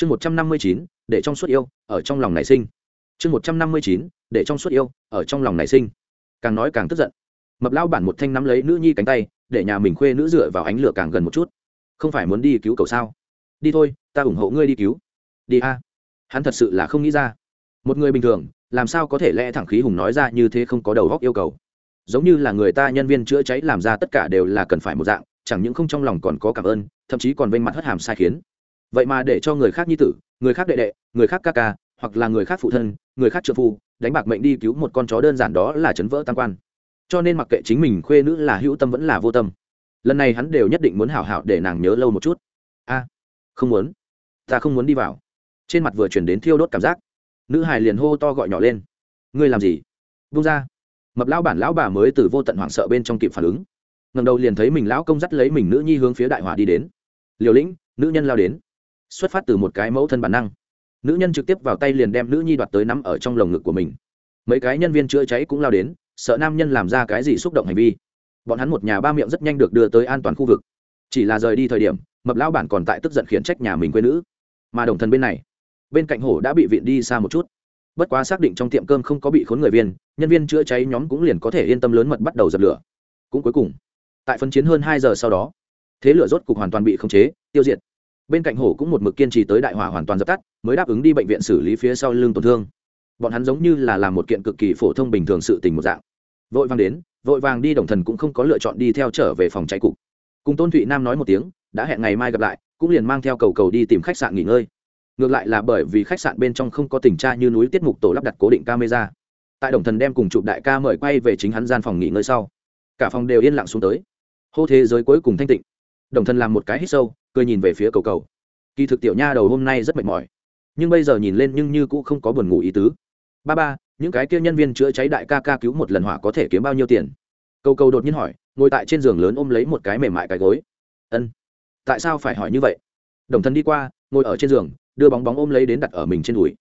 chương một trăm năm mươi chín, để trong suốt yêu, ở trong lòng nảy sinh. Chương một trăm năm mươi chín, để trong suốt yêu, ở trong lòng nảy sinh. Càng nói càng tức giận. Mập lao bản một thanh nắm lấy nữ nhi cánh tay, để nhà mình khuê nữ dựa vào ánh lửa càng gần một chút. Không phải muốn đi cứu cầu sao? Đi thôi, ta ủng hộ ngươi đi cứu. Đi a. Hắn thật sự là không nghĩ ra. Một người bình thường, làm sao có thể lẽ thẳng khí hùng nói ra như thế không có đầu góc yêu cầu? Giống như là người ta nhân viên chữa cháy làm ra tất cả đều là cần phải một dạng, chẳng những không trong lòng còn có cảm ơn, thậm chí còn vênh mặt hất hàm sai khiến vậy mà để cho người khác nhi tử, người khác đệ đệ, người khác ca ca, hoặc là người khác phụ thân, người khác trợ phu, đánh bạc mệnh đi cứu một con chó đơn giản đó là chấn vỡ tam quan. Cho nên mặc kệ chính mình khuê nữ là hữu tâm vẫn là vô tâm. Lần này hắn đều nhất định muốn hảo hảo để nàng nhớ lâu một chút. A à, không muốn. Ta không muốn đi vào. Trên mặt vừa chuyển đến thiêu đốt cảm giác. Nữ hài liền hô to gọi nhỏ lên. Ngươi làm gì? Vung ra. Mập lão bản lão bà mới từ vô tận hoảng sợ bên trong kịp phản ứng. Ngầm đầu liền thấy mình lão công dắt lấy mình nữ nhi hướng phía đại hỏa đi đến. Liều lĩnh, nữ nhân lao đến xuất phát từ một cái mẫu thân bản năng. Nữ nhân trực tiếp vào tay liền đem nữ nhi đoạt tới nắm ở trong lồng ngực của mình. Mấy cái nhân viên chữa cháy cũng lao đến, sợ nam nhân làm ra cái gì xúc động hành vi. Bọn hắn một nhà ba miệng rất nhanh được đưa tới an toàn khu vực. Chỉ là rời đi thời điểm, mập lão bản còn tại tức giận khiển trách nhà mình quê nữ. Mà đồng thần bên này, bên cạnh hổ đã bị viện đi xa một chút. Bất quá xác định trong tiệm cơm không có bị khốn người viên, nhân viên chữa cháy nhóm cũng liền có thể yên tâm lớn mật bắt đầu dập lửa. Cũng cuối cùng, tại phân chiến hơn hai giờ sau đó, thế lửa rốt cục hoàn toàn bị khống chế, tiêu diệt bên cạnh hổ cũng một mực kiên trì tới đại hỏa hoàn toàn dập tắt, mới đáp ứng đi bệnh viện xử lý phía sau lưng tổn thương. Bọn hắn giống như là làm một kiện cực kỳ phổ thông bình thường sự tình một dạng. Vội vàng đến, vội vàng đi đồng thần cũng không có lựa chọn đi theo trở về phòng cháy cục. Cùng tôn thụy nam nói một tiếng, đã hẹn ngày mai gặp lại, cũng liền mang theo cầu cầu đi tìm khách sạn nghỉ ngơi. Ngược lại là bởi vì khách sạn bên trong không có tình tra như núi tiết mục tổ lắp đặt cố định camera. Tại đồng thần đem cùng chụp đại ca mời quay về chính hắn gian phòng nghỉ ngơi sau, cả phòng đều yên lặng xuống tới. Hô thế giới cuối cùng thanh tịnh. Đồng thần làm một cái hít sâu cười nhìn về phía cầu cầu. Kỳ thực tiểu nha đầu hôm nay rất mệt mỏi. Nhưng bây giờ nhìn lên nhưng như cũng không có buồn ngủ ý tứ. Ba ba, những cái kia nhân viên chữa cháy đại ca ca cứu một lần hỏa có thể kiếm bao nhiêu tiền? Cầu cầu đột nhiên hỏi, ngồi tại trên giường lớn ôm lấy một cái mềm mại cái gối. Ân, tại sao phải hỏi như vậy? Đồng thân đi qua, ngồi ở trên giường, đưa bóng bóng ôm lấy đến đặt ở mình trên đùi.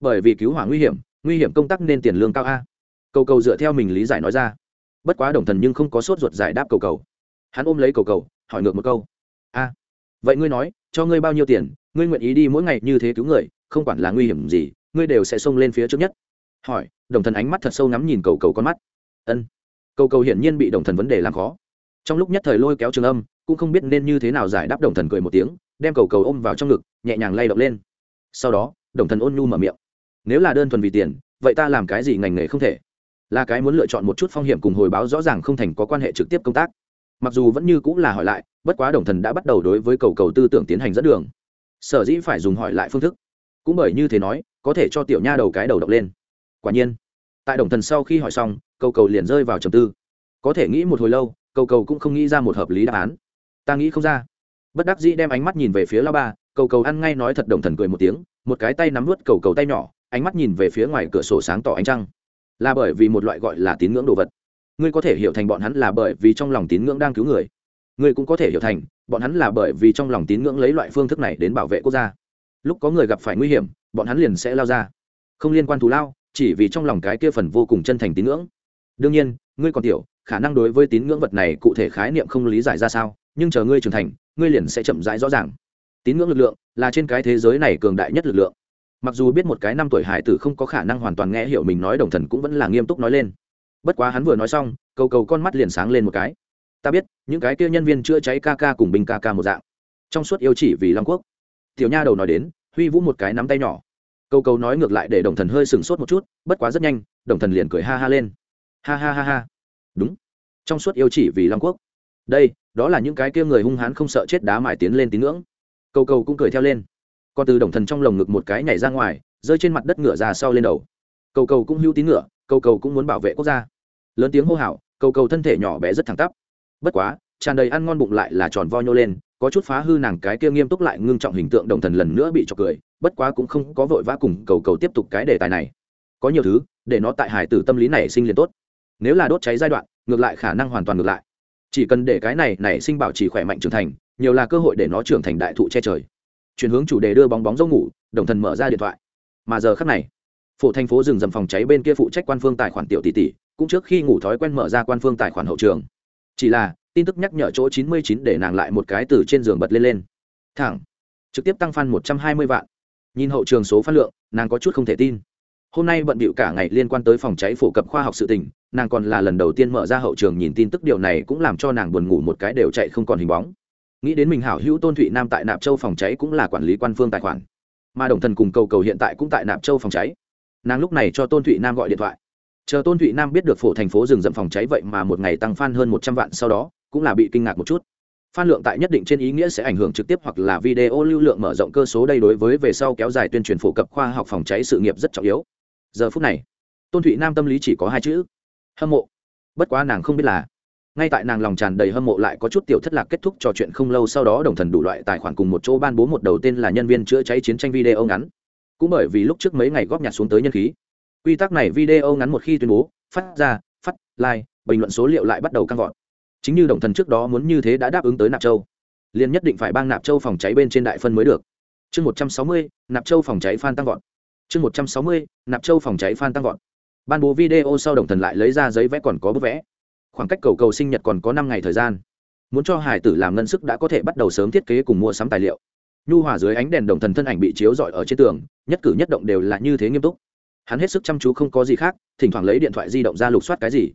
Bởi vì cứu hỏa nguy hiểm nguy hiểm công tác nên tiền lương cao a. Cầu cầu dựa theo mình lý giải nói ra. Bất quá đồng thần nhưng không có sốt ruột giải đáp cầu cầu. Hắn ôm lấy cầu cầu, hỏi ngược một câu. A vậy ngươi nói, cho ngươi bao nhiêu tiền, ngươi nguyện ý đi mỗi ngày như thế cứu người, không quản là nguy hiểm gì, ngươi đều sẽ xông lên phía trước nhất. Hỏi, đồng thần ánh mắt thật sâu ngắm nhìn cầu cầu con mắt. Ân. Cầu cầu hiển nhiên bị đồng thần vấn đề làm khó. Trong lúc nhất thời lôi kéo trường âm, cũng không biết nên như thế nào giải đáp đồng thần cười một tiếng, đem cầu cầu ôm vào trong ngực, nhẹ nhàng lay động lên. Sau đó, đồng thần ôn nhu mở miệng. Nếu là đơn thuần vì tiền, vậy ta làm cái gì ngành nghề không thể? Là cái muốn lựa chọn một chút phong hiểm cùng hồi báo rõ ràng không thành có quan hệ trực tiếp công tác mặc dù vẫn như cũng là hỏi lại, bất quá đồng thần đã bắt đầu đối với cầu cầu tư tưởng tiến hành dẫn đường. Sở dĩ phải dùng hỏi lại phương thức. Cũng bởi như thế nói, có thể cho tiểu nha đầu cái đầu độc lên. Quả nhiên, tại đồng thần sau khi hỏi xong, cầu cầu liền rơi vào trầm tư. Có thể nghĩ một hồi lâu, cầu cầu cũng không nghĩ ra một hợp lý đáp án. Ta nghĩ không ra. Bất đắc dĩ đem ánh mắt nhìn về phía lao ba, cầu cầu ăn ngay nói thật đồng thần cười một tiếng, một cái tay nắm vớt cầu cầu tay nhỏ, ánh mắt nhìn về phía ngoài cửa sổ sáng tỏ ánh trăng. Là bởi vì một loại gọi là tín ngưỡng đồ vật ngươi có thể hiểu thành bọn hắn là bởi vì trong lòng tín ngưỡng đang cứu người. Ngươi cũng có thể hiểu thành, bọn hắn là bởi vì trong lòng tín ngưỡng lấy loại phương thức này đến bảo vệ quốc gia. Lúc có người gặp phải nguy hiểm, bọn hắn liền sẽ lao ra. Không liên quan thù lao, chỉ vì trong lòng cái kia phần vô cùng chân thành tín ngưỡng. Đương nhiên, ngươi còn tiểu, khả năng đối với tín ngưỡng vật này cụ thể khái niệm không lý giải ra sao, nhưng chờ ngươi trưởng thành, ngươi liền sẽ chậm rãi rõ ràng. Tín ngưỡng lực lượng là trên cái thế giới này cường đại nhất lực lượng. Mặc dù biết một cái năm tuổi hải tử không có khả năng hoàn toàn nghe hiểu mình nói đồng thần cũng vẫn là nghiêm túc nói lên bất quá hắn vừa nói xong, cầu cầu con mắt liền sáng lên một cái. Ta biết, những cái kia nhân viên chữa cháy ca ca cùng binh ca ca một dạng. Trong suốt yêu chỉ vì long quốc. Tiểu nha đầu nói đến, huy vũ một cái nắm tay nhỏ. Cầu Cầu nói ngược lại để đồng thần hơi sừng sốt một chút, bất quá rất nhanh, đồng thần liền cười ha ha lên. Ha ha ha ha. Đúng. Trong suốt yêu chỉ vì long quốc. Đây, đó là những cái kia người hung hãn không sợ chết đá mải tiến lên tín ngưỡng. Cầu Cầu cũng cười theo lên. Còn từ đồng thần trong lồng ngực một cái nhảy ra ngoài, rơi trên mặt đất ngựa ra sau lên đầu. Cầu cầu cũng hưu tín ngựa, cầu cầu cũng muốn bảo vệ quốc gia lớn tiếng hô hào, cầu cầu thân thể nhỏ bé rất thẳng tắp. Bất quá, tràn đầy ăn ngon bụng lại là tròn vo nhô lên, có chút phá hư nàng cái kia nghiêm túc lại ngưng trọng hình tượng đồng thần lần nữa bị trọc cười, bất quá cũng không có vội vã cùng cầu cầu tiếp tục cái đề tài này. Có nhiều thứ, để nó tại hải tử tâm lý này sinh liền tốt. Nếu là đốt cháy giai đoạn, ngược lại khả năng hoàn toàn ngược lại. Chỉ cần để cái này nảy sinh bảo trì khỏe mạnh trưởng thành, nhiều là cơ hội để nó trưởng thành đại thụ che trời. Chuyển hướng chủ đề đưa bóng bóng dâu ngủ, đồng thần mở ra điện thoại. Mà giờ khắc này, phổ thành phố rừng dầm phòng cháy bên kia phụ trách quan phương tài khoản tiểu tỷ tỷ cũng trước khi ngủ thói quen mở ra quan phương tài khoản hậu trường. Chỉ là, tin tức nhắc nhở chỗ chín mươi chín để nàng lại một cái từ trên giường bật lên lên. Thẳng, trực tiếp tăng fan một trăm hai mươi vạn. Nhìn hậu trường số phát lượng, nàng có chút không thể tin. Hôm nay bận bịu cả ngày liên quan tới phòng cháy phổ cập khoa học sự tình, nàng còn là lần đầu tiên mở ra hậu trường nhìn tin tức điều này cũng làm cho nàng buồn ngủ một cái đều chạy không còn hình bóng. Nghĩ đến mình hảo hữu tôn thụy nam tại nạp châu phòng cháy cũng là quản lý quan phương tài khoản. Mà đồng thần cùng cầu cầu hiện tại cũng tại nạp châu phòng cháy. Nàng lúc này cho tôn thụy nam gọi điện thoại chờ tôn thụy nam biết được phổ thành phố rừng rậm phòng cháy vậy mà một ngày tăng f hơn một trăm vạn sau đó cũng là bị kinh ngạc một chút Phan lượng tại nhất định trên ý nghĩa sẽ ảnh hưởng trực tiếp hoặc là video lưu lượng mở rộng cơ số đây đối với về sau kéo dài tuyên truyền phổ cập khoa học phòng cháy sự nghiệp rất trọng yếu. Giờ phút này, Tôn Thụy Nam tâm lý chỉ có hai chữ: hâm mộ. Bất quá nàng không biết là, ngay tại nàng lòng tràn đầy hâm mộ lại có chút tiểu thất lạc kết thúc trò chuyện không lâu sau đó đồng thần đủ loại tài khoản cùng một chỗ ban bố một đầu tên là nhân viên chữa cháy chiến tranh video ngắn. Cũng bởi vì lúc trước mấy ngày góp nhặt xuống tới nhân khí, quy tắc này video ngắn một khi tuyên bố, phát ra, phát, like, bình luận số liệu lại bắt đầu căng vọt. Chính như đồng thần trước đó muốn như thế đã đáp ứng tới nạp châu. Liền nhất định phải bang nạp châu phòng cháy bên trên đại phân mới được. Chương một trăm sáu mươi nạp châu phòng cháy phan tăng vọt. Chương một trăm sáu mươi nạp châu phòng cháy phan tăng vọt. Ban bố video sau đồng thần lại lấy ra giấy vẽ còn có bức vẽ. Khoảng cách cầu cầu sinh nhật còn có năm ngày thời gian. Muốn cho hải tử làm ngân sức đã có thể bắt đầu sớm thiết kế cùng mua sắm tài liệu. Nhu hòa dưới ánh đèn đồng thần thân ảnh bị chiếu rọi ở trên tường nhất cử nhất động đều là như thế nghiêm túc hắn hết sức chăm chú không có gì khác, thỉnh thoảng lấy điện thoại di động ra lục soát cái gì.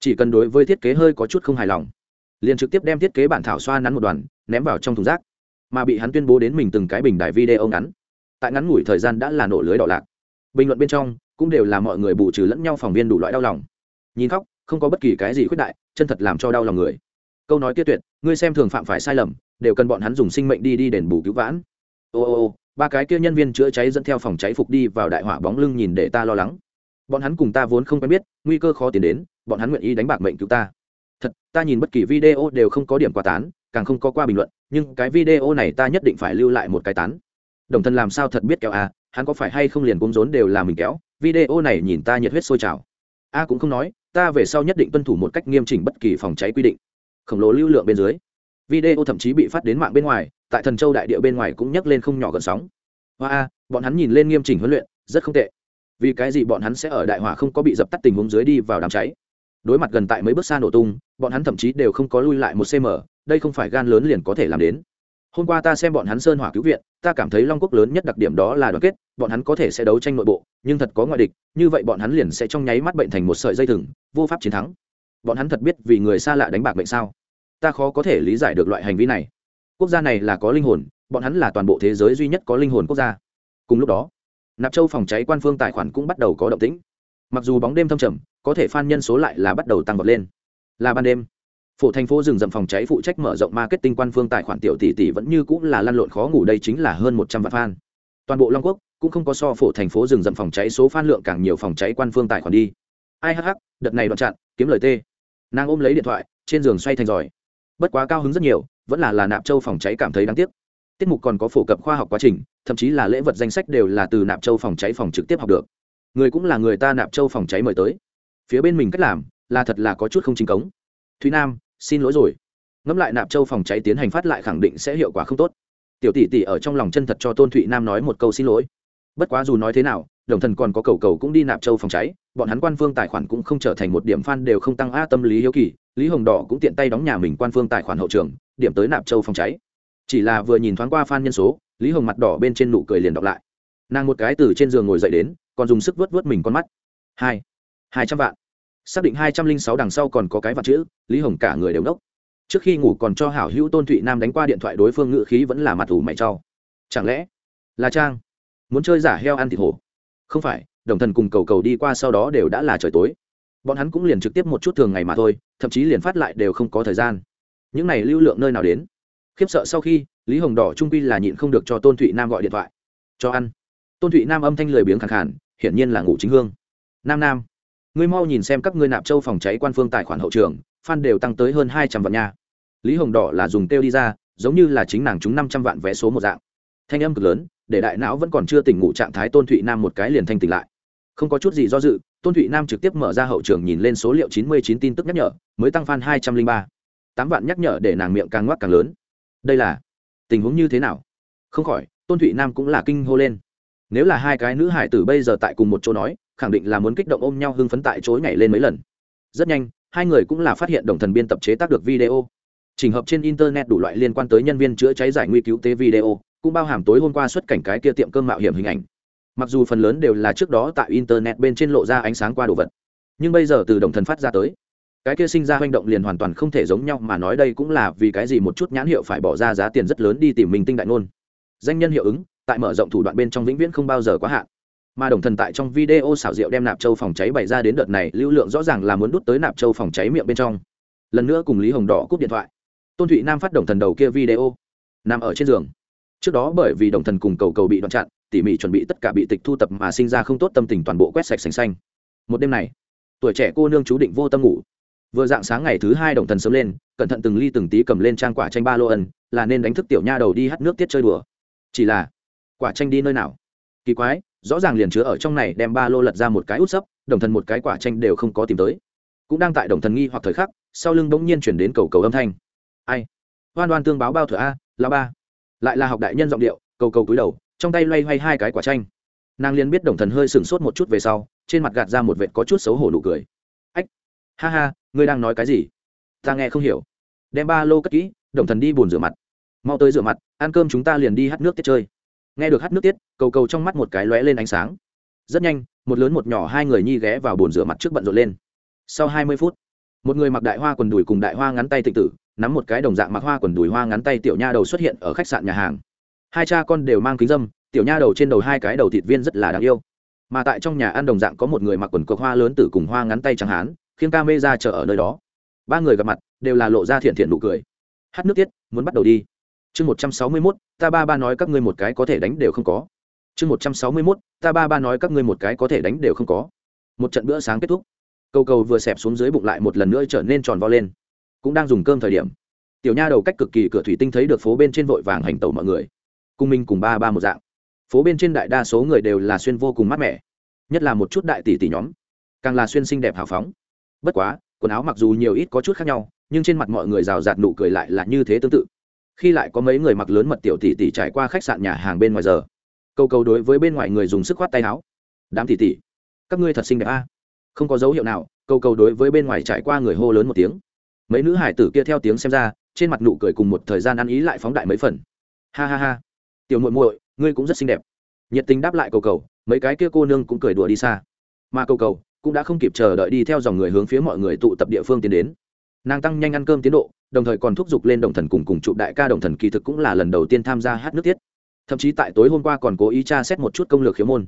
Chỉ cần đối với thiết kế hơi có chút không hài lòng, liền trực tiếp đem thiết kế bản thảo xoa nắn một đoàn, ném vào trong thùng rác. Mà bị hắn tuyên bố đến mình từng cái bình đài video ngắn. Tại ngắn ngủi thời gian đã là nổ lưới đỏ lạc. Bình luận bên trong cũng đều là mọi người bù trừ lẫn nhau phòng viên đủ loại đau lòng. Nhìn khóc, không có bất kỳ cái gì khuyết đại, chân thật làm cho đau lòng người. Câu nói tiết tuyệt, ngươi xem thường phạm phải sai lầm, đều cần bọn hắn dùng sinh mệnh đi đi đền bù cứu vãn. Ô ô ô ba cái kia nhân viên chữa cháy dẫn theo phòng cháy phục đi vào đại hỏa bóng lưng nhìn để ta lo lắng. Bọn hắn cùng ta vốn không quen biết, nguy cơ khó tiến đến, bọn hắn nguyện ý đánh bạc mệnh cứu ta. Thật, ta nhìn bất kỳ video đều không có điểm qua tán, càng không có qua bình luận, nhưng cái video này ta nhất định phải lưu lại một cái tán. Đồng thân làm sao thật biết kéo à hắn có phải hay không liền cung rốn đều là mình kéo, video này nhìn ta nhiệt huyết sôi trào. A cũng không nói, ta về sau nhất định tuân thủ một cách nghiêm chỉnh bất kỳ phòng cháy quy định. Khổng lồ lưu lượng bên dưới. Video thậm chí bị phát đến mạng bên ngoài tại thần châu đại địa bên ngoài cũng nhấc lên không nhỏ gần sóng. Hoa a bọn hắn nhìn lên nghiêm chỉnh huấn luyện, rất không tệ. Vì cái gì bọn hắn sẽ ở đại hỏa không có bị dập tắt tình huống dưới đi vào đám cháy? Đối mặt gần tại mấy bước xa nổ tung, bọn hắn thậm chí đều không có lui lại một cm đây không phải gan lớn liền có thể làm đến. Hôm qua ta xem bọn hắn sơn hỏa cứu viện, ta cảm thấy long quốc lớn nhất đặc điểm đó là đoàn kết, bọn hắn có thể sẽ đấu tranh nội bộ, nhưng thật có ngoại địch, như vậy bọn hắn liền sẽ trong nháy mắt bệnh thành một sợi dây thừng, vô pháp chiến thắng. Bọn hắn thật biết vì người xa lạ đánh bạc bệnh sao? Ta khó có thể lý giải được loại hành vi này quốc gia này là có linh hồn, bọn hắn là toàn bộ thế giới duy nhất có linh hồn quốc gia. Cùng lúc đó, nạp châu phòng cháy quan phương tài khoản cũng bắt đầu có động tĩnh. Mặc dù bóng đêm thâm trầm, có thể fan nhân số lại là bắt đầu tăng vọt lên. Là ban đêm, phổ thành phố rừng rậm phòng cháy phụ trách mở rộng marketing quan phương tài khoản tiểu tỷ tỷ vẫn như cũng là lăn lộn khó ngủ, đây chính là hơn một trăm vạn fan. Toàn bộ long quốc cũng không có so phổ thành phố rừng rậm phòng cháy số fan lượng càng nhiều phòng cháy quan phương tài khoản đi. Ai hắc hắc, đợt này đoạn chặn, kiếm lời tê. Nàng ôm lấy điện thoại, trên giường xoay thành giỏi. Bất quá cao hứng rất nhiều vẫn là là nạp châu phòng cháy cảm thấy đáng tiếc. Tiết mục còn có phổ cập khoa học quá trình, thậm chí là lễ vật danh sách đều là từ nạp châu phòng cháy phòng trực tiếp học được. Người cũng là người ta nạp châu phòng cháy mời tới. Phía bên mình cách làm, là thật là có chút không chính cống. Thúy nam, xin lỗi rồi. Ngẫm lại nạp châu phòng cháy tiến hành phát lại khẳng định sẽ hiệu quả không tốt. Tiểu tỷ tỷ ở trong lòng chân thật cho tôn thụy nam nói một câu xin lỗi. Bất quá dù nói thế nào, đồng thần còn có cầu cầu cũng đi nạp châu phòng cháy, bọn hắn quan phương tài khoản cũng không trở thành một điểm f a n đều không tăng a tâm lý hiếu kỳ, lý hồng đỏ cũng tiện tay đóng nhà mình quan phương tài khoản hậu trường điểm tới nạp châu phòng cháy. Chỉ là vừa nhìn thoáng qua f a n nhân số, lý hồng mặt đỏ bên trên nụ cười liền đọc lại. Nàng một cái từ trên giường ngồi dậy đến, còn dùng sức vớt vớt mình con mắt. Hai hai trăm vạn. Xác định hai trăm linh sáu đằng sau còn có cái vạn chữ, lý hồng cả người đều đốc trước khi ngủ còn cho hảo hữu tôn thụy nam đánh qua điện thoại đối phương ngự khí vẫn là mặt ủ mày trao chẳng lẽ là trang muốn chơi giả heo ăn thịt hổ? Không phải, đồng thần cùng cầu cầu đi qua sau đó đều đã là trời tối. Bọn hắn cũng liền trực tiếp một chút thường ngày mà thôi, thậm chí liền phát lại đều không có thời gian những này lưu lượng nơi nào đến? Khiếp sợ sau khi, lý hồng đỏ trung quy là nhịn không được cho tôn thụy nam gọi điện thoại. Cho ăn. Tôn thụy nam âm thanh lười biếng khẳng khản hiển nhiên là ngủ chính hương. Nam nam, ngươi mau nhìn xem các ngươi nạp châu phòng cháy quan phương tài khoản hậu trường, fan đều tăng tới hơn hai trăm vạn nha. Lý hồng đỏ là dùng kêu đi ra, giống như là chính nàng chúng năm trăm vạn vé số một dạng. Thanh âm cực lớn, để đại não vẫn còn chưa tỉnh ngủ trạng thái tôn thụy nam một cái liền thanh tỉnh lại. Không có chút gì do dự, tôn thụy nam trực tiếp mở ra hậu trường nhìn lên số liệu chín mươi chín tin tức nhắc nhở, mới tăng fan hai trăm linh ba tám vạn nhắc nhở để nàng miệng càng ngoắc càng lớn. Đây là tình huống như thế nào? Không khỏi, tôn thụy nam cũng là kinh hô lên. Nếu là hai cái nữ hải tử bây giờ tại cùng một chỗ nói, khẳng định là muốn kích động ôm nhau hưng phấn tại chối nhảy lên mấy lần. Rất nhanh, hai người cũng là phát hiện đồng thần biên tập chế tác được video. Trình hợp trên internet đủ loại liên quan tới nhân viên chữa cháy giải nguy cứu tế video, cũng bao hàm tối hôm qua xuất cảnh cái kia tiệm cơm mạo hiểm hình ảnh. Mặc dù phần lớn đều là trước đó tại internet bên trên lộ ra ánh sáng qua đồ vật, nhưng bây giờ từ đồng thần phát ra tới cái kia sinh ra hành động liền hoàn toàn không thể giống nhau mà nói đây cũng là vì cái gì một chút nhãn hiệu phải bỏ ra giá tiền rất lớn đi tìm mình tinh đại ngôn. Danh nhân hiệu ứng, tại mở rộng thủ đoạn bên trong vĩnh viễn không bao giờ quá hạn. Mà đồng thần tại trong video xảo diệu đem nạp châu phòng cháy bày ra đến đợt này, lưu lượng rõ ràng là muốn đút tới nạp châu phòng cháy miệng bên trong. Lần nữa cùng lý hồng đỏ cúp điện thoại. Tôn thụy nam phát đồng thần đầu kia video. Nằm ở trên giường. Trước đó bởi vì đồng thần cùng cầu cầu bị đoạn chặn, tỉ mỉ chuẩn bị tất cả bị tịch thu tập mà sinh ra không tốt tâm tình toàn bộ quét sạch sành xanh. Một đêm này, tuổi trẻ cô nương chú định vô tâm ngủ vừa dạng sáng ngày thứ hai đồng thần sớm lên, cẩn thận từng ly từng tí cầm lên trang quả tranh ba lô ân, là nên đánh thức tiểu nha đầu đi hát nước tiết chơi đùa. Chỉ là, quả tranh đi nơi nào? Kỳ quái, rõ ràng liền chứa ở trong này đem ba lô lật ra một cái út sấp, đồng thần một cái quả tranh đều không có tìm tới. Cũng đang tại đồng thần nghi hoặc thời khắc, sau lưng bỗng nhiên chuyển đến cầu cầu âm thanh. Ai? Hoan đoan tương báo bao thừa a là ba. Lại là học đại nhân giọng điệu, cầu cầu cúi đầu, trong tay loay hoay hai cái quả tranh nàng liền biết đồng thần hơi sừng sốt một chút về sau, trên mặt gạt ra một vệt có chút xấu hổ nụ cười. Ách, ha ha ngươi đang nói cái gì? Ta nghe không hiểu. Đem ba lô cất kỹ, đồng thần đi bồn rửa mặt. Mau tới rửa mặt, ăn cơm chúng ta liền đi hát nước tiết chơi. Nghe được hát nước tiết, cầu cầu trong mắt một cái lóe lên ánh sáng. Rất nhanh, một lớn một nhỏ hai người nhi ghé vào bồn rửa mặt trước bận rộn lên. Sau hai mươi phút, một người mặc đại hoa quần đùi cùng đại hoa ngắn tay tịnh tử, nắm một cái đồng dạng mặc hoa quần đùi hoa ngắn tay tiểu nha đầu xuất hiện ở khách sạn nhà hàng. Hai cha con đều mang kính dâm, tiểu nha đầu trên đầu hai cái đầu thịt viên rất là đáng yêu. Mà tại trong nhà ăn đồng dạng có một người mặc quần cộc hoa lớn tử cùng hoa ngắn tay chẳng hán khiêng ca mê ra chờ ở nơi đó. Ba người gặp mặt, đều là lộ ra thiện thiện nụ cười. Hát nước tiết, muốn bắt đầu đi. Chương một trăm sáu mươi mốt, ta ba ba nói các ngươi một cái có thể đánh đều không có. Chương một trăm sáu mươi mốt, ta ba ba nói các ngươi một cái có thể đánh đều không có. Một trận bữa sáng kết thúc. Cầu cầu vừa xẹp xuống dưới bụng lại một lần nữa trở nên tròn vo lên. Cũng đang dùng cơm thời điểm. Tiểu nha đầu cách cực kỳ cửa thủy tinh thấy được phố bên trên vội vàng hành tẩu mọi người. Cùng mình cùng ba ba một dạng. Phố bên trên đại đa số người đều là xuyên vô cùng mát mẻ. Nhất là một chút đại tỷ tỷ nhóm. Càng là xuyên xinh đẹp hào phóng bất quá, quần áo mặc dù nhiều ít có chút khác nhau, nhưng trên mặt mọi người rào rạt nụ cười lại là như thế tương tự. Khi lại có mấy người mặc lớn mật tiểu tỷ tỷ trải qua khách sạn nhà hàng bên ngoài giờ câu câu đối với bên ngoài người dùng sức khoát tay áo. Đám tỷ tỷ, các ngươi thật xinh đẹp a. Không có dấu hiệu nào câu câu đối với bên ngoài trải qua người hô lớn một tiếng. Mấy nữ hải tử kia theo tiếng xem ra, trên mặt nụ cười cùng một thời gian ăn ý lại phóng đại mấy phần. Ha ha ha, tiểu muội muội, ngươi cũng rất xinh đẹp. Nhiệt tình đáp lại cầu cầu, mấy cái kia cô nương cũng cười đùa đi xa. Mà cầu cầu cũng đã không kịp chờ đợi đi theo dòng người hướng phía mọi người tụ tập địa phương tiến đến. Nàng tăng nhanh ăn cơm tiến độ, đồng thời còn thúc giục lên đồng thần cùng cùng trụ đại ca đồng thần kỳ thực cũng là lần đầu tiên tham gia hát nước tiết. Thậm chí tại tối hôm qua còn cố ý tra xét một chút công lược khiếu môn.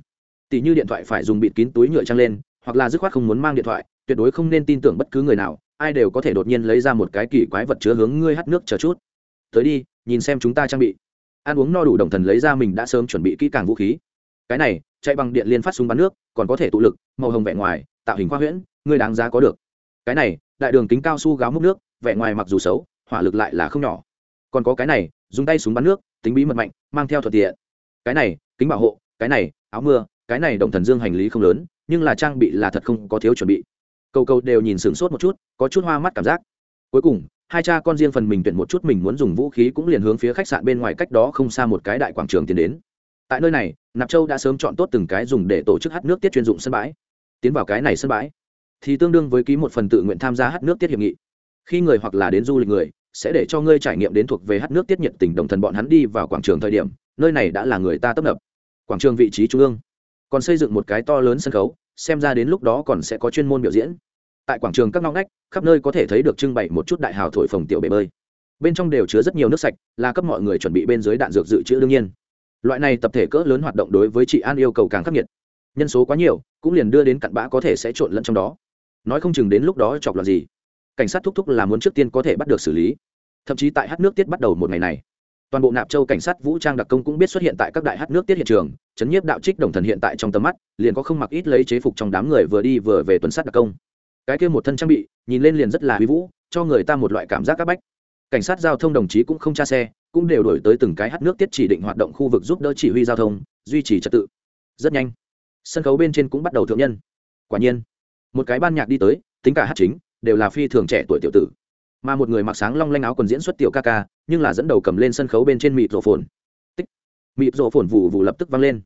Tỷ như điện thoại phải dùng bịt kín túi nhựa trăng lên, hoặc là dứt khoát không muốn mang điện thoại, tuyệt đối không nên tin tưởng bất cứ người nào, ai đều có thể đột nhiên lấy ra một cái kỳ quái vật chứa hướng ngươi hắt nước chờ chút. Tới đi, nhìn xem chúng ta trang bị. Ăn uống no đủ đồng thần lấy ra mình đã sớm chuẩn bị kỹ càng vũ khí. Cái này chạy bằng điện liên phát súng bắn nước, còn có thể tụ lực, màu hồng vẻ ngoài, tạo hình khoa huyễn, ngươi đáng giá có được. Cái này, đại đường kính cao su gáo múc nước, vẻ ngoài mặc dù xấu, hỏa lực lại là không nhỏ. Còn có cái này, dùng tay súng bắn nước, tính bí mật mạnh, mang theo thuận tiện. Cái này, kính bảo hộ, cái này, áo mưa, cái này động thần dương hành lý không lớn, nhưng là trang bị là thật không có thiếu chuẩn bị. Cầu cầu đều nhìn sửng sốt một chút, có chút hoa mắt cảm giác. Cuối cùng, hai cha con riêng phần mình tuyển một chút mình muốn dùng vũ khí cũng liền hướng phía khách sạn bên ngoài cách đó không xa một cái đại quảng trường tiến đến tại nơi này, nạp châu đã sớm chọn tốt từng cái dùng để tổ chức hát nước tiết chuyên dụng sân bãi. Tiến vào cái này sân bãi, thì tương đương với ký một phần tự nguyện tham gia hát nước tiết hiệp nghị. Khi người hoặc là đến du lịch người, sẽ để cho ngươi trải nghiệm đến thuộc về hát nước tiết nhiệt tình đồng thần bọn hắn đi vào quảng trường thời điểm, nơi này đã là người ta tấp nập. Quảng trường vị trí trung ương, còn xây dựng một cái to lớn sân khấu, xem ra đến lúc đó còn sẽ có chuyên môn biểu diễn. Tại quảng trường các ngõ ngách, khắp nơi có thể thấy được trưng bày một chút đại hào thổi phồng tiểu bể bơi. Bên trong đều chứa rất nhiều nước sạch, là cấp mọi người chuẩn bị bên dưới đạn dược dự trữ đương nhiên loại này tập thể cỡ lớn hoạt động đối với chị an yêu cầu càng khắc nghiệt. Nhân số quá nhiều, cũng liền đưa đến cặn bã có thể sẽ trộn lẫn trong đó. Nói không chừng đến lúc đó chọc là gì? Cảnh sát thúc thúc là muốn trước tiên có thể bắt được xử lý. Thậm chí tại hát nước tiết bắt đầu một ngày này, toàn bộ nạp châu cảnh sát vũ trang đặc công cũng biết xuất hiện tại các đại hát nước tiết hiện trường, chấn nhiếp đạo trích đồng thần hiện tại trong tầm mắt, liền có không mặc ít lấy chế phục trong đám người vừa đi vừa về tuần sát đặc công. Cái kia một thân trang bị, nhìn lên liền rất là uy vũ, cho người ta một loại cảm giác c áp bách. Cảnh sát giao thông đồng chí cũng không tra xe cũng đều đổi tới từng cái hát nước tiết chỉ định hoạt động khu vực giúp đỡ chỉ huy giao thông, duy trì trật tự. Rất nhanh, sân khấu bên trên cũng bắt đầu thượng nhân. Quả nhiên, một cái ban nhạc đi tới, tính cả hát chính, đều là phi thường trẻ tuổi tiểu tử. Mà một người mặc sáng long lanh áo quần diễn xuất tiểu ca ca, nhưng là dẫn đầu cầm lên sân khấu bên trên mịt rổ phồn. Tích. Mịt rổ phồn vụ vụ lập tức vang lên.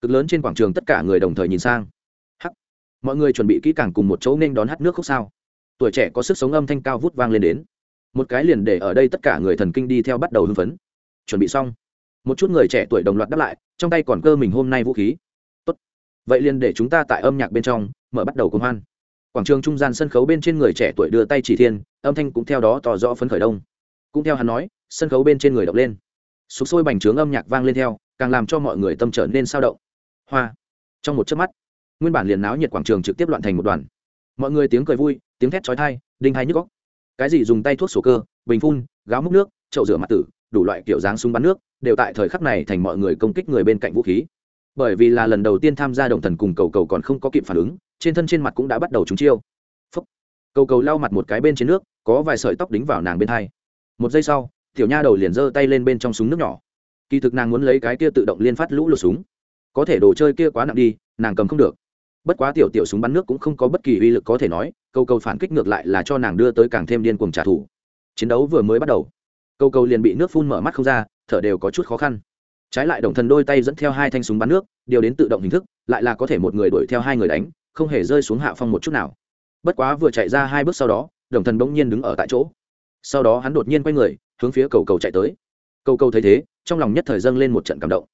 Cực lớn trên quảng trường tất cả người đồng thời nhìn sang. Hắc. Mọi người chuẩn bị kỹ càng cùng một chỗ nên đón hát nước khúc sao. Tuổi trẻ có sức sống âm thanh cao vút vang lên đến một cái liền để ở đây tất cả người thần kinh đi theo bắt đầu hưng phấn. Chuẩn bị xong. Một chút người trẻ tuổi đồng loạt đáp lại, trong tay còn cơ mình hôm nay vũ khí. Tốt. Vậy liền để chúng ta tại âm nhạc bên trong, mở bắt đầu công hoan. Quảng trường trung gian sân khấu bên trên người trẻ tuổi đưa tay chỉ thiên, âm thanh cũng theo đó tỏ rõ phấn khởi đông. Cũng theo hắn nói, sân khấu bên trên người động lên. Sục sôi bành trướng âm nhạc vang lên theo, càng làm cho mọi người tâm trở nên sao động. Hoa. Trong một chớp mắt, nguyên bản liền náo nhiệt quảng trường trực tiếp loạn thành một đoàn. Mọi người tiếng cười vui, tiếng thét trói thai đinh hai nhức góc cái gì dùng tay thuốc sổ cơ, bình phun, gáo múc nước, chậu rửa mặt tử, đủ loại kiểu dáng súng bắn nước, đều tại thời khắc này thành mọi người công kích người bên cạnh vũ khí. Bởi vì là lần đầu tiên tham gia đồng thần cùng cầu cầu còn không có kịp phản ứng, trên thân trên mặt cũng đã bắt đầu trúng chiêu. Phúc. cầu cầu lau mặt một cái bên trên nước, có vài sợi tóc đính vào nàng bên hai. Một giây sau, tiểu nha đầu liền giơ tay lên bên trong súng nước nhỏ. Kỳ thực nàng muốn lấy cái kia tự động liên phát lũ lụt súng. Có thể đồ chơi kia quá nặng đi, nàng cầm không được bất quá tiểu tiểu súng bắn nước cũng không có bất kỳ uy lực có thể nói, câu câu phản kích ngược lại là cho nàng đưa tới càng thêm điên cuồng trả thù. Chiến đấu vừa mới bắt đầu, câu câu liền bị nước phun mở mắt không ra, thở đều có chút khó khăn. Trái lại đồng thần đôi tay dẫn theo hai thanh súng bắn nước, điều đến tự động hình thức, lại là có thể một người đuổi theo hai người đánh, không hề rơi xuống hạ phong một chút nào. Bất quá vừa chạy ra hai bước sau đó, đồng thần bỗng nhiên đứng ở tại chỗ. Sau đó hắn đột nhiên quay người, hướng phía cầu cầu chạy tới. Cầu cầu thấy thế, trong lòng nhất thời dâng lên một trận cảm động.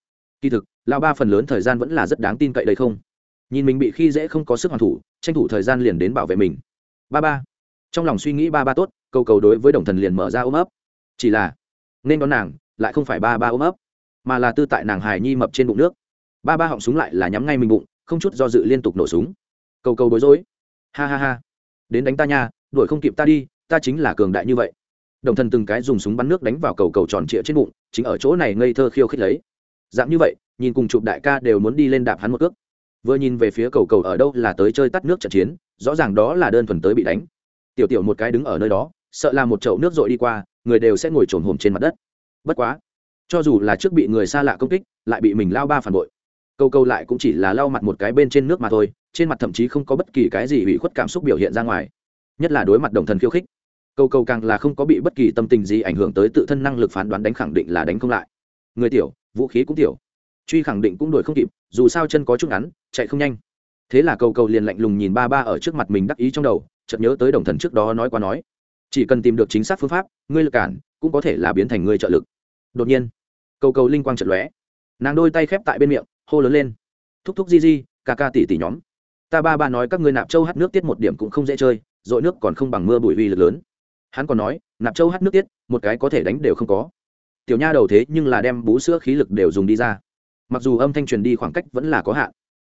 Kỳ thực lao ba phần lớn thời gian vẫn là rất đáng tin cậy đây không? Nhìn mình bị khi dễ không có sức hoàn thủ, tranh thủ thời gian liền đến bảo vệ mình. Ba ba. Trong lòng suy nghĩ ba ba tốt, cầu cầu đối với đồng thần liền mở ra ôm ấp. Chỉ là, nên đón nàng, lại không phải ba ba ôm ấp, mà là tư tại nàng hài nhi mập trên bụng nước. Ba ba họng súng lại là nhắm ngay mình bụng, không chút do dự liên tục nổ súng. Cầu cầu bối rối. Ha ha ha. Đến đánh ta nha, đuổi không kịp ta đi, ta chính là cường đại như vậy. Đồng thần từng cái dùng súng bắn nước đánh vào cầu cầu tròn trịa trên bụng, chính ở chỗ này ngây thơ khiêu khích lấy. Dạng như vậy, nhìn cùng chụp đại ca đều muốn đi lên đạp hắn một cước vừa nhìn về phía cầu cầu ở đâu là tới chơi tắt nước trận chiến, rõ ràng đó là đơn thuần tới bị đánh. Tiểu tiểu một cái đứng ở nơi đó, sợ là một chậu nước dội đi qua, người đều sẽ ngồi trồn hồm trên mặt đất. Bất quá, cho dù là trước bị người xa lạ công kích, lại bị mình lao ba phản bội. Câu câu lại cũng chỉ là lau mặt một cái bên trên nước mà thôi, trên mặt thậm chí không có bất kỳ cái gì bị khuất cảm xúc biểu hiện ra ngoài. Nhất là đối mặt đồng thần khiêu khích câu câu càng là không có bị bất kỳ tâm tình gì ảnh hưởng tới tự thân năng lực phán đoán đánh khẳng định là đánh không lại. Người tiểu, vũ khí cũng tiểu truy khẳng định cũng đuổi không kịp, dù sao chân có chút ngắn, chạy không nhanh. Thế là cầu cầu liền lạnh lùng nhìn ba ba ở trước mặt mình đắc ý trong đầu, chợt nhớ tới đồng thần trước đó nói qua nói, chỉ cần tìm được chính xác phương pháp, ngươi lực cản cũng có thể là biến thành ngươi trợ lực. Đột nhiên, cầu cầu linh quang chợt lóe. Nàng đôi tay khép tại bên miệng, hô lớn lên. Thúc thúc di di, ca ca tỉ tỉ nhóm. Ta ba ba nói các ngươi nạp châu hát nước tiết một điểm cũng không dễ chơi, dội nước còn không bằng mưa bụi uy lực lớn. Hắn còn nói, nạp châu hát nước tiết, một cái có thể đánh đều không có. Tiểu nha đầu thế nhưng là đem bú sữa khí lực đều dùng đi ra mặc dù âm thanh truyền đi khoảng cách vẫn là có hạn,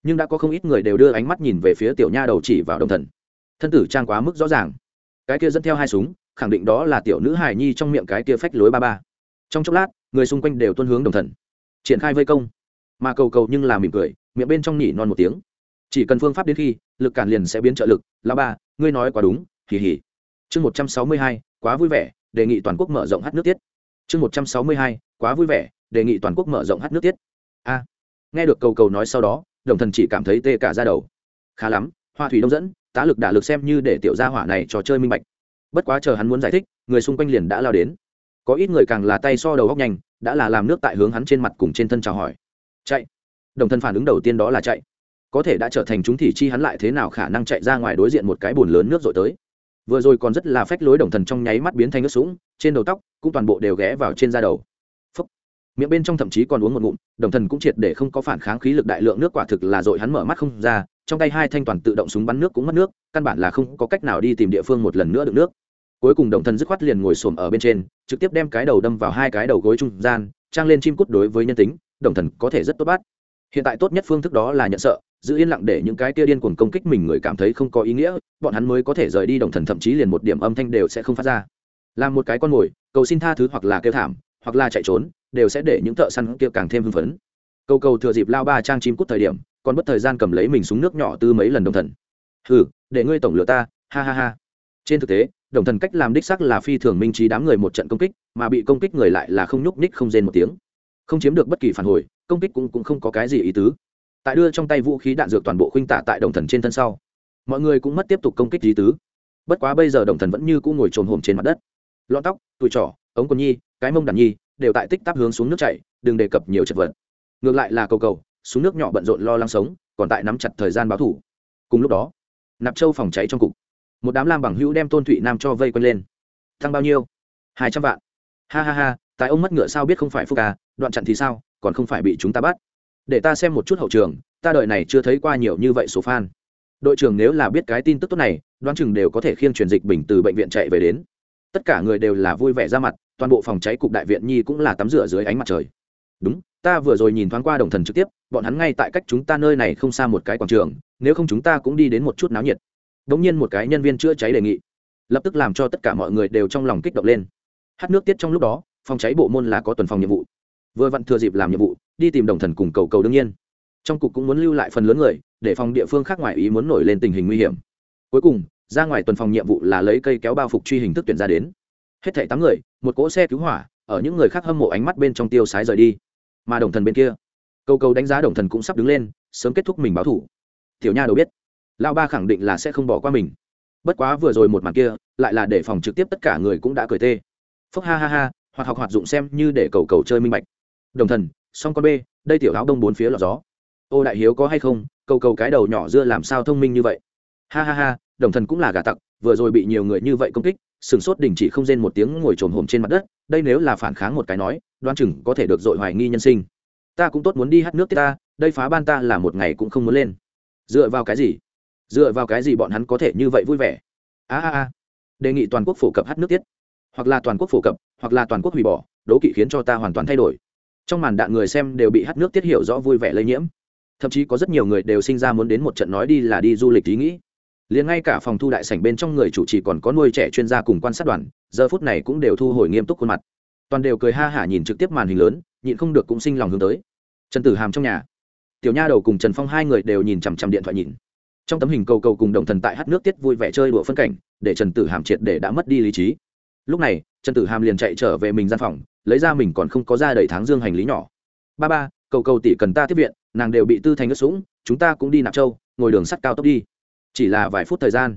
nhưng đã có không ít người đều đưa ánh mắt nhìn về phía tiểu nha đầu chỉ vào đồng thần. Thân tử trang quá mức rõ ràng. Cái kia dẫn theo hai súng, khẳng định đó là tiểu nữ hài nhi trong miệng cái kia phách lối ba ba. Trong chốc lát, người xung quanh đều tuân hướng đồng thần, triển khai vây công. Mà cầu cầu nhưng là mỉm cười, miệng bên trong nhỉ non một tiếng. Chỉ cần phương pháp đến khi, lực cản liền sẽ biến trợ lực. Là ba, ngươi nói quá đúng, hì hì. Chương một trăm sáu mươi hai, quá vui vẻ, đề nghị toàn quốc mở rộng hát nước tiết. Chương một trăm sáu mươi hai, quá vui vẻ, đề nghị toàn quốc mở rộng hát nước tiết a. Nghe được cầu cầu nói sau đó, đồng thần chỉ cảm thấy tê cả ra đầu. Khá lắm, hoa thủy đông dẫn, tá lực đả lực xem như để tiểu gia hỏa này trò chơi minh bạch. Bất quá chờ hắn muốn giải thích, người xung quanh liền đã lao đến. Có ít người càng là tay so đầu góc nhanh, đã là làm nước tại hướng hắn trên mặt cùng trên thân chào hỏi. Chạy. Đồng thân phản ứng đầu tiên đó là chạy. Có thể đã trở thành chúng thì chi hắn lại thế nào khả năng chạy ra ngoài đối diện một cái bùn lớn nước rồi tới. Vừa rồi còn rất là phách lối đồng thần trong nháy mắt biến thành nước sũng, trên đầu tóc cũng toàn bộ đều ghé vào trên da đầu miệng bên trong thậm chí còn uống một ngụm, đồng thần cũng triệt để không có phản kháng khí lực đại lượng nước quả thực là dội hắn mở mắt không ra, trong tay hai thanh toàn tự động súng bắn nước cũng mất nước, căn bản là không có cách nào đi tìm địa phương một lần nữa được nước. Cuối cùng đồng thần dứt khoát liền ngồi xổm ở bên trên, trực tiếp đem cái đầu đâm vào hai cái đầu gối trung gian, trang lên chim cút đối với nhân tính, đồng thần có thể rất tốt bát hiện tại tốt nhất phương thức đó là nhận sợ, giữ yên lặng để những cái kia điên cuồng công kích mình người cảm thấy không có ý nghĩa, bọn hắn mới có thể rời đi, đồng thần thậm chí liền một điểm âm thanh đều sẽ không phát ra. Làm một cái con mồi, cầu xin tha thứ hoặc là kêu thảm, hoặc là chạy trốn đều sẽ để những thợ săn kia càng thêm hưng phấn. Cầu cầu thừa dịp lao ba trang chim cút thời điểm còn bất thời gian cầm lấy mình súng nước nhỏ tư mấy lần đồng thần. Hừ để ngươi tổng lừa ta ha ha ha. Trên thực tế đồng thần cách làm đích sắc là phi thường minh trí đám người một trận công kích mà bị công kích người lại là không nhúc ních không rên một tiếng. Không chiếm được bất kỳ phản hồi công kích cũng, cũng không có cái gì ý tứ. Tại đưa trong tay vũ khí đạn dược toàn bộ khuynh tạ tại đồng thần trên thân sau mọi người cũng mất tiếp tục công kích ý tứ. Bất quá bây giờ đồng thần vẫn như cũng ngồi trồn hồm trên mặt đất. Lọn tóc tụi trỏ ống quần nhi cái mông đàn nhi đều tại tích tắp hướng xuống nước chảy, đừng đề cập nhiều chật vật. Ngược lại là cầu cầu, xuống nước nhỏ bận rộn lo lắng sống, còn tại nắm chặt thời gian báo thủ. Cùng lúc đó, nạp châu phòng cháy trong cục. Một đám lam bằng hữu đem tôn thụy nam cho vây quanh lên. Thăng bao nhiêu? Hai trăm vạn. Ha ha ha, tại ông mất ngựa sao biết không phải phúc à đoạn chặn thì sao, còn không phải bị chúng ta bắt. Để ta xem một chút hậu trường, ta đợi này chưa thấy qua nhiều như vậy số fan. Đội trưởng nếu là biết cái tin tức tốt này, đoán chừng đều có thể khiêng truyền dịch bình từ bệnh viện chạy về đến. Tất cả người đều là vui vẻ ra mặt toàn bộ phòng cháy cục đại viện nhi cũng là tắm rửa dưới ánh mặt trời. Đúng, ta vừa rồi nhìn thoáng qua đồng thần trực tiếp, bọn hắn ngay tại cách chúng ta nơi này không xa một cái quảng trường, nếu không chúng ta cũng đi đến một chút náo nhiệt. Đ ỗ n g nhiên một cái nhân viên chữa cháy đề nghị, lập tức làm cho tất cả mọi người đều trong lòng kích động lên. Hát nước tiết trong lúc đó, phòng cháy bộ môn là có tuần phòng nhiệm vụ. Vừa vặn thừa dịp làm nhiệm vụ, đi tìm đồng thần cùng cầu cầu đương nhiên. Trong cục cũng muốn lưu lại phần lớn người, để phòng địa phương khác ngoài ý muốn nổi lên tình hình nguy hiểm. Cuối cùng, ra ngoài tuần phòng nhiệm vụ là lấy cây kéo bao phục truy hình thức tuyển ra đến hết thảy tám người, một cỗ xe cứu hỏa, ở những người khác hâm mộ ánh mắt bên trong tiêu sái rời đi. Mà đồng thần bên kia câu câu đánh giá đồng thần cũng sắp đứng lên, sớm kết thúc mình báo thủ. Tiểu nha đâu biết, lão ba khẳng định là sẽ không bỏ qua mình. Bất quá vừa rồi một màn kia, lại là để phòng trực tiếp tất cả người cũng đã cười tê. Phúc ha ha ha, hoặc học hoạt dụng xem như để cầu cầu chơi minh bạch. Đồng thần song con b đây tiểu áo đông bốn phía lọt gió. Ô đại hiếu có hay không, cầu cầu cái đầu nhỏ dưa làm sao thông minh như vậy. Ha ha ha, đồng thần cũng là gà tặc, vừa rồi bị nhiều người như vậy công kích sừng sốt đình chỉ không rên một tiếng ngồi trồm hổm trên mặt đất, đây nếu là phản kháng một cái nói đoan chừng có thể được dội hoài nghi nhân sinh. Ta cũng tốt muốn đi hát nước tiết ta, đây phá ban ta là một ngày cũng không muốn lên. Dựa vào cái gì? Dựa vào cái gì bọn hắn có thể như vậy vui vẻ? A a a. Đề nghị toàn quốc phổ cập hát nước tiết. Hoặc là toàn quốc phổ cập, hoặc là toàn quốc hủy bỏ, đố kỵ khiến cho ta hoàn toàn thay đổi. Trong màn đạn người xem đều bị hát nước tiết hiểu rõ vui vẻ lây nhiễm. Thậm chí có rất nhiều người đều sinh ra muốn đến một trận nói đi là đi du lịch ý nghĩ liền ngay cả phòng thu đại sảnh bên trong người chủ trì còn có nuôi trẻ chuyên gia cùng quan sát đoàn, giờ phút này cũng đều thu hồi nghiêm túc khuôn mặt. Toàn đều cười ha hả nhìn trực tiếp màn hình lớn, nhịn không được cũng sinh lòng hướng tới. Trần tử hàm trong nhà. Tiểu nha đầu cùng trần phong hai người đều nhìn chằm chằm điện thoại nhìn. Trong tấm hình cầu cầu cùng đồng thần tại hát nước tiết vui vẻ chơi đùa phân cảnh, để trần tử hàm triệt để đã mất đi lý trí. Lúc này, trần tử hàm liền chạy trở về mình gian phòng, lấy ra mình còn không có ra đầy tháng dương hành lý nhỏ. Ba ba, cầu cầu tỷ cần ta tiếp viện, nàng đều bị tư thành ướt sũng, chúng ta cũng đi nạp châu, ngồi đường sắt cao tốc đi chỉ là vài phút thời gian.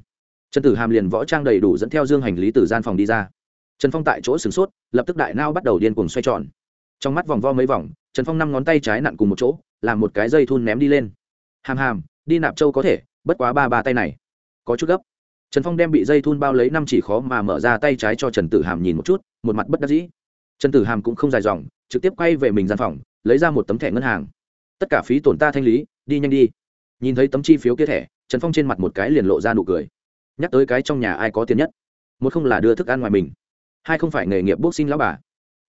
Trần tử hàm liền võ trang đầy đủ dẫn theo dương hành lý từ gian phòng đi ra. Trần phong tại chỗ sửng sốt, lập tức đại nao bắt đầu điên cuồng xoay tròn. Trong mắt vòng vo mấy vòng, trần phong năm ngón tay trái nặn cùng một chỗ, làm một cái dây thun ném đi lên. Hàm hàm, đi nạp châu có thể, bất quá ba ba tay này, có chút gấp. Trần phong đem bị dây thun bao lấy năm chỉ khó mà mở ra tay trái cho trần tử hàm nhìn một chút, một mặt bất đắc dĩ. Trần tử hàm cũng không dài dòng, trực tiếp quay về mình gian phòng, lấy ra một tấm thẻ ngân hàng. Tất cả phí tổn ta thanh lý, đi nhanh đi. Nhìn thấy tấm chi phiếu kia thẻ trần phong trên mặt một cái liền lộ ra nụ cười. Nhắc tới cái trong nhà ai có tiền nhất? Một không là đưa thức ăn ngoài mình, hai không phải nghề nghiệp bốc xin lão bà,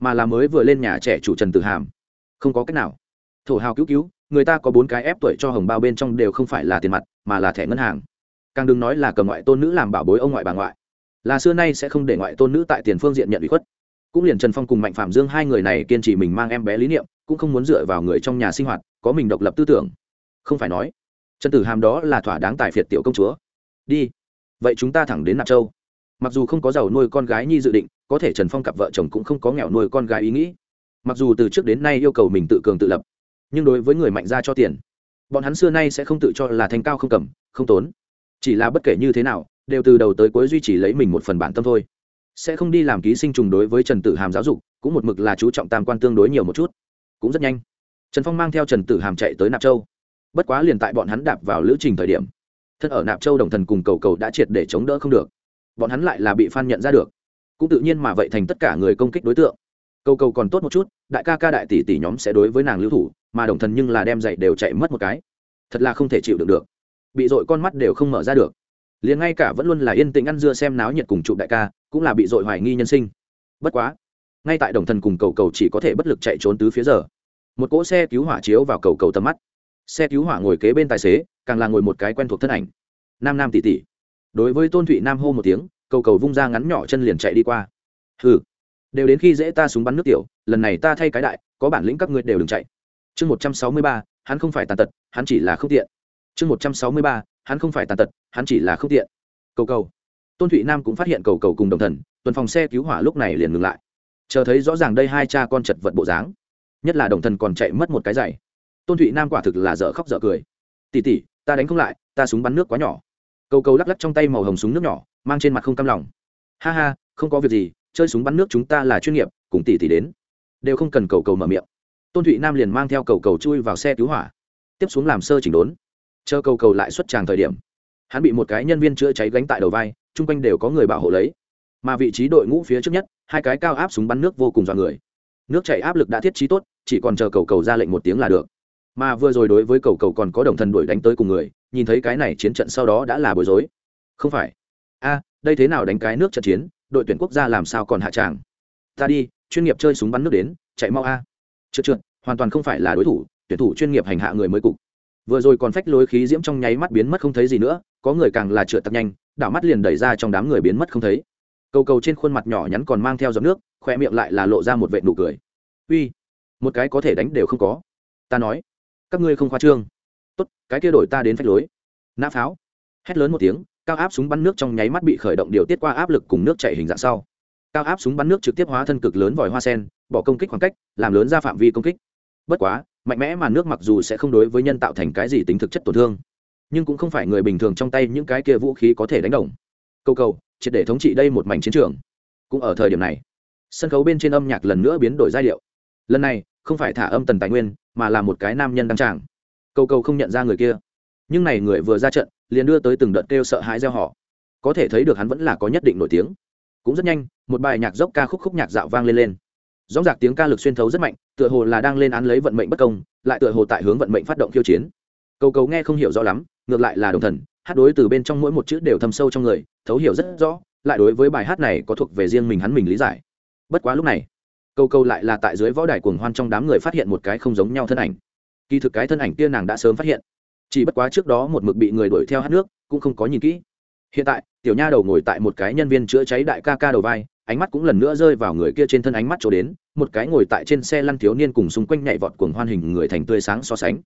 mà là mới vừa lên nhà trẻ chủ trần tử hàm. Không có cách nào. Thổ hào cứu cứu, người ta có bốn cái ép tuổi cho hồng bao bên trong đều không phải là tiền mặt, mà là thẻ ngân hàng. Càng đừng nói là cầm ngoại tôn nữ làm bảo bối ông ngoại bà ngoại. Là xưa nay sẽ không để ngoại tôn nữ tại tiền phương diện nhận ủy khuất. Cũng liền trần phong cùng mạnh phạm dương hai người này kiên trì mình mang em bé lý niệm, cũng không muốn dựa vào người trong nhà sinh hoạt, có mình độc lập tư tưởng. Không phải nói trần tử hàm đó là thỏa đáng tài phiệt tiểu công chúa. Đi, vậy chúng ta thẳng đến nạp châu. Mặc dù không có giàu nuôi con gái nhi dự định, có thể trần phong cặp vợ chồng cũng không có nghèo nuôi con gái ý nghĩ. Mặc dù từ trước đến nay yêu cầu mình tự cường tự lập, nhưng đối với người mạnh ra cho tiền, bọn hắn xưa nay sẽ không tự cho là thành cao không cầm, không tốn. Chỉ là bất kể như thế nào, đều từ đầu tới cuối duy trì lấy mình một phần bản tâm thôi. Sẽ không đi làm ký sinh trùng đối với trần tử hàm giáo dục, cũng một mực là chú trọng tam quan tương đối nhiều một chút. Cũng rất nhanh, trần phong mang theo trần tử hàm chạy tới nạp châu bất quá liền tại bọn hắn đạp vào lữ trình thời điểm, thân ở nạp châu đồng thần cùng cầu cầu đã triệt để chống đỡ không được. Bọn hắn lại là bị phan nhận ra được. Cũng tự nhiên mà vậy thành tất cả người công kích đối tượng. Cầu cầu còn tốt một chút, đại ca ca đại tỷ tỷ nhóm sẽ đối với nàng lưu thủ, mà đồng thần nhưng là đem dậy đều chạy mất một cái. Thật là không thể chịu được được. Bị dội con mắt đều không mở ra được. Liền ngay cả vẫn luôn là yên tĩnh ăn dưa xem náo nhiệt cùng chụp đại ca, cũng là bị dội hoài nghi nhân sinh. Bất quá, ngay tại đồng thần cùng cầu cầu chỉ có thể bất lực chạy trốn tứ phía giờ, một cỗ xe cứu hỏa chiếu vào cầu cầu tầm mắt xe cứu hỏa ngồi kế bên tài xế, càng là ngồi một cái quen thuộc thân ảnh. Nam nam tỷ tỷ. Đối với tôn thụy nam hô một tiếng, cầu cầu vung ra ngắn nhỏ chân liền chạy đi qua. Hừ. Đều đến khi dễ ta súng bắn nước tiểu, lần này ta thay cái đại, có bản lĩnh các ngươi đều đừng chạy. Chương một trăm sáu mươi ba, hắn không phải tàn tật, hắn chỉ là không tiện. Chương một trăm sáu mươi ba, hắn không phải tàn tật, hắn chỉ là không tiện. Cầu cầu. Tôn thụy nam cũng phát hiện cầu cầu cùng đồng thần, tuần phòng xe cứu hỏa lúc này liền ngừng lại. Chờ thấy rõ ràng đây hai cha con chật vật bộ dáng, nhất là đồng thần còn chạy mất một cái giày tôn thụy nam quả thực là dở khóc dở cười tỉ tỉ ta đánh không lại ta súng bắn nước quá nhỏ cầu cầu lắc lắc trong tay màu hồng súng nước nhỏ mang trên mặt không cam lòng ha ha không có việc gì chơi súng bắn nước chúng ta là chuyên nghiệp cùng tỷ tỷ đến đều không cần cầu cầu mở miệng tôn thụy nam liền mang theo cầu cầu chui vào xe cứu hỏa tiếp xuống làm sơ chỉnh đốn chờ cầu cầu lại xuất tràng thời điểm hắn bị một cái nhân viên chữa cháy gánh tại đầu vai chung quanh đều có người bảo hộ lấy mà vị trí đội ngũ phía trước nhất hai cái cao áp súng bắn nước vô cùng dọa người nước chảy áp lực đã thiết trí tốt chỉ còn chờ cầu cầu ra lệnh một tiếng là được mà vừa rồi đối với cầu cầu còn có đồng thần đuổi đánh tới cùng người, nhìn thấy cái này chiến trận sau đó đã là bối rối. Không phải. A, đây thế nào đánh cái nước trận chiến, đội tuyển quốc gia làm sao còn hạ tràng? Ta đi, chuyên nghiệp chơi súng bắn nước đến, chạy mau a. Trượt trượt, hoàn toàn không phải là đối thủ, tuyển thủ chuyên nghiệp hành hạ người mới cục. Vừa rồi còn phách lối khí diễm trong nháy mắt biến mất không thấy gì nữa, có người càng là trượt tặc nhanh, đảo mắt liền đẩy ra trong đám người biến mất không thấy. Cầu cầu trên khuôn mặt nhỏ nhắn còn mang theo giọt nước khoe miệng lại là lộ ra một vệ nụ cười. Uy, một cái có thể đánh đều không có. Ta nói các ngươi không khoa trương. Tốt, cái kia đổi ta đến phách lối. Nã pháo. Hét lớn một tiếng, cao áp súng bắn nước trong nháy mắt bị khởi động điều tiết qua áp lực cùng nước chảy hình dạng sau. Cao áp súng bắn nước trực tiếp hóa thân cực lớn vòi hoa sen, bỏ công kích khoảng cách, làm lớn ra phạm vi công kích. Bất quá, mạnh mẽ mà nước mặc dù sẽ không đối với nhân tạo thành cái gì tính thực chất tổn thương, nhưng cũng không phải người bình thường trong tay những cái kia vũ khí có thể đánh đồng. Câu cầu, triệt để thống trị đây một mảnh chiến trường. Cũng ở thời điểm này, sân khấu bên trên âm nhạc lần nữa biến đổi giai điệu. Lần này, không phải thả âm tần tài nguyên mà là một cái nam nhân đăng tràng. Câu cầu không nhận ra người kia. Nhưng này người vừa ra trận, liền đưa tới từng đợt kêu sợ hãi gieo họ. Có thể thấy được hắn vẫn là có nhất định nổi tiếng. Cũng rất nhanh, một bài nhạc dốc ca khúc khúc nhạc dạo vang lên lên. Rõ rạc tiếng ca lực xuyên thấu rất mạnh, tựa hồ là đang lên án lấy vận mệnh bất công, lại tựa hồ tại hướng vận mệnh phát động khiêu chiến. Cầu cầu nghe không hiểu rõ lắm, ngược lại là đồng thần, hát đối từ bên trong mỗi một chữ đều thâm sâu trong người, thấu hiểu rất rõ, lại đối với bài hát này có thuộc về riêng mình hắn mình lý giải. Bất quá lúc này câu câu lại là tại dưới võ đài cuồng hoan trong đám người phát hiện một cái không giống nhau thân ảnh. Kỳ thực cái thân ảnh kia nàng đã sớm phát hiện. Chỉ bất quá trước đó một mực bị người đuổi theo hát nước, cũng không có nhìn kỹ. Hiện tại, tiểu nha đầu ngồi tại một cái nhân viên chữa cháy đại ca ca đầu vai, ánh mắt cũng lần nữa rơi vào người kia trên thân ánh mắt chỗ đến, một cái ngồi tại trên xe lăn thiếu niên cùng xung quanh nhảy vọt cuồng hoan hình người thành tươi sáng so sánh.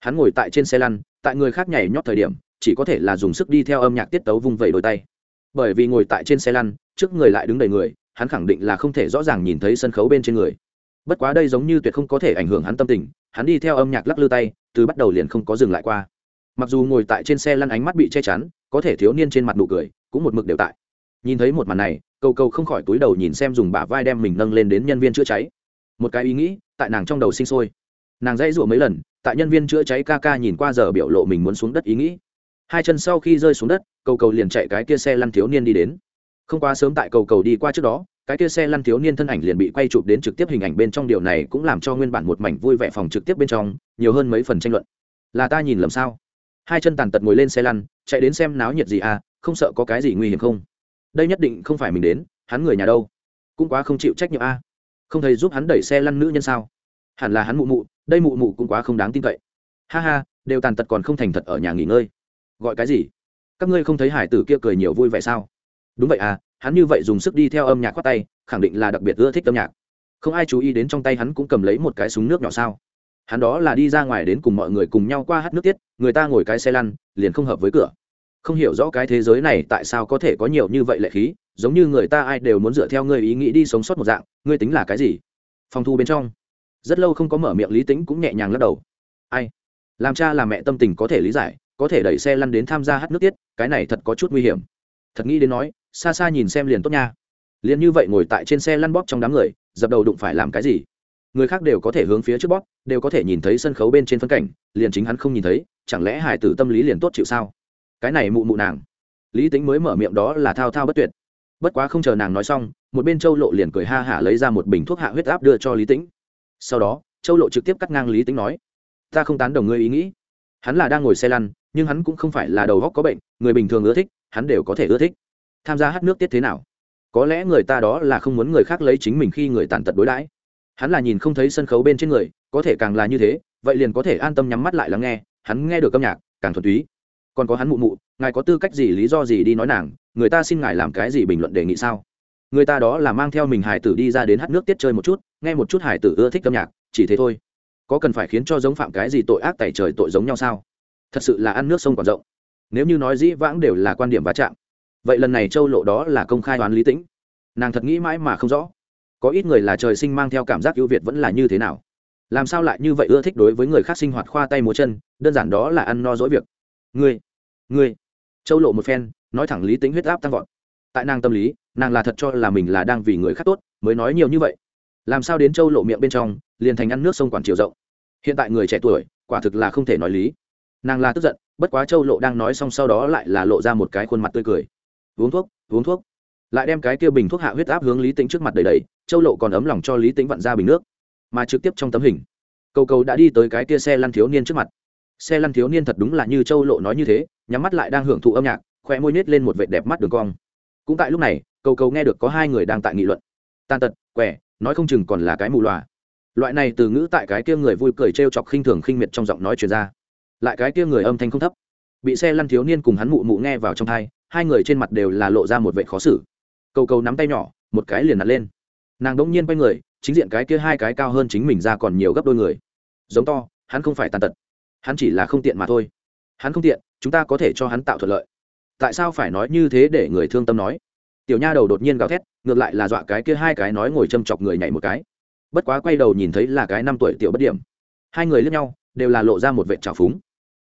Hắn ngồi tại trên xe lăn, tại người khác nhảy nhót thời điểm, chỉ có thể là dùng sức đi theo âm nhạc tiết tấu vung vẩy đôi tay. Bởi vì ngồi tại trên xe lăn, trước người lại đứng đầy người hắn khẳng định là không thể rõ ràng nhìn thấy sân khấu bên trên người. Bất quá đây giống như tuyệt không có thể ảnh hưởng hắn tâm tình, hắn đi theo âm nhạc lắc lư tay, từ bắt đầu liền không có dừng lại qua. Mặc dù ngồi tại trên xe lăn ánh mắt bị che chắn, có thể thiếu niên trên mặt nụ cười, cũng một mực đều tại. Nhìn thấy một màn này, cầu cầu không khỏi túi đầu nhìn xem dùng bả vai đem mình nâng lên đến nhân viên chữa cháy. Một cái ý nghĩ, tại nàng trong đầu sinh sôi. Nàng dãy rụa mấy lần, tại nhân viên chữa cháy ca ca nhìn qua giờ biểu lộ mình muốn xuống đất ý nghĩ. Hai chân sau khi rơi xuống đất, cầu cầu liền chạy cái kia xe lăn thiếu niên đi đến không quá sớm tại cầu cầu đi qua trước đó, cái kia xe lăn thiếu niên thân ảnh liền bị quay chụp đến trực tiếp hình ảnh bên trong, điều này cũng làm cho nguyên bản một mảnh vui vẻ phòng trực tiếp bên trong, nhiều hơn mấy phần tranh luận. Là ta nhìn lầm sao? Hai chân tàn tật ngồi lên xe lăn, chạy đến xem náo nhiệt gì à không sợ có cái gì nguy hiểm không? Đây nhất định không phải mình đến, hắn người nhà đâu? Cũng quá không chịu trách nhiệm a à. không thấy giúp hắn đẩy xe lăn nữ nhân sao? Hẳn là hắn mụ mụ, đây mụ mụ cũng quá không đáng tin cậy. Ha ha, đều tàn tật còn không thành thật ở nhà nghỉ ngơi. Gọi cái gì? Các ngươi không thấy hải tử kia cười nhiều vui vẻ sao? Đúng vậy à hắn như vậy dùng sức đi theo âm nhạc khoát tay, khẳng định là đặc biệt ưa thích âm nhạc. Không ai chú ý đến trong tay hắn cũng cầm lấy một cái súng nước nhỏ sao. Hắn đó là đi ra ngoài đến cùng mọi người cùng nhau qua hát nước tiết, người ta ngồi cái xe lăn, liền không hợp với cửa. Không hiểu rõ cái thế giới này tại sao có thể có nhiều như vậy lệ khí, giống như người ta ai đều muốn dựa theo người ý nghĩ đi sống sót một dạng, ngươi tính là cái gì? Phòng thu bên trong. Rất lâu không có mở miệng lý tính cũng nhẹ nhàng lắc đầu. Ai? Làm cha làm mẹ tâm tình có thể lý giải, có thể đẩy xe lăn đến tham gia hát nước tiết, cái này thật có chút nguy hiểm. Thật nghĩ đến nói xa xa nhìn xem liền tốt nha. Liền như vậy ngồi tại trên xe lăn bóp trong đám người, dập đầu đụng phải làm cái gì? Người khác đều có thể hướng phía trước bóp, đều có thể nhìn thấy sân khấu bên trên phân cảnh, liền chính hắn không nhìn thấy, chẳng lẽ hải tử tâm lý liền tốt chịu sao? Cái này mụ mụ nàng. Lý tính mới mở miệng đó là thao thao bất tuyệt. Bất quá không chờ nàng nói xong, một bên châu lộ liền cười ha hả lấy ra một bình thuốc hạ huyết áp đưa cho lý tĩnh. Sau đó, châu lộ trực tiếp cắt ngang lý tĩnh nói, ta không tán đồng ngươi ý nghĩ. Hắn là đang ngồi xe lăn, nhưng hắn cũng không phải là đầu góc có bệnh, người bình thường ưa thích, hắn đều có thể ưa thích tham gia hát nước tiết thế nào? Có lẽ người ta đó là không muốn người khác lấy chính mình khi người tàn tật đối đãi. Hắn là nhìn không thấy sân khấu bên trên người, có thể càng là như thế, vậy liền có thể an tâm nhắm mắt lại lắng nghe, hắn nghe được âm nhạc, càng thuần túy. Còn có hắn mụ mụ, ngài có tư cách gì, lý do gì đi nói nàng, người ta xin ngài làm cái gì bình luận đề nghị sao? Người ta đó là mang theo mình hải tử đi ra đến hát nước tiết chơi một chút, nghe một chút hải tử ưa thích âm nhạc, chỉ thế thôi. Có cần phải khiến cho giống phạm cái gì tội ác tẩy trời tội giống nhau sao? Thật sự là ăn nước sông còn rộng. Nếu như nói dĩ vãng đều là quan điểm va chạm vậy lần này châu lộ đó là công khai đoán lý tĩnh. Nàng thật nghĩ mãi mà không rõ, có ít người là trời sinh mang theo cảm giác ưu việt vẫn là như thế nào. Làm sao lại như vậy ưa thích đối với người khác sinh hoạt khoa tay múa chân, đơn giản đó là ăn no dỗi việc. Ngươi ngươi. Châu lộ một phen, nói thẳng lý tính huyết áp tăng vọt. Tại nàng tâm lý, nàng là thật cho là mình là đang vì người khác tốt, mới nói nhiều như vậy. Làm sao đến châu lộ miệng bên trong, liền thành ăn nước sông quản chiều rộng. Hiện tại người trẻ tuổi, quả thực là không thể nói lý. Nàng là tức giận, bất quá châu lộ đang nói xong sau đó lại là lộ ra một cái khuôn mặt tươi cười uống thuốc uống thuốc. Lại đem cái kia bình thuốc hạ huyết áp hướng lý Tĩnh trước mặt đầy đầy châu lộ còn ấm lòng cho lý Tĩnh vặn ra bình nước, mà trực tiếp trong tấm hình, cầu cầu đã đi tới cái kia xe lăn thiếu niên trước mặt. Xe lăn thiếu niên thật đúng là như châu lộ nói như thế, nhắm mắt lại đang hưởng thụ âm nhạc khoe môi nhét lên một vệ đẹp mắt đường cong. Cũng tại lúc này, cầu cầu nghe được có hai người đang tại nghị luận. Tàn tật, quẻ, nói không chừng còn là cái mù loà. Loại này từ ngữ tại cái kia người vui cười t r e o chọc khinh thường khinh miệt trong giọng nói chuyển ra. Lại cái kia người âm thanh không thấp. Bị xe lăn thiếu niên cùng hắn mụ mụ nghe vào trong thai hai người trên mặt đều là lộ ra một vệ khó xử. Cầu cầu nắm tay nhỏ, một cái liền nặt lên. Nàng đ ỗ n g nhiên quay người, chính diện cái kia hai cái cao hơn chính mình ra còn nhiều gấp đôi người. Giống to, hắn không phải tàn tật. Hắn chỉ là không tiện mà thôi. Hắn không tiện, chúng ta có thể cho hắn tạo thuận lợi. Tại sao phải nói như thế để người thương tâm nói? Tiểu nha đầu đột nhiên gào thét, ngược lại là dọa cái kia hai cái nói ngồi châm chọc người nhảy một cái. Bất quá quay đầu nhìn thấy là cái năm tuổi tiểu bất điểm. Hai người lướt nhau, đều là lộ ra một vệ trào phúng.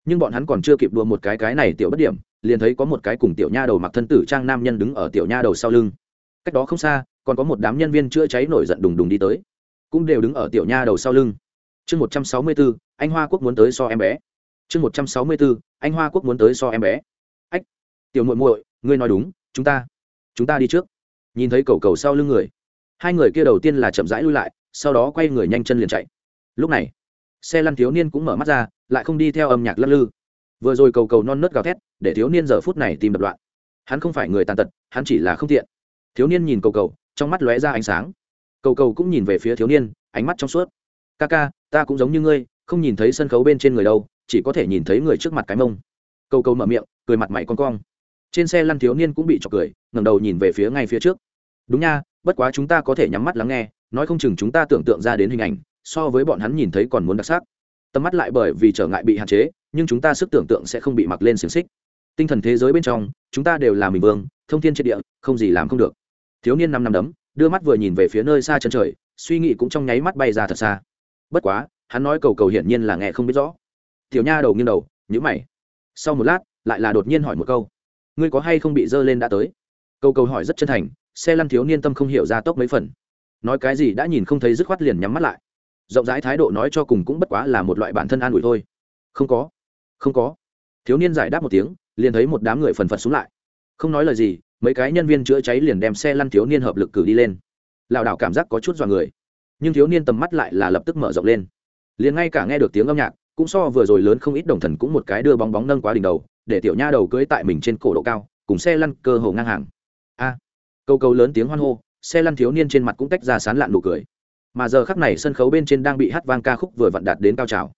Nhưng bọn hắn còn chưa kịp đua một cái cái này tiểu bất điểm liền thấy có một cái cùng tiểu nha đầu mặc thân tử trang nam nhân đứng ở tiểu nha đầu sau lưng. Cách đó không xa, còn có một đám nhân viên chữa cháy nổi giận đùng đùng đi tới. Cũng đều đứng ở tiểu nha đầu sau lưng. Chương một trăm sáu mươi bốn anh hoa quốc muốn tới so em bé. Chương một trăm sáu mươi bốn anh hoa quốc muốn tới so em bé. Ách, tiểu muội muội, ngươi nói đúng, chúng ta chúng ta đi trước. Nhìn thấy cầu cầu sau lưng người, hai người kia đầu tiên là chậm rãi lui lại, sau đó quay người nhanh chân liền chạy. Lúc này, xe lăn thiếu niên cũng mở mắt ra, lại không đi theo âm nhạc lắc lư vừa rồi cầu cầu non nớt gào thét, để thiếu niên giờ phút này tìm đập loạn. Hắn không phải người tàn tật, hắn chỉ là không tiện. Thiếu niên nhìn cầu cầu, trong mắt lóe ra ánh sáng. Cầu cầu cũng nhìn về phía thiếu niên, ánh mắt trong suốt. Ca ca, ta cũng giống như ngươi, không nhìn thấy sân khấu bên trên người đâu, chỉ có thể nhìn thấy người trước mặt cái mông. Cầu cầu mở miệng, cười mặt mày con cong. Trên xe lăn thiếu niên cũng bị trọc cười, ngẩng đầu nhìn về phía ngay phía trước. Đúng nha, bất quá chúng ta có thể nhắm mắt lắng nghe, nói không chừng chúng ta tưởng tượng ra đến hình ảnh, so với bọn hắn nhìn thấy còn muốn đặc sắc. Tầm mắt lại bởi vì trở ngại bị hạn chế nhưng chúng ta sức tưởng tượng sẽ không bị mặc lên xiềng xích. Tinh thần thế giới bên trong, chúng ta đều là mình vương, thông thiên triệt địa, không gì làm không được. Thiếu niên năm năm đấm, đưa mắt vừa nhìn về phía nơi xa chân trời, suy nghĩ cũng trong nháy mắt bay ra thật xa. Bất quá, hắn nói cầu cầu hiển nhiên là nghe không biết rõ. Tiểu nha đầu nghiêng đầu nhữ mày. Sau một lát, lại là đột nhiên hỏi một câu. Ngươi có hay không bị dơ lên đã tới? Câu câu hỏi rất chân thành, xe lăn thiếu niên tâm không hiểu ra tốc mấy phần. Nói cái gì đã nhìn không thấy dứt khoát liền nhắm mắt lại. Rộng rãi thái độ nói cho cùng cũng bất quá là một loại bản thân an ủi thôi. Không có không có. Thiếu niên giải đáp một tiếng liền thấy một đám người phần phật xuống lại. Không nói lời gì mấy cái nhân viên chữa cháy liền đem xe lăn thiếu niên hợp lực cử đi lên. Lảo đảo cảm giác có chút dọa người. Nhưng thiếu niên tầm mắt lại là lập tức mở rộng lên. Liền ngay cả nghe được tiếng âm nhạc cũng so vừa rồi lớn không ít đồng thần cũng một cái đưa bóng bóng nâng quá đỉnh đầu để tiểu nha đầu cưới tại mình trên cổ độ cao cùng xe lăn cơ hồ ngang hàng. A! À, câu câu lớn tiếng hoan hô xe lăn thiếu niên trên mặt cũng tách ra sán lạn nụ cười. Mà giờ khắc này sân khấu bên trên đang bị hát vang ca khúc vừa vặn đạt đến cao trào.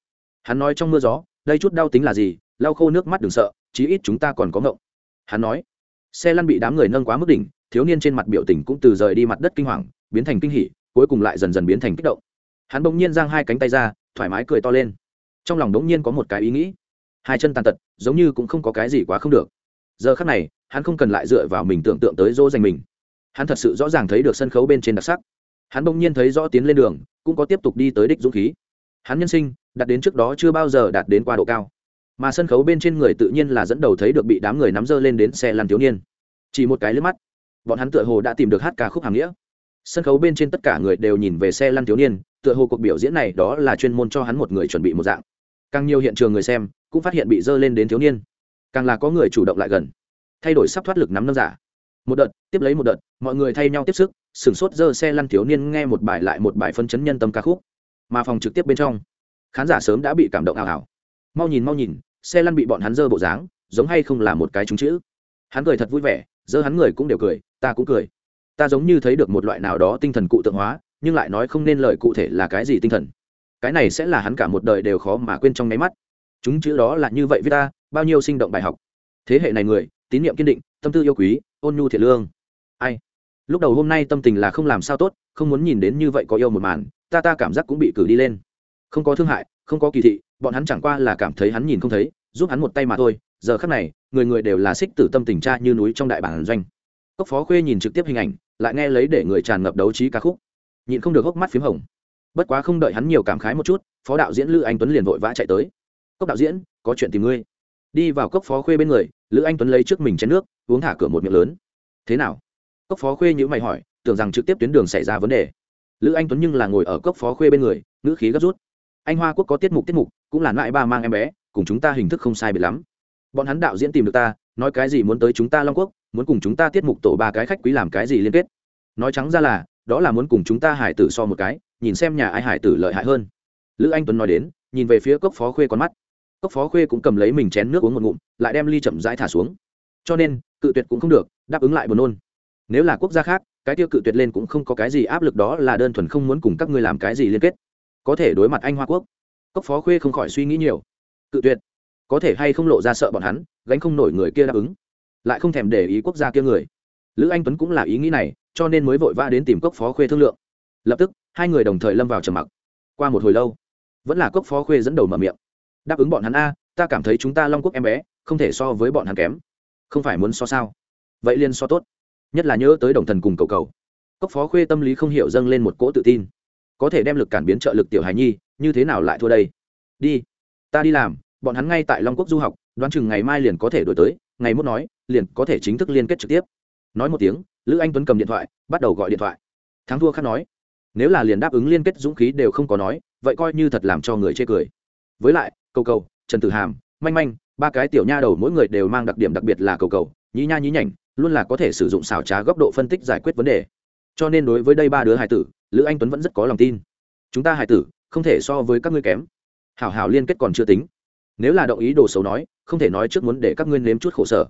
Hắn nói trong mưa gió đây chút đau tính là gì, lau khô nước mắt đừng sợ, chí ít chúng ta còn có ngộng. Hắn nói, xe lăn bị đám người nâng quá mức đỉnh, thiếu niên trên mặt biểu tình cũng từ rời đi mặt đất kinh hoàng, biến thành kinh hỉ, cuối cùng lại dần dần biến thành kích động. Hắn bỗng nhiên giang hai cánh tay ra, thoải mái cười to lên. Trong lòng bỗng nhiên có một cái ý nghĩ. Hai chân tàn tật, giống như cũng không có cái gì quá không được. Giờ khắc này, hắn không cần lại dựa vào mình tưởng tượng tới dỗ dành mình. Hắn thật sự rõ ràng thấy được sân khấu bên trên đặc sắc. Hắn bỗng nhiên thấy rõ tiến lên đường, cũng có tiếp tục đi tới đích dũng khí. Hắn nhân sinh đạt đến trước đó chưa bao giờ đạt đến qua độ cao. Mà sân khấu bên trên người tự nhiên là dẫn đầu thấy được bị đám người nắm dơ lên đến xe lăn thiếu niên. Chỉ một cái lướt mắt, bọn hắn tựa hồ đã tìm được hát ca khúc hàng nghĩa. Sân khấu bên trên tất cả người đều nhìn về xe lăn thiếu niên, tựa hồ cuộc biểu diễn này đó là chuyên môn cho hắn một người chuẩn bị một dạng. Càng nhiều hiện trường người xem cũng phát hiện bị dơ lên đến thiếu niên. Càng là có người chủ động lại gần. Thay đổi sắp thoát lực nắm nâng giả. Một đợt, tiếp lấy một đợt, mọi người thay nhau tiếp sức, sửng sốt dơ xe lăn thiếu niên nghe một bài lại một bài phân chấn nhân tâm ca khúc. Mà phòng trực tiếp bên trong khán giả sớm đã bị cảm động ảo ảo mau nhìn mau nhìn, xe lăn bị bọn hắn dơ bộ dáng, giống hay không là một cái trúng chữ. Hắn cười thật vui vẻ, dơ hắn người cũng đều cười, ta cũng cười. Ta giống như thấy được một loại nào đó tinh thần cụ tượng hóa, nhưng lại nói không nên lời cụ thể là cái gì tinh thần. Cái này sẽ là hắn cả một đời đều khó mà quên trong nháy mắt. Chúng chữ đó là như vậy với ta, bao nhiêu sinh động bài học. Thế hệ này người, tín nhiệm kiên định, tâm tư yêu quý, ôn nhu thiện lương. Ai? Lúc đầu hôm nay tâm tình là không làm sao tốt, không muốn nhìn đến như vậy có yêu một màn, ta ta cảm giác cũng bị cử đi lên không có thương hại, không có kỳ thị, bọn hắn chẳng qua là cảm thấy hắn nhìn không thấy, giúp hắn một tay mà thôi. Giờ khắc này, người người đều là xích tử tâm tình cha như núi trong đại bản doanh. Cốc phó khuê nhìn trực tiếp hình ảnh, lại nghe lấy để người tràn ngập đấu trí ca khúc. Nhịn không được hốc mắt p h í m hồng. Bất quá không đợi hắn nhiều cảm khái một chút, phó đạo diễn lữ anh tuấn liền vội vã chạy tới. Cốc đạo diễn, có chuyện tìm ngươi. Đi vào cốc phó khuê bên người, lữ anh tuấn lấy trước mình chén nước, uống thả cửa một miệng lớn. Thế nào? Cốc phó khuê nhữ mày hỏi, tưởng rằng trực tiếp tuyến đường xảy ra vấn đề. Lữ anh tuấn nhưng là ngồi ở cốc phó khuê bên người, ngữ khí gấp rút anh hoa quốc có tiết mục tiết mục, cũng là loại ba mang em bé, cùng chúng ta hình thức không sai biệt lắm. Bọn hắn đạo diễn tìm được ta, nói cái gì muốn tới chúng ta long quốc, muốn cùng chúng ta tiết mục tổ ba cái khách quý làm cái gì liên kết. Nói trắng ra là, đó là muốn cùng chúng ta hải tử so một cái, nhìn xem nhà ai hải tử lợi hại hơn. Lữ anh tuấn nói đến, nhìn về phía cốc phó khuê con mắt. Cốc phó khuê cũng cầm lấy mình chén nước uống một ngụm, lại đem ly chậm rãi thả xuống. Cho nên, cự tuyệt cũng không được, đáp ứng lại buồn nôn. Nếu là quốc gia khác, cái tiêu cự tuyệt lên cũng không có cái gì áp lực đó là đơn thuần không muốn cùng các ngươi làm cái gì liên kết có thể đối mặt anh hoa quốc. Cốc phó khuê không khỏi suy nghĩ nhiều. Cự tuyệt. Có thể hay không lộ ra sợ bọn hắn, gánh không nổi người kia đáp ứng. Lại không thèm để ý quốc gia kia người. Lữ anh tuấn cũng là ý nghĩ này, cho nên mới vội vã đến tìm cốc phó khuê thương lượng. Lập tức, hai người đồng thời lâm vào trầm mặc. Qua một hồi lâu, vẫn là cốc phó khuê dẫn đầu mở miệng. Đáp ứng bọn hắn a, ta cảm thấy chúng ta long quốc em bé, không thể so với bọn hắn kém. Không phải muốn so sao? Vậy liên so tốt. Nhất là nhớ tới đồng thần cùng cầu cầu. Cốc phó khuê tâm lý không hiểu dâng lên một cỗ tự tin có thể đem lực cản biến trợ lực tiểu hài nhi, như thế nào lại thua đây? Đi, ta đi làm, bọn hắn ngay tại long quốc du học, đoán chừng ngày mai liền có thể đổi tới, ngày mốt nói, liền có thể chính thức liên kết trực tiếp. Nói một tiếng, lữ anh tuấn cầm điện thoại, bắt đầu gọi điện thoại. Thắng thua khắc nói, nếu là liền đáp ứng liên kết dũng khí đều không có nói, vậy coi như thật làm cho người chê cười. Với lại, cầu cầu, trần tử hàm, manh manh, ba cái tiểu nha đầu mỗi người đều mang đặc điểm đặc biệt là cầu cầu, nhí nha nhí nhảnh, luôn là có thể sử dụng xảo trá góc độ phân tích giải quyết vấn đề cho nên đối với đây ba đứa hải tử, lữ anh tuấn vẫn rất có lòng tin. Chúng ta hải tử, không thể so với các ngươi kém. Hảo hảo liên kết còn chưa tính. Nếu là động ý đồ xấu nói, không thể nói trước muốn để các ngươi nếm chút khổ sở.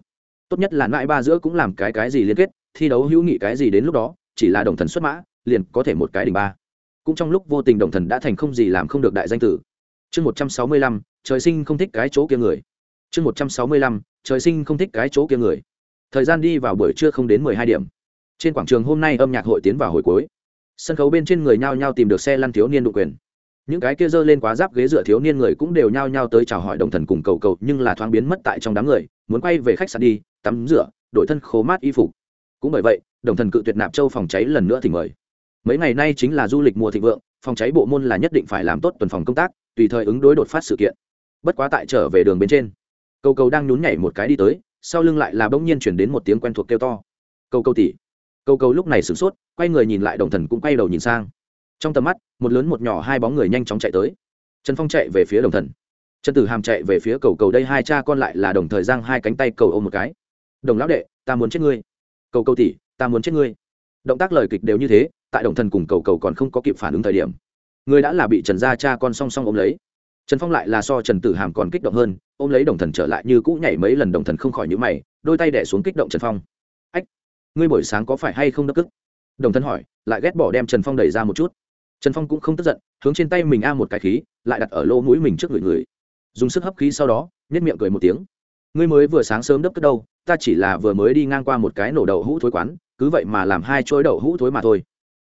Tốt nhất là mãi ba giữa cũng làm cái cái gì liên kết, thi đấu hữu nghị cái gì đến lúc đó, chỉ là đồng thần xuất mã, liền có thể một cái đỉnh ba. Cũng trong lúc vô tình đồng thần đã thành không gì làm không được đại danh tử. Chương một trăm sáu mươi lăm, trời sinh không thích cái chỗ kia người. Chương một trăm sáu mươi lăm, trời sinh không thích cái chỗ kia người. Thời gian đi vào buổi trưa không đến mười hai điểm trên quảng trường hôm nay âm nhạc hội tiến vào hồi cuối. Sân khấu bên trên người nhao nhao tìm được xe lăn thiếu niên đụ quyền. Những cái kia dơ lên quá giáp ghế dựa thiếu niên người cũng đều nhao nhao tới chào hỏi đồng thần cùng cầu cầu, nhưng là thoáng biến mất tại trong đám người, muốn quay về khách sạn đi, tắm rửa, đổi thân khố mát y phục. Cũng bởi vậy, đồng thần cự tuyệt nạp châu phòng cháy lần nữa thì mời. Mấy ngày nay chính là du lịch mùa thịnh vượng, phòng cháy bộ môn là nhất định phải làm tốt tuần phòng công tác, tùy thời ứng đối đột phát sự kiện. Bất quá tại trở về đường bên trên, cầu cầu đang nhún nhảy một cái đi tới, sau lưng lại là bỗng nhiên chuyển đến một tiếng quen thuộc kêu to. Cầu cầu tỉ cầu cầu lúc này sửng sốt quay người nhìn lại đồng thần cũng quay đầu nhìn sang. Trong tầm mắt một lớn một nhỏ hai bóng người nhanh chóng chạy tới. Trần phong chạy về phía đồng thần. Trần tử hàm chạy về phía cầu cầu đây hai cha con lại là đồng thời giang hai cánh tay cầu ôm một cái. Đồng lão đệ ta muốn chết ngươi. Cầu cầu tỷ, ta muốn chết ngươi. Động tác lời kịch đều như thế tại đồng thần cùng cầu cầu còn không có kịp phản ứng thời điểm. Người đã là bị trần gia cha con song song ôm lấy. Trần phong lại là so trần tử hàm còn kích động hơn ôm lấy đồng thần trở lại như cũ nhảy mấy lần đồng thần không khỏi nhữ mày đôi tay đẻ xuống kích động trần phong ngươi buổi sáng có phải hay không đắc cức? Đồng thân hỏi, lại ghét bỏ đem trần phong đẩy ra một chút. Trần phong cũng không tức giận, hướng trên tay mình a một cái khí, lại đặt ở lỗ mũi mình trước người người. Dùng sức hấp khí sau đó nhét miệng cười một tiếng. Ngươi mới vừa sáng sớm đấp cất đâu, ta chỉ là vừa mới đi ngang qua một cái nổ đậu hũ thối quán, cứ vậy mà làm hai chối đậu hũ thối mà thôi.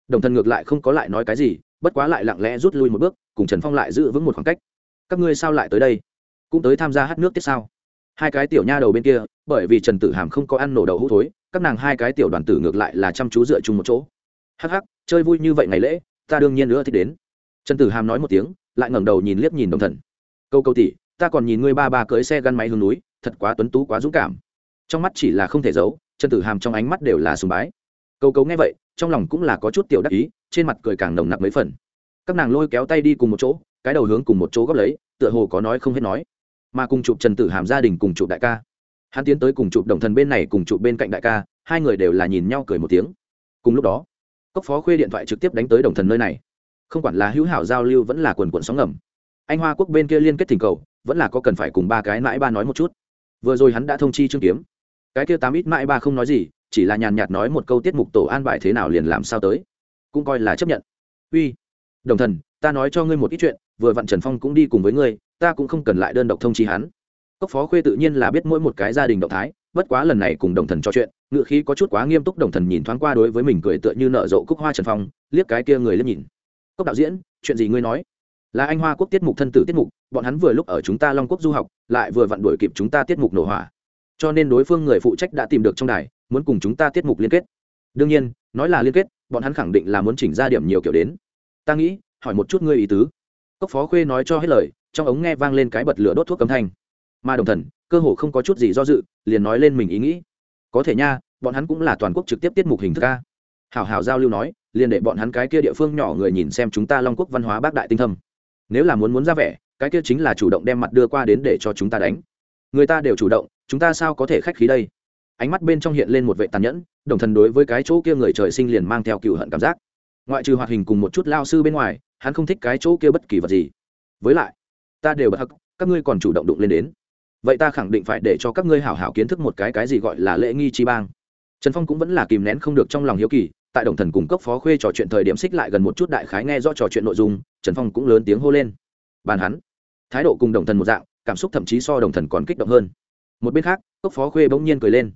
Đồng thân ngược lại không có lại nói cái gì, bất quá lại lặng lẽ rút lui một bước, cùng trần phong lại giữ vững một khoảng cách. Các ngươi sao lại tới đây? Cũng tới tham gia hát nước tiết sao? Hai cái tiểu nha đầu bên kia, bởi vì trần tử hàm không có ăn nổ đậu hũ thối các nàng hai cái tiểu đoàn tử ngược lại là chăm chú dựa chung một chỗ. Hắc hắc, chơi vui như vậy ngày lễ, ta đương nhiên nữa thích đến. Trần tử hàm nói một tiếng, lại ngẩng đầu nhìn liếc nhìn đồng thần. Câu câu tỉ, ta còn nhìn ngươi ba ba cưới xe gắn máy hướng núi, thật quá tuấn tú, quá dũng cảm. Trong mắt chỉ là không thể giấu, trần tử hàm trong ánh mắt đều là sùng bái. Câu câu nghe vậy, trong lòng cũng là có chút tiểu đắc ý, trên mặt cười càng nồng nặc mấy phần. Các nàng lôi kéo tay đi cùng một chỗ, cái đầu hướng cùng một chỗ góp lấy, tựa hồ có nói không hết nói. Mà cùng chụp trần tử hàm gia đình cùng chụp đại ca hắn tiến tới cùng chụp đồng thần bên này cùng chụp bên cạnh đại ca, hai người đều là nhìn nhau cười một tiếng. Cùng lúc đó, cốc phó khuê điện thoại trực tiếp đánh tới đồng thần nơi này. Không quản là hữu hảo giao lưu vẫn là quần quận sóng ngầm. Anh hoa quốc bên kia liên kết thỉnh cầu, vẫn là có cần phải cùng ba cái mãi ba nói một chút. Vừa rồi hắn đã thông chi trương kiếm. Cái kia tám ít mãi ba không nói gì, chỉ là nhàn nhạt nói một câu tiết mục tổ an bài thế nào liền làm sao tới. Cũng coi là chấp nhận. Uy, đồng thần, ta nói cho ngươi một ít chuyện, vừa vặn trần phong cũng đi cùng với ngươi, ta cũng không cần lại đơn độc thông chi hắn cốc phó khuê tự nhiên là biết mỗi một cái gia đình động thái, bất quá lần này cùng đồng thần trò chuyện ngự khí có chút quá nghiêm túc, đồng thần nhìn thoáng qua đối với mình cười tựa như nợ rộ cúc hoa trần phong, liếc cái kia người liếc nhìn. Cốc đạo diễn, chuyện gì ngươi nói? Là anh hoa quốc tiết mục thân tử tiết mục, bọn hắn vừa lúc ở chúng ta long quốc du học, lại vừa vặn đuổi kịp chúng ta tiết mục nổ hỏa. Cho nên đối phương người phụ trách đã tìm được trong đài, muốn cùng chúng ta tiết mục liên kết. Đương nhiên, nói là liên kết, bọn hắn khẳng định là muốn chỉnh ra điểm nhiều kiểu đến. Ta nghĩ, hỏi một chút ngươi ý tứ. Cốc phó khuê nói cho hết lời, trong ống nghe vang lên cái bật lửa đốt thuốc cấm thanh mà đồng thần, cơ hồ không có chút gì do dự, liền nói lên mình ý nghĩ. Có thể nha, bọn hắn cũng là toàn quốc trực tiếp tiết mục hình thức ca hảo hảo giao lưu nói, liền để bọn hắn cái kia địa phương nhỏ người nhìn xem chúng ta long quốc văn hóa bác đại tinh thâm. Nếu là muốn muốn ra vẻ, cái kia chính là chủ động đem mặt đưa qua đến để cho chúng ta đánh. Người ta đều chủ động, chúng ta sao có thể khách khí đây? Ánh mắt bên trong hiện lên một vệ tàn nhẫn, đồng thần đối với cái chỗ kia người trời sinh liền mang theo cựu hận cảm giác. Ngoại trừ hoạt hình cùng một chút lao sư bên ngoài, hắn không thích cái chỗ kia bất kỳ vật gì. Với lại, ta đều bật hắc, các ngươi còn chủ động đụng lên đến vậy ta khẳng định phải để cho các ngươi hảo hảo kiến thức một cái cái gì gọi là lễ nghi chi bang. Trần phong cũng vẫn là kìm nén không được trong lòng hiếu kỳ, tại đồng thần cùng cấp phó khuê trò chuyện thời điểm xích lại gần một chút đại khái nghe rõ trò chuyện nội dung, trần phong cũng lớn tiếng hô lên. Bàn hắn, thái độ cùng đồng thần một dạng, cảm xúc thậm chí so đồng thần còn kích động hơn. Một bên khác, cấp phó khuê bỗng nhiên cười lên.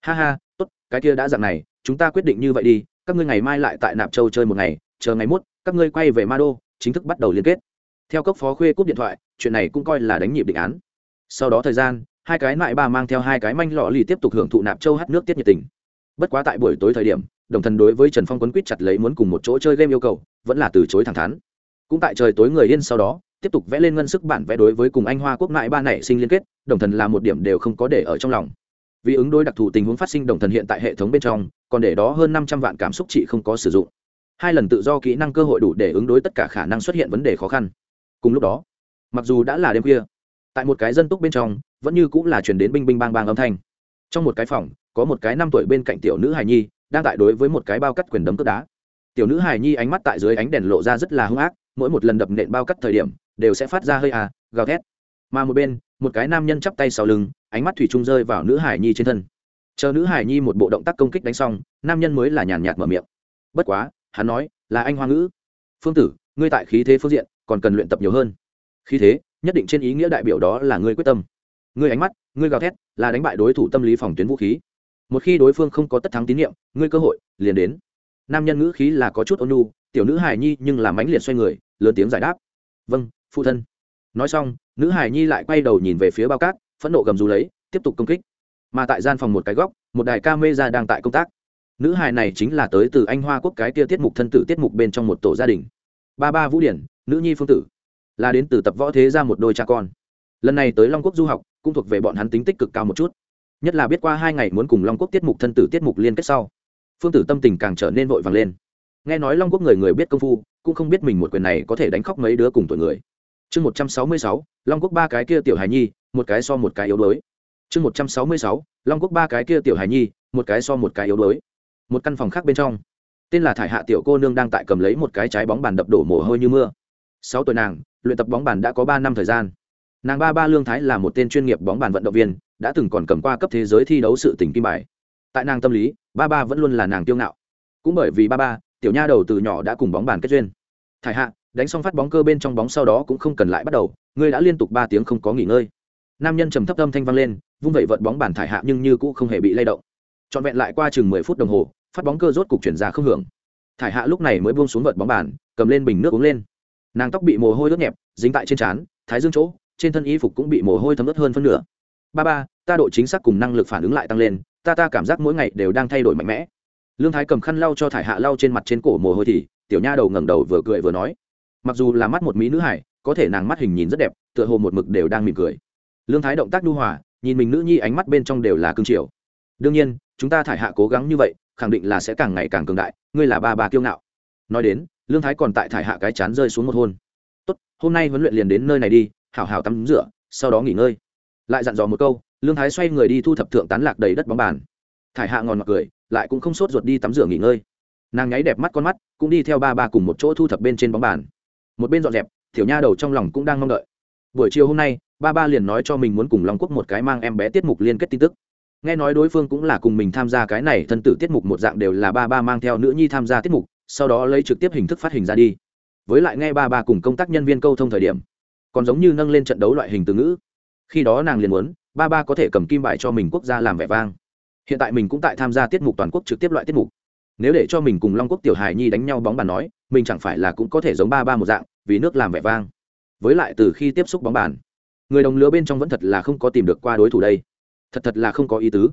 Ha ha, tốt, cái kia đã dạng này, chúng ta quyết định như vậy đi, các ngươi ngày mai lại tại nạp châu chơi một ngày, chờ ngày mốt, các ngươi quay về ma đô chính thức bắt đầu liên kết. Theo cấp phó khuê cúp điện thoại, chuyện này cũng coi là đánh nhịp định án sau đó thời gian, hai cái nại ba mang theo hai cái manh lọ lì tiếp tục hưởng thụ nạp châu hát nước tiết nhiệt tình. Bất quá tại buổi tối thời điểm, đồng thần đối với trần phong quấn quýt chặt lấy muốn cùng một chỗ chơi game yêu cầu, vẫn là từ chối thẳng thắn. Cũng tại trời tối người yên sau đó, tiếp tục vẽ lên ngân sức bản vẽ đối với cùng anh hoa quốc nại ba nảy sinh liên kết, đồng thần là một điểm đều không có để ở trong lòng. Vì ứng đối đặc thù tình huống phát sinh, đồng thần hiện tại hệ thống bên trong, còn để đó hơn năm trăm vạn cảm xúc chị không có sử dụng. Hai lần tự do kỹ năng cơ hội đủ để ứng đối tất cả khả năng xuất hiện vấn đề khó khăn. Cùng lúc đó, mặc dù đã là đêm khuya tại một cái dân túc bên trong, vẫn như cũng là chuyển đến binh binh bang bang âm thanh. Trong một cái phòng, có một cái năm tuổi bên cạnh tiểu nữ hài nhi, đang tại đối với một cái bao cắt quyền đấm cướp đá. Tiểu nữ hài nhi ánh mắt tại dưới ánh đèn lộ ra rất là hung ác, mỗi một lần đập nện bao cắt thời điểm, đều sẽ phát ra hơi à gào thét. Mà một bên, một cái nam nhân chắp tay sau lưng, ánh mắt thủy trung rơi vào nữ hải nhi trên thân. Chờ nữ hải nhi một bộ động tác công kích đánh xong, nam nhân mới là nhàn nhạt mở miệng. Bất quá, hắn nói, là anh hoa ngữ. Phương tử, ngươi tại khí thế phương diện, còn cần luyện tập nhiều hơn. Khí thế? Nhất định trên ý nghĩa đại biểu đó là ngươi quyết tâm. Ngươi ánh mắt, ngươi gào thét, là đánh bại đối thủ tâm lý phòng tuyến vũ khí. Một khi đối phương không có tất thắng tín nhiệm, ngươi cơ hội, liền đến. Nam nhân ngữ khí là có chút ônu tiểu nữ hài nhi nhưng làm mãnh liệt xoay người, lớn tiếng giải đáp. Vâng phụ thân. Nói xong, nữ hài nhi lại quay đầu nhìn về phía bao cát, phẫn nộ gầm rú lấy, tiếp tục công kích. Mà tại gian phòng một cái góc, một đài ca mê ra đang tại công tác. Nữ hài này chính là tới từ anh hoa quốc cái tia tiết mục thân tử tiết mục bên trong một tổ gia đình. Ba ba vũ điển, nữ nhi phương tử là đến từ tập võ thế ra một đôi cha con. Lần này tới long quốc du học, cũng thuộc về bọn hắn tính tích cực cao một chút. Nhất là biết qua hai ngày muốn cùng long quốc tiết mục thân tử tiết mục liên kết sau, phương tử tâm tình càng trở nên vội vàng lên. Nghe nói long quốc người người biết công phu, cũng không biết mình một quyền này có thể đánh khóc mấy đứa cùng tuổi người. Chương một trăm sáu mươi sáu, long quốc ba cái kia tiểu hài nhi, một cái so một cái yếu đuối. Chương một trăm sáu mươi sáu, long quốc ba cái kia tiểu hài nhi, một cái so một cái yếu đuối. Một căn phòng khác bên trong, tên là thải hạ tiểu cô nương đang tại cầm lấy một cái trái bóng bàn đập đổ mồ hôi như mưa sáu tuổi nàng, luyện tập bóng bàn đã có ba năm thời gian. Nàng ba ba lương thái là một tên chuyên nghiệp bóng bàn vận động viên, đã từng còn cầm qua cấp thế giới thi đấu sự tỉnh kim bài. Tại nàng tâm lý, ba ba vẫn luôn là nàng tiêu ngạo. Cũng bởi vì ba ba, tiểu nha đầu từ nhỏ đã cùng bóng bàn kết duyên. Thải hạ, đánh xong phát bóng cơ bên trong bóng sau đó cũng không cần lại bắt đầu, ngươi đã liên tục ba tiếng không có nghỉ ngơi. Nam nhân trầm thấp âm thanh vang lên, vung vẩy vợt bóng bàn thải hạ nhưng như cũng không hề bị lay động. Trọn vẹn lại qua chừng mười phút đồng hồ, phát bóng cơ rốt cục chuyển ra không hưởng. Thải hạ lúc này mới buông xuống vợt bóng bàn, cầm lên bình nước uống lên nàng tóc bị mồ hôi ướt nhẹp, dính tại trên trán, thái dương chỗ, trên thân y phục cũng bị mồ hôi thấm ướt hơn phân nửa. Ba ba, ta độ chính xác cùng năng lực phản ứng lại tăng lên, ta ta cảm giác mỗi ngày đều đang thay đổi mạnh mẽ. Lương thái cầm khăn lau cho thải hạ lau trên mặt trên cổ mồ hôi thì, tiểu nha đầu ngẩng đầu vừa cười vừa nói, mặc dù là mắt một mỹ nữ hải có thể nàng mắt hình nhìn rất đẹp, tựa hồ một mực đều đang mỉm cười. Lương thái động tác nhu hòa, nhìn mình nữ nhi ánh mắt bên trong đều là cương triều. Đương nhiên, chúng ta thải hạ cố gắng như vậy, khẳng định là sẽ càng ngày càng cường đại, ngươi là ba bà kiêu ngạo. Nói đến lương thái còn tại thải hạ cái chán rơi xuống một hôn. Tốt, hôm nay huấn luyện liền đến nơi này đi, hảo hảo tắm rửa, sau đó nghỉ ngơi. Lại dặn dò một câu, lương thái xoay người đi thu thập thượng tán lạc đầy đất bóng bàn. Thải hạ ngòn mặc cười, lại cũng không sốt ruột đi tắm rửa nghỉ ngơi. Nàng nháy đẹp mắt con mắt, cũng đi theo ba ba cùng một chỗ thu thập bên trên bóng bàn. Một bên dọn dẹp thiểu nha đầu trong lòng cũng đang mong đợi. Buổi chiều hôm nay, ba ba liền nói cho mình muốn cùng long quốc một cái mang em bé tiết mục liên kết tin tức. Nghe nói đối phương cũng là cùng mình tham gia cái này, thân tử tiết mục một dạng đều là ba ba mang theo nữ nhi tham gia tiết mục sau đó lấy trực tiếp hình thức phát hình ra đi. Với lại nghe ba ba cùng công tác nhân viên câu thông thời điểm, còn giống như nâng lên trận đấu loại hình từ ngữ. Khi đó nàng liền muốn, ba ba có thể cầm kim bài cho mình quốc gia làm vẻ vang. Hiện tại mình cũng tại tham gia tiết mục toàn quốc trực tiếp loại tiết mục. Nếu để cho mình cùng long quốc tiểu hài nhi đánh nhau bóng bàn nói, mình chẳng phải là cũng có thể giống ba ba một dạng, vì nước làm vẻ vang. Với lại từ khi tiếp xúc bóng bàn, người đồng lứa bên trong vẫn thật là không có tìm được qua đối thủ đây. Thật thật là không có ý tứ.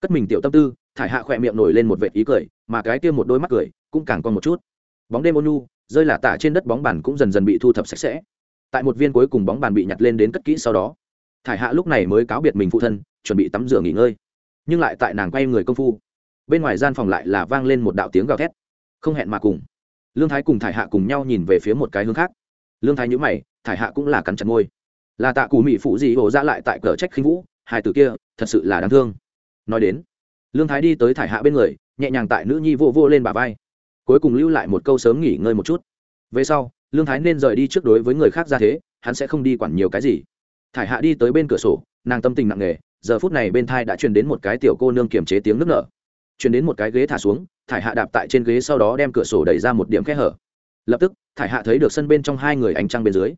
Cất mình tiểu tâm tư, thải hạ khỏe miệng nổi lên một vệt ý cười, mà cái kia một đôi mắt cười cũng càng còn một chút. Bóng đêm ônu rơi lả tả trên đất bóng bàn cũng dần dần bị thu thập sạch sẽ. Tại một viên cuối cùng bóng bàn bị nhặt lên đến cất kỹ sau đó, thải hạ lúc này mới cáo biệt mình phụ thân, chuẩn bị tắm rửa nghỉ ngơi. Nhưng lại tại nàng quay người công phu, bên ngoài gian phòng lại là vang lên một đạo tiếng gào thét. Không hẹn mà cùng. Lương thái cùng thải hạ cùng nhau nhìn về phía một cái hướng khác. Lương thái nhữ mày, thải hạ cũng là cắn chặt môi. Là tạ cù mỹ phụ gì hồ ra lại tại cờ trách khinh vũ, hai từ kia, thật sự là đáng thương. Nói đến, lương thái đi tới thải hạ bên người, nhẹ nhàng tại nữ nhi vô vô lên bà vai cuối cùng lưu lại một câu sớm nghỉ ngơi một chút. Về sau, lương thái nên rời đi trước đối với người khác ra thế, hắn sẽ không đi quản nhiều cái gì. Thải hạ đi tới bên cửa sổ, nàng tâm tình nặng nề, giờ phút này bên thai đã truyền đến một cái tiểu cô nương kiềm chế tiếng nước nở. Truyền đến một cái ghế thả xuống, thải hạ đạp tại trên ghế sau đó đem cửa sổ đẩy ra một điểm kẽ hở. Lập tức, thải hạ thấy được sân bên trong hai người ánh trăng bên dưới.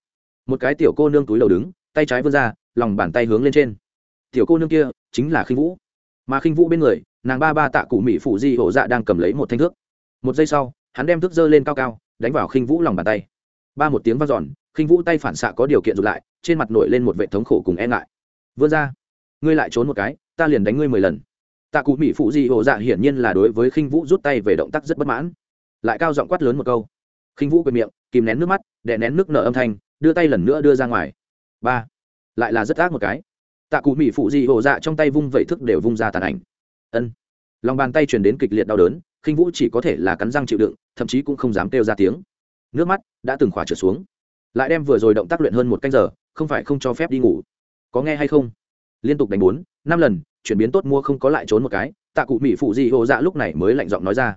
Một cái tiểu cô nương túi đầu đứng, tay trái vươn ra, lòng bàn tay hướng lên trên. Tiểu cô nương kia chính là khinh vũ. Mà khinh vũ bên người, nàng ba ba tạ cụ mỹ phụ di hổ dạ đang cầm lấy một thanh thước một giây sau, hắn đem thức dơ lên cao cao, đánh vào khinh vũ lòng bàn tay. Ba một tiếng v a n giòn khinh vũ tay phản xạ có điều kiện rụt lại, trên mặt nổi lên một vệ thống khổ cùng e ngại. Vươn ra, ngươi lại trốn một cái, ta liền đánh ngươi mười lần. Tạ cụ mỹ phụ di hộ dạ hiển nhiên là đối với khinh vũ rút tay về động tác rất bất mãn. Lại cao giọng quát lớn một câu. Khinh vũ quệt miệng, kìm nén nước mắt, đè nén nước nở âm thanh, đưa tay lần nữa đưa ra ngoài. Ba, lại là rất ác một cái. Tạ cụ mỹ phụ di hộ dạ trong tay vung vẩy thức đều vung ra tàn ảnh. Ân lòng bàn tay truyền đến kịch liệt đau đớn, khinh vũ chỉ có thể là cắn răng chịu đựng, thậm chí cũng không dám kêu ra tiếng. Nước mắt đã từng khỏa trở xuống. Lại đem vừa rồi động tác luyện hơn một canh giờ, không phải không cho phép đi ngủ. Có nghe hay không? Liên tục đánh bốn, năm lần, chuyển biến tốt mua không có lại trốn một cái, tạ cụ mỹ phụ di hộ dạ lúc này mới lạnh giọng nói ra.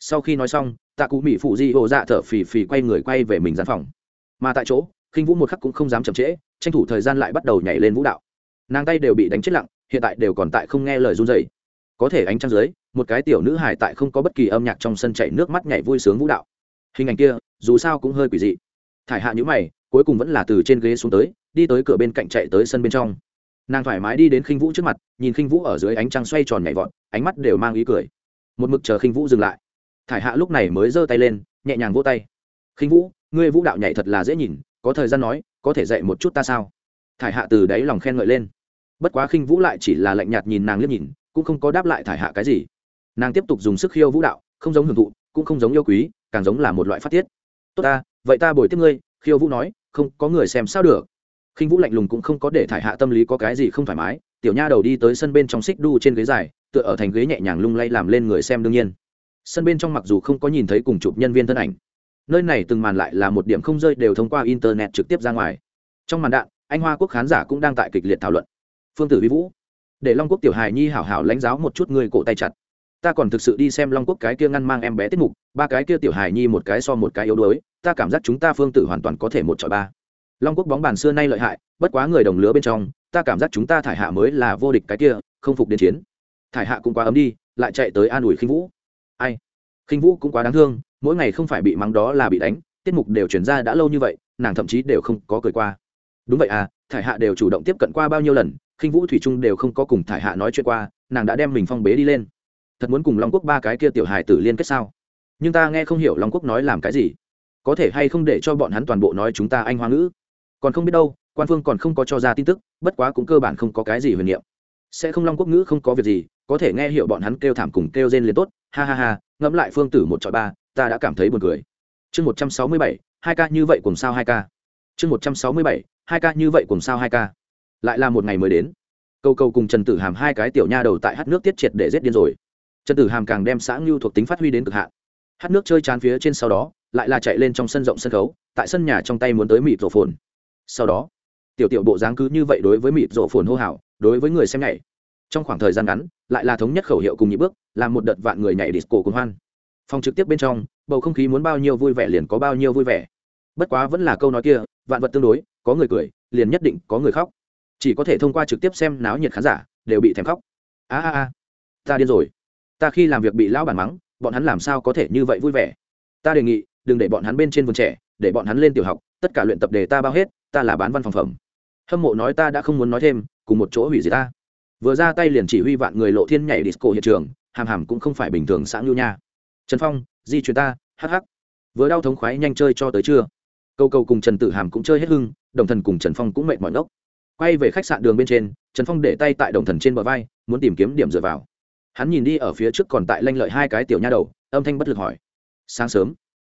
Sau khi nói xong, tạ cụ mỹ phụ di hộ dạ thở phì phì quay người quay về mình gian phòng. Mà tại chỗ, khinh vũ một khắc cũng không dám chậm trễ, tranh thủ thời gian lại bắt đầu nhảy lên vũ đạo. Nàng tay đều bị đánh chết lặng, hiện tại đều còn tại không nghe lời run dày có thể ánh trăng dưới, một cái tiểu nữ hài tại không có bất kỳ âm nhạc trong sân chạy nước mắt nhảy vui sướng vũ đạo. Hình ảnh kia, dù sao cũng hơi quỷ dị. Thải hạ nhữ mày, cuối cùng vẫn là từ trên ghế xuống tới, đi tới cửa bên cạnh chạy tới sân bên trong. Nàng thoải mái đi đến khinh vũ trước mặt, nhìn khinh vũ ở dưới ánh trăng xoay tròn nhảy vọt, ánh mắt đều mang ý cười. Một mực chờ khinh vũ dừng lại. Thải hạ lúc này mới giơ tay lên, nhẹ nhàng vỗ tay. Khinh vũ, ngươi vũ đạo nhảy thật là dễ nhìn, có thời gian nói, có thể dạy một chút ta sao? Thải hạ từ đáy lòng khen ngợi lên. Bất quá khinh vũ lại chỉ là lạnh nhạt nhìn nàng liếc nhìn cũng không có đáp lại thải hạ cái gì. Nàng tiếp tục dùng sức khiêu vũ đạo, không giống hưởng thụ, cũng không giống yêu quý, càng giống là một loại phát tiết. Tốt ta, vậy ta bồi tiếp ngươi, khiêu vũ nói, không có người xem sao được. Khinh vũ lạnh lùng cũng không có để thải hạ tâm lý có cái gì không thoải mái, tiểu nha đầu đi tới sân bên trong xích đu trên ghế dài, tựa ở thành ghế nhẹ nhàng lung lay làm lên người xem đương nhiên. Sân bên trong mặc dù không có nhìn thấy cùng chụp nhân viên thân ảnh, nơi này từng màn lại là một điểm không rơi đều thông qua internet trực tiếp ra ngoài. Trong màn đạn, anh hoa quốc khán giả cũng đang tại kịch liệt thảo luận. Phương tử vi vũ để long quốc tiểu hài nhi hảo hảo lãnh giáo một chút người cổ tay chặt. Ta còn thực sự đi xem long quốc cái kia ngăn mang em bé tiết mục, ba cái kia tiểu hài nhi một cái so một cái yếu đuối, ta cảm giác chúng ta phương tử hoàn toàn có thể một chọi ba. Long quốc bóng bàn xưa nay lợi hại, bất quá người đồng lứa bên trong, ta cảm giác chúng ta thải hạ mới là vô địch cái kia, không phục đến chiến. Thải hạ cũng quá ấm đi, lại chạy tới an ủi khinh vũ. Ai? Khinh vũ cũng quá đáng thương, mỗi ngày không phải bị mắng đó là bị đánh, tiết mục đều chuyển ra đã lâu như vậy, nàng thậm chí đều không có cười qua. Đúng vậy à thải hạ đều chủ động tiếp cận qua bao nhiêu lần khinh vũ thủy trung đều không có cùng thải hạ nói chuyện qua, nàng đã đem mình phong bế đi lên. Thật muốn cùng long quốc ba cái kia tiểu hài tử liên kết sao? Nhưng ta nghe không hiểu long quốc nói làm cái gì. Có thể hay không để cho bọn hắn toàn bộ nói chúng ta anh hoa ngữ? Còn không biết đâu, quan phương còn không có cho ra tin tức, bất quá cũng cơ bản không có cái gì huyền niệm. Sẽ không long quốc ngữ không có việc gì, có thể nghe hiểu bọn hắn kêu thảm cùng kêu rên liền tốt. Ha ha ha, ngẫm lại phương tử một trọi ba, ta đã cảm thấy buồn cười. Chương một trăm sáu mươi bảy, hai ca như vậy cùng sao hai ca? Chương một trăm sáu mươi bảy, hai ca như vậy cùng sao hai ca? Lại là một ngày mới đến. Câu câu cùng trần tử hàm hai cái tiểu nha đầu tại hát nước tiết triệt để giết điên rồi. Trần tử hàm càng đem xã ngưu thuộc tính phát huy đến cực hạn. Hát nước chơi chán phía trên sau đó, lại là chạy lên trong sân rộng sân khấu, tại sân nhà trong tay muốn tới mịt rổ phồn. Sau đó, tiểu tiểu bộ dáng cứ như vậy đối với mịt rổ phồn hô hào, đối với người xem nhảy. Trong khoảng thời gian ngắn, lại là thống nhất khẩu hiệu cùng nhị bước làm một đợt vạn người nhảy disco cùng hoan. Phòng trực tiếp bên trong, bầu không khí muốn bao nhiêu vui vẻ liền có bao nhiêu vui vẻ. Bất quá vẫn là câu nói kia, vạn vật tương đối, có người cười, liền nhất định có người khóc chỉ có thể thông qua trực tiếp xem náo nhiệt khán giả, đều bị thèm khóc. A a a, ta điên rồi. Ta khi làm việc bị lão bản mắng, bọn hắn làm sao có thể như vậy vui vẻ? Ta đề nghị, đừng để bọn hắn bên trên vườn trẻ, để bọn hắn lên tiểu học, tất cả luyện tập đề ta bao hết, ta là bán văn phòng phẩm. Hâm mộ nói ta đã không muốn nói thêm, cùng một chỗ hủy diệt ta. Vừa ra tay liền chỉ huy vạn người lộ thiên nhảy disco hiện trường, hàm hàm cũng không phải bình thường xã ngưu nha. Trần phong, di chuyển ta hh vừa đau thống khoái nhanh chơi cho tới trưa. Câu câu cùng trần tử hàm cũng chơi hết hưng, đồng thần cùng trần phong cũng mệt mỏi ngốc quay về khách sạn đường bên trên, trần phong để tay tại đồng thần trên bờ vai, muốn tìm kiếm điểm dựa vào. Hắn nhìn đi ở phía trước còn tại lanh lợi hai cái tiểu nha đầu, âm thanh bất lực hỏi. Sáng sớm.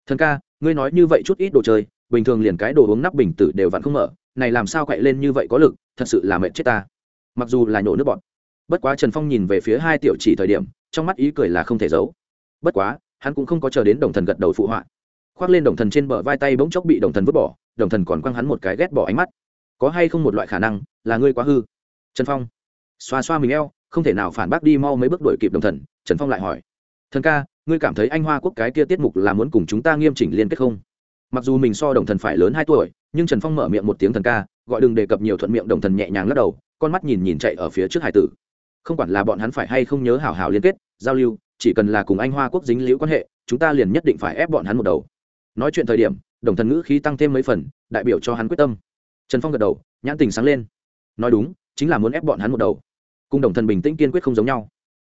Thần ca, ngươi nói như vậy chút ít đồ chơi, bình thường liền cái đồ uống nắp bình tử đều vặn không mở, này làm sao quậy lên như vậy có lực, thật sự là mệt chết ta. Mặc dù là nhổ nước bọt. Bất quá trần phong nhìn về phía hai tiểu chỉ thời điểm, trong mắt ý cười là không thể giấu. Bất quá, hắn cũng không có chờ đến đồng thần gật đầu phụ họa. Khoác lên đồng thần trên bờ vai tay bỗng chốc bị đồng thần vứt bỏ, đồng thần còn quăng hắn một cái ghét bỏ ánh mắt có hay không một loại khả năng là ngươi quá hư? Trần phong xoa xoa mình eo, không thể nào phản bác đi mau mấy bước đuổi kịp đồng thần, trần phong lại hỏi, thần ca, ngươi cảm thấy anh hoa quốc cái kia tiết mục là muốn cùng chúng ta nghiêm chỉnh liên kết không? Mặc dù mình so đồng thần phải lớn hai tuổi, nhưng trần phong mở miệng một tiếng thần ca, gọi đừng đề cập nhiều thuận miệng đồng thần nhẹ nhàng lắc đầu, con mắt nhìn nhìn chạy ở phía trước hải tử. Không quản là bọn hắn phải hay không nhớ hảo hảo liên kết, giao lưu, chỉ cần là cùng anh hoa quốc dính liễu quan hệ, chúng ta liền nhất định phải ép bọn hắn một đầu. Nói chuyện thời điểm, đồng thần ngữ khí tăng thêm mấy phần, đại biểu cho hắn quyết tâm trần phong gật đầu, nhãn tình sáng lên. Nói đúng, chính là muốn ép bọn hắn một đầu. Cùng đồng thần bình tĩnh kiên quyết không giống nhau.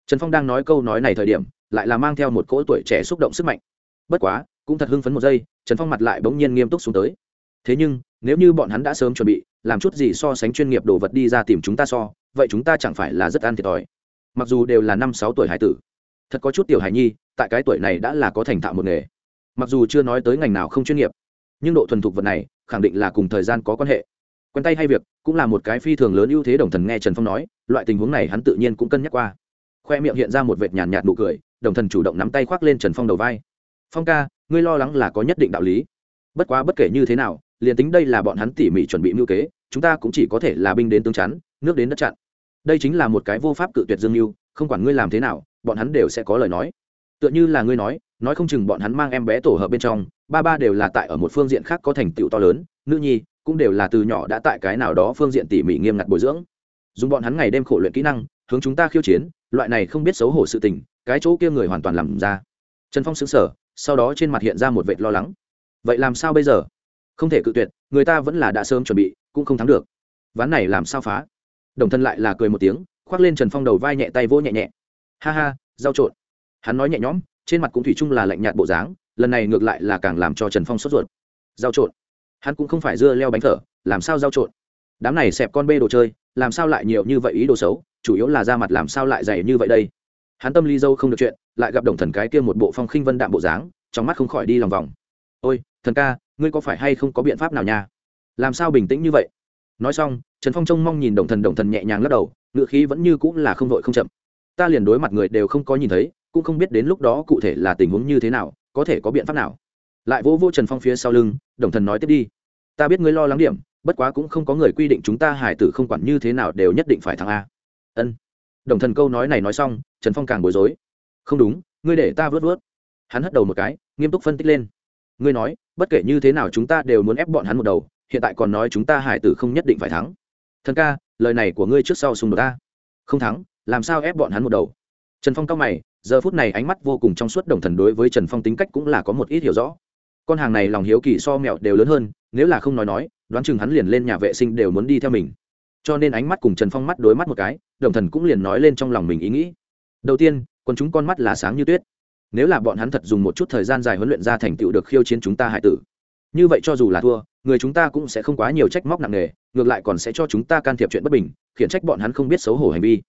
Trần phong đang nói câu nói này thời điểm, lại là mang theo một cỗ tuổi trẻ xúc động sức mạnh. Bất quá, cũng thật hưng phấn một giây, trần phong mặt lại bỗng nhiên nghiêm túc xuống tới. Thế nhưng, nếu như bọn hắn đã sớm chuẩn bị, làm chút gì so sánh chuyên nghiệp đồ vật đi ra tìm chúng ta so, vậy chúng ta chẳng phải là rất ăn thiệt thòi. Mặc dù đều là năm sáu tuổi hải tử, thật có chút tiểu hải nhi, tại cái tuổi này đã là có thành thạo một nghề. Mặc dù chưa nói tới ngành nào không chuyên nghiệp nhưng độ thuần thục vật này khẳng định là cùng thời gian có quan hệ. Quen tay hay việc cũng là một cái phi thường lớn ưu thế đồng thần nghe trần phong nói, loại tình huống này hắn tự nhiên cũng cân nhắc qua. Khoe miệng hiện ra một vệt nhàn nhạt nụ cười, đồng thần chủ động nắm tay khoác lên trần phong đầu vai. Phong ca, ngươi lo lắng là có nhất định đạo lý. Bất quá bất kể như thế nào, liền tính đây là bọn hắn tỉ mỉ chuẩn bị mưu kế, chúng ta cũng chỉ có thể là binh đến tướng chắn, nước đến đất chặn. Đây chính là một cái vô pháp cự tuyệt dương mưu, không quản ngươi làm thế nào, bọn hắn đều sẽ có lời nói. Tựa như là ngươi nói nói không chừng bọn hắn mang em bé tổ hợp bên trong, ba ba đều là tại ở một phương diện khác có thành tựu to lớn, nữ nhi cũng đều là từ nhỏ đã tại cái nào đó phương diện tỉ mỉ nghiêm ngặt bồi dưỡng. Dùng bọn hắn ngày đêm khổ luyện kỹ năng, hướng chúng ta khiêu chiến, loại này không biết xấu hổ sự tình, cái chỗ kia người hoàn toàn làm ra. Trần phong xứng sở sau đó trên mặt hiện ra một vệt lo lắng. Vậy làm sao bây giờ? Không thể cự tuyệt, người ta vẫn là đã sớm chuẩn bị, cũng không thắng được. Ván này làm sao phá? Đồng thân lại là cười một tiếng, khoác lên trần phong đầu vai nhẹ tay vỗ nhẹ nhẹ. Ha ha giao trộn. Hắn nói nhẹ nhõm trên mặt cũng thủy chung là lạnh nhạt bộ dáng, lần này ngược lại là càng làm cho trần phong sốt ruột. Giao trộn. Hắn cũng không phải dưa leo bánh thở, làm sao giao trộn? Đám này xẹp con bê đồ chơi, làm sao lại nhiều như vậy ý đồ xấu, chủ yếu là ra mặt làm sao lại dày như vậy đây? Hắn tâm lý dâu không được chuyện, lại gặp đồng thần cái kia một bộ phong khinh vân đạm bộ dáng, trong mắt không khỏi đi lòng vòng. Ôi, thần ca, ngươi có phải hay không có biện pháp nào nha? Làm sao bình tĩnh như vậy? Nói xong, trần phong trông mong nhìn đồng thần đồng thần nhẹ nhàng lắc đầu ngựa khí vẫn như cũng là không vội không chậm. Ta liền đối mặt người đều không có nhìn thấy cũng không biết đến lúc đó cụ thể là tình huống như thế nào, có thể có biện pháp nào. Lại vỗ vô trần phong phía sau lưng, đồng thần nói tiếp đi. Ta biết ngươi lo lắng điểm, bất quá cũng không có người quy định chúng ta hải tử không quản như thế nào đều nhất định phải thắng a. Ân. Đồng thần câu nói này nói xong, trần phong càng bối rối. Không đúng, ngươi để ta vớt vớt. Hắn hất đầu một cái, nghiêm túc phân tích lên. Ngươi nói, bất kể như thế nào chúng ta đều muốn ép bọn hắn một đầu, hiện tại còn nói chúng ta hải tử không nhất định phải thắng. Thần ca, lời này của ngươi trước sau xung đột ta. Không thắng, làm sao ép bọn hắn một đầu? Trần phong cao mày giờ phút này ánh mắt vô cùng trong suốt đồng thần đối với trần phong tính cách cũng là có một ít hiểu rõ. Con hàng này lòng hiếu kỳ so mẹo đều lớn hơn, nếu là không nói nói, đoán chừng hắn liền lên nhà vệ sinh đều muốn đi theo mình. Cho nên ánh mắt cùng trần phong mắt đối mắt một cái, đồng thần cũng liền nói lên trong lòng mình ý nghĩ. Đầu tiên quân chúng con mắt là sáng như tuyết. Nếu là bọn hắn thật dùng một chút thời gian dài huấn luyện ra thành tựu được khiêu chiến chúng ta hải tử. Như vậy cho dù là thua, người chúng ta cũng sẽ không quá nhiều trách móc nặng nề, ngược lại còn sẽ cho chúng ta can thiệp chuyện bất bình, khiển trách bọn hắn không biết xấu hổ hành vi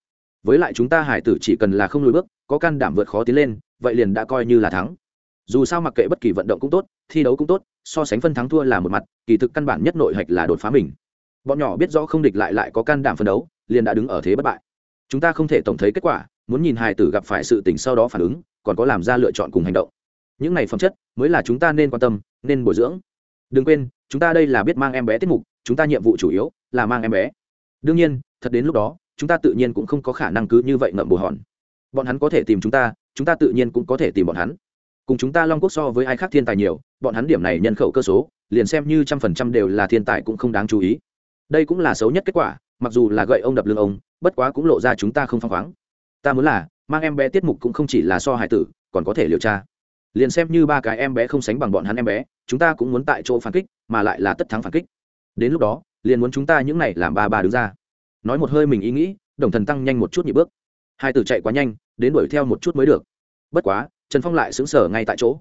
với lại chúng ta hải tử chỉ cần là không lùi bước, có can đảm vượt khó tiến lên, vậy liền đã coi như là thắng. Dù sao mặc kệ bất kỳ vận động cũng tốt, thi đấu cũng tốt, so sánh phân thắng thua là một mặt, kỳ thực căn bản nhất nội hạch là đột phá mình. Bọn nhỏ biết rõ không địch lại lại có can đảm phân đấu, liền đã đứng ở thế bất bại. Chúng ta không thể tổng thấy kết quả, muốn nhìn hài tử gặp phải sự tình sau đó phản ứng, còn có làm ra lựa chọn cùng hành động. Những này phẩm chất, mới là chúng ta nên quan tâm, nên bồi dưỡng. Đừng quên, chúng ta đây là biết mang em bé tiết mục, chúng ta nhiệm vụ chủ yếu là mang em bé. Đương nhiên, thật đến lúc đó chúng ta tự nhiên cũng không có khả năng cứ như vậy ngậm bù hòn. Bọn hắn có thể tìm chúng ta chúng ta tự nhiên cũng có thể tìm bọn hắn. Cùng chúng ta long quốc so với ai khác thiên tài nhiều, bọn hắn điểm này nhân khẩu cơ số, liền xem như trăm phần trăm đều là thiên tài cũng không đáng chú ý. Đây cũng là xấu nhất kết quả, mặc dù là gậy ông đập lưng ông, bất quá cũng lộ ra chúng ta không phăng khoáng. Ta muốn là, mang em bé tiết mục cũng không chỉ là so hải tử, còn có thể liều tra. Liền xem như ba cái em bé không sánh bằng bọn hắn em bé, chúng ta cũng muốn tại chỗ phản kích, mà lại là tất thắng phản kích. Đến lúc đó, liền muốn chúng ta những này làm ba ba đứng ra nói một hơi mình ý nghĩ, đồng thần tăng nhanh một chút nhị bước. Hai tử chạy quá nhanh, đến đuổi theo một chút mới được. Bất quá, trần phong lại xứng sở ngay tại chỗ.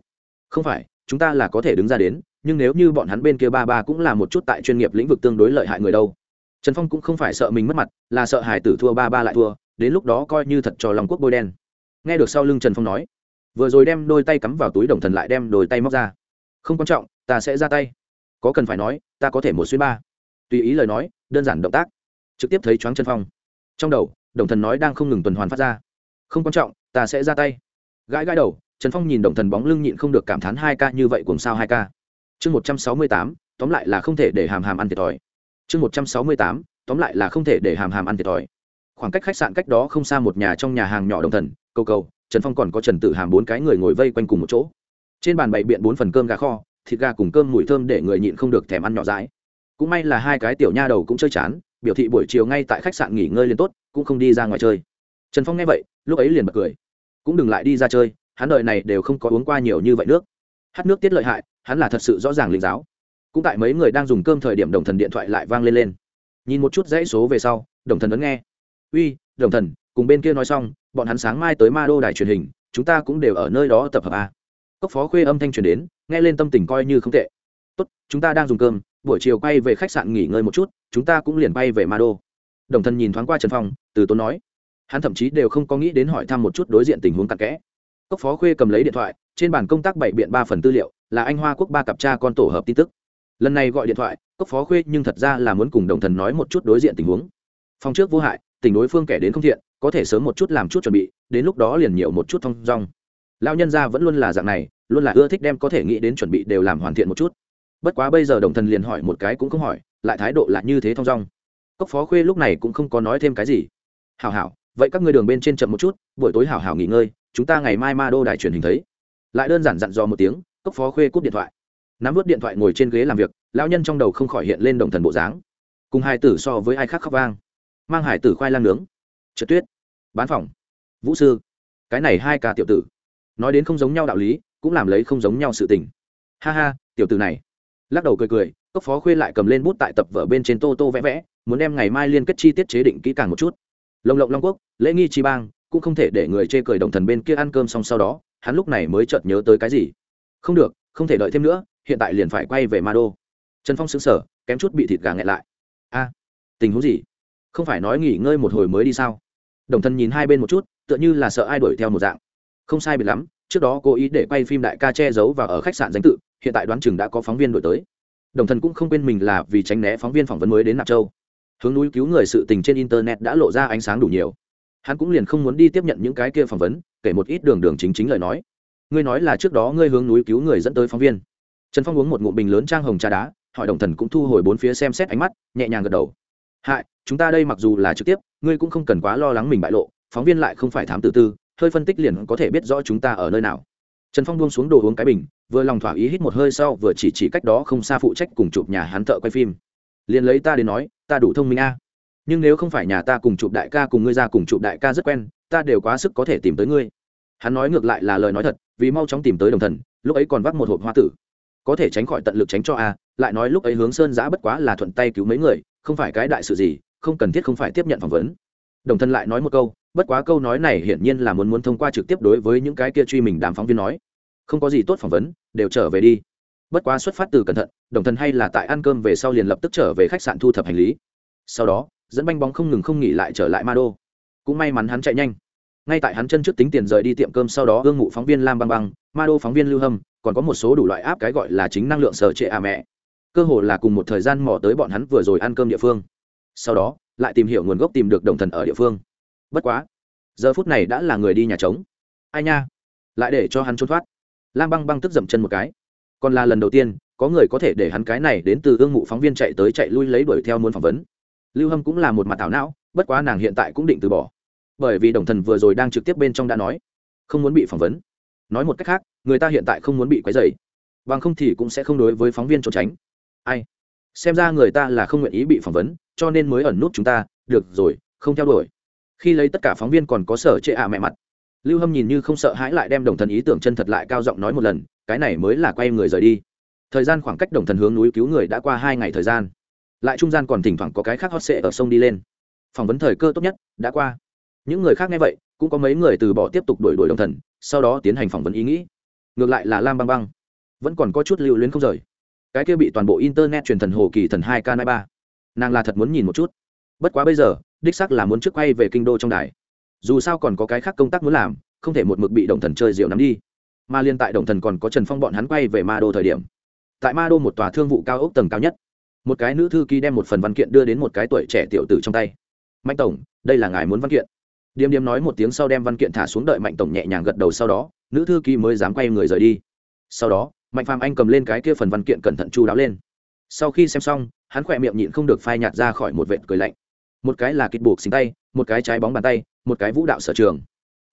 Không phải, chúng ta là có thể đứng ra đến, nhưng nếu như bọn hắn bên kia ba ba cũng là một chút tại chuyên nghiệp lĩnh vực tương đối lợi hại người đâu. Trần phong cũng không phải sợ mình mất mặt, là sợ hải tử thua ba ba lại thua, đến lúc đó coi như thật cho lòng quốc bôi đen. Nghe được sau lưng trần phong nói, vừa rồi đem đôi tay cắm vào túi đồng thần lại đem đôi tay móc ra. Không quan trọng, ta sẽ ra tay. Có cần phải nói, ta có thể một xuyên ba. Tùy ý lời nói, đơn giản động tác trực tiếp thấy choáng chân phong. Trong đầu, đồng thần nói đang không ngừng tuần hoàn phát ra. Không quan trọng, ta sẽ ra tay. Gãi gãi đầu, trần phong nhìn đồng thần bóng lưng nhịn không được cảm thán hai ca như vậy cùng sao hai ca. Chương một trăm sáu mươi tám, tóm lại là không thể để hàm hàm ăn thiệt thòi. Chương một trăm sáu mươi tám, tóm lại là không thể để hàm hàm ăn thiệt thòi. Khoảng cách khách sạn cách đó không xa một nhà trong nhà hàng nhỏ đồng thần, cầu cầu, trần phong còn có trần tử hàm bốn cái người ngồi vây quanh cùng một chỗ. Trên bàn bày biện bốn phần cơm gà kho, thịt gà cùng cơm mùi thơm để người nhịn không được thèm ăn nhỏ dãi. Cũng may là hai cái tiểu nha đầu cũng chơi chán biểu thị buổi chiều ngay tại khách sạn nghỉ ngơi liền tốt, cũng không đi ra ngoài chơi. Trần phong nghe vậy, lúc ấy liền bật cười. Cũng đừng lại đi ra chơi, hắn đợi này đều không có uống qua nhiều như vậy nước. Hát nước tiết lợi hại, hắn là thật sự rõ ràng linh giáo. Cũng tại mấy người đang dùng cơm thời điểm đồng thần điện thoại lại vang lên lên. Nhìn một chút dãy số về sau, đồng thần vẫn nghe. Uy, đồng thần, cùng bên kia nói xong, bọn hắn sáng mai tới ma đô đài truyền hình, chúng ta cũng đều ở nơi đó tập hợp a. Cốc phó khuê âm thanh truyền đến, nghe lên tâm tình coi như không tệ. Tốt, chúng ta đang dùng cơm buổi chiều quay về khách sạn nghỉ ngơi một chút, chúng ta cũng liền quay về ma đô đồng thần nhìn thoáng qua trần phong, từ tốn nói. Hắn thậm chí đều không có nghĩ đến hỏi thăm một chút đối diện tình huống cặn kẽ. Cốc phó khuê cầm lấy điện thoại, trên bàn công tác bảy biện ba phần tư liệu, là anh hoa quốc ba cặp cha con tổ hợp tin tức. Lần này gọi điện thoại, cốc phó khuê nhưng thật ra là muốn cùng đồng thần nói một chút đối diện tình huống. Phong trước vô hại, tình đối phương kẻ đến không thiện, có thể sớm một chút làm chút chuẩn bị, đến lúc đó liền nhiều một chút thong dong. Lao nhân gia vẫn luôn là dạng này, luôn là ưa thích đem có thể nghĩ đến chuẩn bị đều làm hoàn thiện một chút bất quá bây giờ đồng thần liền hỏi một cái cũng không hỏi, lại thái độ là như thế thong dong. Cốc phó khuê lúc này cũng không có nói thêm cái gì. Hảo hảo, vậy các người đường bên trên chậm một chút, buổi tối hảo hảo nghỉ ngơi, chúng ta ngày mai ma đô đài truyền hình thấy. Lại đơn giản dặn dò một tiếng, cốc phó khuê cúp điện thoại. Nắm vớt điện thoại ngồi trên ghế làm việc, lão nhân trong đầu không khỏi hiện lên đồng thần bộ dáng. Cùng hai tử so với ai khác khóc vang. Mang hải tử khoai lang nướng. Trượt tuyết. Bán phòng. Vũ sư. Cái này hai ca tiểu tử. Nói đến không giống nhau đạo lý, cũng làm lấy không giống nhau sự tình. Ha ha, tiểu tử này lắc đầu cười cười, cốc phó khuê lại cầm lên bút tại tập vở bên trên tô tô vẽ vẽ, muốn đem ngày mai liên kết chi tiết chế định kỹ càng một chút. Lồng lộng long quốc, lễ nghi chi bang, cũng không thể để người chê cười đồng thần bên kia ăn cơm xong sau đó, hắn lúc này mới chợt nhớ tới cái gì. Không được, không thể đợi thêm nữa, hiện tại liền phải quay về ma đô trần phong xứng sở kém chút bị thịt gà nghẹn lại. A, tình huống gì? Không phải nói nghỉ ngơi một hồi mới đi sao? Đồng thần nhìn hai bên một chút, tựa như là sợ ai đuổi theo một dạng. Không sai biệt lắm, trước đó cố ý để quay phim đại ca che giấu và ở khách sạn danh tự hiện tại đoán chừng đã có phóng viên đổi tới. Đồng thần cũng không quên mình là vì tránh né phóng viên phỏng vấn mới đến nạp châu. Hướng núi cứu người sự tình trên internet đã lộ ra ánh sáng đủ nhiều. Hắn cũng liền không muốn đi tiếp nhận những cái kia phỏng vấn, kể một ít đường đường chính chính lời nói. Ngươi nói là trước đó ngươi hướng núi cứu người dẫn tới phóng viên. Trần phong uống một ngụm bình lớn trang hồng trà đá, hỏi đồng thần cũng thu hồi bốn phía xem xét ánh mắt, nhẹ nhàng gật đầu. Hại, chúng ta đây mặc dù là trực tiếp, ngươi cũng không cần quá lo lắng mình bại lộ, phóng viên lại không phải thám tử tư, hơi phân tích liền có thể biết rõ chúng ta ở nơi nào trần phong buông xuống đồ uống cái bình, vừa lòng thỏa ý hít một hơi sau, vừa chỉ chỉ cách đó không xa phụ trách cùng chụp nhà hắn thợ quay phim. Liền lấy ta đến nói, ta đủ thông minh a. Nhưng nếu không phải nhà ta cùng chụp đại ca cùng ngươi ra cùng chụp đại ca rất quen, ta đều quá sức có thể tìm tới ngươi. Hắn nói ngược lại là lời nói thật, vì mau chóng tìm tới đồng thần, lúc ấy còn vắt một hộp hoa tử. Có thể tránh khỏi tận lực tránh cho a, lại nói lúc ấy hướng sơn giã bất quá là thuận tay cứu mấy người, không phải cái đại sự gì, không cần thiết không phải tiếp nhận phỏng vấn đồng thân lại nói một câu, bất quá câu nói này hiển nhiên là muốn muốn thông qua trực tiếp đối với những cái kia truy mình đàm phóng viên nói. Không có gì tốt phỏng vấn, đều trở về đi. Bất quá xuất phát từ cẩn thận, đồng thân hay là tại ăn cơm về sau liền lập tức trở về khách sạn thu thập hành lý. Sau đó, dẫn banh bóng không ngừng không nghỉ lại trở lại ma đô cũng may mắn hắn chạy nhanh. Ngay tại hắn chân trước tính tiền rời đi tiệm cơm sau đó, ương ngụ phóng viên lam băng băng ma đô phóng viên lưu hâm, còn có một số đủ loại áp cái gọi là chính năng lượng sở trệ à mẹ. Cơ hồ là cùng một thời gian mò tới bọn hắn vừa rồi ăn cơm địa phương. Sau đó lại tìm hiểu nguồn gốc tìm được đồng thần ở địa phương. Bất quá, giờ phút này đã là người đi nhà trống. Ai nha? Lại để cho hắn trốn thoát. Lam băng băng tức dậm chân một cái. Còn là lần đầu tiên, có người có thể để hắn cái này đến từ ương mụ phóng viên chạy tới chạy lui lấy đuổi theo muốn phỏng vấn. Lưu hâm cũng là một mặt thảo não, bất quá nàng hiện tại cũng định từ bỏ. Bởi vì đồng thần vừa rồi đang trực tiếp bên trong đã nói, không muốn bị phỏng vấn. Nói một cách khác, người ta hiện tại không muốn bị quấy dày bằng không thì cũng sẽ không đối với phóng viên trốn tránh. Ai? Xem ra người ta là không nguyện ý bị phỏng vấn cho nên mới ẩn nút chúng ta, được rồi, không theo đuổi. Khi lấy tất cả phóng viên còn có sở chệ ạ mẹ mặt. Lưu hâm nhìn như không sợ hãi lại đem đồng thần ý tưởng chân thật lại cao giọng nói một lần, cái này mới là quay người rời đi. Thời gian khoảng cách đồng thần hướng núi cứu người đã qua hai ngày thời gian. Lại trung gian còn thỉnh thoảng có cái khác hot sệ ở sông đi lên. Phỏng vấn thời cơ tốt nhất đã qua. Những người khác nghe vậy, cũng có mấy người từ bỏ tiếp tục đuổi đuổi đồng thần, sau đó tiến hành phỏng vấn ý nghĩ. Ngược lại là lam băng băng. Vẫn còn có chút lưu luyến không rời. Cái kia bị toàn bộ internet truyền thần hồ kỳ thần hai k ba nàng là thật muốn nhìn một chút. Bất quá bây giờ, đích sắc là muốn trước quay về kinh đô trong đài. Dù sao còn có cái khác công tác muốn làm, không thể một mực bị đồng thần chơi rượu nắm đi. Mà liên tại đồng thần còn có trần phong bọn hắn quay về ma đô thời điểm. Tại ma đô một tòa thương vụ cao ốc tầng cao nhất. Một cái nữ thư ký đem một phần văn kiện đưa đến một cái tuổi trẻ tiểu tử trong tay. Mạnh tổng, đây là ngài muốn văn kiện. Điềm điềm nói một tiếng sau đem văn kiện thả xuống đợi mạnh tổng nhẹ nhàng gật đầu sau đó, nữ thư ký mới dám quay người rời đi. Sau đó, mạnh phàm anh cầm lên cái kia phần văn kiện cẩn thận chu đáo lên. Sau khi xem xong hắn khỏe miệng nhịn không được phai nhạt ra khỏi một vệt cười lạnh. Một cái là kịch buộc xính tay, một cái trái bóng bàn tay, một cái vũ đạo sở trường.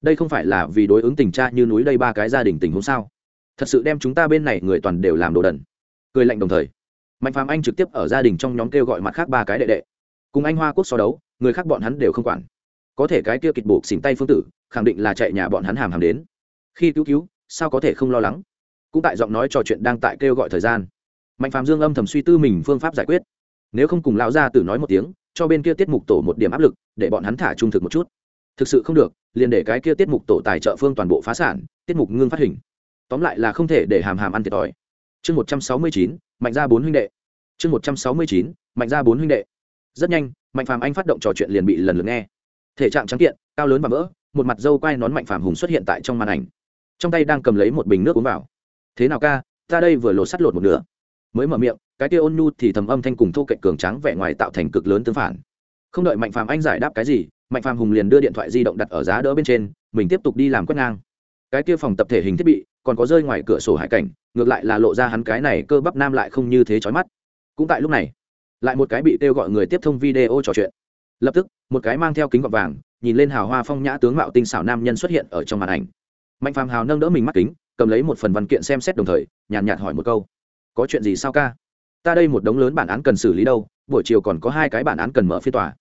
Đây không phải là vì đối ứng tình cha như núi đây ba cái gia đình tình huống sao? Thật sự đem chúng ta bên này người toàn đều làm đồ đần. Cười lạnh đồng thời, mạnh phàm anh trực tiếp ở gia đình trong nhóm kêu gọi mặt khác ba cái đệ đệ. Cùng anh hoa quốc so đấu, người khác bọn hắn đều không quản. Có thể cái kia kịch buộc xỉn tay phương tử, khẳng định là chạy nhà bọn hắn hàm hàm đến. Khi cứu cứu, sao có thể không lo lắng? Cũng tại giọng nói trò chuyện đang tại kêu gọi thời gian mạnh phàm dương âm thầm suy tư mình phương pháp giải quyết. Nếu không cùng lão gia tử nói một tiếng, cho bên kia tiết mục tổ một điểm áp lực, để bọn hắn thả trung thực một chút. Thực sự không được, liền để cái kia tiết mục tổ tài trợ phương toàn bộ phá sản, tiết mục ngưng phát hình. Tóm lại là không thể để hàm hàm ăn thiệt thòi. Chương một trăm sáu mươi chín, mạnh ra bốn huynh đệ. Chương một trăm sáu mươi chín, mạnh ra bốn huynh đệ. Rất nhanh, mạnh phàm anh phát động trò chuyện liền bị lần lượt nghe. Thể trạng trắng kiện, cao lớn và vỡ một mặt dâu quai nón mạnh phàm hùng xuất hiện tại trong màn ảnh. Trong tay đang cầm lấy một bình nước uống vào. Thế nào ca, ta đây vừa lột sắt lột một nửa mới mở miệng, cái kia ôn nhu thì thầm âm thanh cùng thô cạnh cường trắng vẻ ngoài tạo thành cực lớn tương phản. Không đợi mạnh phàm anh giải đáp cái gì, mạnh phàm hùng liền đưa điện thoại di động đặt ở giá đỡ bên trên, mình tiếp tục đi làm quét ngang. Cái kia phòng tập thể hình thiết bị, còn có rơi ngoài cửa sổ hải cảnh, ngược lại là lộ ra hắn cái này cơ bắp nam lại không như thế chói mắt. Cũng tại lúc này, lại một cái bị kêu gọi người tiếp thông video trò chuyện. Lập tức, một cái mang theo kính gọt vàng, nhìn lên hào hoa phong nhã tướng mạo tinh xảo nam nhân xuất hiện ở trong màn ảnh. Mạnh phàm hào nâng đỡ mình mắt kính, cầm lấy một phần văn kiện xem xét đồng thời, nhàn nhạt hỏi một câu có chuyện gì sao ca? Ta đây một đống lớn bản án cần xử lý đâu, buổi chiều còn có hai cái bản án cần mở phiên tòa.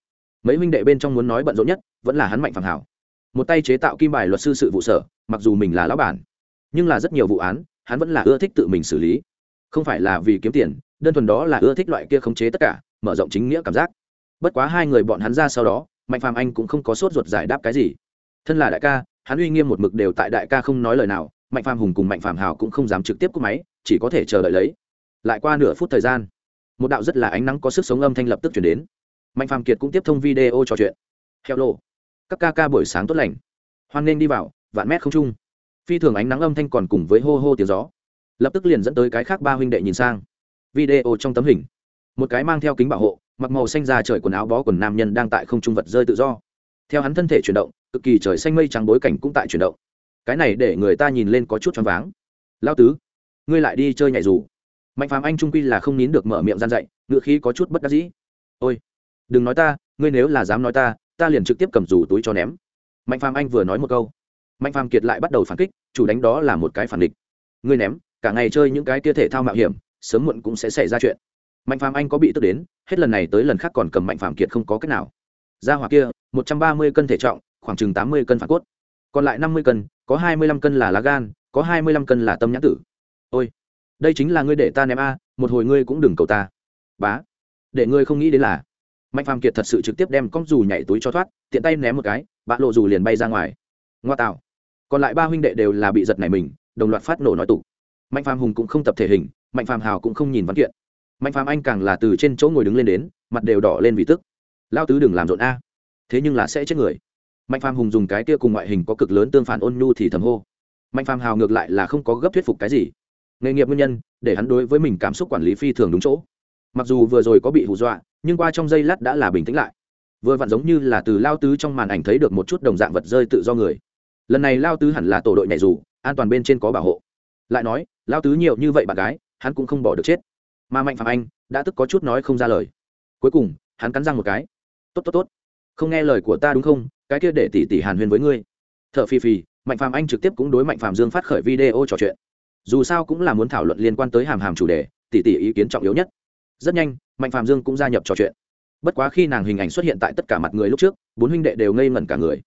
Mấy huynh đệ bên trong muốn nói bận rộn nhất, vẫn là hắn mạnh phàm hảo. Một tay chế tạo kim bài luật sư sự vụ sở, mặc dù mình là lão bản, nhưng là rất nhiều vụ án, hắn vẫn là ưa thích tự mình xử lý. Không phải là vì kiếm tiền, đơn thuần đó là ưa thích loại kia khống chế tất cả, mở rộng chính nghĩa cảm giác. Bất quá hai người bọn hắn ra sau đó, mạnh phàm anh cũng không có sốt ruột giải đáp cái gì. Thân là đại ca, hắn uy nghiêm một mực đều tại đại ca không nói lời nào mạnh phàm hùng cùng mạnh phàm hào cũng không dám trực tiếp cúp máy, chỉ có thể chờ đợi lấy. Lại qua nửa phút thời gian, một đạo rất là ánh nắng có sức sống âm thanh lập tức chuyển đến. Mạnh phàm kiệt cũng tiếp thông video trò chuyện. Hello các ca ca buổi sáng tốt lành. Hoan nghênh đi vào, vạn mét không trung. Phi thường ánh nắng âm thanh còn cùng với hô hô tiếng gió. Lập tức liền dẫn tới cái khác ba huynh đệ nhìn sang. Video trong tấm hình. Một cái mang theo kính bảo hộ, mặc màu xanh ra trời quần áo bó quần nam nhân đang tại không trung vật rơi tự do. Theo hắn thân thể chuyển động, cực kỳ trời xanh mây trắng bối cảnh cũng tại chuyển động cái này để người ta nhìn lên có chút choáng váng. Lao tứ, ngươi lại đi chơi nhảy dù. Mạnh phàm anh trung quy là không nín được mở miệng gian dạy ngựa khí có chút bất đắc dĩ. Ôi, đừng nói ta, ngươi nếu là dám nói ta ta liền trực tiếp cầm dù túi cho ném. Mạnh phàm anh vừa nói một câu, mạnh phàm kiệt lại bắt đầu phản kích, chủ đánh đó là một cái phản địch. Ngươi ném, cả ngày chơi những cái tia thể thao mạo hiểm, sớm muộn cũng sẽ xảy ra chuyện. Mạnh phàm anh có bị tức đến, hết lần này tới lần khác còn cầm mạnh phàm kiệt không có cách nào. Ra hỏa kia, một trăm ba mươi cân thể trọng, khoảng chừng tám mươi cân phản cốt. Còn lại năm mươi cân có hai mươi lăm cân là lá gan, có hai mươi lăm cân là tâm nhãn tử. Ôi, đây chính là ngươi để ta ném a, một hồi ngươi cũng đừng cầu ta. Bá, để ngươi không nghĩ đến là, mạnh phàm kiệt thật sự trực tiếp đem con dù nhảy túi cho thoát, tiện tay ném một cái, bạ lộ dù liền bay ra ngoài. Ngoa tạo, còn lại ba huynh đệ đều là bị giật này mình, đồng loạt phát nổ nói tụ mạnh phàm hùng cũng không tập thể hình, mạnh phàm hào cũng không nhìn văn kiện. Mạnh phàm anh càng là từ trên chỗ ngồi đứng lên đến, mặt đều đỏ lên vì tức. Lao tứ đừng làm rộn a, thế nhưng là sẽ chết người mạnh phàm hùng dùng cái kia cùng ngoại hình có cực lớn tương phản ôn nhu thì thầm hô. Mạnh phàm hào ngược lại là không có gấp thuyết phục cái gì. Nghề nghiệp nguyên nhân, để hắn đối với mình cảm xúc quản lý phi thường đúng chỗ. Mặc dù vừa rồi có bị hù dọa, nhưng qua trong giây lát đã là bình tĩnh lại. Vừa vặn giống như là từ lao tứ trong màn ảnh thấy được một chút đồng dạng vật rơi tự do người. Lần này lao tứ hẳn là tổ đội nhảy dù, an toàn bên trên có bảo hộ. Lại nói, lao tứ nhiều như vậy bạn gái, hắn cũng không bỏ được chết. Mà mạnh phạm anh đã tức có chút nói không ra lời. Cuối cùng, hắn cắn răng một cái. Tốt tốt tốt. Không nghe lời của ta đúng không? Cái kia để tỷ tỷ hàn huyên với ngươi. T h ở mạnh phạm anh trực tiếp cũng đối mạnh phạm dương phát khởi video trò chuyện. Dù sao cũng là muốn thảo luận liên quan tới hàm hàm chủ đề tỷ tỷ ý kiến trọng yếu nhất. Rất nhanh, mạnh phạm dương cũng gia nhập trò chuyện. Bất quá khi nàng hình ảnh xuất hiện tại tất cả mặt người lúc trước, bốn huynh đệ đều ngây ngẩn cả người.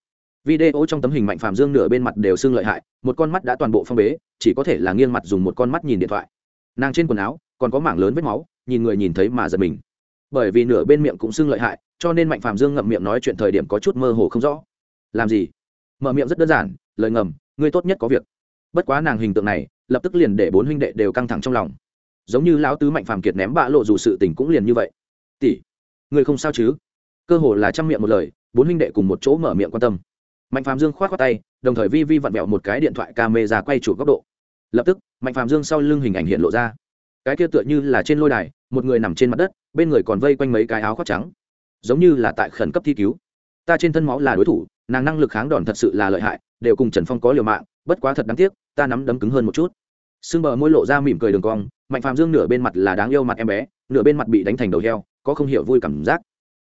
Video trong tấm hình mạnh phạm dương nửa bên mặt đều xưng lợi hại, một con mắt đã toàn bộ phong bế, chỉ có thể là nghiêng mặt dùng một con mắt nhìn điện thoại. Nàng trên quần áo còn có mảng lớn vết máu, nhìn người nhìn thấy mà giật mình. Bởi vì nửa bên miệng cũng xưng lợi hại cho nên mạnh phạm dương ngậm miệng nói chuyện thời điểm có chút mơ hồ không rõ. Làm gì? Mở miệng rất đơn giản, lời ngầm, ngươi tốt nhất có việc. Bất quá nàng hình tượng này, lập tức liền để bốn huynh đệ đều căng thẳng trong lòng. Giống như lão tứ mạnh phàm kiệt ném bạ lộ dù sự tình cũng liền như vậy. Tỷ người không sao chứ? Cơ hồ là chăm miệng một lời, bốn huynh đệ cùng một chỗ mở miệng quan tâm. Mạnh phàm dương khoát khoát tay, đồng thời vi vi vặn vẹo một cái điện thoại camera quay chụp góc độ. Lập tức, mạnh phàm dương sau lưng hình ảnh hiện lộ ra. Cái kia tựa như là trên lôi đài, một người nằm trên mặt đất, bên người còn vây quanh mấy cái áo khoác trắng giống như là tại khẩn cấp thi cứu. Ta trên thân máu là đối thủ, nàng năng lực kháng đòn thật sự là lợi hại, đều cùng trần phong có liều mạng, bất quá thật đáng tiếc, ta nắm đấm cứng hơn một chút. Sưng bờ môi lộ ra mỉm cười đường cong, mạnh phàm dương nửa bên mặt là đáng yêu mặt em bé, nửa bên mặt bị đánh thành đầu heo, có không hiểu vui cảm giác.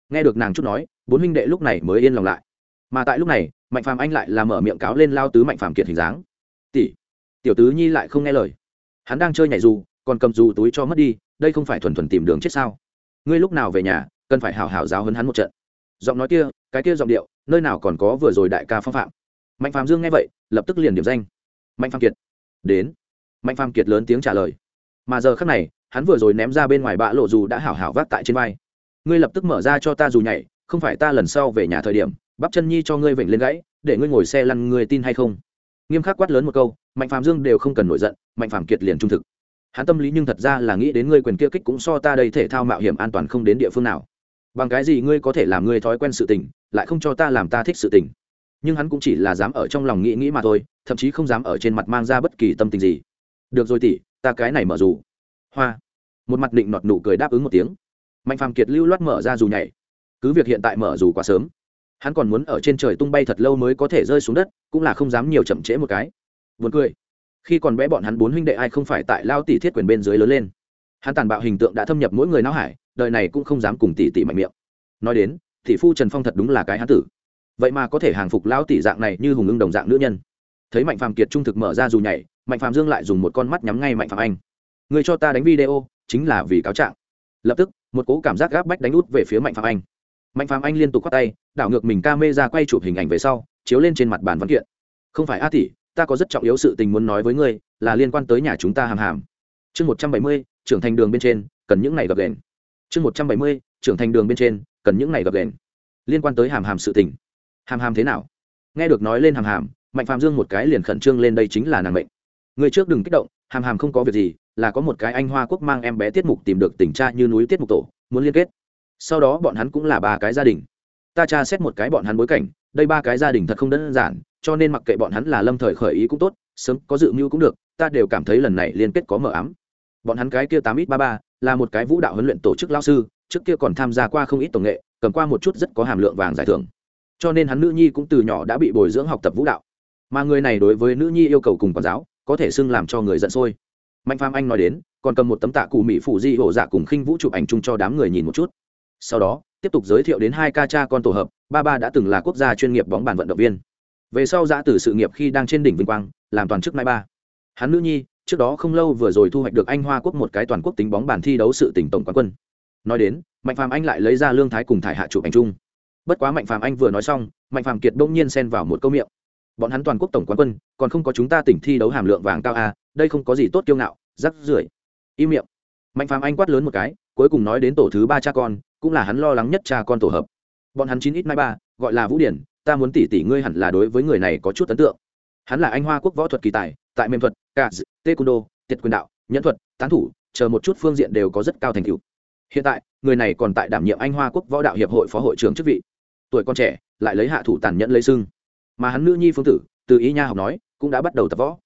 Nghe được nàng chút nói, bốn huynh đệ lúc này mới yên lòng lại. Mà tại lúc này, mạnh phàm anh lại làm mở miệng cáo lên lao tứ mạnh phàm kiệt hình dáng. Tỷ, tiểu tứ nhi lại không nghe lời. Hắn đang chơi nhảy dù, còn cầm dù túi cho mất đi, đây không phải thuần thuần tìm đường chết sao? Ngươi lúc nào về nhà cần phải hào hào giáo hấn hắn một trận. Giọng nói kia, cái kia giọng điệu, nơi nào còn có vừa rồi đại ca phong phạm. Mạnh phàm dương nghe vậy, lập tức liền điểm danh. Mạnh phàm kiệt. Đến. Mạnh phàm kiệt lớn tiếng trả lời. Mà giờ khắc này, hắn vừa rồi ném ra bên ngoài bã lộ dù đã hảo hảo vác tại trên vai. Ngươi lập tức mở ra cho ta dù nhảy, không phải ta lần sau về nhà thời điểm, bắp chân nhi cho ngươi vểnh lên gãy, để ngươi ngồi xe lăn ngươi tin hay không? Nghiêm khắc quát lớn một câu, mạnh phàm dương đều không cần nổi giận, mạnh phàm kiệt liền trung thực. Hắn tâm lý nhưng thật ra là nghĩ đến ngươi quyền kia kích cũng so ta đây thể thao mạo hiểm an toàn không đến địa phương nào bằng cái gì ngươi có thể làm ngươi thói quen sự tình, lại không cho ta làm ta thích sự tình? Nhưng hắn cũng chỉ là dám ở trong lòng nghĩ nghĩ mà thôi, thậm chí không dám ở trên mặt mang ra bất kỳ tâm tình gì. Được rồi tỉ ta cái này mở dù. Hoa. Một mặt định nọt nụ cười đáp ứng một tiếng. Mạnh phàm kiệt lưu loát mở ra dù nhảy. Cứ việc hiện tại mở dù quá sớm, hắn còn muốn ở trên trời tung bay thật lâu mới có thể rơi xuống đất, cũng là không dám nhiều chậm trễ một cái. Vượt cười. Khi còn bé bọn hắn bốn huynh đệ ai không phải tại lao tỷ thiết quyền bên dưới lớn lên. Hắn tàn bạo hình tượng đã thâm nhập mỗi người não hải đời này cũng không dám cùng tỷ tỷ mạnh miệng. Nói đến, tỷ phu trần phong thật đúng là cái hán tử. Vậy mà có thể hàng phục lão tỷ dạng này như hùng ưng đồng dạng nữ nhân. Thấy mạnh phàm kiệt trung thực mở ra dù nhảy, mạnh phàm dương lại dùng một con mắt nhắm ngay mạnh phàm anh. Người cho ta đánh video, chính là vì cáo trạng. Lập tức, một cố cảm giác gáp bách đánh út về phía mạnh phàm anh. Mạnh phàm anh liên tục khoác tay, đảo ngược mình ca mê ra quay chụp hình ảnh về sau, chiếu lên trên mặt bàn văn kiện. Không phải a tỷ, ta có rất trọng yếu sự tình muốn nói với ngươi, là liên quan tới nhà chúng ta hàm hàm. Chương một trăm bảy mươi, trưởng thành đường bên trên, cần những này gặp đèn chương một trăm bảy mươi, trưởng thành đường bên trên, cần những ngày gặp đèn liên quan tới hàm hàm sự tình. Hàm hàm thế nào? Nghe được nói lên hàm hàm, mạnh phạm dương một cái liền khẩn trương lên đây chính là nàng mệnh. Người trước đừng kích động, hàm hàm không có việc gì, là có một cái anh hoa quốc mang em bé tiết mục tìm được tình cha như núi tiết mục tổ, muốn liên kết. Sau đó bọn hắn cũng là ba cái gia đình. Ta tra xét một cái bọn hắn bối cảnh, đây ba cái gia đình thật không đơn giản, cho nên mặc kệ bọn hắn là lâm thời khởi ý cũng tốt, sớm có dự mưu cũng được, ta đều cảm thấy lần này liên kết có mờ ám. Bọn hắn cái kia tám ít ba ba là một cái vũ đạo huấn luyện tổ chức lao sư, trước kia còn tham gia qua không ít tổng nghệ, cầm qua một chút rất có hàm lượng vàng giải thưởng. Cho nên hắn nữ nhi cũng từ nhỏ đã bị bồi dưỡng học tập vũ đạo. Mà người này đối với nữ nhi yêu cầu cùng quản giáo, có thể xưng làm cho người giận sôi. Mạnh pham anh nói đến, còn cầm một tấm tạ cụ mỹ phủ di hổ dạ cùng khinh vũ chụp ảnh chung cho đám người nhìn một chút. Sau đó, tiếp tục giới thiệu đến hai ca cha con tổ hợp, ba ba đã từng là quốc gia chuyên nghiệp bóng bàn vận động viên. Về sau dạ giã từ sự nghiệp khi đang trên đỉnh vinh quang, làm toàn chức mai ba. Hắn nữ nhi trước đó không lâu vừa rồi thu hoạch được anh hoa quốc một cái toàn quốc tính bóng bàn thi đấu sự tỉnh tổng quán quân. Nói đến, mạnh phàm anh lại lấy ra lương thái cùng thải hạ chụp ảnh chung. Bất quá mạnh phàm anh vừa nói xong, mạnh phàm kiệt bỗng nhiên xen vào một câu miệng. Bọn hắn toàn quốc tổng quán quân, còn không có chúng ta tỉnh thi đấu hàm lượng vàng cao a đây không có gì tốt kiêu ngạo, rắc rưởi. Im miệng. Mạnh phàm anh quát lớn một cái, cuối cùng nói đến tổ thứ ba cha con, cũng là hắn lo lắng nhất cha con tổ hợp. Bọn hắn chín ít mai ba, gọi là vũ điển, ta muốn tỷ tỷ ngươi hẳn là đối với người này có chút ấn tượng. Hắn là anh hoa quốc võ thuật kỳ tài, tại mềm thuật cả taekwondo, tiệt quyền đạo, nhẫn thuật, tán thủ, chờ một chút phương diện đều có rất cao thành tựu. Hiện tại, người này còn tại đảm nhiệm anh hoa quốc võ đạo hiệp hội phó hội trưởng chức vị. Tuổi con trẻ, lại lấy hạ thủ tàn nhẫn lấy sưng mà hắn nữ nhi phương tử, từ ý nha học nói, cũng đã bắt đầu tập võ.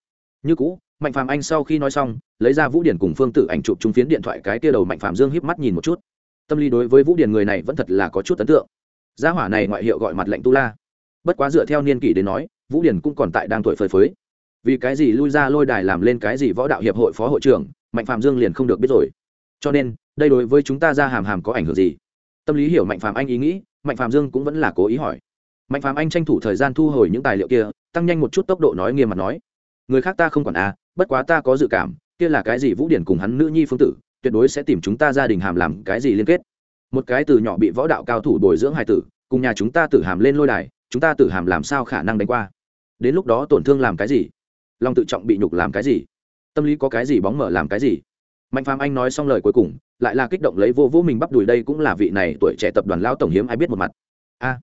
Như cũ, mạnh phàm anh sau khi nói xong, lấy ra vũ điển cùng phương tử ảnh chụp trung phiến điện thoại cái tia đầu mạnh phàm dương híp mắt nhìn một chút. Tâm lý đối với vũ điển người này vẫn thật là có chút ấn tượng. Gia hỏa này ngoại hiệu gọi mặt lệnh tu la. Bất quá dựa theo niên kỷ đến nói, vũ điển cũng còn tại đang tuổi phơi phới vì cái gì lui ra lôi đài làm lên cái gì võ đạo hiệp hội phó hội trưởng, mạnh phạm dương liền không được biết rồi. Cho nên, đây đối với chúng ta ra hàm hàm có ảnh hưởng gì? Tâm lý hiểu mạnh phạm anh ý nghĩ, mạnh phạm dương cũng vẫn là cố ý hỏi. Mạnh phạm anh tranh thủ thời gian thu hồi những tài liệu kia, tăng nhanh một chút tốc độ nói nghiêm mặt nói. Người khác ta không còn à bất quá ta có dự cảm, kia là cái gì vũ điển cùng hắn nữ nhi phương tử, tuyệt đối sẽ tìm chúng ta gia đình hàm làm cái gì liên kết. Một cái từ nhỏ bị võ đạo cao thủ bồi dưỡng hài tử, cùng nhà chúng ta tử hàm lên lôi đài, chúng ta tử hàm làm sao khả năng đánh qua? Đến lúc đó tổn thương làm cái gì? Lòng tự trọng bị nhục làm cái gì? Tâm lý có cái gì bóng mở làm cái gì? Mạnh phàm anh nói xong lời cuối cùng, lại là kích động lấy vô vô mình bắp đùi đây cũng là vị này tuổi trẻ tập đoàn lao tổng hiếm ai biết một mặt. A,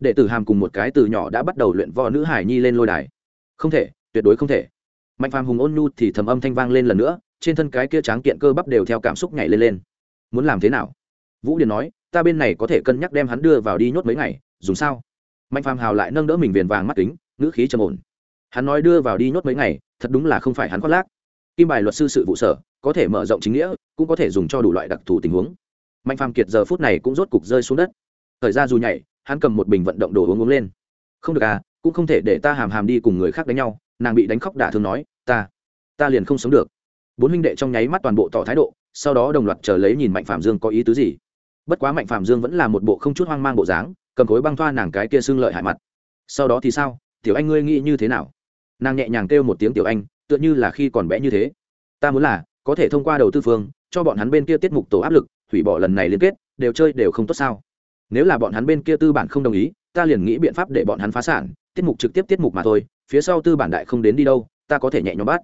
đệ tử hàm cùng một cái từ nhỏ đã bắt đầu luyện võ nữ hải nhi lên lôi đài. Không thể, tuyệt đối không thể. Mạnh phàm hùng ôn nhu thì thầm âm thanh vang lên lần nữa, trên thân cái kia tráng kiện cơ bắp đều theo cảm xúc nhảy lên lên. Muốn làm thế nào? Vũ điền nói, ta bên này có thể cân nhắc đem hắn đưa vào đi nhốt mấy ngày, dùng sao? Mạnh phàm hào lại nâng đỡ mình viền vàng mắt kính, ngữ khí trầm ổn hắn nói đưa vào đi nhốt mấy ngày, thật đúng là không phải hắn khoác lác. Kim bài luật sư sự vụ sở, có thể mở rộng chính nghĩa, cũng có thể dùng cho đủ loại đặc thù tình huống. Mạnh phàm kiệt giờ phút này cũng rốt cục rơi xuống đất. Thời ra dù nhảy, hắn cầm một bình vận động đồ uống uống lên. Không được à cũng không thể để ta hàm hàm đi cùng người khác đánh nhau, nàng bị đánh khóc đả thương nói, ta ta liền không sống được. Bốn huynh đệ trong nháy mắt toàn bộ tỏ thái độ, sau đó đồng loạt chờ lấy nhìn mạnh phạm dương có ý tứ gì. Bất quá mạnh phạm dương vẫn là một bộ không chút hoang mang bộ dáng, cầm khối băng thoa nàng cái kia xương lợi hại mặt. Sau đó thì sao? Tiểu anh ngươi nghĩ như thế nào? Nàng nhẹ nhàng kêu một tiếng tiểu anh, tựa như là khi còn bé như thế. Ta muốn là, có thể thông qua đầu tư phương, cho bọn hắn bên kia tiết mục tổ áp lực, hủy bỏ lần này liên kết, đều chơi đều không tốt sao. Nếu là bọn hắn bên kia tư bản không đồng ý, ta liền nghĩ biện pháp để bọn hắn phá sản, tiết mục trực tiếp tiết mục mà thôi, phía sau tư bản đại không đến đi đâu, ta có thể nhẹ nhõm bắt.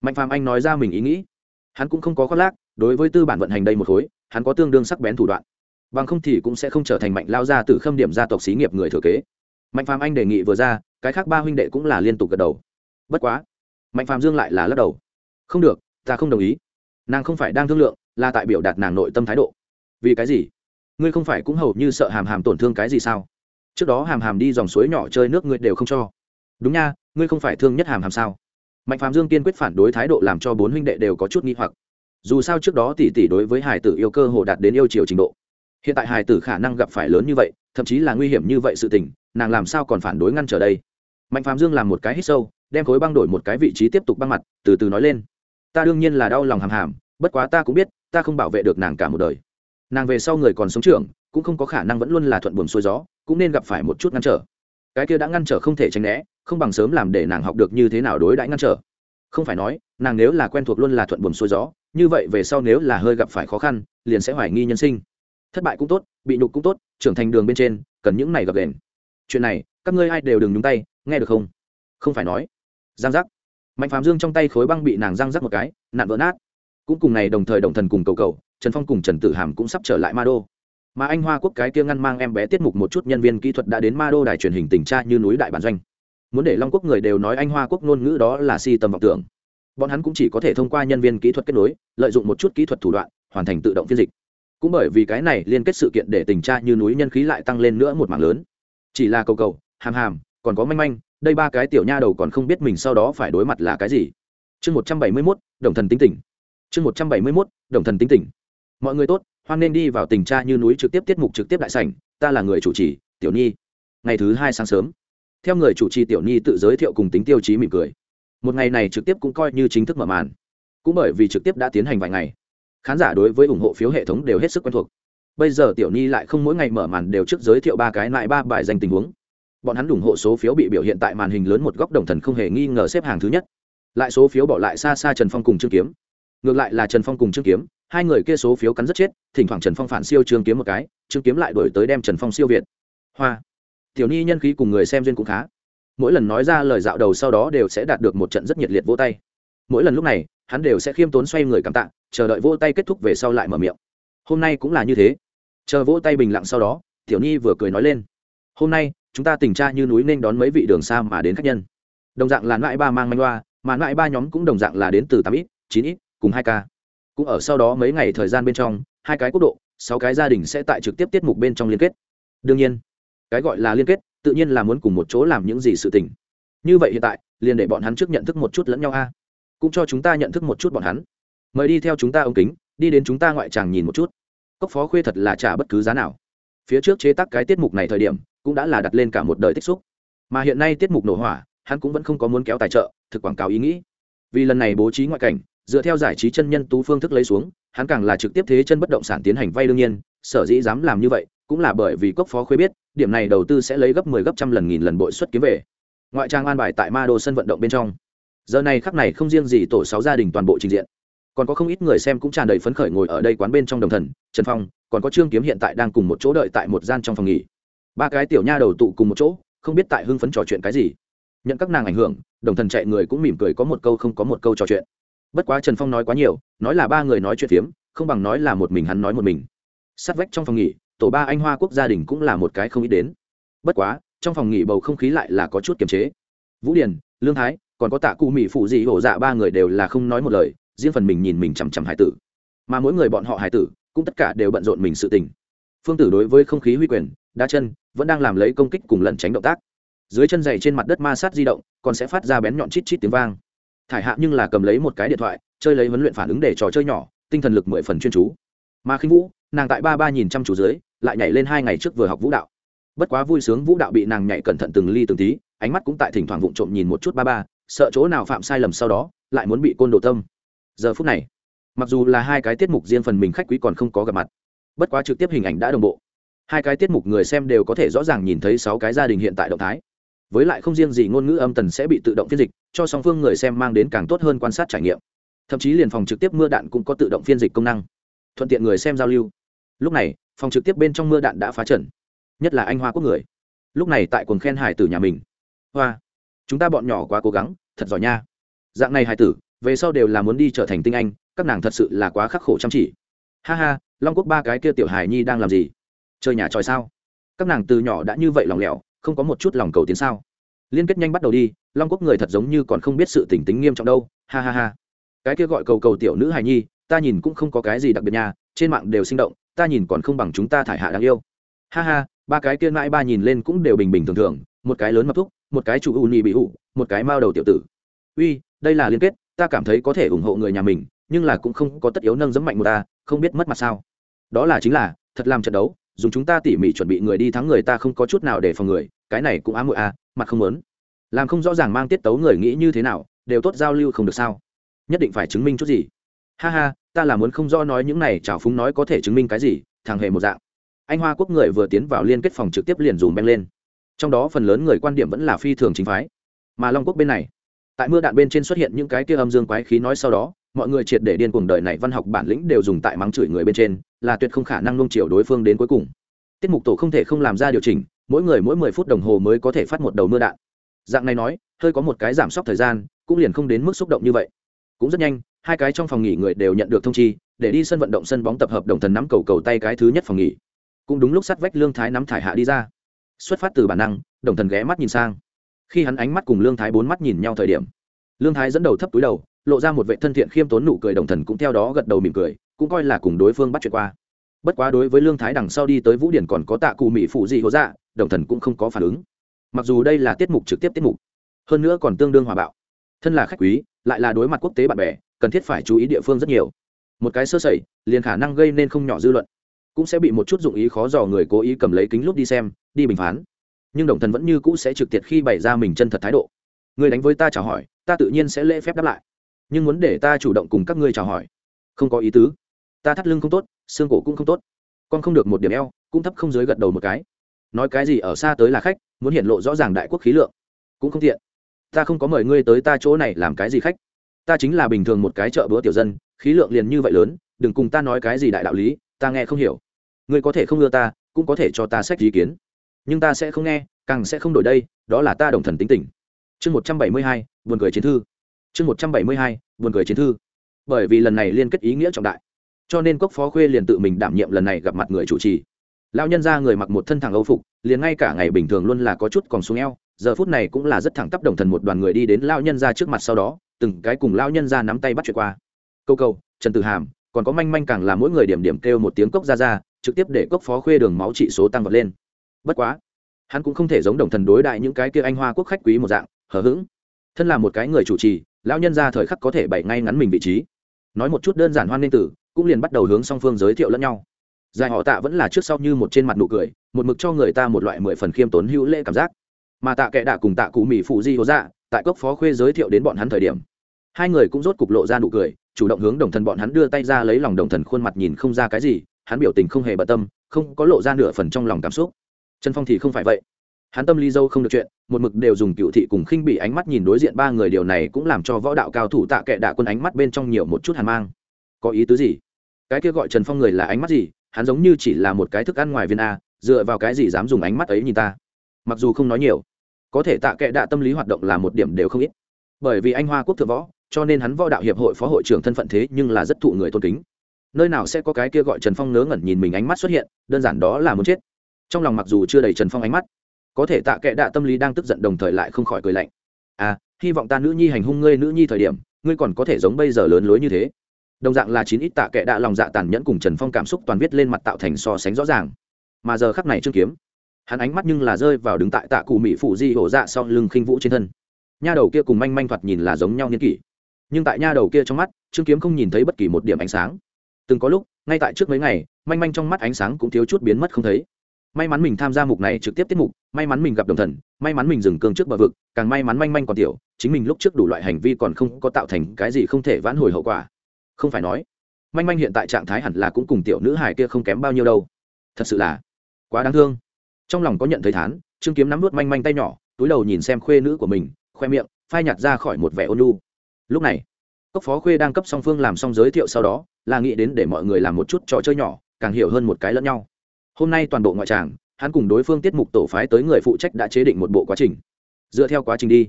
Mạnh phàm anh nói ra mình ý nghĩ. Hắn cũng không có khoác lác, đối với tư bản vận hành đây một khối, hắn có tương đương sắc bén thủ đoạn. Bằng không thì cũng sẽ không trở thành mạnh lao ra từ khâm điểm gia tộc xí nghiệp người thừa kế. Mạnh phàm anh đề nghị vừa ra, cái khác ba huynh đệ cũng là liên tục gật đầu bất quá, mạnh phàm dương lại là lắc đầu. Không được, ta không đồng ý. Nàng không phải đang thương lượng, là tại biểu đạt nàng nội tâm thái độ. Vì cái gì? Ngươi không phải cũng hầu như sợ hàm hàm tổn thương cái gì sao? Trước đó hàm hàm đi dòng suối nhỏ chơi nước ngươi đều không cho. Đúng nha, ngươi không phải thương nhất hàm hàm sao? Mạnh phàm dương kiên quyết phản đối thái độ làm cho bốn huynh đệ đều có chút nghi hoặc. Dù sao trước đó tỷ tỷ đối với hải tử yêu cơ hồ đạt đến yêu chiều trình độ. Hiện tại hải tử khả năng gặp phải lớn như vậy, thậm chí là nguy hiểm như vậy sự tình, nàng làm sao còn phản đối ngăn trở đây? Mạnh phàm dương làm một cái hít sâu đem khối băng đổi một cái vị trí tiếp tục băng mặt, từ từ nói lên. Ta đương nhiên là đau lòng hàm hàm, bất quá ta cũng biết, ta không bảo vệ được nàng cả một đời. Nàng về sau người còn sống trưởng, cũng không có khả năng vẫn luôn là thuận buồm xuôi gió, cũng nên gặp phải một chút ngăn trở. Cái kia đã ngăn trở không thể tránh né, không bằng sớm làm để nàng học được như thế nào đối đãi ngăn trở. Không phải nói, nàng nếu là quen thuộc luôn là thuận buồm xuôi gió, như vậy về sau nếu là hơi gặp phải khó khăn, liền sẽ hoài nghi nhân sinh. Thất bại cũng tốt, bị nhục cũng tốt, trưởng thành đường bên trên, cần những này gặp đèn chuyện này, các ngươi ai đều đừng nhúng tay, nghe được không? Không phải nói giang giác. Mạnh phàm dương trong tay khối băng bị nàng giang giác một cái nạn vỡ nát. Cũng cùng ngày đồng thời đồng thần cùng cầu cầu, trần phong cùng trần tử hàm cũng sắp trở lại ma đô. Mà anh hoa quốc cái kia ngăn mang em bé tiết mục một chút nhân viên kỹ thuật đã đến ma đô đài truyền hình tình tra như núi đại bản doanh. Muốn để long quốc người đều nói anh hoa quốc ngôn ngữ đó là si tầm vọng tưởng. Bọn hắn cũng chỉ có thể thông qua nhân viên kỹ thuật kết nối, lợi dụng một chút kỹ thuật thủ đoạn, hoàn thành tự động phiên dịch. Cũng bởi vì cái này liên kết sự kiện để tình tra như núi nhân khí lại tăng lên nữa một mảng lớn. Chỉ là cầu cầu, hàm hàm, còn có manh manh đây ba cái tiểu nha đầu còn không biết mình sau đó phải đối mặt là cái gì. Chương một trăm bảy mươi mốt, đồng thần tính tỉnh chương một trăm bảy mươi mốt, đồng thần tính tỉnh mọi người tốt, hoan nên đi vào tình tra như núi trực tiếp tiết mục trực tiếp đại sảnh, ta là người chủ trì, tiểu nhi. Ngày thứ hai sáng sớm, theo người chủ trì tiểu nhi tự giới thiệu cùng tính tiêu chí mỉm cười. Một ngày này trực tiếp cũng coi như chính thức mở màn. Cũng bởi vì trực tiếp đã tiến hành vài ngày, khán giả đối với ủng hộ phiếu hệ thống đều hết sức quen thuộc. Bây giờ tiểu nhi lại không mỗi ngày mở màn đều trước giới thiệu ba cái lại ba bài danh tình huống bọn hắn ủng hộ số phiếu bị biểu hiện tại màn hình lớn một góc đồng thần không hề nghi ngờ xếp hàng thứ nhất. Lại số phiếu bỏ lại xa xa trần phong cùng trương kiếm. Ngược lại là trần phong cùng trương kiếm, hai người kia số phiếu cắn rất chết, thỉnh thoảng trần phong phản siêu trương kiếm một cái, trương kiếm lại đổi tới đem trần phong siêu việt. Hoa. Tiểu ni nhân khí cùng người xem duyên cũng khá. Mỗi lần nói ra lời dạo đầu sau đó đều sẽ đạt được một trận rất nhiệt liệt vỗ tay. Mỗi lần lúc này, hắn đều sẽ khiêm tốn xoay người cảm tạ, chờ đợi vỗ tay kết thúc về sau lại mở miệng. Hôm nay cũng là như thế. Chờ vỗ tay bình lặng sau đó, tiểu nhi vừa cười nói lên. Hôm nay chúng ta tình tra như núi nên đón mấy vị đường xa mà đến khách nhân. Đồng dạng là loại ba mang manh loa mà loại ba nhóm cũng đồng dạng là đến từ tám ít, chín ít, cùng hai ca. Cũng ở sau đó mấy ngày thời gian bên trong, hai cái quốc độ, sáu cái gia đình sẽ tại trực tiếp tiết mục bên trong liên kết. Đương nhiên, cái gọi là liên kết, tự nhiên là muốn cùng một chỗ làm những gì sự tình. Như vậy hiện tại, liền để bọn hắn trước nhận thức một chút lẫn nhau a. Cũng cho chúng ta nhận thức một chút bọn hắn. Mời đi theo chúng ta ống kính, đi đến chúng ta ngoại tràng nhìn một chút. Cốc phó khuê thật là trả bất cứ giá nào. Phía trước chế tác cái tiết mục này thời điểm cũng đã là đặt lên cả một đời tích xúc. Mà hiện nay tiết mục nổ hỏa, hắn cũng vẫn không có muốn kéo tài trợ, thực quảng cáo ý nghĩ. Vì lần này bố trí ngoại cảnh, dựa theo giải trí chân nhân tú phương thức lấy xuống, hắn càng là trực tiếp thế chân bất động sản tiến hành vay đương nhiên, sở dĩ dám làm như vậy, cũng là bởi vì cốc phó khuê biết, điểm này đầu tư sẽ lấy gấp 10 gấp trăm lần nghìn lần bội suất kiếm về. Ngoại trang an bài tại ma đô sân vận động bên trong. Giờ này khắc này không riêng gì tổ sáu gia đình toàn bộ trình diện, còn có không ít người xem cũng tràn đầy phấn khởi ngồi ở đây quán bên trong đồng thần, trần phong, còn có trương kiếm hiện tại đang cùng một chỗ đợi tại một gian trong phòng nghỉ ba cái tiểu nha đầu tụ cùng một chỗ, không biết tại hưng phấn trò chuyện cái gì. Nhận các nàng ảnh hưởng, đồng thần chạy người cũng mỉm cười có một câu không có một câu trò chuyện. Bất quá trần phong nói quá nhiều, nói là ba người nói chuyện phiếm, không bằng nói là một mình hắn nói một mình. Sát vách trong phòng nghỉ, tổ ba anh hoa quốc gia đình cũng là một cái không ít đến. Bất quá, trong phòng nghỉ bầu không khí lại là có chút kiềm chế. Vũ điền, lương thái, còn có tạ cụ mỹ phụ dị hổ dạ ba người đều là không nói một lời, riêng phần mình nhìn mình chằm chằm hải tử. Mà mỗi người bọn họ hải tử, cũng tất cả đều bận rộn mình sự tình phương tử đối với không khí huy quyền đa chân, vẫn đang làm lấy công kích cùng lẩn tránh động tác. Dưới chân dày trên mặt đất ma sát di động, còn sẽ phát ra bén nhọn chít chít tiếng vang. Thải hạ nhưng là cầm lấy một cái điện thoại, chơi lấy huấn luyện phản ứng để trò chơi nhỏ, tinh thần lực mười phần chuyên chú. Mà khinh vũ, nàng tại ba ba nhìn chăm chú dưới, lại nhảy lên hai ngày trước vừa học vũ đạo. Bất quá vui sướng vũ đạo bị nàng nhảy cẩn thận từng ly từng tí, ánh mắt cũng tại thỉnh thoảng vụng trộm nhìn một chút ba ba, sợ chỗ nào phạm sai lầm sau đó, lại muốn bị côn đồ tâm. Giờ phút này, mặc dù là hai cái tiết mục riêng phần mình khách quý còn không có gặp mặt bất quá trực tiếp hình ảnh đã đồng bộ. Hai cái tiết mục người xem đều có thể rõ ràng nhìn thấy sáu cái gia đình hiện tại động thái. Với lại không riêng gì ngôn ngữ âm tần sẽ bị tự động phiên dịch, cho song phương người xem mang đến càng tốt hơn quan sát trải nghiệm. Thậm chí liền phòng trực tiếp mưa đạn cũng có tự động phiên dịch công năng. Thuận tiện người xem giao lưu. Lúc này, phòng trực tiếp bên trong mưa đạn đã phá trần. Nhất là anh hoa quốc người. Lúc này tại quần khen hải tử nhà mình. Hoa, chúng ta bọn nhỏ quá cố gắng, thật giỏi nha. Dạng này hải tử, về sau đều là muốn đi trở thành tinh anh, các nàng thật sự là quá khắc khổ chăm chỉ. Ha ha long quốc ba cái kia tiểu hài nhi đang làm gì? Chơi nhà tròi sao? Các nàng từ nhỏ đã như vậy lòng lẻo, không có một chút lòng cầu tiến sao? Liên kết nhanh bắt đầu đi, long quốc người thật giống như còn không biết sự tỉnh tính nghiêm trọng đâu, ha ha ha. Cái kia gọi cầu cầu tiểu nữ hài nhi, ta nhìn cũng không có cái gì đặc biệt nha, trên mạng đều sinh động, ta nhìn còn không bằng chúng ta thải hạ đáng yêu. Ha ha, ba cái kia mãi ba nhìn lên cũng đều bình bình thường thường, một cái lớn mập thúc, một cái chủ u nhị bị ủ một cái mao đầu tiểu tử. Uy, đây là liên kết, ta cảm thấy có thể ủng hộ người nhà mình, nhưng là cũng không có tất yếu nâng dẫm mạnh một ta không biết mất mặt sao? Đó là chính là, thật làm trận đấu, dùng chúng ta tỉ mỉ chuẩn bị người đi thắng người ta không có chút nào để phòng người, cái này cũng ám muội à mặt không lớn làm không rõ ràng mang tiết tấu người nghĩ như thế nào, đều tốt giao lưu không được sao? Nhất định phải chứng minh chút gì. Ha ha, ta là muốn không do nói những này chào phúng nói có thể chứng minh cái gì, thằng hề một dạng. Anh hoa quốc người vừa tiến vào liên kết phòng trực tiếp liền dùm beng lên. Trong đó phần lớn người quan điểm vẫn là phi thường chính phái. Mà long quốc bên này, tại mưa đạn bên trên xuất hiện những cái kia âm dương quái khí nói sau đó mọi người triệt để điên cuồng đời này văn học bản lĩnh đều dùng tại mắng chửi người bên trên, là tuyệt không khả năng nung chiều đối phương đến cuối cùng. Tiết mục tổ không thể không làm ra điều chỉnh, mỗi người mỗi mười phút đồng hồ mới có thể phát một đầu mưa đạn. Dạng này nói, hơi có một cái giảm sốc thời gian, cũng liền không đến mức xúc động như vậy. Cũng rất nhanh, hai cái trong phòng nghỉ người đều nhận được thông chi, để đi sân vận động sân bóng tập hợp đồng thần nắm cầu cầu tay cái thứ nhất phòng nghỉ. Cũng đúng lúc sắt vách lương thái nắm thải hạ đi ra. Xuất phát từ bản năng, đồng thần ghé mắt nhìn sang. Khi hắn ánh mắt cùng lương thái bốn mắt nhìn nhau thời điểm, lương thái dẫn đầu thấp túi đầu lộ ra một vệ thân thiện khiêm tốn nụ cười đồng thần cũng theo đó gật đầu mỉm cười, cũng coi là cùng đối phương bắt chuyện qua. Bất quá đối với lương thái đằng sau đi tới vũ điển còn có tạ cụ mỹ phụ dị hố dạ đồng thần cũng không có phản ứng. Mặc dù đây là tiết mục trực tiếp tiết mục, hơn nữa còn tương đương hòa bạo. Thân là khách quý, lại là đối mặt quốc tế bạn bè, cần thiết phải chú ý địa phương rất nhiều. Một cái sơ sẩy, liền khả năng gây nên không nhỏ dư luận. Cũng sẽ bị một chút dụng ý khó dò người cố ý cầm lấy kính lúc đi xem, đi bình phán. Nhưng đồng thần vẫn như cũ sẽ trực tiệt khi bày ra mình chân thật thái độ. Người đánh với ta chào hỏi, ta tự nhiên sẽ lễ phép đáp lại nhưng muốn để ta chủ động cùng các ngươi chào hỏi. Không có ý tứ. Ta thắt lưng không tốt, xương cổ cũng không tốt. Con không được một điểm eo, cũng thấp không dưới gật đầu một cái. Nói cái gì ở xa tới là khách, muốn hiện lộ rõ ràng đại quốc khí lượng, cũng không thiện ta không có mời ngươi tới ta chỗ này làm cái gì khách. Ta chính là bình thường một cái chợ búa tiểu dân, khí lượng liền như vậy lớn, đừng cùng ta nói cái gì đại đạo lý, ta nghe không hiểu. Ngươi có thể không ưa ta, cũng có thể cho ta sách ý kiến. Nhưng ta sẽ không nghe, càng sẽ không đổi đây, đó là ta đồng thần tính tình. Chương một trăm bảy mươi hai, buồn cười chiến thư chương một trăm bảy mươi hai, buồn cười chiến thư. Bởi vì lần này liên kết ý nghĩa trọng đại, cho nên cốc phó khuê liền tự mình đảm nhiệm lần này gặp mặt người chủ trì. Lao nhân ra người mặc một thân thẳng âu phục, liền ngay cả ngày bình thường luôn là có chút còn xuống eo, giờ phút này cũng là rất thẳng tắp đồng thần một đoàn người đi đến lao nhân ra trước mặt sau đó, từng cái cùng lao nhân ra nắm tay bắt chuyện qua. Câu câu, trần tử hàm, còn có manh manh càng là mỗi người điểm điểm kêu một tiếng cốc ra ra, trực tiếp để cốc phó khuê đường máu trị số tăng vọt lên. Bất quá, hắn cũng không thể giống đồng thần đối đại những cái kia anh hoa quốc khách quý một dạng, hờ hững. Thân là một cái người chủ trì lão nhân ra thời khắc có thể bày ngay ngắn mình vị trí. Nói một chút đơn giản hoan nên tử, cũng liền bắt đầu hướng song phương giới thiệu lẫn nhau. Dài họ tạ vẫn là trước sau như một trên mặt nụ cười, một mực cho người ta một loại mười phần khiêm tốn hữu lễ cảm giác. Mà tạ kệ đạ cùng tạ cụ mỹ phụ di hố dạ tại cốc phó khuê giới thiệu đến bọn hắn thời điểm. Hai người cũng rốt cục lộ ra nụ cười, chủ động hướng đồng thần bọn hắn đưa tay ra lấy lòng đồng thần khuôn mặt nhìn không ra cái gì, hắn biểu tình không hề bận tâm, không có lộ ra nửa phần trong lòng cảm xúc. Trần phong thì không phải vậy hắn tâm lý dâu không được chuyện, một mực đều dùng cựu thị cùng khinh bị ánh mắt nhìn đối diện ba người, điều này cũng làm cho võ đạo cao thủ tạ kệ đạ quân ánh mắt bên trong nhiều một chút hàn mang. Có ý tứ gì? Cái kia gọi trần phong người là ánh mắt gì? Hắn giống như chỉ là một cái thức ăn ngoài viên a, dựa vào cái gì dám dùng ánh mắt ấy nhìn ta? Mặc dù không nói nhiều, có thể tạ kệ đạ tâm lý hoạt động là một điểm đều không ít. Bởi vì anh hoa quốc thượng võ, cho nên hắn võ đạo hiệp hội phó hội trưởng thân phận thế nhưng là rất thụ người tôn kính. Nơi nào sẽ có cái kia gọi trần phong ngớ ngẩn nhìn mình ánh mắt xuất hiện, đơn giản đó là muốn chết. Trong lòng mặc dù chưa đầy trần phong ánh mắt có thể tạ kệ đạ tâm lý đang tức giận đồng thời lại không khỏi cười lạnh. À hy vọng ta nữ nhi hành hung ngươi nữ nhi thời điểm, ngươi còn có thể giống bây giờ lớn lối như thế. Đồng dạng là chín ít tạ kệ đạ lòng dạ tàn nhẫn cùng trần phong cảm xúc toàn viết lên mặt tạo thành so sánh rõ ràng. Mà giờ khắc này trương kiếm, hắn ánh mắt nhưng là rơi vào đứng tại tạ cụ mỹ phụ di hổ dạ sau lưng khinh vũ trên thân. Nha đầu kia cùng manh manh thoạt nhìn là giống nhau niên kỷ. Nhưng tại nha đầu kia trong mắt trương kiếm không nhìn thấy bất kỳ một điểm ánh sáng. Từng có lúc, ngay tại trước mấy ngày, manh manh trong mắt ánh sáng cũng thiếu chút biến mất không thấy. May mắn mình tham gia mục này trực tiếp tiết mục may mắn mình gặp đồng thần, may mắn mình dừng cương trước bờ vực, càng may mắn manh manh còn tiểu, chính mình lúc trước đủ loại hành vi còn không có tạo thành cái gì không thể vãn hồi hậu quả. Không phải nói, manh manh hiện tại trạng thái hẳn là cũng cùng tiểu nữ hải kia không kém bao nhiêu đâu. Thật sự là quá đáng thương. Trong lòng có nhận thấy thán, trương kiếm nắm nuốt manh manh tay nhỏ, túi đầu nhìn xem khuê nữ của mình, khoe miệng, phai nhạt ra khỏi một vẻ ôn lu lúc này, cốc phó khuê đang cấp song phương làm xong giới thiệu sau đó, là nghĩ đến để mọi người làm một chút trò chơi nhỏ, càng hiểu hơn một cái lẫn nhau. Hôm nay toàn bộ ngoại tràng hắn cùng đối phương tiết mục tổ phái tới người phụ trách đã chế định một bộ quá trình. Dựa theo quá trình đi,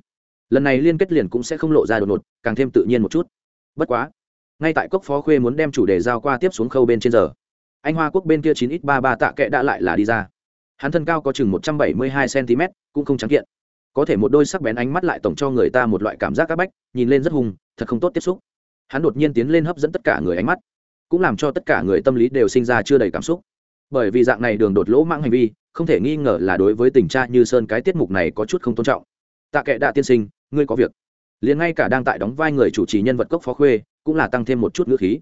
lần này liên kết liền cũng sẽ không lộ ra đột ngột, càng thêm tự nhiên một chút. Bất quá, ngay tại cốc phó khuê muốn đem chủ đề giao qua tiếp xuống khâu bên trên giờ, anh hoa quốc bên kia chín x ba ba tạ kệ đã lại là đi ra. Hắn thân cao có chừng một trăm bảy mươi hai cm cũng không trắng kiện. Có thể một đôi sắc bén ánh mắt lại tổng cho người ta một loại cảm giác c áp bách, nhìn lên rất hùng thật không tốt tiếp xúc. Hắn đột nhiên tiến lên hấp dẫn tất cả người ánh mắt, cũng làm cho tất cả người tâm lý đều sinh ra chưa đầy cảm xúc bởi vì dạng này đường đột lỗ mạng hành vi, không thể nghi ngờ là đối với tình cha như sơn cái tiết mục này có chút không tôn trọng. Tạ kệ đạ tiên sinh, ngươi có việc. Liền ngay cả đang tại đóng vai người chủ trì nhân vật cốc phó khuê, cũng là tăng thêm một chút ngữ khí.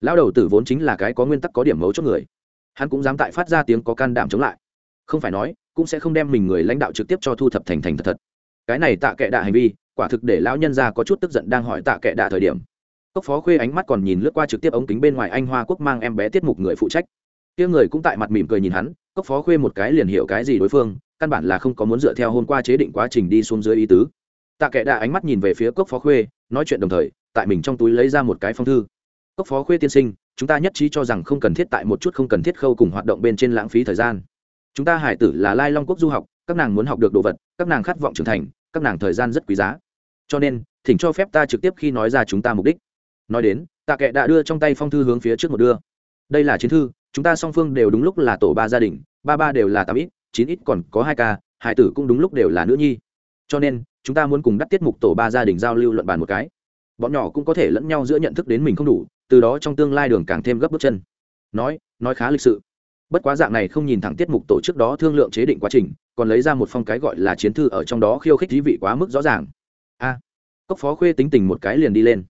Lão đầu tử vốn chính là cái có nguyên tắc có điểm mấu chốt người. Hắn cũng dám tại phát ra tiếng có can đảm chống lại. Không phải nói, cũng sẽ không đem mình người lãnh đạo trực tiếp cho thu thập thành thành thật thật. Cái này tạ kệ đạ hành vi, quả thực để lão nhân ra có chút tức giận đang hỏi tạ kệ đạ thời điểm. Cốc phó khuê ánh mắt còn nhìn lướt qua trực tiếp ống kính bên ngoài anh hoa quốc mang em bé tiết mục người phụ trách kia người cũng tại mặt mỉm cười nhìn hắn, cốc phó khuê một cái liền hiểu cái gì đối phương, căn bản là không có muốn dựa theo hôm qua chế định quá trình đi xuống dưới ý tứ. Tạ kệ đạ ánh mắt nhìn về phía cốc phó khuê, nói chuyện đồng thời, tại mình trong túi lấy ra một cái phong thư. Cốc phó khuê tiên sinh, chúng ta nhất trí cho rằng không cần thiết tại một chút không cần thiết khâu cùng hoạt động bên trên lãng phí thời gian. Chúng ta hải tử là lai long quốc du học, các nàng muốn học được đồ vật, các nàng khát vọng trưởng thành, các nàng thời gian rất quý giá. Cho nên, thỉnh cho phép ta trực tiếp khi nói ra chúng ta mục đích. Nói đến, tạ kệ đã đưa trong tay phong thư hướng phía trước một đưa. Đây là chiến thư chúng ta song phương đều đúng lúc là tổ ba gia đình, ba ba đều là tám ít, chín ít còn có hai ca, hải tử cũng đúng lúc đều là nữ nhi. Cho nên, chúng ta muốn cùng đắt tiết mục tổ ba gia đình giao lưu luận bàn một cái. Bọn nhỏ cũng có thể lẫn nhau giữa nhận thức đến mình không đủ, từ đó trong tương lai đường càng thêm gấp bước chân. Nói nói khá lịch sự. Bất quá dạng này không nhìn thẳng tiết mục tổ trước đó thương lượng chế định quá trình, còn lấy ra một phong cái gọi là chiến thư ở trong đó khiêu khích thí vị quá mức rõ ràng. A, cốc phó khuê tính tình một cái liền đi lên.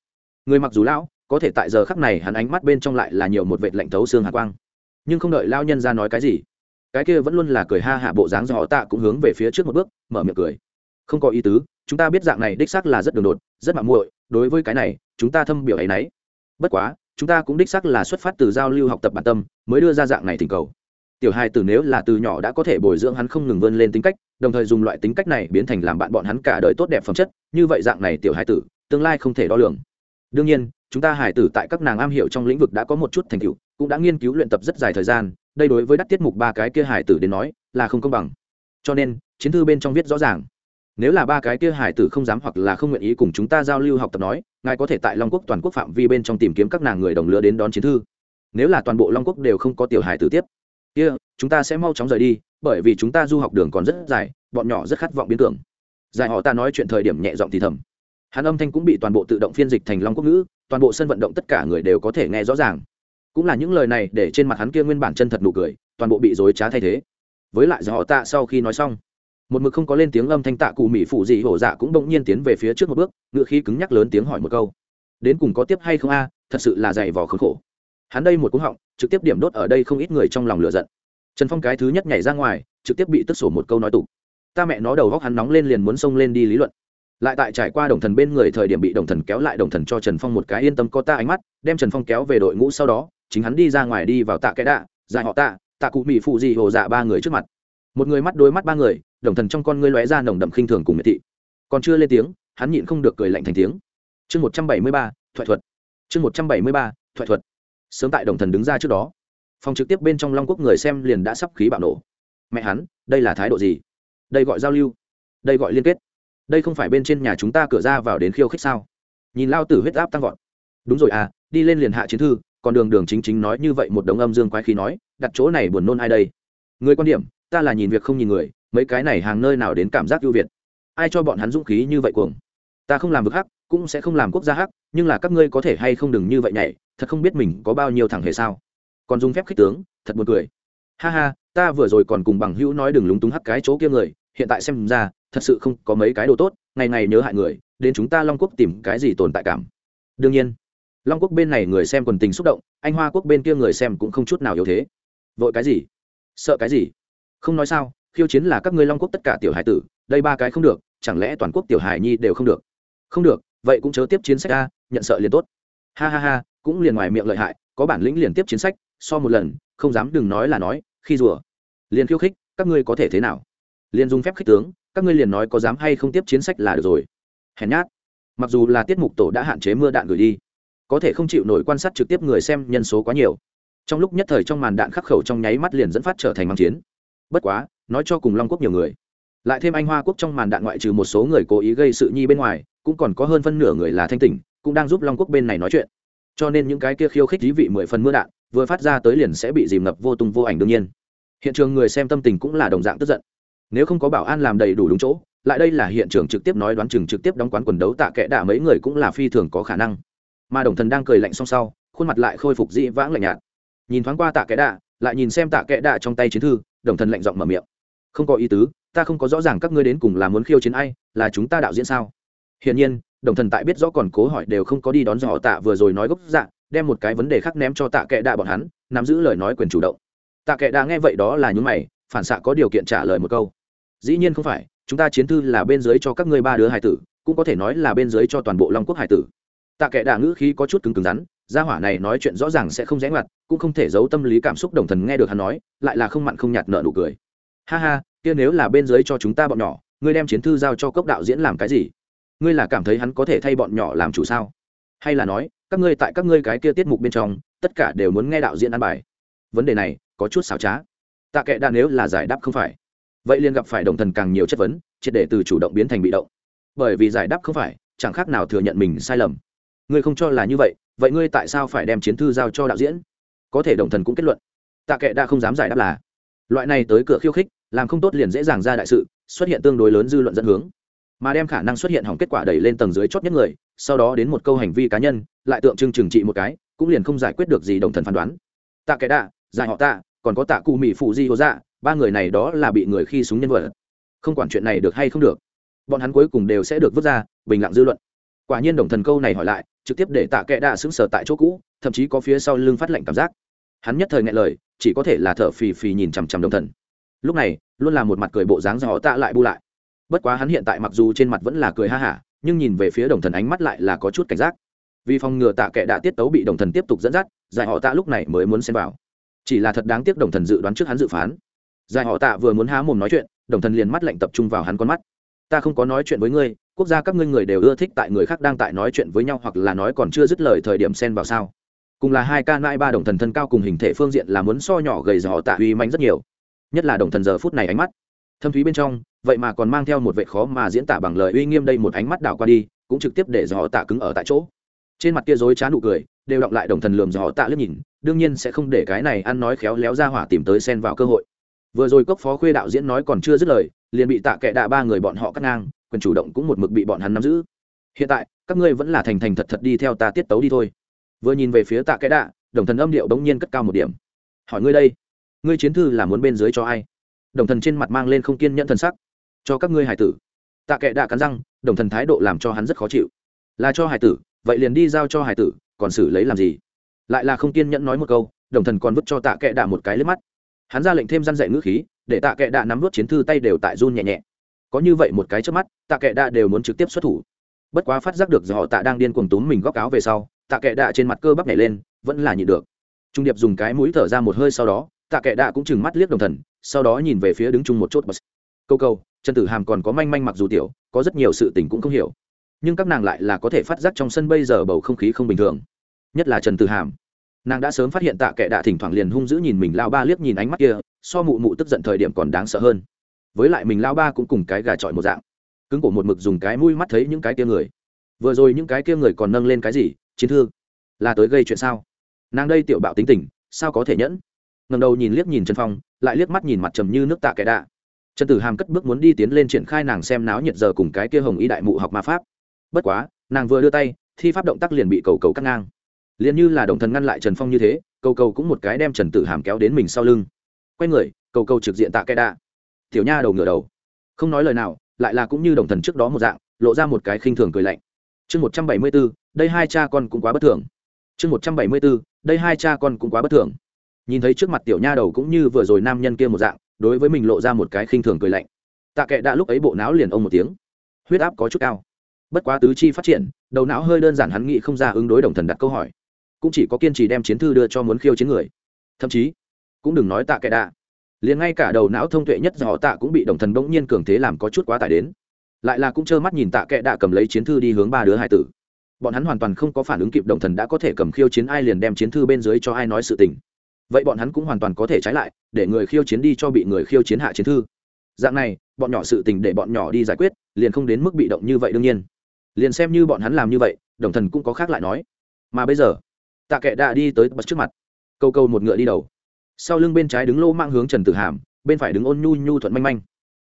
Người mặc dù lão, có thể tại giờ khắc này hắn ánh mắt bên trong lại là nhiều một vệt lạnh thấu xương hạ quang nhưng không đợi lao nhân ra nói cái gì, cái kia vẫn luôn là cười ha hạ bộ dáng do họ tạ cũng hướng về phía trước một bước, mở miệng cười. Không có ý tứ, chúng ta biết dạng này đích xác là rất đường đột, rất mạng muội, đối với cái này, chúng ta thâm biểu ấy nấy. Bất quá, chúng ta cũng đích xác là xuất phát từ giao lưu học tập bản tâm, mới đưa ra dạng này thỉnh cầu. Tiểu hai từ nếu là từ nhỏ đã có thể bồi dưỡng hắn không ngừng vươn lên tính cách, đồng thời dùng loại tính cách này biến thành làm bạn bọn hắn cả đời tốt đẹp phẩm chất, như vậy dạng này tiểu hai tử, tương lai không thể đo lường. Đương nhiên, chúng ta hải tử tại các nàng am hiểu trong lĩnh vực đã có một chút thành tựu cũng đã nghiên cứu luyện tập rất dài thời gian, đây đối với đắc tiết mục ba cái kia hải tử đến nói là không công bằng. Cho nên, chiến thư bên trong viết rõ ràng, nếu là ba cái kia hải tử không dám hoặc là không nguyện ý cùng chúng ta giao lưu học tập nói, ngài có thể tại long quốc toàn quốc phạm vi bên trong tìm kiếm các nàng người đồng lứa đến đón chiến thư. Nếu là toàn bộ long quốc đều không có tiểu hải tử tiếp, kia, chúng ta sẽ mau chóng rời đi, bởi vì chúng ta du học đường còn rất dài, bọn nhỏ rất khát vọng biến tưởng giải họ ta nói chuyện thời điểm nhẹ giọng thì thầm. Hắn âm thanh cũng bị toàn bộ tự động phiên dịch thành long quốc ngữ, toàn bộ sân vận động tất cả người đều có thể nghe rõ ràng cũng là những lời này để trên mặt hắn kia nguyên bản chân thật nụ cười, toàn bộ bị dối trá thay thế. Với lại giải họ tạ sau khi nói xong, một mực không có lên tiếng âm thanh tạ cụ mỹ phụ dị hổ dạ cũng bỗng nhiên tiến về phía trước một bước, ngựa khí cứng nhắc lớn tiếng hỏi một câu. Đến cùng có tiếp hay không a, thật sự là dày vò khốn khổ. Hắn đây một cú họng, trực tiếp điểm đốt ở đây không ít người trong lòng lửa giận. Trần phong cái thứ nhất nhảy ra ngoài, trực tiếp bị tức sổ một câu nói tục. Ta mẹ nó đầu góc hắn nóng lên liền muốn xông lên đi lý luận. Lại tại trải qua đồng thần bên người thời điểm bị đồng thần kéo lại đồng thần cho trần phong một cái yên tâm có ta ánh mắt, đem trần phong kéo về đội ngũ sau đó chính hắn đi ra ngoài đi vào tạ cái đạ dài họ tạ tạ cụ mỹ phụ dị hồ dạ ba người trước mặt. Một người mắt đôi mắt ba người, đồng thần trong con ngươi lóe ra nồng đậm khinh thường cùng miệt thị. Còn chưa lên tiếng, hắn nhịn không được cười lạnh thành tiếng. Chương một trăm bảy mươi ba, thoại thuật. Chương một trăm bảy mươi ba, thoại thuật. Sớm tại đồng thần đứng ra trước đó, phòng trực tiếp bên trong long quốc người xem liền đã sắp khí bạo nổ. Mẹ hắn, đây là thái độ gì? Đây gọi giao lưu, đây gọi liên kết. Đây không phải bên trên nhà chúng ta cửa ra vào đến khiêu khích sao? Nhìn lao tử huyết áp tăng vọt. Đúng rồi à đi lên liền hạ chiến thư còn đường đường chính chính nói như vậy một đống âm dương quái khí nói, đặt chỗ này buồn nôn ai đây? Người quan điểm, ta là nhìn việc không nhìn người, mấy cái này hàng nơi nào đến cảm giác ưu việt? Ai cho bọn hắn dũng khí như vậy cuồng? Ta không làm vực hắc, cũng sẽ không làm quốc gia hắc, nhưng là các ngươi có thể hay không đừng như vậy nhảy, thật không biết mình có bao nhiêu thằng hề sao? Còn dùng phép khích tướng, thật buồn cười. Ha ha, ta vừa rồi còn cùng bằng hữu nói đừng lúng túng hắc cái chỗ kia người, hiện tại xem ra, thật sự không có mấy cái đồ tốt, ngày ngày nhớ hại người, đến chúng ta long quốc tìm cái gì tồn tại cảm. Đương nhiên long quốc bên này người xem quần tình xúc động, anh hoa quốc bên kia người xem cũng không chút nào yếu thế. Vội cái gì? Sợ cái gì? Không nói sao, khiêu chiến là các ngươi long quốc tất cả tiểu hải tử, đây ba cái không được, chẳng lẽ toàn quốc tiểu hải nhi đều không được? Không được, vậy cũng chớ tiếp chiến sách a, nhận sợ liền tốt. Ha ha ha, cũng liền ngoài miệng lợi hại, có bản lĩnh liền tiếp chiến sách, so một lần, không dám đừng nói là nói, khi rùa. Liền khiêu khích, các ngươi có thể thế nào? Liền dùng phép khích tướng, các ngươi liền nói có dám hay không tiếp chiến sách là được rồi. Hèn nhát. Mặc dù là tiết mục tổ đã hạn chế mưa đạn gửi đi có thể không chịu nổi quan sát trực tiếp người xem nhân số quá nhiều. Trong lúc nhất thời trong màn đạn khắc khẩu trong nháy mắt liền dẫn phát trở thành mang chiến. Bất quá, nói cho cùng long quốc nhiều người. Lại thêm anh hoa quốc trong màn đạn ngoại trừ một số người cố ý gây sự nhi bên ngoài, cũng còn có hơn phân nửa người là thanh tỉnh, cũng đang giúp long quốc bên này nói chuyện. Cho nên những cái kia khiêu khích dí vị mười phần mưa đạn, vừa phát ra tới liền sẽ bị dìm ngập vô tung vô ảnh đương nhiên. Hiện trường người xem tâm tình cũng là đồng dạng tức giận. Nếu không có bảo an làm đầy đủ đúng chỗ, lại đây là hiện trường trực tiếp nói đoán chừng trực tiếp đóng quán quần đấu tạ kệ đạ mấy người cũng là phi thường có khả năng mà đồng thần đang cười lạnh song sau, khuôn mặt lại khôi phục dị vãng lạnh nhạt. Nhìn thoáng qua tạ kệ đạ, lại nhìn xem tạ kệ đạ trong tay chiến thư, đồng thần lạnh giọng mở miệng. Không có ý tứ, ta không có rõ ràng các ngươi đến cùng là muốn khiêu chiến ai, là chúng ta đạo diễn sao? Hiển nhiên, đồng thần tại biết rõ còn cố hỏi đều không có đi đón dò tạ vừa rồi nói gốc dạ đem một cái vấn đề khác ném cho tạ kệ đạ bọn hắn, nắm giữ lời nói quyền chủ động. Tạ kệ đạ nghe vậy đó là những mày, phản xạ có điều kiện trả lời một câu. Dĩ nhiên không phải, chúng ta chiến thư là bên dưới cho các ngươi ba đứa hải tử, cũng có thể nói là bên dưới cho toàn bộ long quốc hải tử tạ kệ đạ ngữ khí có chút cứng cứng rắn, gia hỏa này nói chuyện rõ ràng sẽ không rẽ ngoặt, cũng không thể giấu tâm lý cảm xúc đồng thần nghe được hắn nói, lại là không mặn không nhạt nợ nụ cười. Ha ha, kia nếu là bên dưới cho chúng ta bọn nhỏ, ngươi đem chiến thư giao cho cốc đạo diễn làm cái gì? Ngươi là cảm thấy hắn có thể thay bọn nhỏ làm chủ sao? Hay là nói, các ngươi tại các ngươi cái kia tiết mục bên trong, tất cả đều muốn nghe đạo diễn ăn bài? Vấn đề này, có chút xảo trá. Tạ kệ đa nếu là giải đáp không phải, vậy liền gặp phải đồng thần càng nhiều chất vấn, triệt để từ chủ động biến thành bị động. Bởi vì giải đáp không phải, chẳng khác nào thừa nhận mình sai lầm ngươi không cho là như vậy vậy ngươi tại sao phải đem chiến thư giao cho đạo diễn? Có thể đồng thần cũng kết luận. Tạ kệ đã không dám giải đáp là, loại này tới cửa khiêu khích, làm không tốt liền dễ dàng ra đại sự, xuất hiện tương đối lớn dư luận dẫn hướng. Mà đem khả năng xuất hiện hỏng kết quả đẩy lên tầng dưới chót nhất người, sau đó đến một câu hành vi cá nhân, lại tượng trưng trừng trị một cái, cũng liền không giải quyết được gì đồng thần phán đoán. Tạ kệ đạ, giải họ tạ, còn có tạ cụ mỹ phụ di hô dạ ba người này đó là bị người khi súng nhân vật. Không quản chuyện này được hay không được, bọn hắn cuối cùng đều sẽ được vứt ra, bình lặng dư luận. Quả nhiên đồng thần câu này hỏi lại trực tiếp để tạ kẽ đạ sững sờ tại chỗ cũ, thậm chí có phía sau lưng phát lệnh cảm giác. Hắn nhất thời ngại lời, chỉ có thể là thở phì phì nhìn chằm chằm đồng thần. Lúc này, luôn là một mặt cười bộ dáng do họ tạ lại bu lại. Bất quá hắn hiện tại mặc dù trên mặt vẫn là cười ha hả, nhưng nhìn về phía đồng thần ánh mắt lại là có chút cảnh giác. Vì phòng ngừa tạ kệ đã tiết tấu bị đồng thần tiếp tục dẫn dắt, giải họ tạ lúc này mới muốn xem vào. Chỉ là thật đáng tiếc đồng thần dự đoán trước hắn dự phán. Giải họ tạ vừa muốn há mồm nói chuyện, đồng thần liền mắt lạnh tập trung vào hắn con mắt. Ta không có nói chuyện với ngươi quốc gia các ngươi người đều ưa thích tại người khác đang tại nói chuyện với nhau hoặc là nói còn chưa dứt lời thời điểm xen vào sao. Cùng là hai ca nãi ba đồng thần thân cao cùng hình thể phương diện là muốn so nhỏ gầy dò tạ uy manh rất nhiều. Nhất là đồng thần giờ phút này ánh mắt. Thâm thúy bên trong, vậy mà còn mang theo một vệ khó mà diễn tả bằng lời uy nghiêm đây một ánh mắt đảo qua đi, cũng trực tiếp để dò tạ cứng ở tại chỗ. Trên mặt kia dối trá nụ cười, đều đọng lại đồng thần lườm dò tạ liếc nhìn, đương nhiên sẽ không để cái này ăn nói khéo léo ra hỏa tìm tới xen vào cơ hội. Vừa rồi cốc phó khuê đạo diễn nói còn chưa dứt lời, liền bị tạ kệ đạ ba người bọn họ cắt ngang quyền chủ động cũng một mực bị bọn hắn nắm giữ. Hiện tại, các ngươi vẫn là thành thành thật thật đi theo ta tiết tấu đi thôi. Vừa nhìn về phía tạ kệ đạ, đồng thần âm điệu bỗng nhiên cất cao một điểm. Hỏi ngươi đây, ngươi chiến thư là muốn bên dưới cho ai? Đồng thần trên mặt mang lên không kiên nhẫn thần sắc. Cho các ngươi hải tử. Tạ kệ đạ cắn răng, đồng thần thái độ làm cho hắn rất khó chịu. Là cho hải tử, vậy liền đi giao cho hải tử, còn xử lấy làm gì? Lại là không kiên nhẫn nói một câu, đồng thần còn vứt cho tạ kệ đạ một cái lướt mắt. Hắn ra lệnh thêm răn dạy ngữ khí, để tạ kệ đạ nắm vớt chiến thư tay đều tại run nhẹ nhẹ có như vậy một cái trước mắt, tạ kệ đạ đều muốn trực tiếp xuất thủ. Bất quá phát giác được do họ tạ đang điên cuồng túm mình góc áo về sau, tạ kệ đạ trên mặt cơ bắp nhảy lên, vẫn là nhịn được. Trung điệp dùng cái mũi thở ra một hơi sau đó, tạ kệ đạ cũng chừng mắt liếc đồng thần, sau đó nhìn về phía đứng chung một chốt bật câu câu, trần tử hàm còn có manh manh mặc dù tiểu, có rất nhiều sự tình cũng không hiểu. Nhưng các nàng lại là có thể phát giác trong sân bây giờ bầu không khí không bình thường. Nhất là trần tử hàm. Nàng đã sớm phát hiện tạ kệ đạ thỉnh thoảng liền hung dữ nhìn mình lao ba liếc nhìn ánh mắt kia, so mụ mụ tức giận thời điểm còn đáng sợ hơn với lại mình lao ba cũng cùng cái gà trọi một dạng. Cứng cổ một mực dùng cái mũi mắt thấy những cái kia người. Vừa rồi những cái kia người còn nâng lên cái gì, chiến thư? Là tới gây chuyện sao? Nàng đây tiểu bạo tính tình, sao có thể nhẫn? Ngầm đầu nhìn liếc nhìn trần phong, lại liếc mắt nhìn mặt trầm như nước tạ kẻ đạ. Trần tử hàm cất bước muốn đi tiến lên triển khai nàng xem náo nhiệt giờ cùng cái kia hồng y đại mụ học ma pháp. Bất quá, nàng vừa đưa tay, thi pháp động tác liền bị cầu cầu cắt ngang. Liền như là đồng thần ngăn lại trần phong như thế, cầu cầu cũng một cái đem trần tử hàm kéo đến mình sau lưng. Quay người, cầu cầu trực diện tạ kẻ đạ tiểu nha đầu ngửa đầu. Không nói lời nào, lại là cũng như đồng thần trước đó một dạng, lộ ra một cái khinh thường cười lạnh. Chương một trăm bảy mươi b ố đây hai cha con cũng quá bất thường. Chương một trăm bảy mươi b ố đây hai cha con cũng quá bất thường. Nhìn thấy trước mặt tiểu nha đầu cũng như vừa rồi nam nhân kia một dạng, đối với mình lộ ra một cái khinh thường cười lạnh. Tạ kệ đã lúc ấy bộ não liền ông một tiếng. Huyết áp có chút cao. Bất quá tứ chi phát triển, đầu não hơi đơn giản hắn nghĩ không ra ứng đối đồng thần đặt câu hỏi. Cũng chỉ có kiên trì đem chiến thư đưa cho muốn khiêu chiến người. Thậm chí, cũng đừng nói tạ kệ đạ liền ngay cả đầu não thông tuệ nhất do tạ cũng bị đồng thần bỗng nhiên cường thế làm có chút quá tải đến. Lại là cũng trơ mắt nhìn tạ kệ đạ cầm lấy chiến thư đi hướng ba đứa hải tử. Bọn hắn hoàn toàn không có phản ứng kịp đồng thần đã có thể cầm khiêu chiến ai liền đem chiến thư bên dưới cho ai nói sự tình. Vậy bọn hắn cũng hoàn toàn có thể trái lại, để người khiêu chiến đi cho bị người khiêu chiến hạ chiến thư. Dạng này, bọn nhỏ sự tình để bọn nhỏ đi giải quyết, liền không đến mức bị động như vậy đương nhiên. Liền xem như bọn hắn làm như vậy, đồng thần cũng có khác lại nói. Mà bây giờ, tạ kệ đã đi tới bật trước mặt. Câu câu một ngựa đi đầu sau lưng bên trái đứng lô mang hướng trần tử hàm, bên phải đứng ôn nhu nhu thuận manh manh.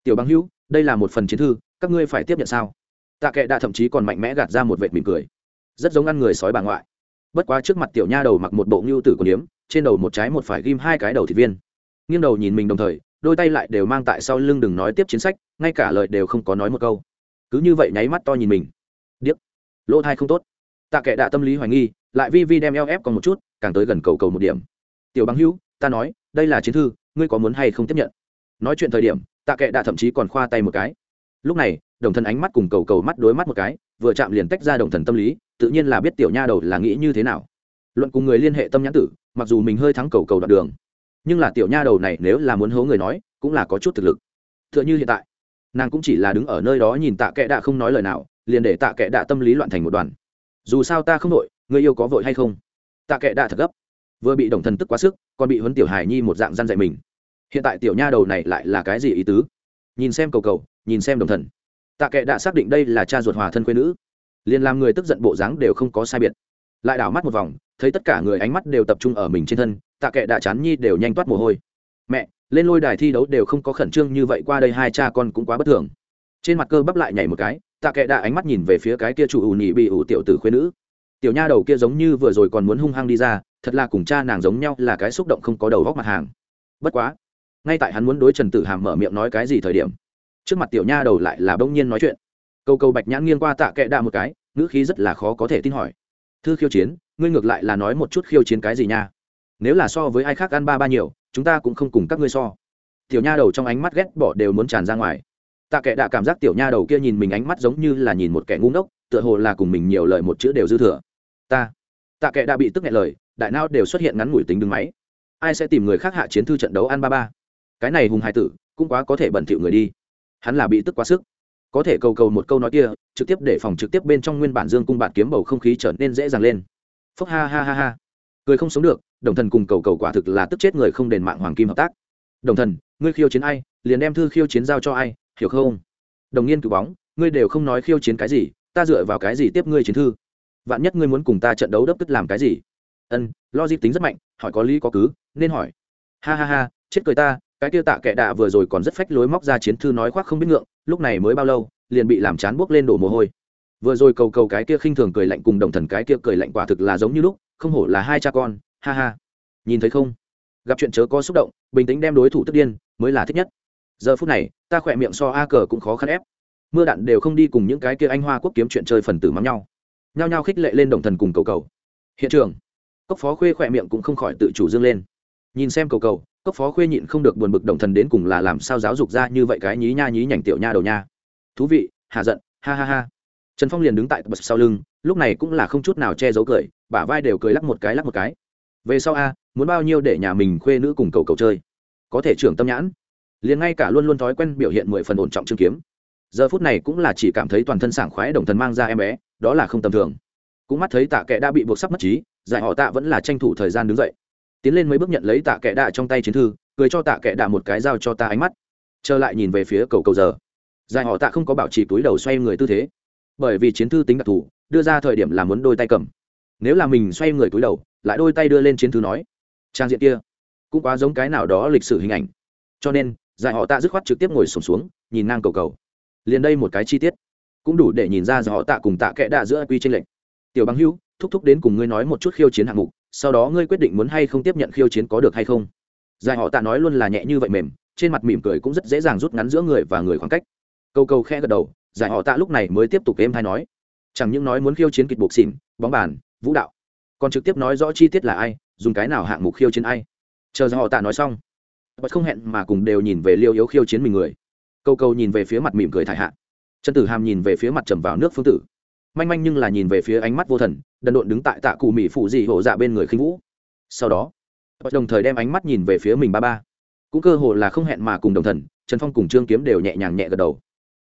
Tiểu bằng hữu, đây là một phần chiến thư, các ngươi phải tiếp nhận sao? Tạ kệ đã thậm chí còn mạnh mẽ gạt ra một vệt mỉm cười. Rất giống ăn người sói bà ngoại. Bất quá trước mặt tiểu nha đầu mặc một bộ ngưu tử của điếm trên đầu một trái một phải ghim hai cái đầu thịt viên. Nghiêng đầu nhìn mình đồng thời, đôi tay lại đều mang tại sau lưng đừng nói tiếp chiến sách, ngay cả lời đều không có nói một câu. Cứ như vậy nháy mắt to nhìn mình. Điếc. Lỗ thai không tốt. Tạ kệ đạ tâm lý hoài nghi, lại vi vi đem eo ép còn một chút, càng tới gần cầu cầu một điểm. Tiểu bằng hữu ta nói, đây là chiến thư, ngươi có muốn hay không tiếp nhận? Nói chuyện thời điểm, tạ kệ đã thậm chí còn khoa tay một cái. Lúc này, đồng thần ánh mắt cùng cầu cầu mắt đối mắt một cái, vừa chạm liền tách ra đồng thần tâm lý, tự nhiên là biết tiểu nha đầu là nghĩ như thế nào. Luận cùng người liên hệ tâm nhãn tử, mặc dù mình hơi thắng cầu cầu đoạn đường, nhưng là tiểu nha đầu này nếu là muốn hố người nói, cũng là có chút thực lực. T h ư ợ n h ư hiện tại, nàng cũng chỉ là đứng ở nơi đó nhìn tạ kệ đạ không nói lời nào, liền để tạ kệ đạ tâm lý loạn thành một đoàn. Dù sao ta không vội người yêu có vội hay không? Tạ kệ đạ thật gấp vừa bị đồng thần tức quá sức, còn bị huấn tiểu hài nhi một dạng gian dạy mình. Hiện tại tiểu nha đầu này lại là cái gì ý tứ? Nhìn xem cầu cầu, nhìn xem đồng thần tạ kệ đã xác định đây là cha ruột hòa thân quê nữ. Liền làm người tức giận bộ dáng đều không có sai biệt. Lại đảo mắt một vòng, thấy tất cả người ánh mắt đều tập trung ở mình trên thân, tạ kệ đã chán nhi đều nhanh toát mồ hôi. Mẹ, lên lôi đài thi đấu đều không có khẩn trương như vậy qua đây, hai cha con cũng quá bất thường. Trên mặt cơ bắp lại nhảy một cái, tạ kệ đã ánh mắt nhìn về phía cái kia chủ ủ nhị bị ủ tiểu tử khuyên nữ. Tiểu nha đầu kia giống như vừa rồi còn muốn hung hăng đi ra thật là cùng cha nàng giống nhau là cái xúc động không có đầu góc mặt hàng. Bất quá, ngay tại hắn muốn đối trần tử hàm mở miệng nói cái gì thời điểm, trước mặt tiểu nha đầu lại là bỗng nhiên nói chuyện. Câu câu bạch nhãn nghiêng qua tạ kệ đạ một cái, ngữ khí rất là khó có thể tin hỏi. Thư khiêu chiến, ngươi ngược lại là nói một chút khiêu chiến cái gì nha? Nếu là so với ai khác ăn ba ba nhiều, chúng ta cũng không cùng các ngươi so. Tiểu nha đầu trong ánh mắt ghét bỏ đều muốn tràn ra ngoài. Tạ kệ đạ cảm giác tiểu nha đầu kia nhìn mình ánh mắt giống như là nhìn một kẻ ngu ngốc, tựa hồ là cùng mình nhiều lời một chữ đều dư thừa. Ta, tạ kệ đạ bị tức nghẹn lời đại não đều xuất hiện ngắn ngủi tính đứng máy. Ai sẽ tìm người khác hạ chiến thư trận đấu An ba ba? Cái này hùng hai tử, cũng quá có thể bẩn thỉu người đi. Hắn là bị tức quá sức. Có thể cầu cầu một câu nói kia, trực tiếp để phòng trực tiếp bên trong nguyên bản dương cung bạn kiếm bầu không khí trở nên dễ dàng lên. Phúc ha ha ha ha. Cười không sống được, đồng thần cùng cầu cầu quả thực là tức chết người không đền mạng hoàng kim hợp tác. Đồng thần, ngươi khiêu chiến ai, liền đem thư khiêu chiến giao cho ai, hiểu không? Đồng nghiên cứu bóng, ngươi đều không nói khiêu chiến cái gì, ta dựa vào cái gì tiếp ngươi chiến thư? Vạn nhất ngươi muốn cùng ta trận đấu đấp tức làm cái gì? Ân lo dịp tính rất mạnh, hỏi có lý có cứ, nên hỏi. Ha ha ha, chết cười ta, cái kia tạ kệ đạ vừa rồi còn rất phách lối móc ra chiến thư nói khoác không biết ngượng, lúc này mới bao lâu, liền bị làm chán buốc lên đổ mồ hôi. Vừa rồi cầu cầu cái kia khinh thường cười lạnh cùng đồng thần cái kia cười lạnh quả thực là giống như lúc, không hổ là hai cha con, ha ha. Nhìn thấy không? Gặp chuyện chớ có xúc động, bình tĩnh đem đối thủ tức điên, mới là thích nhất. Giờ phút này, ta khỏe miệng so a cờ cũng khó khăn ép. Mưa đạn đều không đi cùng những cái kia anh hoa quốc kiếm chuyện chơi phần tử mắm nhau. Nhao nhao khích lệ lên đồng thần cùng cầu cầu. Hiện trường cốc phó khuê khỏe miệng cũng không khỏi tự chủ dương lên. Nhìn xem cầu cầu, cốc phó khuê nhịn không được buồn bực đồng thần đến cùng là làm sao giáo dục ra như vậy cái nhí nha nhí nhảnh tiểu nha đầu nha. Thú vị hạ giận, ha ha ha. Trần phong liền đứng tại bật sau lưng, lúc này cũng là không chút nào che giấu cười, bả vai đều cười lắc một cái lắc một cái. Về sau a, muốn bao nhiêu để nhà mình khuê nữ cùng cầu cầu chơi? Có thể trưởng tâm nhãn. Liền ngay cả luôn luôn thói quen biểu hiện mười phần ổn trọng chương kiếm. Giờ phút này cũng là chỉ cảm thấy toàn thân sảng khoái đồng thần mang ra em bé, đó là không tầm thường. Cũng mắt thấy tạ kệ đã bị buộc sắp mất trí giải họ tạ vẫn là tranh thủ thời gian đứng dậy. Tiến lên mấy bước nhận lấy tạ kệ đạ trong tay chiến thư cười cho tạ kệ đạ một cái dao cho ta ánh mắt. Trở lại nhìn về phía cầu cầu giờ. Giải họ tạ không có bảo trì túi đầu xoay người tư thế. Bởi vì chiến thư tính đặc thù đưa ra thời điểm là muốn đôi tay cầm. Nếu là mình xoay người túi đầu lại đôi tay đưa lên chiến thư nói trang diện kia cũng quá giống cái nào đó lịch sử hình ảnh. Cho nên giải họ tạ dứt khoát trực tiếp ngồi sổm xuống, xuống nhìn ngang cầu cầu. Liền đây một cái chi tiết cũng đủ để nhìn ra giải họ tạ cùng tạ kẽ đạ giữa quy tranh lệch. Tiểu bằng hữu thúc thúc đến cùng ngươi nói một chút khiêu chiến hạng mục, sau đó ngươi quyết định muốn hay không tiếp nhận khiêu chiến có được hay không? Giải họ tạ nói luôn là nhẹ như vậy mềm, trên mặt mỉm cười cũng rất dễ dàng rút ngắn giữa người và người khoảng cách. Câu câu khẽ gật đầu, giải họ tạ lúc này mới tiếp tục êm hay nói, chẳng những nói muốn khiêu chiến kịch buộc xỉn, bóng bàn, vũ đạo, còn trực tiếp nói rõ chi tiết là ai, dùng cái nào hạng mục khiêu chiến ai. Chờ giải họ tạ nói xong, bất không hẹn mà cùng đều nhìn về liêu yếu khiêu chiến mình người. Câu câu nhìn về phía mặt mỉm cười thải hạ. Trần tử hàm nhìn về phía mặt trầm vào nước phương tử manh manh nhưng là nhìn về phía ánh mắt vô thần, đần độn đứng tại tạ cụ mỹ phụ dị hổ dạ bên người khinh vũ. Sau đó đồng thời đem ánh mắt nhìn về phía mình ba ba. Cũng cơ hồ là không hẹn mà cùng đồng thần, trần phong cùng trương kiếm đều nhẹ nhàng nhẹ gật đầu.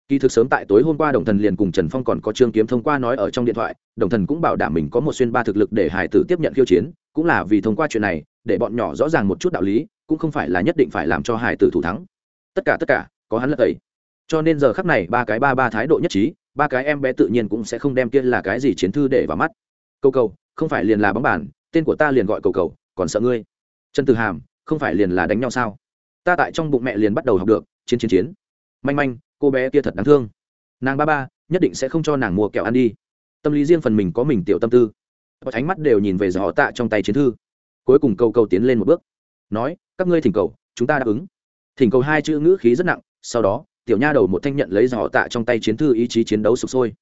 Kỳ thực sớm tại tối hôm qua đồng thần liền cùng trần phong còn có trương kiếm thông qua nói ở trong điện thoại, đồng thần cũng bảo đảm mình có một xuyên ba thực lực để hải tử tiếp nhận khiêu chiến, cũng là vì thông qua chuyện này, để bọn nhỏ rõ ràng một chút đạo lý, cũng không phải là nhất định phải làm cho hải tử thủ thắng. Tất cả tất cả, có hắn lật ấy cho nên giờ khắc này, ba cái ba ba thái độ nhất trí ba cái em bé tự nhiên cũng sẽ không đem kia là cái gì chiến thư để vào mắt. Cầu cầu, không phải liền là bóng bàn, tên của ta liền gọi cầu cầu, còn sợ ngươi. Trần từ hàm, không phải liền là đánh nhau sao? Ta tại trong bụng mẹ liền bắt đầu học được, chiến chiến chiến. Manh manh, cô bé kia thật đáng thương. Nàng ba ba, nhất định sẽ không cho nàng mua kẹo ăn đi. Tâm lý riêng phần mình có mình tiểu tâm tư. Có ánh mắt đều nhìn về giỏ tạ trong tay chiến thư. Cuối cùng cầu cầu tiến lên một bước. Nói, các ngươi thỉnh cầu, chúng ta đáp ứng. Thỉnh cầu hai chữ ngữ khí rất nặng, sau đó tiểu nha đầu một thanh nhận lấy giỏ tạ trong tay chiến thư ý chí chiến đấu sụp sôi.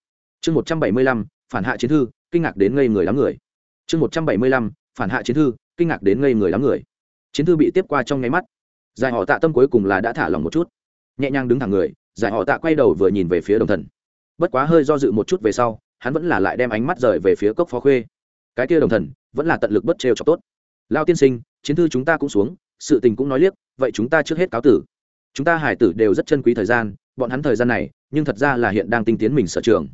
Chương một trăm bảy mươi lăm, phản hạ chiến thư, kinh ngạc đến ngây người đám người. Chương một trăm bảy mươi lăm, phản hạ chiến thư, kinh ngạc đến ngây người đám người. Chiến thư bị tiếp qua trong nháy mắt. Giải họ tạ tâm cuối cùng là đã thả lòng một chút. Nhẹ nhàng đứng thẳng người, giải họ tạ quay đầu vừa nhìn về phía đồng thần. Bất quá hơi do dự một chút về sau, hắn vẫn là lại đem ánh mắt rời về phía cốc phó khuê. Cái kia đồng thần, vẫn là tận lực bất trêu cho tốt. Lao tiên sinh, chiến thư chúng ta cũng xuống, sự tình cũng nói liếc, vậy chúng ta trước hết cáo tử chúng ta hải tử đều rất chân quý thời gian, bọn hắn thời gian này, nhưng thật ra là hiện đang tinh tiến mình sở trường.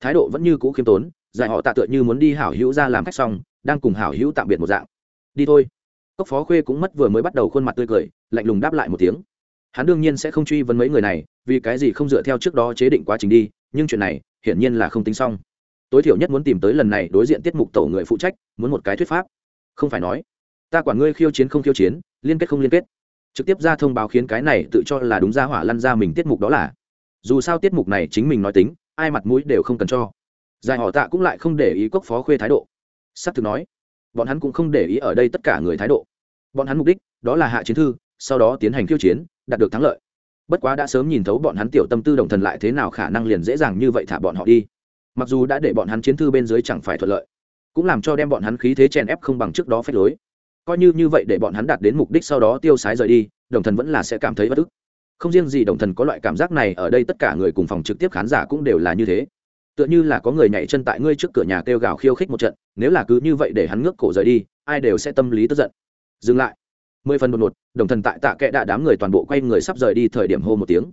Thái độ vẫn như cũ khiêm tốn, giải họ tạ tựa như muốn đi hảo hữu ra làm khách xong, đang cùng hảo hữu tạm biệt một dạng. Đi thôi. Cốc phó khuê cũng mất vừa mới bắt đầu khuôn mặt tươi cười, lạnh lùng đáp lại một tiếng. Hắn đương nhiên sẽ không truy vấn mấy người này, vì cái gì không dựa theo trước đó chế định quá trình đi, nhưng chuyện này, hiển nhiên là không tính xong. Tối thiểu nhất muốn tìm tới lần này đối diện tiết mục tổ người phụ trách, muốn một cái thuyết pháp. Không phải nói, ta quản ngươi khiêu chiến không khiêu chiến, liên kết không liên kết trực tiếp ra thông báo khiến cái này tự cho là đúng ra hỏa lăn ra mình tiết mục đó là. Dù sao tiết mục này chính mình nói tính, ai mặt mũi đều không cần cho. Giải họ tạ cũng lại không để ý cốc phó khuê thái độ. S ắ c thực nói, bọn hắn cũng không để ý ở đây tất cả người thái độ. Bọn hắn mục đích, đó là hạ chiến thư, sau đó tiến hành khiêu chiến, đạt được thắng lợi. Bất quá đã sớm nhìn thấu bọn hắn tiểu tâm tư đồng thần lại thế nào khả năng liền dễ dàng như vậy thả bọn họ đi. Mặc dù đã để bọn hắn chiến thư bên dưới chẳng phải thuận lợi, cũng làm cho đem bọn hắn khí thế chèn ép không bằng trước đó phép lối coi như như vậy để bọn hắn đạt đến mục đích sau đó tiêu sái rời đi, đồng thần vẫn là sẽ cảm thấy bất ức. Không riêng gì đồng thần có loại cảm giác này, ở đây tất cả người cùng phòng trực tiếp khán giả cũng đều là như thế. Tựa như là có người nhảy chân tại ngươi trước cửa nhà kêu gào khiêu khích một trận, nếu là cứ như vậy để hắn ngước cổ rời đi, ai đều sẽ tâm lý tức giận. Dừng lại. Mười phần một một đồng thần tại tạ kệ đã đám người toàn bộ quay người sắp rời đi thời điểm hô một tiếng.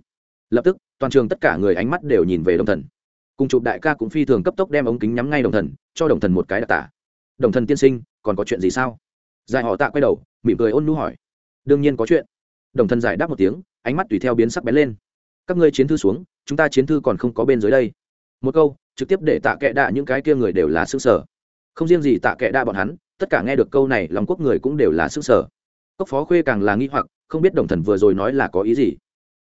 Lập tức, toàn trường tất cả người ánh mắt đều nhìn về đồng thần. Cùng chụp đại ca cũng phi thường cấp tốc đem ống kính nhắm ngay đồng thần, cho đồng thần một cái đặc tả. Đồng thần tiên sinh, còn có chuyện gì sao? Giải họ tạ quay đầu, mỉm cười ôn nu hỏi. Đương nhiên có chuyện. Đồng thần giải đáp một tiếng, ánh mắt tùy theo biến sắc bén lên. Các ngươi chiến thư xuống, chúng ta chiến thư còn không có bên dưới đây. Một câu, trực tiếp để tạ kệ đạ những cái kia người đều là xứ sở. Không riêng gì tạ kệ đạ bọn hắn, tất cả nghe được câu này, lòng quốc người cũng đều là xứ sở. Cốc phó khuê càng là nghi hoặc, không biết đồng thần vừa rồi nói là có ý gì.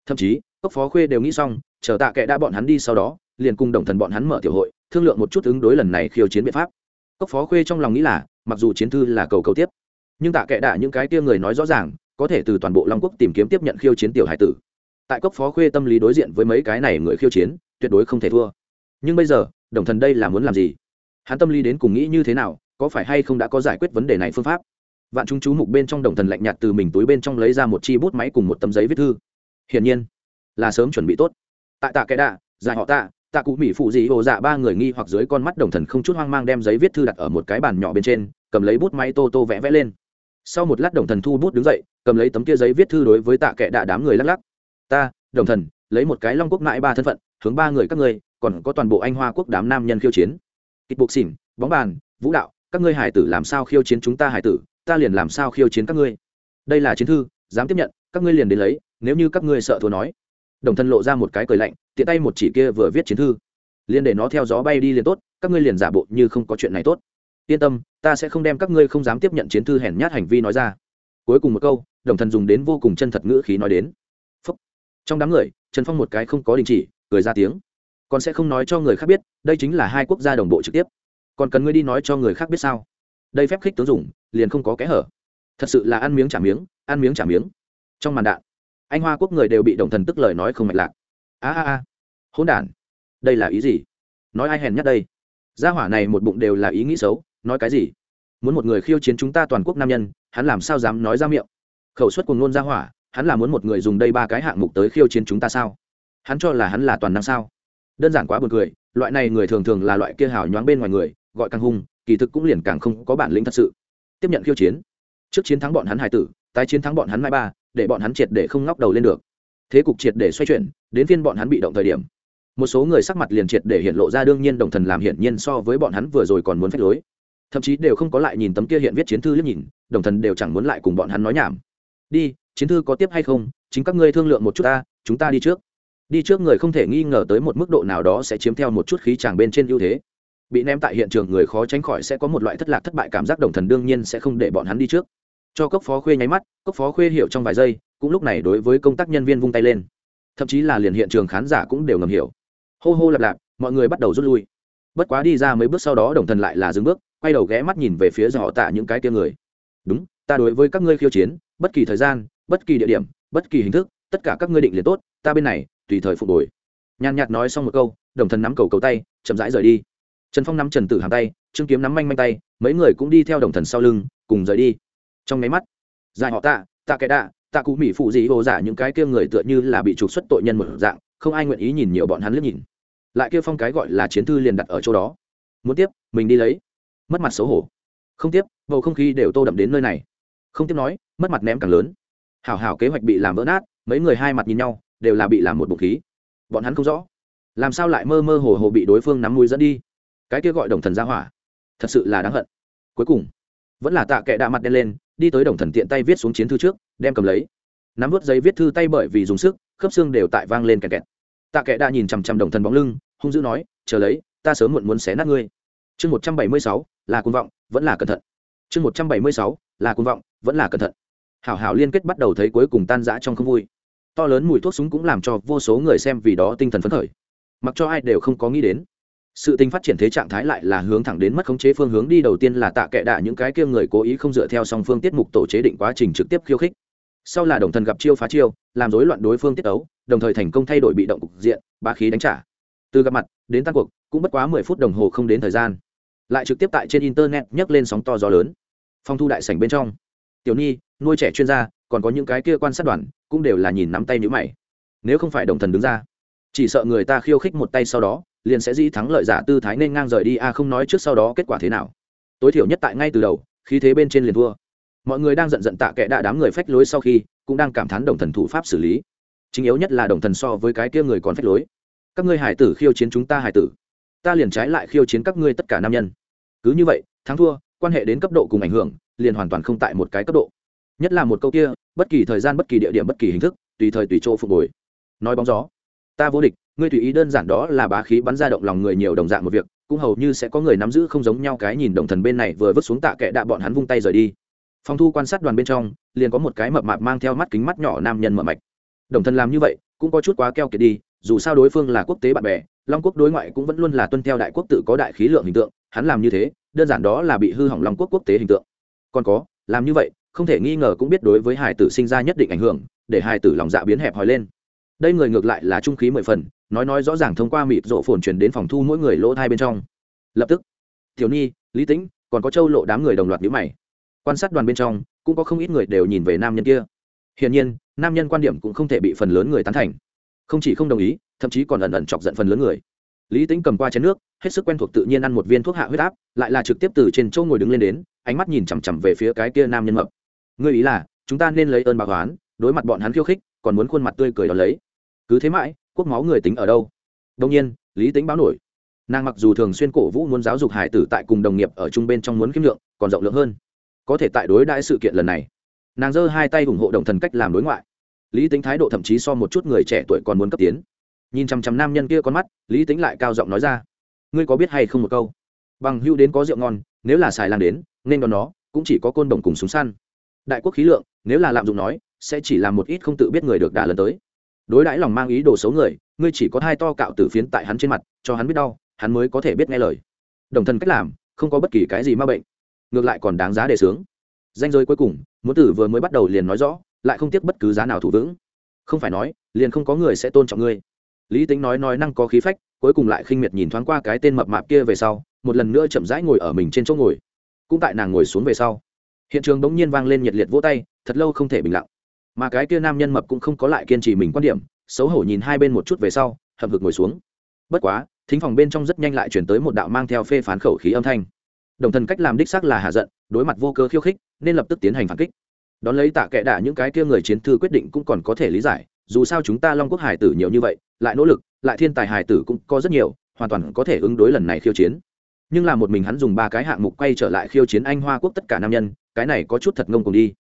Thậm chí, cốc phó khuê đều nghĩ xong, chờ tạ kệ đạ bọn hắn đi sau đó, liền cùng đồng thần bọn hắn mở tiểu hội, thương lượng một chút ứng đối lần này khiêu chiến biện pháp. Cốc phó khuê trong lòng nghĩ là, mặc dù chiến thư là cầu cầu tiếp nhưng tạ kệ đạ những cái kia người nói rõ ràng, có thể từ toàn bộ long quốc tìm kiếm tiếp nhận khiêu chiến tiểu hải tử. Tại cốc phó khuê tâm lý đối diện với mấy cái này người khiêu chiến, tuyệt đối không thể thua. Nhưng bây giờ, đồng thần đây là muốn làm gì? Hắn tâm lý đến cùng nghĩ như thế nào, có phải hay không đã có giải quyết vấn đề này phương pháp? Vạn chúng chú mục bên trong đồng thần lạnh nhạt từ mình túi bên trong lấy ra một chi bút máy cùng một tấm giấy viết thư. Hiển nhiên, là sớm chuẩn bị tốt. Tại tạ kệ đạ, giải họ tạ tạ cụ mỹ phụ dị hồ dạ ba người nghi hoặc dưới con mắt đồng thần không chút hoang mang đem giấy viết thư đặt ở một cái bàn nhỏ bên trên, cầm lấy bút máy tô tô vẽ vẽ lên sau một lát đồng thần thu bút đứng dậy, cầm lấy tấm kia giấy viết thư đối với tạ kệ đạ đám người lắc lắc. Ta, đồng thần, lấy một cái long quốc mãi ba thân phận, hướng ba người các ngươi, còn có toàn bộ anh hoa quốc đám nam nhân khiêu chiến. Kịch buộc xỉn, bóng bàn, vũ đạo, các ngươi hải tử làm sao khiêu chiến chúng ta hải tử, ta liền làm sao khiêu chiến các ngươi. Đây là chiến thư, dám tiếp nhận, các ngươi liền đến lấy, nếu như các ngươi sợ thua nói. Đồng thân lộ ra một cái cười lạnh, tiện tay một chỉ kia vừa viết chiến thư. Liền để nó theo gió bay đi liền tốt, các ngươi liền giả bộ như không có chuyện này tốt yên tâm, ta sẽ không đem các ngươi không dám tiếp nhận chiến thư hèn nhát hành vi nói ra. Cuối cùng một câu, đồng thần dùng đến vô cùng chân thật ngữ khí nói đến. Phúc. trong đám người, trần phong một cái không có đình chỉ, cười ra tiếng. Còn sẽ không nói cho người khác biết, đây chính là hai quốc gia đồng bộ trực tiếp. Còn cần ngươi đi nói cho người khác biết sao? Đây phép khích tướng dùng, liền không có kẽ hở. Thật sự là ăn miếng trả miếng, ăn miếng trả miếng. Trong màn đạn, anh hoa quốc người đều bị đồng thần tức lời nói không mạch lạc. A a a. Hôn đản. Đây là ý gì? Nói ai hèn nhất đây? Gia hỏa này một bụng đều là ý nghĩ xấu nói cái gì? Muốn một người khiêu chiến chúng ta toàn quốc nam nhân, hắn làm sao dám nói ra miệng? Khẩu suất cùng ngôn ra hỏa, hắn là muốn một người dùng đây ba cái hạng mục tới khiêu chiến chúng ta sao? Hắn cho là hắn là toàn năng sao? Đơn giản quá buồn cười, loại này người thường thường là loại kia hào nhoáng bên ngoài người, gọi càng hung, kỳ thực cũng liền càng không có bản lĩnh thật sự. Tiếp nhận khiêu chiến. Trước chiến thắng bọn hắn hải tử, tái chiến thắng bọn hắn mai ba, để bọn hắn triệt để không ngóc đầu lên được. Thế cục triệt để xoay chuyển, đến phiên bọn hắn bị động thời điểm. Một số người sắc mặt liền triệt để hiện lộ ra đương nhiên đồng thần làm hiển nhiên so với bọn hắn vừa rồi còn muốn phép lối thậm chí đều không có lại nhìn tấm kia hiện viết chiến thư liếc nhìn, đồng thần đều chẳng muốn lại cùng bọn hắn nói nhảm. Đi, chiến thư có tiếp hay không? Chính các ngươi thương lượng một chút ta, chúng ta đi trước. Đi trước người không thể nghi ngờ tới một mức độ nào đó sẽ chiếm theo một chút khí chàng bên trên ưu thế. Bị ném tại hiện trường người khó tránh khỏi sẽ có một loại thất lạc thất bại cảm giác đồng thần đương nhiên sẽ không để bọn hắn đi trước. Cho cốc phó khuê nháy mắt, cốc phó khuê hiểu trong vài giây, cũng lúc này đối với công tác nhân viên vung tay lên. Thậm chí là liền hiện trường khán giả cũng đều ngầm hiểu. Hô hô lạp lạp, mọi người bắt đầu rút lui. Bất quá đi ra mấy bước sau đó đồng thần lại là dừng bước quay đầu ghé mắt nhìn về phía dò tạ những cái kia người. Đúng, ta đối với các ngươi khiêu chiến, bất kỳ thời gian, bất kỳ địa điểm, bất kỳ hình thức, tất cả các ngươi định liền tốt, ta bên này, tùy thời phục hồi. Nhàn nhạt nói xong một câu, đồng thần nắm cầu cầu tay, chậm rãi rời đi. Trần phong nắm trần tử hàng tay, trương kiếm nắm manh manh tay, mấy người cũng đi theo đồng thần sau lưng, cùng rời đi. Trong máy mắt, dài họ tạ tạ kẻ đạ, tạ cụ mỹ phụ dị hồ giả những cái kia người tựa như là bị trục xuất tội nhân một dạng, không ai nguyện ý nhìn nhiều bọn hắn liếc nhìn. Lại kia phong cái gọi là chiến thư liền đặt ở chỗ đó. Muốn tiếp, mình đi lấy mất mặt xấu hổ. Không tiếp, bầu không khí đều tô đậm đến nơi này. Không tiếp nói, mất mặt ném càng lớn. Hảo hảo kế hoạch bị làm vỡ nát, mấy người hai mặt nhìn nhau, đều là bị làm một bụng khí. Bọn hắn không rõ, làm sao lại mơ mơ hồ hồ bị đối phương nắm mũi dẫn đi. Cái kia gọi đồng thần ra hỏa, thật sự là đáng hận. Cuối cùng, vẫn là tạ kệ đạ mặt đen lên, đi tới đồng thần tiện tay viết xuống chiến thư trước, đem cầm lấy. Nắm vớt giấy viết thư tay bởi vì dùng sức, khớp xương đều tại vang lên kẹt kẹt. Tạ kệ đạ nhìn chằm chằm đồng thần bóng lưng, hung dữ nói, chờ lấy, ta sớm muộn muốn xé nát ngươi. Chương một trăm bảy mươi sáu là cuồng vọng, vẫn là cẩn thận. Chương một trăm bảy mươi sáu, là cuồng vọng, vẫn là cẩn thận. Hảo hảo liên kết bắt đầu thấy cuối cùng tan rã trong không vui. To lớn mùi thuốc súng cũng làm cho vô số người xem vì đó tinh thần phấn khởi. Mặc cho ai đều không có nghĩ đến, sự tình phát triển thế trạng thái lại là hướng thẳng đến mất khống chế phương hướng đi. Đầu tiên là tạ kệ đạ những cái kia người cố ý không dựa theo song phương tiết mục tổ chế định quá trình trực tiếp khiêu khích. Sau là đồng thần gặp chiêu phá chiêu, làm rối loạn đối phương tiết ấu đồng thời thành công thay đổi bị động cục diện ba khí đánh trả. Từ gặp mặt đến tác cuộc, cũng bất quá mười phút đồng hồ không đến thời gian lại trực tiếp tại trên internet nhấc lên sóng to gió lớn. Phong thu đại sảnh bên trong. Tiểu nhi, nuôi trẻ chuyên gia, còn có những cái kia quan sát đoàn, cũng đều là nhìn nắm tay nhữ mày. Nếu không phải đồng thần đứng ra, chỉ sợ người ta khiêu khích một tay sau đó, liền sẽ dĩ thắng lợi giả tư thái nên ngang rời đi a không nói trước sau đó kết quả thế nào. Tối thiểu nhất tại ngay từ đầu khi thế bên trên liền thua. Mọi người đang giận giận tạ kệ đạ đám người phách lối sau khi, cũng đang cảm thán đồng thần thủ pháp xử lý. Chính yếu nhất là đồng thần so với cái kia người còn phách lối. Các ngươi hải tử khiêu chiến chúng ta hải tử, ta liền trái lại khiêu chiến các ngươi tất cả nam nhân cứ như vậy, thắng thua, quan hệ đến cấp độ cùng ảnh hưởng, liền hoàn toàn không tại một cái cấp độ. Nhất là một câu kia, bất kỳ thời gian bất kỳ địa điểm bất kỳ hình thức, tùy thời tùy chỗ phục hồi. Nói bóng gió, ta vô địch, ngươi tùy ý đơn giản đó là bá khí bắn ra động lòng người nhiều đồng dạng một việc, cũng hầu như sẽ có người nắm giữ không giống nhau cái nhìn đồng thần bên này vừa vứt xuống tạ kệ đạ bọn hắn vung tay rời đi. Phòng thu quan sát đoàn bên trong, liền có một cái mập mạp mang theo mắt kính mắt nhỏ nam nhân mở mạch. Đồng thần làm như vậy, cũng có chút quá keo kiệt đi, dù sao đối phương là quốc tế bạn bè, long quốc đối ngoại cũng vẫn luôn là tuân theo đại quốc tự có đại khí lượng hình tượng hắn làm như thế, đơn giản đó là bị hư hỏng long quốc quốc tế hình tượng. Còn có, làm như vậy, không thể nghi ngờ cũng biết đối với hải tử sinh ra nhất định ảnh hưởng, để hải tử lòng dạ biến hẹp hòi lên. Đây người ngược lại là trung khí mười phần, nói nói rõ ràng thông qua mịt rộ phồn truyền đến phòng thu mỗi người lỗ thai bên trong. Lập tức thiếu nhi lý tĩnh, còn có châu lộ đám người đồng loạt nhữ mày. Quan sát đoàn bên trong, cũng có không ít người đều nhìn về nam nhân kia. Hiển nhiên, nam nhân quan điểm cũng không thể bị phần lớn người tán thành. Không chỉ không đồng ý, thậm chí còn ẩn ẩn chọc giận phần lớn người lý tính cầm qua chén nước, hết sức quen thuộc tự nhiên ăn một viên thuốc hạ huyết áp, lại là trực tiếp từ trên châu ngồi đứng lên đến, ánh mắt nhìn chằm chằm về phía cái kia nam nhân mập. Ngươi ý là, chúng ta nên lấy ơn báo oán, đối mặt bọn hắn khiêu khích, còn muốn khuôn mặt tươi cười đón lấy. Cứ thế mãi, quốc máu người tính ở đâu? Đông nhiên, lý tính báo nổi. Nàng mặc dù thường xuyên cổ vũ muốn giáo dục hải tử tại cùng đồng nghiệp ở chung bên trong muốn kiếm lượng, còn rộng lượng hơn. Có thể tại đối đãi sự kiện lần này, nàng giơ hai tay ủng hộ đồng thần cách làm đối ngoại. Lý tính thái độ thậm chí so một chút người trẻ tuổi còn muốn cấp tiến nhìn chằm chằm nam nhân kia con mắt, lý tính lại cao giọng nói ra, ngươi có biết hay không một câu? Bằng hưu đến có rượu ngon, nếu là xài làm đến, nên đón nó, cũng chỉ có côn đồng cùng súng săn. Đại quốc khí lượng, nếu là lạm dụng nói, sẽ chỉ làm một ít không tự biết người được đả lần tới. Đối đãi lòng mang ý đồ xấu người, ngươi chỉ có hai to cạo tử phiến tại hắn trên mặt, cho hắn biết đau, hắn mới có thể biết nghe lời. Đồng thân cách làm, không có bất kỳ cái gì ma bệnh. Ngược lại còn đáng giá để sướng danh giới cuối cùng, muốn tử vừa mới bắt đầu liền nói rõ, lại không tiếc bất cứ giá nào thủ vững. Không phải nói, liền không có người sẽ tôn trọng ngươi lý tính nói nói năng có khí phách, cuối cùng lại khinh miệt nhìn thoáng qua cái tên mập mạp kia về sau, một lần nữa chậm rãi ngồi ở mình trên chỗ ngồi. Cũng tại nàng ngồi xuống về sau, hiện trường bỗng nhiên vang lên nhiệt liệt vỗ tay, thật lâu không thể bình lặng. Mà cái kia nam nhân mập cũng không có lại kiên trì mình quan điểm, xấu hổ nhìn hai bên một chút về sau, hậm hực ngồi xuống. Bất quá, thính phòng bên trong rất nhanh lại chuyển tới một đạo mang theo phê phán khẩu khí âm thanh. Đồng thần cách làm đích xác là hạ giận, đối mặt vô cơ khiêu khích, nên lập tức tiến hành phản kích. Đón lấy tạ kệ đả những cái kia người chiến thư quyết định cũng còn có thể lý giải, dù sao chúng ta long quốc hải tử nhiều như vậy lại nỗ lực, lại thiên tài hài tử cũng có rất nhiều, hoàn toàn có thể ứng đối lần này khiêu chiến. Nhưng là một mình hắn dùng ba cái hạng mục quay trở lại khiêu chiến anh hoa quốc tất cả nam nhân, cái này có chút thật ngông cùng đi.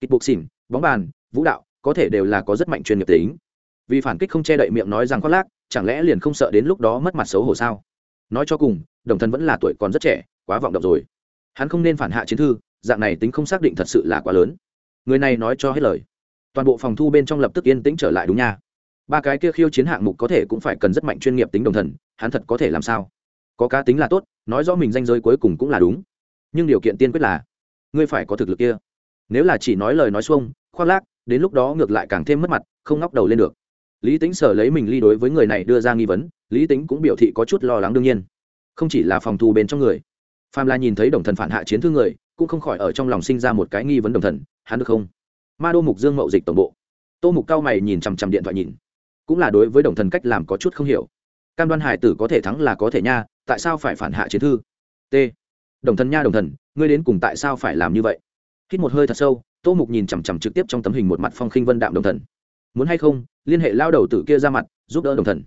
Kịch buộc xỉn bóng bàn, vũ đạo, có thể đều là có rất mạnh chuyên nghiệp tính. Vì phản kích không che đậy miệng nói rằng khoác lác, chẳng lẽ liền không sợ đến lúc đó mất mặt xấu hổ sao? Nói cho cùng, đồng thân vẫn là tuổi còn rất trẻ, quá vọng động rồi. Hắn không nên phản hạ chiến thư, dạng này tính không xác định thật sự là quá lớn. Người này nói cho hết lời. Toàn bộ phòng thu bên trong lập tức yên tĩnh trở lại đúng nha ba cái kia khiêu chiến hạng mục có thể cũng phải cần rất mạnh chuyên nghiệp tính đồng thần, hắn thật có thể làm sao? Có cá tính là tốt, nói rõ mình danh giới cuối cùng cũng là đúng. Nhưng điều kiện tiên quyết là, ngươi phải có thực lực kia. Nếu là chỉ nói lời nói xuông, khoác lác, đến lúc đó ngược lại càng thêm mất mặt, không ngóc đầu lên được. Lý tính sở lấy mình ly đối với người này đưa ra nghi vấn, lý tính cũng biểu thị có chút lo lắng đương nhiên. Không chỉ là phòng thu bên trong người phàm la nhìn thấy đồng thần phản hạ chiến thương người, cũng không khỏi ở trong lòng sinh ra một cái nghi vấn đồng thần, hắn được không? Ma đô mục dương mậu dịch tổng bộ. Tô mục cao mày nhìn chằm chằm điện thoại nhìn cũng là đối với đồng thần cách làm có chút không hiểu. Cam đoan hải tử có thể thắng là có thể nha, tại sao phải phản hạ chiến thư? T. Đồng thần nha đồng thần, ngươi đến cùng tại sao phải làm như vậy? Hít một hơi thật sâu, tô mục nhìn chằm chằm trực tiếp trong tấm hình một mặt phong khinh vân đạm đồng thần. Muốn hay không, liên hệ lao đầu tử kia ra mặt, giúp đỡ đồng thần.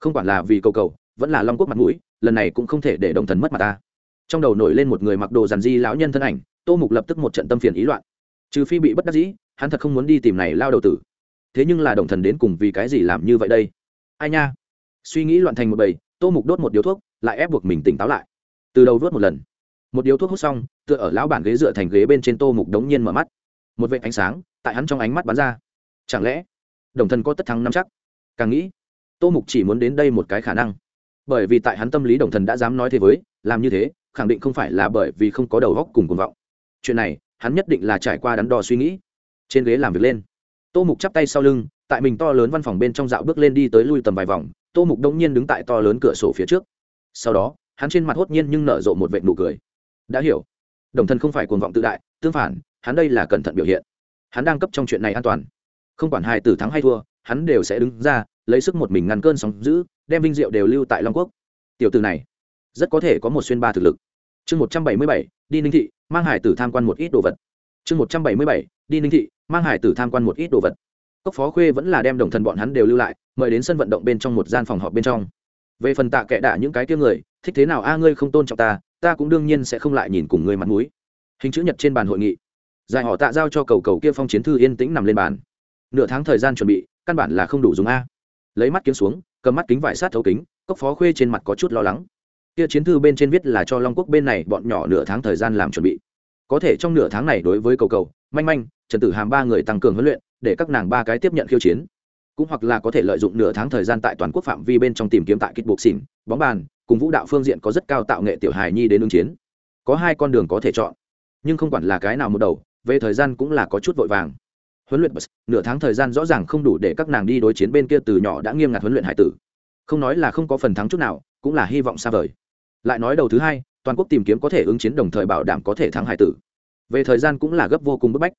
Không quản là vì cầu cầu, vẫn là long quốc mặt mũi, lần này cũng không thể để đồng thần mất mặt ta. Trong đầu nổi lên một người mặc đồ dàn di lão nhân thân ảnh, tô mục lập tức một trận tâm phiền ý loạn. Trừ phi bị bất đắc dĩ, hắn thật không muốn đi tìm này lao đầu tử thế nhưng là đồng thần đến cùng vì cái gì làm như vậy đây? Ai nha? Suy nghĩ loạn thành một bầy, tô mục đốt một điếu thuốc, lại ép buộc mình tỉnh táo lại. Từ đầu vớt một lần. Một điếu thuốc hút xong, tựa ở lão bản ghế dựa thành ghế bên trên tô mục đống nhiên mở mắt. Một vệ ánh sáng tại hắn trong ánh mắt bắn ra. Chẳng lẽ đồng thần có tất thắng nắm chắc? Càng nghĩ, tô mục chỉ muốn đến đây một cái khả năng. Bởi vì tại hắn tâm lý đồng thần đã dám nói thế với, làm như thế, khẳng định không phải là bởi vì không có đầu góc cùng cuồng vọng. Chuyện này, hắn nhất định là trải qua đắn đo suy nghĩ. Trên ghế làm việc lên tô mục chắp tay sau lưng, tại mình to lớn văn phòng bên trong dạo bước lên đi tới lui tầm vài vòng, tô mục đông nhiên đứng tại to lớn cửa sổ phía trước. Sau đó, hắn trên mặt hốt nhiên nhưng nở rộ một vệ nụ cười. Đã hiểu. Đồng thân không phải cuồng vọng tự đại, tương phản, hắn đây là cẩn thận biểu hiện. Hắn đang cấp trong chuyện này an toàn. Không quản hai tử thắng hay thua, hắn đều sẽ đứng ra, lấy sức một mình ngăn cơn sóng giữ đem vinh diệu đều lưu tại long quốc. Tiểu từ này, rất có thể có một xuyên ba thực lực. Chương một trăm bảy mươi bảy, đi ninh thị, mang hải tử tham quan một ít đồ vật. Chương một trăm bảy mươi bảy, đi ninh thị mang hải tử tham quan một ít đồ vật. Cốc phó khuê vẫn là đem đồng thần bọn hắn đều lưu lại, mời đến sân vận động bên trong một gian phòng họp bên trong. Về phần tạ kệ đạ những cái kia người, thích thế nào? A, ngươi không tôn trọng ta ta cũng đương nhiên sẽ không lại nhìn cùng ngươi mặt mũi. Hình chữ nhật trên bàn hội nghị. Giải họ tạ giao cho cầu cầu kia phong chiến thư yên tĩnh nằm lên bàn. Nửa tháng thời gian chuẩn bị, căn bản là không đủ dùng a. Lấy mắt kiếm xuống, cầm mắt kính vải sát thấu kính, cốc phó khuê trên mặt có chút lo lắng. Kia chiến thư bên trên viết là cho long quốc bên này bọn nhỏ nửa tháng thời gian làm chuẩn bị. Có thể trong nửa tháng này đối với cầu cầu, manh manh trần tử hàm ba người tăng cường huấn luyện, để các nàng ba cái tiếp nhận khiêu chiến. Cũng hoặc là có thể lợi dụng nửa tháng thời gian tại toàn quốc phạm vi bên trong tìm kiếm tại kích buộc xỉn bóng bàn, cùng vũ đạo phương diện có rất cao tạo nghệ tiểu hài nhi đến ứng chiến. Có hai con đường có thể chọn, nhưng không quản là cái nào một đầu, về thời gian cũng là có chút vội vàng. Huấn luyện bật nửa tháng thời gian rõ ràng không đủ để các nàng đi đối chiến bên kia từ nhỏ đã nghiêm ngặt huấn luyện hải tử. Không nói là không có phần thắng chút nào, cũng là hy vọng xa vời. Lại nói đầu thứ hai, toàn quốc tìm kiếm có thể ứng chiến đồng thời bảo đảm có thể thắng hải tử. Về thời gian cũng là gấp vô cùng bức bách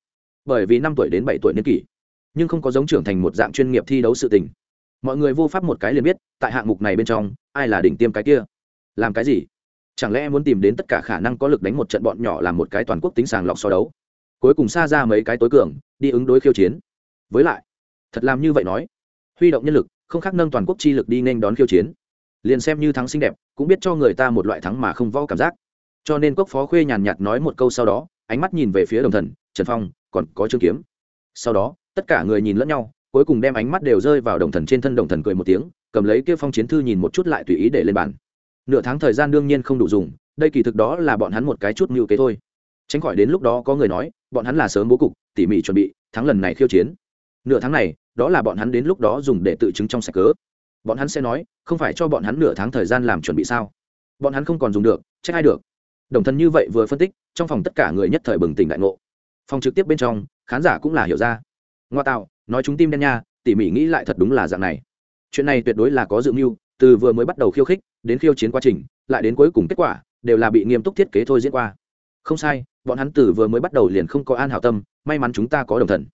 bởi vì năm tuổi đến bảy tuổi niên kỷ, nhưng không có giống trưởng thành một dạng chuyên nghiệp thi đấu sự tình. Mọi người vô pháp một cái liền biết, tại hạng mục này bên trong, ai là đỉnh tiêm cái kia. Làm cái gì? Chẳng lẽ muốn tìm đến tất cả khả năng có lực đánh một trận bọn nhỏ làm một cái toàn quốc tính sàng lọc so đấu? Cuối cùng xa ra mấy cái tối cường, đi ứng đối khiêu chiến. Với lại, thật làm như vậy nói, huy động nhân lực, không khác nâng toàn quốc chi lực đi nên đón khiêu chiến. Liền xem như thắng xinh đẹp, cũng biết cho người ta một loại thắng mà không võ cảm giác. Cho nên cốc phó khuê nhàn nhạt nói một câu sau đó, ánh mắt nhìn về phía đồng thần, trần phong còn có trương kiếm. Sau đó, tất cả người nhìn lẫn nhau, cuối cùng đem ánh mắt đều rơi vào đồng thần trên thân, đồng thần cười một tiếng, cầm lấy kia phong chiến thư nhìn một chút lại tùy ý để lên bàn. Nửa tháng thời gian đương nhiên không đủ dùng, đây kỳ thực đó là bọn hắn một cái chút mưu kế thôi. Tránh khỏi đến lúc đó có người nói, bọn hắn là sớm bố cục, tỉ mỉ chuẩn bị, thắng lần này khiêu chiến. Nửa tháng này, đó là bọn hắn đến lúc đó dùng để tự chứng trong sạch cớ. Bọn hắn sẽ nói, không phải cho bọn hắn nửa tháng thời gian làm chuẩn bị sao? Bọn hắn không còn dùng được trách ai được. Đồng thân như vậy vừa phân tích, trong phòng tất cả người nhất thời bừng tỉnh đại ngộ phòng trực tiếp bên trong, khán giả cũng là hiểu ra. Ngoa tạo, nói chúng tim đen nha, tỉ mỉ nghĩ lại thật đúng là dạng này. Chuyện này tuyệt đối là có dự mưu, từ vừa mới bắt đầu khiêu khích, đến khiêu chiến quá trình, lại đến cuối cùng kết quả, đều là bị nghiêm túc thiết kế thôi diễn qua. Không sai, bọn hắn từ vừa mới bắt đầu liền không có an hảo tâm, may mắn chúng ta có đồng thần.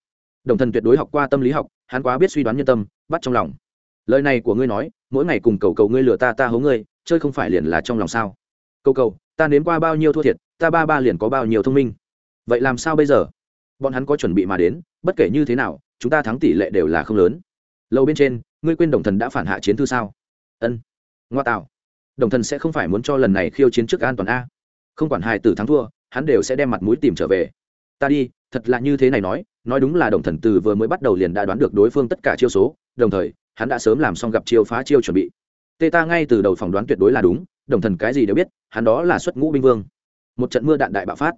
Đồng thần tuyệt đối học qua tâm lý học, hắn quá biết suy đoán nhân tâm, bắt trong lòng. Lời này của ngươi nói, mỗi ngày cùng cầu cầu ngươi lừa ta ta hố ngươi, chơi không phải liền là trong lòng sao? Cầu cầu, ta nếm qua bao nhiêu thua thiệt, ta ba ba liền có bao nhiêu thông minh vậy làm sao bây giờ? Bọn hắn có chuẩn bị mà đến, bất kể như thế nào, chúng ta thắng tỷ lệ đều là không lớn. Lâu bên trên, ngươi quên đồng thần đã phản hạ chiến thư sao? Ân. Ngoa tạo. Đồng thần sẽ không phải muốn cho lần này khiêu chiến trước an toàn a. Không quản hai tử thắng thua, hắn đều sẽ đem mặt mũi tìm trở về. Ta đi, thật là như thế này nói nói đúng là đồng thần từ vừa mới bắt đầu liền đã đoán được đối phương tất cả chiêu số, đồng thời, hắn đã sớm làm xong gặp chiêu phá chiêu chuẩn bị. Tê ta ngay từ đầu phỏng đoán tuyệt đối là đúng, đồng thần cái gì đều biết, hắn đó là xuất ngũ binh vương. Một trận mưa đạn đại bạo phát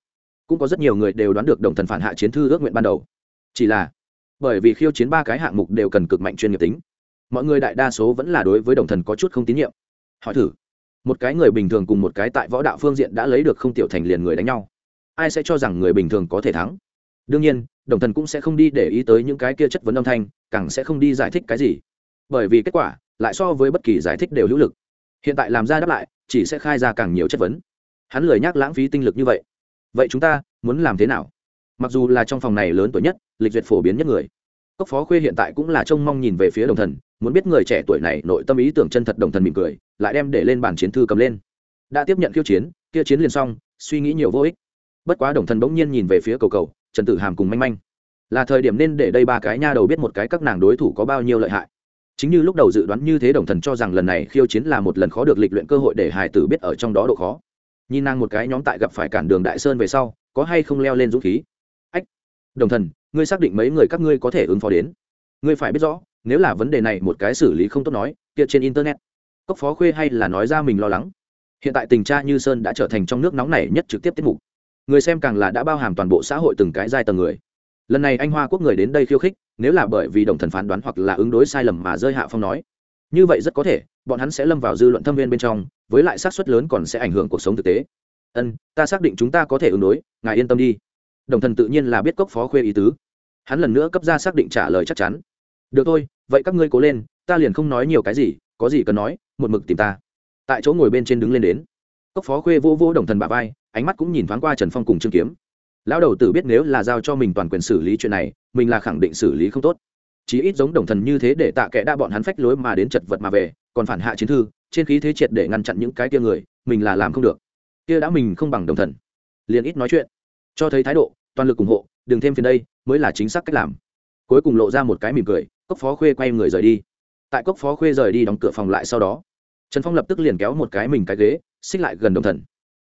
cũng có rất nhiều người đều đoán được đồng thần phản hạ chiến thư ước nguyện ban đầu. Chỉ là, bởi vì khiêu chiến ba cái hạng mục đều cần cực mạnh chuyên nghiệp tính, mọi người đại đa số vẫn là đối với đồng thần có chút không tín nhiệm. Hỏi thử, một cái người bình thường cùng một cái tại võ đạo phương diện đã lấy được không tiểu thành liền người đánh nhau, ai sẽ cho rằng người bình thường có thể thắng? Đương nhiên, đồng thần cũng sẽ không đi để ý tới những cái kia chất vấn âm thanh, càng sẽ không đi giải thích cái gì. Bởi vì kết quả lại so với bất kỳ giải thích đều hữu lực. Hiện tại làm ra đáp lại, chỉ sẽ khai ra càng nhiều chất vấn. Hắn lười nhắc lãng phí tinh lực như vậy vậy chúng ta muốn làm thế nào? Mặc dù là trong phòng này lớn tuổi nhất, lịch duyệt phổ biến nhất người, cốc phó khuê hiện tại cũng là trông mong nhìn về phía đồng thần, muốn biết người trẻ tuổi này nội tâm ý tưởng chân thật đồng thần mỉm cười, lại đem để lên bản chiến thư cầm lên. Đã tiếp nhận khiêu chiến, kia chiến liền xong, suy nghĩ nhiều vô ích. Bất quá đồng thần bỗng nhiên nhìn về phía cầu cầu, trần tử hàm cùng manh manh. Là thời điểm nên để đây ba cái nha đầu biết một cái các nàng đối thủ có bao nhiêu lợi hại. Chính như lúc đầu dự đoán như thế đồng thần cho rằng lần này khiêu chiến là một lần khó được lịch luyện cơ hội để hải tử biết ở trong đó độ khó nhìn nàng một cái nhóm tại gặp phải cản đường đại sơn về sau, có hay không leo lên dũng khí? Ách, đồng thần, ngươi xác định mấy người các ngươi có thể ứng phó đến? Ngươi phải biết rõ, nếu là vấn đề này một cái xử lý không tốt nói, kia trên internet, cốc phó khuê hay là nói ra mình lo lắng. Hiện tại tình tra như sơn đã trở thành trong nước nóng này nhất trực tiếp tiết mục. Người xem càng là đã bao hàm toàn bộ xã hội từng cái giai tầng người. Lần này anh hoa quốc người đến đây khiêu khích, nếu là bởi vì đồng thần phán đoán hoặc là ứng đối sai lầm mà rơi hạ phong nói. Như vậy rất có thể, bọn hắn sẽ lâm vào dư luận thâm viên bên trong với lại xác suất lớn còn sẽ ảnh hưởng cuộc sống thực tế. Ân, ta xác định chúng ta có thể ứng đối, ngài yên tâm đi. Đồng thần tự nhiên là biết cốc phó khuê ý tứ. Hắn lần nữa cấp ra xác định trả lời chắc chắn. Được thôi, vậy các ngươi cố lên, ta liền không nói nhiều cái gì, có gì cần nói, một mực tìm ta. Tại chỗ ngồi bên trên đứng lên đến. Cốc phó khuê vô vô đồng thần bà vai, ánh mắt cũng nhìn thoáng qua trần phong cùng trương kiếm. Lão đầu tử biết nếu là giao cho mình toàn quyền xử lý chuyện này, mình là khẳng định xử lý không tốt chí ít giống đồng thần như thế để tạ kẽ đã bọn hắn phách lối mà đến chật vật mà về, còn phản hạ chiến thư, trên khí thế triệt để ngăn chặn những cái kia người, mình là làm không được. Kia đã mình không bằng đồng thần. Liền ít nói chuyện. Cho thấy thái độ, toàn lực ủng hộ, đừng thêm phiền đây, mới là chính xác cách làm. Cuối cùng lộ ra một cái mỉm cười, cốc phó khuê quay người rời đi. Tại cốc phó khuê rời đi đóng cửa phòng lại sau đó, trần phong lập tức liền kéo một cái mình cái ghế, xích lại gần đồng thần.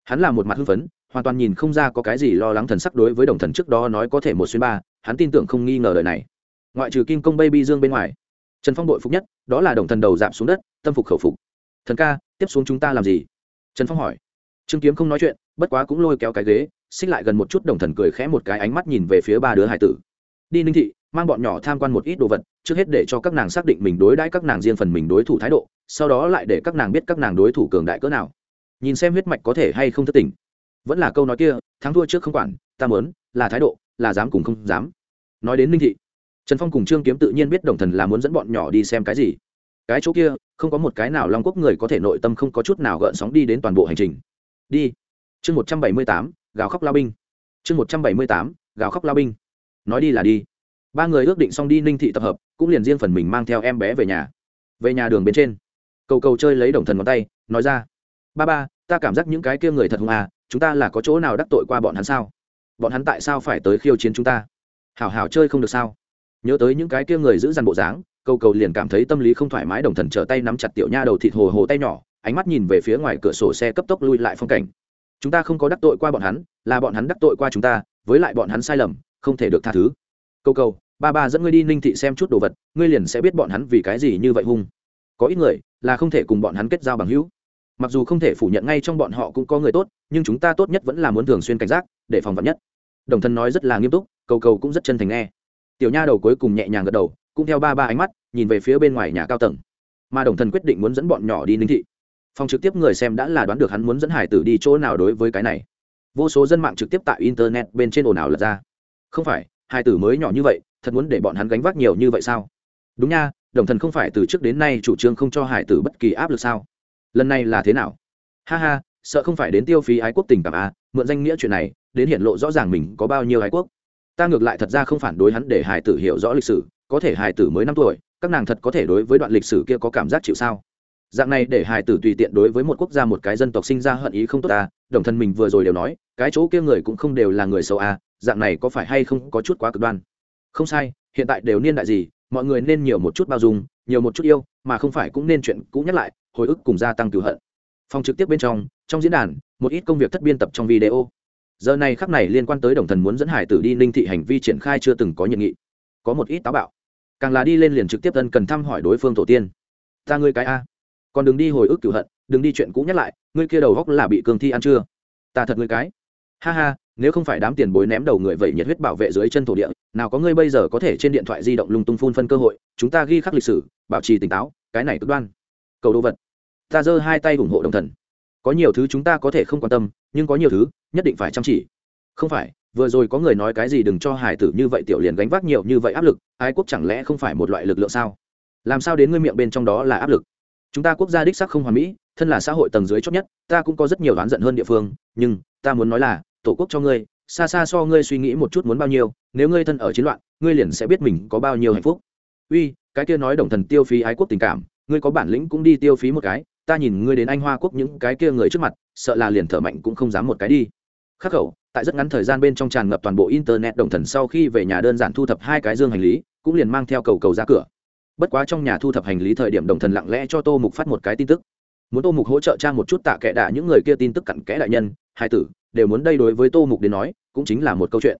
Hắn là một mặt hưng phấn, hoàn toàn nhìn không ra có cái gì lo lắng thần sắc đối với đồng thần trước đó nói có thể một xuyên ba, hắn tin tưởng không nghi ngờ lời này ngoại trừ kim công baby dương bên ngoài. Trần phong đội phục nhất, đó là đồng thần đầu giảm xuống đất, tâm phục khẩu phục. Thần ca, tiếp xuống chúng ta làm gì? Trần phong hỏi. Trương kiếm không nói chuyện, bất quá cũng lôi kéo cái ghế, xích lại gần một chút đồng thần cười khẽ một cái ánh mắt nhìn về phía ba đứa hải tử. Đi ninh thị, mang bọn nhỏ tham quan một ít đồ vật, trước hết để cho các nàng xác định mình đối đãi các nàng riêng phần mình đối thủ thái độ, sau đó lại để các nàng biết các nàng đối thủ cường đại cỡ nào. Nhìn xem huyết mạch có thể hay không thất tình. Vẫn là câu nói kia, thắng thua trước không quản, ta mớn là thái độ, là dám cùng không dám. Nói đến ninh thị trần phong cùng trương kiếm tự nhiên biết đồng thần là muốn dẫn bọn nhỏ đi xem cái gì. Cái chỗ kia, không có một cái nào long quốc người có thể nội tâm không có chút nào gợn sóng đi đến toàn bộ hành trình. Đi. Chương một trăm bảy mươi tám, gào khóc lao binh. Chương một trăm bảy mươi tám, gào khóc lao binh. Nói đi là đi. Ba người ước định xong đi ninh thị tập hợp, cũng liền riêng phần mình mang theo em bé về nhà. Về nhà đường bên trên, cầu cầu chơi lấy đồng thần ngón tay, nói ra. Ba ba, ta cảm giác những cái kia người thật hung à chúng ta là có chỗ nào đắc tội qua bọn hắn sao? Bọn hắn tại sao phải tới khiêu chiến chúng ta? Hảo hảo chơi không được sao? Nhớ tới những cái kia người giữ dằn bộ dáng, cầu cầu liền cảm thấy tâm lý không thoải mái, đồng thần trở tay nắm chặt tiểu nha đầu thịt hồ hồ tay nhỏ, ánh mắt nhìn về phía ngoài cửa sổ xe cấp tốc lui lại phong cảnh. Chúng ta không có đắc tội qua bọn hắn, là bọn hắn đắc tội qua chúng ta, với lại bọn hắn sai lầm, không thể được tha thứ. Cầu cầu, ba ba dẫn ngươi đi ninh thị xem chút đồ vật, ngươi liền sẽ biết bọn hắn vì cái gì như vậy hung. Có ít người là không thể cùng bọn hắn kết giao bằng hữu. Mặc dù không thể phủ nhận ngay trong bọn họ cũng có người tốt, nhưng chúng ta tốt nhất vẫn là muốn thường xuyên cảnh giác, để phòng vật nhất. Đồng thân nói rất là nghiêm túc, cầu cầu cũng rất chân thành nghe tiểu nha đầu cuối cùng nhẹ nhàng gật đầu, cũng theo ba ba ánh mắt, nhìn về phía bên ngoài nhà cao tầng. Mà đồng thần quyết định muốn dẫn bọn nhỏ đi ninh thị. Phòng trực tiếp người xem đã là đoán được hắn muốn dẫn hải tử đi chỗ nào đối với cái này. Vô số dân mạng trực tiếp tại internet bên trên ồn ào lật ra. Không phải, hải tử mới nhỏ như vậy, thật muốn để bọn hắn gánh vác nhiều như vậy sao? Đúng nha, đồng thần không phải từ trước đến nay chủ trương không cho hải tử bất kỳ áp lực sao? Lần này là thế nào? Ha ha, sợ không phải đến tiêu phí ái quốc tình cảm à mượn danh nghĩa chuyện này, đến hiện lộ rõ ràng mình có bao nhiêu ái quốc ta ngược lại thật ra không phản đối hắn để hải tử hiểu rõ lịch sử, có thể hải tử mới năm tuổi, các nàng thật có thể đối với đoạn lịch sử kia có cảm giác chịu sao? Dạng này để hài tử tùy tiện đối với một quốc gia một cái dân tộc sinh ra hận ý không tốt ta, đồng thân mình vừa rồi đều nói, cái chỗ kia người cũng không đều là người xấu à dạng này có phải hay không có chút quá cực đoan? Không sai, hiện tại đều niên đại gì, mọi người nên nhiều một chút bao dung, nhiều một chút yêu, mà không phải cũng nên chuyện cũ nhắc lại, hồi ức cùng gia tăng cửu hận. Phòng trực tiếp bên trong trong diễn đàn, một ít công việc thất biên tập trong video giờ này khắc này liên quan tới đồng thần muốn dẫn hải tử đi ninh thị hành vi triển khai chưa từng có nhiệt nghị. Có một ít táo bạo. Càng là đi lên liền trực tiếp tân cần thăm hỏi đối phương tổ tiên. Ta ngươi cái a. Còn đừng đi hồi ức cửu hận, đừng đi chuyện cũ nhắc lại, ngươi kia đầu góc là bị cường thi ăn chưa? Ta thật ngươi cái. Ha ha, nếu không phải đám tiền bối ném đầu người vậy nhiệt huyết bảo vệ dưới chân thổ địa, nào có ngươi bây giờ có thể trên điện thoại di động lung tung phun phân cơ hội, chúng ta ghi khắc lịch sử, bảo trì tỉnh táo, cái này cực đoan. Cầu đồ vật. Ta giơ hai tay ủng hộ đồng thần có nhiều thứ chúng ta có thể không quan tâm, nhưng có nhiều thứ, nhất định phải chăm chỉ. Không phải, vừa rồi có người nói cái gì đừng cho hải tử như vậy tiểu liền gánh vác nhiều như vậy áp lực, ái quốc chẳng lẽ không phải một loại lực lượng sao? Làm sao đến ngươi miệng bên trong đó là áp lực? Chúng ta quốc gia đích sắc không hoàn mỹ, thân là xã hội tầng dưới chót nhất, ta cũng có rất nhiều đoán giận hơn địa phương, nhưng ta muốn nói là, tổ quốc cho ngươi, xa xa so ngươi suy nghĩ một chút muốn bao nhiêu, nếu ngươi thân ở chiến loạn, ngươi liền sẽ biết mình có bao nhiêu hạnh phúc. Uy, cái kia nói đồng thần tiêu phí ái quốc tình cảm, ngươi có bản lĩnh cũng đi tiêu phí một cái ta nhìn ngươi đến anh hoa quốc những cái kia người trước mặt, sợ là liền thở mạnh cũng không dám một cái đi. Khắc khẩu, tại rất ngắn thời gian bên trong tràn ngập toàn bộ internet đồng thần sau khi về nhà đơn giản thu thập hai cái dương hành lý, cũng liền mang theo cầu cầu ra cửa. Bất quá trong nhà thu thập hành lý thời điểm đồng thần lặng lẽ cho tô mục phát một cái tin tức. Muốn tô mục hỗ trợ cha một chút tạ kệ đạ những người kia tin tức cặn kẽ đại nhân, hai tử, đều muốn đây đối với tô mục đến nói, cũng chính là một câu chuyện.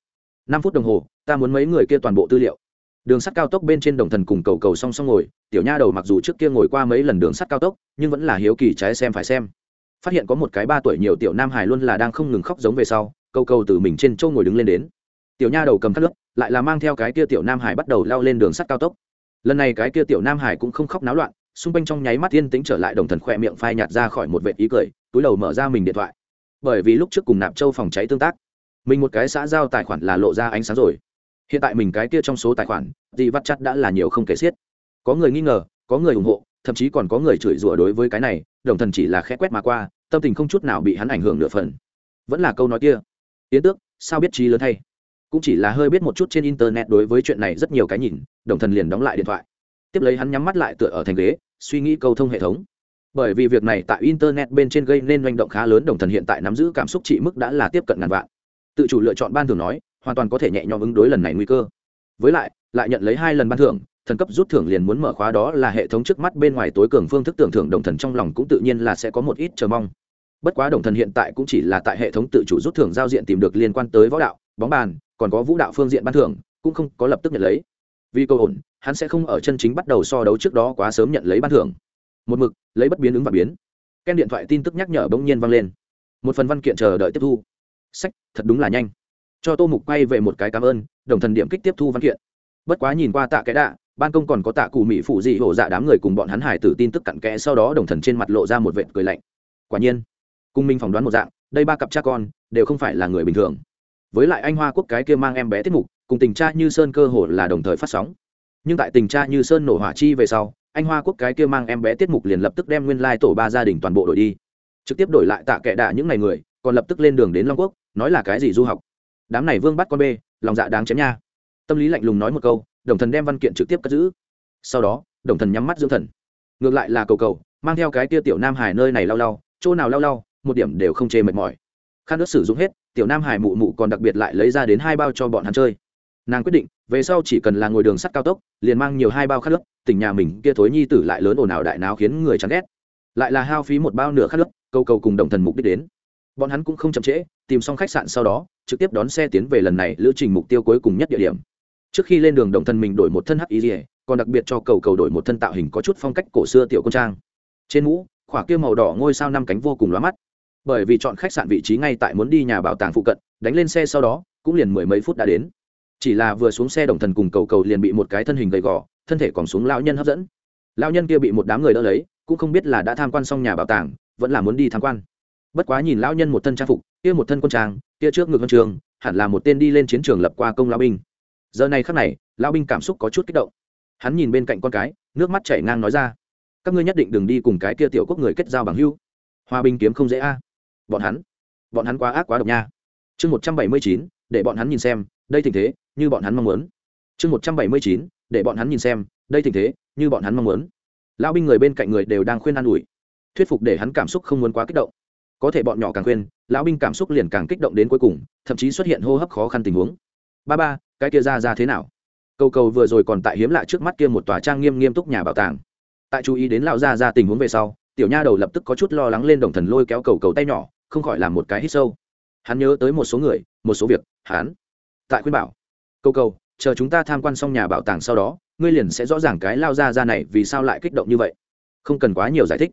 Năm phút đồng hồ, ta muốn mấy người kia toàn bộ tư liệu đường sắt cao tốc bên trên đồng thần cùng cầu cầu song song ngồi, tiểu nha đầu mặc dù trước kia ngồi qua mấy lần đường sắt cao tốc, nhưng vẫn là hiếu kỳ trái xem phải xem. Phát hiện có một cái ba tuổi nhiều tiểu nam hải luôn là đang không ngừng khóc giống về sau, cầu cầu từ mình trên châu ngồi đứng lên đến. Tiểu nha đầu cầm thắt nước lại là mang theo cái kia tiểu nam hải bắt đầu lao lên đường sắt cao tốc. Lần này cái kia tiểu nam hải cũng không khóc náo loạn, xung quanh trong nháy mắt yên tĩnh trở lại đồng thần khỏe miệng phai nhạt ra khỏi một vệ ý cười, túi đầu mở ra mình điện thoại. Bởi vì lúc trước cùng nạp châu phòng cháy tương tác, mình một cái xã giao tài khoản là lộ ra ánh sáng rồi hiện tại mình cái kia trong số tài khoản gì vắt chặt đã là nhiều không kể xiết. Có người nghi ngờ, có người ủng hộ, thậm chí còn có người chửi rủa đối với cái này, đồng thần chỉ là khẽ quét mà qua, tâm tình không chút nào bị hắn ảnh hưởng nửa phần. Vẫn là câu nói kia. Yến tước, sao biết trí lớn thay? Cũng chỉ là hơi biết một chút trên internet đối với chuyện này rất nhiều cái nhìn, đồng thần liền đóng lại điện thoại. Tiếp lấy hắn nhắm mắt lại tựa ở thành ghế, suy nghĩ câu thông hệ thống. Bởi vì việc này tại internet bên trên gây nên manh động khá lớn, đồng thần hiện tại nắm giữ cảm xúc trị mức đã là tiếp cận ngàn vạn. Tự chủ lựa chọn ban thường nói hoàn toàn có thể nhẹ nhõm ứng đối lần này nguy cơ. Với lại lại nhận lấy hai lần ban thưởng, thần cấp rút thưởng liền muốn mở khóa đó là hệ thống trước mắt bên ngoài tối cường phương thức tưởng thưởng đồng thần trong lòng cũng tự nhiên là sẽ có một ít chờ mong. Bất quá đồng thần hiện tại cũng chỉ là tại hệ thống tự chủ rút thưởng giao diện tìm được liên quan tới võ đạo, bóng bàn, còn có vũ đạo phương diện ban thưởng, cũng không có lập tức nhận lấy. Vì câu ổn, hắn sẽ không ở chân chính bắt đầu so đấu trước đó quá sớm nhận lấy ban thưởng. Một mực, lấy bất biến ứng và biến. Ken điện thoại tin tức nhắc nhở bỗng nhiên vang lên. Một phần văn kiện chờ đợi tiếp thu. Sách, thật đúng là nhanh cho tô mục quay về một cái cảm ơn, đồng thần điểm kích tiếp thu văn kiện. Bất quá nhìn qua tạ cái đạ, ban công còn có tạ cụ mỹ phụ dị hổ dạ đám người cùng bọn hắn hải tử tin tức cặn kẽ, sau đó đồng thần trên mặt lộ ra một vệt cười lạnh. Quả nhiên, cùng minh phỏng đoán một dạng, đây ba cặp cha con đều không phải là người bình thường. Với lại anh hoa quốc cái kia mang em bé tiết mục, cùng tình cha như sơn cơ hồ là đồng thời phát sóng. Nhưng tại tình cha như sơn nổ hỏa chi về sau, anh hoa quốc cái kia mang em bé tiết mục liền lập tức đem nguyên lai tổ ba gia đình toàn bộ đổi đi. Trực tiếp đổi lại tạ kệ đạ những ngày người, còn lập tức lên đường đến long quốc, nói là cái gì du học đám này vương bắt con bê, lòng dạ đáng chém nha. Tâm lý lạnh lùng nói một câu, đồng thần đem văn kiện trực tiếp cất giữ. Sau đó, đồng thần nhắm mắt dưỡng thần. Ngược lại là cầu cầu, mang theo cái tia tiểu nam hải nơi này lau lau, chỗ nào lau lau, một điểm đều không chê mệt mỏi. Khăn nước sử dụng hết, tiểu nam hải mụ mụ còn đặc biệt lại lấy ra đến hai bao cho bọn hắn chơi. Nàng quyết định, về sau chỉ cần là ngồi đường sắt cao tốc, liền mang nhiều hai bao khát nước, tỉnh nhà mình, kia thối nhi tử lại lớn ồn ào đại nào khiến người chán ghét. Lại là hao phí một bao nửa khát nước câu cầu cùng đồng thần mục đích đến bọn hắn cũng không chậm trễ, tìm xong khách sạn sau đó, trực tiếp đón xe tiến về lần này lữ trình mục tiêu cuối cùng nhất địa điểm. Trước khi lên đường đồng thần mình đổi một thân hắc ý ỉa còn đặc biệt cho cầu cầu đổi một thân tạo hình có chút phong cách cổ xưa tiểu công trang. Trên mũ, khỏa kia màu đỏ ngôi sao năm cánh vô cùng lóa mắt. Bởi vì chọn khách sạn vị trí ngay tại muốn đi nhà bảo tàng phụ cận, đánh lên xe sau đó, cũng liền mười mấy phút đã đến. Chỉ là vừa xuống xe đồng thần cùng cầu cầu liền bị một cái thân hình gầy gò, thân thể còn xuống lão nhân hấp dẫn. Lão nhân kia bị một đám người đỡ lấy, cũng không biết là đã tham quan xong nhà bảo tàng, vẫn là muốn đi tham quan bất quá nhìn lão nhân một thân trang phục, kia một thân quân trang, kia trước ngực huân trường, hẳn là một tên đi lên chiến trường lập qua công lão binh. Giờ này khắc này, lão binh cảm xúc có chút kích động. Hắn nhìn bên cạnh con cái, nước mắt chảy ngang nói ra, các ngươi nhất định đừng đi cùng cái kia tiểu quốc người kết giao bằng hưu hòa bình kiếm không dễ a. Bọn hắn bọn hắn quá ác quá độc nha. Chương một trăm bảy mươi chín, để bọn hắn nhìn xem, đây tình thế, như bọn hắn mong muốn. Chương một trăm bảy mươi chín, để bọn hắn nhìn xem, đây tình thế, như bọn hắn mong muốn. Lão binh người bên cạnh người đều đang khuyên an ủi. Thuyết phục để hắn cảm xúc không muốn quá kích động có thể bọn nhỏ càng khuyên, lão binh cảm xúc liền càng kích động đến cuối cùng, thậm chí xuất hiện hô hấp khó khăn tình huống. Ba ba, cái kia ra ra thế nào? Cầu cầu vừa rồi còn tại hiếm lạ trước mắt kia một tòa trang nghiêm nghiêm túc nhà bảo tàng. Tại chú ý đến lão ra ra tình huống về sau, tiểu nha đầu lập tức có chút lo lắng lên đồng thần lôi kéo cầu cầu tay nhỏ, không khỏi làm một cái hít sâu. Hắn nhớ tới một số người, một số việc, hắn. Tại khuyên bảo, cầu cầu, chờ chúng ta tham quan xong nhà bảo tàng sau đó, ngươi liền sẽ rõ ràng cái lao ra ra này vì sao lại kích động như vậy. Không cần quá nhiều giải thích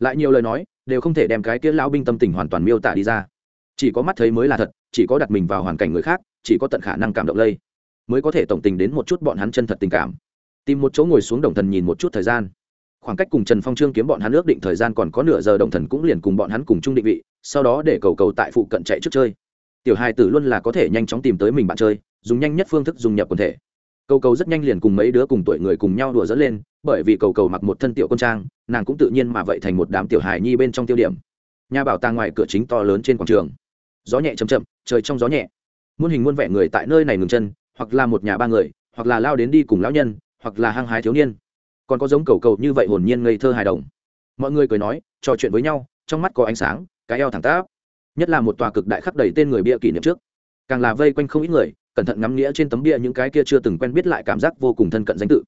lại nhiều lời nói, đều không thể đem cái kia lão binh tâm tình hoàn toàn miêu tả đi ra. Chỉ có mắt thấy mới là thật, chỉ có đặt mình vào hoàn cảnh người khác, chỉ có tận khả năng cảm động lây, mới có thể tổng tình đến một chút bọn hắn chân thật tình cảm. Tìm một chỗ ngồi xuống đồng thần nhìn một chút thời gian. Khoảng cách cùng trần phong trương kiếm bọn hắn ước định thời gian còn có nửa giờ đồng thần cũng liền cùng bọn hắn cùng chung định vị, sau đó để cầu cầu tại phụ cận chạy trước chơi. Tiểu hai tử luôn là có thể nhanh chóng tìm tới mình bạn chơi, dùng nhanh nhất phương thức dùng nhập quần thể. Cầu cầu rất nhanh liền cùng mấy đứa cùng tuổi người cùng nhau đùa dẫn lên bởi vì cầu cầu mặc một thân tiểu con trang, nàng cũng tự nhiên mà vậy thành một đám tiểu hài nhi bên trong tiêu điểm. Nhà bảo tàng ngoài cửa chính to lớn trên quảng trường. Gió nhẹ chầm chậm, trời trong gió nhẹ. Muôn hình muôn vẻ người tại nơi này ngừng chân, hoặc là một nhà ba người, hoặc là lao đến đi cùng lão nhân, hoặc là hăng hái thiếu niên. Còn có giống cầu cầu như vậy hồn nhiên ngây thơ hài đồng. Mọi người cười nói, trò chuyện với nhau, trong mắt có ánh sáng, cái eo thẳng táp nhất là một tòa cực đại khắc đầy tên người bia kỷ niệm trước. Càng là vây quanh không ít người, cẩn thận ngắm nghĩa trên tấm bia những cái kia chưa từng quen biết lại cảm giác vô cùng thân cận danh tự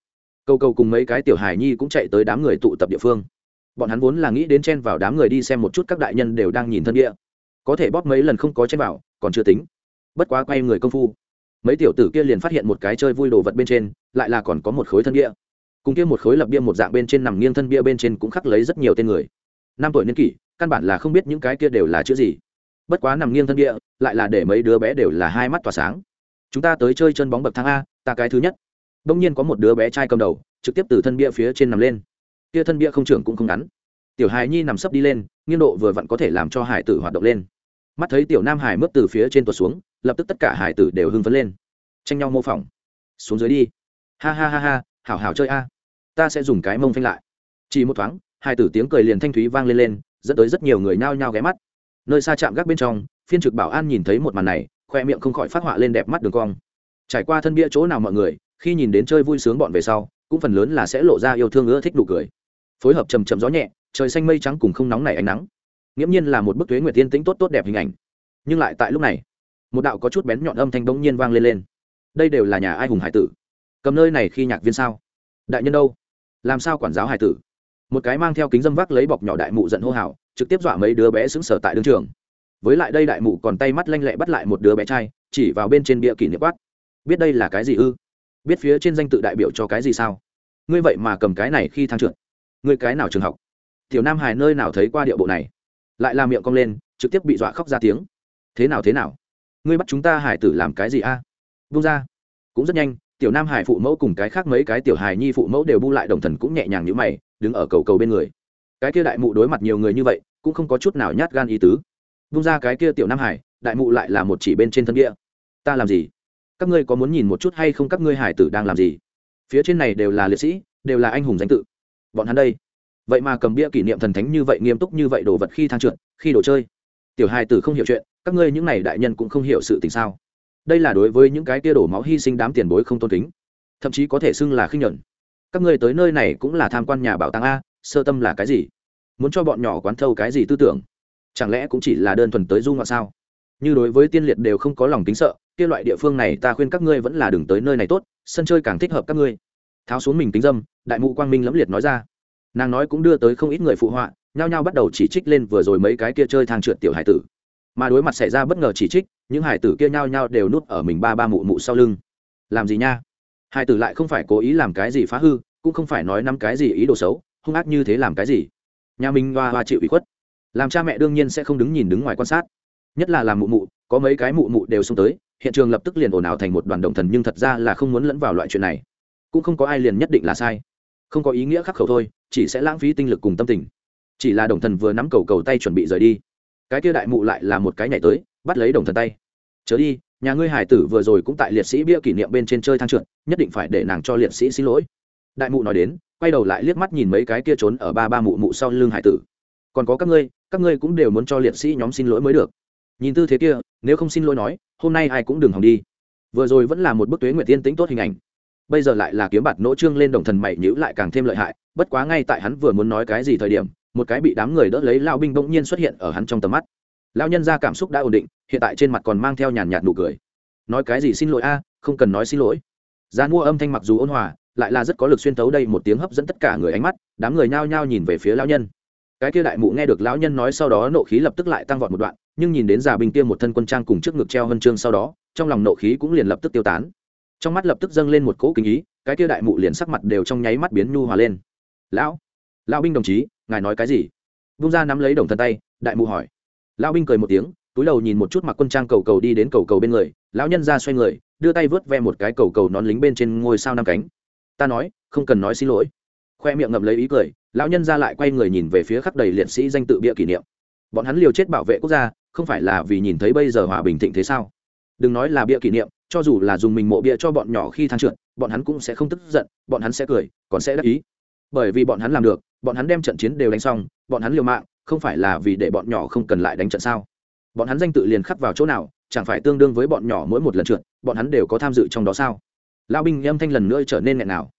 cầu cầu cùng mấy cái tiểu hài nhi cũng chạy tới đám người tụ tập địa phương. Bọn hắn vốn là nghĩ đến chen vào đám người đi xem một chút các đại nhân đều đang nhìn thân địa. Có thể bóp mấy lần không có chen vào, còn chưa tính. Bất quá quay người công phu, mấy tiểu tử kia liền phát hiện một cái chơi vui đồ vật bên trên, lại là còn có một khối thân địa cùng kia một khối lập bia một dạng bên trên nằm nghiêng thân bia bên trên cũng khắc lấy rất nhiều tên người. Năm tuổi niên kỷ, căn bản là không biết những cái kia đều là chữ gì. Bất quá nằm nghiêng thân địa lại là để mấy đứa bé đều là hai mắt tỏa sáng. Chúng ta tới chơi chân bóng bậc thang a, ta cái thứ nhất đông nhiên có một đứa bé trai cầm đầu, trực tiếp từ thân bia phía trên nằm lên. Kia thân bia không trưởng cũng không ngắn. Tiểu hài nhi nằm sấp đi lên nghiêng độ vừa vặn có thể làm cho hải tử hoạt động lên. Mắt thấy tiểu nam hải mướp từ phía trên tuột xuống, lập tức tất cả hải tử đều hưng phấn lên. Tranh nhau mô phỏng. Xuống dưới đi. Ha ha ha ha, hảo hảo chơi a. Ta sẽ dùng cái mông phanh lại. Chỉ một thoáng hai tử tiếng cười liền thanh thúy vang lên lên, dẫn tới rất nhiều người nhao nhao ghé mắt. Nơi xa chạm gác bên trong, phiên trực bảo an nhìn thấy một màn này, khoe miệng không khỏi phát họa lên đẹp mắt đường cong. Trải qua thân bia chỗ nào mọi người khi nhìn đến chơi vui sướng bọn về sau, cũng phần lớn là sẽ lộ ra yêu thương ưa thích đủ cười. Phối hợp trầm trầm gió nhẹ, trời xanh mây trắng cùng không nóng này ánh nắng. Nghiễm nhiên là một bức thuế nguyệt tiên tĩnh tốt tốt đẹp hình ảnh. Nhưng lại tại lúc này, một đạo có chút bén nhọn âm thanh bỗng nhiên vang lên lên. Đây đều là nhà ai hùng hải tử? Cầm nơi này khi nhạc viên sao? Đại nhân đâu? Làm sao quản giáo hải tử? Một cái mang theo kính dâm vác lấy bọc nhỏ đại mụ giận hô hào, trực tiếp dọa mấy đứa bé xứng sở tại đương trường. Với lại đây đại mụ còn tay mắt lanh lẹ bắt lại một đứa bé trai, chỉ vào bên trên bia kỷ niệm quát. Biết đây là cái gì ư? Biết phía trên danh tự đại biểu cho cái gì sao? Ngươi vậy mà cầm cái này khi thang trượt ngươi cái nào trường học? Tiểu nam hải nơi nào thấy qua điệu bộ này? Lại làm miệng cong lên, trực tiếp bị dọa khóc ra tiếng. Thế nào thế nào? Ngươi bắt chúng ta hải tử làm cái gì a? À? vung ra. Cũng rất nhanh, tiểu nam hải phụ mẫu cùng cái khác mấy cái tiểu hài nhi phụ mẫu đều bu lại đồng thần cũng nhẹ nhàng như mày, đứng ở cầu cầu bên người. Cái kia đại mụ đối mặt nhiều người như vậy, cũng không có chút nào nhát gan ý tứ. Vung ra cái kia tiểu nam hải, đại mụ lại là một chỉ bên trên thân địa. Ta làm gì? Các ngươi có muốn nhìn một chút hay không các ngươi hải tử đang làm gì? Phía trên này đều là liệt sĩ, đều là anh hùng danh tự. Bọn hắn đây. Vậy mà cầm bia kỷ niệm thần thánh như vậy nghiêm túc như vậy đồ vật khi thang trượt, khi đồ chơi. Tiểu hài tử không hiểu chuyện, các ngươi những này đại nhân cũng không hiểu sự tình sao? Đây là đối với những cái tia đổ máu hy sinh đám tiền bối không tôn kính, thậm chí có thể xưng là khinh nhuận. Các ngươi tới nơi này cũng là tham quan nhà bảo tàng a, sơ tâm là cái gì? Muốn cho bọn nhỏ quán thâu cái gì tư tưởng? Chẳng lẽ cũng chỉ là đơn thuần tới du ngoạn sao? Như đối với tiên liệt đều không có lòng kính sợ, kia loại địa phương này ta khuyên các ngươi vẫn là đừng tới nơi này tốt, sân chơi càng thích hợp các ngươi. Tháo xuống mình tính dâm, đại mụ quang minh lẫm liệt nói ra. Nàng nói cũng đưa tới không ít người phụ họa, nhao nhao bắt đầu chỉ trích lên vừa rồi mấy cái kia chơi thang trượt tiểu hải tử. Mà đối mặt xảy ra bất ngờ chỉ trích, những hải tử kia nhao nhao đều núp ở mình ba ba mụ mụ sau lưng. Làm gì nha? Hải tử lại không phải cố ý làm cái gì phá hư, cũng không phải nói năm cái gì ý đồ xấu, hung ác như thế làm cái gì? Nhà mình hoa hoa chịu ủy khuất. Làm cha mẹ đương nhiên sẽ không đứng nhìn đứng ngoài quan sát nhất là làm mụ mụ, có mấy cái mụ mụ đều xông tới, hiện trường lập tức liền ồn ào thành một đoàn đồng thần, nhưng thật ra là không muốn lẫn vào loại chuyện này. Cũng không có ai liền nhất định là sai. Không có ý nghĩa khắc khẩu thôi, chỉ sẽ lãng phí tinh lực cùng tâm tình. Chỉ là đồng thần vừa nắm cầu cầu tay chuẩn bị rời đi. Cái kia đại mụ lại là một cái nhảy tới, bắt lấy đồng thần tay. Chớ đi, nhà ngươi hải tử vừa rồi cũng tại liệt sĩ bia kỷ niệm bên trên chơi thang trượt, nhất định phải để nàng cho liệt sĩ xin lỗi. Đại mụ nói đến, quay đầu lại liếc mắt nhìn mấy cái kia trốn ở ba ba mụ mụ sau lưng hải tử. Còn có các ngươi các ngươi cũng đều muốn cho liệt sĩ nhóm xin lỗi mới được nhìn tư thế kia, nếu không xin lỗi nói, hôm nay ai cũng đừng hòng đi. Vừa rồi vẫn là một bức tuế nguyệt tiên tính tốt hình ảnh. Bây giờ lại là kiếm bạt nỗ trương lên đồng thần mày nhữ lại càng thêm lợi hại, bất quá ngay tại hắn vừa muốn nói cái gì thời điểm, một cái bị đám người đỡ lấy lao binh bỗng nhiên xuất hiện ở hắn trong tầm mắt. Lao nhân ra cảm xúc đã ổn định, hiện tại trên mặt còn mang theo nhàn nhạt nụ cười. Nói cái gì xin lỗi a, không cần nói xin lỗi. Gian mua âm thanh mặc dù ôn hòa, lại là rất có lực xuyên tấu đây một tiếng hấp dẫn tất cả người ánh mắt, đám người nhao nhao nhìn về phía lão nhân cái kia đại mụ nghe được lão nhân nói sau đó nộ khí lập tức lại tăng vọt một đoạn, nhưng nhìn đến già binh kia một thân quân trang cùng trước ngực treo huân chương sau đó, trong lòng nộ khí cũng liền lập tức tiêu tán. Trong mắt lập tức dâng lên một cỗ kinh ý, cái kia đại mụ liền sắc mặt đều trong nháy mắt biến nhu hòa lên. Lão lão binh đồng chí, ngài nói cái gì? Vung ra nắm lấy đồng thân tay, đại mụ hỏi. Lão binh cười một tiếng, túi đầu nhìn một chút mặc quân trang cầu cầu đi đến cầu cầu bên người, lão nhân ra xoay người, đưa tay vớt ve một cái cầu cầu nón lính bên trên ngôi sao năm cánh. Ta nói, không cần nói xin lỗi. Khoe miệng ngậm lấy ý cười lão nhân ra lại quay người nhìn về phía khắp đầy liệt sĩ danh tự bia kỷ niệm. Bọn hắn liều chết bảo vệ quốc gia, không phải là vì nhìn thấy bây giờ hòa bình thịnh thế sao? Đừng nói là bia kỷ niệm, cho dù là dùng mình mộ bia cho bọn nhỏ khi thang trượt, bọn hắn cũng sẽ không tức giận, bọn hắn sẽ cười, còn sẽ đắc ý. Bởi vì bọn hắn làm được, bọn hắn đem trận chiến đều đánh xong, bọn hắn liều mạng, không phải là vì để bọn nhỏ không cần lại đánh trận sao? Bọn hắn danh tự liền khắc vào chỗ nào, chẳng phải tương đương với bọn nhỏ mỗi một lần trượt, bọn hắn đều có tham dự trong đó sao? Lao binh âm thanh lần nữa trở nên nghẹn nào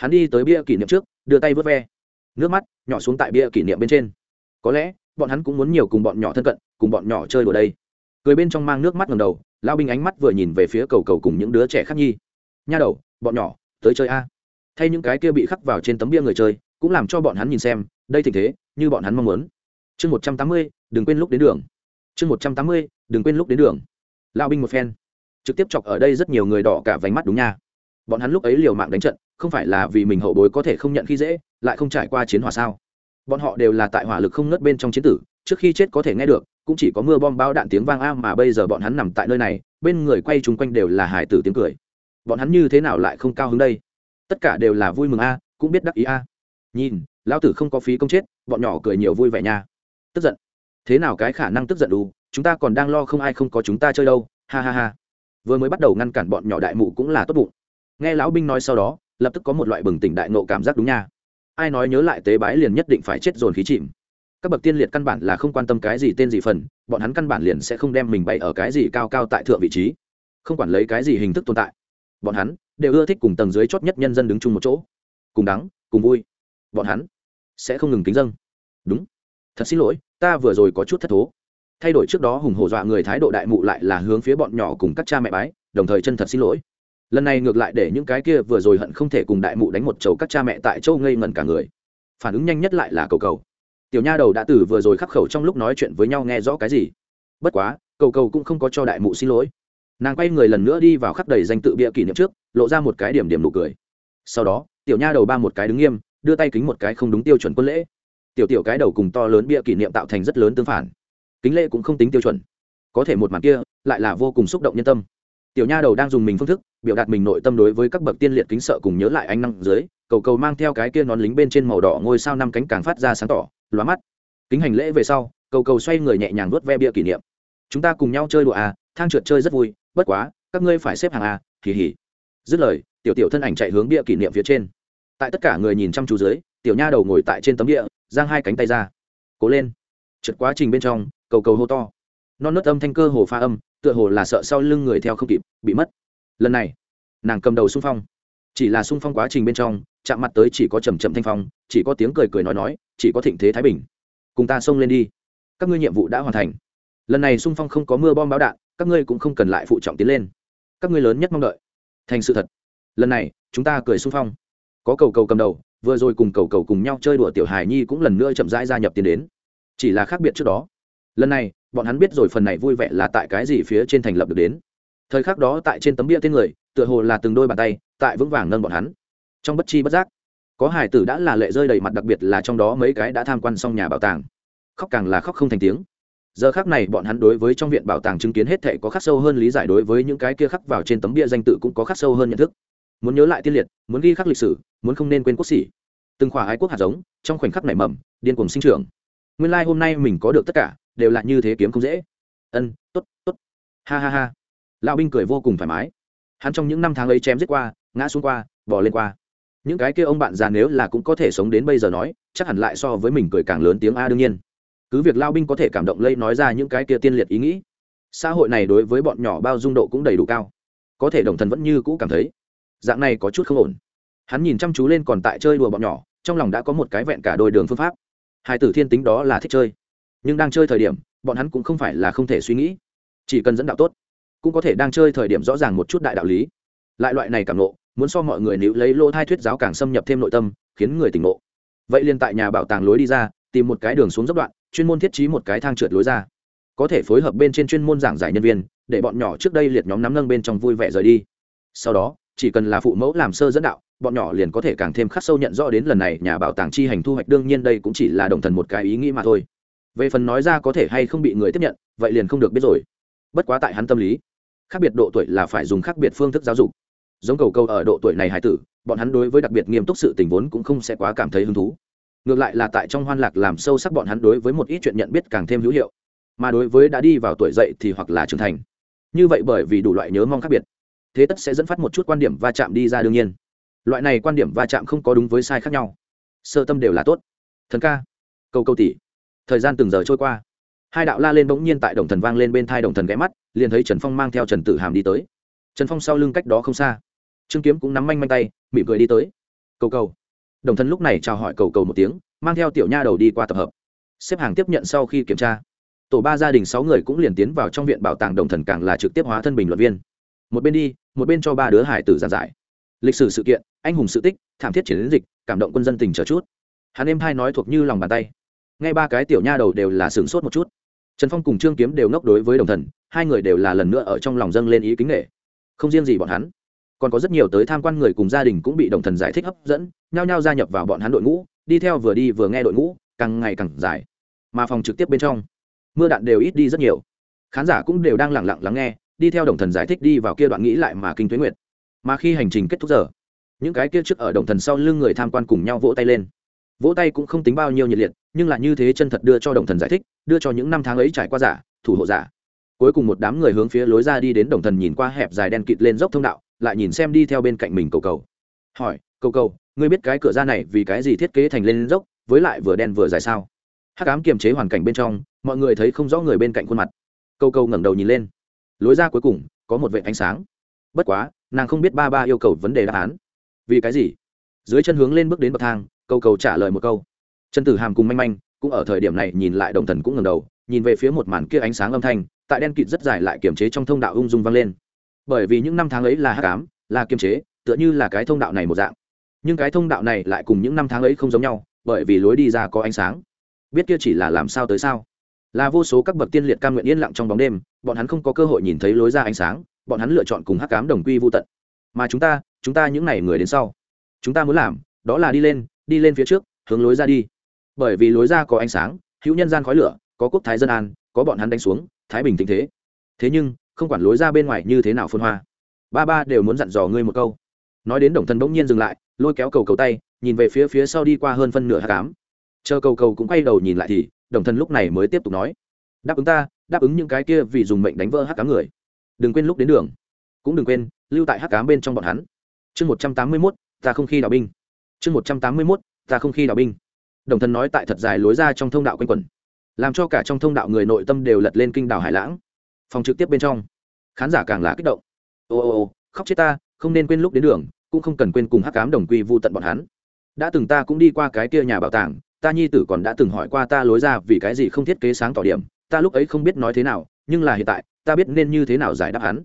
hắn đi tới bia kỷ niệm trước, đưa tay vớt ve nước mắt nhỏ xuống tại bia kỷ niệm bên trên. Có lẽ, bọn hắn cũng muốn nhiều cùng bọn nhỏ thân cận, cùng bọn nhỏ chơi đùa đây. Cười bên trong mang nước mắt ngầm đầu lao binh ánh mắt vừa nhìn về phía cầu cầu cùng những đứa trẻ khác nhi. Nha đầu, bọn nhỏ, tới chơi a. Thay những cái kia bị khắc vào trên tấm bia người chơi, cũng làm cho bọn hắn nhìn xem, đây tình thế, như bọn hắn mong muốn. Chương một trăm tám mươi, đừng quên lúc đến đường. Chương một trăm tám mươi, đừng quên lúc đến đường. Lao binh một phen, trực tiếp chọc ở đây rất nhiều người đỏ cả vánh mắt đúng nha bọn hắn lúc ấy liều mạng đánh trận, không phải là vì mình hậu bối có thể không nhận khi dễ, lại không trải qua chiến hỏa sao? Bọn họ đều là tại hỏa lực không nớt bên trong chiến tử, trước khi chết có thể nghe được, cũng chỉ có mưa bom bao đạn tiếng vang a mà bây giờ bọn hắn nằm tại nơi này, bên người quay chung quanh đều là hải tử tiếng cười. Bọn hắn như thế nào lại không cao hứng đây? Tất cả đều là vui mừng a, cũng biết đắc ý a. Nhìn, lão tử không có phí công chết, bọn nhỏ cười nhiều vui vẻ nha. Tức giận. Thế nào cái khả năng tức giận đủ chúng ta còn đang lo không ai không có chúng ta chơi đâu, ha ha ha. Vừa mới bắt đầu ngăn cản bọn nhỏ đại mụ cũng là tốt bụng nghe lão binh nói sau đó, lập tức có một loại bừng tỉnh đại nộ cảm giác đúng nha. Ai nói nhớ lại tế bái liền nhất định phải chết dồn khí chìm. Các bậc tiên liệt căn bản là không quan tâm cái gì tên gì phần, bọn hắn căn bản liền sẽ không đem mình bày ở cái gì cao cao tại thượng vị trí. Không quản lấy cái gì hình thức tồn tại, bọn hắn đều ưa thích cùng tầng dưới chót nhất nhân dân đứng chung một chỗ. Cùng đắng, cùng vui. Bọn hắn sẽ không ngừng kính dâng. Đúng. Thật xin lỗi, ta vừa rồi có chút thất thố. Thay đổi trước đó hùng hổ dọa người thái độ đại mụ lại là hướng phía bọn nhỏ cùng các cha mẹ bái, đồng thời chân thật xin lỗi lần này ngược lại để những cái kia vừa rồi hận không thể cùng đại mụ đánh một chầu các cha mẹ tại châu ngây ngẩn cả người. Phản ứng nhanh nhất lại là cầu cầu. Tiểu nha đầu đã từ vừa rồi khắc khẩu trong lúc nói chuyện với nhau nghe rõ cái gì. Bất quá, cầu cầu cũng không có cho đại mụ xin lỗi. Nàng quay người lần nữa đi vào khắc đầy danh tự bịa kỷ niệm trước, lộ ra một cái điểm điểm nụ cười. Sau đó, tiểu nha đầu ba một cái đứng nghiêm, đưa tay kính một cái không đúng tiêu chuẩn quân lễ. Tiểu tiểu cái đầu cùng to lớn bịa kỷ niệm tạo thành rất lớn tương phản. Kính lễ cũng không tính tiêu chuẩn. Có thể một màn kia, lại là vô cùng xúc động nhân tâm tiểu nha đầu đang dùng mình phương thức, biểu đạt mình nội tâm đối với các bậc tiên liệt kính sợ cùng nhớ lại ánh năng dưới, cầu cầu mang theo cái kia nón lính bên trên màu đỏ ngôi sao năm cánh càng phát ra sáng tỏ, lóa mắt. Kính hành lễ về sau, cầu cầu xoay người nhẹ nhàng vuốt ve bia kỷ niệm. Chúng ta cùng nhau chơi đùa à thang trượt chơi rất vui, bất quá, các ngươi phải xếp hàng à kỳ hỉ dứt lời, tiểu tiểu thân ảnh chạy hướng bia kỷ niệm phía trên. Tại tất cả người nhìn chăm chú dưới, tiểu nha đầu ngồi tại trên tấm địa giang hai cánh tay ra. Cố lên. Trượt quá trình bên trong, cầu cầu hô to. Non nớt âm thanh cơ hồ pha âm tựa hồ là sợ sau lưng người theo không kịp, bị mất. Lần này, nàng cầm đầu xung phong. Chỉ là xung phong quá trình bên trong, chạm mặt tới chỉ có trầm trầm thanh phong, chỉ có tiếng cười cười nói nói, chỉ có thịnh thế thái bình. Cùng ta xông lên đi. Các ngươi nhiệm vụ đã hoàn thành. Lần này xung phong không có mưa bom báo đạn, các ngươi cũng không cần lại phụ trọng tiến lên. Các ngươi lớn nhất mong đợi. Thành sự thật. Lần này, chúng ta cười xung phong. Có cầu cầu cầm đầu, vừa rồi cùng cầu cầu cùng nhau chơi đùa tiểu hài nhi cũng lần nữa chậm rãi gia nhập tiến đến. Chỉ là khác biệt trước đó lần này, bọn hắn biết rồi phần này vui vẻ là tại cái gì phía trên thành lập được đến. Thời khắc đó tại trên tấm bia tên người, tựa hồ là từng đôi bàn tay, tại vững vàng nâng bọn hắn. Trong bất chi bất giác, có hải tử đã là lệ rơi đầy mặt, đặc biệt là trong đó mấy cái đã tham quan xong nhà bảo tàng. Khóc càng là khóc không thành tiếng. Giờ khác này bọn hắn đối với trong viện bảo tàng chứng kiến hết thệ có khắc sâu hơn lý giải, đối với những cái kia khắc vào trên tấm bia danh tự cũng có khắc sâu hơn nhận thức. Muốn nhớ lại tiên liệt, muốn ghi khắc lịch sử, muốn không nên quên quốc sĩ từng khỏa ái quốc hạt giống, trong khoảnh khắc nảy mầm, điên cùng sinh trưởng. Nguyên lai、like、hôm nay mình có được tất cả đều là như thế kiếm không dễ. Ân t ố t t ố t ha ha ha. Lão binh cười vô cùng thoải mái. Hắn trong những năm tháng ấy chém giết qua, ngã xuống qua bỏ lên qua. Những cái kia ông bạn già nếu là cũng có thể sống đến bây giờ nói, chắc hẳn lại so với mình cười càng lớn tiếng a đương nhiên. Cứ việc lao binh có thể cảm động lây nói ra những cái kia tiên liệt ý nghĩ, xã hội này đối với bọn nhỏ bao dung độ cũng đầy đủ cao. Có thể đồng thần vẫn như cũ cảm thấy, dạng này có chút không ổn. Hắn nhìn chăm chú lên còn tại chơi đùa bọn nhỏ, trong lòng đã có một cái vẹn cả đôi đường phương pháp. Hai tử thiên tính đó là thích chơi nhưng đang chơi thời điểm, bọn hắn cũng không phải là không thể suy nghĩ. Chỉ cần dẫn đạo tốt, cũng có thể đang chơi thời điểm rõ ràng một chút đại đạo lý. Lại loại này cảm nộ muốn so mọi người nếu lấy lỗ thai thuyết giáo càng xâm nhập thêm nội tâm, khiến người tỉnh ngộ. Vậy liền tại nhà bảo tàng lối đi ra, tìm một cái đường xuống dốc đoạn, chuyên môn thiết trí một cái thang trượt lối ra. Có thể phối hợp bên trên chuyên môn giảng giải nhân viên, để bọn nhỏ trước đây liệt nhóm nắm nâng bên trong vui vẻ rời đi. Sau đó, chỉ cần là phụ mẫu làm sơ dẫn đạo, bọn nhỏ liền có thể càng thêm khắc sâu nhận rõ đến lần này nhà bảo tàng chi hành thu hoạch, đương nhiên đây cũng chỉ là đồng thần một cái ý nghĩ mà thôi về phần nói ra có thể hay không bị người tiếp nhận, vậy liền không được biết rồi. Bất quá tại hắn tâm lý, khác biệt độ tuổi là phải dùng khác biệt phương thức giáo dục. Giống cầu câu ở độ tuổi này hải tử, bọn hắn đối với đặc biệt nghiêm túc sự tình vốn cũng không sẽ quá cảm thấy hứng thú. Ngược lại là tại trong hoan lạc làm sâu sắc bọn hắn đối với một ít chuyện nhận biết càng thêm hữu hiệu. Mà đối với đã đi vào tuổi dậy thì hoặc là trưởng thành. Như vậy bởi vì đủ loại nhớ mong khác biệt, thế tất sẽ dẫn phát một chút quan điểm va chạm đi ra đương nhiên. Loại này quan điểm va chạm không có đúng với sai khác nhau. Sơ tâm đều là tốt. Thần ca câu câu tỷ thời gian từng giờ trôi qua. Hai đạo la lên bỗng nhiên tại đồng thần vang lên bên thai đồng thần ghé mắt, liền thấy trần phong mang theo trần tử hàm đi tới. Trần phong sau lưng cách đó không xa. Trương kiếm cũng nắm manh manh tay, mỉm cười đi tới. Cầu cầu. Đồng thần lúc này chào hỏi cầu cầu một tiếng, mang theo tiểu nha đầu đi qua tập hợp. Xếp hàng tiếp nhận sau khi kiểm tra. Tổ ba gia đình sáu người cũng liền tiến vào trong viện bảo tàng đồng thần càng là trực tiếp hóa thân bình luận viên. Một bên đi, một bên cho ba đứa hải tử giảng giải. Lịch sử sự kiện, anh hùng sự tích, thảm thiết chiến dịch, cảm động quân dân tình chờ chút. Hắn em hai nói thuộc như lòng bàn tay ngay ba cái tiểu nha đầu đều là sửng sốt một chút. Trần phong cùng trương kiếm đều ngốc đối với đồng thần, hai người đều là lần nữa ở trong lòng dâng lên ý kính nghệ không riêng gì bọn hắn, còn có rất nhiều tới tham quan người cùng gia đình cũng bị đồng thần giải thích hấp dẫn, nhao nhao gia nhập vào bọn hắn đội ngũ, đi theo vừa đi vừa nghe đội ngũ, càng ngày càng dài. Mà phòng trực tiếp bên trong, mưa đạn đều ít đi rất nhiều. Khán giả cũng đều đang lẳng lặng lắng nghe, đi theo đồng thần giải thích đi vào kia đoạn nghĩ lại mà kinh tuyến nguyệt. Mà khi hành trình kết thúc giờ, những cái kia trước ở đồng thần sau lưng người tham quan cùng nhau vỗ tay lên vỗ tay cũng không tính bao nhiêu nhiệt liệt, nhưng là như thế chân thật đưa cho đồng thần giải thích, đưa cho những năm tháng ấy trải qua giả, thủ hộ giả. Cuối cùng một đám người hướng phía lối ra đi đến đồng thần nhìn qua hẹp dài đen kịt lên dốc thông đạo, lại nhìn xem đi theo bên cạnh mình cầu cầu. Hỏi, cầu cầu, ngươi biết cái cửa ra này vì cái gì thiết kế thành lên dốc, với lại vừa đen vừa dài sao? Hắc ám kiềm chế hoàn cảnh bên trong, mọi người thấy không rõ người bên cạnh khuôn mặt. Cầu cầu ngẩng đầu nhìn lên. Lối ra cuối cùng, có một vệ ánh sáng. Bất quá, nàng không biết ba ba yêu cầu vấn đề đáp án. Vì cái gì? Dưới chân hướng lên bước đến bậc thang cầu cầu trả lời một câu. Trần tử hàm cùng manh manh cũng ở thời điểm này nhìn lại đồng thần cũng ngầm đầu, nhìn về phía một màn kia ánh sáng âm thanh, tại đen kịt rất dài lại kiềm chế trong thông đạo ung dung vang lên. Bởi vì những năm tháng ấy là hát cám là kiềm chế, tựa như là cái thông đạo này một dạng. Nhưng cái thông đạo này lại cùng những năm tháng ấy không giống nhau, bởi vì lối đi ra có ánh sáng. Biết kia chỉ là làm sao tới sao? Là vô số các bậc tiên liệt cam nguyện yên lặng trong bóng đêm, bọn hắn không có cơ hội nhìn thấy lối ra ánh sáng, bọn hắn lựa chọn cùng hắc cám đồng quy vô tận. Mà chúng ta chúng ta những n à y người đến sau. Chúng ta muốn làm, đó là đi lên đi lên phía trước, hướng lối ra đi. Bởi vì lối ra có ánh sáng, hữu nhân gian khói lửa, có quốc thái dân an, có bọn hắn đánh xuống, thái bình tình thế. Thế nhưng, không quản lối ra bên ngoài như thế nào phân hoa, ba ba đều muốn dặn dò ngươi một câu. Nói đến đồng thân bỗng nhiên dừng lại, lôi kéo cầu cầu tay, nhìn về phía phía sau đi qua hơn phân nửa hạ cám chờ cầu cầu cũng quay đầu nhìn lại thì, đồng thân lúc này mới tiếp tục nói, đáp ứng ta, đáp ứng những cái kia vì dùng mệnh đánh vỡ hát cám người. Đừng quên lúc đến đường. Cũng đừng quên, lưu tại hát cám bên trong bọn hắn. Chương một trăm tám mươi mốt, ta không khi đào binh chương một trăm tám mươi mốt, ta không khi đào binh. Đồng thân nói tại thật dài lối ra trong thông đạo quanh quẩn, làm cho cả trong thông đạo người nội tâm đều lật lên kinh đảo hải lãng. Phòng trực tiếp bên trong, khán giả càng là kích động. Ô ô ô, khóc chết ta, không nên quên lúc đến đường, cũng không cần quên cùng hắc cám đồng quy vô tận bọn hắn. Đã từng ta cũng đi qua cái kia nhà bảo tàng, ta nhi tử còn đã từng hỏi qua ta lối ra vì cái gì không thiết kế sáng tỏ điểm, ta lúc ấy không biết nói thế nào, nhưng là hiện tại, ta biết nên như thế nào giải đáp hắn.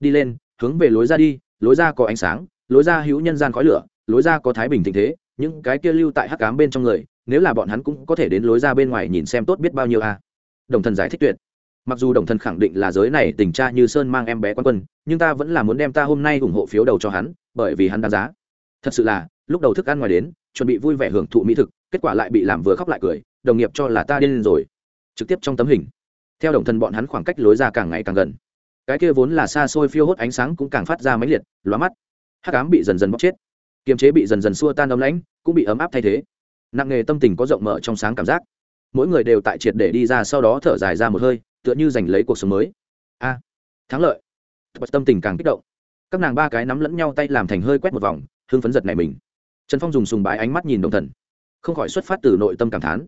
Đi lên, hướng về lối ra đi, lối ra có ánh sáng, lối ra hữu nhân gian khói lửa lối ra có thái bình tình thế, những cái kia lưu tại hắc cám bên trong người, nếu là bọn hắn cũng có thể đến lối ra bên ngoài nhìn xem tốt biết bao nhiêu a. À. đồng thần giải thích tuyệt. Mặc dù đồng thần khẳng định là giới này tình cha như sơn mang em bé quan quân, nhưng ta vẫn là muốn đem ta hôm nay ủng hộ phiếu đầu cho hắn, bởi vì hắn đáng giá. Thật sự là, lúc đầu thức ăn ngoài đến, chuẩn bị vui vẻ hưởng thụ mỹ thực, kết quả lại bị làm vừa khóc lại cười, đồng nghiệp cho là ta điên rồi. Trực tiếp trong tấm hình. Theo đồng thần bọn hắn khoảng cách lối ra càng ngày càng gần. Cái kia vốn là xa xôi phiêu hốt ánh sáng cũng càng phát ra máy liệt, lóa mắt. Hắc ám bị dần dần bóc chết kiềm chế bị dần dần xua tan ấm lãnh, cũng bị ấm áp thay thế. Nặng nghề tâm tình có rộng mở trong sáng cảm giác. Mỗi người đều tại triệt để đi ra sau đó thở dài ra một hơi, tựa như giành lấy cuộc sống mới. A, thắng lợi. Tâm tình càng kích động. Các nàng ba cái nắm lẫn nhau tay làm thành hơi quét một vòng hương phấn giật này mình. Trần phong dùng sùng bái ánh mắt nhìn đồng thần. Không khỏi xuất phát từ nội tâm cảm thán.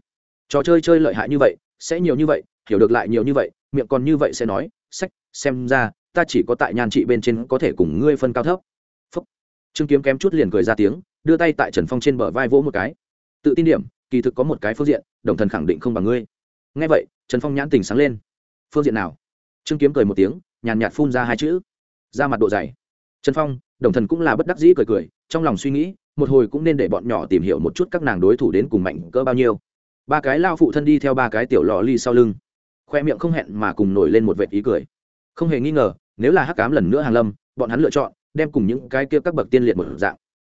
Trò chơi chơi lợi hại như vậy, sẽ nhiều như vậy, hiểu được lại nhiều như vậy, miệng còn như vậy sẽ nói, sách, xem ra, ta chỉ có tại nhan trị bên trên có thể cùng ngươi phân cao thấp trương kiếm kém chút liền cười ra tiếng, đưa tay tại trần phong trên bờ vai vỗ một cái. Tự tin điểm, kỳ thực có một cái phương diện, đồng thần khẳng định không bằng ngươi. Ngay vậy, trần phong nhãn tình sáng lên. Phương diện nào? Trương kiếm cười một tiếng, nhàn nhạt phun ra hai chữ. Ra mặt độ dày. Trần phong, đồng thần cũng là bất đắc dĩ cười cười, trong lòng suy nghĩ, một hồi cũng nên để bọn nhỏ tìm hiểu một chút các nàng đối thủ đến cùng mạnh cỡ bao nhiêu. Ba cái lao phụ thân đi theo ba cái tiểu lò ly sau lưng. Khoe miệng không hẹn mà cùng nổi lên một vệt ý cười. Không hề nghi ngờ, nếu là hắc cám lần nữa hàng lâm, bọn hắn lựa chọn đem cùng những cái kia các bậc tiên liệt một dạng.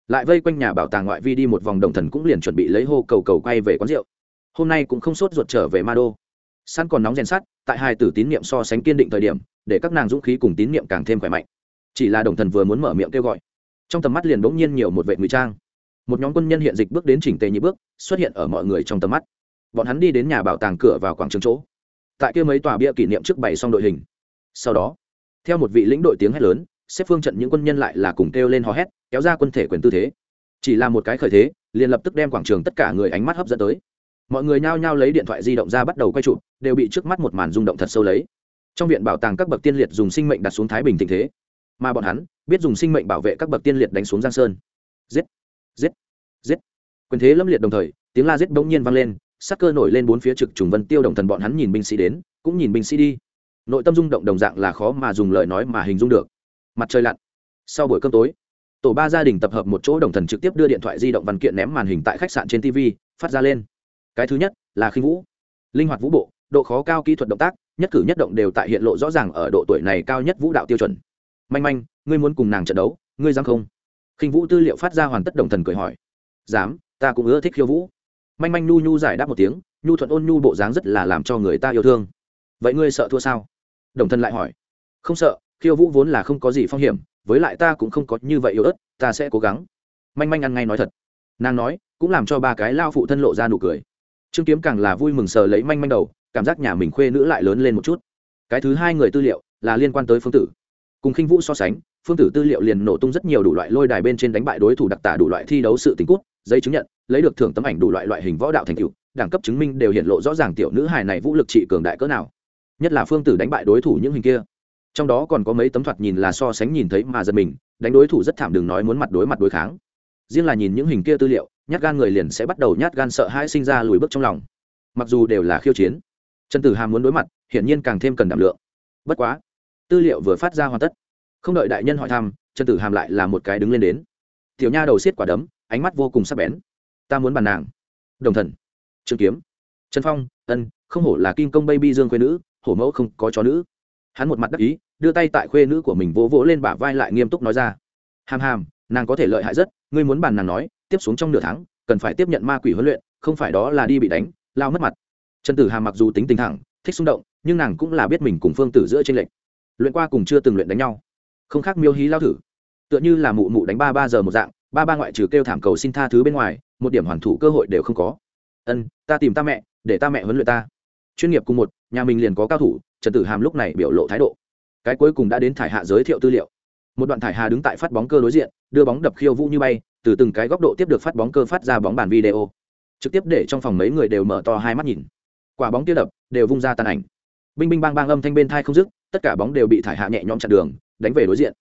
Lại vây quanh nhà bảo tàng ngoại vi đi một vòng đồng thần cũng liền chuẩn bị lấy hô cầu cầu quay về quán rượu. Hôm nay cũng không sốt ruột trở về ma đô. Săn còn nóng rèn sắt, tại hai tử tín niệm so sánh kiên định thời điểm, để các nàng dũng khí cùng tín niệm càng thêm khỏe mạnh. Chỉ là đồng thần vừa muốn mở miệng kêu gọi, trong tầm mắt liền bỗng nhiên nhiều một vệ ngụy trang. Một nhóm quân nhân hiện dịch bước đến chỉnh tề nhị bước, xuất hiện ở mọi người trong tầm mắt. Bọn hắn đi đến nhà bảo tàng cửa vào quảng trường chỗ. Tại kia mấy tòa bia kỷ niệm trước bày xong đội hình. Sau đó, theo một vị lĩnh đội tiếng hét lớn xếp phương trận những quân nhân lại là cùng kêu lên hò hét, kéo ra quân thể quyền tư thế. Chỉ là một cái khởi thế, liền lập tức đem quảng trường tất cả người ánh mắt hấp dẫn tới. Mọi người nhao nhao lấy điện thoại di động ra bắt đầu quay chụp, đều bị trước mắt một màn rung động thật sâu lấy. Trong viện bảo tàng các bậc tiên liệt dùng sinh mệnh đặt xuống thái bình tình thế. Mà bọn hắn, biết dùng sinh mệnh bảo vệ các bậc tiên liệt đánh xuống giang sơn. Giết! Giết! Giết! Quyền thế lâm liệt đồng thời, tiếng la giết bỗng nhiên vang lên, sắc cơ nổi lên bốn phía trực trùng vân tiêu đồng thần bọn hắn nhìn binh sĩ đến, cũng nhìn binh sĩ đi. Nội tâm rung động đồng dạng là khó mà dùng lời nói mà hình dung được mặt trời lặn. Sau buổi cơm tối, tổ ba gia đình tập hợp một chỗ đồng thần trực tiếp đưa điện thoại di động văn kiện ném màn hình tại khách sạn trên tv phát ra lên. Cái thứ nhất là khinh vũ. Linh hoạt vũ bộ, độ khó cao kỹ thuật động tác, nhất cử nhất động đều tại hiện lộ rõ ràng ở độ tuổi này cao nhất vũ đạo tiêu chuẩn. Manh manh, ngươi muốn cùng nàng trận đấu, ngươi dám không? Khinh vũ tư liệu phát ra hoàn tất đồng thần cười hỏi. Dám, ta cũng ưa thích khiêu vũ. Manh manh nhu nhu giải đáp một tiếng, nhu thuận ôn nhu bộ dáng rất là làm cho người ta yêu thương. Vậy ngươi sợ thua sao? Đồng thần lại hỏi. Không sợ khiêu vũ vốn là không có gì phong hiểm, với lại ta cũng không có như vậy yếu ớt, ta sẽ cố gắng. Manh manh ăn ngay nói thật. Nàng nói, cũng làm cho ba cái lao phụ thân lộ ra nụ cười. Trương kiếm càng là vui mừng sờ lấy manh manh đầu, cảm giác nhà mình khuê nữ lại lớn lên một chút. Cái thứ hai người tư liệu là liên quan tới phương tử. Cùng khinh vũ so sánh, phương tử tư liệu liền nổ tung rất nhiều đủ loại lôi đài bên trên đánh bại đối thủ đặc tả đủ loại thi đấu sự tính cút, giấy chứng nhận, lấy được thưởng tấm ảnh đủ loại loại hình võ đạo thành tựu, đẳng cấp chứng minh đều hiện lộ rõ ràng tiểu nữ hài này vũ lực trị cường đại cỡ nào. Nhất là phương tử đánh bại đối thủ những hình kia trong đó còn có mấy tấm thoạt nhìn là so sánh nhìn thấy mà giật mình, đánh đối thủ rất thảm đừng nói muốn mặt đối mặt đối kháng. Riêng là nhìn những hình kia tư liệu, nhát gan người liền sẽ bắt đầu nhát gan sợ hãi sinh ra lùi bước trong lòng. Mặc dù đều là khiêu chiến, trần tử hàm muốn đối mặt, hiển nhiên càng thêm cần đảm lượng. Bất quá, tư liệu vừa phát ra hoàn tất, không đợi đại nhân hỏi thăm, trần tử hàm lại là một cái đứng lên đến. Tiểu nha đầu xiết quả đấm, ánh mắt vô cùng sắc bén. Ta muốn bàn nàng. Đồng thần. Trương kiếm. Trần phong, ân, không hổ là kim công baby dương quê nữ, hổ mẫu không có chó nữ hắn một mặt đắc ý, đưa tay tại khuê nữ của mình vỗ vỗ lên bả vai lại nghiêm túc nói ra. Hàm hàm, nàng có thể lợi hại rất, ngươi muốn bàn nàng nói, tiếp xuống trong nửa tháng, cần phải tiếp nhận ma quỷ huấn luyện, không phải đó là đi bị đánh, lao mất mặt. Trần tử hàm mặc dù tính tình thẳng, thích xung động, nhưng nàng cũng là biết mình cùng phương tử giữa trên lệnh luyện qua cùng chưa từng luyện đánh nhau. Không khác miêu hí lao thử. Tựa như là mụ mụ đánh ba ba giờ một dạng, ba ba ngoại trừ kêu thảm cầu xin tha thứ bên ngoài, một điểm hoàn thủ cơ hội đều không có. Ân, ta tìm ta mẹ, để ta mẹ huấn luyện ta. Chuyên nghiệp cùng một, nhà mình liền có cao thủ trần tử hàm lúc này biểu lộ thái độ. Cái cuối cùng đã đến thải hạ giới thiệu tư liệu. Một đoạn thải hà đứng tại phát bóng cơ đối diện, đưa bóng đập khiêu vũ như bay, từ từng cái góc độ tiếp được phát bóng cơ phát ra bóng bàn video. Trực tiếp để trong phòng mấy người đều mở to hai mắt nhìn. Quả bóng tiêu đập, đều vung ra tàn ảnh. Binh binh bang bang âm thanh bên thai không dứt, tất cả bóng đều bị thải hạ nhẹ nhõm chặn đường, đánh về đối diện.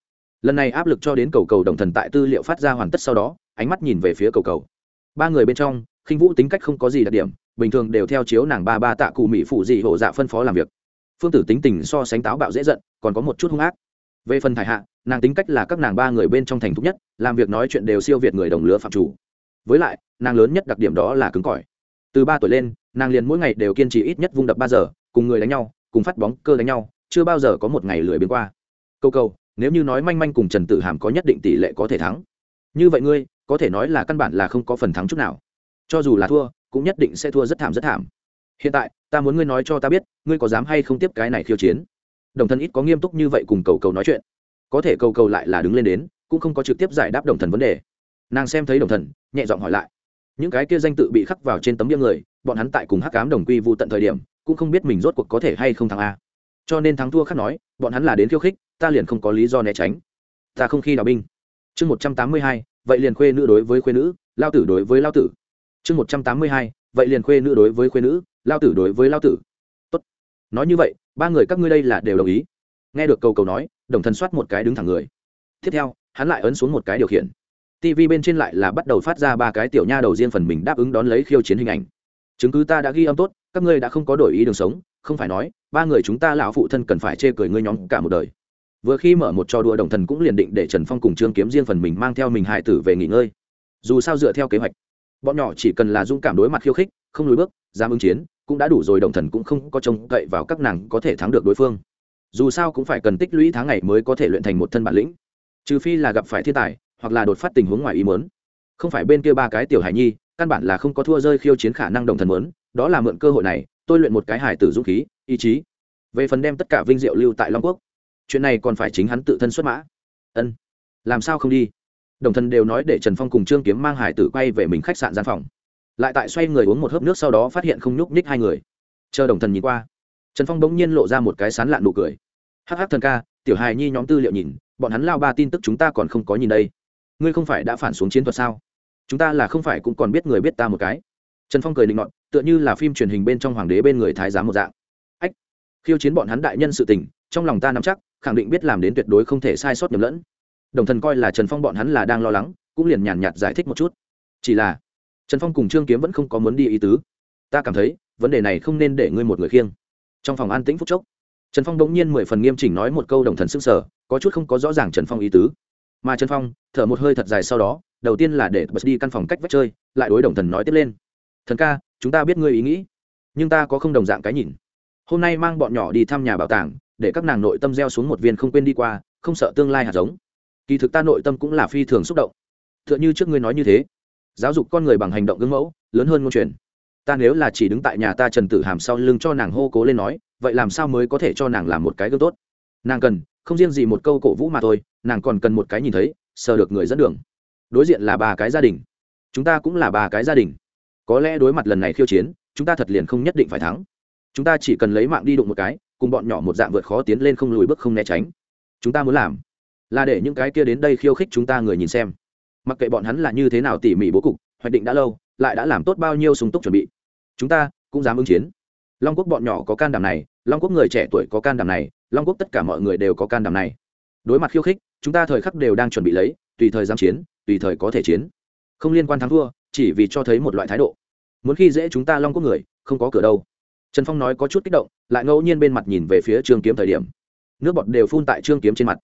Lần này áp lực cho đến cầu cầu đồng thần tại tư liệu phát ra hoàn tất sau đó, ánh mắt nhìn về phía cầu cầu. Ba người bên trong, khinh vũ tính cách không có gì đặc điểm, bình thường đều theo chiếu nàng ba ba tạ cụ mỹ phụ dị hộ dạ phân phó làm việc phương tử tính tình so sánh táo bạo dễ giận, còn có một chút hung ác. Về phần thải hạ, nàng tính cách là các nàng ba người bên trong thành thục nhất, làm việc nói chuyện đều siêu việt người đồng lứa phạm chủ. Với lại, nàng lớn nhất đặc điểm đó là cứng cỏi. Từ ba tuổi lên, nàng liền mỗi ngày đều kiên trì ít nhất vung đập ba giờ, cùng người đánh nhau, cùng phát bóng cơ đánh nhau, chưa bao giờ có một ngày lười biến qua. Câu câu nếu như nói manh manh cùng trần tử hàm có nhất định tỷ lệ có thể thắng. Như vậy ngươi, có thể nói là căn bản là không có phần thắng chút nào. Cho dù là thua, cũng nhất định sẽ thua rất thảm rất thảm hiện tại, ta muốn ngươi nói cho ta biết, ngươi có dám hay không tiếp cái này khiêu chiến? Đồng thần ít có nghiêm túc như vậy cùng cầu cầu nói chuyện. Có thể cầu cầu lại là đứng lên đến, cũng không có trực tiếp giải đáp đồng thần vấn đề. Nàng xem thấy đồng thần, nhẹ giọng hỏi lại. Những cái kia danh tự bị khắc vào trên tấm bia người, bọn hắn tại cùng hắc cám đồng quy vụ tận thời điểm, cũng không biết mình rốt cuộc có thể hay không thắng a. Cho nên thắng thua khác nói, bọn hắn là đến khiêu khích, ta liền không có lý do né tránh. Ta không khi đào binh. Chương một trăm tám mươi hai, vậy liền khuê nữ đối với khuê nữ, lao tử đối với lao tử. Chương một trăm tám mươi hai, vậy liền khuê nữ đối với khuê nữ lao tử đối với lao tử. Tốt. nói như vậy, ba người các ngươi đây là đều đồng ý. Nghe được cầu cầu nói, đồng thần soát một cái đứng thẳng người. Tiếp theo, hắn lại ấn xuống một cái điều khiển. Tv bên trên lại là bắt đầu phát ra ba cái tiểu nha đầu riêng phần mình đáp ứng đón lấy khiêu chiến hình ảnh. Chứng cứ ta đã ghi âm tốt, các ngươi đã không có đổi ý đường sống, không phải nói, ba người chúng ta lão phụ thân cần phải chê cười ngươi nhóm cả một đời. Vừa khi mở một trò đùa, đồng thần cũng liền định để trần phong cùng trương kiếm riêng phần mình mang theo mình hại tử về nghỉ ngơi. Dù sao dựa theo kế hoạch, bọn nhỏ chỉ cần là dũng cảm đối mặt khiêu khích, không lùi bước, dám ứng chiến cũng đã đủ rồi, đồng thần cũng không có trông cậy vào các nàng có thể thắng được đối phương. Dù sao cũng phải cần tích lũy tháng ngày mới có thể luyện thành một thân bản lĩnh. Trừ phi là gặp phải thiên tài, hoặc là đột phát tình huống ngoài ý mớn không phải bên kia ba cái tiểu hải nhi, căn bản là không có thua rơi khiêu chiến khả năng đồng thần mớn đó là mượn cơ hội này, tôi luyện một cái hải tử dũng khí, ý chí. Về phần đem tất cả vinh diệu lưu tại long quốc, chuyện này còn phải chính hắn tự thân xuất mã. Ân, làm sao không đi? Đồng thần đều nói để trần phong cùng trương kiếm mang hải tử quay về mình khách sạn gian phòng lại tại xoay người uống một hớp nước sau đó phát hiện không nhúc nhích hai người. Chờ đồng thần nhìn qua, trần phong bỗng nhiên lộ ra một cái sán lạn nụ cười. Hắc hắc thần ca, tiểu hài nhi nhóm tư liệu nhìn, bọn hắn lao ba tin tức chúng ta còn không có nhìn đây. Ngươi không phải đã phản xuống chiến thuật sao? Chúng ta là không phải cũng còn biết người biết ta một cái. Trần phong cười định ngọn tựa như là phim truyền hình bên trong hoàng đế bên người thái giám một dạng. Ách, khiêu chiến bọn hắn đại nhân sự tình, trong lòng ta nắm chắc, khẳng định biết làm đến tuyệt đối không thể sai sót nhầm lẫn. Đồng thần coi là trần phong bọn hắn là đang lo lắng, cũng liền nhàn nhạt giải thích một chút. Chỉ là trần phong cùng trương kiếm vẫn không có muốn đi ý tứ. Ta cảm thấy, vấn đề này không nên để ngươi một người khiêng. Trong phòng an tĩnh phúc chốc, trần phong đống nhiên mười phần nghiêm chỉnh nói một câu đồng thần s ư n g sở có chút không có rõ ràng trần phong ý tứ. Mà trần phong, thở một hơi thật dài sau đó, đầu tiên là để bật đi căn phòng cách vách chơi, lại đối đồng thần nói tiếp lên. Thần ca, chúng ta biết ngươi ý nghĩ, nhưng ta có không đồng dạng cái nhìn. Hôm nay mang bọn nhỏ đi thăm nhà bảo tàng, để các nàng nội tâm gieo xuống một viên không quên đi qua, không sợ tương lai hạt giống. Kỳ thực ta nội tâm cũng là phi thường xúc động. T h ư ợ n h ư trước ngươi nói như thế giáo dục con người bằng hành động gương mẫu, lớn hơn ngôn truyền. Ta nếu là chỉ đứng tại nhà ta trần tử hàm sau lưng cho nàng hô cố lên nói, vậy làm sao mới có thể cho nàng làm một cái gương tốt? Nàng cần, không riêng gì một câu cổ vũ mà thôi, nàng còn cần một cái nhìn thấy, sờ được người dẫn đường. Đối diện là ba cái gia đình. Chúng ta cũng là ba cái gia đình. Có lẽ đối mặt lần này khiêu chiến, chúng ta thật liền không nhất định phải thắng. Chúng ta chỉ cần lấy mạng đi đụng một cái, cùng bọn nhỏ một dạng vượt khó tiến lên không lùi bước không né tránh. Chúng ta muốn làm là để những cái kia đến đây khiêu khích chúng ta người nhìn xem mặc kệ bọn hắn là như thế nào tỉ mỉ bố cục, hoạch định đã lâu, lại đã làm tốt bao nhiêu súng túc chuẩn bị. Chúng ta cũng dám ứng chiến. Long quốc bọn nhỏ có can đảm này, long quốc người trẻ tuổi có can đảm này, long quốc tất cả mọi người đều có can đảm này. Đối mặt khiêu khích, chúng ta thời khắc đều đang chuẩn bị lấy, tùy thời dám chiến, tùy thời có thể chiến. Không liên quan thắng thua, chỉ vì cho thấy một loại thái độ. Muốn khi dễ chúng ta long quốc người, không có cửa đâu. Trần phong nói có chút kích động, lại ngẫu nhiên bên mặt nhìn về phía trương kiếm thời điểm. Nước bọt đều phun tại trương kiếm trên mặt.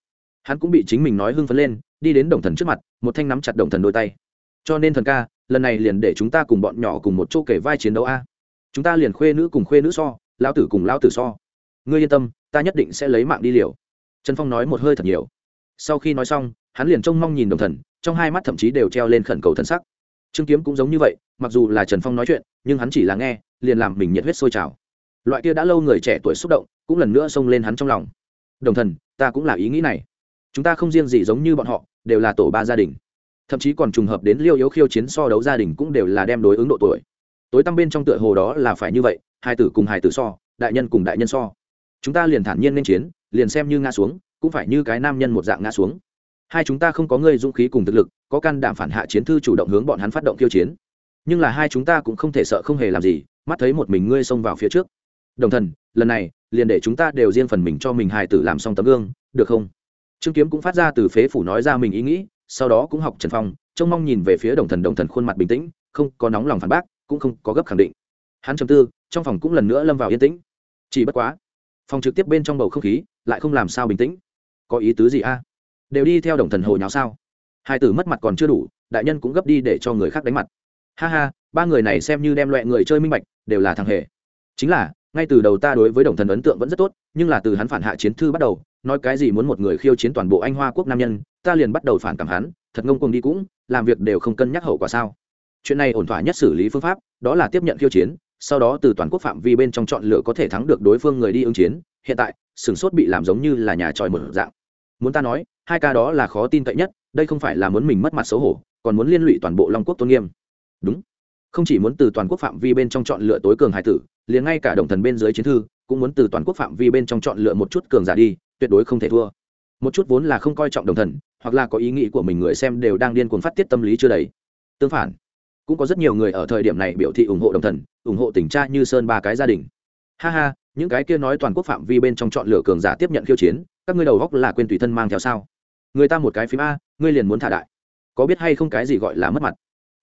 Hắn cũng bị chính mình nói hưng phấn lên đi đến đồng thần trước mặt, một thanh nắm chặt đồng thần đôi tay. Cho nên thần ca, lần này liền để chúng ta cùng bọn nhỏ cùng một chỗ kể vai chiến đấu a. Chúng ta liền khuê nữ cùng khuê nữ so, lão tử cùng lão tử so. Ngươi yên tâm, ta nhất định sẽ lấy mạng đi liều. Trần phong nói một hơi thật nhiều. Sau khi nói xong, hắn liền trông mong nhìn đồng thần, trong hai mắt thậm chí đều treo lên khẩn cầu thần sắc. Trương kiếm cũng giống như vậy, mặc dù là trần phong nói chuyện, nhưng hắn chỉ là nghe, liền làm mình nhiệt huyết sôi trào. Loại kia đã lâu người trẻ tuổi xúc động, cũng lần nữa xông lên hắn trong lòng. Đồng thần, ta cũng là ý nghĩ này. Chúng ta không riêng gì giống như bọn họ đều là tổ ba gia đình. Thậm chí còn trùng hợp đến liêu yếu khiêu chiến so đấu gia đình cũng đều là đem đối ứng độ tuổi. Tối tăm bên trong tựa hồ đó là phải như vậy, hai tử cùng hai tử so, đại nhân cùng đại nhân so. Chúng ta liền thản nhiên nên chiến, liền xem như ngã xuống, cũng phải như cái nam nhân một dạng ngã xuống. Hai chúng ta không có người dũng khí cùng thực lực, có can đảm phản hạ chiến thư chủ động hướng bọn hắn phát động khiêu chiến. Nhưng là hai chúng ta cũng không thể sợ không hề làm gì, mắt thấy một mình ngươi xông vào phía trước. Đồng thần, lần này, liền để chúng ta đều riêng phần mình cho mình hài tử làm xong tấm gương, được không? Trương kiếm cũng phát ra từ phế phủ nói ra mình ý nghĩ, sau đó cũng học trần phong, trông mong nhìn về phía đồng thần đồng thần khuôn mặt bình tĩnh, không có nóng lòng phản bác, cũng không có gấp khẳng định. Hắn trầm tư, trong phòng cũng lần nữa lâm vào yên tĩnh. Chỉ bất quá, phòng trực tiếp bên trong bầu không khí lại không làm sao bình tĩnh. Có ý tứ gì a? Đều đi theo đồng thần hồ nháo sao? Hai tử mất mặt còn chưa đủ, đại nhân cũng gấp đi để cho người khác đánh mặt. Ha ha, ba người này xem như đem loại người chơi minh bạch, đều là thằng hề. Chính là, ngay từ đầu ta đối với đồng thần ấn tượng vẫn rất tốt, nhưng là từ hắn phản hạ chiến thư bắt đầu nói cái gì muốn một người khiêu chiến toàn bộ anh hoa quốc nam nhân, ta liền bắt đầu phản cảm hắn, thật ngông cuồng đi cũng, làm việc đều không cân nhắc hậu quả sao. Chuyện này ổn thỏa nhất xử lý phương pháp, đó là tiếp nhận khiêu chiến, sau đó từ toàn quốc phạm vi bên trong chọn lựa có thể thắng được đối phương người đi ứng chiến, hiện tại sửng sốt bị làm giống như là nhà tròi một dạng. Muốn ta nói, hai ca đó là khó tin cậy nhất, đây không phải là muốn mình mất mặt xấu hổ, còn muốn liên lụy toàn bộ long quốc tôn nghiêm. Đúng. Không chỉ muốn từ toàn quốc phạm vi bên trong chọn lựa tối cường hải tử, liền ngay cả đồng thần bên dưới chiến thư, cũng muốn từ toàn quốc phạm vi bên trong chọn lựa một chút cường giả đi tuyệt đối không thể thua. Một chút vốn là không coi trọng đồng thần, hoặc là có ý nghĩ của mình người xem đều đang điên cuồng phát tiết tâm lý chưa đầy. Tương phản, cũng có rất nhiều người ở thời điểm này biểu thị ủng hộ đồng thần, ủng hộ tình cha như sơn ba cái gia đình. Ha ha, những cái kia nói toàn quốc phạm vi bên trong chọn lựa cường giả tiếp nhận khiêu chiến, các ngươi đầu góc là quên tùy thân mang theo sao? Người ta một cái phím a, ngươi liền muốn thả đại. Có biết hay không cái gì gọi là mất mặt?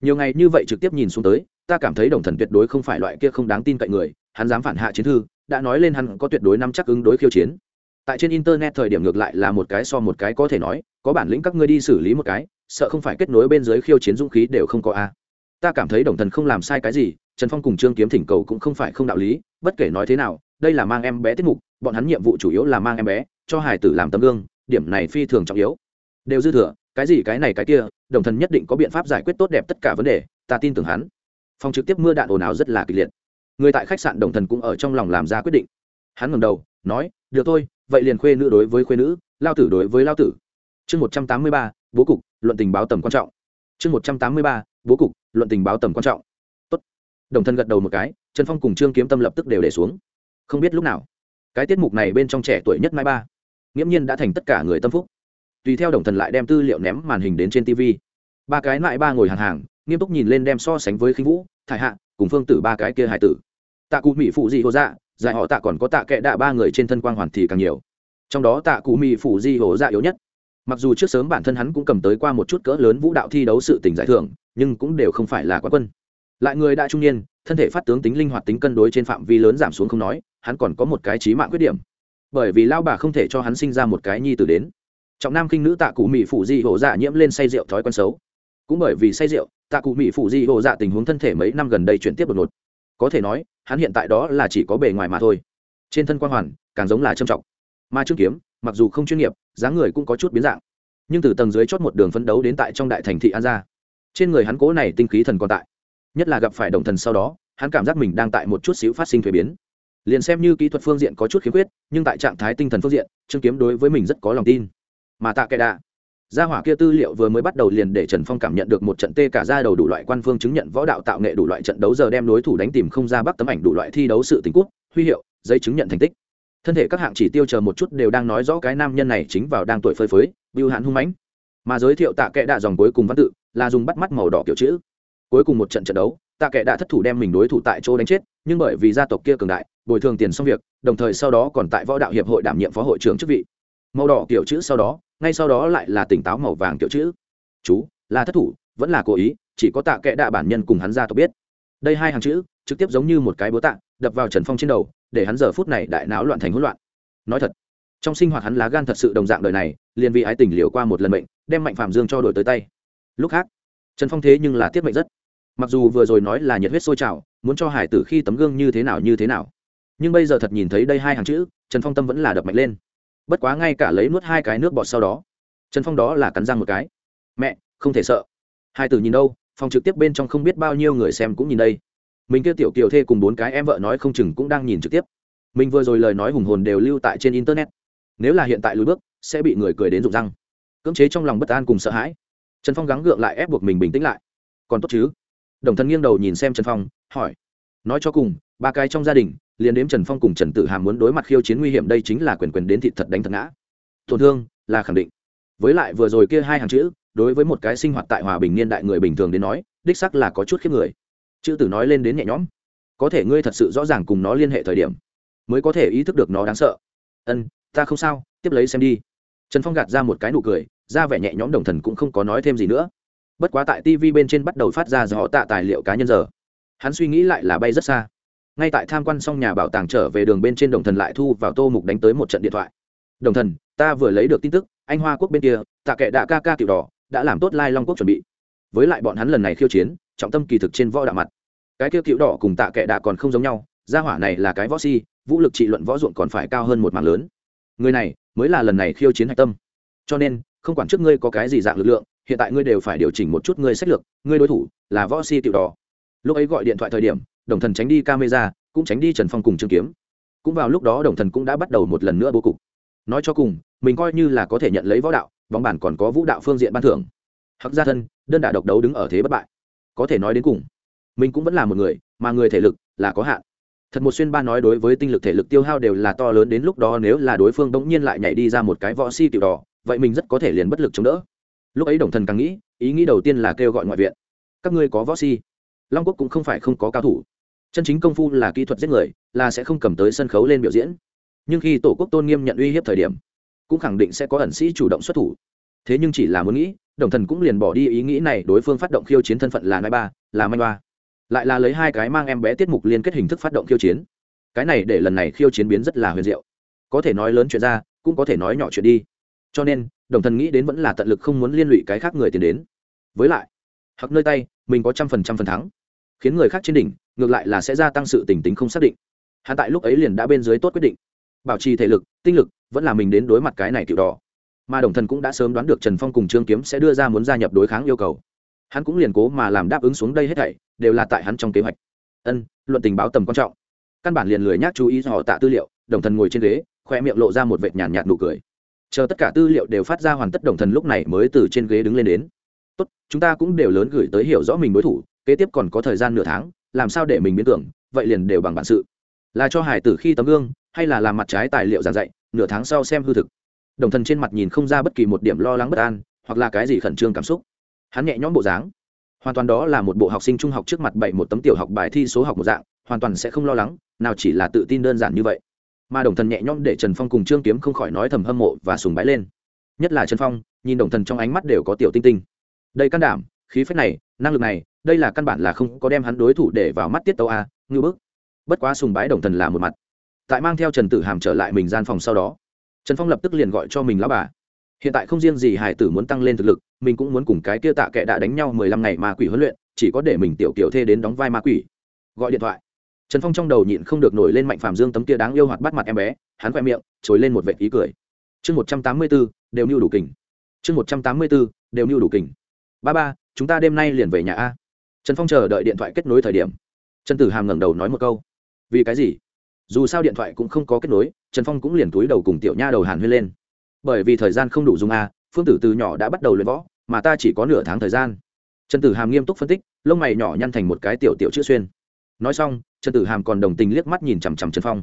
Nhiều ngày như vậy trực tiếp nhìn xuống tới, ta cảm thấy đồng thần tuyệt đối không phải loại kia không đáng tin cậy người, hắn dám phản hạ chiến thư, đã nói lên hắn có tuyệt đối nắm chắc ứng đối khiêu chiến tại trên internet thời điểm ngược lại là một cái so một cái có thể nói, có bản lĩnh các ngươi đi xử lý một cái, sợ không phải kết nối bên dưới khiêu chiến dũng khí đều không có a. Ta cảm thấy đồng thần không làm sai cái gì, trần phong cùng trương kiếm thỉnh cầu cũng không phải không đạo lý, bất kể nói thế nào, đây là mang em bé tiết mục, bọn hắn nhiệm vụ chủ yếu là mang em bé, cho hải tử làm tấm gương, điểm này phi thường trọng yếu. Đều dư thừa, cái gì cái này cái kia, đồng thần nhất định có biện pháp giải quyết tốt đẹp tất cả vấn đề, ta tin tưởng hắn. Phòng trực tiếp mưa đạn ồn ào rất là kịch liệt. Người tại khách sạn đồng thần cũng ở trong lòng làm ra quyết định. Hắn ngầm đầu, nói được thôi, vậy liền khuê nữ đối với khuê nữ, lao tử đối với lao tử. Chương một trăm tám mươi ba, bố cục, luận tình báo tầm quan trọng. Chương một trăm tám mươi ba, bố cục, luận tình báo tầm quan trọng. Tốt. đồng thân gật đầu một cái, trần phong cùng trương kiếm tâm lập tức đều để xuống. Không biết lúc nào, cái tiết mục này bên trong trẻ tuổi nhất mai ba, nghiễm nhiên đã thành tất cả người tâm phúc. Tùy theo đồng thần lại đem tư liệu ném màn hình đến trên tv ba cái lại ba ngồi hàng hàng, nghiêm túc nhìn lên đem so sánh với khinh vũ, thải hạ, cùng phương tử ba cái kia hải tử. Tạ cụ mỹ phụ gì hồ dạ giải họ tạ còn có tạ kệ đạ ba người trên thân quang hoàn thì càng nhiều. Trong đó tạ cụ mỹ phủ di hổ dạ yếu nhất. Mặc dù trước sớm bản thân hắn cũng cầm tới qua một chút cỡ lớn vũ đạo thi đấu sự tỉnh giải thưởng, nhưng cũng đều không phải là quá quân. Lại người đã trung niên, thân thể phát tướng tính linh hoạt tính cân đối trên phạm vi lớn giảm xuống không nói, hắn còn có một cái trí mạng khuyết điểm. Bởi vì lao bà không thể cho hắn sinh ra một cái nhi tử đến. Trọng nam kinh nữ tạ cụ mỹ phủ di hộ dạ nhiễm lên say rượu thói quen xấu. Cũng bởi vì say rượu, tạ cụ mỹ phụ di hộ dạ tình huống thân thể mấy năm gần đây chuyển tiếp đột ngột có thể nói, hắn hiện tại đó là chỉ có bề ngoài mà thôi. Trên thân quan hoàn, càng giống là trầm trọng. Mà trương kiếm, mặc dù không chuyên nghiệp, dáng người cũng có chút biến dạng. Nhưng từ tầng dưới chót một đường phấn đấu đến tại trong đại thành thị an gia, trên người hắn cố này tinh khí thần còn tại. Nhất là gặp phải đồng thần sau đó, hắn cảm giác mình đang tại một chút xíu phát sinh thuế biến. Liền xem như kỹ thuật phương diện có chút khiếm khuyết, nhưng tại trạng thái tinh thần phương diện, trương kiếm đối với mình rất có lòng tin. Mà tạ kệ đạ gia hỏa kia tư liệu vừa mới bắt đầu liền để trần phong cảm nhận được một trận tê cả ra đầu đủ loại quan phương chứng nhận võ đạo tạo nghệ đủ loại trận đấu giờ đem đối thủ đánh tìm không ra bắt tấm ảnh đủ loại thi đấu sự tình quốc huy hiệu, giấy chứng nhận thành tích. Thân thể các hạng chỉ tiêu chờ một chút đều đang nói rõ cái nam nhân này chính vào đang tuổi phơi phới, bưu hạn hung mãnh. Mà giới thiệu tạ kệ đạ dòng cuối cùng văn tự, là dùng bắt mắt màu đỏ kiểu chữ. Cuối cùng một trận trận đấu, tạ kệ đã thất thủ đem mình đối thủ tại chỗ đánh chết, nhưng bởi vì gia tộc kia cường đại, bồi thường tiền xong việc, đồng thời sau đó còn tại võ đạo hiệp hội đảm nhiệm phó hội trưởng chức vị. Màu đỏ kiểu chữ sau đó ngay sau đó lại là tỉnh táo màu vàng kiểu chữ. Chú, là thất thủ, vẫn là cố ý, chỉ có tạ kệ đạ bản nhân cùng hắn ra tôi biết. Đây hai hàng chữ, trực tiếp giống như một cái búa tạ, đập vào trần phong trên đầu, để hắn giờ phút này đại náo loạn thành hỗn loạn. Nói thật, trong sinh hoạt hắn lá gan thật sự đồng dạng đời này, liền vì ái tình liều qua một lần bệnh đem mạnh phạm dương cho đổi tới tay. Lúc khác, trần phong thế nhưng là tiết mệnh rất. Mặc dù vừa rồi nói là nhiệt huyết sôi trào, muốn cho hải tử khi tấm gương như thế nào như thế nào, nhưng bây giờ thật nhìn thấy đây hai hàng chữ, trần phong tâm vẫn là đập mạnh lên bất quá ngay cả lấy nuốt hai cái nước bọt sau đó, trần phong đó là cắn răng một cái. Mẹ, không thể sợ. Hai tử nhìn đâu, phòng trực tiếp bên trong không biết bao nhiêu người xem cũng nhìn đây. Mình kia tiểu kiều thê cùng bốn cái em vợ nói không chừng cũng đang nhìn trực tiếp. Mình vừa rồi lời nói hùng hồn đều lưu tại trên internet. Nếu là hiện tại lùi bước, sẽ bị người cười đến rụng răng. Cưỡng chế trong lòng bất an cùng sợ hãi, trần phong gắng gượng lại ép buộc mình bình tĩnh lại. Còn tốt chứ? Đồng thân nghiêng đầu nhìn xem trần phong, hỏi. Nói cho cùng, ba cái trong gia đình liền đếm trần phong cùng trần tử hàm muốn đối mặt khiêu chiến nguy hiểm đây chính là quyền quyền đến thị thật đánh thật ngã. Tổn thương là khẳng định. Với lại vừa rồi kia hai hàng chữ, đối với một cái sinh hoạt tại hòa bình niên đại người bình thường đến nói, đích sắc là có chút khiếp người. Chữ tử nói lên đến nhẹ nhõm. Có thể ngươi thật sự rõ ràng cùng nó liên hệ thời điểm, mới có thể ý thức được nó đáng sợ. Ân, ta không sao, tiếp lấy xem đi. Trần phong gạt ra một cái nụ cười, ra vẻ nhẹ nhõm đồng thần cũng không có nói thêm gì nữa. Bất quá tại tv bên trên bắt đầu phát ra do họ tạ tài liệu cá nhân giờ. Hắn suy nghĩ lại là bay rất xa ngay tại tham quan xong nhà bảo tàng trở về đường bên trên đồng thần lại thu vào tô mục đánh tới một trận điện thoại. Đồng thần, ta vừa lấy được tin tức, anh hoa quốc bên kia, tạ kệ đạ ca ca kiểu đỏ, đã làm tốt lai long quốc chuẩn bị. Với lại bọn hắn lần này khiêu chiến, trọng tâm kỳ thực trên võ đạo mặt. Cái kia cựu đỏ cùng tạ kệ đạ còn không giống nhau, gia hỏa này là cái võ si, vũ lực trị luận võ ruộng còn phải cao hơn một mảng lớn. Người này, mới là lần này khiêu chiến hạch tâm. Cho nên, không quản trước ngươi có cái gì dạng lực lượng, hiện tại ngươi đều phải điều chỉnh một chút ngươi sách lược, ngươi đối thủ là võ si cựu đỏ. Lúc ấy gọi điện thoại thời điểm đồng thần tránh đi camera, cũng tránh đi trần phong cùng trương kiếm. Cũng vào lúc đó đồng thần cũng đã bắt đầu một lần nữa bố cục. Nói cho cùng, mình coi như là có thể nhận lấy võ đạo, bóng bản còn có vũ đạo phương diện ban thưởng. Hắc gia thân, đơn đả độc đấu đứng ở thế bất bại. Có thể nói đến cùng, mình cũng vẫn là một người, mà người thể lực là có hạn. Thật một xuyên ba nói đối với tinh lực thể lực tiêu hao đều là to lớn đến lúc đó nếu là đối phương bỗng nhiên lại nhảy đi ra một cái võ si tiểu đỏ, vậy mình rất có thể liền bất lực chống đỡ. Lúc ấy đồng thần càng nghĩ, ý nghĩ đầu tiên là kêu gọi ngoại viện. Các ngươi có võ si? Long quốc cũng không phải không có cao thủ chân chính công phu là kỹ thuật giết người, là sẽ không cầm tới sân khấu lên biểu diễn. Nhưng khi tổ quốc tôn nghiêm nhận uy hiếp thời điểm, cũng khẳng định sẽ có ẩn sĩ chủ động xuất thủ. Thế nhưng chỉ là muốn nghĩ, đồng thần cũng liền bỏ đi ý nghĩ này, đối phương phát động khiêu chiến thân phận là nai ba, là manh ba lại là lấy hai cái mang em bé tiết mục liên kết hình thức phát động khiêu chiến. Cái này để lần này khiêu chiến biến rất là huyền diệu. Có thể nói lớn chuyện ra, cũng có thể nói nhỏ chuyện đi. Cho nên, đồng thần nghĩ đến vẫn là tận lực không muốn liên lụy cái khác người tiến đến. Với lại hoặc nơi tay, mình có trăm phần trăm phần thắng. Khiến người khác trên đỉnh ngược lại là sẽ gia tăng sự tình tính không xác định. Hắn tại lúc ấy liền đã bên dưới tốt quyết định. Bảo trì thể lực, tinh lực, vẫn là mình đến đối mặt cái này tiểu đỏ. Mà đồng thần cũng đã sớm đoán được trần phong cùng trương kiếm sẽ đưa ra muốn gia nhập đối kháng yêu cầu. Hắn cũng liền cố mà làm đáp ứng xuống đây hết thảy, đều là tại hắn trong kế hoạch. Ân, luận tình báo tầm quan trọng. Căn bản liền lười nhác chú ý họ tạ tư liệu, đồng thần ngồi trên ghế, khoe miệng lộ ra một vệt nhàn nhạt nụ cười. Chờ tất cả tư liệu đều phát ra hoàn tất, đồng thần lúc này mới từ trên ghế đứng lên đến. Tốt, chúng ta cũng đều lớn gửi tới hiểu rõ mình đối thủ, kế tiếp còn có thời gian nửa tháng làm sao để mình biến tưởng, vậy liền đều bằng bản sự. Là cho hải tử khi tấm gương, hay là làm mặt trái tài liệu giảng dạy, nửa tháng sau xem hư thực. Đồng thần trên mặt nhìn không ra bất kỳ một điểm lo lắng bất an, hoặc là cái gì khẩn trương cảm xúc. Hắn nhẹ nhõm bộ dáng. Hoàn toàn đó là một bộ học sinh trung học trước mặt bảy một tấm tiểu học bài thi số học một dạng, hoàn toàn sẽ không lo lắng, nào chỉ là tự tin đơn giản như vậy. Mà đồng thần nhẹ nhõm để trần phong cùng trương kiếm không khỏi nói thầm hâm mộ và sùng bái lên. Nhất là trần phong, nhìn đồng thần trong ánh mắt đều có tiểu tinh tinh. Đây can đảm khí phách này, năng lực này, đây là căn bản là không có đem hắn đối thủ để vào mắt tiết tấu a ngư bức. Bất quá sùng bái đồng thần là một mặt. Tại mang theo trần tử hàm trở lại mình gian phòng sau đó, trần phong lập tức liền gọi cho mình lão bà. Hiện tại không riêng gì hải tử muốn tăng lên thực lực, mình cũng muốn cùng cái kia tạ kệ đã đánh nhau mười lăm ngày ma quỷ huấn luyện, chỉ có để mình tiểu kiểu thê đến đóng vai ma quỷ. Gọi điện thoại. Trần phong trong đầu nhịn không được nổi lên mạnh phàm dương tấm kia đáng yêu hoạt bắt mặt em bé, hắn khoe miệng, trồi lên một vệt ý cười. Chương một trăm tám mươi b ố đều mưu đủ kình. Chương một trăm tám mươi b ố đều mưu đủ kình ba ba, chúng ta đêm nay liền về nhà a. Trần phong chờ đợi điện thoại kết nối thời điểm. Trần tử hàm ngẩng đầu nói một câu. Vì cái gì? Dù sao điện thoại cũng không có kết nối, trần phong cũng liền túi đầu cùng tiểu nha đầu hàn huyên lên. Bởi vì thời gian không đủ dùng a, phương tử từ nhỏ đã bắt đầu luyện võ, mà ta chỉ có nửa tháng thời gian. Trần tử hàm nghiêm túc phân tích, lông mày nhỏ nhăn thành một cái tiểu tiểu chữ xuyên. Nói xong, trần tử hàm còn đồng tình liếc mắt nhìn chằm chằm trần phong.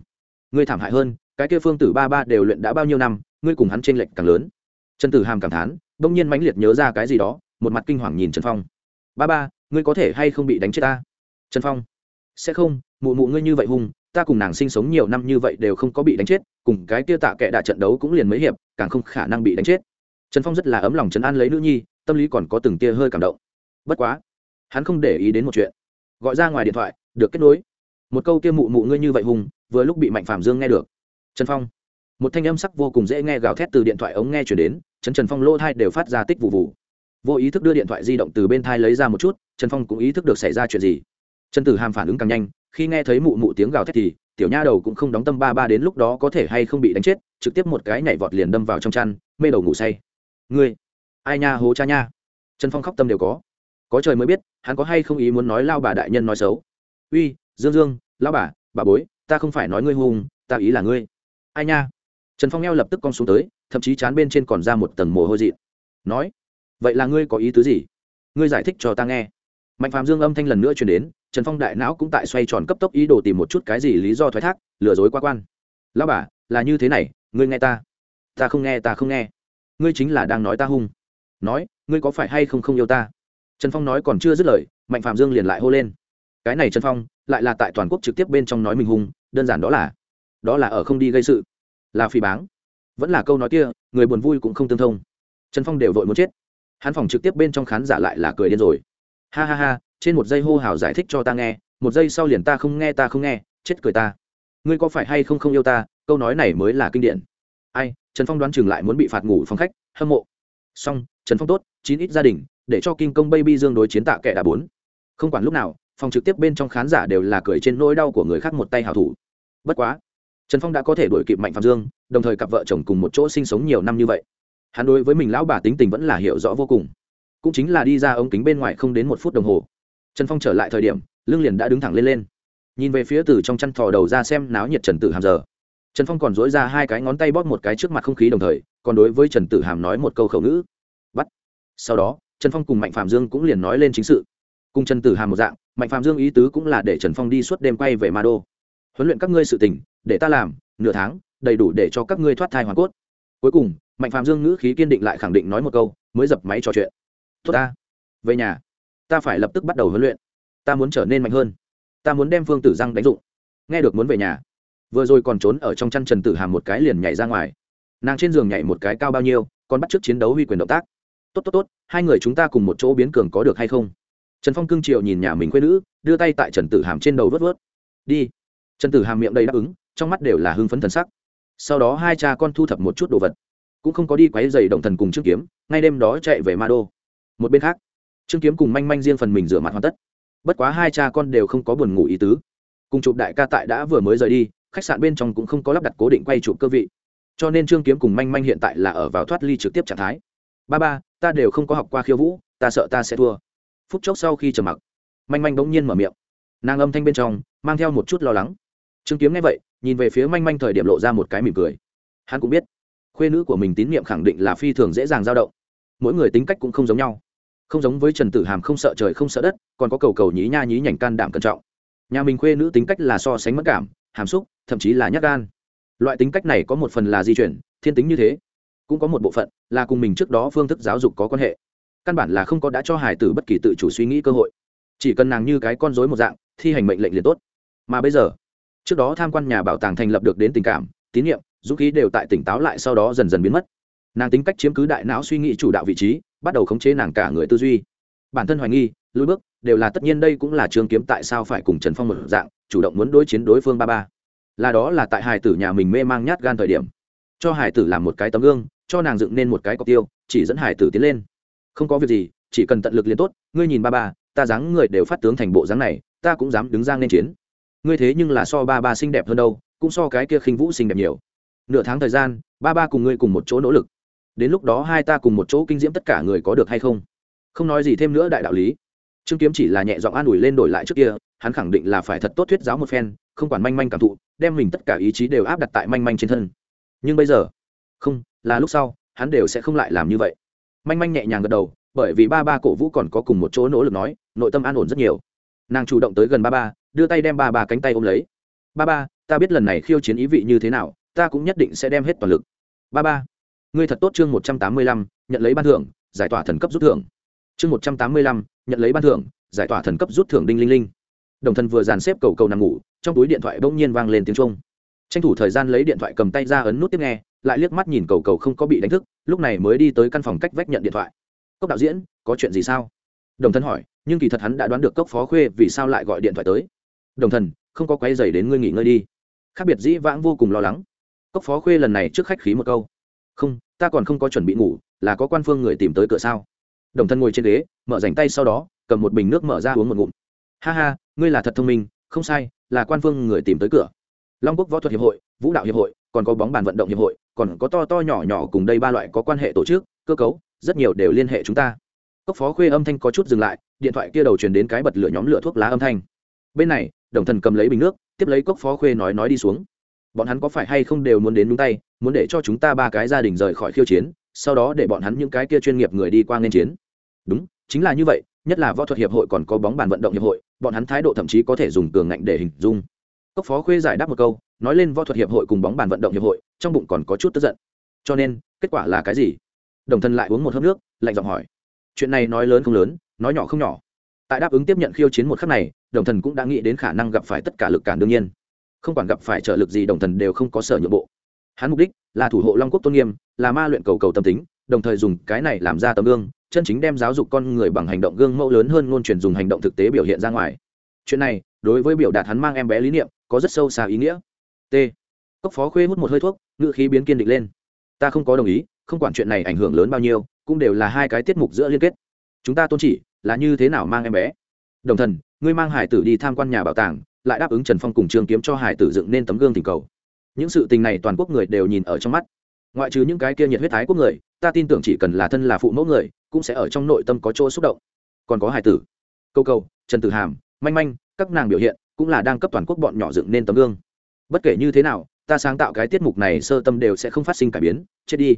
Ngươi thảm hại hơn, cái kia phương tử ba ba đều luyện đã bao nhiêu năm, ngươi cùng hắn t r ê n lệch càng lớn. Trần tử hàm cảm thán đ ỗ n g nhiên mãnh liệt nhớ ra cái gì đó một mặt kinh hoàng nhìn trần phong. Ba ba, ngươi có thể hay không bị đánh chết ta? Trần phong. Sẽ không, mụ mụ ngươi như vậy hung, ta cùng nàng sinh sống nhiều năm như vậy đều không có bị đánh chết, cùng cái kia tạ kệ đạ trận đấu cũng liền mấy hiệp, càng không khả năng bị đánh chết. Trần phong rất là ấm lòng trấn an lấy nữ nhi, tâm lý còn có từng tia hơi cảm động. Bất quá, hắn không để ý đến một chuyện. Gọi ra ngoài điện thoại, được kết nối. Một câu kia mụ mụ ngươi như vậy hùng vừa lúc bị mạnh phạm dương nghe được. Trần phong. Một thanh âm sắc vô cùng dễ nghe gào thét từ điện thoại ống nghe chuyển đến trần trần phong lỗ thai đều phát ra tích vụ vụ vô ý thức đưa điện thoại di động từ bên thai lấy ra một chút, trần phong cũng ý thức được xảy ra chuyện gì. Trần tử hàm phản ứng càng nhanh, khi nghe thấy mụ mụ tiếng gào thét thì, tiểu nha đầu cũng không đóng tâm ba ba đến lúc đó có thể hay không bị đánh chết, trực tiếp một cái nhảy vọt liền đâm vào trong chăn, mê đầu ngủ say. Ngươi, ai nha hố cha nha? Trần phong khóc tâm đều có. Có trời mới biết, hắn có hay không ý muốn nói lao bà đại nhân nói xấu. Uy, dương dương, lão bà bà bối, ta không phải nói ngươi hùng ta ý là ngươi. Ai nha? Trần phong eo lập tức cong xuống tới, thậm chí chán bên trên còn ra một tầng mồ hôi dị nói vậy là ngươi có ý tứ gì? Ngươi giải thích cho ta nghe. Mạnh phạm dương âm thanh lần nữa chuyển đến, trần phong đại não cũng tại xoay tròn cấp tốc ý đồ tìm một chút cái gì lý do thoái thác, lừa dối quá quan. Lão bà, là như thế này, ngươi nghe ta. Ta không nghe, ta không nghe. Ngươi chính là đang nói ta hung. Nói, ngươi có phải hay không không yêu ta? Trần phong nói còn chưa dứt lời, mạnh phạm dương liền lại hô lên. Cái này trần phong, lại là tại toàn quốc trực tiếp bên trong nói mình hung, đơn giản đó là đó là ở không đi gây sự. Là phỉ báng. Vẫn là câu nói kia, người buồn vui cũng không tương thông. Trần phong đều vội muốn chết hắn phòng trực tiếp bên trong khán giả lại là cười điên rồi. Ha ha ha, trên một giây hô hào giải thích cho ta nghe, một giây sau liền ta không nghe, ta không nghe, chết cười ta. Ngươi có phải hay không không yêu ta? Câu nói này mới là kinh điển. Ai, trần phong đoán chừng lại muốn bị phạt ngủ phòng khách, hâm mộ. Xong, trần phong tốt, chín ít gia đình, để cho kinh công baby dương đối chiến tạ kẻ đà bốn. Không quản lúc nào, phòng trực tiếp bên trong khán giả đều là cười trên nỗi đau của người khác một tay hảo thủ. Bất quá, trần phong đã có thể đuổi kịp mạnh phạm dương, đồng thời cặp vợ chồng cùng một chỗ sinh sống nhiều năm như vậy hắn đối với mình lão bà tính tình vẫn là hiểu rõ vô cùng. Cũng chính là đi ra ống kính bên ngoài không đến một phút đồng hồ. Trần phong trở lại thời điểm lương liền đã đứng thẳng lên lên. Nhìn về phía từ trong chăn thò đầu ra xem náo nhiệt trần tử hàm giờ. Trần phong còn dối ra hai cái ngón tay bóp một cái trước mặt không khí đồng thời, còn đối với trần tử hàm nói một câu khẩu ngữ. Bắt. Sau đó, trần phong cùng mạnh phạm dương cũng liền nói lên chính sự. Cùng trần tử hàm một dạng, mạnh phạm dương ý tứ cũng là để trần phong đi suốt đêm quay về ma đô. Huấn luyện các ngươi sự tình, để ta làm, nửa tháng, đầy đủ để cho các ngươi thoát thai hoàn cốt cuối cùng, mạnh phạm dương ngữ khí kiên định lại khẳng định nói một câu, mới dập máy trò chuyện. Tốt ta, về nhà, ta phải lập tức bắt đầu huấn luyện. Ta muốn trở nên mạnh hơn. Ta muốn đem phương tử răng đánh dụng. Nghe được muốn về nhà, vừa rồi còn trốn ở trong chăn trần tử hàm một cái liền nhảy ra ngoài. Nàng trên giường nhảy một cái cao bao nhiêu, còn bắt t r ư ớ c chiến đấu huy quyền động tác. Tốt tốt tốt, hai người chúng ta cùng một chỗ biến cường có được hay không? Trần phong cương triều nhìn nhà mình quê nữ, đưa tay tại trần tử hàm trên đầu vớt vớt. Đi. Trần tử hàm miệng đầy đáp ứng, trong mắt đều là hưng phấn thần sắc sau đó hai cha con thu thập một chút đồ vật. Cũng không có đi quáy dày động thần cùng trương kiếm, ngay đêm đó chạy về ma đô. Một bên khác, trương kiếm cùng manh manh riêng phần mình rửa mặt hoàn tất. Bất quá hai cha con đều không có buồn ngủ ý tứ. Cùng chụp đại ca tại đã vừa mới rời đi, khách sạn bên trong cũng không có lắp đặt cố định quay chụp cơ vị. Cho nên trương kiếm cùng manh manh hiện tại là ở vào thoát ly trực tiếp trạng thái. Ba ba, ta đều không có học qua khiêu vũ, ta sợ ta sẽ thua. Phút chốc sau khi trầm mặc, manh manh bỗng nhiên mở miệng. Nàng âm thanh bên trong, mang theo một chút lo lắng. Trương kiếm nghe vậy nhìn về phía manh manh thời điểm lộ ra một cái mỉm cười. Hắn cũng biết, khuê nữ của mình tín nhiệm khẳng định là phi thường dễ dàng dao động. Mỗi người tính cách cũng không giống nhau. Không giống với trần tử hàm không sợ trời không sợ đất, còn có cầu cầu nhí nha nhí nhảnh can đảm cẩn trọng. Nhà mình khuê nữ tính cách là so sánh mất cảm, hàm xúc, thậm chí là nhát gan. Loại tính cách này có một phần là di chuyển, thiên tính như thế. Cũng có một bộ phận là cùng mình trước đó phương thức giáo dục có quan hệ. Căn bản là không có đã cho hải tử bất kỳ tự chủ suy nghĩ cơ hội. Chỉ cần nàng như cái con dối một dạng, thi hành mệnh lệnh liền tốt. Mà bây giờ trước đó tham quan nhà bảo tàng thành lập được đến tình cảm, tín nhiệm, dũng khí đều tại tỉnh táo lại sau đó dần dần biến mất. Nàng tính cách chiếm cứ đại não suy nghĩ chủ đạo vị trí, bắt đầu khống chế nàng cả người tư duy. Bản thân hoài nghi, lùi bước, đều là tất nhiên đây cũng là trường kiếm tại sao phải cùng trần phong một dạng, chủ động muốn đối chiến đối phương ba ba. Là đó là tại hải tử nhà mình mê mang nhát gan thời điểm. Cho hải tử làm một cái tấm gương, cho nàng dựng nên một cái cọc tiêu, chỉ dẫn hải tử tiến lên. Không có việc gì, chỉ cần tận lực liền tốt, ngươi nhìn ba ba, ta dáng người đều phát tướng thành bộ dáng này, ta cũng dám đứng giang nên chiến ngươi thế nhưng là so ba ba xinh đẹp hơn đâu, cũng so cái kia khinh vũ xinh đẹp nhiều. Nửa tháng thời gian, ba ba cùng ngươi cùng một chỗ nỗ lực. Đến lúc đó hai ta cùng một chỗ kinh diễm tất cả người có được hay không? Không nói gì thêm nữa đại đạo lý. Trương kiếm chỉ là nhẹ giọng an ủi lên đổi lại trước kia, hắn khẳng định là phải thật tốt thuyết giáo một phen, không quản manh manh cảm thụ, đem mình tất cả ý chí đều áp đặt tại manh manh trên thân. Nhưng bây giờ, không, là lúc sau, hắn đều sẽ không lại làm như vậy. Manh manh nhẹ nhàng gật đầu, bởi vì ba ba cổ vũ còn có cùng một chỗ nỗ lực nói, nội tâm an ổn rất nhiều. Nàng chủ động tới gần ba ba đưa tay đem ba ba cánh tay ôm lấy. Ba ba, ta biết lần này khiêu chiến ý vị như thế nào, ta cũng nhất định sẽ đem hết toàn lực. Ba ba, ngươi thật tốt chương một trăm tám mươi lăm, nhận lấy ban thưởng, giải tỏa thần cấp rút thưởng. Chương một trăm tám mươi lăm, nhận lấy ban thưởng, giải tỏa thần cấp rút thưởng đinh linh linh. Đồng thần vừa dàn xếp cầu cầu nằm ngủ, trong túi điện thoại bỗng nhiên vang lên tiếng trung tranh thủ thời gian lấy điện thoại cầm tay ra ấn nút tiếp nghe, lại liếc mắt nhìn cầu cầu không có bị đánh thức, lúc này mới đi tới căn phòng cách vách nhận điện thoại. Cốc đạo diễn, có chuyện gì sao? Đồng thân hỏi, nhưng kỳ thật hắn đã đoán được cốc phó khuê vì sao lại gọi điện thoại tới đồng thần, không có quay dày đến ngươi nghỉ ngơi đi. Khác biệt dĩ vãng vô cùng lo lắng. Cốc phó khuê lần này trước khách khí một câu. Không, ta còn không có chuẩn bị ngủ, là có quan phương người tìm tới cửa sao? Đồng thân ngồi trên ghế, mở dành tay sau đó, cầm một bình nước mở ra uống một ngụm. Ha ha, ngươi là thật thông minh, không sai, là quan phương người tìm tới cửa. Long quốc võ thuật hiệp hội, vũ đạo hiệp hội, còn có bóng bàn vận động hiệp hội, còn có to to nhỏ nhỏ cùng đây ba loại có quan hệ tổ chức, cơ cấu, rất nhiều đều liên hệ chúng ta. Cốc phó khuê âm thanh có chút dừng lại, điện thoại kia đầu truyền đến cái bật lửa nhóm lửa thuốc lá âm thanh. Bên này đồng thần cầm lấy bình nước, tiếp lấy cốc phó khuê nói nói đi xuống. Bọn hắn có phải hay không đều muốn đến đúng tay, muốn để cho chúng ta ba cái gia đình rời khỏi khiêu chiến, sau đó để bọn hắn những cái kia chuyên nghiệp người đi qua nên chiến? Đúng, chính là như vậy, nhất là võ thuật hiệp hội còn có bóng bàn vận động hiệp hội, bọn hắn thái độ thậm chí có thể dùng cường ngạnh để hình dung. Cốc phó khuê giải đáp một câu, nói lên võ thuật hiệp hội cùng bóng bàn vận động hiệp hội, trong bụng còn có chút tức giận. Cho nên, kết quả là cái gì? Đồng thân lại uống một hớp nước, lạnh giọng hỏi. Chuyện này nói lớn không lớn, nói nhỏ không nhỏ tại đáp ứng tiếp nhận khiêu chiến một khắc này, đồng thần cũng đã nghĩ đến khả năng gặp phải tất cả lực cản đương nhiên. Không quản gặp phải trợ lực gì, đồng thần đều không có sở nhượng bộ. Hắn mục đích là thủ hộ long quốc tôn nghiêm, là ma luyện cầu cầu tâm tính, đồng thời dùng cái này làm ra tấm gương, chân chính đem giáo dục con người bằng hành động gương mẫu lớn hơn ngôn truyền dùng hành động thực tế biểu hiện ra ngoài. Chuyện này, đối với biểu đạt hắn mang em bé lý niệm, có rất sâu xa ý nghĩa. T. Cốc phó khuê hút một hơi thuốc ngự khí biến kiên định lên. Ta không có đồng ý, không quản chuyện này ảnh hưởng lớn bao nhiêu, cũng đều là hai cái tiết mục giữa liên kết. Chúng ta tôn chỉ là như thế nào mang em bé? Đồng thần, ngươi mang hải tử đi tham quan nhà bảo tàng, lại đáp ứng trần phong cùng trương kiếm cho hải tử dựng nên tấm gương tình cầu. Những sự tình này toàn quốc người đều nhìn ở trong mắt. Ngoại trừ những cái kia nhiệt huyết thái quốc người, ta tin tưởng chỉ cần là thân là phụ mẫu người, cũng sẽ ở trong nội tâm có chỗ xúc động. Còn có hải tử. Câu cầu trần tử hàm, manh manh, các nàng biểu hiện cũng là đang cấp toàn quốc bọn nhỏ dựng nên tấm gương. Bất kể như thế nào, ta sáng tạo cái tiết mục này sơ tâm đều sẽ không phát sinh cải biến. Chết đi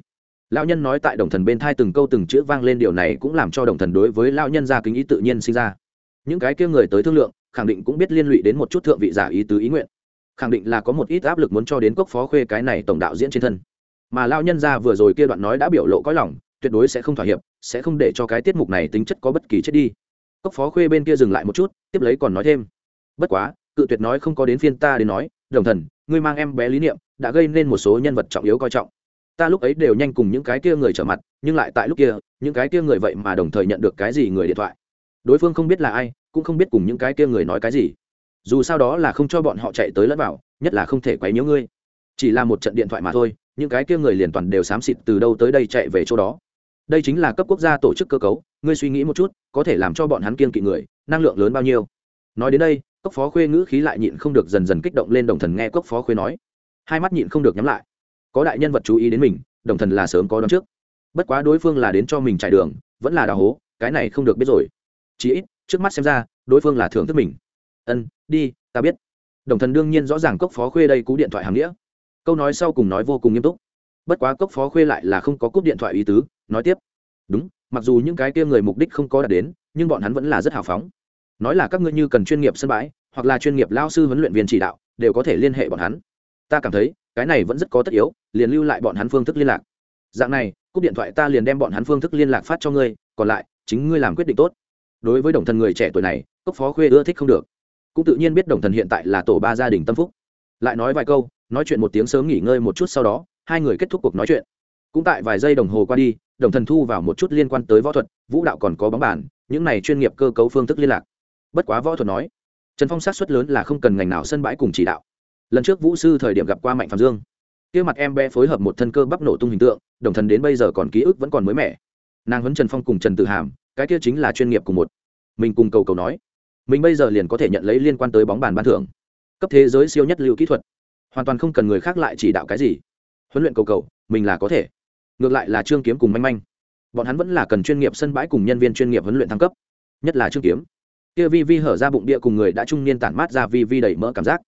lão nhân nói tại đồng thần bên thai từng câu từng chữ vang lên điều này cũng làm cho đồng thần đối với lão nhân gia kính ý tự nhiên sinh ra. Những cái kia người tới thương lượng, khẳng định cũng biết liên lụy đến một chút thượng vị giả ý tứ ý nguyện. Khẳng định là có một ít áp lực muốn cho đến cốc phó khuê cái này tổng đạo diễn trên thân. Mà lão nhân gia vừa rồi kia đoạn nói đã biểu lộ có lòng, tuyệt đối sẽ không thỏa hiệp, sẽ không để cho cái tiết mục này tính chất có bất kỳ chết đi. Cốc phó khuê bên kia dừng lại một chút, tiếp lấy còn nói thêm. Bất quá, cự tuyệt nói không có đến phiên ta đến nói, đồng thần, ngươi mang em bé lý niệm, đã gây nên một số nhân vật trọng yếu coi trọng ta lúc ấy đều nhanh cùng những cái kia người trở mặt, nhưng lại tại lúc kia, những cái kia người vậy mà đồng thời nhận được cái gì người điện thoại. Đối phương không biết là ai, cũng không biết cùng những cái kia người nói cái gì. Dù sao đó là không cho bọn họ chạy tới lẫn vào, nhất là không thể quấy nhiễu ngươi. Chỉ là một trận điện thoại mà thôi, những cái kia người liền toàn đều xám xịt từ đâu tới đây chạy về chỗ đó. Đây chính là cấp quốc gia tổ chức cơ cấu, ngươi suy nghĩ một chút, có thể làm cho bọn hắn kiên kỵ người, năng lượng lớn bao nhiêu. Nói đến đây cốc phó khuê ngữ khí lại nhịn không được dần dần kích động lên đồng thần nghe cốc phó khuê nói. Hai mắt nhịn không được nhắm lại có đại nhân vật chú ý đến mình, đồng thần là sớm có đón trước. Bất quá đối phương là đến cho mình trải đường, vẫn là đào hố, cái này không được biết rồi. Chỉ ít, trước mắt xem ra, đối phương là thưởng thức mình. Ân, đi, ta biết. Đồng thần đương nhiên rõ ràng cốc phó khuê đây cú điện thoại hàm nghĩa. Câu nói sau cùng nói vô cùng nghiêm túc. Bất quá cốc phó khuê lại là không có cúp điện thoại ý tứ, nói tiếp. Đúng, mặc dù những cái kia người mục đích không có đạt đến, nhưng bọn hắn vẫn là rất hào phóng. Nói là các ngươi như cần chuyên nghiệp sân bãi, hoặc là chuyên nghiệp lao sư huấn luyện viên chỉ đạo, đều có thể liên hệ bọn hắn ta cảm thấy, cái này vẫn rất có tất yếu, liền lưu lại bọn hắn phương thức liên lạc. Dạng này, cúp điện thoại ta liền đem bọn hắn phương thức liên lạc phát cho ngươi, còn lại, chính ngươi làm quyết định tốt. Đối với đồng thần người trẻ tuổi này, cốc phó khuê ưa thích không được. Cũng tự nhiên biết đồng thần hiện tại là tổ ba gia đình tâm phúc. Lại nói vài câu, nói chuyện một tiếng sớm nghỉ ngơi một chút sau đó, hai người kết thúc cuộc nói chuyện. Cũng tại vài giây đồng hồ qua đi, đồng thần thu vào một chút liên quan tới võ thuật, vũ đạo còn có bóng bàn, những này chuyên nghiệp cơ cấu phương thức liên lạc. Bất quá võ thuật nói, trần phong sát xuất lớn là không cần ngành nào sân bãi cùng chỉ đạo lần trước vũ sư thời điểm gặp qua mạnh phạm dương. Kia mặt em bé phối hợp một thân cơ bắp nổ tung hình tượng, đồng thần đến bây giờ còn ký ức vẫn còn mới mẻ. Nàng huấn trần phong cùng trần tự hàm, cái kia chính là chuyên nghiệp cùng một. Mình cùng cầu cầu nói, mình bây giờ liền có thể nhận lấy liên quan tới bóng bàn ban thưởng. Cấp thế giới siêu nhất lưu kỹ thuật. Hoàn toàn không cần người khác lại chỉ đạo cái gì. Huấn luyện cầu cầu, mình là có thể. Ngược lại là trương kiếm cùng manh manh. Bọn hắn vẫn là cần chuyên nghiệp sân bãi cùng nhân viên chuyên nghiệp huấn luyện thăng cấp. Nhất là trương kiếm. Kia vi vi hở ra bụng địa cùng người đã trung niên tản mát ra vi vi đẩy mỡ cảm giác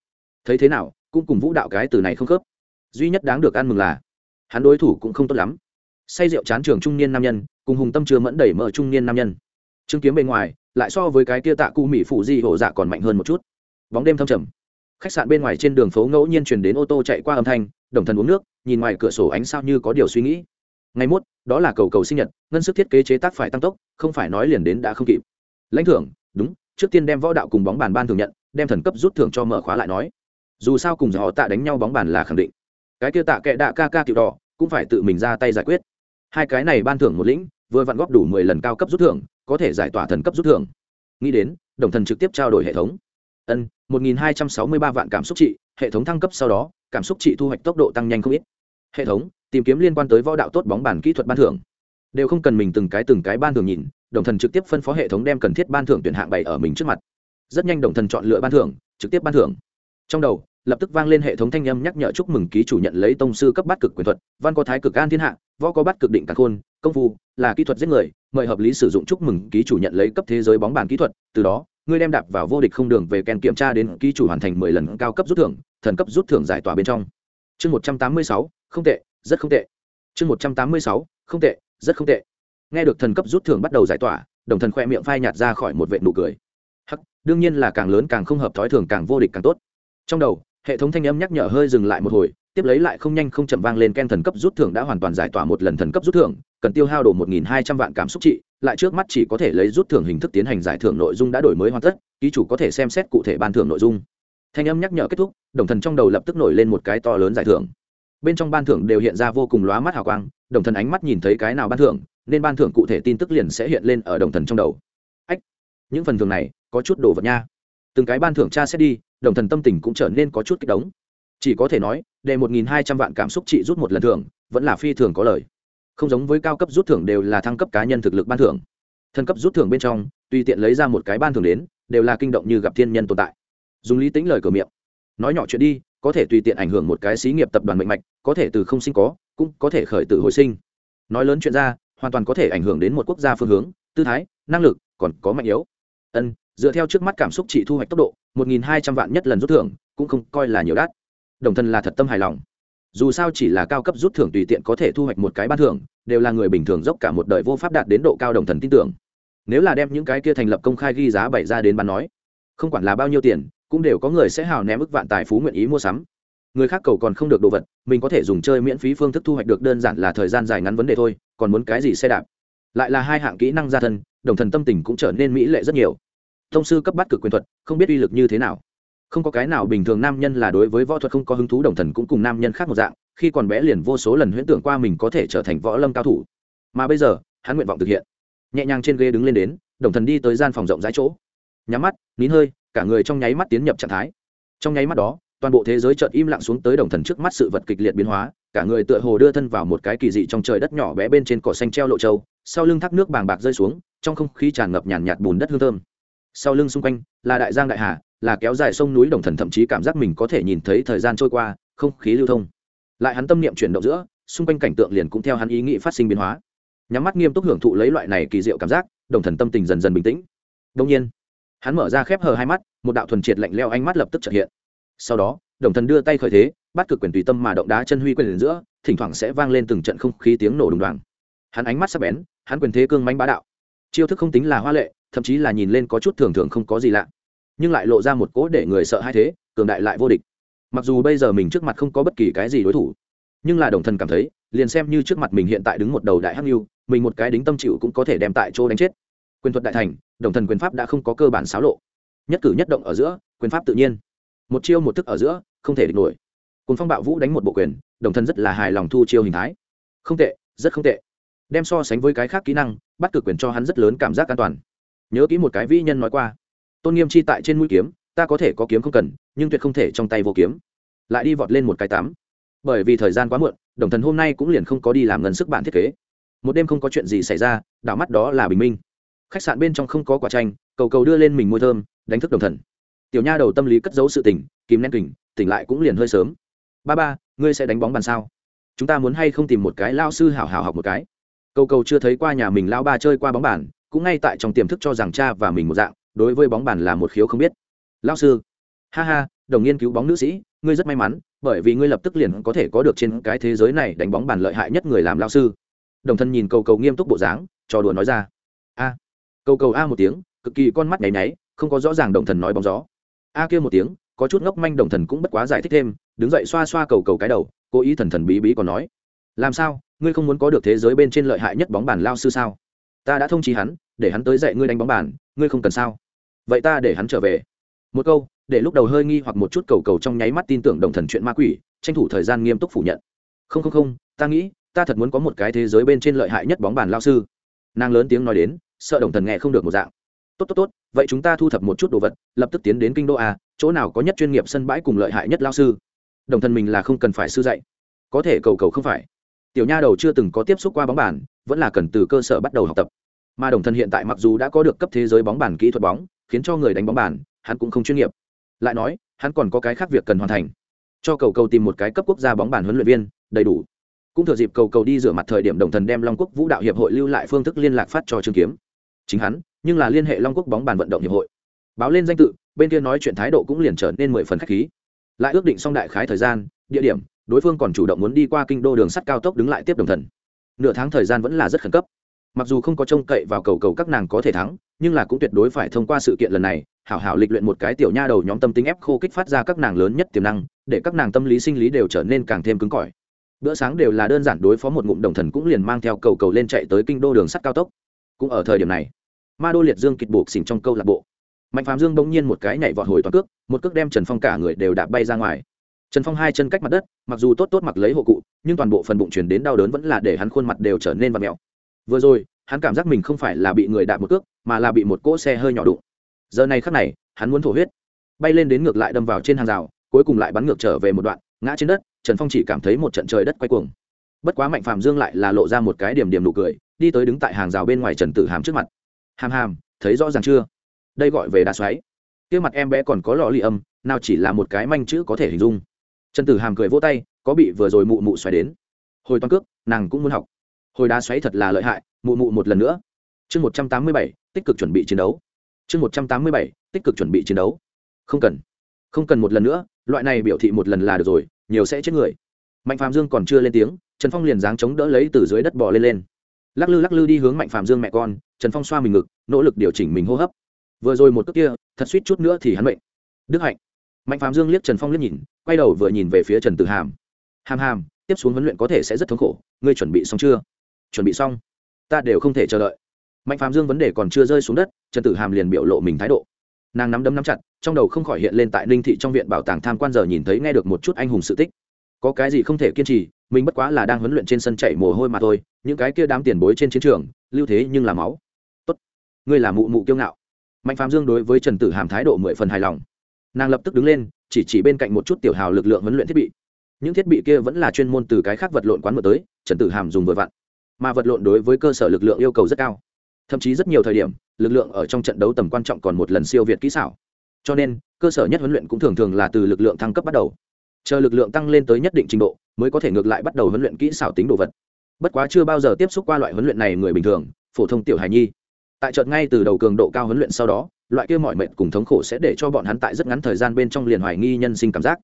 thấy thế nào, cũng cùng vũ đạo cái từ này không khớp. Duy nhất đáng được ăn mừng là, hắn đối thủ cũng không tốt lắm. Say rượu chán trường trung niên nam nhân, cùng hùng tâm chưa mẫn đẩy mở trung niên nam nhân. Trương kiếm bên ngoài, lại so với cái kia tạ cụ mỹ phụ di hổ dạ còn mạnh hơn một chút. Bóng đêm thâm trầm. Khách sạn bên ngoài trên đường phố ngẫu nhiên chuyển đến ô tô chạy qua âm thanh, đồng thần uống nước, nhìn ngoài cửa sổ ánh sao như có điều suy nghĩ. Ngày mốt, đó là cầu cầu sinh nhật, ngân sức thiết kế chế tác phải tăng tốc, không phải nói liền đến đã không kịp. Lãnh thưởng, đúng, trước tiên đem võ đạo cùng bóng bàn ban thường nhận, đem thần cấp rút thưởng cho mở khóa lại nói dù sao cùng họ tạ đánh nhau bóng bàn là khẳng định. Cái kia tạ kệ đạ ca ca tiểu đỏ, cũng phải tự mình ra tay giải quyết. Hai cái này ban thưởng một lĩnh, vừa vặn góp đủ mười lần cao cấp rút thưởng, có thể giải tỏa thần cấp rút thưởng. Nghĩ đến, đồng thần trực tiếp trao đổi hệ thống. Ân, một nghìn hai trăm sáu mươi ba vạn cảm xúc trị, hệ thống thăng cấp sau đó, cảm xúc trị thu hoạch tốc độ tăng nhanh không ít. Hệ thống, tìm kiếm liên quan tới võ đạo tốt bóng bàn kỹ thuật ban thưởng. Đều không cần mình từng cái từng cái ban thưởng nhìn, đồng thần trực tiếp phân phó hệ thống đem cần thiết ban thưởng tuyển hạng bày ở mình trước mặt. Rất nhanh đồng thần chọn lựa ban thưởng, trực tiếp ban thưởng trong đầu, lập tức vang lên hệ thống thanh âm nhắc nhở chúc mừng ký chủ nhận lấy tông sư cấp bát cực quyền thuật, văn có thái cực an thiên hạ, võ có bát cực định càn khôn, công phu, là kỹ thuật giết người, mời hợp lý sử dụng chúc mừng ký chủ nhận lấy cấp thế giới bóng bàn kỹ thuật, từ đó, ngươi đem đạp vào vô địch không đường về kèn kiểm tra đến ký chủ hoàn thành mười lần cao cấp rút thưởng, thần cấp rút thưởng giải tỏa bên trong. Chương một trăm tám mươi sáu, không tệ, rất không tệ. Chương một trăm tám mươi sáu, không tệ, rất không tệ. Nghe được thần cấp rút thưởng bắt đầu giải tỏa, đồng thần khoe miệng phai nhạt ra khỏi một vệ nụ cười. Hắc, đương nhiên là càng lớn càng không hợp thói thường càng vô địch càng tốt trong đầu, hệ thống thanh âm nhắc nhở hơi dừng lại một hồi, tiếp lấy lại không nhanh không chậm vang lên ken thần cấp rút thưởng đã hoàn toàn giải tỏa một lần thần cấp rút thưởng, cần tiêu hao đồ một nghìn hai trăm vạn cảm xúc trị, lại trước mắt chỉ có thể lấy rút thưởng hình thức tiến hành giải thưởng nội dung đã đổi mới hoàn tất, ký chủ có thể xem xét cụ thể ban thưởng nội dung. Thanh âm nhắc nhở kết thúc, đồng thần trong đầu lập tức nổi lên một cái to lớn giải thưởng. Bên trong ban thưởng đều hiện ra vô cùng lóa mắt hào quang, đồng thần ánh mắt nhìn thấy cái nào ban thưởng, nên ban thưởng cụ thể tin tức liền sẽ hiện lên ở đồng thần trong đầu. Ách, những phần thưởng này có chút đồ vật nha. Từng cái ban thưởng cha xét đi đồng thần tâm tình cũng trở nên có chút kích động. Chỉ có thể nói để một nghìn hai trăm vạn cảm xúc trị rút một lần thưởng vẫn là phi thường có lợi, không giống với cao cấp rút thưởng đều là thăng cấp cá nhân thực lực ban thưởng. Thân cấp rút thưởng bên trong tùy tiện lấy ra một cái ban thưởng đến đều là kinh động như gặp thiên nhân tồn tại. Dùng lý tính lời cửa miệng. Nói nhỏ chuyện đi có thể tùy tiện ảnh hưởng một cái xí nghiệp tập đoàn mạnh mạch có thể từ không sinh có cũng có thể khởi tử hồi sinh. Nói lớn chuyện ra hoàn toàn có thể ảnh hưởng đến một quốc gia phương hướng tư thái năng lực còn có mạnh yếu. Ân dựa theo trước mắt cảm xúc chỉ thu hoạch tốc độ, một nghìn hai trăm vạn nhất lần rút thưởng, cũng không coi là nhiều đắt. Đồng thân là thật tâm hài lòng. Dù sao chỉ là cao cấp rút thưởng tùy tiện có thể thu hoạch một cái ban thưởng, đều là người bình thường dốc cả một đời vô pháp đạt đến độ cao đồng thần tin tưởng. Nếu là đem những cái kia thành lập công khai ghi giá bày ra đến bán nói, không quản là bao nhiêu tiền, cũng đều có người sẽ hào ném ức vạn tài phú nguyện ý mua sắm. Người khác cầu còn không được đồ vật, mình có thể dùng chơi miễn phí phương thức thu hoạch được đơn giản là thời gian dài ngắn vấn đề thôi, còn muốn cái gì xe đạp? Lại là hai hạng kỹ năng gia thân, đồng thần tâm tình cũng trở nên mỹ lệ rất nhiều thông sư cấp bắt cực quyền thuật, không biết uy lực như thế nào. Không có cái nào bình thường nam nhân là đối với võ thuật không có hứng thú, đồng thần cũng cùng nam nhân khác một dạng, khi còn bé liền vô số lần huyễn tưởng qua mình có thể trở thành võ lâm cao thủ. Mà bây giờ, hắn nguyện vọng thực hiện. Nhẹ nhàng trên ghế đứng lên đến, đồng thần đi tới gian phòng rộng rãi chỗ. Nhắm mắt, nín hơi, cả người trong nháy mắt tiến nhập trạng thái. Trong nháy mắt đó, toàn bộ thế giới chợt im lặng xuống tới đồng thần trước mắt sự vật kịch liệt biến hóa, cả người tựa hồ đưa thân vào một cái kỳ dị trong trời đất nhỏ bé bên trên cỏ xanh treo lộ trâu sau lưng thác nước bàng bạc rơi xuống, trong không khí tràn ngập nhàn nhạt bùn đất hương thơm sau lưng xung quanh là đại giang đại hà, là kéo dài sông núi đồng thần, thậm chí cảm giác mình có thể nhìn thấy thời gian trôi qua, không khí lưu thông. Lại hắn tâm niệm chuyển động giữa, xung quanh cảnh tượng liền cũng theo hắn ý nghĩ phát sinh biến hóa. Nhắm mắt nghiêm túc hưởng thụ lấy loại này kỳ diệu cảm giác, đồng thần tâm tình dần dần bình tĩnh. Đông nhiên, hắn mở ra khép hờ hai mắt, một đạo thuần triệt lạnh leo ánh mắt lập tức trợ hiện. Sau đó, đồng thần đưa tay khởi thế, bắt cực quyền tùy tâm mà động đá chân huy quyền giữa, thỉnh thoảng sẽ vang lên từng trận không khí tiếng nổ đùng đoàng. Hắn ánh mắt sắc bén, hắn quyền thế cương mánh bá đạo. Chiêu thức không tính là hoa lệ thậm chí là nhìn lên có chút thường thường không có gì lạ. Nhưng lại lộ ra một cỗ để người sợ hai thế, cường đại lại vô địch. Mặc dù bây giờ mình trước mặt không có bất kỳ cái gì đối thủ, nhưng là đồng thần cảm thấy, liền xem như trước mặt mình hiện tại đứng một đầu đại hắc lưu mình một cái đính tâm chịu cũng có thể đem tại chỗ đánh chết. Quyền thuật đại thành, đồng thần quyền pháp đã không có cơ bản xáo lộ. Nhất cử nhất động ở giữa, quyền pháp tự nhiên. Một chiêu một thức ở giữa, không thể địch nổi. Cùng phong bạo vũ đánh một bộ quyền, đồng thần rất là hài lòng thu chiêu hình thái. Không tệ, rất không tệ. Đem so sánh với cái khác kỹ năng, bắt cực quyền cho hắn rất lớn cảm giác an toàn nhớ kỹ một cái vĩ nhân nói qua, tôn nghiêm chi tại trên mũi kiếm, ta có thể có kiếm không cần, nhưng tuyệt không thể trong tay vô kiếm. Lại đi vọt lên một cái tắm. Bởi vì thời gian quá muộn, đồng thần hôm nay cũng liền không có đi làm ngân sức bản thiết kế. Một đêm không có chuyện gì xảy ra, đảo mắt đó là bình minh. Khách sạn bên trong không có quả tranh, cầu cầu đưa lên mình môi thơm, đánh thức đồng thần. Tiểu nha đầu tâm lý cất giấu sự tỉnh kìm nén kình, tỉnh lại cũng liền hơi sớm. Ba ba, ngươi sẽ đánh bóng bàn sao? Chúng ta muốn hay không tìm một cái lao sư hảo hảo học một cái? Cầu cầu chưa thấy qua nhà mình lao ba chơi qua bóng bàn cũng ngay tại trong tiềm thức cho rằng cha và mình một dạng, đối với bóng bàn là một khiếu không biết. Lao sư, ha ha, đồng nghiên cứu bóng nữ sĩ, ngươi rất may mắn, bởi vì ngươi lập tức liền có thể có được trên cái thế giới này đánh bóng bàn lợi hại nhất người làm lao sư. Đồng thân nhìn cầu cầu nghiêm túc bộ dáng, trò đùa nói ra. A, cầu cầu a một tiếng, cực kỳ con mắt nháy nháy, không có rõ ràng đồng thần nói bóng gió. A kia một tiếng, có chút ngốc manh đồng thần cũng bất quá giải thích thêm, đứng dậy xoa xoa cầu cầu cái đầu, cố ý thần thần bí bí còn nói. Làm sao, ngươi không muốn có được thế giới bên trên lợi hại nhất bóng bàn lao sư sao? Ta đã thông trí hắn để hắn tới dạy ngươi đánh bóng bàn, ngươi không cần sao? Vậy ta để hắn trở về. Một câu, để lúc đầu hơi nghi hoặc một chút cầu cầu trong nháy mắt tin tưởng đồng thần chuyện ma quỷ, tranh thủ thời gian nghiêm túc phủ nhận. Không không không, ta nghĩ, ta thật muốn có một cái thế giới bên trên lợi hại nhất bóng bàn lao sư. Nàng lớn tiếng nói đến, sợ đồng thần nghe không được một dạng. Tốt tốt tốt, vậy chúng ta thu thập một chút đồ vật, lập tức tiến đến kinh đô a, chỗ nào có nhất chuyên nghiệp sân bãi cùng lợi hại nhất lao sư. Đồng thần mình là không cần phải sư dạy. Có thể cầu cầu không phải. Tiểu nha đầu chưa từng có tiếp xúc qua bóng bàn, vẫn là cần từ cơ sở bắt đầu học tập mà đồng thần hiện tại mặc dù đã có được cấp thế giới bóng bàn kỹ thuật bóng, khiến cho người đánh bóng bàn, hắn cũng không chuyên nghiệp. Lại nói, hắn còn có cái khác việc cần hoàn thành. Cho cầu cầu tìm một cái cấp quốc gia bóng bàn huấn luyện viên, đầy đủ. Cũng thừa dịp cầu cầu đi rửa mặt thời điểm đồng thần đem long quốc vũ đạo hiệp hội lưu lại phương thức liên lạc phát cho trương kiếm. Chính hắn, nhưng là liên hệ long quốc bóng bàn vận động hiệp hội. Báo lên danh tự, bên kia nói chuyện thái độ cũng liền trở nên mười phần khách khí. Lại ước định xong đại khái thời gian, địa điểm, đối phương còn chủ động muốn đi qua kinh đô đường sắt cao tốc đứng lại tiếp đồng thần nửa tháng thời gian vẫn là rất khẩn cấp mặc dù không có trông cậy vào cầu cầu các nàng có thể thắng, nhưng là cũng tuyệt đối phải thông qua sự kiện lần này, hảo hảo lịch luyện một cái tiểu nha đầu nhóm tâm tính ép khô kích phát ra các nàng lớn nhất tiềm năng, để các nàng tâm lý sinh lý đều trở nên càng thêm cứng cỏi. Bữa sáng đều là đơn giản đối phó một ngụm đồng thần cũng liền mang theo cầu cầu lên chạy tới kinh đô đường sắt cao tốc. Cũng ở thời điểm này, ma đô liệt dương kịch buộc xỉn trong câu lạc bộ. Mạnh phàm dương bỗng nhiên một cái nhảy vọt hồi toàn cước, một cước đem trần phong cả người đều đạp bay ra ngoài. Trần phong hai chân cách mặt đất, mặc dù tốt tốt mặc lấy hộ cụ, nhưng toàn bộ phần bụng chuyển đến đau đớn vẫn là để hắn khuôn mặt đều trở nên vặt mẹo vừa rồi, hắn cảm giác mình không phải là bị người đạp một cước, mà là bị một cỗ xe hơi nhỏ đụng. Giờ này khắc này, hắn muốn thổ huyết. Bay lên đến ngược lại đâm vào trên hàng rào, cuối cùng lại bắn ngược trở về một đoạn, ngã trên đất, trần phong chỉ cảm thấy một trận trời đất quay cuồng. Bất quá mạnh phạm dương lại là lộ ra một cái điểm điểm nụ cười, đi tới đứng tại hàng rào bên ngoài trần tử hàm trước mặt. Hàm hàm, thấy rõ ràng chưa? Đây gọi về đá xoáy. Kia mặt em bé còn có lò ly âm, nào chỉ là một cái manh chữ có thể hình dung. Trần tử hàm cười vỗ tay, có bị vừa rồi mụ mụ xoáy đến. Hồi toàn cước, nàng cũng muốn học hồi đá xoáy thật là lợi hại, mụ mụ một lần nữa. Chương một trăm tám mươi bảy, tích cực chuẩn bị chiến đấu. Chương một trăm tám mươi bảy, tích cực chuẩn bị chiến đấu. Không cần. Không cần một lần nữa, loại này biểu thị một lần là được rồi, nhiều sẽ chết người. Mạnh phạm dương còn chưa lên tiếng, trần phong liền dáng chống đỡ lấy từ dưới đất bò lên lên. Lắc lư lắc lư đi hướng mạnh phạm dương mẹ con, trần phong xoa mình ngực, nỗ lực điều chỉnh mình hô hấp. Vừa rồi một cước kia, thật suýt chút nữa thì hắn bệnh đức hạnh. Mạnh phạm dương liếc trần phong liếc nhìn, quay đầu vừa nhìn về phía trần tử hàm. Hàm hàm, tiếp xuống huấn luyện có thể sẽ rất thống khổ, ngươi chuẩn bị xong chưa? Chuẩn bị xong. Ta đều không thể chờ đợi. Mạnh phạm dương vấn đề còn chưa rơi xuống đất, trần tử hàm liền biểu lộ mình thái độ. Nàng nắm đấm nắm chặt, trong đầu không khỏi hiện lên tại ninh thị trong viện bảo tàng tham quan giờ nhìn thấy nghe được một chút anh hùng sự tích. Có cái gì không thể kiên trì, mình bất quá là đang huấn luyện trên sân chạy mồ hôi mà thôi, những cái kia đám tiền bối trên chiến trường, lưu thế nhưng là máu. Tốt, ngươi là mụ mụ kiêu ngạo. Mạnh phạm dương đối với trần tử hàm thái độ mười phần hài lòng. Nàng lập tức đứng lên, chỉ chỉ bên cạnh một chút tiểu hào lực lượng huấn luyện thiết bị. Những thiết bị kia vẫn là chuyên môn từ cái khác vật lộn quán mở tới, trần tử hàm dùng vừa vặn mà vật lộn đối với cơ sở lực lượng yêu cầu rất cao. Thậm chí rất nhiều thời điểm, lực lượng ở trong trận đấu tầm quan trọng còn một lần siêu việt kỹ xảo. Cho nên, cơ sở nhất huấn luyện cũng thường thường là từ lực lượng thăng cấp bắt đầu. Chờ lực lượng tăng lên tới nhất định trình độ, mới có thể ngược lại bắt đầu huấn luyện kỹ xảo tính đồ vật. Bất quá chưa bao giờ tiếp xúc qua loại huấn luyện này người bình thường, phổ thông tiểu hài nhi. Tại trận ngay từ đầu cường độ cao huấn luyện sau đó, loại kia mọi mệnh cùng thống khổ sẽ để cho bọn hắn tại rất ngắn thời gian bên trong liền hoài nghi nhân sinh cảm giác.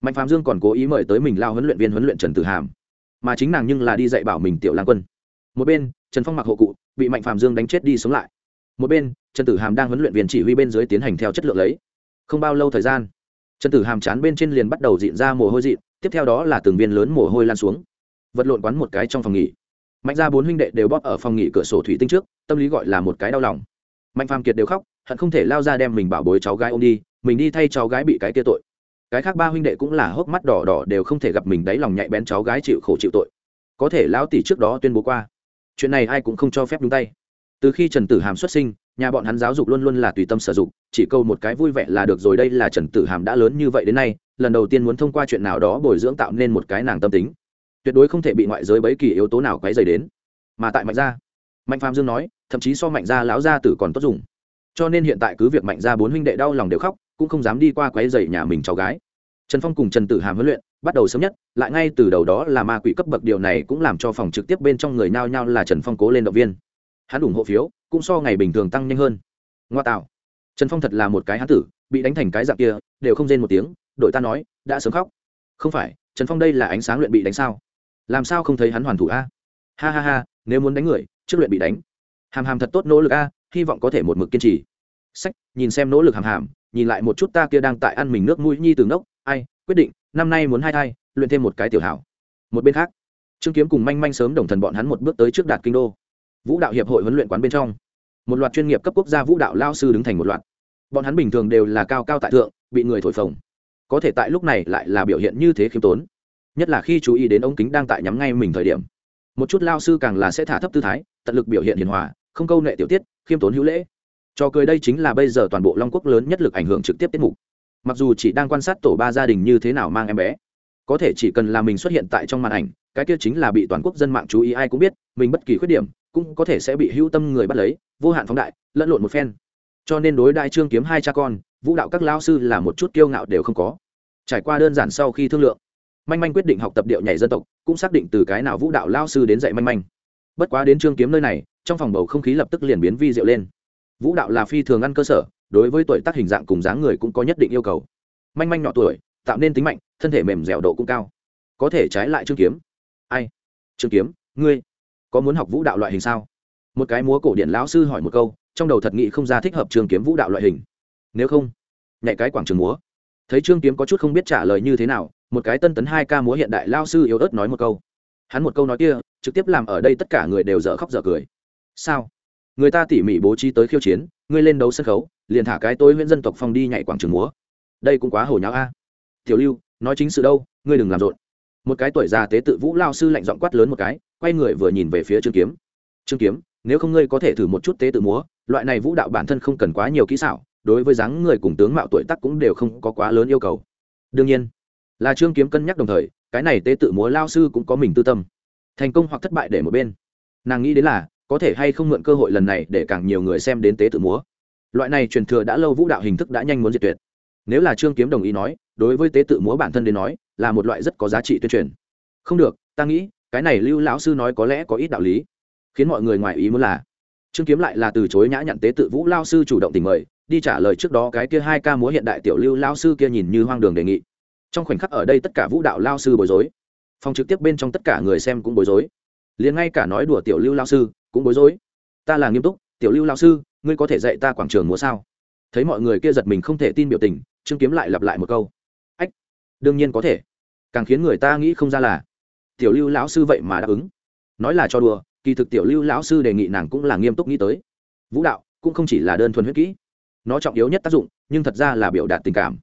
Mạnh phạm dương còn cố ý mời tới mình lao huấn luyện viên huấn luyện trần tử hàm. Mà chính nàng nhưng là đi dạy bảo mình tiểu lang quân một bên, trần phong mặc hộ cụ, bị mạnh phạm dương đánh chết đi sống lại. Một bên, trần tử hàm đang huấn luyện viên chỉ huy bên dưới tiến hành theo chất lượng lấy. Không bao lâu thời gian, trần tử hàm chán bên trên liền bắt đầu dịn ra mồ hôi dịn, tiếp theo đó là từng viên lớn mồ hôi lan xuống. Vật lộn quán một cái trong phòng nghỉ. Mạnh ra bốn huynh đệ đều bóp ở phòng nghỉ cửa sổ thủy tinh trước, tâm lý gọi là một cái đau lòng. Mạnh phàm kiệt đều khóc, hận không thể lao ra đem mình bảo bối cháu gái ô m đi, mình đi thay cháu gái bị cái kia tội. Cái khác ba huynh đệ cũng là hốc mắt đỏ đỏ đều không thể gặp mình đáy lòng nhạy bén cháu gái chịu khổ chịu tội. Có thể lão tỷ trước đó tuyên bố qua chuyện này ai cũng không cho phép đúng tay. Từ khi trần tử hàm xuất sinh, nhà bọn hắn giáo dục luôn luôn là tùy tâm sử dụng, chỉ câu một cái vui vẻ là được rồi, đây là trần tử hàm đã lớn như vậy đến nay, lần đầu tiên muốn thông qua chuyện nào đó bồi dưỡng tạo nên một cái nàng tâm tính. Tuyệt đối không thể bị ngoại giới bấy kỳ yếu tố nào quấy dày đến. Mà tại mạnh gia, mạnh phạm dương nói, thậm chí so mạnh gia lão gia tử còn tốt dùng. Cho nên hiện tại cứ việc mạnh gia bốn huynh đệ đau lòng đều khóc, cũng không dám đi qua quấy dày nhà mình cháu gái trần phong cùng trần tử hàm huấn luyện, bắt đầu sớm nhất, lại ngay từ đầu đó là ma quỷ cấp bậc, điều này cũng làm cho phòng trực tiếp bên trong người nao nhao là trần phong cố lên động viên. Hắn ủng hộ phiếu, cũng so ngày bình thường tăng nhanh hơn. Ngoa tạo. Trần phong thật là một cái hán tử, bị đánh thành cái dạng kia, đều không rên một tiếng, đội ta nói, đã sớm khóc. Không phải, trần phong đây là ánh sáng luyện bị đánh sao? Làm sao không thấy hắn hoàn thủ a? Ha ha ha, nếu muốn đánh người, trước luyện bị đánh. Hàm hàm thật tốt nỗ lực a, hy vọng có thể một mực kiên trì. Sách, nhìn xem nỗ lực hàm hàm, nhìn lại một chút ta kia đang tại ăn mình nước mũi nhi từ ngốc ai, quyết định, năm nay muốn hai thai, luyện thêm một cái tiểu hảo. Một bên khác, trương kiếm cùng manh manh sớm đồng thần bọn hắn một bước tới trước đạt kinh đô. Vũ đạo hiệp hội huấn luyện quán bên trong. Một loạt chuyên nghiệp cấp quốc gia vũ đạo lao sư đứng thành một loạt. Bọn hắn bình thường đều là cao cao tại thượng, bị người thổi phồng. Có thể tại lúc này lại là biểu hiện như thế khiêm tốn. Nhất là khi chú ý đến ống kính đang tại nhắm ngay mình thời điểm. Một chút lao sư càng là sẽ thả thấp tư thái, tận lực biểu hiện hiền hòa, không câu nệ tiểu tiết, khiêm tốn hữu lễ. Cho cười đây chính là bây giờ toàn bộ long quốc lớn nhất lực ảnh hưởng trực tiếp tiết mục mặc dù chỉ đang quan sát tổ ba gia đình như thế nào mang em bé, có thể chỉ cần là mình xuất hiện tại trong màn ảnh, cái kia chính là bị toàn quốc dân mạng chú ý, ai cũng biết, mình bất kỳ khuyết điểm cũng có thể sẽ bị hữu tâm người bắt lấy, vô hạn phóng đại, lẫn lộn một phen. Cho nên đối đại trương kiếm hai cha con, vũ đạo các lao sư là một chút kiêu ngạo đều không có. Trải qua đơn giản sau khi thương lượng, manh manh quyết định học tập điệu nhảy dân tộc, cũng xác định từ cái nào vũ đạo lao sư đến dạy manh manh. Bất quá đến trương kiếm nơi này, trong phòng bầu không khí lập tức liền biến vi diệu lên. Vũ đạo là phi thường ăn cơ sở đối với tuổi tác hình dạng cùng dáng người cũng có nhất định yêu cầu. Manh manh nhỏ tuổi, tạo nên tính mạnh, thân thể mềm dẻo độ cũng cao. Có thể trái lại trương kiếm. Ai? Trương kiếm, ngươi có muốn học vũ đạo loại hình sao? Một cái múa cổ điển lão sư hỏi một câu, trong đầu thật nghị không ra thích hợp trường kiếm vũ đạo loại hình. Nếu không, nhảy cái quảng trường múa. Thấy trương kiếm có chút không biết trả lời như thế nào, một cái tân tấn hai ca múa hiện đại lao sư yếu ớt nói một câu. Hắn một câu nói kia, trực tiếp làm ở đây tất cả người đều dở khóc dở cười. Sao? Người ta tỉ mỉ bố trí tới khiêu chiến, ngươi lên đấu sân khấu, liền thả cái tôi huyện dân tộc phong đi nhảy quảng trường múa. Đây cũng quá hồi nháo a. Tiểu lưu, nói chính sự đâu, ngươi đừng làm rộn. Một cái tuổi già tế tự vũ lao sư lạnh giọng quát lớn một cái, quay người vừa nhìn về phía trương kiếm. Trương kiếm, nếu không ngươi có thể thử một chút tế tự múa, loại này vũ đạo bản thân không cần quá nhiều kỹ xảo, đối với dáng người cùng tướng mạo tuổi tác cũng đều không có quá lớn yêu cầu. Đương nhiên, là trương kiếm cân nhắc đồng thời, cái này tế tự múa lao sư cũng có mình tư tâm. Thành công hoặc thất bại để một bên. Nàng nghĩ đến là có thể hay không mượn cơ hội lần này để càng nhiều người xem đến tế tự múa. Loại này truyền thừa đã lâu vũ đạo hình thức đã nhanh muốn diệt tuyệt. Nếu là trương kiếm đồng ý nói, đối với tế tự múa bản thân đến nói, là một loại rất có giá trị tuyên truyền. Không được, ta nghĩ, cái này lưu lão sư nói có lẽ có ít đạo lý. Khiến mọi người ngoài ý muốn là, trương kiếm lại là từ chối nhã nhận tế tự vũ lao sư chủ động tình mời, đi trả lời trước đó cái kia hai ca múa hiện đại tiểu lưu lao sư kia nhìn như hoang đường đề nghị. Trong khoảnh khắc ở đây tất cả vũ đạo lao sư bối rối. Phòng trực tiếp bên trong tất cả người xem cũng bối rối. Liền ngay cả nói đùa tiểu lưu lao sư cũng bối rối. Ta là nghiêm túc, tiểu lưu lao sư, ngươi có thể dạy ta quảng trường múa sao? Thấy mọi người kia giật mình không thể tin biểu tình, trương kiếm lại lặp lại một câu. Ách, đương nhiên có thể. Càng khiến người ta nghĩ không ra là, tiểu lưu lão sư vậy mà đáp ứng. Nói là cho đùa, kỳ thực tiểu lưu lão sư đề nghị nàng cũng là nghiêm túc nghĩ tới. Vũ đạo cũng không chỉ là đơn thuần huyết kỹ. Nó trọng yếu nhất tác dụng, nhưng thật ra là biểu đạt tình cảm.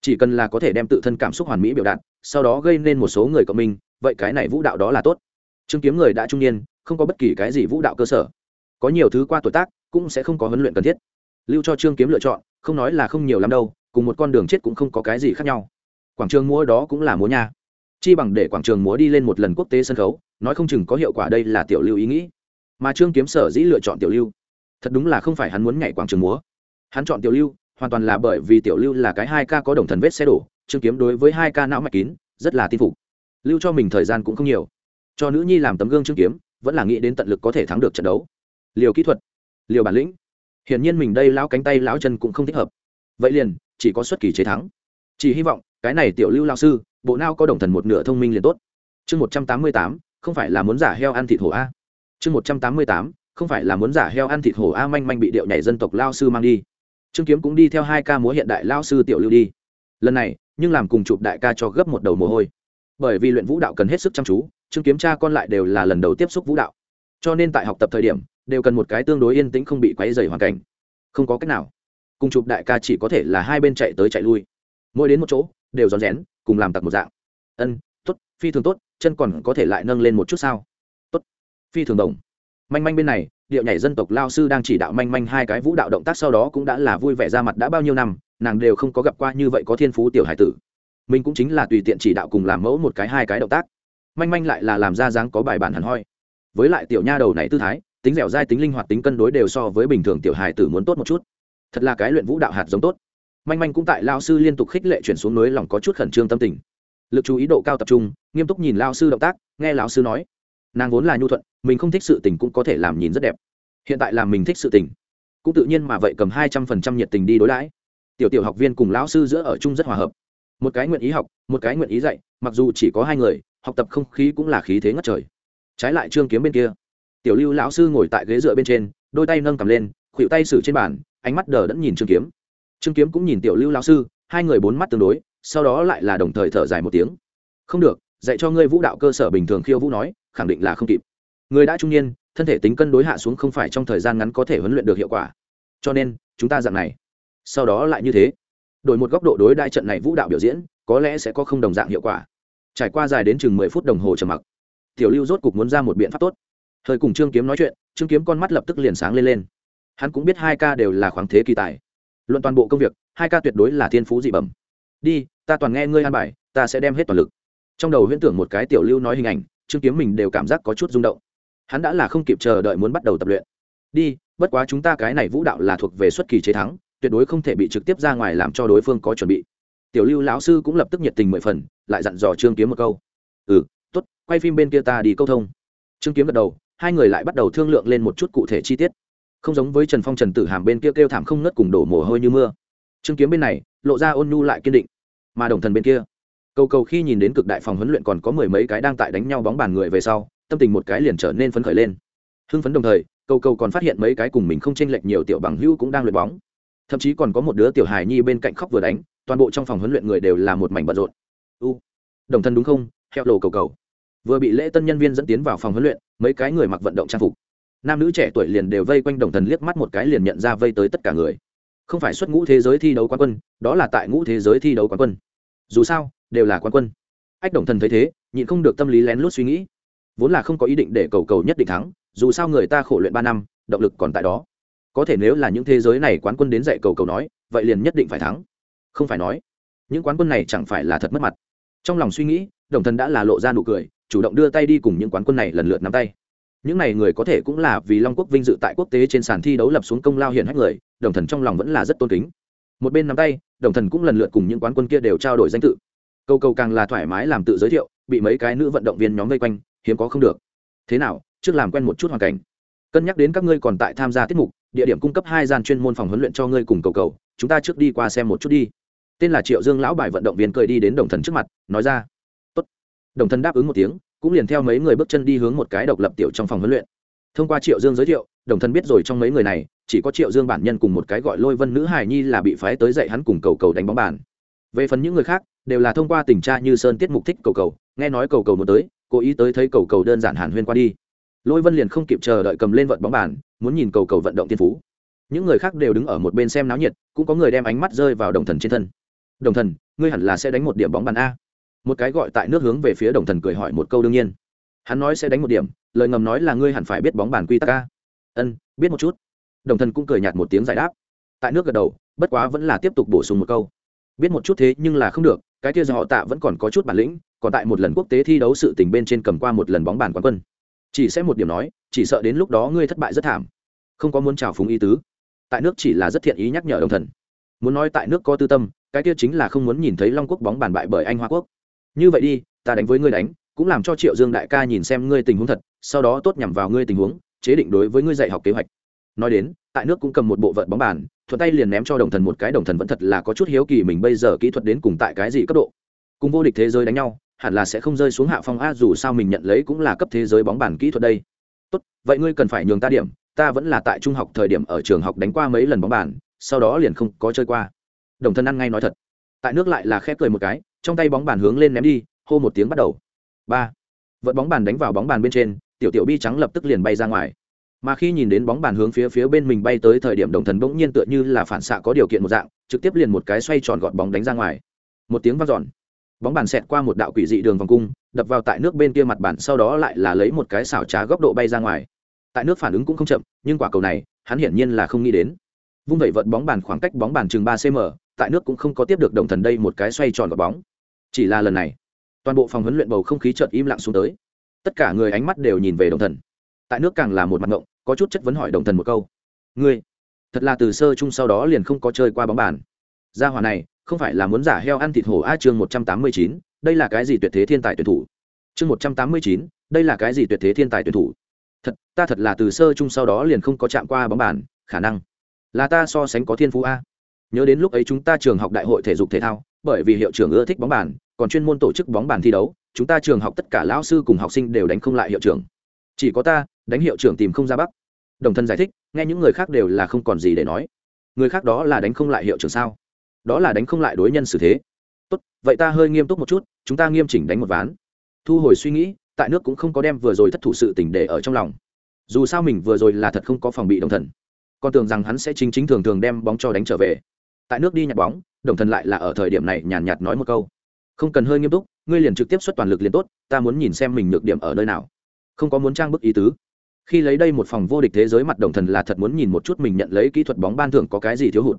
Chỉ cần là có thể đem tự thân cảm xúc hoàn mỹ biểu đạt, sau đó gây nên một số người cộng minh, vậy cái này vũ đạo đó là tốt. Trương kiếm người đã trung niên không có bất kỳ cái gì vũ đạo cơ sở. Có nhiều thứ qua tuổi tác, cũng sẽ không có huấn luyện cần thiết. Lưu cho trương kiếm lựa chọn, không nói là không nhiều lắm đâu, cùng một con đường chết cũng không có cái gì khác nhau. Quảng trường múa đó cũng là múa nha. Chi bằng để quảng trường múa đi lên một lần quốc tế sân khấu, nói không chừng có hiệu quả đây là tiểu lưu ý nghĩ. Mà trương kiếm sở dĩ lựa chọn tiểu lưu, thật đúng là không phải hắn muốn nhảy quảng trường múa. Hắn chọn tiểu lưu, hoàn toàn là bởi vì tiểu lưu là cái hai ca có đồng thần vết xe đổ, trương kiếm đối với hai ca não mạch kín, rất là tin phục. Lưu cho mình thời gian cũng không nhiều. Cho nữ nhi làm tấm gương trương kiếm vẫn là nghĩ đến tận lực có thể thắng được trận đấu. Liều kỹ thuật, liều bản lĩnh. Hiển nhiên mình đây lão cánh tay lão chân cũng không thích hợp. Vậy liền, chỉ có xuất kỳ chế thắng. Chỉ hy vọng, cái này tiểu lưu lao sư, bộ nào có đồng thần một nửa thông minh liền tốt. Chương một trăm tám mươi tám, không phải là muốn giả heo ăn thịt hổ a. Chương một trăm tám mươi tám, không phải là muốn giả heo ăn thịt hổ a manh manh bị điệu nhảy dân tộc lao sư mang đi. Trương kiếm cũng đi theo hai ca múa hiện đại lao sư tiểu lưu đi. Lần này, nhưng làm cùng chụp đại ca cho gấp một đầu mồ hôi. Bởi vì luyện vũ đạo cần hết sức chăm chú trương kiếm cha con lại đều là lần đầu tiếp xúc vũ đạo. Cho nên tại học tập thời điểm, đều cần một cái tương đối yên tĩnh không bị quấy dày hoàn cảnh. Không có cách nào. Cùng chụp đại ca chỉ có thể là hai bên chạy tới chạy lui. Mỗi đến một chỗ, đều rón rén, cùng làm tặc một dạng. Ân t ố t phi thường tốt, chân còn có thể lại nâng lên một chút sao? Tốt, phi thường đồng. Manh manh bên này, điệu nhảy dân tộc lao sư đang chỉ đạo manh manh hai cái vũ đạo động tác sau đó cũng đã là vui vẻ ra mặt đã bao nhiêu năm, nàng đều không có gặp qua như vậy có thiên phú tiểu hải tử. Mình cũng chính là tùy tiện chỉ đạo cùng làm mẫu một cái hai cái động tác manh manh lại là làm ra dáng có bài bản hẳn hoi. Với lại tiểu nha đầu này tư thái, tính dẻo dai, tính linh hoạt, tính cân đối đều so với bình thường tiểu hài tử muốn tốt một chút. Thật là cái luyện vũ đạo hạt giống tốt. Manh manh cũng tại lao sư liên tục khích lệ chuyển xuống núi lòng có chút khẩn trương tâm tình. Lực chú ý độ cao tập trung, nghiêm túc nhìn lao sư động tác, nghe lão sư nói. Nàng vốn là nhu thuận, mình không thích sự tình cũng có thể làm nhìn rất đẹp. Hiện tại làm mình thích sự tình. Cũng tự nhiên mà vậy cầm hai trăm phần trăm nhiệt tình đi đối đãi. Tiểu tiểu học viên cùng lão sư giữa ở chung rất hòa hợp. Một cái nguyện ý học, một cái nguyện ý dạy, mặc dù chỉ có hai người học tập không khí cũng là khí thế ngất trời. Trái lại trương kiếm bên kia. Tiểu lưu lão sư ngồi tại ghế dựa bên trên, đôi tay nâng cầm lên khuỵu tay xử trên bàn, ánh mắt đờ đẫn nhìn trương kiếm. Trương kiếm cũng nhìn tiểu lưu lão sư, hai người bốn mắt tương đối, sau đó lại là đồng thời thở dài một tiếng. Không được, dạy cho ngươi vũ đạo cơ sở bình thường khiêu vũ nói, khẳng định là không kịp. Người đã trung niên, thân thể tính cân đối hạ xuống không phải trong thời gian ngắn có thể huấn luyện được hiệu quả. Cho nên, chúng ta dạng này. Sau đó lại như thế. Đổi một góc độ đối đại trận này vũ đạo biểu diễn, có lẽ sẽ có không đồng dạng hiệu quả trải qua dài đến chừng mười phút đồng hồ trầm mặc. Tiểu lưu rốt cục muốn ra một biện pháp tốt. Thời cùng trương kiếm nói chuyện, trương kiếm con mắt lập tức liền sáng lên lên. Hắn cũng biết hai ca đều là khoáng thế kỳ tài. Luận toàn bộ công việc, hai ca tuyệt đối là thiên phú dị bẩm. Đi, ta toàn nghe ngươi an bài, ta sẽ đem hết toàn lực. Trong đầu huyễn tưởng một cái tiểu lưu nói hình ảnh, trương kiếm mình đều cảm giác có chút rung động. Hắn đã là không kịp chờ đợi muốn bắt đầu tập luyện. Đi, bất quá chúng ta cái này vũ đạo là thuộc về xuất kỳ chế thắng, tuyệt đối không thể bị trực tiếp ra ngoài làm cho đối phương có chuẩn bị tiểu lưu lão sư cũng lập tức nhiệt tình mười phần, lại dặn dò trương kiếm một câu. Ừ t ố t quay phim bên kia ta đi câu thông. Trương kiếm gật đầu, hai người lại bắt đầu thương lượng lên một chút cụ thể chi tiết. Không giống với trần phong, trần tử hàm bên kia kêu thảm không ngất cùng đổ mồ hôi như mưa. Trương kiếm bên này, lộ ra ôn nhu lại kiên định. Mà đồng thần bên kia, cầu cầu khi nhìn đến cực đại phòng huấn luyện còn có mười mấy cái đang tại đánh nhau bóng bàn người về sau, tâm tình một cái liền trở nên phấn khởi lên. Hưng phấn đồng thời, cầu cầu còn phát hiện mấy cái cùng mình không chênh lệch nhiều tiểu bằng hữu cũng đang luyện bóng. Thậm chí còn có một đứa tiểu hài nhi bên cạnh khóc vừa đánh toàn bộ trong phòng huấn luyện người đều là một mảnh bận rộn. U, đồng thân đúng không? Heo lồ cầu cầu. Vừa bị lễ tân nhân viên dẫn tiến vào phòng huấn luyện, mấy cái người mặc vận động trang phục. Nam nữ trẻ tuổi liền đều vây quanh đồng thần liếc mắt một cái liền nhận ra vây tới tất cả người. Không phải xuất ngũ thế giới thi đấu quán quân, đó là tại ngũ thế giới thi đấu quán quân. Dù sao, đều là quán quân. Ách đồng thần thấy thế, nhịn không được tâm lý lén lút suy nghĩ. Vốn là không có ý định để cầu cầu nhất định thắng, dù sao người ta khổ luyện ba năm, động lực còn tại đó. Có thể nếu là những thế giới này quán quân đến dạy cầu cầu nói, vậy liền nhất định phải thắng không phải nói. Những quán quân này chẳng phải là thật mất mặt. Trong lòng suy nghĩ, đồng thần đã là lộ ra nụ cười, chủ động đưa tay đi cùng những quán quân này lần lượt nắm tay. Những n à y người có thể cũng là vì long quốc vinh dự tại quốc tế trên sàn thi đấu lập xuống công lao hiển hách người, đồng thần trong lòng vẫn là rất tôn kính. Một bên nắm tay, đồng thần cũng lần lượt cùng những quán quân kia đều trao đổi danh tự. Câu câu càng là thoải mái làm tự giới thiệu, bị mấy cái nữ vận động viên nhóm vây quanh, hiếm có không được. Thế nào, trước làm quen một chút hoàn cảnh. Cân nhắc đến các ngươi còn tại tham gia tiết mục, địa điểm cung cấp hai gian chuyên môn phòng huấn luyện cho ngươi cùng cầu cầu, chúng ta trước đi qua xem một chút đi tên là triệu dương lão bài vận động viên cười đi đến đồng thần trước mặt, nói ra, Tốt. đồng thần đáp ứng một tiếng, cũng liền theo mấy người bước chân đi hướng một cái độc lập tiểu trong phòng huấn luyện. Thông qua triệu dương giới thiệu, đồng thần biết rồi trong mấy người này, chỉ có triệu dương bản nhân cùng một cái gọi lôi vân nữ hải nhi là bị phái tới dạy hắn cùng cầu cầu đánh bóng bàn. Về phần những người khác, đều là thông qua tình tra như sơn tiết mục thích cầu cầu, nghe nói cầu cầu một tới, cố ý tới thấy cầu cầu đơn giản hàn huyên qua đi. Lôi vân liền không kịp chờ đợi cầm lên vận bóng bàn, muốn nhìn cầu cầu vận động tiên phú. Những người khác đều đứng ở một bên xem náo nhiệt, cũng có người đem ánh mắt rơi vào đồng thần trên thân đồng thần, ngươi hẳn là sẽ đánh một điểm bóng bàn a. Một cái gọi tại nước hướng về phía đồng thần cười hỏi một câu đương nhiên. Hắn nói sẽ đánh một điểm, lời ngầm nói là ngươi hẳn phải biết bóng bàn quy tắc a. ân, biết một chút. Đồng thần cũng cười nhạt một tiếng giải đáp. Tại nước gật đầu, bất quá vẫn là tiếp tục bổ sung một câu. Biết một chút thế nhưng là không được, cái kia do họ tạ vẫn còn có chút bản lĩnh, còn tại một lần quốc tế thi đấu sự tình bên trên cầm qua một lần bóng bàn quán quân. Chỉ sẽ một điểm nói, chỉ sợ đến lúc đó ngươi thất bại rất thảm. Không có muốn trào phúng ý tứ. Tại nước chỉ là rất thiện ý nhắc nhở đồng thần. Muốn nói tại nước có tư tâm cái kia chính là không muốn nhìn thấy long quốc bóng bàn bại bởi anh hoa quốc. Như vậy đi, ta đánh với ngươi đánh, cũng làm cho triệu dương đại ca nhìn xem ngươi tình huống thật, sau đó tốt nhằm vào ngươi tình huống, chế định đối với ngươi dạy học kế hoạch. Nói đến, tại nước cũng cầm một bộ vợt bóng bàn, thuận tay liền ném cho đồng thần một cái, đồng thần vẫn thật là có chút hiếu kỳ mình bây giờ kỹ thuật đến cùng tại cái gì cấp độ. Cùng vô địch thế giới đánh nhau, hẳn là sẽ không rơi xuống hạ phong a dù sao mình nhận lấy cũng là cấp thế giới bóng bàn kỹ thuật đây. Tốt, vậy ngươi cần phải nhường ta điểm, ta vẫn là tại trung học thời điểm ở trường học đánh qua mấy lần bóng bàn, sau đó liền không có chơi qua đồng thân ăn ngay nói thật. Tại nước lại là khép cười một cái, trong tay bóng bàn hướng lên ném đi, hô một tiếng bắt đầu. Ba. Vận bóng bàn đánh vào bóng bàn bên trên, tiểu tiểu bi trắng lập tức liền bay ra ngoài. Mà khi nhìn đến bóng bàn hướng phía phía bên mình bay tới thời điểm đồng thần bỗng nhiên tựa như là phản xạ có điều kiện một dạng, trực tiếp liền một cái xoay tròn gọn bóng đánh ra ngoài. Một tiếng vang dọn. Bóng bàn xẹt qua một đạo quỷ dị đường vòng cung, đập vào tại nước bên kia mặt bàn, sau đó lại là lấy một cái xảo trá góc độ bay ra ngoài. Tại nước phản ứng cũng không chậm, nhưng quả cầu này, hắn hiển nhiên là không nghĩ đến. Vung vẩy vận bóng bàn khoảng cách bóng bàn chừng ba cm tại nước cũng không có tiếp được đồng thần đây một cái xoay tròn quả bóng. Chỉ là lần này, toàn bộ phòng huấn luyện bầu không khí chợt im lặng xuống tới. Tất cả người ánh mắt đều nhìn về đồng thần. Tại nước càng là một mặt ngộng, có chút chất vấn hỏi đồng thần một câu. Ngươi, thật là từ sơ chung sau đó liền không có chơi qua bóng bàn. Gia hỏa này, không phải là muốn giả heo ăn thịt hổ a chương một trăm tám mươi chín, đây là cái gì tuyệt thế thiên tài tuyển thủ? Chương một trăm tám mươi chín, đây là cái gì tuyệt thế thiên tài tuyển thủ? Thật, ta thật là từ sơ chung sau đó liền không có chạm qua bóng bàn, khả năng là ta so sánh có thiên phú a nhớ đến lúc ấy chúng ta trường học đại hội thể dục thể thao, bởi vì hiệu trưởng ưa thích bóng bàn, còn chuyên môn tổ chức bóng bàn thi đấu, chúng ta trường học tất cả lão sư cùng học sinh đều đánh không lại hiệu trưởng. Chỉ có ta, đánh hiệu trưởng tìm không ra bắc. Đồng thân giải thích, nghe những người khác đều là không còn gì để nói. Người khác đó là đánh không lại hiệu trưởng sao? Đó là đánh không lại đối nhân xử thế. Tốt, vậy ta hơi nghiêm túc một chút, chúng ta nghiêm chỉnh đánh một ván. Thu hồi suy nghĩ, tại nước cũng không có đem vừa rồi thất thủ sự tỉnh để ở trong lòng. Dù sao mình vừa rồi là thật không có phòng bị đồng thần. Con tưởng rằng hắn sẽ chính chính thường thường đem bóng cho đánh trở về tại nước đi nhặt bóng, đồng thần lại là ở thời điểm này nhàn nhạt nói một câu. Không cần hơi nghiêm túc, ngươi liền trực tiếp xuất toàn lực liền tốt, ta muốn nhìn xem mình nhược điểm ở nơi nào. Không có muốn trang bức ý tứ. Khi lấy đây một phòng vô địch thế giới mặt đồng thần là thật muốn nhìn một chút mình nhận lấy kỹ thuật bóng ban thưởng có cái gì thiếu hụt.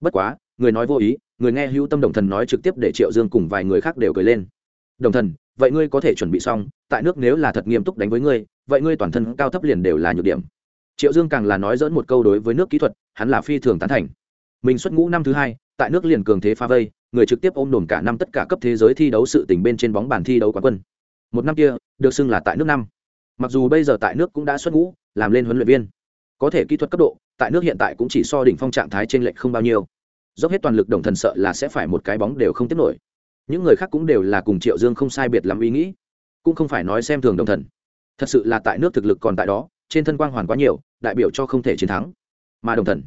Bất quá, người nói vô ý, người nghe hữu tâm đồng thần nói trực tiếp để triệu dương cùng vài người khác đều cười lên. Đồng thần, vậy ngươi có thể chuẩn bị xong, tại nước nếu là thật nghiêm túc đánh với ngươi, vậy ngươi toàn thân cao thấp liền đều là nhược điểm. Triệu dương càng là nói dẫn một câu đối với nước kỹ thuật, hắn là phi thường tán thành mình xuất ngũ năm thứ hai, tại nước liền cường thế pha vây, người trực tiếp ôm đồn cả năm tất cả cấp thế giới thi đấu sự tình bên trên bóng bàn thi đấu quán quân. Một năm kia, được xưng là tại nước năm. Mặc dù bây giờ tại nước cũng đã xuất ngũ, làm lên huấn luyện viên. Có thể kỹ thuật cấp độ, tại nước hiện tại cũng chỉ so đỉnh phong trạng thái trên lệch không bao nhiêu. Dốc hết toàn lực đồng thần sợ là sẽ phải một cái bóng đều không tiếp nổi. Những người khác cũng đều là cùng triệu dương không sai biệt lắm ý nghĩ. Cũng không phải nói xem thường đồng thần. Thật sự là tại nước thực lực còn tại đó, trên thân quang hoàn quá nhiều, đại biểu cho không thể chiến thắng. Mà đồng thần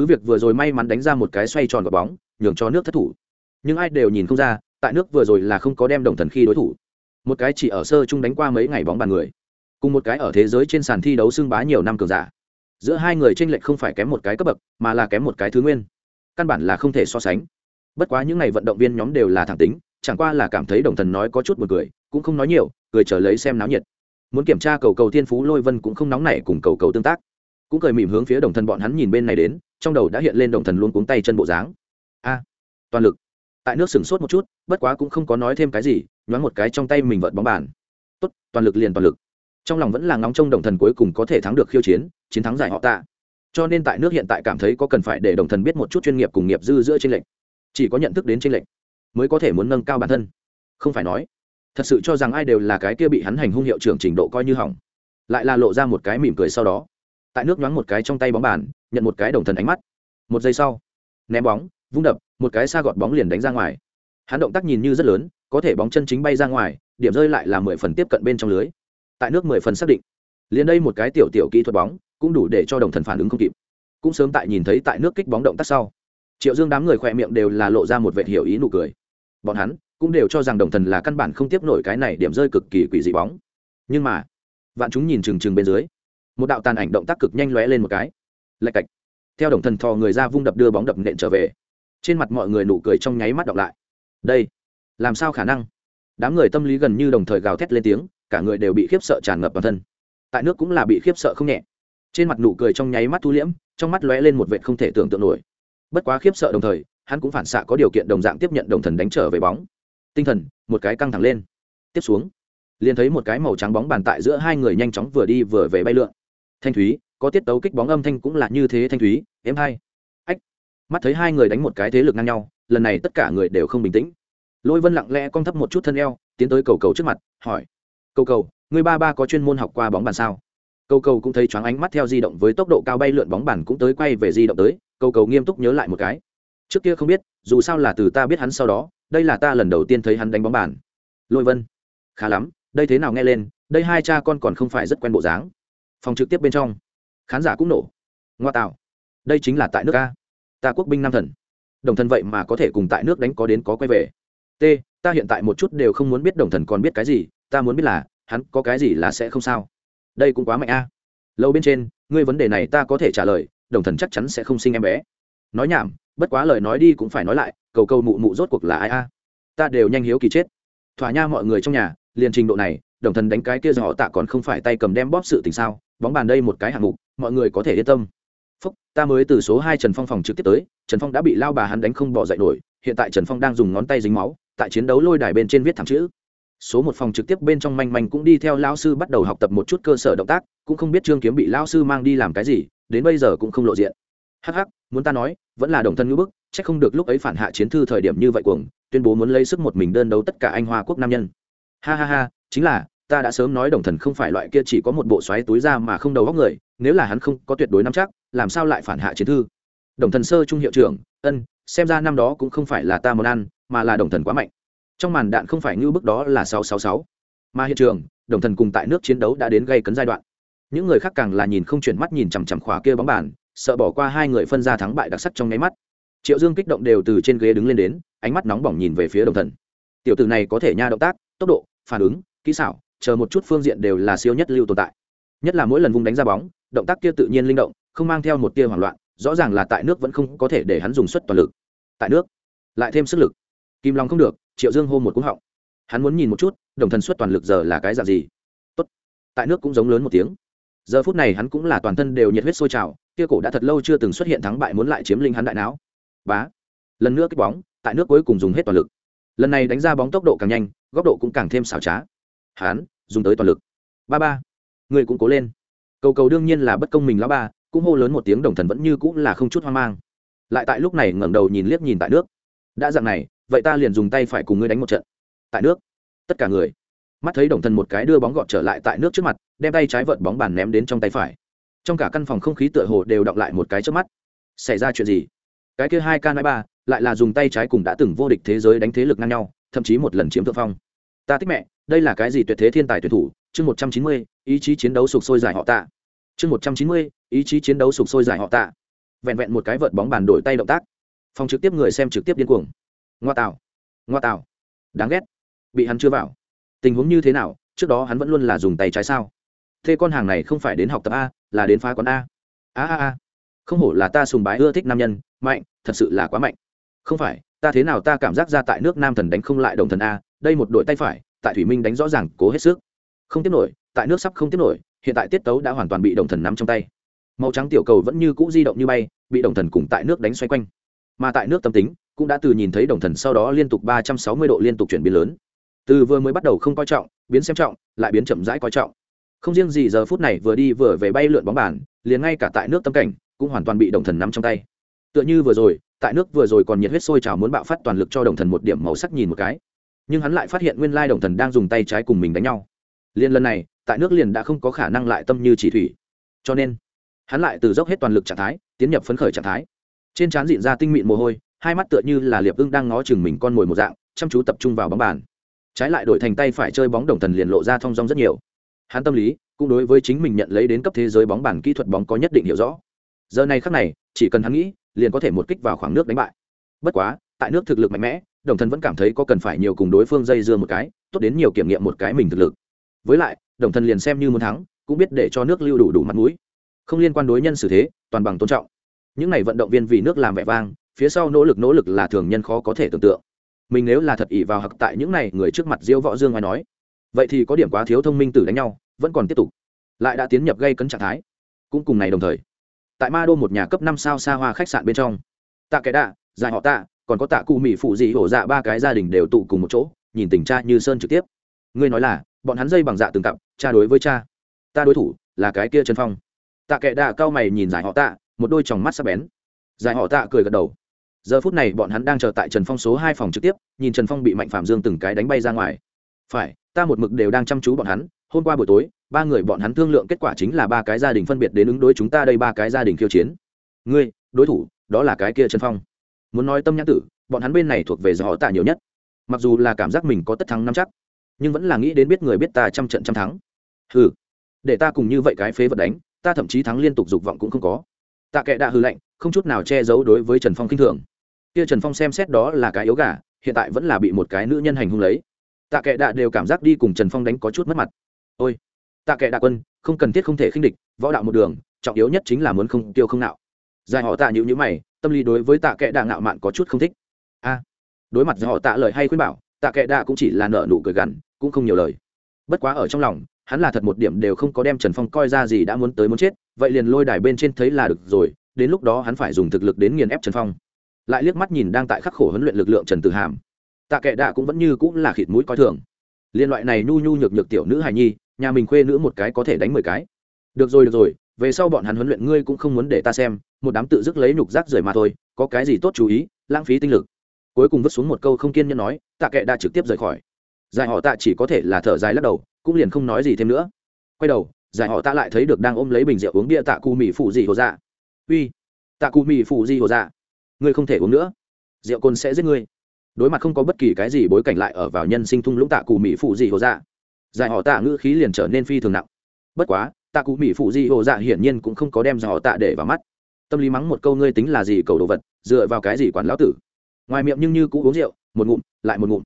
cứ việc vừa rồi may mắn đánh ra một cái xoay tròn vào bóng, nhường cho nước thất thủ. Nhưng ai đều nhìn không ra, tại nước vừa rồi là không có đem đồng thần khi đối thủ. Một cái chỉ ở sơ chung đánh qua mấy ngày bóng bàn người. Cùng một cái ở thế giới trên sàn thi đấu xưng bá nhiều năm cường giả. Giữa hai người tranh lệch không phải kém một cái cấp bậc, mà là kém một cái thứ nguyên. Căn bản là không thể so sánh. Bất quá những ngày vận động viên nhóm đều là thẳng tính, chẳng qua là cảm thấy đồng thần nói có chút một cười, cũng không nói nhiều, cười chờ lấy xem náo nhiệt. Muốn kiểm tra cầu cầu thiên phú lôi vân cũng không nóng nảy cùng cầu cầu tương tác. Cũng cười mỉm hướng phía đồng thần bọn hắn nhìn bên này đến trong đầu đã hiện lên đồng thần luôn cuống tay chân bộ dáng. A, toàn lực. Tại nước sửng sốt một chút, bất quá cũng không có nói thêm cái gì, nhoáng một cái trong tay mình vợt bóng bàn. Tốt, toàn lực liền toàn lực. Trong lòng vẫn là ngóng trông đồng thần cuối cùng có thể thắng được khiêu chiến chiến thắng giải họ tạ. Cho nên tại nước hiện tại cảm thấy có cần phải để đồng thần biết một chút chuyên nghiệp cùng nghiệp dư giữa tranh lệch. Chỉ có nhận thức đến tranh lệch, mới có thể muốn nâng cao bản thân. Không phải nói, thật sự cho rằng ai đều là cái kia bị hắn hành hung hiệu trưởng trình độ coi như hỏng. Lại là lộ ra một cái mỉm cười sau đó. Tại nước nhoáng một cái trong tay bóng bàn nhận một cái đồng thần ánh mắt. Một giây sau, ném bóng, vung đập, một cái xa gọt bóng liền đánh ra ngoài. Hắn động tác nhìn như rất lớn, có thể bóng chân chính bay ra ngoài, điểm rơi lại là mười phần tiếp cận bên trong lưới. Tại nước mười phần xác định, liền đây một cái tiểu tiểu kỹ thuật bóng, cũng đủ để cho đồng thần phản ứng không kịp. Cũng sớm tại nhìn thấy tại nước kích bóng động tác sau, triệu dương đám người khỏe miệng đều là lộ ra một vẻ hiểu ý nụ cười. Bọn hắn cũng đều cho rằng đồng thần là căn bản không tiếp nổi cái này điểm rơi cực kỳ quỷ dị bóng. Nhưng mà, vạn chúng nhìn trừng trừng bên dưới, một đạo tàn ảnh động tác cực nhanh lóe lên một cái lạch cạch. Theo đồng thần thò người ra vung đập đưa bóng đập nện trở về. Trên mặt mọi người nụ cười trong nháy mắt đọc lại. Đây, làm sao khả năng? Đám người tâm lý gần như đồng thời gào thét lên tiếng, cả người đều bị khiếp sợ tràn ngập bản thân. Tại nước cũng là bị khiếp sợ không nhẹ. Trên mặt nụ cười trong nháy mắt thu liễm, trong mắt lóe lên một vệt không thể tưởng tượng nổi. Bất quá khiếp sợ đồng thời, hắn cũng phản xạ có điều kiện đồng dạng tiếp nhận đồng thần đánh trở về bóng. Tinh thần, một cái căng thẳng lên. Tiếp xuống, liền thấy một cái màu trắng bóng bàn tại giữa hai người nhanh chóng vừa đi vừa về bay lượn. Thanh thúy có tiết tấu kích bóng âm thanh cũng là như thế thanh thúy, êm hai ách, mắt thấy hai người đánh một cái thế lực ngang nhau, lần này tất cả người đều không bình tĩnh. Lôi vân lặng lẽ cong thấp một chút thân eo, tiến tới cầu cầu trước mặt, hỏi, cầu cầu, người ba ba có chuyên môn học qua bóng bàn sao? Cầu cầu cũng thấy choáng ánh mắt theo di động với tốc độ cao bay lượn bóng bàn cũng tới quay về di động tới, cầu cầu nghiêm túc nhớ lại một cái. Trước kia không biết, dù sao là từ ta biết hắn sau đó, đây là ta lần đầu tiên thấy hắn đánh bóng bàn. Lôi vân, khá lắm, đây thế nào nghe lên, đây hai cha con còn không phải rất quen bộ dáng. Phòng trực tiếp bên trong khán giả cũng nổ. Ngoa tạo. Đây chính là tại nước a. Ta quốc binh nam thần. Đồng thần vậy mà có thể cùng tại nước đánh có đến có quay về. T, ta hiện tại một chút đều không muốn biết đồng thần còn biết cái gì, ta muốn biết là, hắn có cái gì là sẽ không sao. Đây cũng quá mạnh a. Lâu bên trên, ngươi vấn đề này ta có thể trả lời, đồng thần chắc chắn sẽ không sinh em bé. Nói nhảm, bất quá lời nói đi cũng phải nói lại, cầu cầu mụ mụ rốt cuộc là ai a? Ta đều nhanh hiếu kỳ chết. Thỏa nha mọi người trong nhà, liền trình độ này, đồng thần đánh cái kia do họ tạ còn không phải tay cầm đem bóp sự tình sao, bóng bàn đây một cái hạng mục mọi người có thể yên tâm. Phúc, ta mới từ số hai trần phong phòng trực tiếp tới, trần phong đã bị lao bà hắn đánh không bỏ dậy nổi, hiện tại trần phong đang dùng ngón tay dính máu, tại chiến đấu lôi đài bên trên viết thẳng chữ. Số một phòng trực tiếp bên trong manh manh cũng đi theo lao sư bắt đầu học tập một chút cơ sở động tác, cũng không biết trương kiếm bị lao sư mang đi làm cái gì, đến bây giờ cũng không lộ diện. Hắc hắc, muốn ta nói, vẫn là đồng thân ngữ bức c h ắ c không được lúc ấy phản hạ chiến thư thời điểm như vậy cuồng, tuyên bố muốn lấy sức một mình đơn đấu tất cả anh hoa quốc nam nhân. Ha ha ha, chính là ta đã sớm nói đồng thần không phải loại kia chỉ có một bộ xoáy túi ra mà không đầu góc người, nếu là hắn không có tuyệt đối nắm chắc, làm sao lại phản hạ chiến thư? Đồng thần sơ trung hiệu trưởng, ân, xem ra năm đó cũng không phải là ta món ăn, mà là đồng thần quá mạnh. Trong màn đạn không phải như bức đó là sáu sáu sáu. Mà hiện trường, đồng thần cùng tại nước chiến đấu đã đến gây cấn giai đoạn. Những người khác càng là nhìn không chuyển mắt nhìn chằm chằm khóa kia bóng bàn, sợ bỏ qua hai người phân ra thắng bại đặc sắc trong nháy mắt. Triệu dương kích động đều từ trên ghế đứng lên đến, ánh mắt nóng bỏng nhìn về phía đồng thần. Tiểu tử này có thể nha động tác, tốc độ, phản ứng, kỹ xảo chờ một chút phương diện đều là siêu nhất lưu tồn tại. Nhất là mỗi lần vung đánh ra bóng, động tác kia tự nhiên linh động, không mang theo một tia hoảng loạn, rõ ràng là tại nước vẫn không có thể để hắn dùng suất toàn lực. Tại nước, lại thêm sức lực. Kim long không được, triệu dương hô một cú họng. Hắn muốn nhìn một chút, đồng thần suất toàn lực giờ là cái dạng gì. Tốt. Tại nước cũng giống lớn một tiếng. Giờ phút này hắn cũng là toàn thân đều nhiệt huyết sôi trào, kia cổ đã thật lâu chưa từng xuất hiện thắng bại muốn lại chiếm linh hắn đại não. Bá. Lần nữa cái bóng, tại nước cuối cùng dùng hết toàn lực. Lần này đánh ra bóng tốc độ càng nhanh, góc độ cũng càng thêm xảo trá. Hán, dùng tới toàn lực. Ba ba người cũng cố lên. Cầu cầu đương nhiên là bất công mình lão ba cũng hô lớn một tiếng đồng thần vẫn như cũng là không chút hoang mang. Lại tại lúc này ngẩng đầu nhìn liếc nhìn tại nước. Đã dạng này vậy ta liền dùng tay phải cùng ngươi đánh một trận. Tại nước tất cả người. Mắt thấy đồng thần một cái đưa bóng gọt trở lại tại nước trước mặt đem tay trái vợt bóng bàn ném đến trong tay phải. Trong cả căn phòng không khí tựa hồ đều đọng lại một cái trước mắt. Xảy ra chuyện gì? Cái kia hai k ba lại là dùng tay trái cùng đã từng vô địch thế giới đánh thế lực ngang nhau thậm chí một lần chiếm thượng phong ta thích mẹ, đây là cái gì tuyệt thế thiên tài tuyệt thủ? Chương một trăm chín mươi, ý chí chiến đấu sục sôi giải họ tạ. Chương một trăm chín mươi, ý chí chiến đấu sục sôi giải họ tạ. Vẹn vẹn một cái vợt bóng bàn đổi tay động tác. Phòng trực tiếp người xem trực tiếp điên cuồng. Ngoa tạo ngoa tạo đáng ghét. Bị hắn chưa vào. Tình huống như thế nào? Trước đó hắn vẫn luôn là dùng tay trái sao? Thế con hàng này không phải đến học tập a, là đến phá quán a. A a a. Không hổ là ta sùng bái ưa thích nam nhân, mạnh, thật sự là quá mạnh. Không phải, ta thế nào ta cảm giác ra tại nước nam thần đánh không lại đồng thần a đây một đội tay phải, tại thủy minh đánh rõ ràng cố hết sức. Không tiếp nổi, tại nước sắp không tiếp nổi, hiện tại tiết tấu đã hoàn toàn bị đồng thần nắm trong tay. Màu trắng tiểu cầu vẫn như cũ di động như bay, bị đồng thần cùng tại nước đánh xoay quanh. Mà tại nước tâm tính, cũng đã từ nhìn thấy đồng thần sau đó liên tục ba trăm sáu mươi độ liên tục chuyển biến lớn. Từ vừa mới bắt đầu không coi trọng, biến xem trọng, lại biến chậm rãi coi trọng. Không riêng gì giờ phút này vừa đi vừa về bay lượn bóng bàn, liền ngay cả tại nước tâm cảnh, cũng hoàn toàn bị đồng thần nắm trong tay. Tựa như vừa rồi, tại nước vừa rồi còn nhiệt huyết sôi trào muốn bạo phát toàn lực cho đồng thần một điểm màu sắc nhìn một cái nhưng hắn lại phát hiện nguyên lai đồng thần đang dùng tay trái cùng mình đánh nhau. Liên lần này, tại nước liền đã không có khả năng lại tâm như chỉ thủy. Cho nên, hắn lại từ dốc hết toàn lực trạng thái, tiến nhập phấn khởi trạng thái. Trên trán dịn ra tinh mịn mồ hôi, hai mắt tựa như là liệp ưng đang ngó chừng mình con mồi một dạng, chăm chú tập trung vào bóng bàn. Trái lại đổi thành tay phải chơi bóng đồng thần liền lộ ra thong dong rất nhiều. Hắn tâm lý, cũng đối với chính mình nhận lấy đến cấp thế giới bóng bàn kỹ thuật bóng có nhất định hiểu rõ. Giờ này khắc này, chỉ cần hắn nghĩ, liền có thể một kích vào khoảng nước đánh bại. Bất quá tại nước thực lực mạnh mẽ, đồng thần vẫn cảm thấy có cần phải nhiều cùng đối phương dây dưa một cái, tốt đến nhiều kiểm nghiệm một cái mình thực lực. Với lại, đồng thần liền xem như muốn thắng, cũng biết để cho nước lưu đủ đủ mặt mũi. Không liên quan đối nhân xử thế, toàn bằng tôn trọng. Những n à y vận động viên vì nước làm vẻ vang, phía sau nỗ lực nỗ lực là thường nhân khó có thể tưởng tượng. Mình nếu là thật ỷ vào hặc tại những này người trước mặt diễu võ dương ngoài nói, vậy thì có điểm quá thiếu thông minh tử đánh nhau, vẫn còn tiếp tục. Lại đã tiến nhập gây cấn trạng thái. Cũng cùng ngày đồng thời, tại ma đô một nhà cấp năm sao xa hoa khách sạn bên trong. Tạ kẻ đạ dài họ tạ còn có tạ cụ mỹ phụ dị hổ dạ ba cái gia đình đều tụ cùng một chỗ, nhìn tình cha như sơn trực tiếp. Ngươi nói là, bọn hắn dây bằng dạ từng cặp cha đối với cha, ta đối thủ là cái kia trần phong. Tạ kệ đạ cao mày nhìn giải họ tạ, một đôi tròng mắt sắc bén. Giải họ tạ cười gật đầu. Giờ phút này bọn hắn đang chờ tại trần phong số hai phòng trực tiếp, nhìn trần phong bị mạnh phạm dương từng cái đánh bay ra ngoài. Phải, ta một mực đều đang chăm chú bọn hắn, hôm qua buổi tối, ba người bọn hắn thương lượng kết quả chính là ba cái gia đình phân biệt đến ứng đối chúng ta đây ba cái gia đình khiêu chiến. Ngươi, đối thủ, đó là cái kia trần phong muốn nói tâm nhãn tử bọn hắn bên này thuộc về họ tạ nhiều nhất. Mặc dù là cảm giác mình có tất thắng năm chắc nhưng vẫn là nghĩ đến biết người biết ta trăm trận trăm thắng. Hừ, để ta cùng như vậy cái phế vật đánh ta thậm chí thắng liên tục dục vọng cũng không có. Tạ kệ đã hư lạnh không chút nào che giấu đối với trần phong k i n h thường. Kia trần phong xem xét đó là cái yếu gà hiện tại vẫn là bị một cái nữ nhân hành hung lấy. Tạ kệ đạ đều cảm giác đi cùng trần phong đánh có chút mất mặt. Ôi tạ kệ đạ quân không cần thiết không thể khinh địch võ đạo một đường trọng yếu nhất chính là muốn không tiêu không nạo. Dài họ tạ nhữ nhữ mày tâm lý đối với tạ kệ đạ ngạo mạn có chút không thích. A, đối mặt họ tạ lời hay khuyên bảo, tạ kệ đạ cũng chỉ là nợ nụ cười gằn, cũng không nhiều lời. Bất quá ở trong lòng, hắn là thật một điểm đều không có đem trần phong coi ra gì đã muốn tới muốn chết, vậy liền lôi đài bên trên thấy là được rồi, đến lúc đó hắn phải dùng thực lực đến nghiền ép trần phong. Lại liếc mắt nhìn đang tại khắc khổ huấn luyện lực lượng trần tử hàm. Tạ kệ đạ cũng vẫn như cũng là khịt mũi coi thường. Liên loại này nhu nhu nhược nhược tiểu nữ hài nhi, nhà mình khuê nữ một cái có thể đánh mười cái. Được rồi được rồi, về sau bọn hắn huấn luyện ngươi cũng không muốn để ta xem một đám tự dứt lấy nhục rác rời mà thôi, có cái gì tốt chú ý, lãng phí tinh lực. Cuối cùng vứt xuống một câu không kiên nhẫn nói, tạ kệ đã trực tiếp rời khỏi. Dài họ tạ chỉ có thể là thở dài lắc đầu, cũng liền không nói gì thêm nữa. Quay đầu, giải họ tạ lại thấy được đang ôm lấy bình rượu uống bia tạ cù mì phụ gì hồ dạ. Uy, tạ cù mì phụ gì hồ dạ. Ngươi không thể uống nữa. Rượu cồn sẽ giết ngươi. Đối mặt không có bất kỳ cái gì bối cảnh lại ở vào nhân sinh thung lũng tạ cù mì phụ gì hồ dạ. Giải họ tạ ngữ khí liền trở nên phi thường nặng. Bất quá, tạ cù mỹ phụ gì hồ dạ hiển nhiên cũng không có đem giải họ tạ để vào mắt tâm lý mắng một câu ngươi tính là gì cầu đồ vật, dựa vào cái gì quản lão tử? Ngoài miệng nhưng như cũ uống rượu, một ngụm, lại một ngụm.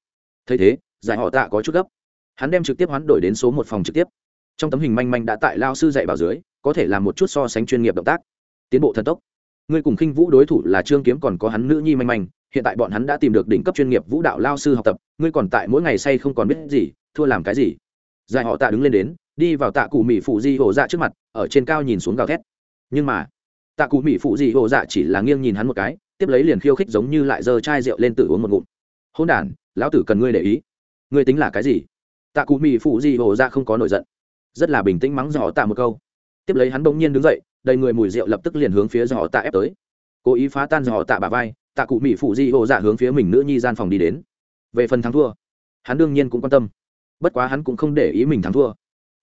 Thấy thế, giải họ tạ có chút gấp. Hắn đem trực tiếp hoán đổi đến số một phòng trực tiếp. Trong tấm hình manh manh đã tại lao sư dạy bảo dưới, có thể làm một chút so sánh chuyên nghiệp động tác. Tiến bộ thần tốc. Ngươi cùng khinh vũ đối thủ là trương kiếm còn có hắn nữ nhi manh manh, hiện tại bọn hắn đã tìm được đỉnh cấp chuyên nghiệp vũ đạo lao sư học tập, ngươi còn tại mỗi ngày say không còn biết gì, thua làm cái gì? Giải họ tạ đứng lên đến, đi vào tạ cụ mỹ phụ di hồ dạ trước mặt, ở trên cao nhìn xuống gào thét. Nhưng mà tạ cụ mỹ phụ Dị hồ dạ chỉ là nghiêng nhìn hắn một cái, tiếp lấy liền khiêu khích giống như lại giơ chai rượu lên tự uống một ngụm. Hôn đản, lão tử cần ngươi để ý. Ngươi tính là cái gì? Tạ cụ mỹ phụ Dị hồ dạ không có nổi giận, rất là bình tĩnh mắng dò tạ một câu. Tiếp lấy hắn bỗng nhiên đứng dậy, đầy người mùi rượu lập tức liền hướng phía dò tạ ép tới. Cố ý phá tan dò tạ bà vai, tạ cụ mỹ phụ di hồ dạ hướng phía mình nữ nhi gian phòng đi đến. Về phần thắng thua, hắn đương nhiên cũng quan tâm. Bất quá hắn cũng không để ý mình thắng thua.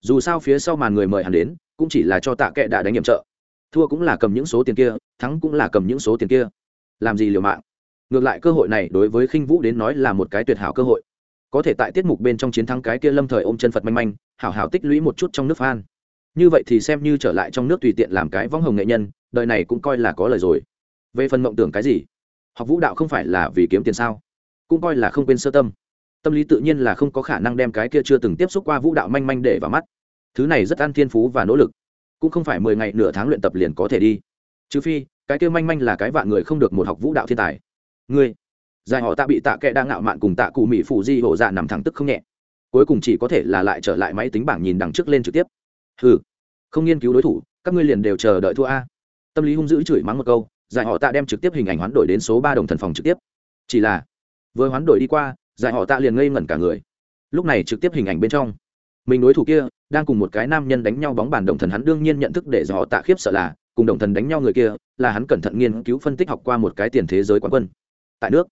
Dù sao phía sau màn người mời hắn đến, cũng chỉ là cho tạ kệ đã đánh nhiệm trợ thua cũng là cầm những số tiền kia, thắng cũng là cầm những số tiền kia. Làm gì liều mạng? Ngược lại cơ hội này đối với khinh vũ đến nói là một cái tuyệt hảo cơ hội. Có thể tại tiết mục bên trong chiến thắng cái kia lâm thời ôm chân phật manh manh, hảo hảo tích lũy một chút trong nước phan như vậy thì xem như trở lại trong nước tùy tiện làm cái võng hồng nghệ nhân, đời này cũng coi là có lời rồi. Về phần mộng tưởng cái gì? Học vũ đạo không phải là vì kiếm tiền sao? Cũng coi là không quên sơ tâm. Tâm lý tự nhiên là không có khả năng đem cái kia chưa từng tiếp xúc qua vũ đạo manh manh để vào mắt. Thứ này rất ăn thiên phú và nỗ lực cũng không phải mười ngày nửa tháng luyện tập liền có thể đi. Trừ phi, cái kêu manh manh là cái vạn người không được một học vũ đạo thiên tài. Ngươi dài họ tạ bị tạ kệ đang ngạo mạn cùng tạ cụ mỹ phụ di hổ dạ nằm thẳng tức không nhẹ. Cuối cùng chỉ có thể là lại trở lại máy tính bảng nhìn đằng trước lên trực tiếp. Ừ không nghiên cứu đối thủ, các ngươi liền đều chờ đợi thua a. Tâm lý hung dữ chửi mắng một câu, giải họ tạ đem trực tiếp hình ảnh hoán đổi đến số ba đồng thần phòng trực tiếp. Chỉ là, vừa hoán đổi đi qua, giải họ tạ liền ngây ngẩn cả người. Lúc này trực tiếp hình ảnh bên trong, mình đối thủ kia đang cùng một cái nam nhân đánh nhau bóng bàn đồng thần hắn đương nhiên nhận thức để dò tạ khiếp sợ là, cùng đồng thần đánh nhau người kia, là hắn cẩn thận nghiên cứu phân tích học qua một cái tiền thế giới quán quân. Tại nước,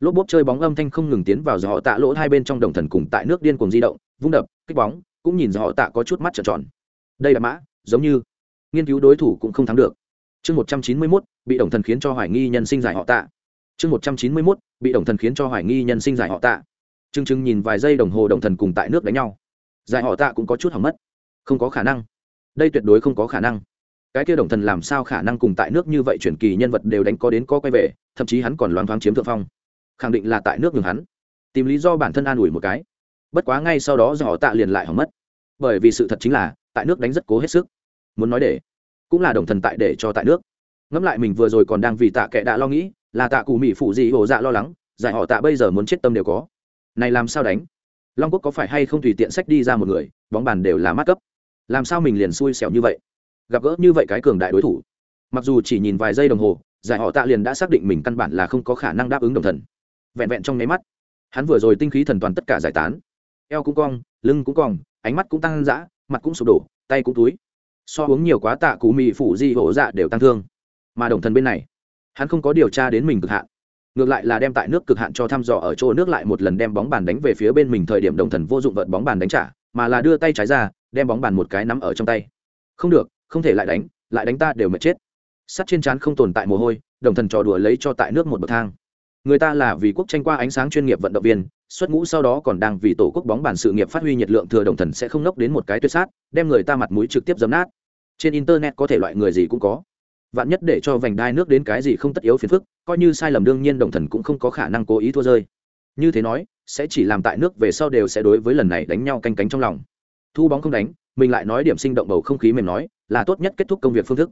lốp bốp chơi bóng âm thanh không ngừng tiến vào dò tạ lỗ hai bên trong đồng thần cùng tại nước điên cuồng di động, vung đập, kích bóng, cũng nhìn dò tạ có chút mắt trợn tròn. Đây là mã, giống như, nghiên cứu đối thủ cũng không thắng được. Chương một trăm chín mươi mốt, bị đồng thần khiến cho hoài nghi nhân sinh giải họ tạ. Chương một trăm chín mươi mốt, bị đồng thần khiến cho hoài nghi nhân sinh giải họ tạ. T r nhìn vài giây đồng hồ đồng thần cùng tại nước đánh nhau giải họ tạ cũng có chút hỏng mất. Không có khả năng. Đây tuyệt đối không có khả năng. Cái kia đồng thần làm sao khả năng cùng tại nước như vậy chuyển kỳ nhân vật đều đánh có đến có quay về, thậm chí hắn còn loáng thoáng chiếm thượng phong. Khẳng định là tại nước ngừng hắn. Tìm lý do bản thân an ủi một cái. Bất quá ngay sau đó dò tạ liền lại hỏng mất. Bởi vì sự thật chính là, tại nước đánh rất cố hết sức. Muốn nói để, cũng là đồng thần tại để cho tại nước. Ngẫm lại mình vừa rồi còn đang vì tạ kệ đã lo nghĩ, là tạ cụ mỹ phụ gì hồ dạ lo lắng, giải họ tạ bây giờ muốn chết tâm đều có. Này làm sao đánh? Long quốc có phải hay không tùy tiện sách đi ra một người, bóng bàn đều là mát cấp. Làm sao mình liền xui xẻo như vậy? Gặp gỡ như vậy cái cường đại đối thủ. Mặc dù chỉ nhìn vài giây đồng hồ, giải họ tạ liền đã xác định mình căn bản là không có khả năng đáp ứng đồng thần. Vẹn vẹn trong nháy mắt, hắn vừa rồi tinh khí thần toàn tất cả giải tán. Eo cũng cong, lưng cũng cong, ánh mắt cũng tăng dã, mặt cũng sụp đổ, tay cũng túi. So uống nhiều quá tạ cú mì phủ di hổ dạ đều tăng thương. Mà đồng thần bên này, hắn không có điều tra đến mình cực hạn ngược lại là đem tại nước cực hạn cho thăm dò ở chỗ nước lại một lần đem bóng bàn đánh về phía bên mình thời điểm đồng thần vô dụng vợt bóng bàn đánh trả, mà là đưa tay trái ra, đem bóng bàn một cái nắm ở trong tay. Không được, không thể lại đánh lại đánh ta đều mệt chết. Sắt trên trán không tồn tại mồ hôi, đồng thần trò đùa lấy cho tại nước một bậc thang. Người ta là vì quốc tranh qua ánh sáng chuyên nghiệp vận động viên, xuất ngũ sau đó còn đang vì tổ quốc bóng bàn sự nghiệp phát huy nhiệt lượng thừa đồng thần sẽ không nốc đến một cái tuyệt sát, đem người ta mặt mũi trực tiếp dấm nát. Trên internet có thể loại người gì cũng có. Vạn nhất để cho vành đai nước đến cái gì không tất yếu phiền phức coi như sai lầm đương nhiên đồng thần cũng không có khả năng cố ý thua rơi. Như thế nói, sẽ chỉ làm tại nước về sau đều sẽ đối với lần này đánh nhau canh cánh trong lòng. Thu bóng không đánh, mình lại nói điểm sinh động bầu không khí mềm nói, là tốt nhất kết thúc công việc phương thức.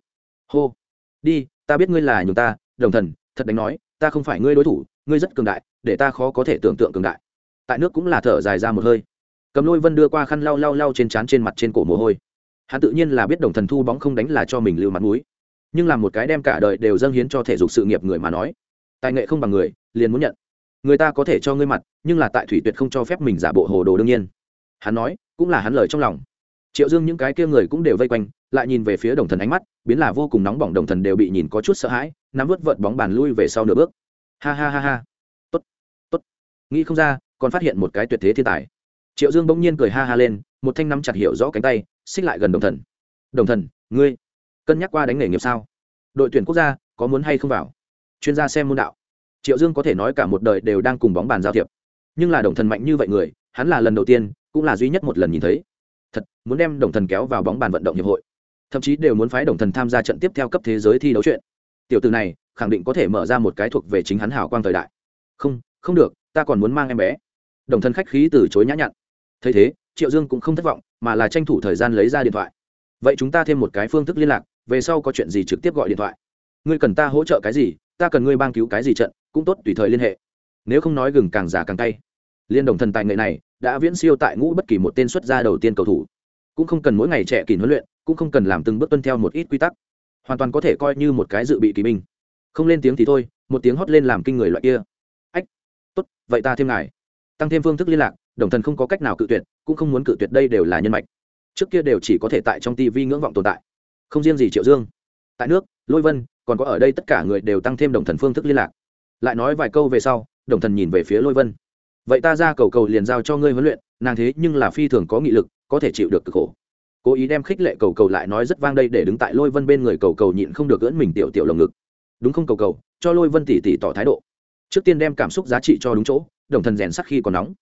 Hô. Đi, ta biết ngươi là nhường ta, đồng thần, thật đánh nói, ta không phải ngươi đối thủ, ngươi rất cường đại, để ta khó có thể tưởng tượng cường đại. Tại nước cũng là thở dài ra một hơi. Cầm lôi vân đưa qua khăn lau lau lau trên trán trên mặt trên cổ mồ hôi. Hắn tự nhiên là biết đồng thần thu bóng không đánh là cho mình lưu mặt mũi nhưng làm một cái đem cả đời đều dâng hiến cho thể dục sự nghiệp người mà nói. Tài nghệ không bằng người, liền muốn nhận. Người ta có thể cho ngươi mặt, nhưng là tại thủy tuyệt không cho phép mình giả bộ hồ đồ đương nhiên. Hắn nói, cũng là hắn lời trong lòng. Triệu dương những cái kia người cũng đều vây quanh, lại nhìn về phía đồng thần ánh mắt, biến là vô cùng nóng bỏng, đồng thần đều bị nhìn có chút sợ hãi, nắm vớt vợt bóng bàn lui về sau nửa bước. Ha ha ha ha. Tốt tốt. Nghĩ không ra, còn phát hiện một cái tuyệt thế thiên tài. Triệu dương bỗng nhiên cười ha ha lên, một thanh nắm chặt hiểu rõ cánh tay, xích lại gần đồng thần. Đồng thần, ngươi cân nhắc qua đánh nghề nghiệp sao? Đội tuyển quốc gia, có muốn hay không vào? Chuyên gia xem môn đạo. Triệu dương có thể nói cả một đời đều đang cùng bóng bàn giao thiệp. Nhưng là đồng thần mạnh như vậy người, hắn là lần đầu tiên, cũng là duy nhất một lần nhìn thấy. Thật, muốn đem đồng thần kéo vào bóng bàn vận động hiệp hội. Thậm chí đều muốn phái đồng thần tham gia trận tiếp theo cấp thế giới thi đấu chuyện. Tiểu từ này, khẳng định có thể mở ra một cái thuộc về chính hắn hào quang thời đại. Không không được, ta còn muốn mang em bé. Đồng thần khách khí từ chối nhã nhặn. Thấy thế, triệu dương cũng không thất vọng, mà là tranh thủ thời gian lấy ra điện thoại. Vậy chúng ta thêm một cái phương thức liên lạc về sau có chuyện gì trực tiếp gọi điện thoại. Ngươi cần ta hỗ trợ cái gì, ta cần ngươi bang cứu cái gì trận, cũng tốt tùy thời liên hệ. Nếu không nói gừng càng già càng cay. Liên đồng thần tài nghệ này, đã viễn siêu tại ngũ bất kỳ một tên xuất gia đầu tiên cầu thủ. Cũng không cần mỗi ngày trẻ kỳ huấn luyện, cũng không cần làm từng bước tuân theo một ít quy tắc. Hoàn toàn có thể coi như một cái dự bị kỳ binh. Không lên tiếng thì thôi, một tiếng hót lên làm kinh người loại kia. Ách, tốt, vậy ta thêm ngài. Tăng thêm phương thức liên lạc, đồng thần không có cách nào cự tuyệt, cũng không muốn cự tuyệt đây đều là nhân mạch. Trước kia đều chỉ có thể tại trong tv ngưỡng vọng tồn tại không riêng gì triệu dương tại nước lôi vân còn có ở đây tất cả người đều tăng thêm đồng thần phương thức liên lạc lại nói vài câu về sau đồng thần nhìn về phía lôi vân vậy ta ra cầu cầu liền giao cho ngươi huấn luyện nàng thế nhưng là phi thường có nghị lực có thể chịu được cực khổ cố ý đem khích lệ cầu cầu lại nói rất vang đây để đứng tại lôi vân bên người cầu cầu nhịn không được gỡn mình tiểu tiểu lồng ngực đúng không cầu cầu cho lôi vân tỉ tỉ tỏ thái độ trước tiên đem cảm xúc giá trị cho đúng chỗ đồng thần rèn sắc khi còn nóng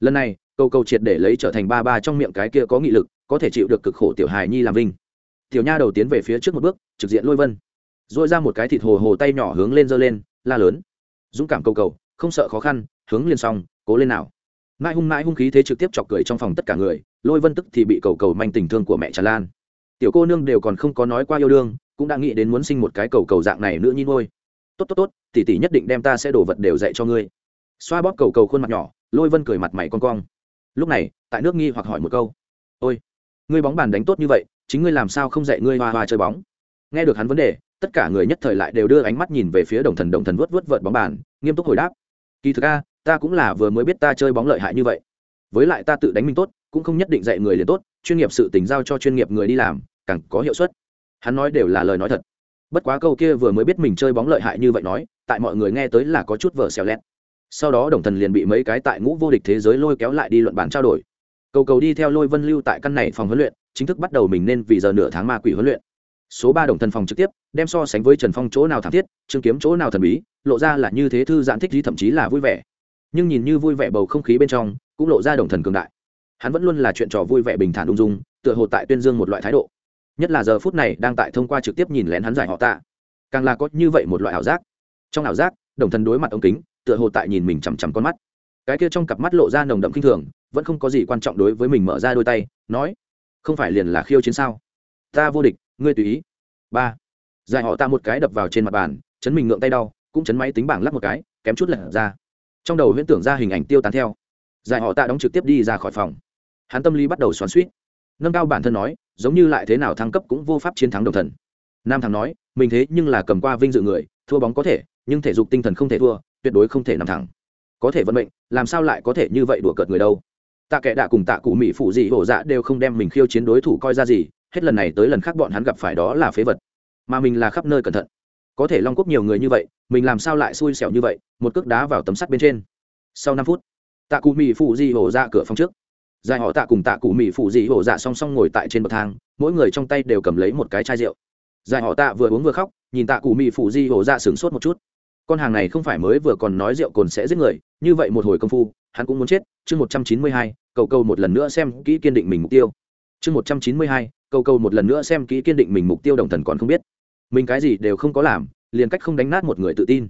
lần này cầu cầu triệt để lấy trở thành ba ba trong miệng cái kia có nghị lực có thể chịu được cực khổ tiểu hài nhi làm vinh tiểu nha đầu tiến về phía trước một bước, trực diện lôi vân. Dội ra một cái thịt hồ hồ tay nhỏ hướng lên giơ lên, la lớn. Dũng cảm cầu cầu, không sợ khó khăn, hướng liền xong, cố lên nào. Mãi hung mãi hung khí thế trực tiếp chọc cười trong phòng tất cả người, lôi vân tức thì bị cầu cầu manh tình thương của mẹ tràn lan. Tiểu cô nương đều còn không có nói qua yêu đương, cũng đã nghĩ đến muốn sinh một cái cầu cầu dạng này nữa nhi ngôi. Tốt tốt tốt, tỷ tỷ nhất định đem ta sẽ đổ vật đều dạy cho ngươi. Xoa bóp cầu cầu khuôn mặt nhỏ, lôi vân cười mặt mày con cong. Lúc này, tại nước nghi hoặc hỏi một câu. Ôi, ngươi bóng bàn đánh tốt như vậy chính ngươi làm sao không dạy ngươi hoa hoa chơi bóng? Nghe được hắn vấn đề, tất cả người nhất thời lại đều đưa ánh mắt nhìn về phía đồng thần đồng thần vớt vớt vợt bóng bàn, nghiêm túc hồi đáp. Kỳ thực a, ta cũng là vừa mới biết ta chơi bóng lợi hại như vậy. Với lại ta tự đánh mình tốt, cũng không nhất định dạy người liền tốt, chuyên nghiệp sự tình giao cho chuyên nghiệp người đi làm, càng có hiệu suất. Hắn nói đều là lời nói thật. Bất quá câu kia vừa mới biết mình chơi bóng lợi hại như vậy nói, tại mọi người nghe tới là có chút vở xèo lét. Sau đó đồng thần liền bị mấy cái tại ngũ vô địch thế giới lôi kéo lại đi luận bàn trao đổi. Cầu cầu đi theo lôi vân lưu tại căn này phòng huấn luyện chính thức bắt đầu mình nên vì giờ nửa tháng ma quỷ huấn luyện. Số ba đồng thần phòng trực tiếp, đem so sánh với trần phong chỗ nào thảm thiết chứng kiếm chỗ nào thần bí, lộ ra là như thế thư giãn thích gì thậm chí là vui vẻ. Nhưng nhìn như vui vẻ bầu không khí bên trong, cũng lộ ra đồng thần cường đại. Hắn vẫn luôn là chuyện trò vui vẻ bình thản ung dung, tựa hồ tại tuyên dương một loại thái độ. Nhất là giờ phút này đang tại thông qua trực tiếp nhìn lén hắn giải họ ta càng là có như vậy một loại ảo giác. Trong ảo giác, đồng thần đối mặt ống kính, tựa hồ tại nhìn mình chằm chằm con mắt. Cái kia trong cặp mắt lộ ra nồng đậm kinh thường, vẫn không có gì quan trọng đối với mình mở ra đôi tay, nói không phải liền là khiêu chiến sao? Ta vô địch, ngươi tùy ý. Ba. Giải họ ta một cái đập vào trên mặt bàn, chấn mình ngượng tay đau, cũng chấn máy tính bảng lắc một cái, kém chút lật ra. Trong đầu huyễn tưởng ra hình ảnh tiêu tán theo. Giải họ ta đóng trực tiếp đi ra khỏi phòng. Hắn tâm lý bắt đầu xoắn suýt nâng cao bản thân nói, giống như lại thế nào thăng cấp cũng vô pháp chiến thắng đồng thần. Nam thắng nói, mình thế nhưng là cầm qua vinh dự người, thua bóng có thể, nhưng thể dục tinh thần không thể thua, tuyệt đối không thể nằm thẳng. Có thể vận mệnh, làm sao lại có thể như vậy đùa cợt người đâu? Tạ kệ đạ cùng tạ cụ mỹ phụ dị hổ dạ đều không đem mình khiêu chiến đối thủ coi ra gì, hết lần này tới lần khác bọn hắn gặp phải đó là phế vật. Mà mình là khắp nơi cẩn thận. Có thể long quốc nhiều người như vậy, mình làm sao lại xui xẻo như vậy, một cước đá vào tấm sắt bên trên. Sau năm phút, tạ cụ mỹ phụ dị hổ dạ cửa phòng trước. Dài họ tạ cùng tạ cụ mỹ phụ dị hổ dạ song song ngồi tại trên bậc thang, mỗi người trong tay đều cầm lấy một cái chai rượu. Dài họ tạ vừa uống vừa khóc, nhìn tạ cụ mỹ phụ dị hổ dạ sửng sốt một chút con hàng này không phải mới vừa còn nói rượu cồn sẽ giết người, như vậy một hồi công phu, hắn cũng muốn chết. Chương một trăm chín mươi hai, cầu cầu một lần nữa xem kỹ kiên định mình mục tiêu. Chương một trăm chín mươi hai, cầu cầu một lần nữa xem kỹ kiên định mình mục tiêu đồng thần còn không biết. Mình cái gì đều không có làm, liền cách không đánh nát một người tự tin.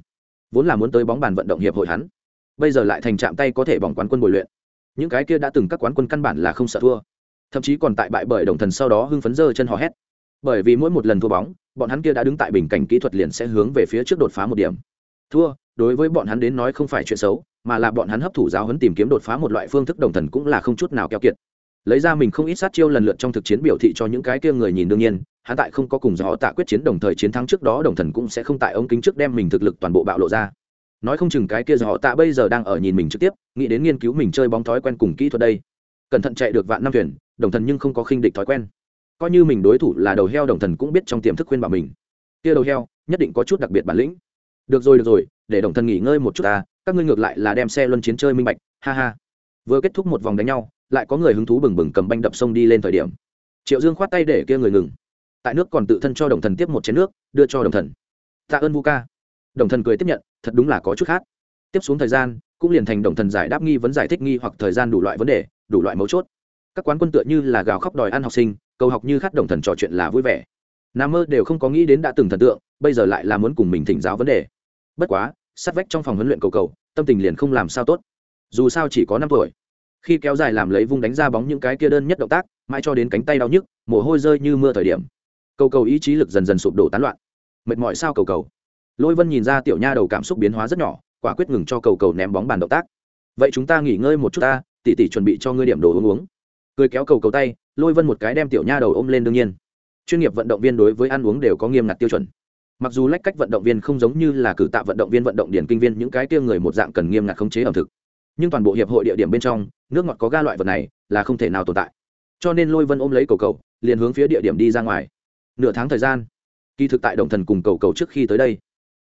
Vốn là muốn tới bóng bàn vận động hiệp hội hắn, bây giờ lại thành chạm tay có thể bỏng quán quân bồi luyện. Những cái kia đã từng các quán quân căn bản là không sợ thua. Thậm chí còn tại bại bởi đồng thần sau đó hưng phấn dơ chân hò hét. Bởi vì mỗi một lần thua bóng, bọn hắn kia đã đứng tại bình cảnh kỹ thuật liền sẽ hướng về phía trước đột phá một điểm thua, đối với bọn hắn đến nói không phải chuyện xấu, mà là bọn hắn hấp thụ giáo huấn tìm kiếm đột phá một loại phương thức đồng thần cũng là không chút nào keo kiệt. Lấy ra mình không ít sát chiêu lần lượt trong thực chiến biểu thị cho những cái kia người nhìn đương nhiên, hắn tại không có cùng gió tạ quyết chiến đồng thời chiến thắng trước đó đồng thần cũng sẽ không tại ống kính trước đem mình thực lực toàn bộ bạo lộ ra. Nói không chừng cái kia gió tạ bây giờ đang ở nhìn mình trực tiếp, nghĩ đến nghiên cứu mình chơi bóng thói quen cùng kỹ thuật đây. Cẩn thận chạy được vạn năm thuyền, đồng thần nhưng không có khinh địch thói quen. Coi như mình đối thủ là đầu heo đồng thần cũng biết trong tiềm thức khuyên bảo mình. Kia đầu heo, nhất định có chút đặc biệt bản lĩnh được rồi được rồi, để đồng thần nghỉ ngơi một chút ta, các ngươi ngược lại là đem xe luân chiến chơi minh bạch, ha ha. Vừa kết thúc một vòng đánh nhau, lại có người hứng thú bừng bừng cầm banh đập sông đi lên thời điểm. Triệu dương khoát tay để kia người ngừng. Tại nước còn tự thân cho đồng thần tiếp một chén nước, đưa cho đồng thần. Tạ ơn vu ca. Đồng thần cười tiếp nhận, thật đúng là có chút khác. Tiếp xuống thời gian, cũng liền thành đồng thần giải đáp nghi vấn giải thích nghi hoặc thời gian đủ loại vấn đề, đủ loại mấu chốt. Các quán quân tựa như là gào khóc đòi ăn học sinh cầu học như khát đồng thần trò chuyện là vui vẻ. Nam mơ đều không có nghĩ đến đã từng thần tượng, bây giờ lại là muốn cùng mình thỉnh giáo vấn đề bất quá, sát vách trong phòng huấn luyện cầu cầu, tâm tình liền không làm sao tốt. Dù sao chỉ có năm tuổi. Khi kéo dài làm lấy vung đánh ra bóng những cái kia đơn nhất động tác, mãi cho đến cánh tay đau nhức, mồ hôi rơi như mưa thời điểm. Cầu cầu ý chí lực dần dần sụp đổ tán loạn. Mệt mỏi sao cầu cầu? Lôi vân nhìn ra tiểu nha đầu cảm xúc biến hóa rất nhỏ, quả quyết ngừng cho cầu cầu ném bóng bàn động tác. Vậy chúng ta nghỉ ngơi một chút ta tỉ tỉ chuẩn bị cho ngươi điểm đồ uống uống. Cười kéo cầu cầu tay, lôi vân một cái đem tiểu nha đầu ôm lên đương nhiên. Chuyên nghiệp vận động viên đối với ăn uống đều có nghiêm ngặt tiêu chuẩn mặc dù lách cách vận động viên không giống như là cử tạ vận động viên vận động điển kinh viên những cái kia người một dạng cần nghiêm ngặt khống chế ẩm thực. Nhưng toàn bộ hiệp hội địa điểm bên trong, nước ngọt có ga loại vật này là không thể nào tồn tại. Cho nên lôi vân ôm lấy cầu cầu, liền hướng phía địa điểm đi ra ngoài. Nửa tháng thời gian, kỳ thực tại đồng thần cùng cầu cầu trước khi tới đây,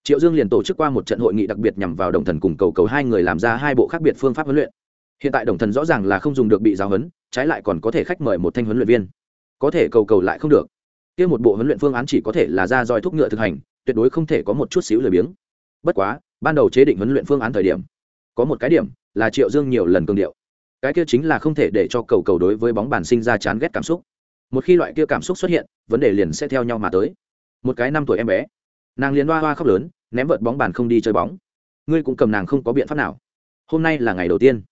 triệu dương liền tổ chức qua một trận hội nghị đặc biệt nhằm vào đồng thần cùng cầu cầu hai người làm ra hai bộ khác biệt phương pháp huấn luyện. Hiện tại đồng thần rõ ràng là không dùng được bị giáo huấn, trái lại còn có thể khách mời một thanh huấn luyện viên. Có thể cầu cầu lại không được kia một bộ huấn luyện phương án chỉ có thể là ra roi thúc ngựa thực hành, tuyệt đối không thể có một chút xíu lười biếng. Bất quá, ban đầu chế định huấn luyện phương án thời điểm, có một cái điểm là triệu dương nhiều lần cường điệu. Cái kia chính là không thể để cho cầu cầu đối với bóng bàn sinh ra chán ghét cảm xúc. Một khi loại kia cảm xúc xuất hiện, vấn đề liền sẽ theo nhau mà tới. Một cái năm tuổi em bé, nàng liền hoa hoa khóc lớn, ném vợt bóng bàn không đi chơi bóng. Ngươi cũng cầm nàng không có biện pháp nào. Hôm nay là ngày đầu tiên.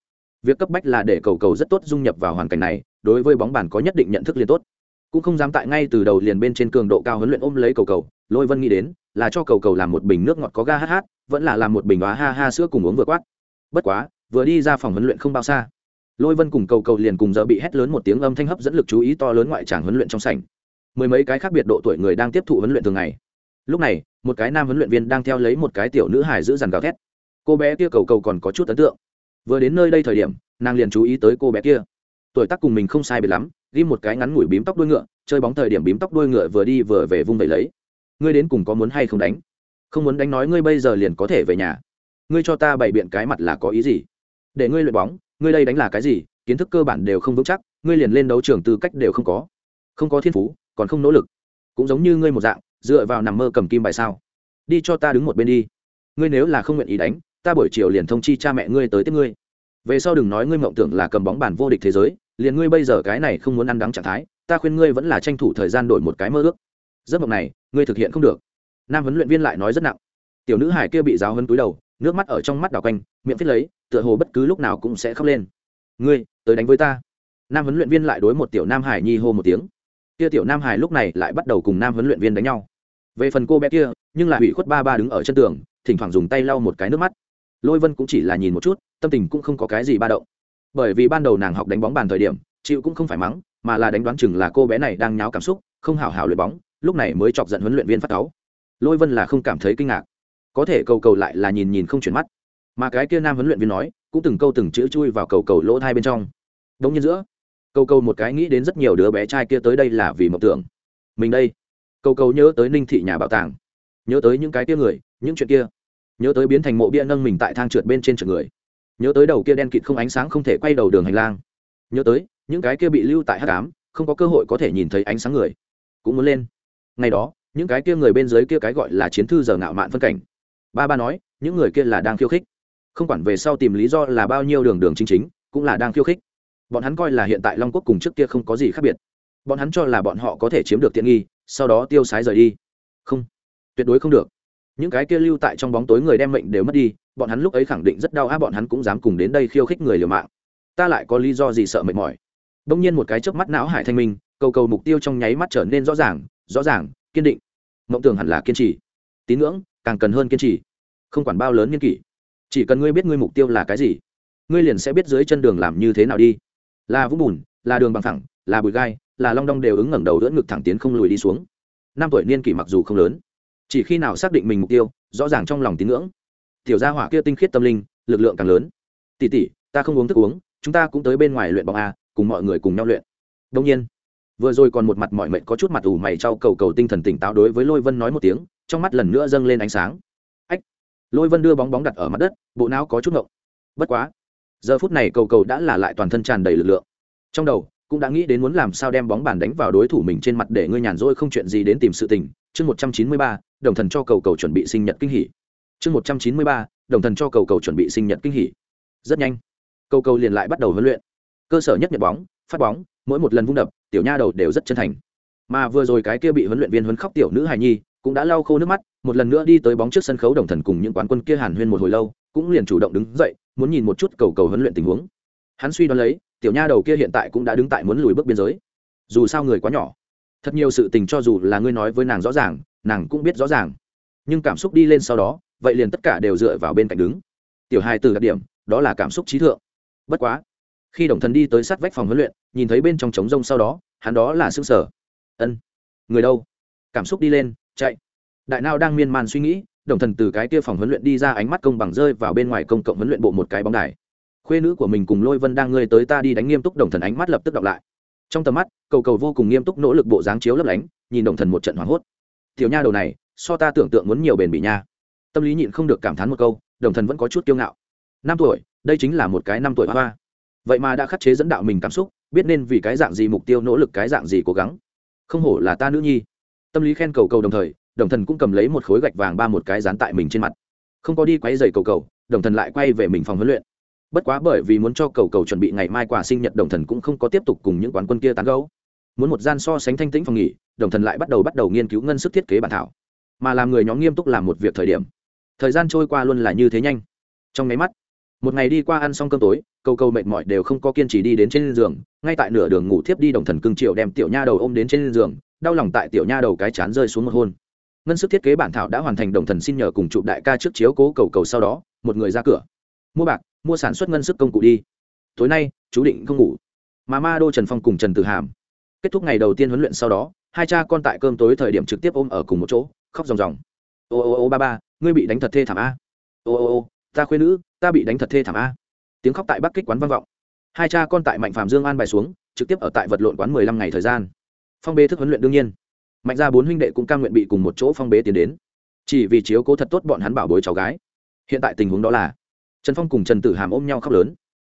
Việc cấp bách là để cầu cầu rất tốt dung nhập vào hoàn cảnh này, đối với bóng bàn có nhất định nhận thức liền tốt cũng không dám tại ngay từ đầu liền bên trên cường độ cao huấn luyện ôm lấy cầu cầu. Lôi vân nghĩ đến, là cho cầu cầu làm một bình nước ngọt có ga hát vẫn là làm một bình hóa ha ha sữa cùng uống vừa quát. Bất quá, vừa đi ra phòng huấn luyện không bao xa, lôi vân cùng cầu cầu liền cùng giờ bị hét lớn một tiếng âm thanh hấp dẫn lực chú ý to lớn ngoại tràng huấn luyện trong sảnh. Mười mấy cái khác biệt độ tuổi người đang tiếp thụ huấn luyện thường ngày. Lúc này, một cái nam huấn luyện viên đang theo lấy một cái tiểu nữ hài giữ dằn gào thét. Cô bé kia cầu cầu còn có chút ấn tượng. Vừa đến nơi đây thời điểm, nàng liền chú ý tới cô bé kia. Tuổi tác cùng mình không sai biệt lắm ghi một cái ngắn ngủi bím tóc đuôi ngựa, chơi bóng thời điểm bím tóc đuôi ngựa vừa đi vừa về vung vẩy lấy. Ngươi đến cùng có muốn hay không đánh? Không muốn đánh nói ngươi bây giờ liền có thể về nhà. Ngươi cho ta bày biện cái mặt là có ý gì? Để ngươi luyện bóng, ngươi đây đánh là cái gì? Kiến thức cơ bản đều không vững chắc, ngươi liền lên đấu trường tư cách đều không có. Không có thiên phú, còn không nỗ lực. Cũng giống như ngươi một dạng, dựa vào nằm mơ cầm kim bài sao? Đi cho ta đứng một bên đi. Ngươi nếu là không nguyện ý đánh, ta buổi chiều liền thông chi cha mẹ ngươi tới tiếp ngươi. Về sau đừng nói ngươi mộng tưởng là cầm bóng bàn vô địch thế giới liền ngươi bây giờ cái này không muốn ăn đắng trạng thái, ta khuyên ngươi vẫn là tranh thủ thời gian đổi một cái mơ ước. Giấc mộng này, ngươi thực hiện không được. Nam huấn luyện viên lại nói rất nặng. Tiểu nữ hải kia bị giáo hấn túi đầu, nước mắt ở trong mắt đào quanh, miệng phít lấy, tựa hồ bất cứ lúc nào cũng sẽ khóc lên. Ngươi, tới đánh với ta. Nam huấn luyện viên lại đối một tiểu nam hải nhi hô một tiếng. Kia tiểu nam hải lúc này lại bắt đầu cùng nam huấn luyện viên đánh nhau. Về phần cô bé kia, nhưng lại bị khuất ba ba đứng ở chân tường, thỉnh thoảng dùng tay lau một cái nước mắt. Lôi vân cũng chỉ là nhìn một chút, tâm tình cũng không có cái gì ba động bởi vì ban đầu nàng học đánh bóng bàn thời điểm, chịu cũng không phải mắng, mà là đánh đoán chừng là cô bé này đang nháo cảm xúc, không hào hào luyện bóng, lúc này mới chọc giận huấn luyện viên phát cáu. Lôi vân là không cảm thấy kinh ngạc. Có thể cầu cầu lại là nhìn nhìn không chuyển mắt. Mà cái kia nam huấn luyện viên nói, cũng từng câu từng chữ chui vào cầu cầu lỗ thai bên trong. Đông nhiên giữa, cầu cầu một cái nghĩ đến rất nhiều đứa bé trai kia tới đây là vì mộng tưởng. Mình đây. Cầu cầu nhớ tới ninh thị nhà bảo tàng. Nhớ tới những cái kia người, những chuyện kia. Nhớ tới biến thành mộ bia nâng mình tại thang trượt bên trên trượt người nhớ tới đầu kia đen kịt không ánh sáng không thể quay đầu đường hành lang. Nhớ tới, những cái kia bị lưu tại hát cám không có cơ hội có thể nhìn thấy ánh sáng người, cũng muốn lên. Ngày đó, những cái kia người bên dưới kia cái gọi là chiến thư giờ ngạo mạn phân cảnh. Ba ba nói, những người kia là đang khiêu khích. Không quản về sau tìm lý do là bao nhiêu đường đường chính chính, cũng là đang khiêu khích. Bọn hắn coi là hiện tại long quốc cùng trước kia không có gì khác biệt. Bọn hắn cho là bọn họ có thể chiếm được tiện nghi, sau đó tiêu sái rời đi. Không, tuyệt đối không được. Những cái kia lưu tại trong bóng tối người đem mệnh đều mất đi bọn hắn lúc ấy khẳng định rất đau á, bọn hắn cũng dám cùng đến đây khiêu khích người liều mạng. Ta lại có lý do gì sợ mệt mỏi? Đông nhiên một cái chớp mắt não hải thanh minh, cầu cầu mục tiêu trong nháy mắt trở nên rõ ràng rõ ràng, kiên định. Mộng tưởng hẳn là kiên trì. Tín ngưỡng, càng cần hơn kiên trì. Không quản bao lớn nghiên kỷ, chỉ cần ngươi biết ngươi mục tiêu là cái gì, ngươi liền sẽ biết dưới chân đường làm như thế nào đi. Là vũng bùn, là đường bằng thẳng, là bụi gai, là long đong đều ứng ngẩng đầu đỡ ngực thẳng tiến không lùi đi xuống. Năm tuổi niên kỷ mặc dù không lớn, chỉ khi nào xác định mình mục tiêu, rõ ràng trong lòng tín ngưỡng tiểu gia hỏa kia tinh khiết tâm linh, lực lượng càng lớn. Tỉ tỉ ta không uống thức uống, chúng ta cũng tới bên ngoài luyện bóng a, cùng mọi người cùng nhau luyện. Đông nhiên, vừa rồi còn một mặt mọi mệnh có chút mặt ủ mày trao cầu cầu tinh thần tỉnh táo đối với lôi vân nói một tiếng, trong mắt lần nữa dâng lên ánh sáng. Ách, lôi vân đưa bóng bóng đặt ở mặt đất, bộ não có chút ngộng. Bất quá, giờ phút này cầu cầu đã là lại toàn thân tràn đầy lực lượng. Trong đầu, cũng đã nghĩ đến muốn làm sao đem bóng bàn đánh vào đối thủ mình trên mặt để ngươi nhàn rỗi không chuyện gì đến tìm sự tình. Chương một trăm chín mươi ba, đồng thần cho cầu cầu chuẩn bị sinh nhật kinh hỉ chương một trăm chín mươi ba, đồng thần cho cầu cầu chuẩn bị sinh nhật kinh hỉ. Rất nhanh, cầu cầu liền lại bắt đầu huấn luyện. Cơ sở nhất nhận bóng, phát bóng, mỗi một lần vung đập, tiểu nha đầu đều rất chân thành. Mà vừa rồi cái kia bị huấn luyện viên huấn khóc tiểu nữ hài nhi, cũng đã lau khô nước mắt, một lần nữa đi tới bóng trước sân khấu đồng thần cùng những quán quân kia hàn huyên một hồi lâu, cũng liền chủ động đứng dậy, muốn nhìn một chút cầu cầu huấn luyện tình huống. Hắn suy đoán lấy, tiểu nha đầu kia hiện tại cũng đã đứng tại muốn lùi bước biên giới. Dù sao người quá nhỏ, thật nhiều sự tình cho dù là ngươi nói với nàng rõ ràng, nàng cũng biết rõ ràng. Nhưng cảm xúc đi lên sau đó vậy liền tất cả đều dựa vào bên cạnh đứng. Tiểu hai từ đặc điểm, đó là cảm xúc trí thượng. Bất quá, khi đồng thần đi tới sát vách phòng huấn luyện, nhìn thấy bên trong trống rông sau đó, hắn đó là xương sở ân, người đâu? Cảm xúc đi lên, chạy. Đại nao đang miên man suy nghĩ, đồng thần từ cái kia phòng huấn luyện đi ra ánh mắt công bằng rơi vào bên ngoài công cộng huấn luyện bộ một cái bóng đài. Khuê nữ của mình cùng lôi vân đang ngơi tới ta đi đánh nghiêm túc, đồng thần ánh mắt lập tức đọc lại. Trong tầm mắt, cầu cầu vô cùng nghiêm túc nỗ lực bộ dáng chiếu lấp lánh, nhìn đồng thần một trận hoảng hốt. Tiểu nha đầu này, so ta tưởng tượng muốn nhiều bền bỉ nha tâm lý nhịn không được cảm thán một câu, đồng thần vẫn có chút kiêu ngạo. Năm tuổi, đây chính là một cái năm tuổi hoa. Vậy mà đã khắc chế dẫn đạo mình cảm xúc, biết nên vì cái dạng gì mục tiêu nỗ lực, cái dạng gì cố gắng. Không hổ là ta nữ nhi. Tâm lý khen cầu cầu đồng thời, đồng thần cũng cầm lấy một khối gạch vàng ba một cái dán tại mình trên mặt. Không có đi quay dày cầu cầu, đồng thần lại quay về mình phòng huấn luyện. Bất quá bởi vì muốn cho cầu cầu chuẩn bị ngày mai quà sinh nhật, đồng thần cũng không có tiếp tục cùng những quán quân kia tán gấu muốn một gian so sánh thanh tĩnh phòng nghỉ, đồng thần lại bắt đầu bắt đầu nghiên cứu ngân sức thiết kế bản thảo. Mà làm người nhóm nghiêm túc làm một việc thời điểm thời gian trôi qua luôn là như thế nhanh. Trong nháy mắt, một ngày đi qua ăn xong cơm tối câu câu mệt mỏi đều không có kiên trì đi đến trên giường, ngay tại nửa đường ngủ thiếp đi đồng thần cưng triệu đem tiểu nha đầu ôm đến trên giường, đau lòng tại tiểu nha đầu cái chán rơi xuống một hôn. Ngân sức thiết kế bản thảo đã hoàn thành đồng thần xin nhờ cùng chụp đại ca trước chiếu cố cầu cầu sau đó, một người ra cửa. Mua bạc, mua sản xuất ngân sức công cụ đi. Tối nay, chú định không ngủ. Mà ma đô trần phong cùng trần tử hàm. Kết thúc ngày đầu tiên huấn luyện sau đó, hai cha con tại cơm tối thời điểm trực tiếp ôm ở cùng một chỗ, khóc ròng ròng. Ô ô ô, ba ba ngươi bị đánh thật thê thảm a. Ô ô ô, ta khuyên nữ, ta bị đánh thật thê thảm a. Tiếng khóc tại bắc kích quán vang vọng. Hai cha con tại mạnh phạm dương an bài xuống, trực tiếp ở tại vật lộn quán mười lăm ngày thời gian. Phong bê thức huấn luyện đương nhiên. Mạnh ra bốn huynh đệ cũng c nguyện bị cùng một chỗ phong bế tiến đến. Chỉ vì chiếu cố thật tốt bọn hắn bảo bối cháu gái. Hiện tại tình huống đó là, trần phong cùng trần tử hàm ôm nhau khóc lớn.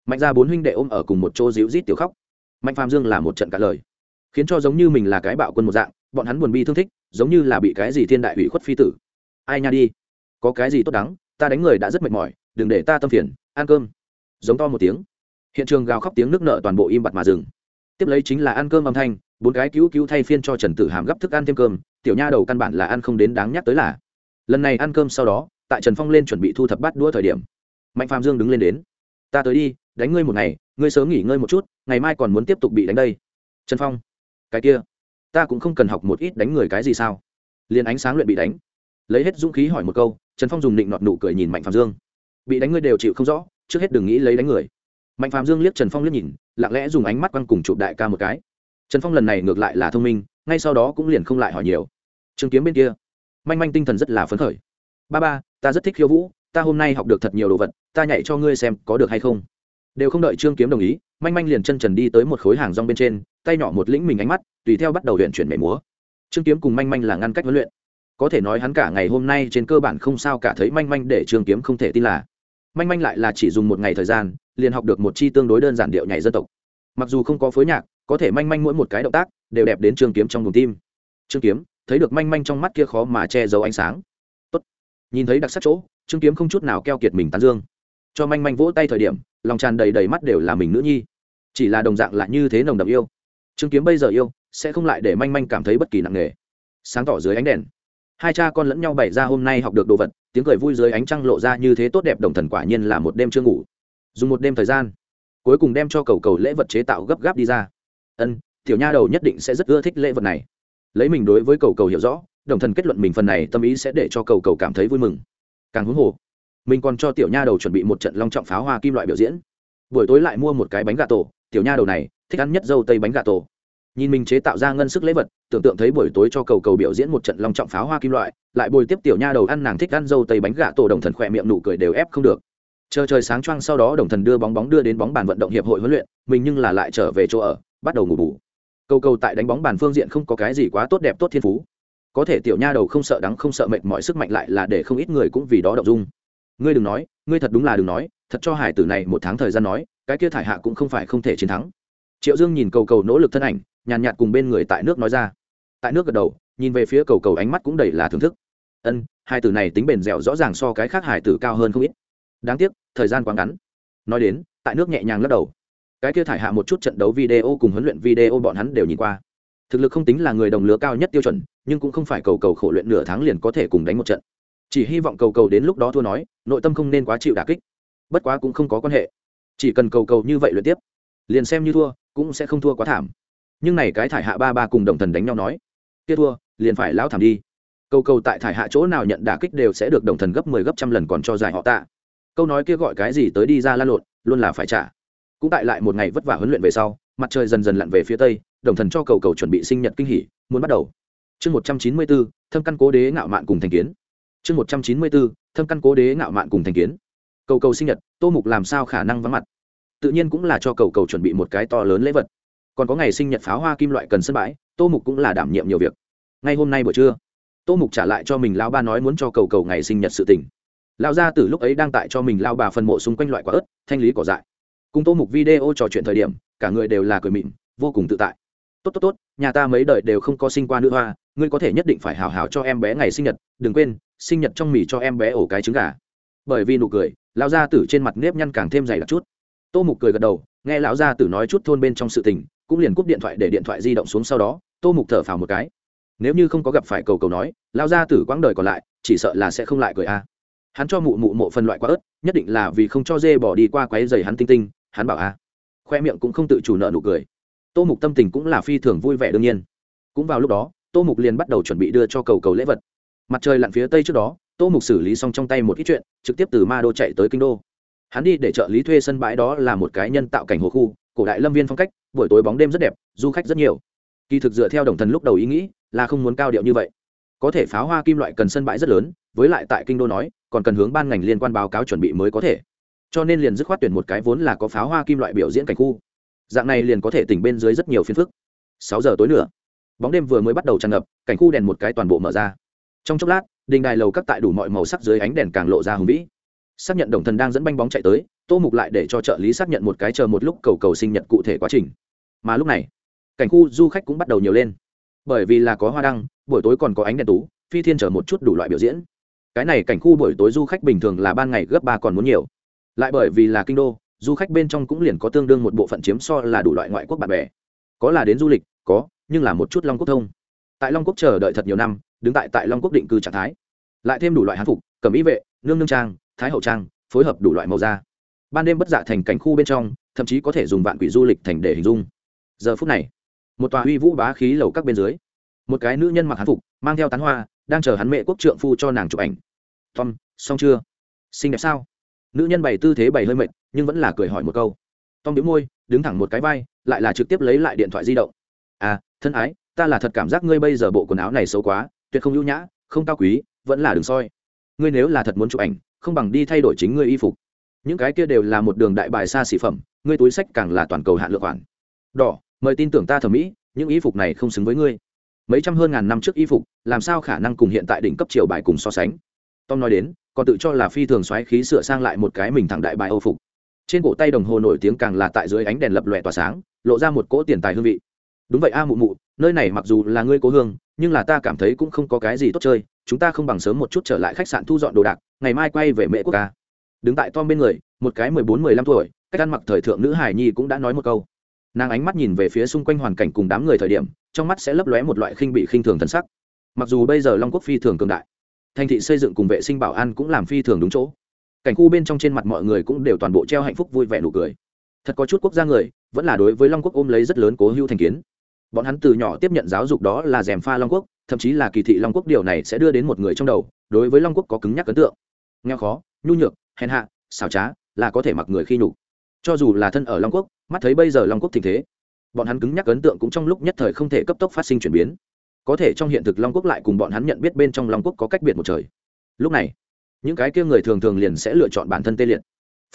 Mạnh ra bốn huynh đệ ôm ở cùng một chỗ dịu rít tiểu khóc. Mạnh phạm dương là một trận cả lời. Khiến cho giống như mình là cái bạo quân một dạng, bọn hắn buồn bi thương thích, giống như là bị cái gì thiên đại hủy khuất phi tử. Ai nha đi có cái gì tốt đáng, ta đánh người đã rất mệt mỏi đừng để ta tâm phiền ăn cơm. Giống to một tiếng. Hiện trường gào khóc tiếng nước nợ toàn bộ im bặt mà dừng. Tiếp lấy chính là ăn cơm âm thanh bốn cái cứu cứu thay phiên cho trần tử hàm gấp thức ăn thêm cơm tiểu nha đầu căn bản là ăn không đến đáng nhắc tới là. Lần này ăn cơm sau đó tại trần phong lên chuẩn bị thu thập bát đũa thời điểm mạnh phạm dương đứng lên đến. Ta tới đi đánh ngươi một ngày ngươi sớm nghỉ ngơi một chút ngày mai còn muốn tiếp tục bị đánh đây. Trần phong cái kia ta cũng không cần học một ít đánh người cái gì sao? Liền ánh sáng luyện bị đánh lấy hết dũng khí hỏi một câu, trần phong dùng định nọt nụ cười nhìn mạnh phạm dương. Bị đánh ngươi đều chịu không rõ, trước hết đừng nghĩ lấy đánh người. Mạnh phạm dương liếc trần phong liếc nhìn, lặng lẽ dùng ánh mắt quăng cùng chụp đại ca một cái. Trần phong lần này ngược lại là thông minh, ngay sau đó cũng liền không lại hỏi nhiều. Chứng kiếm bên kia. Manh manh tinh thần rất là phấn khởi. Ba ba, ta rất thích khiêu vũ, ta hôm nay học được thật nhiều đồ vật, ta nhảy cho ngươi xem có được hay không. Đều không đợi trương kiếm đồng ý, manh manh liền chân trần đi tới một khối hàng rong bên trên, tay nhỏ một lĩnh mình ánh mắt, tùy theo bắt đầu luyện chuyển mẻ múa. Trương kiếm cùng manh manh là ngăn cách huấn luyện có thể nói hắn cả ngày hôm nay trên cơ bản không sao cả thấy manh manh để trường kiếm không thể tin là. Manh manh lại là chỉ dùng một ngày thời gian, liền học được một chi tương đối đơn giản điệu nhảy dân tộc. Mặc dù không có phối nhạc, có thể manh manh mỗi một cái động tác đều đẹp đến trường kiếm trong vùng tim. Trương kiếm, thấy được manh manh trong mắt kia khó mà che giấu ánh sáng. Tốt. nhìn thấy đặc sắc chỗ trương kiếm không chút nào keo kiệt mình tán dương. Cho manh manh vỗ tay thời điểm, lòng tràn đầy đầy mắt đều là mình nữ nhi. Chỉ là đồng dạng lại như thế nồng đậm yêu. Trương kiếm bây giờ yêu, sẽ không lại để manh manh cảm thấy bất kỳ nặng nề. Sáng tỏ dưới ánh đèn hai cha con lẫn nhau bày ra hôm nay học được đồ vật, tiếng cười vui dưới ánh trăng lộ ra như thế tốt đẹp đồng thần quả nhiên là một đêm chưa ngủ. Dùng một đêm thời gian, cuối cùng đem cho cầu cầu lễ vật chế tạo gấp gáp đi ra. Ân, tiểu nha đầu nhất định sẽ rất ưa thích lễ vật này. Lấy mình đối với cầu cầu hiểu rõ, đồng thần kết luận mình phần này tâm ý sẽ để cho cầu cầu cảm thấy vui mừng. Càng huống hồ, mình còn cho tiểu nha đầu chuẩn bị một trận long trọng pháo hoa kim loại biểu diễn. Buổi tối lại mua một cái bánh gà tổ, tiểu nha đầu này thích ăn nhất dâu tây bánh gà tổ nhìn mình chế tạo ra ngân sức lễ vật, tưởng tượng thấy buổi tối cho cầu cầu biểu diễn một trận long trọng pháo hoa kim loại, lại bồi tiếp tiểu nha đầu ăn nàng thích ăn dâu tây bánh gà tổ đồng thần khỏe miệng nụ cười đều ép không được. Chờ trời sáng trăng sau đó đồng thần đưa bóng bóng đưa đến bóng bàn vận động hiệp hội huấn luyện, mình nhưng là lại trở về chỗ ở, bắt đầu ngủ bù. Cầu cầu tại đánh bóng bàn phương diện không có cái gì quá tốt đẹp tốt thiên phú. Có thể tiểu nha đầu không sợ đắng không sợ mệt, mọi sức mạnh lại là để không ít người cũng vì đó động dung. Ngươi đừng nói, ngươi thật đúng là đừng nói, thật cho hải tử này một tháng thời gian nói, cái kia thải hạ cũng không phải không thể chiến thắng. Triệu dương nhìn cầu cầu nỗ lực thân ảnh nhàn nhạt cùng bên người tại nước nói ra. Tại nước gật đầu, nhìn về phía cầu cầu ánh mắt cũng đầy là thưởng thức. Ân, hai tử này tính bền dẻo rõ ràng so cái khác hải tử cao hơn không ít. Đáng tiếc, thời gian quá ngắn. Nói đến, tại nước nhẹ nhàng lắc đầu. Cái kia thải hạ một chút trận đấu video cùng huấn luyện video bọn hắn đều nhìn qua. Thực lực không tính là người đồng lứa cao nhất tiêu chuẩn, nhưng cũng không phải cầu cầu khổ luyện nửa tháng liền có thể cùng đánh một trận. Chỉ hy vọng cầu cầu đến lúc đó thua nói, nội tâm không nên quá chịu đà kích. Bất quá cũng không có quan hệ. Chỉ cần cầu cầu như vậy luyện tiếp, liền xem như thua, cũng sẽ không thua quá thảm nhưng này cái thải hạ ba ba cùng đồng thần đánh nhau nói, kia thua, liền phải lão thảm đi. Câu câu tại thải hạ chỗ nào nhận đả kích đều sẽ được đồng thần gấp mười 10 gấp trăm lần còn cho dài họ tạ. Câu nói kia gọi cái gì tới đi ra lan lộn, luôn là phải trả. Cũng tại lại một ngày vất vả huấn luyện về sau, mặt trời dần dần lặn về phía tây, đồng thần cho cầu cầu chuẩn bị sinh nhật kinh hỉ, muốn bắt đầu. Chương một trăm chín mươi bốn, thâm căn cố đế ngạo mạn cùng thành kiến. Chương một trăm chín mươi bốn, thâm căn cố đế ngạo mạn cùng thành kiến. Cầu cầu sinh nhật, tô mục làm sao khả năng vắng mặt? Tự nhiên cũng là cho cầu cầu chuẩn bị một cái to lớn lễ vật còn có ngày sinh nhật pháo hoa kim loại cần sân bãi, tô mục cũng là đảm nhiệm nhiều việc. Ngay hôm nay buổi trưa, tô mục trả lại cho mình lao ba nói muốn cho cầu cầu ngày sinh nhật sự tỉnh lao ra từ lúc ấy đang tại cho mình lao bà phân mộ xung quanh loại quả ớt, thanh lý cỏ dại. Cùng tô mục video trò chuyện thời điểm, cả người đều là cười mịn, vô cùng tự tại. Tốt tốt tốt, nhà ta mấy đời đều không có sinh qua nữ hoa, ngươi có thể nhất định phải hào hào cho em bé ngày sinh nhật, đừng quên, sinh nhật trong mì cho em bé ổ cái trứng gà. Bởi vì nụ cười, lão gia tử trên mặt nếp nhăn càng thêm dày đặc chút. Tô mục cười gật đầu, nghe lão gia tử nói chút thôn bên trong sự tình cũng liền cúp điện thoại để điện thoại di động xuống sau đó, tô mục thở phào một cái. Nếu như không có gặp phải cầu cầu nói lao ra từ quãng đời còn lại, chỉ sợ là sẽ không lại cười a. Hắn cho mụ mụ mộ phân loại quá ớt, nhất định là vì không cho dê bỏ đi qua quáy dày hắn tinh tinh, hắn bảo a. Khoe miệng cũng không tự chủ nợ nụ cười. Tô mục tâm tình cũng là phi thường vui vẻ đương nhiên. Cũng vào lúc đó, tô mục liền bắt đầu chuẩn bị đưa cho cầu cầu lễ vật. Mặt trời lặn phía tây trước đó, tô mục xử lý xong trong tay một ít chuyện, trực tiếp từ ma đô chạy tới kinh đô. Hắn đi để trợ lý thuê sân bãi đó là một cái nhân tạo cảnh hồ khu cổ đại lâm viên phong cách, buổi tối bóng đêm rất đẹp, du khách rất nhiều. Kỳ thực dựa theo đồng thần lúc đầu ý nghĩ, là không muốn cao điệu như vậy. Có thể pháo hoa kim loại cần sân bãi rất lớn, với lại tại kinh đô nói, còn cần hướng ban ngành liên quan báo cáo chuẩn bị mới có thể. Cho nên liền dứt khoát tuyển một cái vốn là có pháo hoa kim loại biểu diễn cảnh khu. Dạng này liền có thể tỉnh bên dưới rất nhiều phiên phức. Sáu giờ tối nữa, bóng đêm vừa mới bắt đầu tràn ngập, cảnh khu đèn một cái toàn bộ mở ra. Trong chốc lát, đình đài lầu các tại đủ mọi màu sắc dưới ánh đèn càng lộ ra hùng vĩ. Xác nhận đồng thần đang dẫn banh bóng chạy tới tô mục lại để cho trợ lý xác nhận một cái chờ một lúc cầu cầu sinh nhật cụ thể quá trình. Mà lúc này, cảnh khu du khách cũng bắt đầu nhiều lên. Bởi vì là có hoa đăng, buổi tối còn có ánh đèn tú, phi thiên chở một chút đủ loại biểu diễn. Cái này cảnh khu buổi tối du khách bình thường là ban ngày gấp ba còn muốn nhiều. Lại bởi vì là kinh đô, du khách bên trong cũng liền có tương đương một bộ phận chiếm so là đủ loại ngoại quốc bạn bè. Có là đến du lịch, có, nhưng là một chút long quốc thông. Tại long quốc chờ đợi thật nhiều năm, đứng tại tại long quốc định cư trạng thái. Lại thêm đủ loại hán phục, cẩm ý vệ, nương nương trang, thái hậu trang, phối hợp đủ loại màu da ban đêm bất dạ thành cảnh khu bên trong, thậm chí có thể dùng vạn quỷ du lịch thành để hình dung. Giờ phút này, một tòa huy vũ bá khí lầu các bên dưới, một cái nữ nhân mặc hán phục, mang theo tán hoa, đang chờ hắn mẹ quốc trượng phu cho nàng chụp ảnh. Tom, xong chưa? Xinh đẹp sao? Nữ nhân bày tư thế bày hơi mệt, nhưng vẫn là cười hỏi một câu. Tom biếu môi, đứng thẳng một cái vai, lại là trực tiếp lấy lại điện thoại di động. À thân ái, ta là thật cảm giác ngươi bây giờ bộ quần áo này xấu quá, tuyệt không ưu nhã, không cao quý, vẫn là đường soi. Ngươi nếu là thật muốn chụp ảnh, không bằng đi thay đổi chính ngươi y phục những cái kia đều là một đường đại bài xa xỉ phẩm, ngươi túi sách càng là toàn cầu hạn lượng khoản. Đỏ, mời tin tưởng ta thẩm mỹ, những y phục này không xứng với ngươi. Mấy trăm hơn ngàn năm trước y phục, làm sao khả năng cùng hiện tại đỉnh cấp triều bài cùng so sánh? Tom nói đến, còn tự cho là phi thường xoáy khí sửa sang lại một cái mình thẳng đại bài âu phục. Trên cổ tay đồng hồ nổi tiếng càng là tại dưới ánh đèn lập lòe tỏa sáng, lộ ra một cỗ tiền tài hương vị. Đúng vậy a mụ mụ, nơi này mặc dù là ngươi cố hương, nhưng là ta cảm thấy cũng không có cái gì tốt chơi, chúng ta không bằng sớm một chút trở lại khách sạn thu dọn đồ đạc, ngày mai quay về mẹ quốc ca đứng tại tom bên người, một cái mười bốn, mười lăm tuổi, cách ăn mặc thời thượng nữ hải nhi cũng đã nói một câu. Nàng ánh mắt nhìn về phía xung quanh hoàn cảnh cùng đám người thời điểm, trong mắt sẽ lấp lóe một loại khinh bị khinh thường thân sắc. Mặc dù bây giờ long quốc phi thường cường đại, thành thị xây dựng cùng vệ sinh bảo an cũng làm phi thường đúng chỗ. Cảnh khu bên trong trên mặt mọi người cũng đều toàn bộ treo hạnh phúc vui vẻ nụ cười. Thật có chút quốc gia người, vẫn là đối với long quốc ôm lấy rất lớn cố hữu thành kiến. Bọn hắn từ nhỏ tiếp nhận giáo dục đó là rèm pha long quốc, thậm chí là kỳ thị long quốc điều này sẽ đưa đến một người trong đầu, đối với long quốc có cứng nhắc ấn tượng. Nghèo khó, nhu nhược hèn hạ, xảo trá, là có thể mặc người khi nhục. Cho dù là thân ở long quốc, mắt thấy bây giờ long quốc tình thế, bọn hắn cứng nhắc ấn tượng cũng trong lúc nhất thời không thể cấp tốc phát sinh chuyển biến. Có thể trong hiện thực long quốc lại cùng bọn hắn nhận biết bên trong long quốc có cách biệt một trời. Lúc này, những cái kia người thường thường liền sẽ lựa chọn bản thân tê liệt.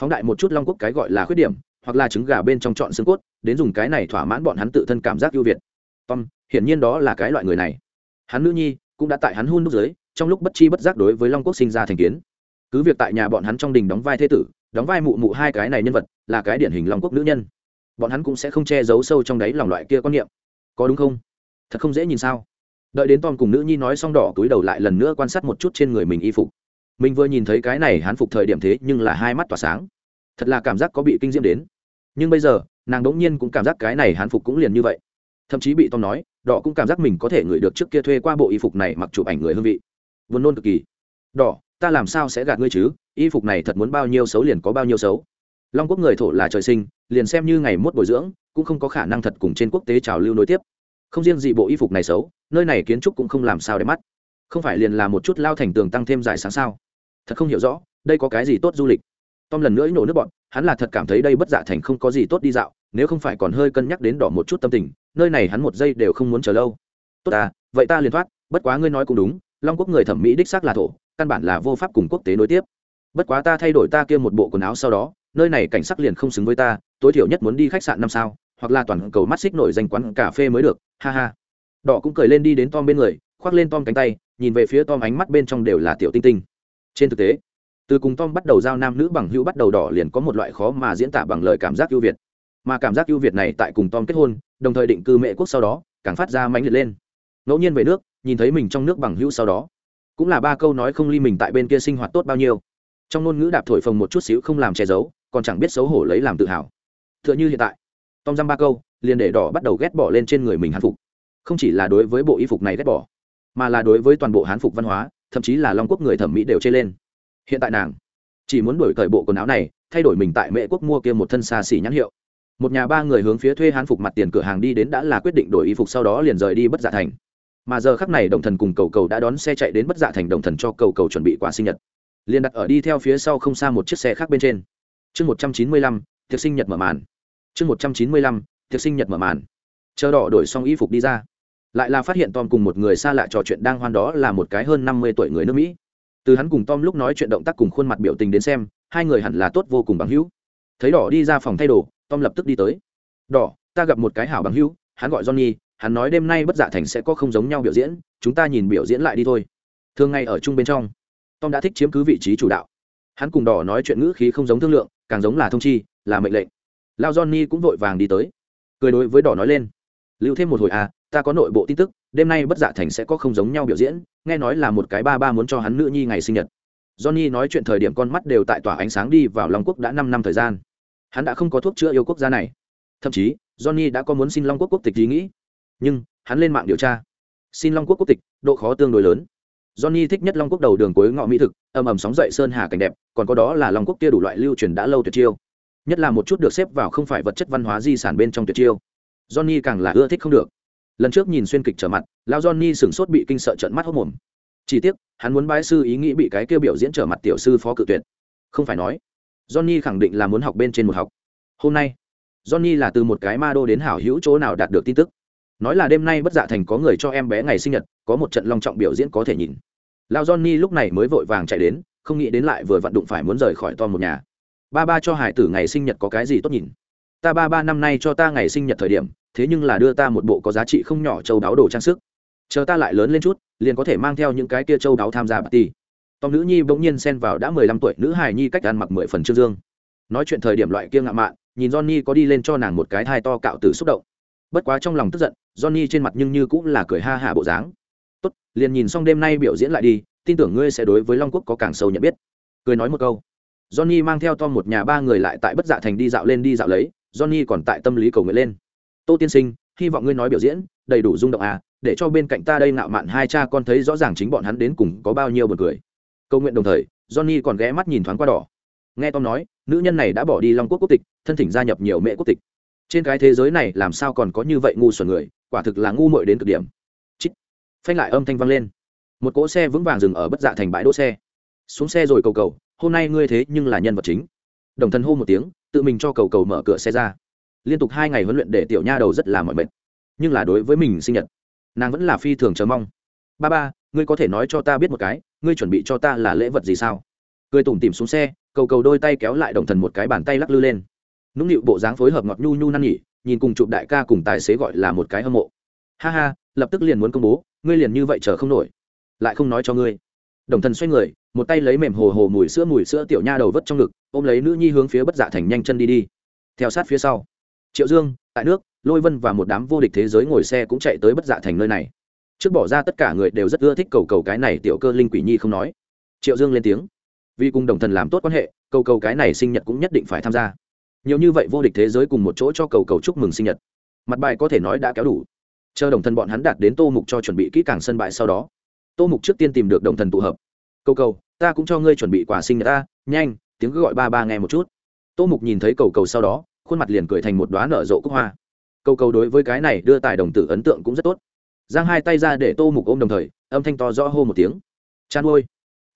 Phóng đại một chút long quốc cái gọi là khuyết điểm, hoặc là trứng gà bên trong chọn xương cốt, đến dùng cái này thỏa mãn bọn hắn tự thân cảm giác ưu việt. Tom, hiển nhiên đó là cái loại người này. Hắn nữ nhi cũng đã tại hắn hôn đúc giới, trong lúc bất chi bất giác đối với long quốc sinh ra thành kiến cứ việc tại nhà bọn hắn trong đình đóng vai thế tử, đóng vai mụ mụ hai cái này nhân vật, là cái điển hình long quốc nữ nhân. Bọn hắn cũng sẽ không che giấu sâu trong đáy lòng loại kia quan niệm. Có đúng không? Thật không dễ nhìn sao? Đợi đến tom cùng nữ nhi nói xong đỏ túi đầu lại lần nữa quan sát một chút trên người mình y phục. Mình vừa nhìn thấy cái này hắn phục thời điểm thế nhưng là hai mắt tỏa sáng. Thật là cảm giác có bị kinh diễm đến. Nhưng bây giờ, nàng đống nhiên cũng cảm giác cái này hắn phục cũng liền như vậy. Thậm chí bị tom nói, đỏ cũng cảm giác mình có thể ngửi được trước kia thuê qua bộ y phục này mặc chụp ảnh người hương vị. Vốn nôn cực kỳ. Đỏ ta làm sao sẽ gạt ngươi chứ? Y phục này thật muốn bao nhiêu xấu liền có bao nhiêu xấu. Long quốc người thổ là trời sinh, liền xem như ngày mốt bồi dưỡng, cũng không có khả năng thật cùng trên quốc tế trào lưu nối tiếp. Không riêng gì bộ y phục này xấu, nơi này kiến trúc cũng không làm sao để mắt. Không phải liền là một chút lao thành tường tăng thêm dài sáng sao? Thật không hiểu rõ, đây có cái gì tốt du lịch? Tom lần nữa nổ nước bọn, hắn là thật cảm thấy đây bất dạ thành không có gì tốt đi dạo, nếu không phải còn hơi cân nhắc đến đỏ một chút tâm tình, nơi này hắn một giây đều không muốn chờ lâu. Tốt à vậy ta liền thoát, bất quá ngươi nói cũng đúng, long quốc người thẩm mỹ đích xác là thổ căn bản là vô pháp cùng quốc tế nối tiếp. Bất quá ta thay đổi ta kia một bộ quần áo sau đó, nơi này cảnh sắc liền không xứng với ta, tối thiểu nhất muốn đi khách sạn năm sao, hoặc là toàn cầu mắt xích nổi danh quán cà phê mới được, ha ha. Đỏ cũng cười lên đi đến tom bên người, khoác lên tom cánh tay, nhìn về phía tom ánh mắt bên trong đều là tiểu tinh tinh. Trên thực tế, từ cùng tom bắt đầu giao nam nữ bằng hữu bắt đầu đỏ liền có một loại khó mà diễn tả bằng lời cảm giác ưu việt. Mà cảm giác ưu việt này tại cùng tom kết hôn, đồng thời định cư mẹ quốc sau đó, càng phát ra mãnh liệt lên. Ngẫu nhiên về nước, nhìn thấy mình trong nước bằng hữu sau đó cũng là ba câu nói không ly mình tại bên kia sinh hoạt tốt bao nhiêu. Trong ngôn ngữ đạp thổi phồng một chút xíu không làm che giấu, còn chẳng biết xấu hổ lấy làm tự hào. T h ư ợ n h ư hiện tại, tom dăm ba câu, liền để đỏ bắt đầu ghét bỏ lên trên người mình hán phục. Không chỉ là đối với bộ y phục này ghét bỏ, mà là đối với toàn bộ hán phục văn hóa, thậm chí là long quốc người thẩm mỹ đều chê lên. Hiện tại nàng chỉ muốn đổi cởi bộ quần áo này, thay đổi mình tại mễ quốc mua kia một thân xa xỉ nhãn hiệu. Một nhà ba người hướng phía thuê hán phục mặt tiền cửa hàng đi đến đã là quyết định đổi y phục sau đó liền rời đi bất giả thành mà giờ khắc này đồng thần cùng cầu cầu đã đón xe chạy đến bất dạ thành đồng thần cho cầu cầu chuẩn bị quà sinh nhật. Liền đặt ở đi theo phía sau không xa một chiếc xe khác bên trên. Chương một trăm chín mươi lăm, tiệc sinh nhật mở màn. Chương một trăm chín mươi lăm, tiệc sinh nhật mở màn. Chờ đỏ đổi xong y phục đi ra. Lại là phát hiện tom cùng một người xa lạ trò chuyện đang hoan đó là một cái hơn năm mươi tuổi người nước mỹ. Từ hắn cùng tom lúc nói chuyện động tác cùng khuôn mặt biểu tình đến xem, hai người hẳn là tốt vô cùng bằng hữu. Thấy đỏ đi ra phòng thay đồ, tom lập tức đi tới. Đỏ, ta gặp một cái hảo bằng hữu, hắn gọi johnny hắn nói đêm nay bất dạ thành sẽ có không giống nhau biểu diễn, chúng ta nhìn biểu diễn lại đi thôi. Thường ngày ở chung bên trong, tom đã thích chiếm cứ vị trí chủ đạo. Hắn cùng đỏ nói chuyện ngữ khí không giống thương lượng, càng giống là thông chi, là mệnh lệnh. Lao johnny cũng vội vàng đi tới. Cười đối với đỏ nói lên, lưu thêm một hồi à ta có nội bộ tin tức, đêm nay bất dạ thành sẽ có không giống nhau biểu diễn, nghe nói là một cái ba ba muốn cho hắn nữ nhi ngày sinh nhật. Johnny nói chuyện thời điểm con mắt đều tại tỏa ánh sáng đi vào long quốc đã năm năm thời gian. Hắn đã không có thuốc chữa yêu quốc gia này. Thậm chí, johnny đã có muốn xin long quốc quốc tịch ý nghĩ nhưng hắn lên mạng điều tra. Xin long quốc quốc tịch, độ khó tương đối lớn. Johnny thích nhất long quốc đầu đường cuối ngõ mỹ thực, ầm ầm sóng dậy sơn hà cảnh đẹp, còn có đó là long quốc kia đủ loại lưu truyền đã lâu tuyệt chiêu. Nhất là một chút được xếp vào không phải vật chất văn hóa di sản bên trong tuyệt chiêu. Johnny càng là ưa thích không được. Lần trước nhìn xuyên kịch trở mặt lao johnny sửng sốt bị kinh sợ trận mắt hốc mồm. Chỉ tiếc, hắn muốn bái sư ý nghĩ bị cái kêu biểu diễn trở mặt tiểu sư phó cự tuyệt. Không phải nói, johnny khẳng định là muốn học bên trên một học. Hôm nay, johnny là từ một cái ma đô đến hảo hữu chỗ nào đạt được tin tức nói là đêm nay bất dạ thành có người cho em bé ngày sinh nhật, có một trận long trọng biểu diễn có thể nhìn. Lao johnny lúc này mới vội vàng chạy đến, không nghĩ đến lại vừa vặn đụng phải muốn rời khỏi to một nhà. Ba ba cho hải tử ngày sinh nhật có cái gì tốt nhìn? Ta ba ba năm nay cho ta ngày sinh nhật thời điểm, thế nhưng là đưa ta một bộ có giá trị không nhỏ châu đáo đồ trang sức. Chờ ta lại lớn lên chút, liền có thể mang theo những cái kia châu đáo tham gia bà ti tom nữ nhi bỗng nhiên xen vào đã mười lăm tuổi nữ hài nhi cách ăn mặc mười phần trương dương. Nói chuyện thời điểm loại kia ngạo mạn, nhìn johnny có đi lên cho nàng một cái thai to cạo từ xúc động. Bất quá trong lòng tức giận johnny trên mặt nhưng như cũng là cười ha hả bộ dáng. Tốt, liền nhìn xong đêm nay biểu diễn lại đi, tin tưởng ngươi sẽ đối với long quốc có càng sâu nhận biết. Cười nói một câu. Johnny mang theo tom một nhà ba người lại tại bất dạ thành đi dạo lên đi dạo lấy, johnny còn tại tâm lý cầu nguyện lên. Tô tiên sinh, hy vọng ngươi nói biểu diễn, đầy đủ rung động à để cho bên cạnh ta đây nạo mạn hai cha con thấy rõ ràng chính bọn hắn đến cùng có bao nhiêu buồn cười. Cầu nguyện đồng thời, johnny còn ghé mắt nhìn thoáng qua đỏ. Nghe tom nói, nữ nhân này đã bỏ đi long quốc quốc tịch, thân thỉnh gia nhập nhiều mẹ quốc tịch. Trên cái thế giới này làm sao còn có như vậy ngu xuẩn người quả thực là ngu muội đến cực điểm. Chít. Phanh lại âm thanh vang lên. Một cỗ xe vững vàng dừng ở bất dạ thành bãi đỗ xe. Xuống xe rồi cầu cầu, hôm nay ngươi thế nhưng là nhân vật chính. Đồng thân hô một tiếng, tự mình cho cầu cầu mở cửa xe ra. Liên tục hai ngày huấn luyện để tiểu nha đầu rất là mỏi mệt. Nhưng là đối với mình sinh nhật, nàng vẫn là phi thường chờ mong. Ba ba, ngươi có thể nói cho ta biết một cái, ngươi chuẩn bị cho ta là lễ vật gì sao? Cười tủm tìm xuống xe, cầu cầu đôi tay kéo lại đồng thần một cái bàn tay lắc lư lên. Nũng nịu bộ dáng phối hợp ngọt nhu nhu năn nhỉ nhìn cùng chụp đại ca cùng tài xế gọi là một cái hâm mộ. Ha ha, lập tức liền muốn công bố, ngươi liền như vậy chờ không nổi. Lại không nói cho ngươi. Đồng thần xoay người, một tay lấy mềm hồ hồ mùi sữa mùi sữa tiểu nha đầu vất trong ngực, ôm lấy nữ nhi hướng phía bất dạ thành nhanh chân đi đi. Theo sát phía sau, triệu dương, tại nước, lôi vân và một đám vô địch thế giới ngồi xe cũng chạy tới bất dạ thành nơi này. Trước bỏ ra tất cả người đều rất ưa thích cầu cầu cái này tiểu cơ linh quỷ nhi không nói. Triệu dương lên tiếng. Vì cùng đồng thần làm tốt quan hệ, cầu cầu cái này sinh nhật cũng nhất định phải tham gia nhiều như vậy vô địch thế giới cùng một chỗ cho cầu cầu chúc mừng sinh nhật. Mặt bài có thể nói đã kéo đủ. Chờ đồng thần bọn hắn đạt đến tô mục cho chuẩn bị kỹ càng sân bãi sau đó, tô mục trước tiên tìm được đồng thần tụ hợp. Cầu cầu, ta cũng cho ngươi chuẩn bị quà sinh nhật ta, nhanh, tiếng cứ gọi ba ba nghe một chút. Tô mục nhìn thấy cầu cầu sau đó, khuôn mặt liền cười thành một đoá nở rộ cúc hoa. Cầu cầu đối với cái này đưa tài đồng tử ấn tượng cũng rất tốt. Giang hai tay ra để tô mục ôm đồng thời, âm thanh to rõ hô một tiếng. Chan ôi.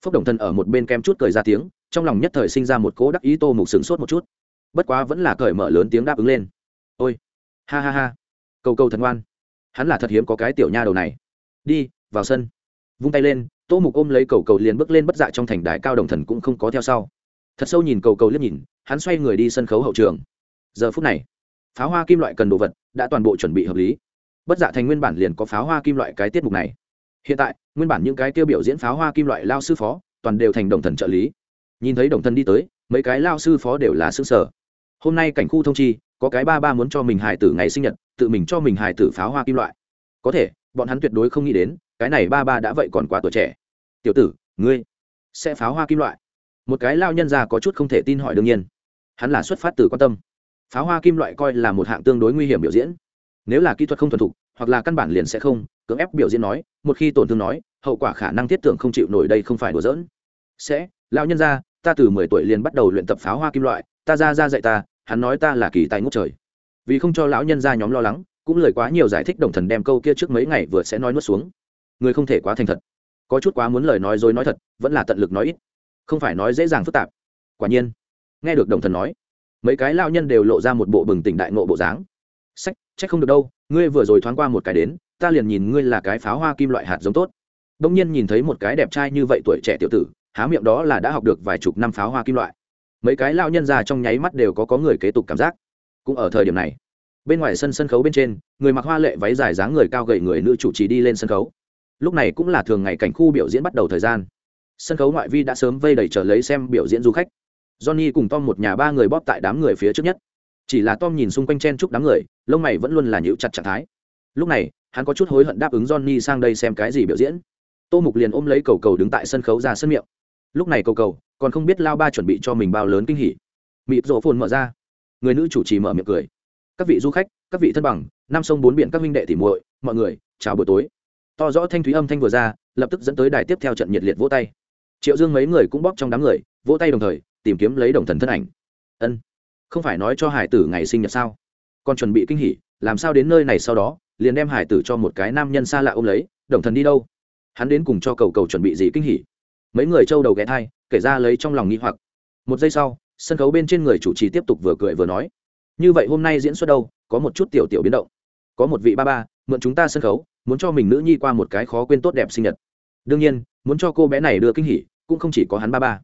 Phúc đồng thân ở một bên kem chút cười ra tiếng, trong lòng nhất thời sinh ra một cố đắc ý tô mục sửng sốt một chút bất quá vẫn là cởi mở lớn tiếng đáp ứng lên. Ôi, ha ha ha. Cầu cầu thần ngoan. Hắn là thật hiếm có cái tiểu nha đầu này. Đi, vào sân. Vung tay lên, tô mục ôm lấy cầu cầu liền bước lên bất dạ trong thành đài cao đồng thần cũng không có theo sau. Thật sâu nhìn cầu cầu liếc nhìn, hắn xoay người đi sân khấu hậu trường. Giờ phút này, pháo hoa kim loại cần đồ vật đã toàn bộ chuẩn bị hợp lý. Bất dạ thành nguyên bản liền có pháo hoa kim loại cái tiết mục này. Hiện tại, nguyên bản những cái tiêu biểu diễn pháo hoa kim loại lao sư phó toàn đều thành đồng thần trợ lý. Nhìn thấy đồng thần đi tới, mấy cái lao sư phó đều là xương sở hôm nay cảnh khu thông chi, có cái ba ba muốn cho mình hài tử ngày sinh nhật, tự mình cho mình hài tử pháo hoa kim loại. Có thể, bọn hắn tuyệt đối không nghĩ đến, cái này ba ba đã vậy còn quá tuổi trẻ. Tiểu tử, ngươi sẽ pháo hoa kim loại? Một cái lao nhân già có chút không thể tin hỏi đương nhiên. Hắn là xuất phát từ quan tâm. Pháo hoa kim loại coi là một hạng tương đối nguy hiểm biểu diễn. Nếu là kỹ thuật không thuần thục, hoặc là căn bản liền sẽ không, cưỡng ép biểu diễn nói, một khi tổn thương nói, hậu quả khả năng thiết tưởng không chịu nổi đây không phải đùa giỡn. Sẽ lão nhân ra ta từ mười tuổi liền bắt đầu luyện tập pháo hoa kim loại, ta ra ra dạy ta hắn nói ta là kỳ tài ngút trời. Vì không cho lão nhân ra nhóm lo lắng, cũng lời quá nhiều giải thích đồng thần đem câu kia trước mấy ngày vừa sẽ nói nuốt xuống. Người không thể quá thành thật. Có chút quá muốn lời nói dối nói thật, vẫn là tận lực nói ít. Không phải nói dễ dàng phức tạp. Quả nhiên, nghe được đồng thần nói, mấy cái lao nhân đều lộ ra một bộ bừng tỉnh đại ngộ bộ dáng. Sách trách không được đâu, ngươi vừa rồi thoáng qua một cái đến, ta liền nhìn ngươi là cái pháo hoa kim loại hạt giống tốt. Đông nhiên nhìn thấy một cái đẹp trai như vậy tuổi trẻ tiểu tử, há miệng đó là đã học được vài chục năm pháo hoa kim loại mấy cái lao nhân già trong nháy mắt đều có có người kế tục cảm giác. Cũng ở thời điểm này, bên ngoài sân sân khấu bên trên, người mặc hoa lệ váy dài dáng người cao gầy người nữ chủ trì đi lên sân khấu. Lúc này cũng là thường ngày cảnh khu biểu diễn bắt đầu thời gian. Sân khấu ngoại vi đã sớm vây đầy trở lấy xem biểu diễn du khách. Johnny cùng tom một nhà ba người bóp tại đám người phía trước nhất. Chỉ là tom nhìn xung quanh chen chúc đám người, lông mày vẫn luôn là nhịu chặt trạng thái. Lúc này, hắn có chút hối hận đáp ứng johnny sang đây xem cái gì biểu diễn. Tô mục liền ôm lấy cầu cầu đứng tại sân khấu ra sân miệng. Lúc này cầu cầu còn không biết lao ba chuẩn bị cho mình bao lớn kinh hỉ. Mịp rộ phồn mở ra. Người nữ chủ trì mở miệng cười. Các vị du khách, các vị thân bằng, năm sông bốn biển các minh đệ tỉ muội, mọi người, chào buổi tối. To rõ thanh thúy âm thanh vừa ra, lập tức dẫn tới đài tiếp theo trận nhiệt liệt vỗ tay. Triệu dương mấy người cũng bóp trong đám người, vỗ tay đồng thời, tìm kiếm lấy đồng thần thân ảnh. Ân, không phải nói cho hải tử ngày sinh nhật sao? Còn chuẩn bị kinh hỉ, làm sao đến nơi này sau đó, liền đem hải tử cho một cái nam nhân xa lạ ôm lấy, đồng thần đi đâu? Hắn đến cùng cho cầu cầu chuẩn bị gì kinh hỉ? Mấy người trâu đầu ghé thai kể ra lấy trong lòng nghi hoặc. Một giây sau, sân khấu bên trên người chủ trì tiếp tục vừa cười vừa nói, như vậy hôm nay diễn xuất đâu, có một chút tiểu tiểu biến động. Có một vị ba ba, mượn chúng ta sân khấu, muốn cho mình nữ nhi qua một cái khó quên tốt đẹp sinh nhật. Đương nhiên, muốn cho cô bé này đưa kinh hỉ, cũng không chỉ có hắn ba ba.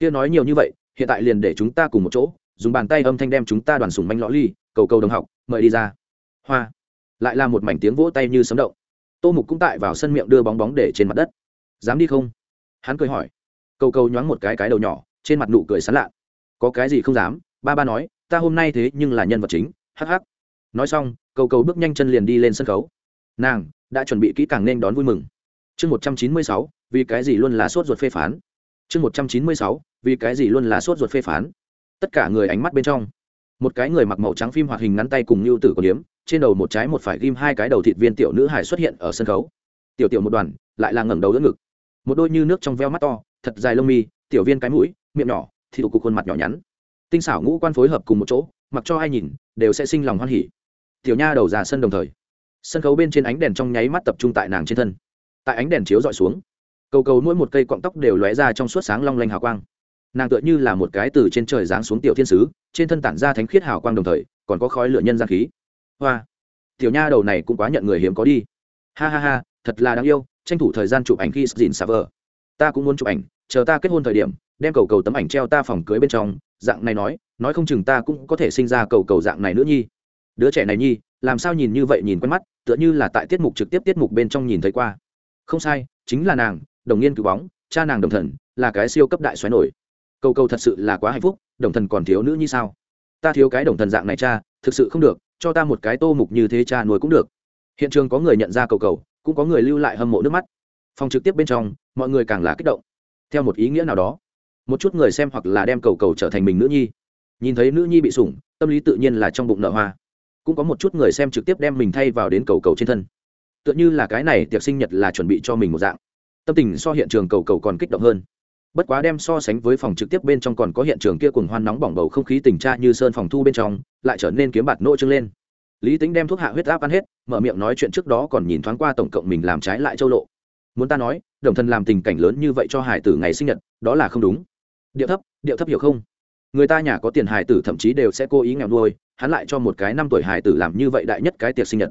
Kia nói nhiều như vậy, hiện tại liền để chúng ta cùng một chỗ, dùng bàn tay âm thanh đem chúng ta đoàn sùng manh lõ ly, cầu cầu đồng học, mời đi ra. Hoa. Lại là một mảnh tiếng vỗ tay như sấm động. Tô mục cũng tại vào sân miệng đưa bóng bóng để trên mặt đất. Dám đi không? Hắn cười hỏi cầu cầu nhoáng một cái cái đầu nhỏ trên mặt nụ cười sán lạ. Có cái gì không dám? Ba ba nói ta hôm nay thế nhưng là nhân vật chính Hắc hắc, nói xong cầu cầu bước nhanh chân liền đi lên sân khấu. Nàng đã chuẩn bị kỹ càng nên đón vui mừng. Chương một trăm chín mươi sáu vì cái gì luôn là sốt ruột phê phán? Chương một trăm chín mươi sáu vì cái gì luôn là sốt ruột phê phán? Tất cả người ánh mắt bên trong một cái người mặc màu trắng phim hoạt hình ngắn tay cùng lưu tử có điếm trên đầu một trái một phải ghim hai cái đầu thịt viên tiểu nữ hải xuất hiện ở sân khấu. Tiểu tiểu một đoàn lại là ngẩng đầu đỡ ngực. Một đôi như nước trong veo mắt to thật dài lông mi, tiểu viên cái mũi, miệng nhỏ, thì cục khuôn mặt nhỏ nhắn. Tinh xảo ngũ quan phối hợp cùng một chỗ, mặc cho ai nhìn, đều sẽ sinh lòng hoan hỉ. Tiểu nha đầu ra sân đồng thời. Sân khấu bên trên ánh đèn trong nháy mắt tập trung tại nàng trên thân. Tại ánh đèn chiếu dọi xuống, cầu cầu mỗi một cây cọng tóc đều lóe ra trong suốt sáng long lanh hào quang. Nàng tựa như là một cái từ trên trời giáng xuống tiểu thiên sứ, trên thân tản ra thánh khiết hào quang đồng thời, còn có khói lửa nhân gian khí. Hoa! Tiểu nha đầu này cũng quá nhận người hiếm có đi. Ha ha ha, thật là đáng yêu, tranh thủ thời gian chụp ảnh khi dìn xa vờ ta cũng muốn chụp ảnh, chờ ta kết hôn thời điểm, đem cầu cầu tấm ảnh treo ta phòng cưới bên trong. Dạng này nói nói không chừng ta cũng có thể sinh ra cầu cầu dạng này nữa nhi. Đứa trẻ này nhi, làm sao nhìn như vậy nhìn quen mắt, tựa như là tại tiết mục trực tiếp tiết mục bên trong nhìn thấy qua. Không sai, chính là nàng, đồng nghiên cứu bóng, cha nàng đồng thần, là cái siêu cấp đại xoáy nổi. Cầu cầu thật sự là quá hạnh phúc, đồng thần còn thiếu nữ như sao? Ta thiếu cái đồng thần dạng này cha, thực sự không được, cho ta một cái tô mục như thế cha nuôi cũng được. Hiện trường có người nhận ra cầu cầu, cũng có người lưu lại hâm mộ nước mắt phòng trực tiếp bên trong, mọi người càng là kích động. Theo một ý nghĩa nào đó, một chút người xem hoặc là đem cầu cầu trở thành mình nữ nhi. Nhìn thấy nữ nhi bị sủng, tâm lý tự nhiên là trong bụng nợ hoa. Cũng có một chút người xem trực tiếp đem mình thay vào đến cầu cầu trên thân. Tựa như là cái này tiệc sinh nhật là chuẩn bị cho mình một dạng. Tâm tình so hiện trường cầu cầu còn kích động hơn. Bất quá đem so sánh với phòng trực tiếp bên trong còn có hiện trường kia cùng hoan nóng bỏng bầu không khí tình tra như sơn phòng thu bên trong, lại trở nên kiếm bạt nỗ trưng lên. Lý tính đem thuốc hạ huyết áp ăn hết, mở miệng nói chuyện trước đó còn nhìn thoáng qua tổng cộng mình làm trái lại châu lộ muốn ta nói, đồng thần làm tình cảnh lớn như vậy cho hải tử ngày sinh nhật, đó là không đúng. Điệu thấp điệu thấp hiểu không? Người ta nhà có tiền hải tử thậm chí đều sẽ cố ý nghèo nuôi, hắn lại cho một cái năm tuổi hải tử làm như vậy đại nhất cái tiệc sinh nhật.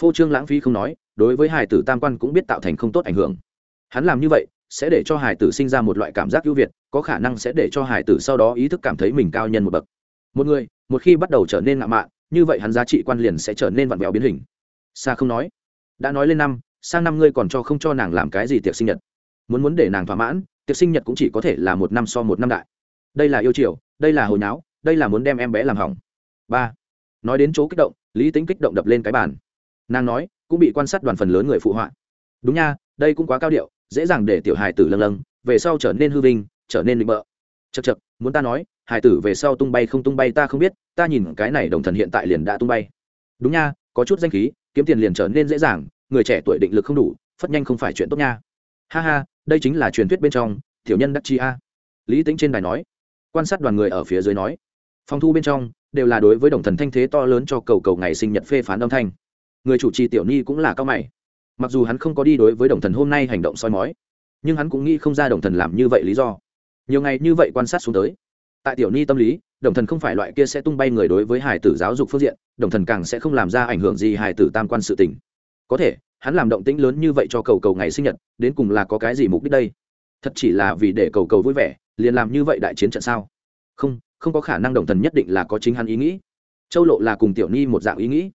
Phô trương lãng phí không nói, đối với hải tử tam quan cũng biết tạo thành không tốt ảnh hưởng. Hắn làm như vậy, sẽ để cho hải tử sinh ra một loại cảm giác ưu việt, có khả năng sẽ để cho hải tử sau đó ý thức cảm thấy mình cao nhân một bậc. Một người, một khi bắt đầu trở nên ngạo mạn, như vậy hắn giá trị quan liền sẽ trở nên vặn vẹo biến hình. Xa không nói. Đã nói lên năm sang năm ngươi còn cho không cho nàng làm cái gì tiệc sinh nhật. Muốn muốn để nàng thỏa mãn, tiệc sinh nhật cũng chỉ có thể là một năm so một năm đại. Đây là yêu chiều, đây là hồi nháo, đây là muốn đem em bé làm hỏng. Ba. Nói đến chỗ kích động, lý tính kích động đập lên cái bàn. Nàng nói, cũng bị quan sát đoàn phần lớn người phụ họa. Đúng nha, đây cũng quá cao điệu, dễ dàng để tiểu hài tử lâng lâng, về sau trở nên hư vinh, trở nên định bợ. Chật chật muốn ta nói, hài tử về sau tung bay không tung bay ta không biết, ta nhìn cái này đồng thần hiện tại liền đã tung bay. Đúng nha, có chút danh khí, kiếm tiền liền trở nên dễ dàng người trẻ tuổi định lực không đủ, phất nhanh không phải chuyện tốt nha. Ha ha, đây chính là truyền thuyết bên trong, tiểu nhân đắc chi a. Lý tính trên đài nói, quan sát đoàn người ở phía dưới nói, phòng thu bên trong đều là đối với đồng thần thanh thế to lớn cho cầu cầu ngày sinh nhật phê phán âm thanh. Người chủ trì tiểu ni cũng là cao mày. Mặc dù hắn không có đi đối với đồng thần hôm nay hành động soi mói, nhưng hắn cũng nghĩ không ra đồng thần làm như vậy lý do. Nhiều ngày như vậy quan sát xuống tới. Tại tiểu ni tâm lý, đồng thần không phải loại kia sẽ tung bay người đối với hải tử giáo dục phương diện, đồng thần càng sẽ không làm ra ảnh hưởng gì hải tử tam quan sự tình có thể, hắn làm động tĩnh lớn như vậy cho cầu cầu ngày sinh nhật, đến cùng là có cái gì mục đích đây? Thật chỉ là vì để cầu cầu vui vẻ, liền làm như vậy đại chiến trận sao? Không không có khả năng đồng thần nhất định là có chính hắn ý nghĩ. Châu lộ là cùng tiểu ni một dạng ý nghĩ.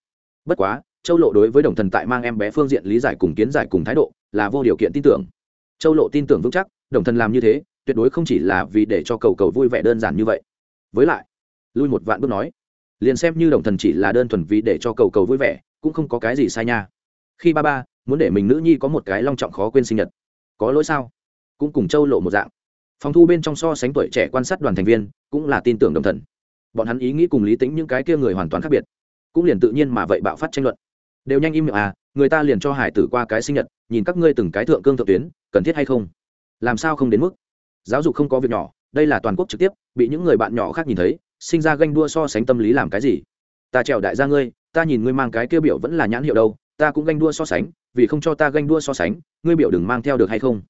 Bất quá, châu lộ đối với đồng thần tại mang em bé phương diện lý giải cùng kiến giải cùng thái độ là vô điều kiện tin tưởng. Châu lộ tin tưởng vững chắc, đồng thần làm như thế, tuyệt đối không chỉ là vì để cho cầu cầu vui vẻ đơn giản như vậy. Với lại, lui một vạn bước nói, liền xem như đồng thần chỉ là đơn thuần vì để cho cầu cầu vui vẻ, cũng không có cái gì sai nha khi ba ba muốn để mình nữ nhi có một cái long trọng khó quên sinh nhật, có lỗi sao? Cũng cùng châu lộ một dạng. Phòng thu bên trong so sánh tuổi trẻ quan sát đoàn thành viên, cũng là tin tưởng đồng thần. Bọn hắn ý nghĩ cùng lý tính những cái kia người hoàn toàn khác biệt, cũng liền tự nhiên mà vậy bạo phát tranh luận. Đều nhanh im miệng à người ta liền cho hải tử qua cái sinh nhật, nhìn các ngươi từng cái thượng cương thượng tuyến, cần thiết hay không? Làm sao không đến mức? Giáo dục không có việc nhỏ, đây là toàn quốc trực tiếp, bị những người bạn nhỏ khác nhìn thấy, sinh ra ganh đua so sánh tâm lý làm cái gì? Ta trèo đại gia ngươi, ta nhìn ngươi mang cái kia biểu vẫn là nhãn hiệu đâu ta cũng ganh đua so sánh, vì không cho ta ganh đua so sánh, ngươi biểu đừng mang theo được hay không?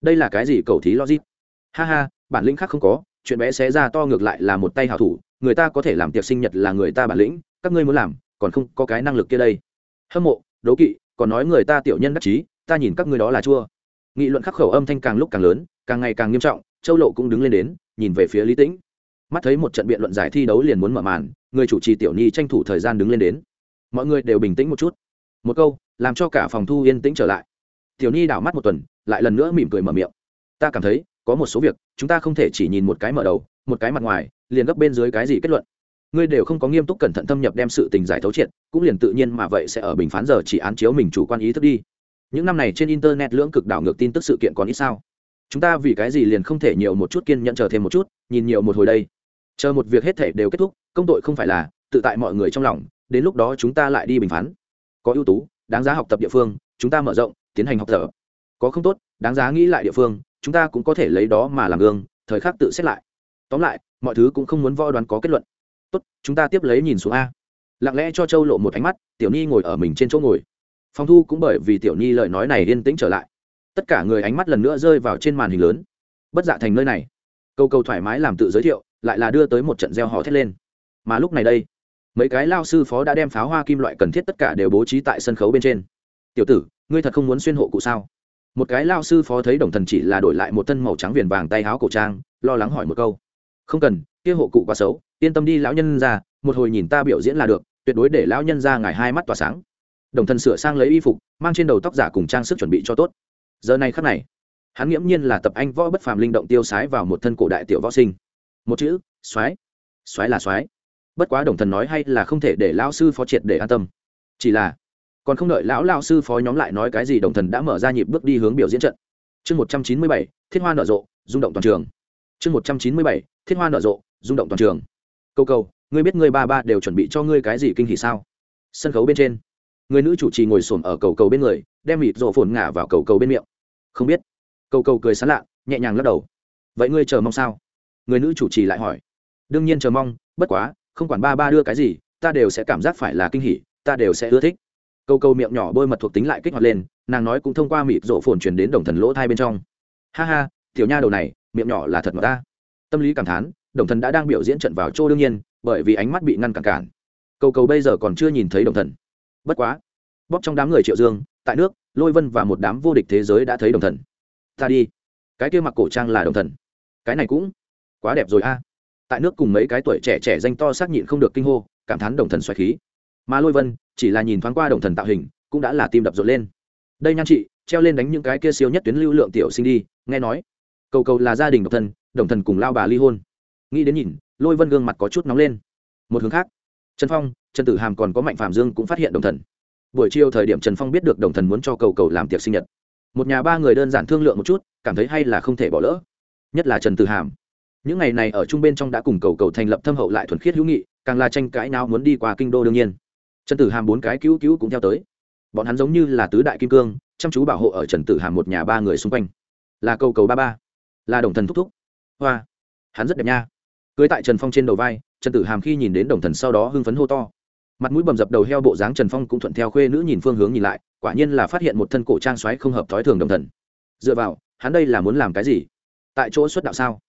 Đây là cái gì cầu thí logic? Ha ha, bản lĩnh khác không có, chuyện bé xé ra to ngược lại là một tay hảo thủ, người ta có thể làm tiệc sinh nhật là người ta bản lĩnh, các ngươi muốn làm, còn không có cái năng lực kia đây. Hâm mộ đố kỵ, còn nói người ta tiểu nhân đắc chí, ta nhìn các ngươi đó là chua. Nghị luận khắc khẩu âm thanh càng lúc càng lớn, càng ngày càng nghiêm trọng, châu lộ cũng đứng lên đến, nhìn về phía lý tĩnh. Mắt thấy một trận biện luận giải thi đấu liền muốn mở màn, người chủ trì tiểu nhi tranh thủ thời gian đứng lên đến. Mọi người đều bình tĩnh một chút một câu, làm cho cả phòng thu yên tĩnh trở lại. Tiểu nhi đảo mắt một tuần, lại lần nữa mỉm cười mở miệng. Ta cảm thấy, có một số việc, chúng ta không thể chỉ nhìn một cái mở đầu, một cái mặt ngoài, liền gấp bên dưới cái gì kết luận. Ngươi đều không có nghiêm túc cẩn thận thâm nhập đem sự tình giải thấu triệt, cũng liền tự nhiên mà vậy sẽ ở bình phán giờ chỉ án chiếu mình chủ quan ý thức đi. Những năm này trên internet lưỡng cực đảo ngược tin tức sự kiện còn ít sao? Chúng ta vì cái gì liền không thể nhiều một chút kiên nhẫn chờ thêm một chút, nhìn nhiều một hồi đây. Chờ một việc hết thể đều kết thúc, công tội không phải là, tự tại mọi người trong lòng, đến lúc đó chúng ta lại đi bình phán có ưu tú, đáng giá học tập địa phương, chúng ta mở rộng, tiến hành học tập. Có không tốt, đáng giá nghĩ lại địa phương, chúng ta cũng có thể lấy đó mà làm gương, thời khắc tự xét lại. Tóm lại, mọi thứ cũng không muốn vo đoán có kết luận. Tốt, chúng ta tiếp lấy nhìn xuống a. Lặng lẽ cho châu lộ một ánh mắt, tiểu nhi ngồi ở mình trên chỗ ngồi. Phong thu cũng bởi vì tiểu nhi lời nói này yên tĩnh trở lại. Tất cả người ánh mắt lần nữa rơi vào trên màn hình lớn. Bất dạ thành nơi này. Câu câu thoải mái làm tự giới thiệu, lại là đưa tới một trận gieo họ thét lên. Mà lúc này đây mấy cái lao sư phó đã đem pháo hoa kim loại cần thiết tất cả đều bố trí tại sân khấu bên trên. Tiểu tử, ngươi thật không muốn xuyên hộ cụ sao? Một cái lao sư phó thấy đồng thần chỉ là đổi lại một thân màu trắng viền vàng tay áo cổ trang, lo lắng hỏi một câu. Không cần, kia hộ cụ quá xấu, yên tâm đi lão nhân ra, một hồi nhìn ta biểu diễn là được, tuyệt đối để lão nhân ra ngài hai mắt tỏa sáng. Đồng thần sửa sang lấy y phục, mang trên đầu tóc giả cùng trang sức chuẩn bị cho tốt. Giờ này khắc này, hắn nghiễm nhiên là tập anh võ bất phàm linh động tiêu sái vào một thân cổ đại tiểu võ sinh. Một chữ, soái. Soái là soái bất quá đồng thần nói hay là không thể để lão sư phó triệt để an tâm. Chỉ là, còn không đợi lão lão sư phó nhóm lại nói cái gì, đồng thần đã mở ra nhịp bước đi hướng biểu diễn trận. Chương một trăm chín mươi bảy, thiết hoa nở rộ, rung động toàn trường. Chương một trăm chín mươi bảy, thiết hoa nở rộ, rung động toàn trường. Câu câu ngươi biết ngươi ba ba đều chuẩn bị cho ngươi cái gì kinh hỉ sao? Sân khấu bên trên, người nữ chủ trì ngồi xổm ở cầu cầu bên người, đem mịt rộ phồn ngả vào cầu cầu bên miệng. Không biết. Cầu cầu cười sán lạ, nhẹ nhàng lắc đầu. Vậy ngươi chờ mong sao? Người nữ chủ trì lại hỏi. Đương nhiên chờ mong, bất quá không quản ba ba đưa cái gì, ta đều sẽ cảm giác phải là kinh hỉ, ta đều sẽ ưa thích. Câu câu miệng nhỏ bôi mật thuộc tính lại kích hoạt lên, nàng nói cũng thông qua mịt rộ phồn truyền đến đồng thần lỗ thai bên trong. Ha ha, tiểu nha đầu này, miệng nhỏ là thật mà ta. Tâm lý cảm thán, đồng thần đã đang biểu diễn trận vào chỗ đương nhiên, bởi vì ánh mắt bị ngăn cản cản. Cầu cầu bây giờ còn chưa nhìn thấy đồng thần. Bất quá, bóp trong đám người triệu dương, tại nước, lôi vân và một đám vô địch thế giới đã thấy đồng thần. Ta đi. Cái kia mặc cổ trang là đồng thần. Cái này cũng quá đẹp rồi a tại nước cùng mấy cái tuổi trẻ trẻ danh to xác nhịn không được kinh hô, cảm thán đồng thần xoài khí. Mà lôi vân, chỉ là nhìn thoáng qua đồng thần tạo hình, cũng đã là tim đập rộn lên. Đây nhan chị, treo lên đánh những cái kia siêu nhất tuyến lưu lượng tiểu sinh đi, nghe nói. Cầu cầu là gia đình độc thân, đồng thần cùng lao bà ly hôn. Nghĩ đến nhìn, lôi vân gương mặt có chút nóng lên. Một hướng khác, trần phong, trần tử hàm còn có mạnh phạm dương cũng phát hiện đồng thần. Buổi chiều thời điểm trần phong biết được đồng thần muốn cho cầu cầu làm tiệc sinh nhật. Một nhà ba người đơn giản thương lượng một chút, cảm thấy hay là không thể bỏ lỡ. Nhất là trần tử hàm những ngày này ở trung bên trong đã cùng cầu cầu thành lập thâm hậu lại thuần khiết hữu nghị, càng là tranh cãi nào muốn đi qua kinh đô đương nhiên. Trần tử hàm bốn cái cứu cứu cũng theo tới. Bọn hắn giống như là tứ đại kim cương, chăm chú bảo hộ ở trần tử hàm một nhà ba người xung quanh. Là cầu cầu ba ba, là đồng thần thúc thúc. Hoa, hắn rất đẹp nha. Cưới tại trần phong trên đầu vai, trần tử hàm khi nhìn đến đồng thần sau đó hưng phấn hô to. Mặt mũi bầm dập đầu heo bộ dáng trần phong cũng thuận theo khuê nữ nhìn phương hướng nhìn lại, quả nhiên là phát hiện một thân cổ trang xoáy không hợp thói thường đồng thần. Dựa vào, hắn đây là muốn làm cái gì? Tại chỗ xuất đạo sao?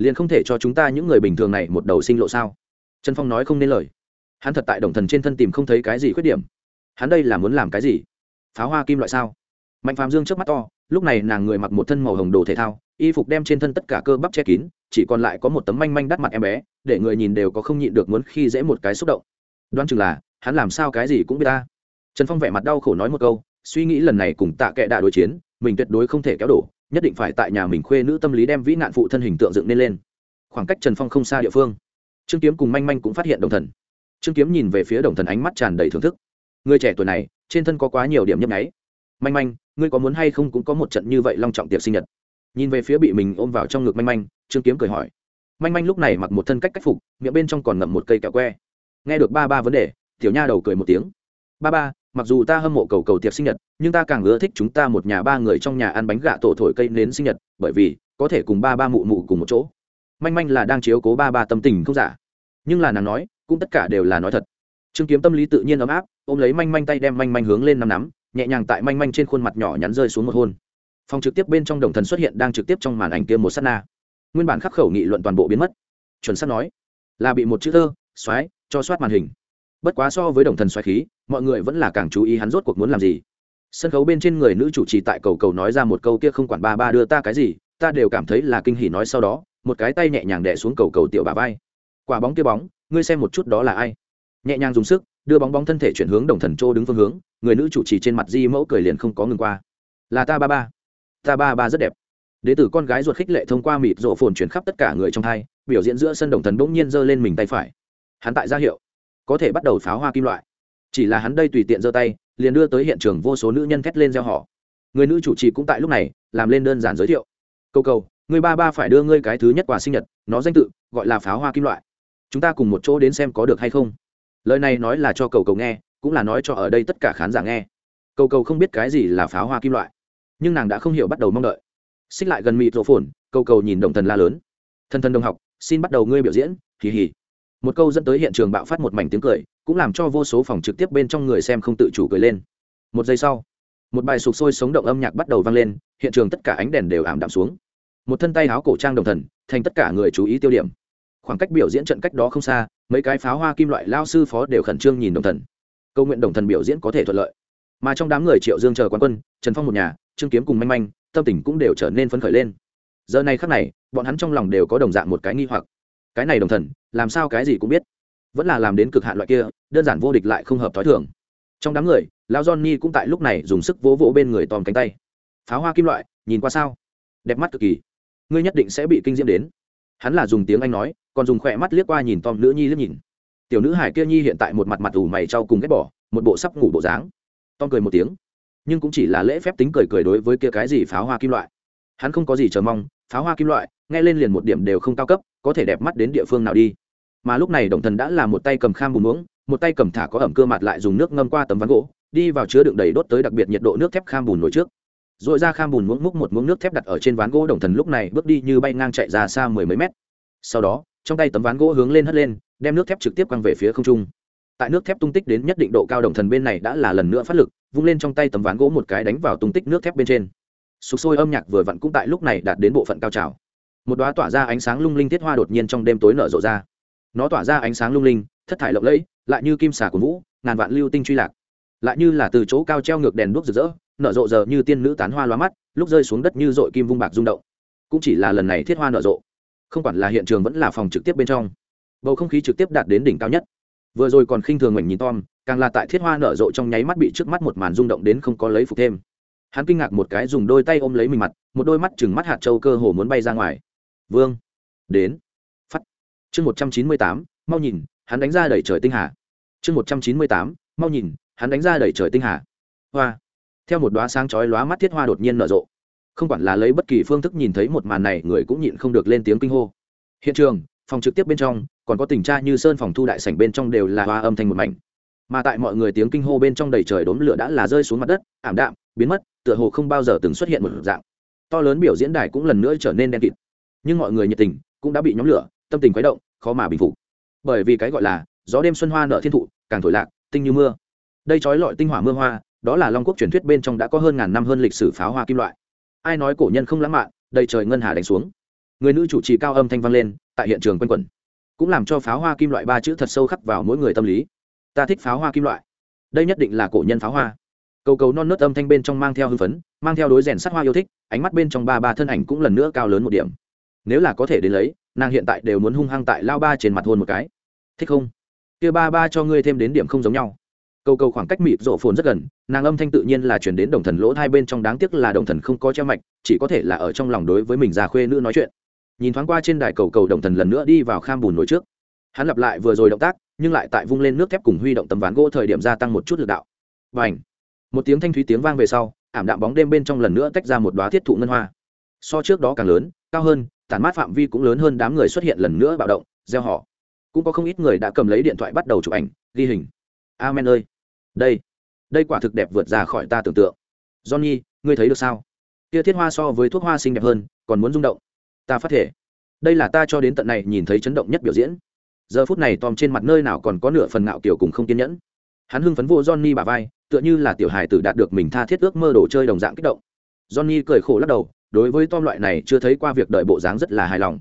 Liền không thể cho chúng ta những người bình thường này một đầu sinh lộ sao? Trần phong nói không nên lời. Hắn thật tại đồng thần trên thân tìm không thấy cái gì khuyết điểm. Hắn đây là muốn làm cái gì? Pháo hoa kim loại sao? Mạnh phàm dương trước mắt to, lúc này nàng người mặc một thân màu hồng đồ thể thao, y phục đem trên thân tất cả cơ bắp che kín, chỉ còn lại có một tấm manh manh đắt mặt em bé, để người nhìn đều có không nhịn được muốn khi dễ một cái xúc động. Đoan chừng là, hắn làm sao cái gì cũng biết ta. Trần phong vẻ mặt đau khổ nói một câu, suy nghĩ lần này cùng tạ kệ đạ đối chiến, mình tuyệt đối không thể kéo đổ nhất định phải tại nhà mình khuê nữ tâm lý đem vĩ nạn phụ thân hình tượng dựng nên lên. Khoảng cách trần phong không xa địa phương. Trương kiếm cùng manh manh cũng phát hiện đồng thần. Trương kiếm nhìn về phía đồng thần ánh mắt tràn đầy thưởng thức. Người trẻ tuổi này, trên thân có quá nhiều điểm nhấp nháy. Manh manh, ngươi có muốn hay không cũng có một trận như vậy long trọng tiệc sinh nhật. Nhìn về phía bị mình ôm vào trong ngực manh manh, trương kiếm cười hỏi. Manh manh lúc này mặc một thân cách cách phục, miệng bên trong còn ngậm một cây kẹo que. Nghe được ba ba vấn đề, tiểu nha đầu cười một tiếng. Ba ba mặc dù ta hâm mộ cầu cầu tiệc sinh nhật, nhưng ta càng ưa thích chúng ta một nhà ba người trong nhà ăn bánh gà tổ thổi cây nến sinh nhật, bởi vì, có thể cùng ba ba mụ mụ cùng một chỗ. Manh manh là đang chiếu cố ba ba tâm tình không giả. Nhưng là nàng nói, cũng tất cả đều là nói thật. Chứng kiếm tâm lý tự nhiên ấm áp, ôm lấy manh manh tay đem manh manh hướng lên nắm nắm, nhẹ nhàng tại manh manh trên khuôn mặt nhỏ nhắn rơi xuống một hôn. Phòng trực tiếp bên trong đồng thần xuất hiện đang trực tiếp trong màn ảnh kia một s á t na. Nguyên bản khắc khẩu nghị luận toàn bộ biến mất. Chuẩn xác nói, là bị một chữ thơ xoáy cho soát màn hình. Bất quá so với đồng thần xoáy khí mọi người vẫn là càng chú ý hắn rốt cuộc muốn làm gì. Sân khấu bên trên người nữ chủ trì tại cầu cầu nói ra một câu kia không quản ba ba đưa ta cái gì, ta đều cảm thấy là kinh hỉ nói sau đó, một cái tay nhẹ nhàng đẻ xuống cầu cầu tiểu bà vai. Quả bóng kia bóng, ngươi xem một chút đó là ai. Nhẹ nhàng dùng sức, đưa bóng bóng thân thể chuyển hướng đồng thần châu đứng phương hướng, người nữ chủ trì trên mặt di mẫu cười liền không có ngừng qua. Là ta ba ba. Ta ba ba rất đẹp. Đế tử con gái ruột khích lệ thông qua mịt rộ phồn chuyển khắp tất cả người trong hai, biểu diễn giữa sân đồng thần bỗng nhiên giơ lên mình tay phải. Hắn tại ra hiệu, có thể bắt đầu pháo hoa kim loại chỉ là hắn đây tùy tiện giơ tay, liền đưa tới hiện trường vô số nữ nhân thét lên gieo họ người nữ chủ trì cũng tại lúc này, làm lên đơn giản giới thiệu. Câu cầu, người ba ba phải đưa ngươi cái thứ nhất quà sinh nhật, nó danh tự, gọi là pháo hoa kim loại. Chúng ta cùng một chỗ đến xem có được hay không. Lời này nói là cho cầu cầu nghe, cũng là nói cho ở đây tất cả khán giả nghe. Cầu cầu không biết cái gì là pháo hoa kim loại, nhưng nàng đã không hiểu bắt đầu mong đợi. Xích lại gần mịt rộ phồn cầu cầu nhìn đồng thần la lớn. Thân thân đồng học, xin bắt đầu ngươi biểu diễn kỳ hỉ một câu dẫn tới hiện trường bạo phát một mảnh tiếng cười cũng làm cho vô số phòng trực tiếp bên trong người xem không tự chủ cười lên. Một giây sau, một bài sụp sôi sống động âm nhạc bắt đầu vang lên, hiện trường tất cả ánh đèn đều ảm đạm xuống. Một thân tay áo cổ trang đồng thần, thành tất cả người chú ý tiêu điểm. Khoảng cách biểu diễn trận cách đó không xa, mấy cái pháo hoa kim loại lao sư phó đều khẩn trương nhìn đồng thần. Câu nguyện đồng thần biểu diễn có thể thuận lợi. Mà trong đám người triệu dương chờ quán quân, trần phong một nhà, trương kiếm cùng manh manh, tâm tình cũng đều trở nên phấn khởi lên. Giờ này khắc này, bọn hắn trong lòng đều có đồng dạng một cái nghi hoặc. Cái này đồng thần, làm sao cái gì cũng biết vẫn là làm đến cực hạn loại kia, đơn giản vô địch lại không hợp t h ó i thường. Trong đám người, lão johnny cũng tại lúc này dùng sức vỗ vỗ bên người tòm cánh tay. Pháo hoa kim loại, nhìn qua sao? Đẹp mắt cực kỳ. Ngươi nhất định sẽ bị kinh diễm đến. Hắn là dùng tiếng anh nói, còn dùng khỏe mắt liếc qua nhìn tom nữ nhi liếc nhìn. Tiểu nữ hải kia nhi hiện tại một mặt mặt ủ mày trau cùng ghét bỏ, một bộ sắp ngủ bộ dáng. Tom cười một tiếng. Nhưng cũng chỉ là lễ phép tính cười cười đối với kia cái gì pháo hoa kim loại. Hắn không có gì chờ mong, pháo hoa kim loại, nghe lên liền một điểm đều không cao cấp, có thể đẹp mắt đến địa phương nào đi mà lúc này đồng thần đã là một tay cầm kham bùn muỗng, một tay cầm thả có ẩm cơ mặt lại dùng nước ngâm qua tấm ván gỗ, đi vào chứa đựng đầy đốt tới đặc biệt nhiệt độ nước thép kham bùn nổi trước. Rồi ra kham bùn muỗng múc một muỗng nước thép đặt ở trên ván gỗ đồng thần lúc này bước đi như bay ngang chạy ra xa mười mấy mét. Sau đó, trong tay tấm ván gỗ hướng lên hất lên, đem nước thép trực tiếp quăng về phía không trung. Tại nước thép tung tích đến nhất định độ cao đồng thần bên này đã là lần nữa phát lực, vung lên trong tay tấm ván gỗ một cái đánh vào tung tích nước thép bên trên. Sục sôi âm nhạc vừa vặn cũng tại lúc này đạt đến bộ phận cao trào. Một đoá tỏa ra ánh sáng lung linh thiết hoa đột nhiên trong đêm tối nở rộ ra nó tỏa ra ánh sáng lung linh, thất thải lộng lẫy, lại như kim xà của vũ, ngàn vạn lưu tinh truy lạc. Lại như là từ chỗ cao treo ngược đèn đuốc rực rỡ, nở rộ giờ như tiên nữ tán hoa loa mắt, lúc rơi xuống đất như dội kim vung bạc rung động. Cũng chỉ là lần này thiết hoa nở rộ. Không quản là hiện trường vẫn là phòng trực tiếp bên trong. Bầu không khí trực tiếp đạt đến đỉnh cao nhất. Vừa rồi còn khinh thường ngoảnh nhìn tom, càng là tại thiết hoa nở rộ trong nháy mắt bị trước mắt một màn rung động đến không có lấy phục thêm. Hắn kinh ngạc một cái dùng đôi tay ôm lấy mình mặt, một đôi mắt chừng mắt hạt trâu cơ hồ muốn bay ra ngoài. Vương, đến chương một trăm chín mươi tám, mau nhìn, hắn đánh ra đẩy trời tinh hà. Chương một trăm chín mươi tám, mau nhìn, hắn đánh ra đẩy trời tinh hà. Hoa. Theo một đoá sáng chói lóa mắt thiết hoa đột nhiên nở rộ. Không quản là lấy bất kỳ phương thức nhìn thấy một màn này, người cũng nhịn không được lên tiếng kinh hô. Hiện trường, phòng trực tiếp bên trong, còn có tình tra như sơn phòng thu đại sảnh bên trong đều là hoa âm thanh một mảnh. Mà tại mọi người tiếng kinh hô bên trong đầy trời đốm lửa đã là rơi xuống mặt đất, ảm đạm, biến mất, tựa hồ không bao giờ từng xuất hiện một dạng. To lớn biểu diễn đài cũng lần nữa trở nên đen kịt. Nhưng mọi người nhiệt tình cũng đã bị nhóm lửa tâm tình quấy động, khó mà bình phục. Bởi vì cái gọi là, gió đêm xuân hoa nợ thiên thụ, càng thổi lạc, tinh như mưa. Đây trói lọi tinh hỏa mưa hoa, đó là long quốc truyền thuyết bên trong đã có hơn ngàn năm hơn lịch sử pháo hoa kim loại. Ai nói cổ nhân không lãng mạn, đầy trời ngân hà đánh xuống. Người nữ chủ trì cao âm thanh vang lên, tại hiện trường quanh quẩn. Cũng làm cho pháo hoa kim loại ba chữ thật sâu khắc vào mỗi người tâm lý. Ta thích pháo hoa kim loại. Đây nhất định là cổ nhân pháo hoa. Cầu cầu non nớt âm thanh bên trong mang theo hưng phấn, mang theo đối rèn sắt hoa yêu thích, ánh mắt bên trong ba ba thân ảnh cũng lần nữa cao lớn một điểm. Nếu là có thể đến lấy nàng hiện tại đều muốn hung hăng tại lao ba trên mặt hôn một cái. Thích không? Kia ba ba cho ngươi thêm đến điểm không giống nhau. Cầu cầu khoảng cách mịt rộ phồn rất gần, nàng âm thanh tự nhiên là chuyển đến đồng thần lỗ hai bên trong đáng tiếc là đồng thần không có che mạch, chỉ có thể là ở trong lòng đối với mình già khuê nữ nói chuyện. Nhìn thoáng qua trên đài cầu cầu đồng thần lần nữa đi vào kham bùn nổi trước. Hắn lặp lại vừa rồi động tác, nhưng lại tại vung lên nước thép cùng huy động tấm ván gỗ thời điểm gia tăng một chút lực đạo. Và ảnh một tiếng thanh thúy tiếng vang về sau, ảm đạm bóng đêm bên trong lần nữa tách ra một đoá thiết thụ ngân hoa. So trước đó càng lớn, cao hơn tản mát phạm vi cũng lớn hơn đám người xuất hiện lần nữa bạo động, gieo họ. Cũng có không ít người đã cầm lấy điện thoại bắt đầu chụp ảnh, ghi hình. Amen ơi. Đây. Đây quả thực đẹp vượt ra khỏi ta tưởng tượng. Johnny, ngươi thấy được sao? Kia thiết hoa so với thuốc hoa xinh đẹp hơn, còn muốn rung động. Ta phát thể. Đây là ta cho đến tận này nhìn thấy chấn động nhất biểu diễn. Giờ phút này tom trên mặt nơi nào còn có nửa phần ngạo kiểu cùng không kiên nhẫn. Hắn hưng phấn vô johnny bà vai, tựa như là tiểu hài tử đạt được mình tha thiết ước mơ đồ chơi đồng dạng kích động. Johnny cười khổ lắc đầu đối với tom loại này chưa thấy qua việc đợi bộ dáng rất là hài lòng.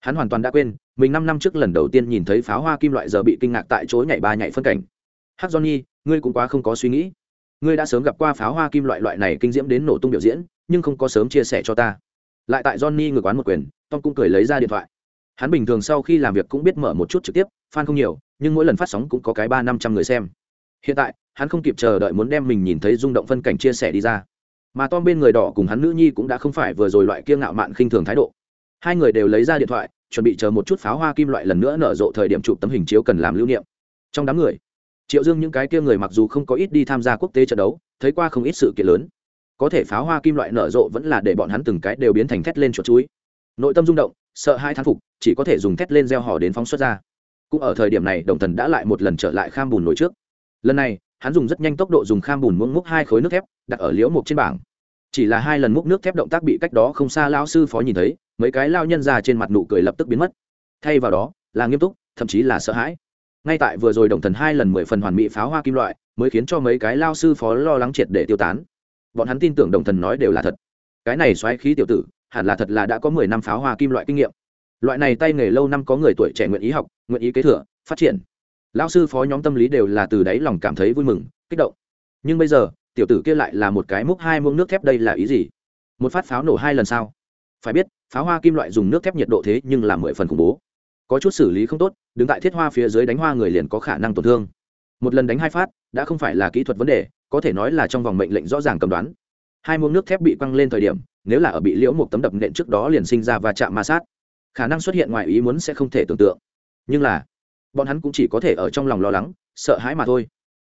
Hắn hoàn toàn đã quên, mình năm năm trước lần đầu tiên nhìn thấy pháo hoa kim loại giờ bị kinh ngạc tại chỗ nhảy ba nhảy phân cảnh. Hát johnny, ngươi cũng quá không có suy nghĩ. Ngươi đã sớm gặp qua pháo hoa kim loại loại này kinh diễm đến nổ tung biểu diễn, nhưng không có sớm chia sẻ cho ta. Lại tại johnny ngược quán một quyền, tom cũng cười lấy ra điện thoại. Hắn bình thường sau khi làm việc cũng biết mở một chút trực tiếp, fan không nhiều, nhưng mỗi lần phát sóng cũng có cái ba năm trăm người xem. Hiện tại, hắn không kịp chờ đợi muốn đem mình nhìn thấy rung động phân cảnh chia sẻ đi ra mà tom bên người đỏ cùng hắn nữ nhi cũng đã không phải vừa rồi loại kia ngạo mạn khinh thường thái độ. Hai người đều lấy ra điện thoại, chuẩn bị chờ một chút pháo hoa kim loại lần nữa nở rộ thời điểm chụp tấm hình chiếu cần làm lưu niệm. Trong đám người, triệu dương những cái kia người mặc dù không có ít đi tham gia quốc tế trận đấu, thấy qua không ít sự kiện lớn. Có thể pháo hoa kim loại nở rộ vẫn là để bọn hắn từng cái đều biến thành thét lên chuột chuối. Nội tâm rung động, sợ hai thán phục, chỉ có thể dùng thét lên gieo hò đến phóng xuất ra. Cũng ở thời điểm này, đồng thần đã lại một lần trở lại kham bùn nổi trước. Lần này hắn dùng rất nhanh tốc độ dùng kham bùn muỗng múc hai khối nước thép, đặt ở liễu mục trên bảng. Chỉ là hai lần múc nước thép động tác bị cách đó không xa lao sư phó nhìn thấy, mấy cái lao nhân ra trên mặt nụ cười lập tức biến mất. Thay vào đó, là nghiêm túc, thậm chí là sợ hãi. Ngay tại vừa rồi đồng thần hai lần mười phần hoàn mỹ pháo hoa kim loại, mới khiến cho mấy cái lao sư phó lo lắng triệt để tiêu tán. Bọn hắn tin tưởng đồng thần nói đều là thật. Cái này xoáy khí tiểu tử, hẳn là thật là đã có mười năm pháo hoa kim loại kinh nghiệm. Loại này tay nghề lâu năm có người tuổi trẻ nguyện ý học, nguyện ý kế thừa, phát triển. Lão sư phó nhóm tâm lý đều là từ đáy lòng cảm thấy vui mừng, kích động. Nhưng bây giờ, tiểu tử kia lại là một cái múc hai muỗng nước thép đây là ý gì? Một phát pháo nổ hai lần sao? Phải biết, pháo hoa kim loại dùng nước thép nhiệt độ thế nhưng là mười phần khủng bố. Có chút xử lý không tốt, đứng tại thiết hoa phía dưới đánh hoa người liền có khả năng tổn thương. Một lần đánh hai phát, đã không phải là kỹ thuật vấn đề, có thể nói là trong vòng mệnh lệnh rõ ràng cầm đoán. Hai muỗng nước thép bị quăng lên thời điểm, nếu là ở bị liễu một tấm đập nện trước đó liền sinh ra và chạm ma sát. Khả năng xuất hiện ngoài ý muốn sẽ không thể tưởng tượng. Nhưng là bọn hắn cũng chỉ có thể ở trong lòng lo lắng, sợ hãi mà thôi.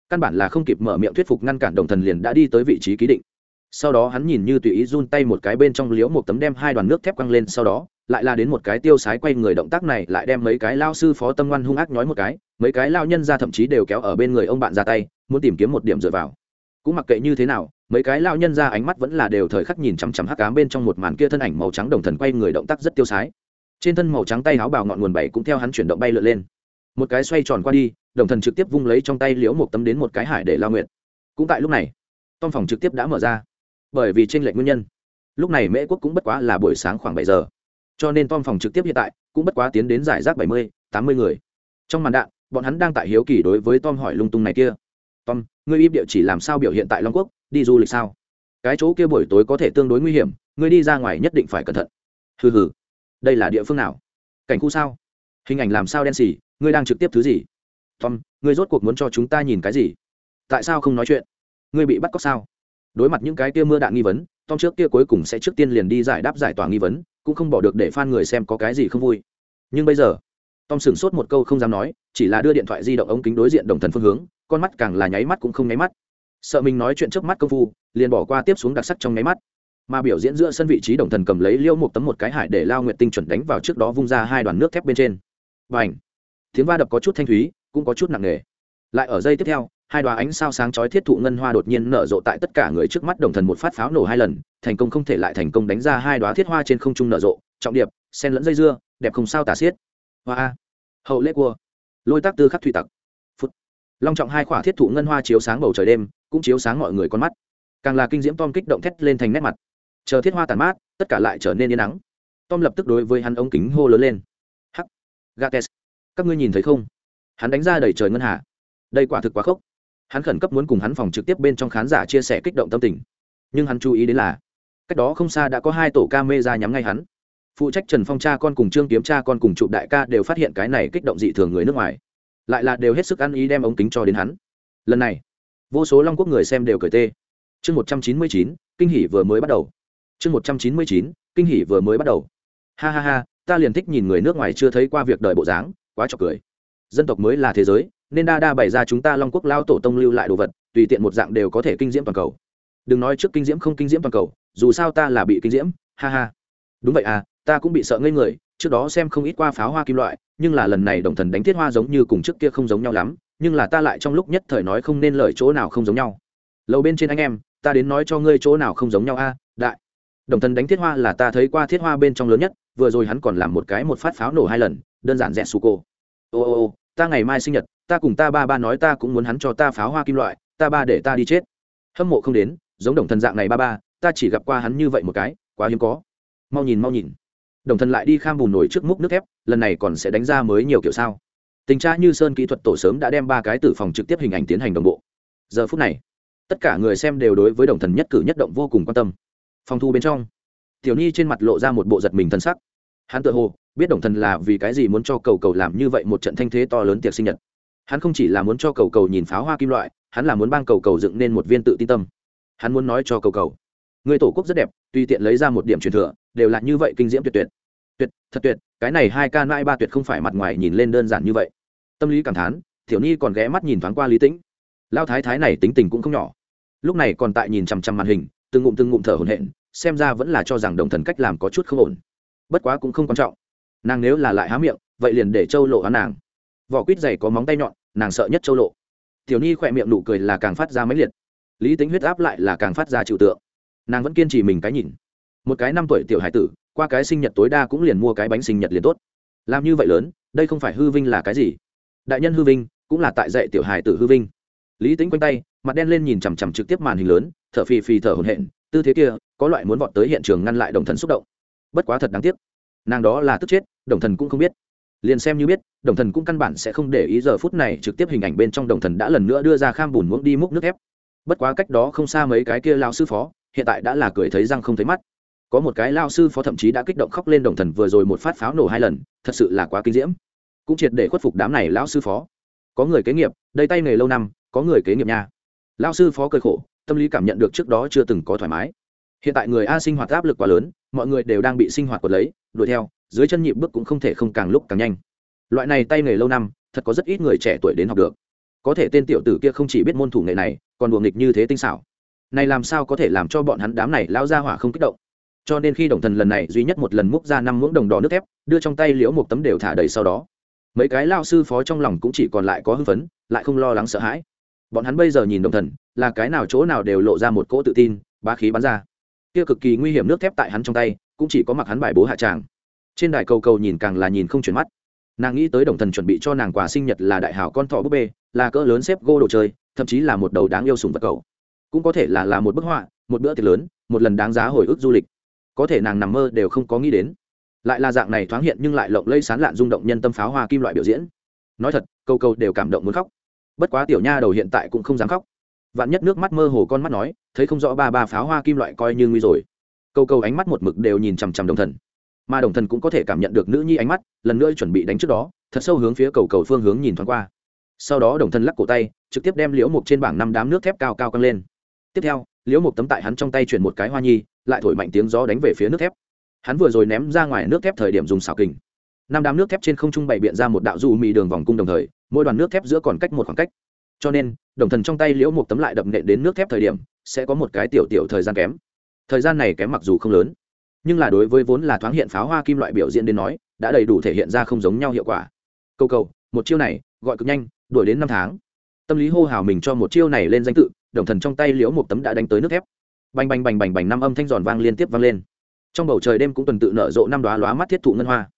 Căn bản là không kịp mở miệng thuyết phục ngăn cản đồng thần liền đã đi tới vị trí ký định. Sau đó hắn nhìn như tùy ý run tay một cái bên trong liếu một tấm đem hai đoàn nước thép quăng lên sau đó, lại là đến một cái tiêu sái quay người động tác này, lại đem mấy cái lao sư phó tâm ngoan hung ác nhói một cái, mấy cái lao nhân ra thậm chí đều kéo ở bên người ông bạn ra tay, muốn tìm kiếm một điểm dựa vào. Cũng mặc kệ như thế nào, mấy cái lao nhân ra ánh mắt vẫn là đều thời khắc nhìn chằm chằm hắc cám bên trong một màn kia thân ảnh màu trắng đồng thần quay người động tác rất tiêu sái. Trên thân màu trắng tay áo bào ngọn nguồn bảy cũng theo hắn chuyển động bay lượn lên một cái xoay tròn qua đi, đồng thần trực tiếp vung lấy trong tay liễu một tấm đến một cái hải để lao nguyện cũng tại lúc này tom phòng trực tiếp đã mở ra. Bởi vì tranh lệch nguyên nhân, lúc này mễ quốc cũng bất quá là buổi sáng khoảng bảy giờ. Cho nên tom phòng trực tiếp hiện tại cũng bất quá tiến đến giải rác bảy mươi, tám mươi người. Trong màn đạn, bọn hắn đang tại hiếu kỳ đối với tom hỏi lung tung này kia. Tom, ngươi im địa chỉ làm sao biểu hiện tại long quốc, đi du lịch sao? Cái chỗ kia buổi tối có thể tương đối nguy hiểm, ngươi đi ra ngoài nhất định phải cẩn thận. Hừ hừ. Đây là địa phương nào? Cảnh khu sao? Hình ảnh làm sao đen xì? Ngươi đang trực tiếp thứ gì? Tom, ngươi rốt cuộc muốn cho chúng ta nhìn cái gì? Tại sao không nói chuyện? Ngươi bị bắt cóc sao? Đối mặt những cái kia mưa đạn nghi vấn, tom trước kia cuối cùng sẽ trước tiên liền đi giải đáp giải tỏa nghi vấn, cũng không bỏ được để f người xem có cái gì không vui. Nhưng bây giờ, tom sửng sốt một câu không dám nói, chỉ là đưa điện thoại di động ống kính đối diện đồng thần phương hướng, con mắt càng là nháy mắt cũng không nháy mắt. Sợ mình nói chuyện trước mắt công phu, liền bỏ qua tiếp xuống đặc sắc trong nháy mắt. Mà biểu diễn giữa sân vị trí đồng thần cầm lấy liêu một tấm một cái hải để lao nguyện tinh chuẩn đánh vào trước đó vung ra hai đoàn nước thép bên trên. Và ảnh tiếng va đập có chút thanh thúy, cũng có chút nặng nề. Lại ở giây tiếp theo, hai đoá ánh sao sáng chói thiết thụ ngân hoa đột nhiên nở rộ tại tất cả người trước mắt đồng thần một phát pháo nổ hai lần, thành công không thể lại thành công đánh ra hai đoá thiết hoa trên không trung nở rộ, trọng điệp, sen lẫn dây dưa, đẹp không sao tả xiết. Hoa hậu lễ cua. Lôi tác tư khắc thủy tặc. Phút. Long trọng hai khỏa thiết thụ ngân hoa chiếu sáng bầu trời đêm, cũng chiếu sáng mọi người con mắt. Càng là kinh diễm tom kích động thét lên thành nét mặt. Chờ thiết hoa tàn mát, tất cả lại trở nên yên nắng. Tom lập tức đối với hắn ống kính hô lớn lên. Hắc. Gates các ngươi nhìn thấy không? Hắn đánh ra đầy trời ngân hà. Đây quả thực quá khốc. Hắn khẩn cấp muốn cùng hắn phòng trực tiếp bên trong khán giả chia sẻ kích động tâm tình. Nhưng hắn chú ý đến là, cách đó không xa đã có hai tổ ca mê ra nhắm ngay hắn. Phụ trách trần phong cha con cùng trương kiếm cha con cùng chụp đại ca đều phát hiện cái này kích động dị thường người nước ngoài. Lại là đều hết sức ăn ý đem ống kính cho đến hắn. Lần này, vô số long quốc người xem đều cười tê. Chương một trăm chín mươi chín, kinh hỷ vừa mới bắt đầu. Chương một trăm chín mươi chín, kinh hỷ vừa mới bắt đầu. Ha ha ha, ta liền thích nhìn người nước ngoài chưa thấy qua việc đời bộ dáng quá trọc cười. Dân tộc mới là thế giới, nên đa đa bày ra chúng ta long quốc lao tổ tông lưu lại đồ vật, tùy tiện một dạng đều có thể kinh diễm toàn cầu. Đừng nói trước kinh diễm không kinh diễm toàn cầu, dù sao ta là bị kinh diễm, ha ha. Đúng vậy à ta cũng bị sợ ngây người, trước đó xem không ít qua pháo hoa kim loại, nhưng là lần này đồng thần đánh thiết hoa giống như cùng trước kia không giống nhau lắm, nhưng là ta lại trong lúc nhất thời nói không nên lời chỗ nào không giống nhau. Lầu bên trên anh em, ta đến nói cho ngươi chỗ nào không giống nhau a, đại. Đồng thần đánh thiết hoa là ta thấy qua thiết hoa bên trong lớn nhất, vừa rồi hắn còn làm một cái một phát pháo nổ hai lần, đơn giản rẽ su cô ô ô ô, ta ngày mai sinh nhật, ta cùng ta ba ba nói ta cũng muốn hắn cho ta pháo hoa kim loại, ta ba để ta đi chết. Hâm mộ không đến, giống đồng thần dạng này ba ba, ta chỉ gặp qua hắn như vậy một cái, quá hiếm có. Mau nhìn mau nhìn. Đồng thần lại đi kham bùn nổi trước múc nước thép, lần này còn sẽ đánh ra mới nhiều kiểu sao. Tình tra như sơn kỹ thuật tổ sớm đã đem ba cái tử phòng trực tiếp hình ảnh tiến hành đồng bộ. Giờ phút này, tất cả người xem đều đối với đồng thần nhất cử nhất động vô cùng quan tâm. Phòng thu bên trong, tiểu nhi trên mặt lộ ra một bộ giật mình thân sắc. Hắn tự hồ biết đồng thần là vì cái gì muốn cho cầu cầu làm như vậy một trận thanh thế to lớn tiệc sinh nhật. Hắn không chỉ là muốn cho cầu cầu nhìn pháo hoa kim loại, hắn là muốn bang cầu cầu dựng nên một viên tự tin tâm. Hắn muốn nói cho cầu cầu người tổ quốc rất đẹp, tùy tiện lấy ra một điểm truyền thừa, đều là như vậy kinh diễm tuyệt tuyệt. Tuyệt, thật tuyệt, cái này hai ca mãi ba tuyệt không phải mặt ngoài nhìn lên đơn giản như vậy. Tâm lý cảm thán, tiểu nhi còn ghé mắt nhìn thoáng qua lý tĩnh. Lao thái thái này tính tình cũng không nhỏ. Lúc này còn tại nhìn chằm chằm màn hình, từng ngụm từng ngụm thở hổn hển, xem ra vẫn là cho rằng đồng thần cách làm có chút không ổn. Bất quá cũng không quan trọng nàng nếu là lại há miệng, vậy liền để châu lộ hắn nàng. Vỏ quýt dày có móng tay nhọn, nàng sợ nhất châu lộ. Tiểu nhi khỏe miệng nụ cười là càng phát ra máy liệt. Lý tính huyết áp lại là càng phát ra chịu tượng. Nàng vẫn kiên trì mình cái nhìn. Một cái năm tuổi tiểu hải tử, qua cái sinh nhật tối đa cũng liền mua cái bánh sinh nhật liền tốt. Làm như vậy lớn, đây không phải hư vinh là cái gì? Đại nhân hư vinh, cũng là tại dạy tiểu hải tử hư vinh. Lý tính quanh tay, mặt đen lên nhìn chằm chằm trực tiếp màn hình lớn, thở phì phì thở hồn hện tư thế kia, có loại muốn vọt tới hiện trường ngăn lại đồng thần xúc động. Bất quá thật đáng tiếc nàng đó là tức chết, đồng thần cũng không biết. Liền xem như biết, đồng thần cũng căn bản sẽ không để ý giờ phút này trực tiếp hình ảnh bên trong đồng thần đã lần nữa đưa ra kham bùn muỗng đi múc nước ép. Bất quá cách đó không xa mấy cái kia lao sư phó, hiện tại đã là cười thấy răng không thấy mắt. Có một cái lao sư phó thậm chí đã kích động khóc lên đồng thần vừa rồi một phát pháo nổ hai lần, thật sự là quá kinh diễm. Cũng triệt để khuất phục đám này lão sư phó. Có người kế nghiệp, đầy tay nghề lâu năm, có người kế nghiệp nha. Lao sư phó cười khổ, tâm lý cảm nhận được trước đó chưa từng có thoải mái. Hiện tại người a sinh hoạt áp lực quá lớn mọi người đều đang bị sinh hoạt quật lấy, đuổi theo, dưới chân nhịp bước cũng không thể không càng lúc càng nhanh. Loại này tay nghề lâu năm, thật có rất ít người trẻ tuổi đến học được. Có thể tên tiểu tử kia không chỉ biết môn thủ nghệ này, còn buồng nghịch như thế tinh xảo. Này làm sao có thể làm cho bọn hắn đám này lao ra hỏa không kích động? Cho nên khi đồng thần lần này duy nhất một lần múc ra năm muỗng đồng đỏ nước thép, đưa trong tay liễu một tấm đều thả đầy sau đó. Mấy cái lao sư phó trong lòng cũng chỉ còn lại có hưng phấn, lại không lo lắng sợ hãi. Bọn hắn bây giờ nhìn đồng thần, là cái nào chỗ nào đều lộ ra một cỗ tự tin, bá khí bắn ra kia cực kỳ nguy hiểm nước thép tại hắn trong tay, cũng chỉ có mặc hắn bài bố hạ tràng. Trên đài cầu cầu nhìn càng là nhìn không chuyển mắt. Nàng nghĩ tới đồng thần chuẩn bị cho nàng quà sinh nhật là đại hảo con thỏ búp bê, là cỡ lớn xếp gô đồ chơi, thậm chí là một đầu đáng yêu sùng vật cầu. Cũng có thể là là một bức họa, một bữa tiệc lớn, một lần đáng giá hồi ức du lịch. Có thể nàng nằm mơ đều không có nghĩ đến. Lại là dạng này thoáng hiện nhưng lại lộng lây sán lạn rung động nhân tâm pháo hoa kim loại biểu diễn. Nói thật câu câu đều cảm động muốn khóc. Bất quá tiểu nha đầu hiện tại cũng không dám khóc vạn nhất nước mắt mơ hồ con mắt nói, thấy không rõ ba ba pháo hoa kim loại coi như nguy rồi. Câu câu ánh mắt một mực đều nhìn chằm chằm đồng thần. Mà đồng thần cũng có thể cảm nhận được nữ nhi ánh mắt, lần nữa chuẩn bị đánh trước đó, thật sâu hướng phía cầu cầu phương hướng nhìn thoáng qua. Sau đó đồng thần lắc cổ tay, trực tiếp đem liễu mục trên bảng năm đám nước thép cao cao căng lên. Tiếp theo, liễu mục tấm tại hắn trong tay chuyển một cái hoa nhi, lại thổi mạnh tiếng gió đánh về phía nước thép. Hắn vừa rồi ném ra ngoài nước thép thời điểm dùng xào kình. Năm đám nước thép trên không trung bày biện ra một đạo du mì đường vòng cung đồng thời, mỗi đoàn nước thép giữa còn cách một khoảng cách cho nên, đồng thần trong tay liễu một tấm lại đập nện đến nước thép thời điểm, sẽ có một cái tiểu tiểu thời gian kém. Thời gian này kém mặc dù không lớn, nhưng là đối với vốn là thoáng hiện pháo hoa kim loại biểu diễn đến nói, đã đầy đủ thể hiện ra không giống nhau hiệu quả. Câu cầu, một chiêu này, gọi cực nhanh, đuổi đến năm tháng. Tâm lý hô hào mình cho một chiêu này lên danh tự, đồng thần trong tay liễu một tấm đã đánh tới nước thép. Bành bành bành bành bành năm âm thanh giòn vang liên tiếp vang lên. Trong bầu trời đêm cũng tuần tự nở rộ năm đoá lóa mắt thiết thụ ngân hoa.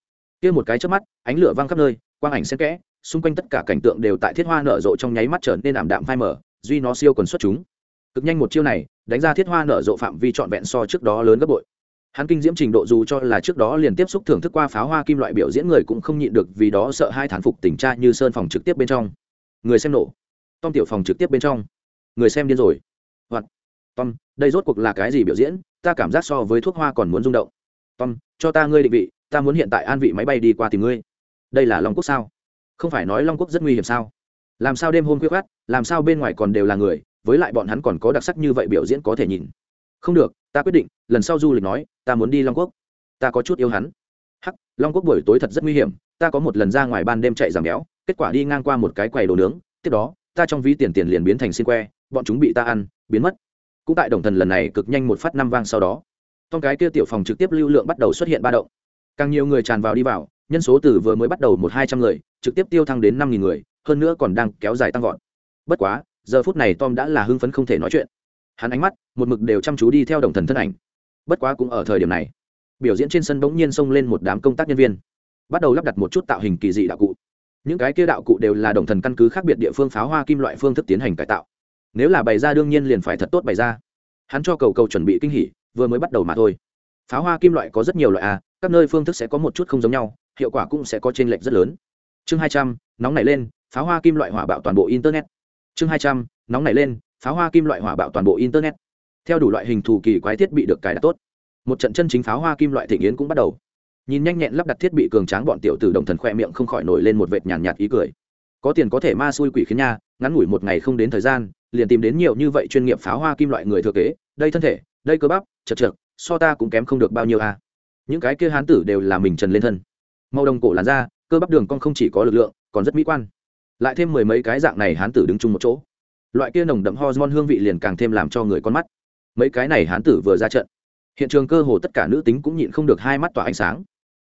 Kia một cái trước mắt, ánh lửa vang khắp nơi, quang ảnh xen kẽ xung quanh tất cả cảnh tượng đều tại thiết hoa nở rộ trong nháy mắt trở nên ảm đạm phai mở duy nó siêu quần xuất chúng. Cực nhanh một chiêu này, đánh ra thiết hoa nở rộ phạm vi trọn vẹn so trước đó lớn gấp bội. Hắn kinh diễm trình độ dù cho là trước đó liền tiếp xúc thưởng thức qua pháo hoa kim loại biểu diễn người cũng không nhịn được vì đó sợ hai thán phục tình tra như sơn phòng trực tiếp bên trong. Người xem nổ. Tom tiểu phòng trực tiếp bên trong. Người xem điên rồi. Hoặc, tom, đây rốt cuộc là cái gì biểu diễn? Ta cảm giác so với thuốc hoa còn muốn rung động. Tom, cho ta ngươi định vị, ta muốn hiện tại an vị máy bay đi qua tìm ngươi. Đây là long quốc sao? Không phải nói long quốc rất nguy hiểm sao? Làm sao đêm hôm khuya khát làm sao bên ngoài còn đều là người, với lại bọn hắn còn có đặc sắc như vậy biểu diễn có thể nhìn. Không được, ta quyết định, lần sau du lịch nói, ta muốn đi long quốc. Ta có chút yêu hắn. Hắc, long quốc buổi tối thật rất nguy hiểm, ta có một lần ra ngoài ban đêm chạy giảm béo, kết quả đi ngang qua một cái quầy đồ nướng, tiếp đó, ta trong ví tiền tiền liền biến thành xin que, bọn chúng bị ta ăn, biến mất. Cũng tại đồng thần lần này cực nhanh một phát năm vang sau đó, trong cái kia tiểu phòng trực tiếp lưu lượng bắt đầu xuất hiện ba động. Càng nhiều người tràn vào đi vào nhân số từ vừa mới bắt đầu một hai trăm người, trực tiếp tiêu thăng đến năm nghìn người, hơn nữa còn đang kéo dài tăng vọt. Bất quá, giờ phút này tom đã là hưng phấn không thể nói chuyện. Hắn ánh mắt, một mực đều chăm chú đi theo đồng thần thân ảnh. Bất quá cũng ở thời điểm này, biểu diễn trên sân bỗng nhiên xông lên một đám công tác nhân viên, bắt đầu lắp đặt một chút tạo hình kỳ dị đạo cụ. Những cái kia đạo cụ đều là đồng thần căn cứ khác biệt địa phương pháo hoa kim loại phương thức tiến hành cải tạo. Nếu là bày ra đương nhiên liền phải thật tốt bày ra. Hắn cho cầu cầu chuẩn bị kinh hỉ, vừa mới bắt đầu mà thôi. Pháo hoa kim loại có rất nhiều loại a các nơi phương thức sẽ có một chút không giống nhau hiệu quả cũng sẽ có t r ê n lệch rất lớn. Chương hai trăm nóng nảy lên pháo hoa kim loại hỏa bạo toàn bộ internet. Chương hai trăm nóng nảy lên pháo hoa kim loại hỏa bạo toàn bộ internet. Theo đủ loại hình thù kỳ quái thiết bị được cài đặt tốt một trận chân chính pháo hoa kim loại thị yến cũng bắt đầu. Nhìn nhanh nhẹn lắp đặt thiết bị cường tráng bọn tiểu tử đồng thần khoe miệng không khỏi nổi lên một vệt nhàn nhạt, nhạt ý cười. Có tiền có thể ma xui quỷ khiến nha ngắn ngủi một ngày không đến thời gian liền tìm đến nhiều như vậy chuyên nghiệp pháo hoa kim loại người thừa kế đây thân thể đây cơ bắp chật chật so ta cũng kém không được bao nhiêu a những cái kia hán tử đều là mình trần lên thân màu đồng cổ làn da cơ bắp đường con không chỉ có lực lượng, còn rất mỹ quan. Lại thêm mười mấy cái dạng này hán tử đứng chung một chỗ. Loại kia nồng đậm hormone hương vị liền càng thêm làm cho người con mắt. Mấy cái này hán tử vừa ra trận, hiện trường cơ hồ tất cả nữ tính cũng nhịn không được hai mắt tỏa ánh sáng.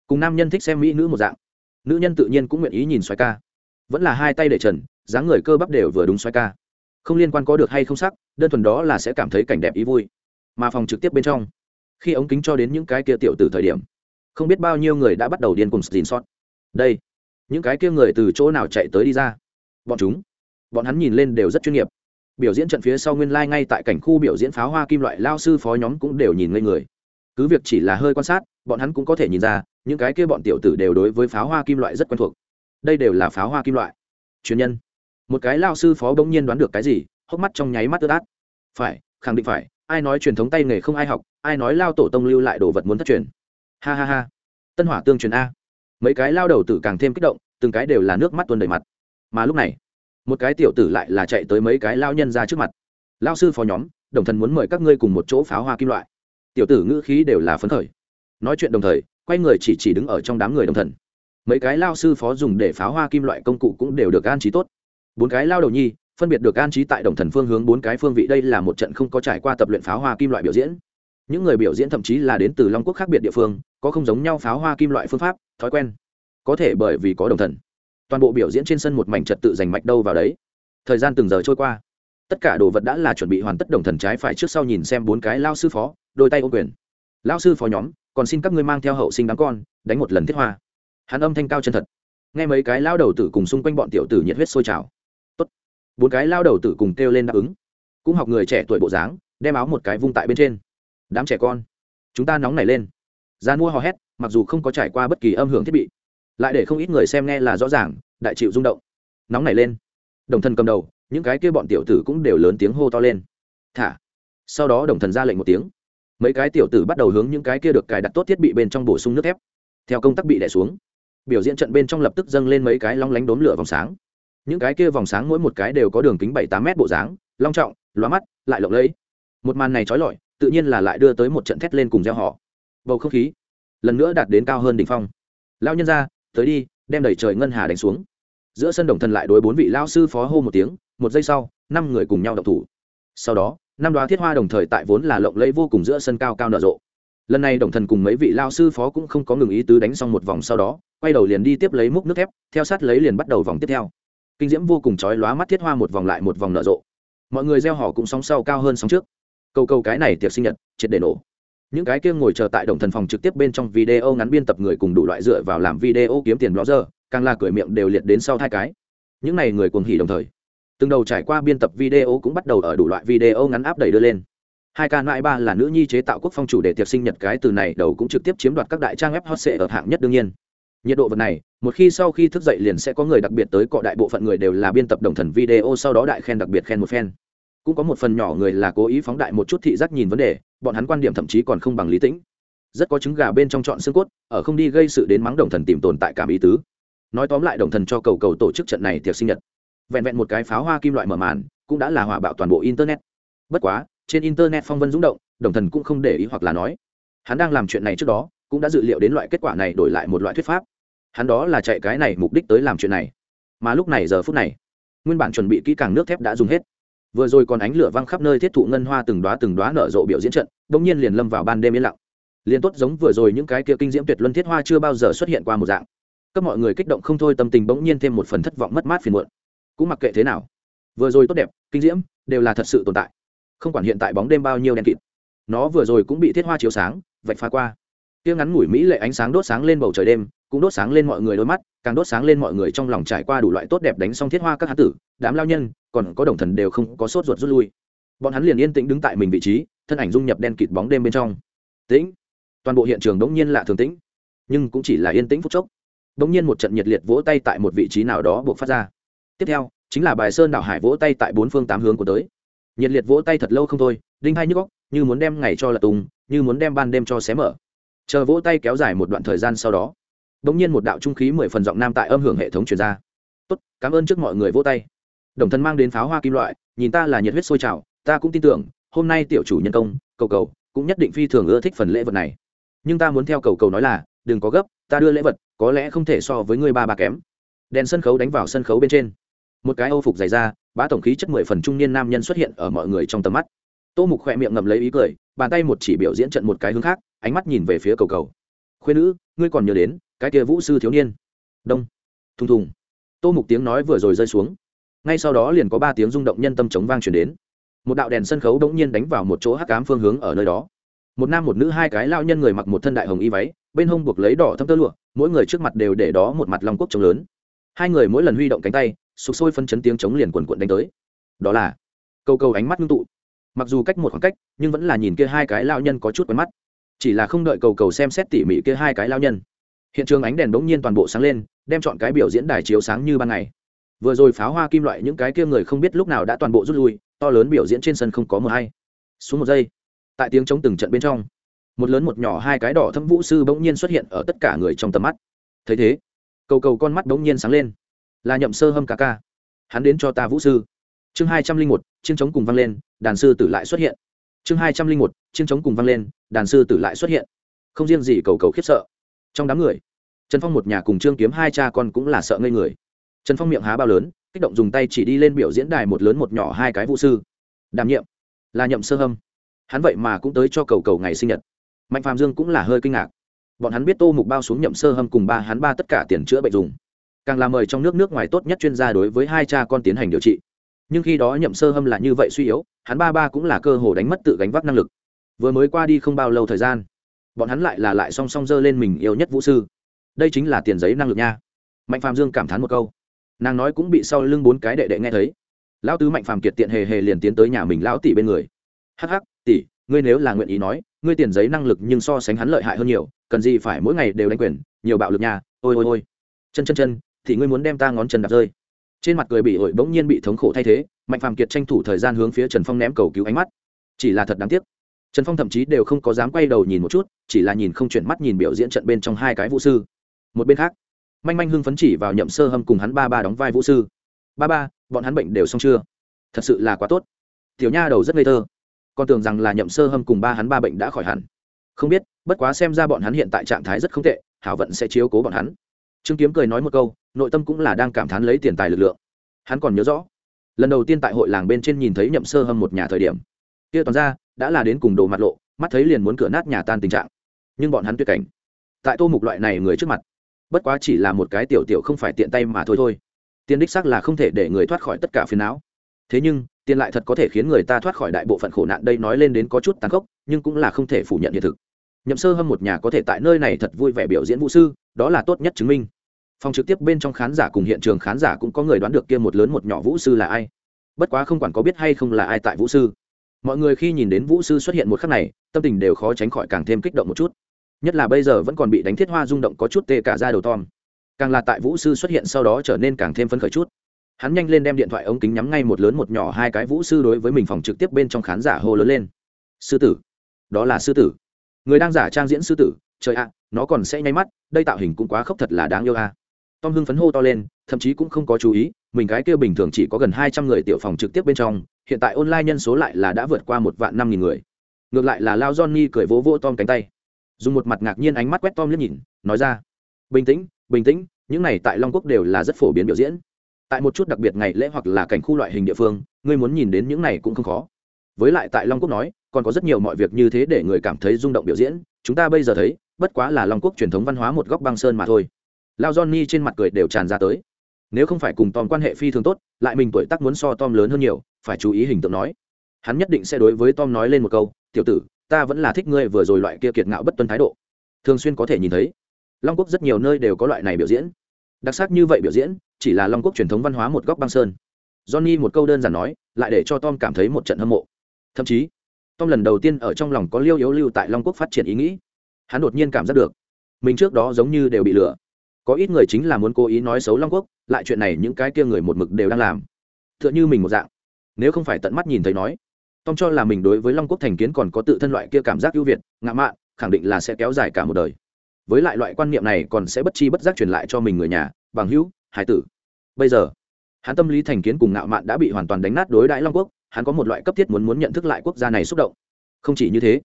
Cùng nam nhân thích xem mỹ nữ một dạng. Nữ nhân tự nhiên cũng nguyện ý nhìn xoay ca. Vẫn là hai tay để trần, dáng người cơ bắp đều vừa đúng xoay ca. Không liên quan có được hay không sắc, đơn thuần đó là sẽ cảm thấy cảnh đẹp ý vui. Mà phòng trực tiếp bên trong, khi ống kính cho đến những cái kia tiểu từ thời điểm không biết bao nhiêu người đã bắt đầu điên cùng xin sót. Đây, những cái kia người từ chỗ nào chạy tới đi ra? Bọn chúng, bọn hắn nhìn lên đều rất chuyên nghiệp. Biểu diễn trận phía sau nguyên lai、like、ngay tại cảnh khu biểu diễn pháo hoa kim loại lao sư phó nhóm cũng đều nhìn ngây người. Cứ việc chỉ là hơi quan sát, bọn hắn cũng có thể nhìn ra, những cái kia bọn tiểu tử đều đối với pháo hoa kim loại rất quen thuộc. Đây đều là pháo hoa kim loại. Chuyên nhân. Một cái lao sư phó bỗng nhiên đoán được cái gì, hốc mắt trong nháy mắt ướt át. Phải, khẳng định phải, ai nói truyền thống tay nghề không ai học, ai nói lao tổ tông lưu lại đồ vật muốn thất truyền ha ha ha. Tân hỏa tương truyền a. Mấy cái lao đầu tử càng thêm kích động, từng cái đều là nước mắt tuôn đầy mặt. Mà lúc này, một cái tiểu tử lại là chạy tới mấy cái lao nhân ra trước mặt. Lao sư phó nhóm, đồng thần muốn mời các ngươi cùng một chỗ pháo hoa kim loại. Tiểu tử ngữ khí đều là phấn khởi. Nói chuyện đồng thời, quay người chỉ chỉ đứng ở trong đám người đồng thần. Mấy cái lao sư phó dùng để pháo hoa kim loại công cụ cũng đều được an trí tốt. Bốn cái lao đầu nhi, phân biệt được an trí tại đồng thần phương hướng bốn cái phương vị. Đây là một trận không có trải qua tập luyện pháo hoa kim loại biểu diễn những người biểu diễn thậm chí là đến từ long quốc khác biệt địa phương, có không giống nhau pháo hoa kim loại phương pháp, thói quen. Có thể bởi vì có đồng thần. Toàn bộ biểu diễn trên sân một mảnh trật tự giành mạch đâu vào đấy. Thời gian từng giờ trôi qua. Tất cả đồ vật đã là chuẩn bị hoàn tất đồng thần trái phải trước sau nhìn xem bốn cái lao sư phó, đôi tay ô quyền. Lao sư phó nhóm, còn xin các ngươi mang theo hậu sinh đám con, đánh một lần thiết hoa. Hắn âm thanh cao chân thật. Nghe mấy cái lao đầu tử cùng xung quanh bọn tiểu tử nhiệt huyết sôi trào. Tốt. bốn cái lao đầu tử cùng kêu lên đáp ứng. Cũng học người trẻ tuổi bộ dáng, đem áo một cái vung tại bên trên đám trẻ con, chúng ta nóng nảy lên. Gian mua hò hét, mặc dù không có trải qua bất kỳ âm hưởng thiết bị, lại để không ít người xem nghe là rõ ràng, đại chịu rung động. Nóng nảy lên. Đồng thần cầm đầu, những cái kia bọn tiểu tử cũng đều lớn tiếng hô to lên. Thả. Sau đó đồng thần ra lệnh một tiếng. Mấy cái tiểu tử bắt đầu hướng những cái kia được cài đặt tốt thiết bị bên trong bổ sung nước thép. Theo công tác bị đẻ xuống, biểu diễn trận bên trong lập tức dâng lên mấy cái long lánh đốm lửa vòng sáng. Những cái kia vòng sáng mỗi một cái đều có đường kính bảy tám mét bộ dáng, long trọng loa mắt, lại lộng lẫy. Một màn này trói lọi tự nhiên là lại đưa tới một trận thét lên cùng gieo họ. Bầu không khí lần nữa đạt đến cao hơn đỉnh phong. Lao nhân ra, tới đi, đem đẩy trời ngân hà đánh xuống. Giữa sân đồng thần lại đối bốn vị lao sư phó hô một tiếng, một giây sau, năm người cùng nhau đậu thủ. Sau đó, năm đoá thiết hoa đồng thời tại vốn là lộng lẫy vô cùng giữa sân cao cao nở rộ. Lần này đồng thần cùng mấy vị lao sư phó cũng không có ngừng ý tứ đánh xong một vòng sau đó, quay đầu liền đi tiếp lấy múc nước thép, theo sát lấy liền bắt đầu vòng tiếp theo. Kinh diễm vô cùng chói lóa mắt thiết hoa một vòng lại một vòng nở rộ. Mọi người gieo họ cũng sóng sau cao hơn sóng trước câu câu cái này tiệc sinh nhật, triệt để nổ. Những cái kia ngồi chờ tại đồng thần phòng trực tiếp bên trong video ngắn biên tập người cùng đủ loại dựa vào làm video kiếm tiền blogger, càng là cười miệng đều liệt đến sau hai cái. Những này người cuồng hỉ đồng thời, từng đầu trải qua biên tập video cũng bắt đầu ở đủ loại video ngắn áp đẩy đưa lên. Hai ca mãi ba là nữ nhi chế tạo quốc phong chủ để tiệc sinh nhật, cái từ này đầu cũng trực tiếp chiếm đoạt các đại trang web hot sệ ở hạng nhất đương nhiên. Nhiệt độ vật này, một khi sau khi thức dậy liền sẽ có người đặc biệt tới, cọ đại bộ phận người đều là biên tập đồng thần video, sau đó đại khen đặc biệt khen một phen cũng có một phần nhỏ người là cố ý phóng đại một chút thị giác nhìn vấn đề, bọn hắn quan điểm thậm chí còn không bằng lý tĩnh. Rất có trứng gà bên trong chọn xương cốt, ở không đi gây sự đến mắng đồng thần tìm tồn tại cảm ý tứ. Nói tóm lại đồng thần cho cầu cầu tổ chức trận này tiệc sinh nhật. Vẹn vẹn một cái pháo hoa kim loại mở màn, cũng đã là hỏa bạo toàn bộ internet. Bất quá, trên internet phong vân rung động, đồng thần cũng không để ý hoặc là nói. Hắn đang làm chuyện này trước đó, cũng đã dự liệu đến loại kết quả này đổi lại một loại thuyết pháp. Hắn đó là chạy cái này mục đích tới làm chuyện này. Mà lúc này giờ phút này, nguyên bản chuẩn bị kỹ càng nước thép đã dùng hết vừa rồi còn ánh lửa văng khắp nơi thiết thụ ngân hoa từng đoá từng đoá nở rộ biểu diễn trận bỗng nhiên liền lâm vào ban đêm yên lặng. Liền tốt giống vừa rồi những cái kia kinh diễm tuyệt luân thiết hoa chưa bao giờ xuất hiện qua một dạng. Các mọi người kích động không thôi, tâm tình bỗng nhiên thêm một phần thất vọng mất mát phiền muộn. Cũng mặc kệ thế nào, vừa rồi tốt đẹp, kinh diễm, đều là thật sự tồn tại. Không quản hiện tại bóng đêm bao nhiêu đen kịt, nó vừa rồi cũng bị thiết hoa chiếu sáng, vạch phá qua. Kia ngắn ngủi mỹ lệ ánh sáng đốt sáng lên bầu trời đêm cũng đốt sáng lên mọi người đôi mắt, càng đốt sáng lên mọi người trong lòng trải qua đủ loại tốt đẹp đánh xong thiết hoa các hán tử, đám lao nhân, còn có đồng thần đều không có sốt ruột rút lui. Bọn hắn liền yên tĩnh đứng tại mình vị trí, thân ảnh dung nhập đen kịt bóng đêm bên trong. Tĩnh. Toàn bộ hiện trường đống nhiên lạ thường tĩnh, nhưng cũng chỉ là yên tĩnh phút chốc. Đống nhiên một trận nhiệt liệt vỗ tay tại một vị trí nào đó buộc phát ra. Tiếp theo, chính là bài sơn đảo hải vỗ tay tại bốn phương tám hướng của tới. Nhiệt liệt vỗ tay thật lâu không thôi, đinh hai nhức góc như muốn đem ngày cho lật tùng, như muốn đem ban đêm cho xé mở. Chờ vỗ tay kéo dài một đoạn thời gian sau đó đ nhiên một đạo trung khí mười phần giọng nam tại âm hưởng hệ thống truyền ra. Tốt, cảm ơn trước mọi người vỗ tay. Đồng thân mang đến pháo hoa kim loại, nhìn ta là nhiệt huyết sôi trào, ta cũng tin tưởng, hôm nay tiểu chủ nhân công, cầu cầu, cũng nhất định phi thường ưa thích phần lễ vật này. Nhưng ta muốn theo cầu cầu nói là, đừng có gấp, ta đưa lễ vật, có lẽ không thể so với người ba ba kém. Đèn sân khấu đánh vào sân khấu bên trên. Một cái âu phục dày ra bá tổng khí chất mười phần trung niên nam nhân xuất hiện ở mọi người trong tầm mắt. Tô mục khẽ miệng ngậm lấy ý cười, bàn tay một chỉ biểu diễn trận một cái hướng khác, ánh mắt nhìn về phía cầu cầu khuyên nữ, ngươi còn nhớ đến, cái kia vũ sư thiếu niên. Đông. Thùng thùng. Tô mục tiếng nói vừa rồi rơi xuống. Ngay sau đó liền có ba tiếng rung động nhân tâm chống vang chuyển đến. Một đạo đèn sân khấu đ ỗ n g nhiên đánh vào một chỗ hắc cám phương hướng ở nơi đó. Một nam một nữ hai cái lao nhân người mặc một thân đại hồng y váy, bên hông buộc lấy đỏ thâm tơ lụa, mỗi người trước mặt đều để đó một mặt long quốc trống lớn. Hai người mỗi lần huy động cánh tay sụp sôi phân chấn tiếng chống liền quần quận đánh tới. Đó là câu câu ánh mắt ngưng tụ. Mặc dù cách một khoảng cách, nhưng vẫn là nhìn kia hai cái lao nhân có chút quen mắt chỉ là không đợi cầu cầu xem xét tỉ mỉ kia hai cái lao nhân. Hiện trường ánh đèn bỗng nhiên toàn bộ sáng lên, đem chọn cái biểu diễn đài chiếu sáng như ban ngày. Vừa rồi pháo hoa kim loại những cái kia người không biết lúc nào đã toàn bộ rút lui, to lớn biểu diễn trên sân không có mờ hay. Xuống một giây, tại tiếng chống từng trận bên trong, một lớn một nhỏ hai cái đỏ thâm vũ sư bỗng nhiên xuất hiện ở tất cả người trong tầm mắt. Thấy thế, cầu cầu con mắt bỗng nhiên sáng lên. Là nhậm sơ hâm ca ca. Hắn đến cho ta vũ sư. Chương hai trăm linh một, chiến chống cùng vang lên, đàn sư tử lại xuất hiện chương hai trăm linh một, chiến chống cùng vang lên, đàn sư tử lại xuất hiện. Không riêng gì, cầu cầu khiếp sợ. Trong đám người, trần phong một nhà cùng trương kiếm hai cha con cũng là sợ ngây người. Trần phong miệng há bao lớn, kích động dùng tay chỉ đi lên biểu diễn đài một lớn một nhỏ hai cái vũ sư. Đảm nhiệm, là nhậm sơ hâm. Hắn vậy mà cũng tới cho cầu cầu ngày sinh nhật. Mạnh phàm dương cũng là hơi kinh ngạc. Bọn hắn biết tô mục bao xuống nhậm sơ hâm cùng ba hắn ba tất cả tiền chữa bệnh dùng. Càng là mời trong nước nước ngoài tốt nhất chuyên gia đối với hai cha con tiến hành điều trị nhưng khi đó nhậm sơ hâm là như vậy suy yếu, hắn ba ba cũng là cơ hồ đánh mất tự gánh vác năng lực. Vừa mới qua đi không bao lâu thời gian, bọn hắn lại là lại song song dơ lên mình yêu nhất vũ sư. Đây chính là tiền giấy năng lực nha. Mạnh phàm dương cảm thán một câu. Nàng nói cũng bị sau lưng bốn cái đệ đệ nghe thấy. Lão tứ mạnh phàm kiệt tiện hề hề liền tiến tới nhà mình lão tỷ bên người. Hắc hắc, tỷ, ngươi nếu là nguyện ý nói, ngươi tiền giấy năng lực nhưng so sánh hắn lợi hại hơn nhiều, cần gì phải mỗi ngày đều đánh quyền, nhiều bạo lực nha. Ôi ôi ôi. Chân chân chân, thì ngươi muốn đem ta ngón chân đạp rơi trên mặt cười bị ổi bỗng nhiên bị thống khổ thay thế, mạnh phàm kiệt tranh thủ thời gian hướng phía trần phong ném cầu cứu ánh mắt. Chỉ là thật đáng tiếc. Trần phong thậm chí đều không có dám quay đầu nhìn một chút, chỉ là nhìn không chuyển mắt nhìn biểu diễn trận bên trong hai cái vũ sư. Một bên khác, manh manh hưng phấn chỉ vào nhậm sơ hâm cùng hắn ba ba đóng vai vũ sư. Ba ba, bọn hắn bệnh đều xong chưa? Thật sự là quá tốt. Tiểu nha đầu rất ngây thơ. Con tưởng rằng là nhậm sơ hâm cùng ba hắn ba bệnh đã khỏi hẳn. Không biết, bất quá xem ra bọn hắn hiện tại trạng thái rất không tệ, hảo vận sẽ chiếu cố bọn hắn. Trương kiếm cười nói một câu nội tâm cũng là đang cảm thán lấy tiền tài lực lượng. Hắn còn nhớ rõ, lần đầu tiên tại hội làng bên trên nhìn thấy nhậm sơ hâm một nhà thời điểm. Kia toàn ra, đã là đến cùng đồ mặt lộ, mắt thấy liền muốn cửa nát nhà tan tình trạng. Nhưng bọn hắn tuyệt cảnh. Tại tô mục loại này người trước mặt, bất quá chỉ là một cái tiểu tiểu không phải tiện tay mà thôi thôi. Tiền đích xác là không thể để người thoát khỏi tất cả phiền não. Thế nhưng, tiền lại thật có thể khiến người ta thoát khỏi đại bộ phận khổ nạn, đây nói lên đến có chút tàn khốc, nhưng cũng là không thể phủ nhận hiện thực. Nhậm sơ hâm một nhà có thể tại nơi này thật vui vẻ biểu diễn vũ sư, đó là tốt nhất chứng minh phòng trực tiếp bên trong khán giả cùng hiện trường khán giả cũng có người đoán được kia một lớn một nhỏ vũ sư là ai. Bất quá không quản có biết hay không là ai tại vũ sư. Mọi người khi nhìn đến vũ sư xuất hiện một khắc này, tâm tình đều khó tránh khỏi càng thêm kích động một chút. Nhất là bây giờ vẫn còn bị đánh thiết hoa rung động có chút tê cả ra đầu tom. Càng là tại vũ sư xuất hiện sau đó trở nên càng thêm phấn khởi chút. Hắn nhanh lên đem điện thoại ống kính nhắm ngay một lớn một nhỏ hai cái vũ sư đối với mình phòng trực tiếp bên trong khán giả hô lớn lên. Sư tử. Đó là sư tử. Người đang giả trang diễn sư tử, trời ạ, nó còn sẽ nháy mắt, đây tạo hình cũng quá khốc thật là đáng yêu a tom hưng phấn hô to lên, thậm chí cũng không có chú ý, mình cái kia bình thường chỉ có gần hai trăm người tiểu phòng trực tiếp bên trong, hiện tại online nhân số lại là đã vượt qua một vạn năm nghìn người. Ngược lại là lao johnny cười vỗ vỗ tom cánh tay. Dùng một mặt ngạc nhiên ánh mắt quét tom liếc nhìn, nói ra, bình tĩnh bình tĩnh, những này tại long quốc đều là rất phổ biến biểu diễn. Tại một chút đặc biệt ngày lễ hoặc là cảnh khu loại hình địa phương, ngươi muốn nhìn đến những này cũng không khó. Với lại tại long quốc nói, còn có rất nhiều mọi việc như thế để người cảm thấy rung động biểu diễn. Chúng ta bây giờ thấy, bất quá là long quốc truyền thống văn hóa một góc băng sơn mà thôi lao johnny trên mặt cười đều tràn ra tới. Nếu không phải cùng tom quan hệ phi thường tốt, lại mình tuổi tác muốn so tom lớn hơn nhiều, phải chú ý hình tượng nói. Hắn nhất định sẽ đối với tom nói lên một câu, tiểu tử, ta vẫn là thích ngươi vừa rồi loại kia kiệt ngạo bất tuân thái độ. Thường xuyên có thể nhìn thấy. Long quốc rất nhiều nơi đều có loại này biểu diễn. Đặc sắc như vậy biểu diễn, chỉ là long quốc truyền thống văn hóa một góc băng sơn. Johnny một câu đơn giản nói, lại để cho tom cảm thấy một trận hâm mộ. Thậm chí, tom lần đầu tiên ở trong lòng có liêu yếu lưu tại long quốc phát triển ý nghĩ. Hắn đột nhiên cảm giác được, mình trước đó giống như đều bị lừa có ít người chính là muốn cố ý nói xấu long quốc, lại chuyện này những cái kia người một mực đều đang làm. T h ư ợ n h ư mình một dạng. Nếu không phải tận mắt nhìn thấy nói, tom cho là mình đối với long quốc thành kiến còn có tự thân loại kia cảm giác ưu việt ngã mạn, khẳng định là sẽ kéo dài cả một đời. Với lại loại quan niệm này còn sẽ bất chi bất giác truyền lại cho mình người nhà, bằng hữu, hải tử. Bây giờ, hắn tâm lý thành kiến cùng ngạo mạn đã bị hoàn toàn đánh nát đối đãi long quốc, hắn có một loại cấp thiết muốn muốn nhận thức lại quốc gia này xúc động. Không chỉ như thế,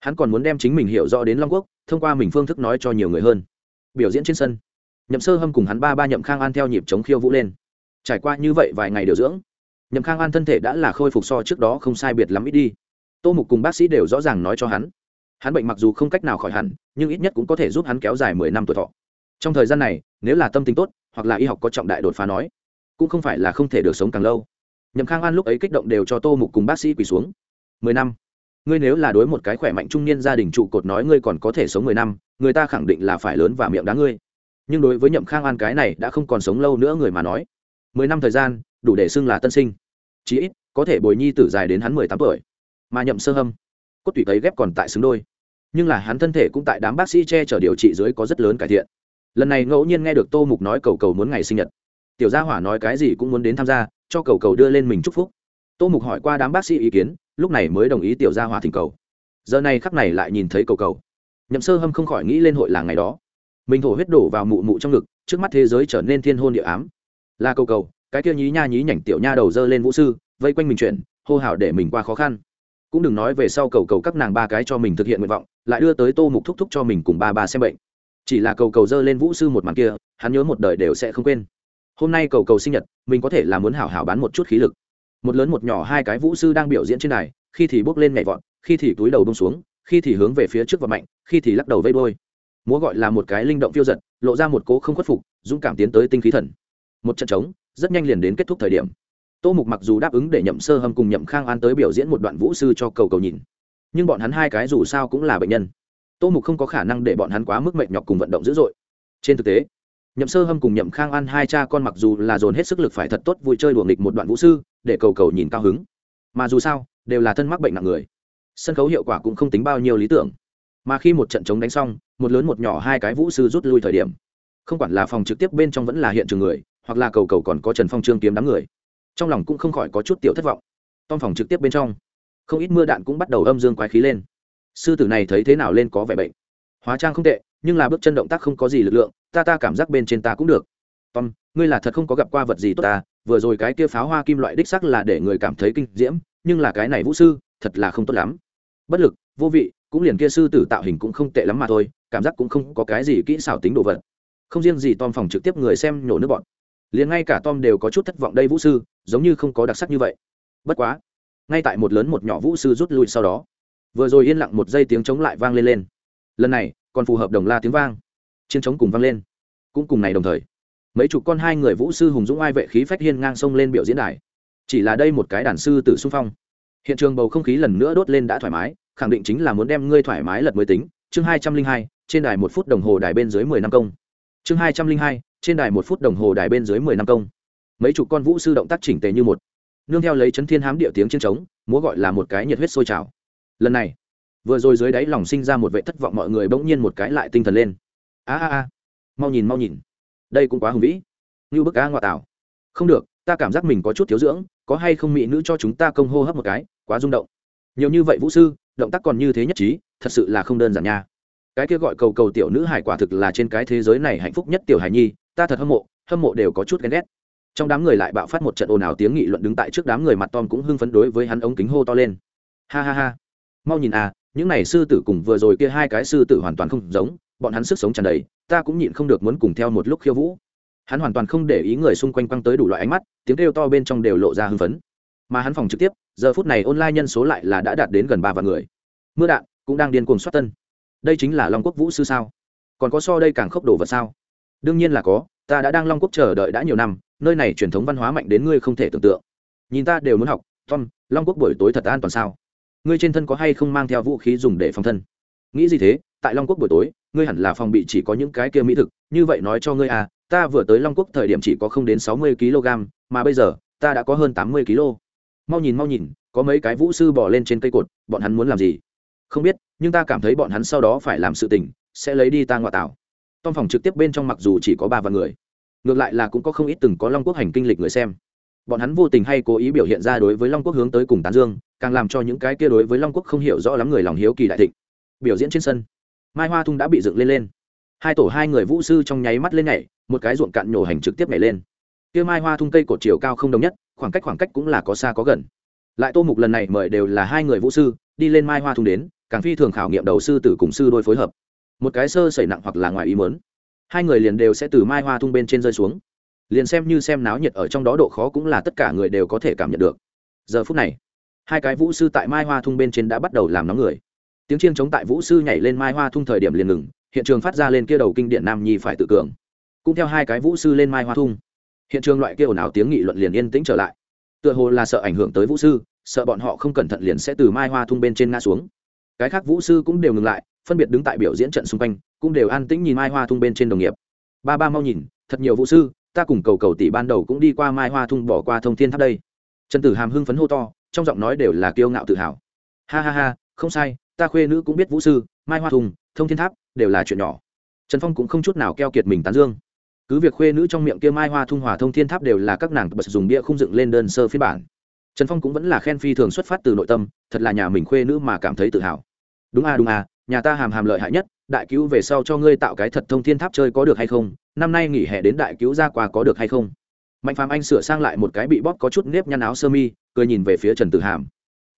hắn còn muốn đem chính mình hiểu rõ đến long quốc, thông qua mình phương thức nói cho nhiều người hơn. Biểu diễn trên sân nhậm sơ hâm cùng hắn ba ba nhậm khang an theo nhịp chống khiêu vũ lên. Trải qua như vậy vài ngày điều dưỡng, nhậm khang an thân thể đã là khôi phục so trước đó không sai biệt lắm ít đi. Tô mục cùng bác sĩ đều rõ ràng nói cho hắn. Hắn bệnh mặc dù không cách nào khỏi hẳn, nhưng ít nhất cũng có thể giúp hắn kéo dài mười năm tuổi thọ. Trong thời gian này, nếu là tâm tính tốt, hoặc là y học có trọng đại đột phá nói, cũng không phải là không thể được sống càng lâu. Nhậm khang an lúc ấy kích động đều cho tô mục cùng bác sĩ quỳ xuống. Mười năm? Ngươi nếu là đối một cái khỏe mạnh trung niên gia đình trụ cột nói ngươi còn có thể sống mười năm, người ta khẳng định là phải lớn và miệng đá ngươi nhưng đối với nhậm khang an cái này đã không còn sống lâu nữa người mà nói. Mười năm thời gian, đủ để xưng là tân sinh. Chí ít, có thể bồi nhi tử dài đến hắn mười tám tuổi. Mà nhậm sơ hâm, cốt tủy cấy ghép còn tại xứng đôi. Nhưng là hắn thân thể cũng tại đám bác sĩ che chở điều trị dưới có rất lớn cải thiện. Lần này ngẫu nhiên nghe được tô mục nói cầu cầu muốn ngày sinh nhật. Tiểu gia hỏa nói cái gì cũng muốn đến tham gia, cho cầu cầu đưa lên mình chúc phúc. Tô mục hỏi qua đám bác sĩ ý kiến, lúc này mới đồng ý tiểu gia hỏa thỉnh cầu. Giờ này khắc này lại nhìn thấy cầu cầu. Nhậm sơ hâm không khỏi nghĩ lên hội làng ngày đó mình thổ huyết đổ vào mụ mụ trong ngực, trước mắt thế giới trở nên thiên hôn địa ám. Là cầu cầu, cái kia nhí nha nhí nhảnh tiểu nha đầu dơ lên vũ sư, vây quanh mình chuyển, hô hào để mình qua khó khăn. Cũng đừng nói về sau cầu cầu các nàng ba cái cho mình thực hiện nguyện vọng, lại đưa tới tô mục thúc thúc cho mình cùng ba ba xem bệnh. Chỉ là cầu cầu dơ lên vũ sư một màn kia, hắn nhớ một đời đều sẽ không quên. Hôm nay cầu cầu sinh nhật, mình có thể là muốn hảo hảo bán một chút khí lực. Một lớn một nhỏ hai cái vũ sư đang biểu diễn trên này khi thì bốc lên nhảy vọt, khi thì túi đầu bông xuống, khi thì hướng về phía trước và mạnh, khi thì lắc đầu vây đôi múa gọi là một cái linh động phiêu giật, lộ ra một cố không khuất phục, dũng cảm tiến tới tinh khí thần. Một trận trống rất nhanh liền đến kết thúc thời điểm. Tô mục mặc dù đáp ứng để nhậm sơ hâm cùng nhậm khang an tới biểu diễn một đoạn vũ sư cho cầu cầu nhìn. Nhưng bọn hắn hai cái dù sao cũng là bệnh nhân. Tô mục không có khả năng để bọn hắn quá mức mệt nhọc cùng vận động dữ dội. Trên thực tế, nhậm sơ hâm cùng nhậm khang an hai cha con mặc dù là dồn hết sức lực phải thật tốt vui chơi đùa nghịch một đoạn vũ sư, để cầu cầu nhìn cao hứng. Mà dù sao, đều là thân mắc bệnh nặng người. Sân khấu hiệu quả cũng không tính bao nhiêu lý tưởng mà khi một trận chống đánh xong, một lớn một nhỏ hai cái vũ sư rút lui thời điểm. Không quản là phòng trực tiếp bên trong vẫn là hiện trường người, hoặc là cầu cầu còn có trần phong trương kiếm đám người, trong lòng cũng không khỏi có chút tiểu thất vọng. Tom phòng trực tiếp bên trong, không ít mưa đạn cũng bắt đầu âm dương quái khí lên. Sư tử này thấy thế nào lên có vẻ bệnh. Hóa trang không tệ, nhưng là bước chân động tác không có gì lực lượng, ta ta cảm giác bên trên ta cũng được. Tom, ngươi là thật không có gặp qua vật gì tốt ta, vừa rồi cái kia pháo hoa kim loại đích sắc là để người cảm thấy kinh diễm, nhưng là cái này vũ sư, thật là không tốt lắm. Bất lực, vô vị cũng liền kia sư tử tạo hình cũng không tệ lắm mà thôi, cảm giác cũng không có cái gì kỹ xảo tính đồ vật. Không riêng gì tom phòng trực tiếp người xem nhổ nước bọn liền ngay cả tom đều có chút thất vọng đây vũ sư, giống như không có đặc sắc như vậy. Bất quá, ngay tại một lớn một nhỏ vũ sư rút lui sau đó, vừa rồi yên lặng một giây tiếng chống lại vang lên lên. Lần này, còn phù hợp đồng la tiếng vang, chiến chống cùng vang lên. Cũng cùng này đồng thời, mấy chục con hai người vũ sư hùng dũng ai vệ khí phách hiên ngang sông lên biểu diễn đài. Chỉ là đây một cái đàn sư tử xung phong. Hiện trường bầu không khí lần nữa đốt lên đã thoải mái khẳng định chính là muốn đem ngươi thoải mái lật mới tính. Chương hai trăm linh hai, trên đài một phút đồng hồ đài bên dưới mười năm công. Chương hai trăm linh hai, trên đài một phút đồng hồ đài bên dưới mười năm công. Mấy chục con vũ sư động tác chỉnh tề như một. Nương theo lấy chấn thiên hám địa tiếng trên trống, múa gọi là một cái nhiệt huyết sôi trào. Lần này, vừa rồi dưới đáy lòng sinh ra một vệ thất vọng mọi người bỗng nhiên một cái lại tinh thần lên. A a a. Mau nhìn mau nhìn. Đây cũng quá hùng vĩ. Như bức a ngoại tảo. Không được, ta cảm giác mình có chút thiếu dưỡng, có hay không mỹ nữ cho chúng ta công hô hấp một cái, quá rung động. Nhiều như vậy vũ sư động tác còn như thế nhất trí, thật sự là không đơn giản nha. Cái kia gọi cầu cầu tiểu nữ hải quả thực là trên cái thế giới này hạnh phúc nhất tiểu hải nhi, ta thật hâm mộ hâm mộ đều có chút ghen ghét. Trong đám người lại bạo phát một trận ồn ào tiếng nghị luận đứng tại trước đám người mặt tom cũng hưng phấn đối với hắn ống kính hô to lên. Ha ha ha. Mau nhìn à những này sư tử cùng vừa rồi kia hai cái sư tử hoàn toàn không giống, bọn hắn sức sống tràn đầy, ta cũng nhịn không được muốn cùng theo một lúc khiêu vũ. Hắn hoàn toàn không để ý người xung quanh quăng tới đủ loại ánh mắt, tiếng kêu to bên trong đều lộ ra hưng phấn mà hắn phòng trực tiếp, giờ phút này online nhân số lại là đã đạt đến gần ba vạn người. Mưa đạn cũng đang điên cuồng soát tân. Đây chính là long quốc vũ sư sao? Còn có so đây càng khốc đồ vật sao? Đương nhiên là có, ta đã đang long quốc chờ đợi đã nhiều năm, nơi này truyền thống văn hóa mạnh đến ngươi không thể tưởng tượng. Nhìn ta đều muốn học, tom, long quốc buổi tối thật an toàn sao? Ngươi trên thân có hay không mang theo vũ khí dùng để phòng thân? Nghĩ gì thế? Tại long quốc buổi tối, ngươi hẳn là phòng bị chỉ có những cái kia mỹ thực, như vậy nói cho ngươi à ta vừa tới long quốc thời điểm chỉ có không đến sáu mươi kg mà bây giờ, ta đã có hơn tám mươi kg mau nhìn mau nhìn, có mấy cái vũ sư bỏ lên trên cây cột, bọn hắn muốn làm gì? Không biết, nhưng ta cảm thấy bọn hắn sau đó phải làm sự tình, sẽ lấy đi ta ngoại tảo tom phòng trực tiếp bên trong mặc dù chỉ có ba vạn người, ngược lại là cũng có không ít từng có long quốc hành kinh lịch người xem. Bọn hắn vô tình hay cố ý biểu hiện ra đối với long quốc hướng tới cùng tán dương, càng làm cho những cái kia đối với long quốc không hiểu rõ lắm người lòng hiếu kỳ đại thịnh. Biểu diễn trên sân, mai hoa thung đã bị dựng lên lên. Hai tổ hai người vũ sư trong nháy mắt lên nhảy, một cái ruộng cạn nhổ hành trực tiếp nhảy lên. Kia mai hoa thung cây cột chiều cao không đồng nhất khoảng cách khoảng cách cũng là có xa có gần. Lại tô mục lần này mời đều là hai người vũ sư, đi lên mai hoa thung đến, càng phi thường khảo nghiệm đầu sư tử cùng sư đôi phối hợp. Một cái sơ sẩy nặng hoặc là ngoài ý mớn hai người liền đều sẽ từ mai hoa thung bên trên rơi xuống. Liền xem như xem náo nhiệt ở trong đó độ khó cũng là tất cả người đều có thể cảm nhận được. Giờ phút này, hai cái vũ sư tại mai hoa thung bên trên đã bắt đầu làm nóng người. Tiếng chiêng chống tại vũ sư nhảy lên mai hoa thung thời điểm liền ngừng, hiện trường phát ra lên kia đầu kinh điện nam nhi phải tự cường. Cũng theo hai cái vũ sư lên mai hoa thung hiện trường loại kia ồn ào tiếng nghị luận liền yên tĩnh trở lại. Tựa hồ là sợ ảnh hưởng tới vũ sư, sợ bọn họ không cẩn thận liền sẽ từ mai hoa thung bên trên ngã xuống. Cái khác vũ sư cũng đều ngừng lại, phân biệt đứng tại biểu diễn trận xung quanh, cũng đều an tĩnh nhìn mai hoa thung bên trên đồng nghiệp. Ba ba mau nhìn, thật nhiều vũ sư, ta cùng cầu cầu tỷ ban đầu cũng đi qua mai hoa thung bỏ qua thông thiên tháp đây. Trần tử hàm hưng phấn hô to, trong giọng nói đều là kiêu ngạo tự hào. Ha ha ha, không sai, ta khuê nữ cũng biết vũ sư, mai hoa thung, thông thiên tháp, đều là chuyện nhỏ. Trần phong cũng không chút nào keo kiệt mình tán dương cứ việc khuê nữ trong miệng kia mai hoa thung hòa thông thiên tháp đều là các nàng bật dùng bia không dựng lên đơn sơ phiên bản. Trần phong cũng vẫn là khen phi thường xuất phát từ nội tâm, thật là nhà mình khuê nữ mà cảm thấy tự hào. Đúng à đúng à nhà ta hàm hàm lợi hại nhất, đại cứu về sau cho ngươi tạo cái thật thông thiên tháp chơi có được hay không, năm nay nghỉ hè đến đại cứu ra quà có được hay không? Mạnh phàm anh sửa sang lại một cái bị bóp có chút nếp nhăn áo sơ mi, cười nhìn về phía trần tử hàm.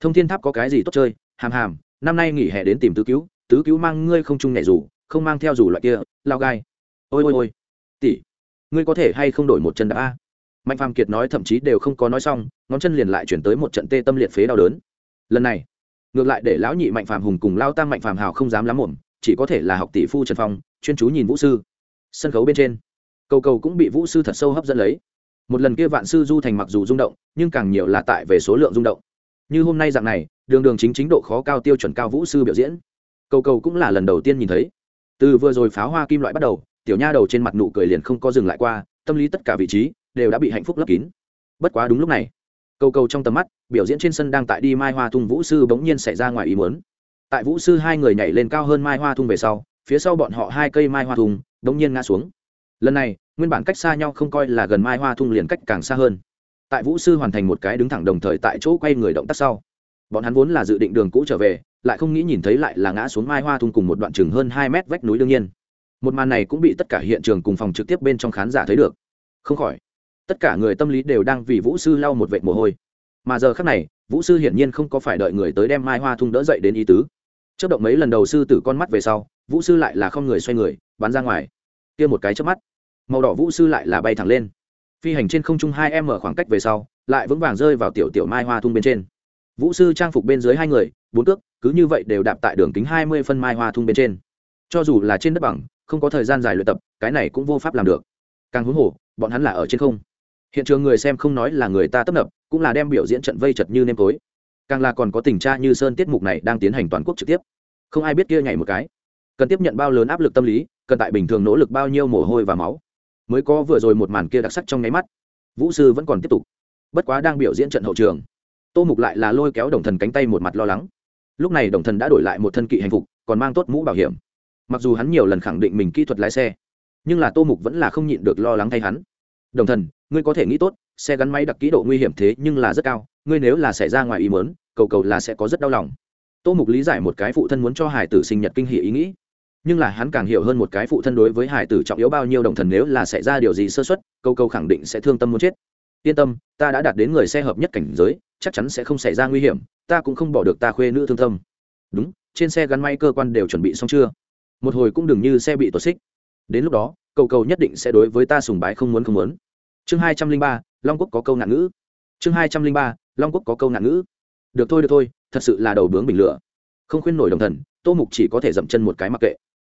Thông thiên tháp có cái gì tốt chơi? Hàm hàm, năm nay nghỉ hè đến tìm tứ cứu tứ cứu mang ngươi không chung nhảy rủ không mang theo rủ loại kia, lao gai. Ôi ôi ôi tỷ, ngươi có thể hay không đổi một chân đạp a? Mạnh phàm kiệt nói thậm chí đều không có nói xong, ngón chân liền lại chuyển tới một trận tê tâm liệt phế đau đớn. Lần này, ngược lại để lão nhị mạnh phàm hùng cùng lao tam mạnh phàm hào không dám lắm mồm chỉ có thể là học tỷ phu trần phong, chuyên chú nhìn vũ sư. Sân khấu bên trên, cầu cầu cũng bị vũ sư thật sâu hấp dẫn lấy. Một lần kia vạn sư du thành mặc dù rung động, nhưng càng nhiều là tại về số lượng rung động. Như hôm nay dạng này, đường đường chính chính độ khó cao tiêu chuẩn cao vũ sư biểu diễn. Cầu cầu cũng là lần đầu tiên nhìn thấy. Từ vừa rồi pháo hoa kim loại bắt đầu tiểu nha đầu trên mặt nụ cười liền không có dừng lại qua, tâm lý tất cả vị trí đều đã bị hạnh phúc lấp kín. Bất quá đúng lúc này, cầu cầu trong tầm mắt, biểu diễn trên sân đang tại đi mai hoa thung vũ sư bỗng nhiên xảy ra ngoài ý muốn. Tại vũ sư hai người nhảy lên cao hơn mai hoa thung về sau, phía sau bọn họ hai cây mai hoa thung bỗng nhiên ngã xuống. Lần này, nguyên bản cách xa nhau không coi là gần mai hoa thung liền cách càng xa hơn. Tại vũ sư hoàn thành một cái đứng thẳng đồng thời tại chỗ quay người động tác sau, bọn hắn vốn là dự định đường cũ trở về, lại không nghĩ nhìn thấy lại là ngã xuống mai hoa thung cùng một đoạn chừng hơn hai mét vách núi đương nhiên một màn này cũng bị tất cả hiện trường cùng phòng trực tiếp bên trong khán giả thấy được. Không khỏi, tất cả người tâm lý đều đang vì vũ sư lau một vệt mồ hôi. Mà giờ khác này, vũ sư hiển nhiên không có phải đợi người tới đem mai hoa thung đỡ dậy đến ý tứ. Chớp động mấy lần đầu sư tử con mắt về sau, vũ sư lại là không người xoay người, bắn ra ngoài. Kia một cái chớp mắt, màu đỏ vũ sư lại là bay thẳng lên. Phi hành trên không trung hai em mở khoảng cách về sau, lại vững vàng rơi vào tiểu tiểu mai hoa thung bên trên. Vũ sư trang phục bên dưới hai người, bốn cước, cứ như vậy đều đạp tại đường kính hai mươi phân mai hoa thung bên trên. Cho dù là trên đất bằng không có thời gian dài luyện tập, cái này cũng vô pháp làm được. Càng huống hồ, bọn hắn là ở trên không. Hiện trường người xem không nói là người ta tấp nập, cũng là đem biểu diễn trận vây chật như nêm tối. Càng là còn có tình tra như sơn tiết mục này đang tiến hành toàn quốc trực tiếp. Không ai biết kia nhảy một cái. Cần tiếp nhận bao lớn áp lực tâm lý, cần tại bình thường nỗ lực bao nhiêu mồ hôi và máu. Mới có vừa rồi một màn kia đặc sắc trong nháy mắt. Vũ sư vẫn còn tiếp tục. Bất quá đang biểu diễn trận hậu trường, tô mục lại là lôi kéo đồng thần cánh tay một mặt lo lắng. Lúc này đồng thần đã đổi lại một thân kỵ hành phục, còn mang tốt mũ bảo hiểm mặc dù hắn nhiều lần khẳng định mình kỹ thuật lái xe, nhưng là tô mục vẫn là không nhịn được lo lắng thay hắn. Đồng thần, ngươi có thể nghĩ tốt, xe gắn máy đặc kỹ độ nguy hiểm thế nhưng là rất cao, ngươi nếu là xảy ra ngoài ý mớn cầu cầu là sẽ có rất đau lòng. Tô mục lý giải một cái phụ thân muốn cho hải tử sinh nhật kinh hỷ ý nghĩ, nhưng là hắn càng hiểu hơn một cái phụ thân đối với hải tử trọng yếu bao nhiêu đồng thần nếu là xảy ra điều gì sơ xuất câu câu khẳng định sẽ thương tâm muốn chết. Yên tâm, ta đã đạt đến người xe hợp nhất cảnh giới, chắc chắn sẽ không xảy ra nguy hiểm, ta cũng không bỏ được ta khuê nữ thương tâm. Đúng, trên xe gắn may cơ quan đều chuẩn bị xong chưa? Một hồi cũng đừng như xe bị tuột xích. Đến lúc đó, cầu cầu nhất định sẽ đối với ta sùng bái không muốn không muốn. Chương hai trăm linh ba, long quốc có câu nạn ngữ. Chương hai trăm linh ba, long quốc có câu nạn ngữ. Được thôi được thôi, thật sự là đầu bướng bình lửa. Không khuyên nổi đồng thần, tô mục chỉ có thể dậm chân một cái mặc kệ.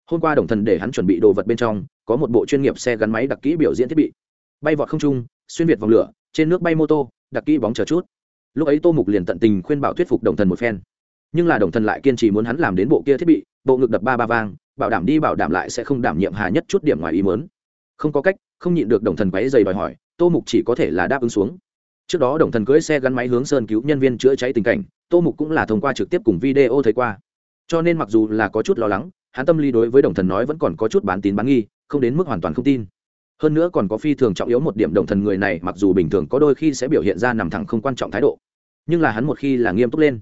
Hôm qua đồng thần để hắn chuẩn bị đồ vật bên trong, có một bộ chuyên nghiệp xe gắn máy đặc kỹ biểu diễn thiết bị. Bay vọt không trung, xuyên việt vòng lửa, trên nước bay mô tô, đặc kỹ bóng chờ chút. Lúc ấy tô mục liền tận tình khuyên bảo thuyết phục đồng thần một phen. Nhưng là đồng thần lại kiên trì muốn hắn làm đến bộ kia thiết bị, bộ ngực đập ba ba vang bảo đảm đi bảo đảm lại sẽ không đảm nhiệm hà nhất chút điểm ngoài ý mớn không có cách, không nhịn được đồng thần quáy dày đòi hỏi, tô mục chỉ có thể là đáp ứng xuống. Trước đó đồng thần cưỡi xe gắn máy hướng sơn cứu nhân viên chữa cháy tình cảnh, tô mục cũng là thông qua trực tiếp cùng video thấy qua. Cho nên mặc dù là có chút lo lắng, hắn tâm lý đối với đồng thần nói vẫn còn có chút bán tín bán nghi, không đến mức hoàn toàn không tin. Hơn nữa còn có phi thường trọng yếu một điểm đồng thần người này mặc dù bình thường có đôi khi sẽ biểu hiện ra nằm thẳng không quan trọng thái độ, nhưng là hắn một khi là nghiêm túc lên,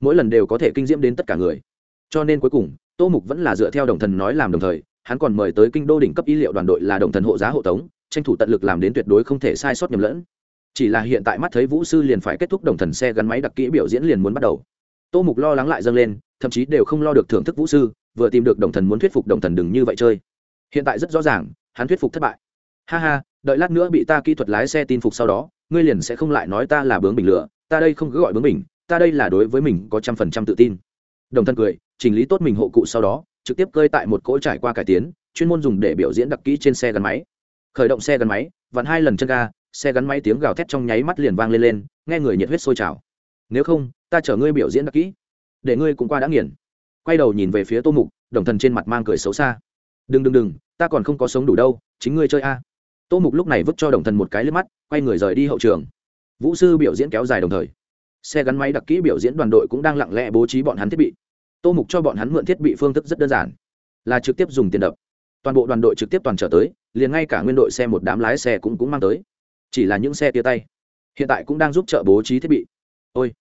mỗi lần đều có thể kinh diễm đến tất cả người. Cho nên cuối cùng tô mục vẫn là dựa theo đồng thần nói làm đồng thời, hắn còn mời tới kinh đô đỉnh cấp y liệu đoàn đội là đồng thần hộ giá hộ tống, tranh thủ tận lực làm đến tuyệt đối không thể sai sót nhầm lẫn. Chỉ là hiện tại mắt thấy vũ sư liền phải kết thúc đồng thần xe gắn máy đặc kỹ biểu diễn liền muốn bắt đầu. Tô mục lo lắng lại dâng lên, thậm chí đều không lo được thưởng thức vũ sư, vừa tìm được đồng thần muốn thuyết phục đồng thần đừng như vậy chơi. Hiện tại rất rõ ràng, hắn thuyết phục thất bại. Ha ha, đợi lát nữa bị ta kỹ thuật lái xe tin phục sau đó, ngươi liền sẽ không lại nói ta là bướng bình lửa, ta đây không cứ gọi bướng bình ta đây là đối với mình có trăm phần trăm tự tin đồng thân cười, chỉnh lý tốt mình hộ cụ sau đó, trực tiếp cơi tại một cỗ trải qua cải tiến, chuyên môn dùng để biểu diễn đặc kỹ trên xe gắn máy. Khởi động xe gắn máy, vặn hai lần chân ga, xe gắn máy tiếng gào thét trong nháy mắt liền vang lên lên, nghe người nhiệt huyết sôi trào. Nếu không, ta chở ngươi biểu diễn đặc kỹ, để ngươi cũng qua đã nghiền. Quay đầu nhìn về phía tô mục, đồng thần trên mặt mang cười xấu xa. Đừng đừng đừng, ta còn không có sống đủ đâu, chính ngươi chơi a. Tô mục lúc này vứt cho đồng thần một cái lên mắt, quay người rời đi hậu trường. Vũ sư biểu diễn kéo dài đồng thời xe gắn máy đặc kỹ biểu diễn đoàn đội cũng đang lặng lẽ bố trí bọn hắn thiết bị. Tô mục cho bọn hắn mượn thiết bị phương thức rất đơn giản, là trực tiếp dùng tiền đập. Toàn bộ đoàn đội trực tiếp toàn trở tới, liền ngay cả nguyên đội xe một đám lái xe cũng cũng mang tới. Chỉ là những xe tia tay, hiện tại cũng đang giúp trợ bố trí thiết bị. Ôi,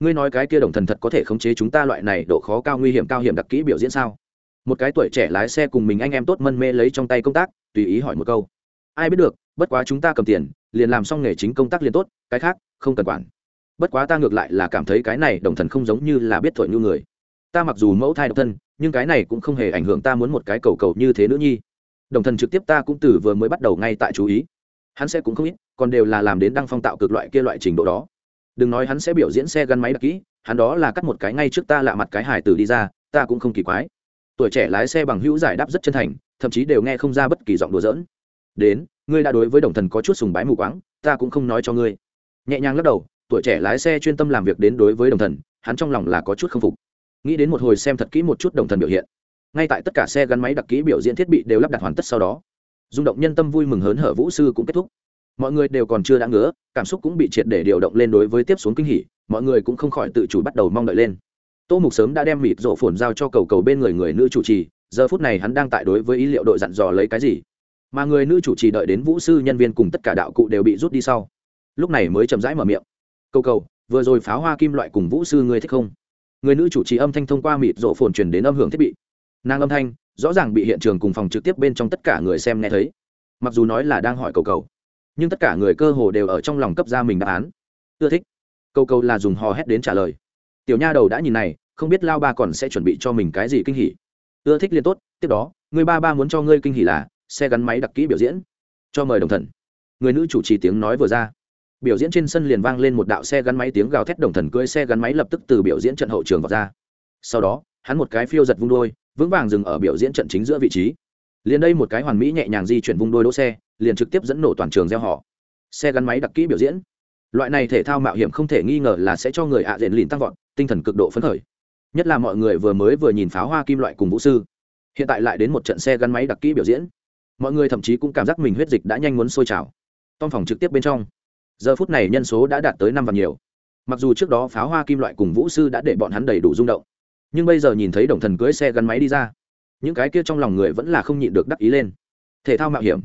ngươi nói cái kia đồng thần thật có thể khống chế chúng ta loại này độ khó cao nguy hiểm cao hiểm đặc kỹ biểu diễn sao? Một cái tuổi trẻ lái xe cùng mình anh em tốt mân mê lấy trong tay công tác, tùy ý hỏi một câu. Ai biết được, bất quá chúng ta cầm tiền, liền làm xong nghề chính công tác liền tốt, cái khác, không cần quản bất quá ta ngược lại là cảm thấy cái này đồng thần không giống như là biết thổi nhu người. Ta mặc dù mẫu thai độc thân, nhưng cái này cũng không hề ảnh hưởng ta muốn một cái cầu cầu như thế nữ nhi. Đồng thần trực tiếp ta cũng từ vừa mới bắt đầu ngay tại chú ý. Hắn sẽ cũng không ít, còn đều là làm đến đăng phong tạo cực loại kia loại trình độ đó. Đừng nói hắn sẽ biểu diễn xe gắn máy đặc kỹ, hắn đó là cắt một cái ngay trước ta lạ mặt cái hải tử đi ra, ta cũng không kỳ quái. Tuổi trẻ lái xe bằng hữu giải đáp rất chân thành, thậm chí đều nghe không ra bất kỳ giọng đùa giỡn. Đến, ngươi đã đối với đồng thần có chút sùng bái mù quáng, ta cũng không nói cho ngươi. Nhẹ nhàng lắc đầu tuổi trẻ lái xe chuyên tâm làm việc đến đối với đồng thần, hắn trong lòng là có chút k phục. Nghĩ đến một hồi xem thật kỹ một chút đồng thần biểu hiện, ngay tại tất cả xe gắn máy đặc kỹ biểu diễn thiết bị đều lắp đặt hoàn tất sau đó, rung động nhân tâm vui mừng hớn hở vũ sư cũng kết thúc. Mọi người đều còn chưa đã ngứa, cảm xúc cũng bị triệt để điều động lên đối với tiếp xuống kinh hỉ, mọi người cũng không khỏi tự chủ bắt đầu mong đợi lên. Tô mục sớm đã đem mịt rổ phồn giao cho cầu cầu bên người người nữ chủ trì, giờ phút này hắn đang tại đối với ý liệu đội dặn dò lấy cái gì. Mà người nữ chủ trì đợi đến vũ sư nhân viên cùng tất cả đạo cụ đều bị rút đi sau, lúc này mới chậm rãi mở miệng cầu cầu, vừa rồi pháo hoa kim loại cùng vũ sư ngươi thích không? Người nữ chủ trì âm thanh thông qua mịt rộ phồn truyền đến âm hưởng thiết bị. Nàng âm thanh, rõ ràng bị hiện trường cùng phòng trực tiếp bên trong tất cả người xem nghe thấy. Mặc dù nói là đang hỏi cầu cầu, nhưng tất cả người cơ hồ đều ở trong lòng cấp ra mình đáp án. Ưa thích. Cầu cầu là dùng hò hét đến trả lời. Tiểu nha đầu đã nhìn này, không biết lao ba còn sẽ chuẩn bị cho mình cái gì kinh hỉ. Ưa thích liên tốt, tiếp đó, người ba ba muốn cho ngươi kinh hỉ là, xe gắn máy đặc kỹ biểu diễn. Cho mời đồng thần. Người nữ chủ trì tiếng nói vừa ra biểu diễn trên sân liền vang lên một đạo xe gắn máy tiếng gào thét đồng thần cưỡi xe gắn máy lập tức từ biểu diễn trận hậu trường vào ra. Sau đó, hắn một cái phiêu giật vung đôi, vững vàng dừng ở biểu diễn trận chính giữa vị trí. Liền đây một cái hoàn mỹ nhẹ nhàng di chuyển vung đôi đỗ xe, liền trực tiếp dẫn nổ toàn trường gieo họ. Xe gắn máy đặc kỹ biểu diễn. Loại này thể thao mạo hiểm không thể nghi ngờ là sẽ cho người ạ à diện lìn tăng vọt, tinh thần cực độ phấn khởi. Nhất là mọi người vừa mới vừa nhìn pháo hoa kim loại cùng vũ sư. Hiện tại lại đến một trận xe gắn máy đặc kỹ biểu diễn. Mọi người thậm chí cũng cảm giác mình huyết dịch đã nhanh muốn sôi trào. Tom phòng trực tiếp bên trong giờ phút này nhân số đã đạt tới năm và nhiều. Mặc dù trước đó pháo hoa kim loại cùng vũ sư đã để bọn hắn đầy đủ rung động, nhưng bây giờ nhìn thấy đồng thần cưới xe gắn máy đi ra, những cái kia trong lòng người vẫn là không nhịn được đắc ý lên. Thể thao mạo hiểm.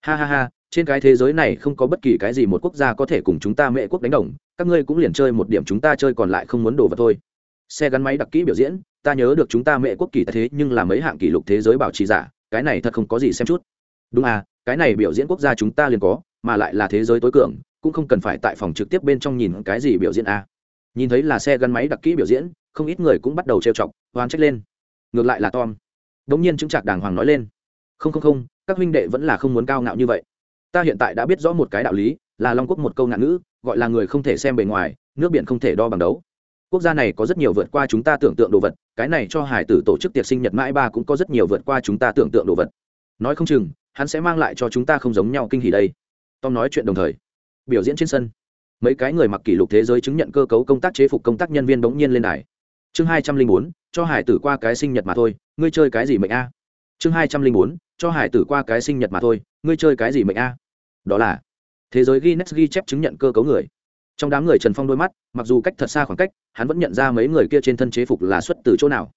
Ha ha ha, trên cái thế giới này không có bất kỳ cái gì một quốc gia có thể cùng chúng ta mẹ quốc đánh đồng, các ngươi cũng liền chơi một điểm chúng ta chơi còn lại không muốn đổ vào thôi. Xe gắn máy đặc kỹ biểu diễn, ta nhớ được chúng ta mẹ quốc kỳ thế nhưng là mấy hạng kỷ lục thế giới bảo trì giả, cái này thật không có gì xem chút. Đúng à cái này biểu diễn quốc gia chúng ta liền có, mà lại là thế giới tối cường cũng không cần phải tại phòng trực tiếp bên trong nhìn cái gì biểu diễn à. nhìn thấy là xe gắn máy đặc kỹ biểu diễn, không ít người cũng bắt đầu trêu chọc hoang trách lên. Ngược lại là tom. Đ ỗ n g nhiên chứng trạc đàng hoàng nói lên. Không không không, các huynh đệ vẫn là không muốn cao ngạo như vậy. Ta hiện tại đã biết rõ một cái đạo lý, là long quốc một câu ngạn ngữ, gọi là người không thể xem bề ngoài, nước biển không thể đo bằng đấu. Quốc gia này có rất nhiều vượt qua chúng ta tưởng tượng đồ vật, cái này cho hải tử tổ chức tiệc sinh nhật mãi ba cũng có rất nhiều vượt qua chúng ta tưởng tượng đồ vật. Nói không chừng, hắn sẽ mang lại cho chúng ta không giống nhau kinh hỉ đây. Tom nói chuyện đồng thời biểu diễn trên sân. Mấy cái người mặc kỷ lục thế giới chứng nhận cơ cấu công tác chế phục công tác nhân viên bỗng nhiên lên đài. Chương hai trăm linh bốn, cho hải tử qua cái sinh nhật mà thôi, ngươi chơi cái gì mệnh a? Chương hai trăm linh bốn, cho hải tử qua cái sinh nhật mà thôi, ngươi chơi cái gì mệnh a? Đó là, thế giới guinness ghi chép chứng nhận cơ cấu người. Trong đám người trần phong đôi mắt, mặc dù cách thật xa khoảng cách, hắn vẫn nhận ra mấy người kia trên thân chế phục là xuất từ chỗ nào.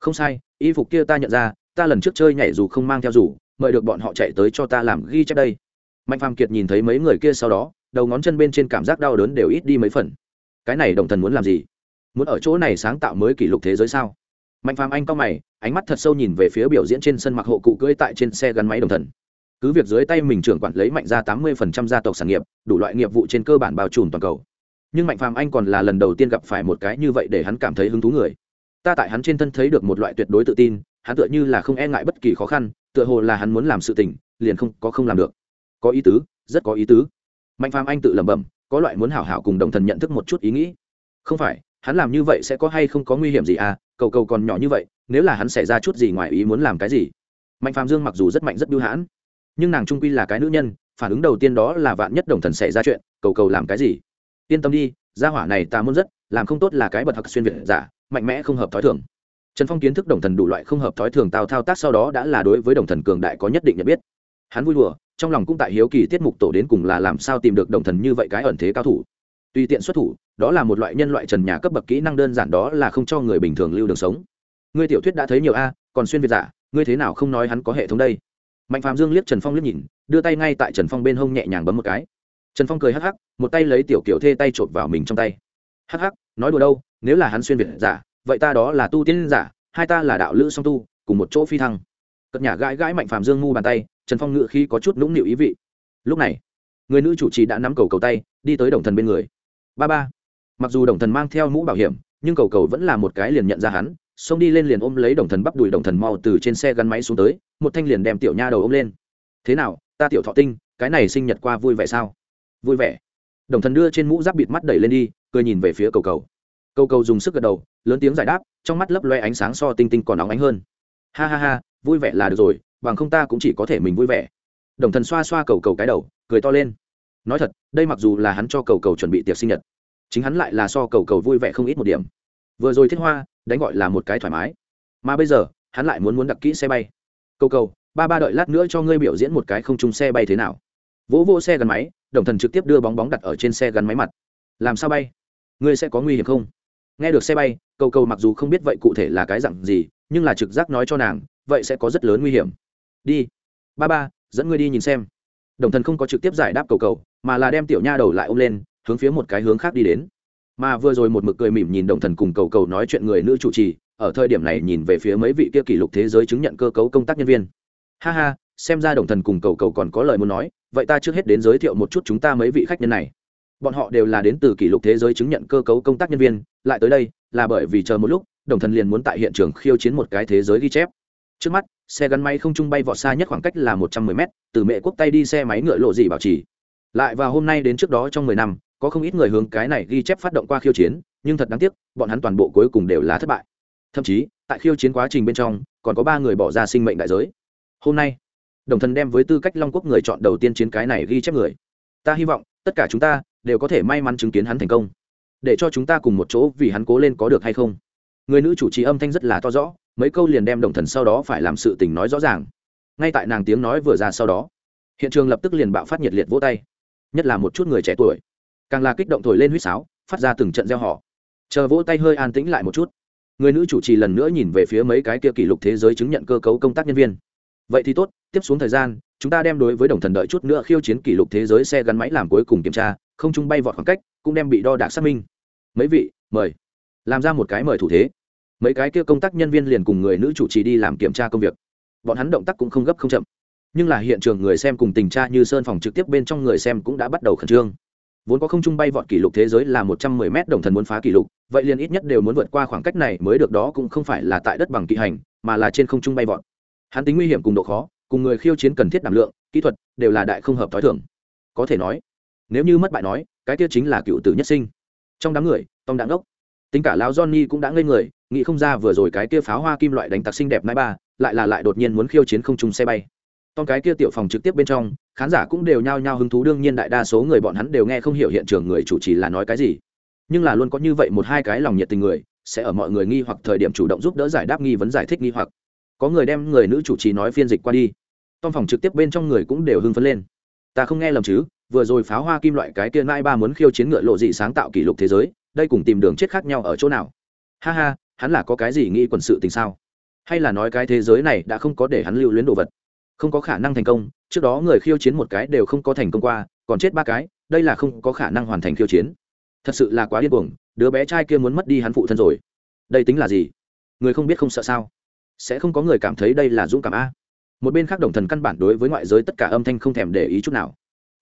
Không sai, y phục kia ta nhận ra, ta lần trước chơi nhảy dù không mang theo dù, mời được bọn họ chạy tới cho ta làm ghi chép đây. Mạnh phàm kiệt nhìn thấy mấy người kia sau đó đầu ngón chân bên trên cảm giác đau đớn đều ít đi mấy phần. Cái này đồng thần muốn làm gì? Muốn ở chỗ này sáng tạo mới kỷ lục thế giới sao? Mạnh phàm anh cao mày, ánh mắt thật sâu nhìn về phía biểu diễn trên sân mặc hộ cụ cưỡi tại trên xe gắn máy đồng thần. Cứ việc dưới tay mình trưởng quản lấy mạnh ra tám mươi phần trăm gia tộc sản nghiệp, đủ loại nghiệp vụ trên cơ bản bao trùm toàn cầu. Nhưng mạnh phàm anh còn là lần đầu tiên gặp phải một cái như vậy để hắn cảm thấy hứng thú người. Ta tại hắn trên thân thấy được một loại tuyệt đối tự tin, hắn tựa như là không e ngại bất kỳ khó khăn, tựa hồ là hắn muốn làm sự tình, liền không có không làm được. Có ý tứ, rất có ý tứ mạnh phàm anh tự lẩm bẩm, có loại muốn hảo hảo cùng đồng thần nhận thức một chút ý nghĩ. Không phải, hắn làm như vậy sẽ có hay không có nguy hiểm gì à? Cầu cầu còn nhỏ như vậy, nếu là hắn xảy ra chút gì ngoài ý muốn làm cái gì? Mạnh phàm dương mặc dù rất mạnh, rất biêu hãn, nhưng nàng trung quy là cái nữ nhân, phản ứng đầu tiên đó là vạn nhất đồng thần xảy ra chuyện, cầu cầu làm cái gì? Yên tâm đi, gia hỏa này ta muốn rất, làm không tốt là cái bật hặc xuyên việt giả, mạnh mẽ không hợp thói thường. Trần phong kiến thức đồng thần đủ loại không hợp thói thường tào thao tác sau đó đã là đối với đồng thần cường đại có nhất định nhận biết. Hắn vui đùa trong lòng cũng tại hiếu kỳ tiết mục tổ đến cùng là làm sao tìm được đồng thần như vậy cái ẩn thế cao thủ. Tùy tiện xuất thủ, đó là một loại nhân loại trần nhà cấp bậc kỹ năng đơn giản đó là không cho người bình thường lưu đường sống. Ngươi tiểu thuyết đã thấy nhiều a, còn xuyên việt giả, ngươi thế nào không nói hắn có hệ thống đây? Mạnh phạm dương liếc trần phong liếc nhìn, đưa tay ngay tại trần phong bên hông nhẹ nhàng bấm một cái. Trần phong cười hắc hắc, một tay lấy tiểu kiểu thê tay chộp vào mình trong tay. Hắc hắc, nói đùa đâu, nếu là hắn xuyên việt giả, vậy ta đó là tu tiên giả, hai ta là đạo lữ song tu, cùng một chỗ phi thăng. Cất nhà gãi gãi mạnh phàm dương ngu bàn tay trần phong ngự khi có chút nũng nịu ý vị. Lúc này, người nữ chủ trì đã nắm cầu cầu tay, đi tới đồng thần bên người. Ba ba, mặc dù đồng thần mang theo mũ bảo hiểm, nhưng cầu cầu vẫn là một cái liền nhận ra hắn, xông đi lên liền ôm lấy đồng thần bắp đùi đồng thần mau từ trên xe gắn máy xuống tới, một thanh liền đem tiểu nha đầu ôm lên. Thế nào, ta tiểu thọ tinh, cái này sinh nhật qua vui vẻ sao? Vui vẻ. Đồng thần đưa trên mũ giáp bịt mắt đẩy lên đi, cười nhìn về phía cầu cầu. Cầu cầu dùng sức gật đầu, lớn tiếng giải đáp, trong mắt lấp loe ánh sáng so tinh tinh còn nóng ánh hơn. Ha ha ha, vui vẻ là được rồi bằng không ta cũng chỉ có thể mình vui vẻ. Đồng thần xoa xoa cầu cầu cái đầu, cười to lên. Nói thật, đây mặc dù là hắn cho cầu cầu chuẩn bị tiệc sinh nhật, chính hắn lại là so cầu cầu vui vẻ không ít một điểm. Vừa rồi thiết hoa, đánh gọi là một cái thoải mái. Mà bây giờ, hắn lại muốn muốn đặc kỹ xe bay. Cầu cầu, ba ba đợi lát nữa cho ngươi biểu diễn một cái không chung xe bay thế nào. Vỗ vỗ xe gắn máy, đồng thần trực tiếp đưa bóng bóng đặt ở trên xe gắn máy mặt. Làm sao bay? Ngươi sẽ có nguy hiểm không? Nghe được xe bay, cầu cầu mặc dù không biết vậy cụ thể là cái dặn gì, nhưng là trực giác nói cho nàng, vậy sẽ có rất lớn nguy hiểm đi. Ba ba, dẫn ngươi đi nhìn xem. Đồng thần không có trực tiếp giải đáp cầu cầu, mà là đem tiểu nha đầu lại ôm lên, hướng phía một cái hướng khác đi đến. Mà vừa rồi một mực cười mỉm nhìn đồng thần cùng cầu cầu nói chuyện người nữ chủ trì, ở thời điểm này nhìn về phía mấy vị kia kỷ lục thế giới chứng nhận cơ cấu công tác nhân viên. Ha ha, xem ra đồng thần cùng cầu cầu còn có lời muốn nói, vậy ta trước hết đến giới thiệu một chút chúng ta mấy vị khách nhân này. Bọn họ đều là đến từ kỷ lục thế giới chứng nhận cơ cấu công tác nhân viên, lại tới đây là bởi vì chờ một lúc, đồng thần liền muốn tại hiện trường khiêu chiến một cái thế giới ghi chép. Trước mắt xe gắn máy không trung bay vọt xa nhất khoảng cách là một trăm mười m từ mẹ quốc tay đi xe máy ngựa lộ gì bảo trì. Lại vào hôm nay đến trước đó trong mười năm, có không ít người hướng cái này ghi chép phát động qua khiêu chiến, nhưng thật đáng tiếc, bọn hắn toàn bộ cuối cùng đều là thất bại. Thậm chí, tại khiêu chiến quá trình bên trong, còn có ba người bỏ ra sinh mệnh đại giới. Hôm nay, đồng thần đem với tư cách long quốc người chọn đầu tiên chiến cái này ghi chép người. Ta hy vọng, tất cả chúng ta đều có thể may mắn chứng kiến hắn thành công. Để cho chúng ta cùng một chỗ vì hắn cố lên có được hay không. Người nữ chủ trì âm thanh rất là to rõ mấy câu liền đem đồng thần sau đó phải làm sự tình nói rõ ràng. Ngay tại nàng tiếng nói vừa ra sau đó, hiện trường lập tức liền bạo phát nhiệt liệt vỗ tay. Nhất là một chút người trẻ tuổi, càng là kích động thổi lên huýt sáo, phát ra từng trận gieo họ chờ vỗ tay hơi an tĩnh lại một chút, người nữ chủ trì lần nữa nhìn về phía mấy cái kia kỷ lục thế giới chứng nhận cơ cấu công tác nhân viên. Vậy thì tốt, tiếp xuống thời gian, chúng ta đem đối với đồng thần đợi chút nữa khiêu chiến kỷ lục thế giới xe gắn máy làm cuối cùng kiểm tra, không chung bay vọt khoảng cách, cũng đem bị đo đạc xác minh. Mấy vị, mời. Làm ra một cái mời thủ thế mấy cái kia công tác nhân viên liền cùng người nữ chủ trì đi làm kiểm tra công việc. Bọn hắn động tác cũng không gấp không chậm. Nhưng là hiện trường người xem cùng tình tra như sơn phòng trực tiếp bên trong người xem cũng đã bắt đầu khẩn trương. Vốn có không trung bay vọt kỷ lục thế giới là một trăm mười m đồng thần muốn phá kỷ lục, vậy liền ít nhất đều muốn vượt qua khoảng cách này mới được đó cũng không phải là tại đất bằng kỵ hành, mà là trên không trung bay vọt. Hắn tính nguy hiểm cùng độ khó, cùng người khiêu chiến cần thiết đảm lượng, kỹ thuật đều là đại không hợp t h o i thưởng có thể nói, nếu như mất bại nói, cái kia chính là cựu tử nhất sinh. Trong đám người, tông đáng đốc, tính cả lão johnny cũng đã ngây người nghĩ không ra vừa rồi cái kia pháo hoa kim loại đánh tặc xinh đẹp mãi ba, lại là lại đột nhiên muốn khiêu chiến không trung xe bay. Tom cái kia tiểu phòng trực tiếp bên trong, khán giả cũng đều nhao nhao hứng thú, đương nhiên đại đa số người bọn hắn đều nghe không hiểu hiện trường người chủ trì là nói cái gì. Nhưng là luôn có như vậy một hai cái lòng nhiệt tình người, sẽ ở mọi người nghi hoặc thời điểm chủ động giúp đỡ giải đáp nghi vấn giải thích nghi hoặc. Có người đem người nữ chủ trì nói phiên dịch qua đi. Tom phòng trực tiếp bên trong người cũng đều hưng phấn lên. Ta không nghe lầm chứ, vừa rồi pháo hoa kim loại cái kia mai ba muốn khiêu chiến ngựa lộ dị sáng tạo kỷ lục thế giới, đây cùng tìm đường chết khác nhau ở chỗ nào? Ha ha hắn là có cái gì nghĩ quần sự tình sao? Hay là nói cái thế giới này đã không có để hắn lưu luyến đồ vật? Không có khả năng thành công, trước đó người khiêu chiến một cái đều không có thành công qua, còn chết ba cái, đây là không có khả năng hoàn thành khiêu chiến. Thật sự là quá điên cuồng, đứa bé trai kia muốn mất đi hắn phụ thân rồi. Đây tính là gì? Người không biết không sợ sao? Sẽ không có người cảm thấy đây là dũng cảm a? Một bên khác đồng thần căn bản đối với ngoại giới tất cả âm thanh không thèm để ý chút nào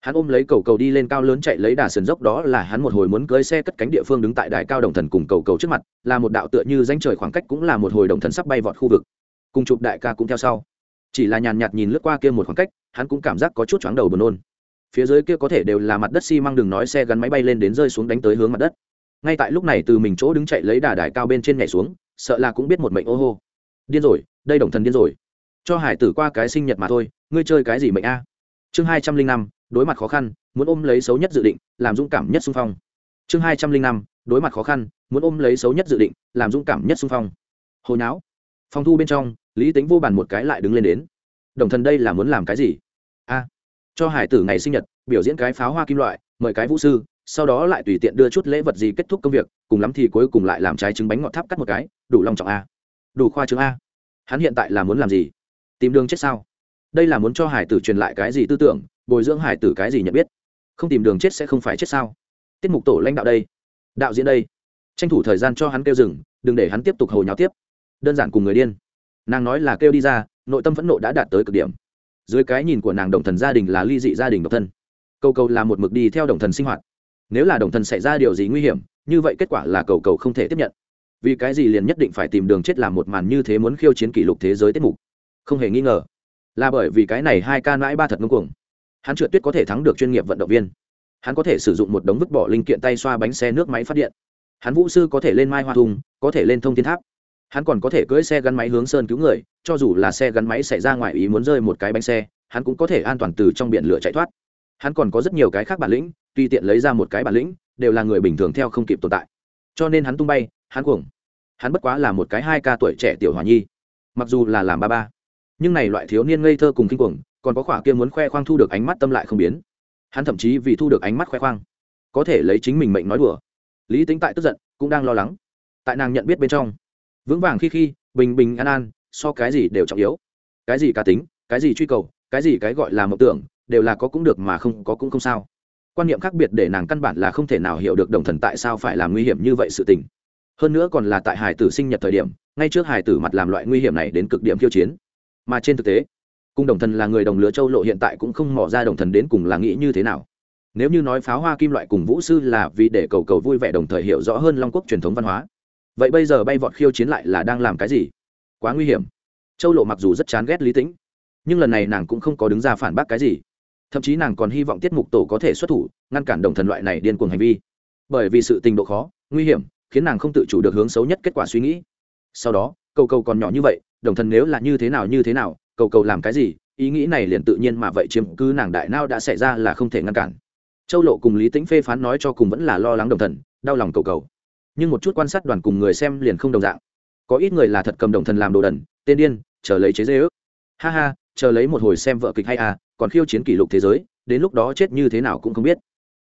hắn ôm lấy cầu cầu đi lên cao lớn chạy lấy đà sườn dốc đó là hắn một hồi muốn cưới xe cất cánh địa phương đứng tại đài cao đồng thần cùng cầu cầu trước mặt, là một đạo tựa như danh trời khoảng cách cũng là một hồi đồng thần sắp bay vọt khu vực. Cùng chụp đại ca cũng theo sau. Chỉ là nhàn nhạt nhìn lướt qua kia một khoảng cách, hắn cũng cảm giác có chút chóng đầu buồn nôn. Phía dưới kia có thể đều là mặt đất xi măng đường nói xe gắn máy bay lên đến rơi xuống đánh tới hướng mặt đất. Ngay tại lúc này từ mình chỗ đứng chạy lấy đà đài cao bên trên nhảy xuống, sợ là cũng biết một mệnh ô hô. Điên rồi, đây đồng thần điên rồi. Cho hải tử qua cái sinh nhật mà thôi, ngươi chơi cái gì mệnh a? Chương hai trăm linh năm đối mặt khó khăn, muốn ôm lấy xấu nhất dự định, làm dũng cảm nhất xung phong. Chương hai trăm linh năm, đối mặt khó khăn, muốn ôm lấy xấu nhất dự định, làm dũng cảm nhất xung phong. Hồi não phòng thu bên trong, lý tính vô bàn một cái lại đứng lên đến. Đồng thần đây là muốn làm cái gì? A. Cho hải tử ngày sinh nhật, biểu diễn cái pháo hoa kim loại, mời cái vũ sư, sau đó lại tùy tiện đưa chút lễ vật gì kết thúc công việc, cùng lắm thì cuối cùng lại làm trái trứng bánh ngọt tháp cắt một cái, đủ lòng trọng a. Đủ khoa trương a. Hắn hiện tại là muốn làm gì? Tìm đường chết sao? Đây là muốn cho hải tử truyền lại cái gì tư tưởng bồi dưỡng hải tử cái gì nhận biết? Không tìm đường chết sẽ không phải chết sao? Tiết mục tổ lãnh đạo đây. Đạo diễn đây. Tranh thủ thời gian cho hắn kêu dừng, đừng để hắn tiếp tục hồi nháo tiếp. Đơn giản cùng người điên. Nàng nói là kêu đi ra, nội tâm phẫn nộ đã đạt tới cực điểm. Dưới cái nhìn của nàng đồng thần gia đình là ly dị gia đình độc thân. Cầu cầu là một mực đi theo đồng thần sinh hoạt. Nếu là đồng thần xảy ra điều gì nguy hiểm, như vậy kết quả là cầu cầu không thể tiếp nhận. Vì cái gì liền nhất định phải tìm đường chết làm một màn như thế muốn khiêu chiến kỷ lục thế giới tiết mục? Không hề nghi ngờ. Là bởi vì cái này hai ca mãi ba thật ngưng cuồng hắn trượt tuyết có thể thắng được chuyên nghiệp vận động viên. Hắn có thể sử dụng một đống vứt bỏ linh kiện tay xoa bánh xe nước máy phát điện. Hắn vũ sư có thể lên mai hoa thùng, có thể lên thông thiên tháp. Hắn còn có thể cưỡi xe gắn máy hướng sơn cứu người, cho dù là xe gắn máy xảy ra ngoài ý muốn rơi một cái bánh xe, hắn cũng có thể an toàn từ trong biển lửa chạy thoát. Hắn còn có rất nhiều cái khác bản lĩnh, tùy tiện lấy ra một cái bản lĩnh, đều là người bình thường theo không kịp tồn tại. Cho nên hắn tung bay, hắn cuồng. Hắn bất quá là một cái hai ca tuổi trẻ tiểu hòa nhi, mặc dù là làm ba ba. Nhưng này loại thiếu niên ngây thơ cùng kinh cuồng còn có khỏa kia muốn khoe khoang thu được ánh mắt tâm lại không biến. Hắn thậm chí vì thu được ánh mắt khoe khoang, có thể lấy chính mình mệnh nói đùa. Lý tính tại tức giận, cũng đang lo lắng. Tại nàng nhận biết bên trong, vững vàng khi khi, bình bình an an, so cái gì đều trọng yếu. Cái gì cá tính, cái gì truy cầu, cái gì cái gọi là mộng tưởng, đều là có cũng được mà không có cũng không sao. Quan niệm khác biệt để nàng căn bản là không thể nào hiểu được đồng thần tại sao phải làm nguy hiểm như vậy sự tình. Hơn nữa còn là tại hải tử sinh nhật thời điểm, ngay trước hải tử mặt làm loại nguy hiểm này đến cực điểm khiêu chiến. Mà trên thực tế cung đồng thần là người đồng lứa châu lộ hiện tại cũng không mỏ ra đồng thần đến cùng là nghĩ như thế nào. Nếu như nói pháo hoa kim loại cùng vũ sư là vì để cầu cầu vui vẻ đồng thời hiểu rõ hơn long quốc truyền thống văn hóa. Vậy bây giờ bay vọt khiêu chiến lại là đang làm cái gì? Quá nguy hiểm. Châu lộ mặc dù rất chán ghét lý tĩnh, nhưng lần này nàng cũng không có đứng ra phản bác cái gì. Thậm chí nàng còn hy vọng tiết mục tổ có thể xuất thủ, ngăn cản đồng thần loại này điên cuồng hành vi. Bởi vì sự tình độ khó, nguy hiểm, khiến nàng không tự chủ được hướng xấu nhất kết quả suy nghĩ. Sau đó, cầu cầu còn nhỏ như vậy, đồng thần nếu là như thế nào như thế nào cầu cầu làm cái gì, ý nghĩ này liền tự nhiên mà vậy chiếm cứ nàng đại nao đã xảy ra là không thể ngăn cản. Châu lộ cùng lý tĩnh phê phán nói cho cùng vẫn là lo lắng đồng thần, đau lòng cầu cầu. Nhưng một chút quan sát đoàn cùng người xem liền không đồng dạng. Có ít người là thật cầm đồng thần làm đồ đần, tên điên, chờ lấy chế dê ước. Ha ha, chờ lấy một hồi xem vợ kịch hay à còn khiêu chiến kỷ lục thế giới, đến lúc đó chết như thế nào cũng không biết.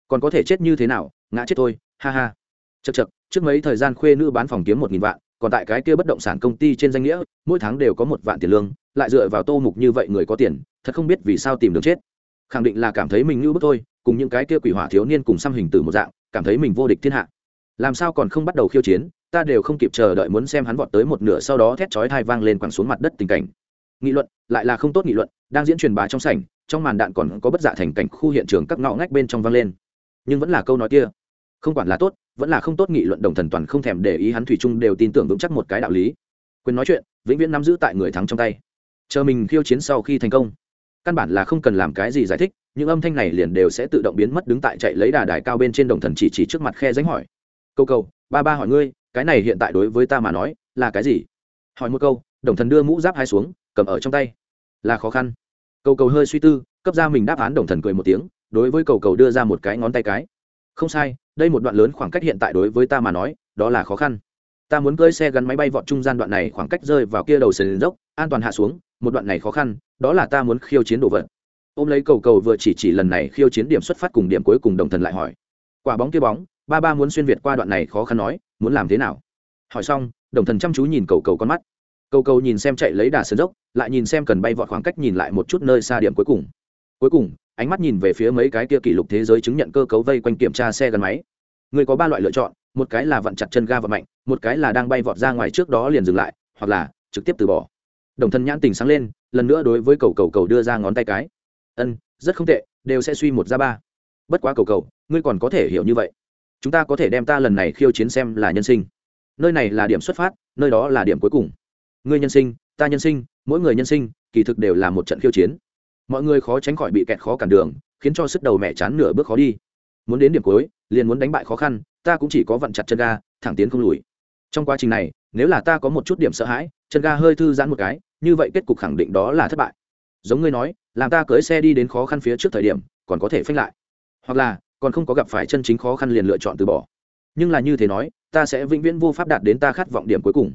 Còn có thể chết như thế nào, ngã chết thôi, ha ha. Chật chật trước mấy thời gian khuê nữ bán phòng kiếm một nghìn vạn, còn tại cái kia bất động sản công ty trên danh nghĩa, mỗi tháng đều có một vạn tiền lương lại dựa vào tô mục như vậy người có tiền, thật không biết vì sao tìm đường chết. Khẳng định là cảm thấy mình như bức thôi, cùng những cái kia quỷ hỏa thiếu niên cùng xăm hình từ một dạng, cảm thấy mình vô địch thiên hạ. Làm sao còn không bắt đầu khiêu chiến, ta đều không kịp chờ đợi muốn xem hắn vọt tới một nửa sau đó thét chói thai vang lên quẳng xuống mặt đất tình cảnh. Nghị luận, lại là không tốt nghị luận, đang diễn truyền bá trong sảnh, trong màn đạn còn có bất dạ thành cảnh khu hiện trường các ngõ ngách bên trong vang lên. Nhưng vẫn là câu nói kia. Không quản là tốt, vẫn là không tốt nghị luận đồng thần toàn không thèm để ý hắn thủy chung đều tin tưởng vững chắc một cái đạo lý. Quyền nói chuyện, vĩnh viễn nắm giữ tại người thắng trong tay chờ mình khiêu chiến sau khi thành công. Căn bản là không cần làm cái gì giải thích, những âm thanh này liền đều sẽ tự động biến mất đứng tại chạy lấy đà đài cao bên trên đồng thần chỉ chỉ trước mặt khe danh hỏi. Câu câu ba ba hỏi ngươi, cái này hiện tại đối với ta mà nói, là cái gì? Hỏi một câu, đồng thần đưa mũ giáp hai xuống, cầm ở trong tay. Là khó khăn. Cầu cầu hơi suy tư, cấp ra mình đáp án đồng thần cười một tiếng, đối với cầu cầu đưa ra một cái ngón tay cái. Không sai, đây một đoạn lớn khoảng cách hiện tại đối với ta mà nói, đó là khó khăn. Ta muốn cưỡi xe gắn máy bay vọt trung gian đoạn này khoảng cách rơi vào kia đầu sườn dốc, an toàn hạ xuống một đoạn này khó khăn, đó là ta muốn khiêu chiến đồ vật. Ôm lấy cầu cầu vừa chỉ chỉ lần này khiêu chiến điểm xuất phát cùng điểm cuối cùng đồng thần lại hỏi. Quả bóng kia bóng, ba ba muốn xuyên việt qua đoạn này khó khăn nói, muốn làm thế nào? Hỏi xong, đồng thần chăm chú nhìn cầu cầu con mắt. Cầu cầu nhìn xem chạy lấy đà sườn dốc, lại nhìn xem cần bay vọt khoảng cách nhìn lại một chút nơi xa điểm cuối cùng. Cuối cùng, ánh mắt nhìn về phía mấy cái kia kỷ lục thế giới chứng nhận cơ cấu vây quanh kiểm tra xe gắn máy. Người có ba loại lựa chọn, một cái là vặn chặt chân ga vận mạnh, một cái là đang bay vọt ra ngoài trước đó liền dừng lại, hoặc là trực tiếp từ bỏ đồng thân nhãn tình sáng lên, lần nữa đối với cầu cầu cầu đưa ra ngón tay cái. Ân, rất không tệ, đều sẽ suy một ra ba. Bất quá cầu cầu, ngươi còn có thể hiểu như vậy. Chúng ta có thể đem ta lần này khiêu chiến xem là nhân sinh. Nơi này là điểm xuất phát, nơi đó là điểm cuối cùng. Ngươi nhân sinh, ta nhân sinh, mỗi người nhân sinh, kỳ thực đều là một trận khiêu chiến. Mọi người khó tránh khỏi bị kẹt khó cản đường, khiến cho sức đầu mẹ chán nửa bước khó đi. Muốn đến điểm cuối, liền muốn đánh bại khó khăn, ta cũng chỉ có vặn chặt chân ga, thẳng tiến không lùi. Trong quá trình này nếu là ta có một chút điểm sợ hãi, chân ga hơi thư giãn một cái, như vậy kết cục khẳng định đó là thất bại. Giống ngươi nói, làm ta cưới xe đi đến khó khăn phía trước thời điểm, còn có thể phanh lại. Hoặc là, còn không có gặp phải chân chính khó khăn liền lựa chọn từ bỏ. Nhưng là như thế nói, ta sẽ vĩnh viễn vô pháp đạt đến ta khát vọng điểm cuối cùng.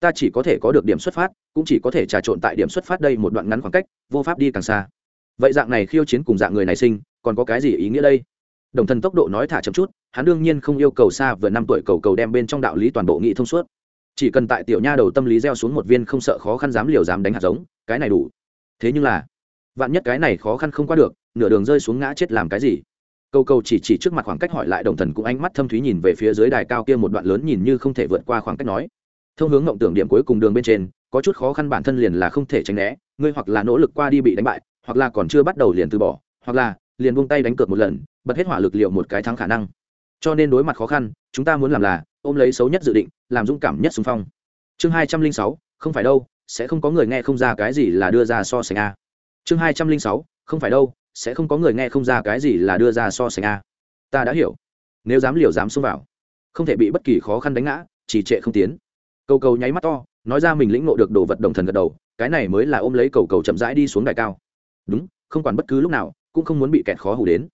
Ta chỉ có thể có được điểm xuất phát, cũng chỉ có thể trà trộn tại điểm xuất phát đây một đoạn ngắn khoảng cách, vô pháp đi càng xa. Vậy dạng này khiêu chiến cùng dạng người này sinh, còn có cái gì ý nghĩa đây? Đồng thần tốc độ nói thả chậm chút, hắn đương nhiên không yêu cầu xa vừa năm tuổi cầu cầu đem bên trong đạo lý toàn bộ nghị thông suốt chỉ cần tại tiểu nha đầu tâm lý gieo xuống một viên không sợ khó khăn dám liều dám đánh hạt giống, cái này đủ. Thế nhưng là, vạn nhất cái này khó khăn không qua được, nửa đường rơi xuống ngã chết làm cái gì? Câu câu chỉ chỉ trước mặt khoảng cách hỏi lại đồng thần cũng ánh mắt thâm thúy nhìn về phía dưới đài cao kia một đoạn lớn nhìn như không thể vượt qua khoảng cách nói. Thông hướng ngộng tưởng điểm cuối cùng đường bên trên, có chút khó khăn bản thân liền là không thể tránh né, ngươi hoặc là nỗ lực qua đi bị đánh bại, hoặc là còn chưa bắt đầu liền từ bỏ, hoặc là liền buông tay đánh cược một lần, bật hết hỏa lực liệu một cái thắng khả năng. Cho nên đối mặt khó khăn, chúng ta muốn làm là, ôm lấy xấu nhất dự định làm dũng cảm nhất xung phong. Chương hai trăm linh sáu, không phải đâu, sẽ không có người nghe không ra cái gì là đưa ra so sánh a. Chương hai trăm linh sáu, không phải đâu, sẽ không có người nghe không ra cái gì là đưa ra so sánh a. Ta đã hiểu. Nếu dám liều dám xông vào, không thể bị bất kỳ khó khăn đánh ngã chỉ trệ không tiến. Cầu cầu nháy mắt to, nói ra mình lĩnh ngộ được đồ vật đồng thần gật đầu, cái này mới là ôm lấy cầu cầu chậm rãi đi xuống đài cao. Đúng, không quản bất cứ lúc nào, cũng không muốn bị kẹt khó hủ đến.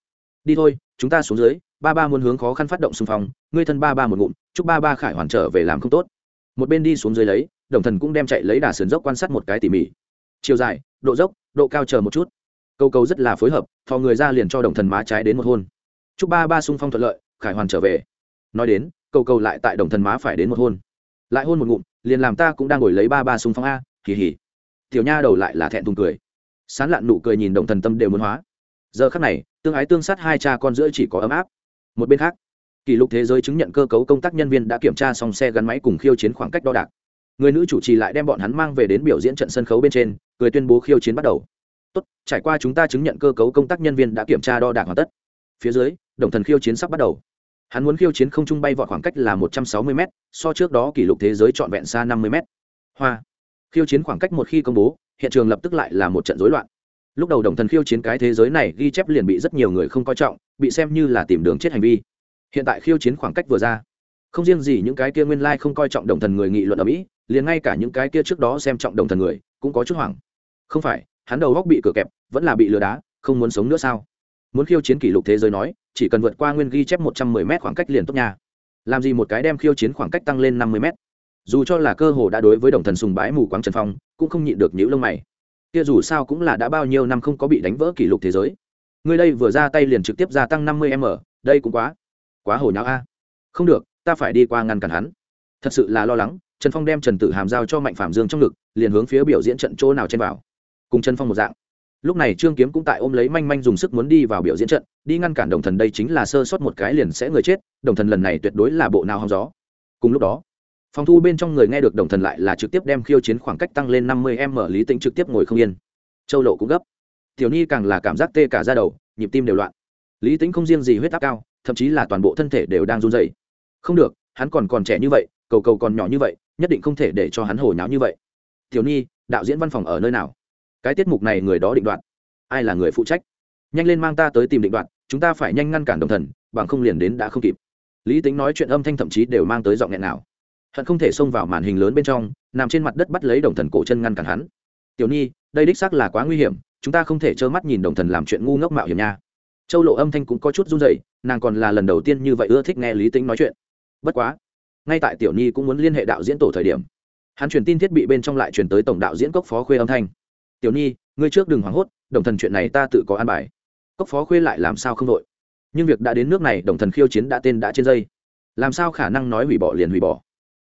Đi thôi, chúng ta xuống dưới ba ba muốn hướng khó khăn phát động xung phong, ngươi thân ba ba một ngụm, chúc ba ba khải hoàn trở về làm không tốt. Một bên đi xuống dưới lấy, đồng thần cũng đem chạy lấy đà sườn dốc quan sát một cái tỉ mỉ. Chiều dài, độ dốc, độ cao chờ một chút. Câu câu rất là phối hợp, thò người ra liền cho đồng thần má trái đến một hôn. Chúc ba ba xung phong thuận lợi, khải hoàn trở về. Nói đến, câu câu lại tại đồng thần má phải đến một hôn. Lại hôn một ngụm, liền làm ta cũng đang ngồi lấy ba ba xung phong a kỳ hỉ tiểu nha đầu lại là thẹn thùng cười. Sán lạn nụ cười nhìn đồng thần tâm đều muốn hóa. Giờ khắc này, tương ái tương sát hai cha con giữa chỉ có ấm áp một bên khác, kỷ lục thế giới chứng nhận cơ cấu công tác nhân viên đã kiểm tra xong xe gắn máy cùng khiêu chiến khoảng cách đo đạc. Người nữ chủ trì lại đem bọn hắn mang về đến biểu diễn trận sân khấu bên trên, cười tuyên bố khiêu chiến bắt đầu. Tốt, trải qua chúng ta chứng nhận cơ cấu công tác nhân viên đã kiểm tra đo đạc hoàn tất. Phía dưới, đồng thần khiêu chiến sắp bắt đầu. Hắn muốn khiêu chiến không trung bay vọt khoảng cách là một trăm sáu mươi m so trước đó kỷ lục thế giới trọn vẹn xa năm mươi m hoa. Khiêu chiến khoảng cách một khi công bố, hiện trường lập tức lại là một trận rối loạn lúc đầu đồng thần khiêu chiến cái thế giới này ghi chép liền bị rất nhiều người không coi trọng, bị xem như là tìm đường chết hành vi. Hiện tại khiêu chiến khoảng cách vừa ra, không riêng gì những cái kia nguyên lai、like、không coi trọng đồng thần người nghị luận ở mỹ, liền ngay cả những cái kia trước đó xem trọng đồng thần người, cũng có chút hoảng. Không phải, hắn đầu góc bị cửa kẹp, vẫn là bị lừa đá, không muốn sống nữa sao? Muốn khiêu chiến kỷ lục thế giới nói, chỉ cần vượt qua nguyên ghi chép một trăm mười m khoảng cách liền tốt nhà làm gì một cái đem khiêu chiến khoảng cách tăng lên năm mươi m dù cho là cơ hồ đã đối với đồng thần sùng bái mù quáng trần phong, cũng không nhịn được nhữ lông mày kia dù sao cũng là đã bao nhiêu năm không có bị đánh vỡ kỷ lục thế giới. Người đây vừa ra tay liền trực tiếp gia tăng năm mươi m, đây cũng quá quá hồi nháo a. Không được, ta phải đi qua ngăn cản hắn. Thật sự là lo lắng, trần phong đem trần tử hàm giao cho mạnh phạm dương trong ngực, liền hướng phía biểu diễn trận chỗ nào trên vào. Cùng trần phong một dạng. Lúc này trương kiếm cũng tại ôm lấy manh manh dùng sức muốn đi vào biểu diễn trận, đi ngăn cản đồng thần đây chính là sơ sót một cái liền sẽ người chết, đồng thần lần này tuyệt đối là bộ nào hòng gió. Cùng lúc đó phòng thu bên trong người nghe được đồng thần lại là trực tiếp đem khiêu chiến khoảng cách tăng lên năm mươi m lý tính trực tiếp ngồi không yên. Châu lộ cũng gấp. Tiểu ni càng là cảm giác tê cả ra đầu, nhịp tim đều loạn. Lý tính không riêng gì huyết áp cao, thậm chí là toàn bộ thân thể đều đang run dày không được, hắn còn còn trẻ như vậy, cầu cầu còn nhỏ như vậy, nhất định không thể để cho hắn hồ nháo như vậy. Tiểu ni, đạo diễn văn phòng ở nơi nào? Cái tiết mục này người đó định đoạt. Ai là người phụ trách? Nhanh lên mang ta tới tìm định đoạt, chúng ta phải nhanh ngăn cản đồng thần, bằng không liền đến đã không kịp. Lý tính nói chuyện âm thanh thậm chí đều mang tới giọng nghẹn nào hận không thể xông vào màn hình lớn bên trong, nằm trên mặt đất bắt lấy đồng thần cổ chân ngăn cản hắn. Tiểu nhi, đây đích xác là quá nguy hiểm, chúng ta không thể trơ mắt nhìn đồng thần làm chuyện ngu ngốc mạo hiểm nha. Châu lộ âm thanh cũng có chút run dậy nàng còn là lần đầu tiên như vậy ưa thích nghe lý tính nói chuyện. Bất quá, ngay tại tiểu nhi cũng muốn liên hệ đạo diễn tổ thời điểm, hắn truyền tin thiết bị bên trong lại truyền tới tổng đạo diễn cốc phó khuê âm thanh. Tiểu nhi, ngươi trước đừng hoảng hốt, đồng thần chuyện này ta tự có an bài. Cốc phó khuê lại làm sao không đội? Nhưng việc đã đến nước này, đồng thần khiêu chiến đã tên đã trên dây. Làm sao khả năng nói hủy bỏ liền hủy bỏ?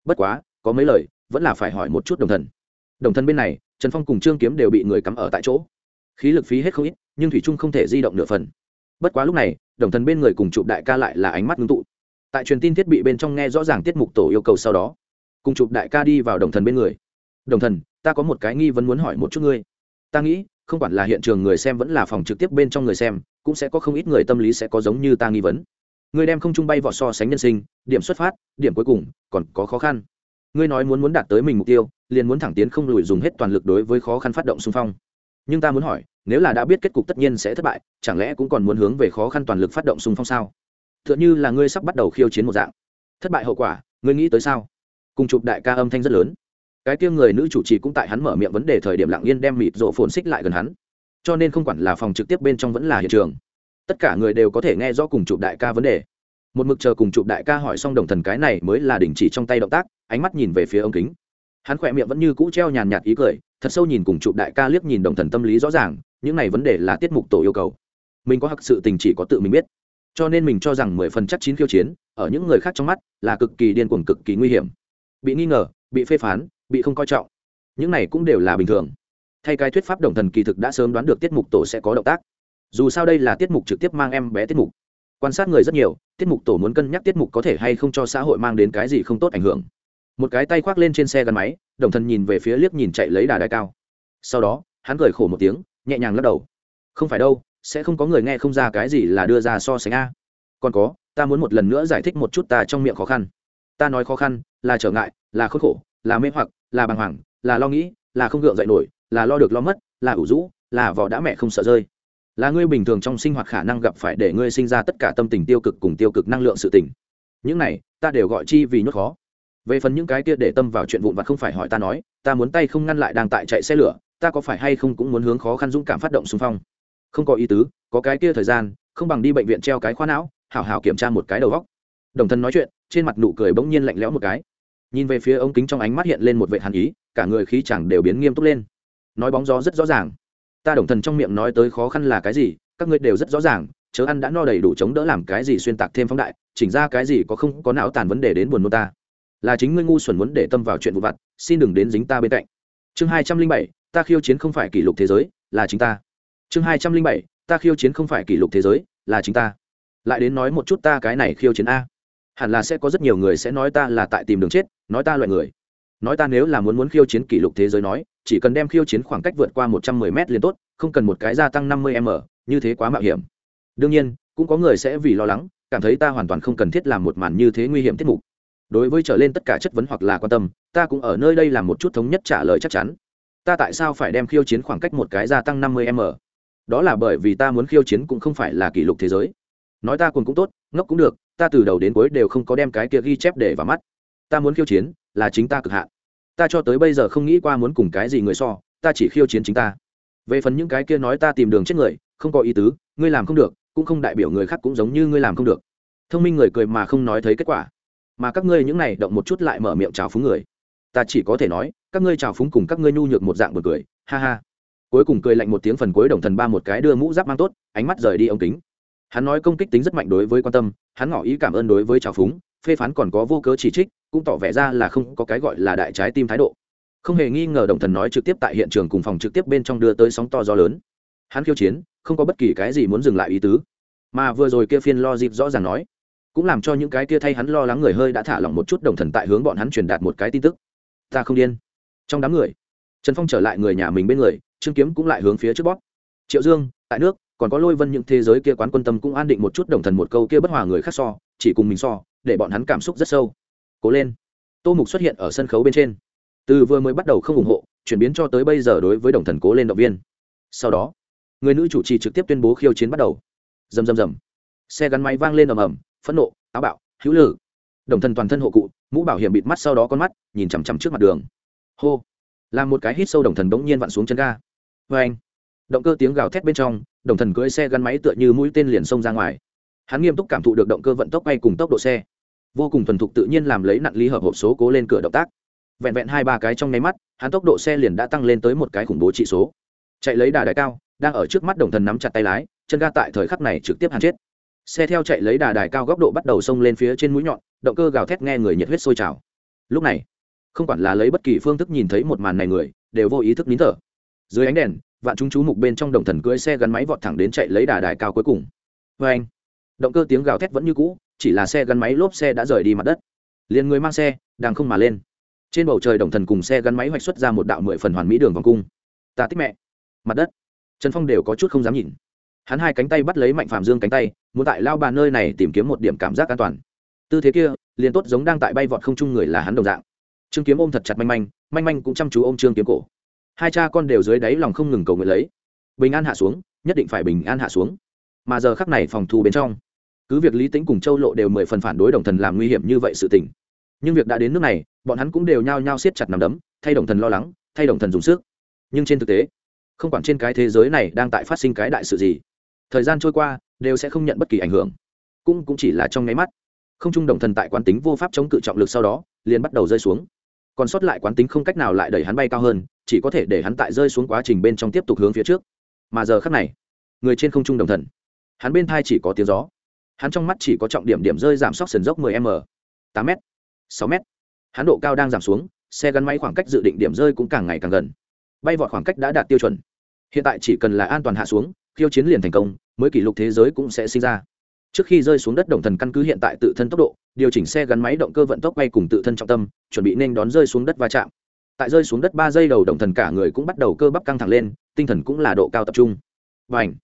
Bất quá, có mấy lời, vẫn là phải hỏi một chút đồng thần. Đồng thần bên này, trần phong cùng trương kiếm đều bị người cắm ở tại chỗ. Khí lực phí hết không ít, nhưng thủy trung không thể di động nửa phần. Bất quá lúc này, đồng thần bên người cùng chụp đại ca lại là ánh mắt ngưng tụ. Tại truyền tin thiết bị bên trong nghe rõ ràng tiết mục tổ yêu cầu sau đó, cùng chụp đại ca đi vào đồng thần bên người. Đồng thần, ta có một cái nghi vấn muốn hỏi một chút ngươi. Ta nghĩ, không quản là hiện trường người xem vẫn là phòng trực tiếp bên trong người xem, cũng sẽ có không ít người tâm lý sẽ có giống như ta nghi vấn ngươi đem không trung bay vọt so sánh nhân sinh, điểm xuất phát, điểm cuối cùng, còn có khó khăn. Ngươi nói muốn muốn đạt tới mình mục tiêu, liền muốn thẳng tiến không lùi dùng hết toàn lực đối với khó khăn phát động xung phong. Nhưng ta muốn hỏi, nếu là đã biết kết cục tất nhiên sẽ thất bại, chẳng lẽ cũng còn muốn hướng về khó khăn toàn lực phát động xung phong sao? T h ư ợ n h ư là ngươi sắp bắt đầu khiêu chiến một dạng. Thất bại hậu quả, ngươi nghĩ tới sao? Cùng chụp đại ca âm thanh rất lớn. Cái tiêu người nữ chủ trì cũng tại hắn mở miệng vấn đề thời điểm lặng yên đem mịt rộ phồn xích lại gần hắn. Cho nên không quản là phòng trực tiếp bên trong vẫn là hiện trường tất cả người đều có thể nghe rõ cùng chụp đại ca vấn đề. Một mực chờ cùng chụp đại ca hỏi xong đồng thần cái này mới là đình chỉ trong tay động tác, ánh mắt nhìn về phía ống kính. Hắn khỏe miệng vẫn như cũ treo nhàn nhạt ý cười, thật sâu nhìn cùng chụp đại ca liếc nhìn đồng thần tâm lý rõ ràng, những này vấn đề là tiết mục tổ yêu cầu. Mình có hặc sự tình chỉ có tự mình biết. Cho nên mình cho rằng mười phần chắc chín khiêu chiến, ở những người khác trong mắt, là cực kỳ điên cuồng, cực kỳ nguy hiểm. Bị nghi ngờ, bị phê phán, bị không coi trọng. Những này cũng đều là bình thường. Thay cái thuyết pháp đồng thần kỳ thực đã sớm đoán được tiết mục tổ sẽ có động tác dù sao đây là tiết mục trực tiếp mang em bé tiết mục. Quan sát người rất nhiều, tiết mục tổ muốn cân nhắc tiết mục có thể hay không cho xã hội mang đến cái gì không tốt ảnh hưởng. Một cái tay khoác lên trên xe gắn máy, đồng thần nhìn về phía liếc nhìn chạy lấy đà đai cao. Sau đó, hắn cười khổ một tiếng, nhẹ nhàng lắc đầu. Không phải đâu, sẽ không có người nghe không ra cái gì là đưa ra so sánh a. Còn có, ta muốn một lần nữa giải thích một chút ta trong miệng khó khăn. Ta nói khó khăn, là trở ngại, là khốn khổ, là mê hoặc, là bàng hoàng, là lo nghĩ, là không gượng dậy nổi, là lo được lo mất, là ủ rũ, là vỏ đã mẹ không sợ rơi là ngươi bình thường trong sinh hoạt khả năng gặp phải để ngươi sinh ra tất cả tâm tình tiêu cực cùng tiêu cực năng lượng sự tình. Những này, ta đều gọi chi vì nhốt khó. Về phần những cái kia để tâm vào chuyện vụn vặt không phải hỏi ta nói, ta muốn tay không ngăn lại đang tại chạy xe lửa, ta có phải hay không cũng muốn hướng khó khăn dũng cảm phát động xung phong? Không có ý tứ, có cái kia thời gian, không bằng đi bệnh viện treo cái khoa não, hảo hảo kiểm tra một cái đầu góc đồng thân nói chuyện, trên mặt nụ cười bỗng nhiên lạnh lẽo một cái. Nhìn về phía ống kính trong ánh mắt hiện lên một vệ hàn ý, cả người khí chẳng đều biến nghiêm túc lên. Nói bóng gió rất rõ ràng ta đồng thần trong miệng nói tới khó khăn là cái gì, các ngươi đều rất rõ ràng, chớ ăn đã no đầy đủ chống đỡ làm cái gì xuyên tạc thêm phóng đại, chỉnh ra cái gì có không có não tàn vấn đề đến buồn nôn ta. Là chính ngươi ngu xuẩn muốn để tâm vào chuyện vụ vặt, xin đừng đến dính ta bên cạnh. Chương hai trăm linh bảy, ta khiêu chiến không phải kỷ lục thế giới, là chính ta. Chương hai trăm linh bảy, ta khiêu chiến không phải kỷ lục thế giới, là chính ta. Lại đến nói một chút ta cái này khiêu chiến a. Hẳn là sẽ có rất nhiều người sẽ nói ta là tại tìm đường chết, nói ta loại người nói ta nếu là muốn muốn khiêu chiến kỷ lục thế giới nói, chỉ cần đem khiêu chiến khoảng cách vượt qua một trăm mười m liền tốt, không cần một cái gia tăng năm mươi m, như thế quá mạo hiểm. Đương nhiên, cũng có người sẽ vì lo lắng, cảm thấy ta hoàn toàn không cần thiết làm một màn như thế nguy hiểm tiết mục. Đối với trở lên tất cả chất vấn hoặc là quan tâm, ta cũng ở nơi đây làm một chút thống nhất trả lời chắc chắn. Ta tại sao phải đem khiêu chiến khoảng cách một cái gia tăng năm mươi m? Đó là bởi vì ta muốn khiêu chiến cũng không phải là kỷ lục thế giới. Nói ta còn cũng tốt, ngốc cũng được, ta từ đầu đến cuối đều không có đem cái kia ghi chép để vào mắt ta muốn khiêu chiến là chính ta cực hạn. Ta cho tới bây giờ không nghĩ qua muốn cùng cái gì người so, ta chỉ khiêu chiến chính ta. Về phần những cái kia nói ta tìm đường chết người, không có ý tứ, ngươi làm không được, cũng không đại biểu người khác cũng giống như ngươi làm không được. Thông minh người cười mà không nói thấy kết quả. Mà các ngươi những này động một chút lại mở miệng chào phúng người. Ta chỉ có thể nói, các ngươi chào phúng cùng các ngươi nhu nhược một dạng bật cười, ha ha. Cuối cùng cười lạnh một tiếng phần cuối đồng thần ba một cái đưa mũ giáp mang tốt, ánh mắt rời đi ông kính. Hắn nói công kích tính rất mạnh đối với quan tâm, hắn ngỏ ý cảm ơn đối với chào phúng, phê phán còn có vô cớ chỉ trích cũng tỏ vẻ ra là không có cái gọi là đại trái tim thái độ. Không hề nghi ngờ đồng thần nói trực tiếp tại hiện trường cùng phòng trực tiếp bên trong đưa tới sóng to gió lớn. Hắn khiêu chiến, không có bất kỳ cái gì muốn dừng lại ý tứ. Mà vừa rồi kia phiên lo dịp rõ ràng nói, cũng làm cho những cái kia thay hắn lo lắng người hơi đã thả lỏng một chút đồng thần tại hướng bọn hắn truyền đạt một cái tin tức. Ta không điên. Trong đám người, trần phong trở lại người nhà mình bên người, trương kiếm cũng lại hướng phía trước bóp. Triệu dương, tại nước, còn có lôi vân những thế giới kia quán quân tâm cũng an định một chút đồng thần một câu kia bất hòa người khác so, chỉ cùng mình so, để bọn hắn cảm xúc rất sâu cố lên. Tô mục xuất hiện ở sân khấu bên trên. Từ vừa mới bắt đầu không ủng hộ, chuyển biến cho tới bây giờ đối với đồng thần cố lên động viên. Sau đó, người nữ chủ trì trực tiếp tuyên bố khiêu chiến bắt đầu. Rầm rầm rầm. Xe gắn máy vang lên ầm ầm, phẫn nộ, táo bạo, hữu lử đồng thần toàn thân hộ cụ, mũ bảo hiểm bịt mắt sau đó con mắt, nhìn chằm chằm trước mặt đường. Hô. Làm một cái hít sâu đồng thần bỗng nhiên vặn xuống chân ga. Vê anh động cơ tiếng gào thét bên trong, đồng thần cưỡi xe gắn máy tựa như mũi tên liền xông ra ngoài. Hắn nghiêm túc cảm thụ được động cơ vận tốc bay cùng tốc độ xe vô cùng thuần thục tự nhiên làm lấy nặng ly hợp hộp số cố lên cửa động tác. Vẹn vẹn hai ba cái trong nháy mắt, hắn tốc độ xe liền đã tăng lên tới một cái khủng bố trị số. Chạy lấy đà đại cao, đang ở trước mắt đồng thần nắm chặt tay lái, chân ga tại thời khắc này trực tiếp hắn chết. Xe theo chạy lấy đà đài cao góc độ bắt đầu xông lên phía trên mũi nhọn, động cơ gào thét nghe người nhiệt huyết sôi trào. Lúc này, không quản là lấy bất kỳ phương thức nhìn thấy một màn này người, đều vô ý thức nín thở. Dưới ánh đèn, vạn chúng chú mục bên trong đồng thần cưỡi xe gắn máy vọt thẳng đến chạy lấy đà đài cao cuối cùng. Vê anh động cơ tiếng gào thét vẫn như cũ chỉ là xe gắn máy lốp xe đã rời đi mặt đất. Liền người mang xe, đang không mà lên. Trên bầu trời đồng thần cùng xe gắn máy hoạch xuất ra một đạo mười phần hoàn mỹ đường vòng cung. Ta thích mẹ. Mặt đất. Trần phong đều có chút không dám nhìn. Hắn hai cánh tay bắt lấy mạnh phạm dương cánh tay, muốn tại lao bà nơi này tìm kiếm một điểm cảm giác an toàn. Tư thế kia, liền tốt giống đang tại bay vọt không chung người là hắn đồng dạng. Trương kiếm ôm thật chặt manh manh manh manh cũng chăm chú ôm trương kiếm cổ. Hai cha con đều dưới đáy lòng không ngừng cầu nguyện lấy. Bình an hạ xuống, nhất định phải bình an hạ xuống. Mà giờ khắc này phòng thu bên trong cứ việc lý tính cùng châu lộ đều mười phần phản đối đồng thần làm nguy hiểm như vậy sự tình. Nhưng việc đã đến nước này, bọn hắn cũng đều nhao nhao siết chặt nằm đấm, thay đồng thần lo lắng, thay đồng thần dùng sức. Nhưng trên thực tế, không quản trên cái thế giới này đang tại phát sinh cái đại sự gì, thời gian trôi qua, đều sẽ không nhận bất kỳ ảnh hưởng. Cũng cũng chỉ là trong nháy mắt. Không trung đồng thần tại quán tính vô pháp chống cự trọng lực sau đó, liền bắt đầu rơi xuống. Còn sót lại quán tính không cách nào lại đẩy hắn bay cao hơn, chỉ có thể để hắn tại rơi xuống quá trình bên trong tiếp tục hướng phía trước. Mà giờ khắc này, người trên không trung đồng thần, hắn bên thai chỉ có tiếng gió hắn trong mắt chỉ có trọng điểm điểm rơi giảm sóc sườn dốc 10 m 8 m 6 m. Hắn độ cao đang giảm xuống, xe gắn máy khoảng cách dự định điểm rơi cũng càng ngày càng gần. Bay vọt khoảng cách đã đạt tiêu chuẩn. Hiện tại chỉ cần là an toàn hạ xuống, khiêu chiến liền thành công, mới kỷ lục thế giới cũng sẽ sinh ra. Trước khi rơi xuống đất đồng thần căn cứ hiện tại tự thân tốc độ, điều chỉnh xe gắn máy động cơ vận tốc bay cùng tự thân trọng tâm, chuẩn bị nên đón rơi xuống đất va chạm. Tại rơi xuống đất ba giây đầu đồng thần cả người cũng bắt đầu cơ bắp căng thẳng lên, tinh thần cũng là độ cao tập trung. Và ảnh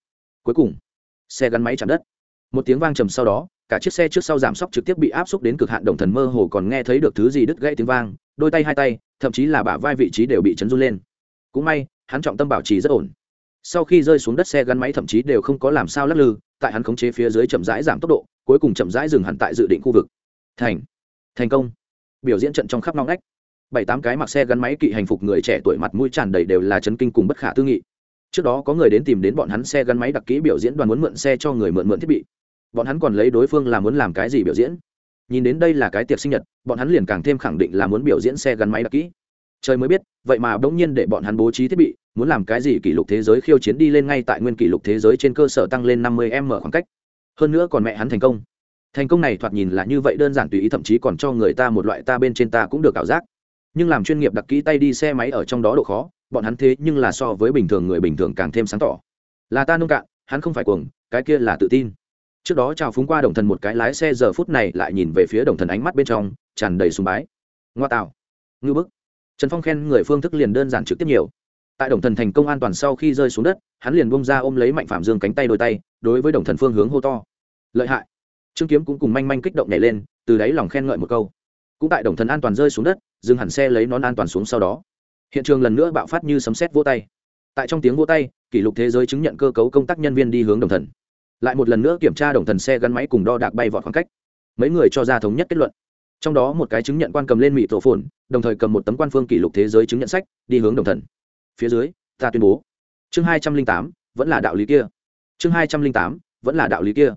cuối cùng, xe gắn máy chạm đất một tiếng vang trầm sau đó, cả chiếc xe trước sau giảm sóc trực tiếp bị áp xúc đến cực hạn đồng thần mơ hồ còn nghe thấy được thứ gì đứt gãy tiếng vang, đôi tay hai tay, thậm chí là bả vai vị trí đều bị chấn run lên. Cũng may, hắn trọng tâm bảo trì rất ổn. Sau khi rơi xuống đất xe gắn máy thậm chí đều không có làm sao lắc lư, tại hắn khống chế phía dưới chậm rãi giảm tốc độ, cuối cùng chậm rãi dừng hẳn tại dự định khu vực. Thành. Thành công. Biểu diễn trận trong khắp ngóng ngách. Bảy tám cái mặc xe gắn máy kỵ hành phục người trẻ tuổi mặt mũi tràn đầy đều là chấn kinh cùng bất khả tư nghị. Trước đó có người đến tìm đến bọn hắn xe gắn máy đặc kỹ biểu diễn đoàn muốn mượn xe cho người mượn mượn thiết bị bọn hắn còn lấy đối phương là muốn làm cái gì biểu diễn. Nhìn đến đây là cái tiệc sinh nhật, bọn hắn liền càng thêm khẳng định là muốn biểu diễn xe gắn máy đặc kỹ. Trời mới biết, vậy mà bỗng nhiên để bọn hắn bố trí thiết bị, muốn làm cái gì kỷ lục thế giới khiêu chiến đi lên ngay tại nguyên kỷ lục thế giới trên cơ sở tăng lên năm mươi m khoảng cách. Hơn nữa còn mẹ hắn thành công. Thành công này thoạt nhìn là như vậy đơn giản tùy ý, thậm chí còn cho người ta một loại ta bên trên ta cũng được ảo giác. Nhưng làm chuyên nghiệp đặc kỹ tay đi xe máy ở trong đó độ khó, bọn hắn thế nhưng là so với bình thường người bình thường càng thêm sáng tỏ. Là ta nông cạn, hắn không phải cuồng, cái kia là tự tin trước đó chào phúng qua đồng thần một cái lái xe, giờ phút này lại nhìn về phía đồng thần ánh mắt bên trong tràn đầy sùng bái. Ngoa tạo. Ngư bức. Trần phong khen người phương thức liền đơn giản trực tiếp nhiều. Tại đồng thần thành công an toàn sau khi rơi xuống đất, hắn liền bông ra ôm lấy mạnh phạm dương cánh tay đôi tay, đối với đồng thần phương hướng hô to. Lợi hại. Trương kiếm cũng cùng manh manh kích động nhảy lên, từ đáy lòng khen ngợi một câu. Cũng tại đồng thần an toàn rơi xuống đất, dừng hẳn xe lấy nón an toàn xuống sau đó. Hiện trường lần nữa bạo phát như sấm sét vỗ tay. Tại trong tiếng vỗ tay, kỷ lục thế giới chứng nhận cơ cấu công tác nhân viên đi hướng đồng thần lại một lần nữa kiểm tra đồng thần xe gắn máy cùng đo đạc bay vọt khoảng cách. Mấy người cho ra thống nhất kết luận. Trong đó một cái chứng nhận quan cầm lên mỹ tổ phồn, đồng thời cầm một tấm quan phương kỷ lục thế giới chứng nhận sách, đi hướng đồng thần. Phía dưới, ta tuyên bố. Chương hai trăm linh tám, vẫn là đạo lý kia. Chương hai trăm linh tám, vẫn là đạo lý kia.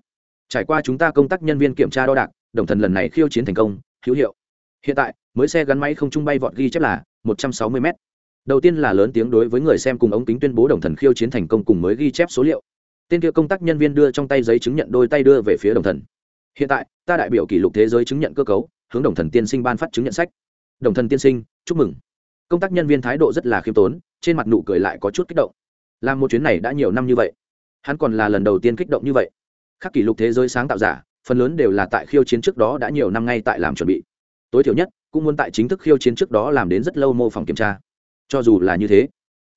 Trải qua chúng ta công tác nhân viên kiểm tra đo đạc, đồng thần lần này khiêu chiến thành công, hữu hiệu. Hiện tại, mới xe gắn máy không trung bay vọt ghi chép là một trăm sáu mươi m đầu tiên là lớn tiếng đối với người xem cùng ống kính tuyên bố đồng thần khiêu chiến thành công cùng mới ghi chép số liệu tên kia công tác nhân viên đưa trong tay giấy chứng nhận đôi tay đưa về phía đồng thần. Hiện tại, ta đại biểu kỷ lục thế giới chứng nhận cơ cấu, hướng đồng thần tiên sinh ban phát chứng nhận sách. Đồng thần tiên sinh, chúc mừng. Công tác nhân viên thái độ rất là khiêm tốn, trên mặt nụ cười lại có chút kích động. Làm một chuyến này đã nhiều năm như vậy, hắn còn là lần đầu tiên kích động như vậy. Các kỷ lục thế giới sáng tạo giả, phần lớn đều là tại khiêu chiến trước đó đã nhiều năm ngay tại làm chuẩn bị. Tối thiểu nhất, cũng muốn tại chính thức khiêu chiến trước đó làm đến rất lâu mô phỏng kiểm tra. Cho dù là như thế,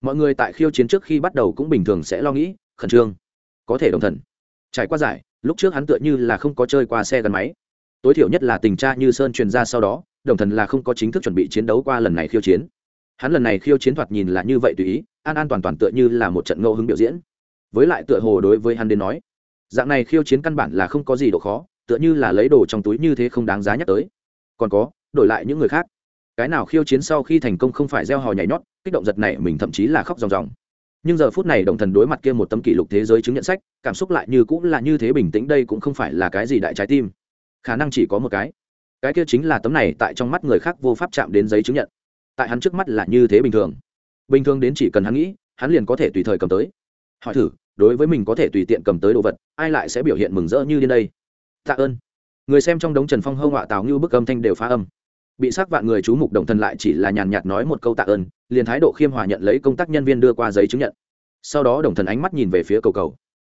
mọi người tại khiêu chiến trước khi bắt đầu cũng bình thường sẽ lo nghĩ, khẩn trương có thể đồng thần. Trải qua giải, lúc trước hắn tựa như là không có chơi qua xe gắn máy. Tối thiểu nhất là tình tra như sơn truyền ra sau đó, đồng thần là không có chính thức chuẩn bị chiến đấu qua lần này khiêu chiến. Hắn lần này khiêu chiến thoạt nhìn là như vậy tùy ý, an an toàn toàn tựa như là một trận ngẫu hứng biểu diễn. Với lại tựa hồ đối với hắn đến nói, dạng này khiêu chiến căn bản là không có gì độ khó, tựa như là lấy đồ trong túi như thế không đáng giá nhắc tới. Còn có, đổi lại những người khác. Cái nào khiêu chiến sau khi thành công không phải gieo hò nhảy nhót, kích động giật này mình thậm chí là khóc ròng ròng nhưng giờ phút này đồng thần đối mặt kia một tấm kỷ lục thế giới chứng nhận sách, cảm xúc lại như cũng là như thế bình tĩnh, đây cũng không phải là cái gì đại trái tim. Khả năng chỉ có một cái. Cái kia chính là tấm này tại trong mắt người khác vô pháp chạm đến giấy chứng nhận. Tại hắn trước mắt là như thế bình thường. Bình thường đến chỉ cần hắn nghĩ, hắn liền có thể tùy thời cầm tới. Hỏi thử, đối với mình có thể tùy tiện cầm tới đồ vật, ai lại sẽ biểu hiện mừng rỡ như đến đây? Tạ ơn. Người xem trong đống trần phong hơ họa tào như bức âm thanh đều phá âm bị xác vạn người chú mục đồng thần lại chỉ là nhàn nhạt nói một câu tạ ơn, liền thái độ khiêm hòa nhận lấy công tác nhân viên đưa qua giấy chứng nhận. Sau đó đồng thần ánh mắt nhìn về phía cầu cầu.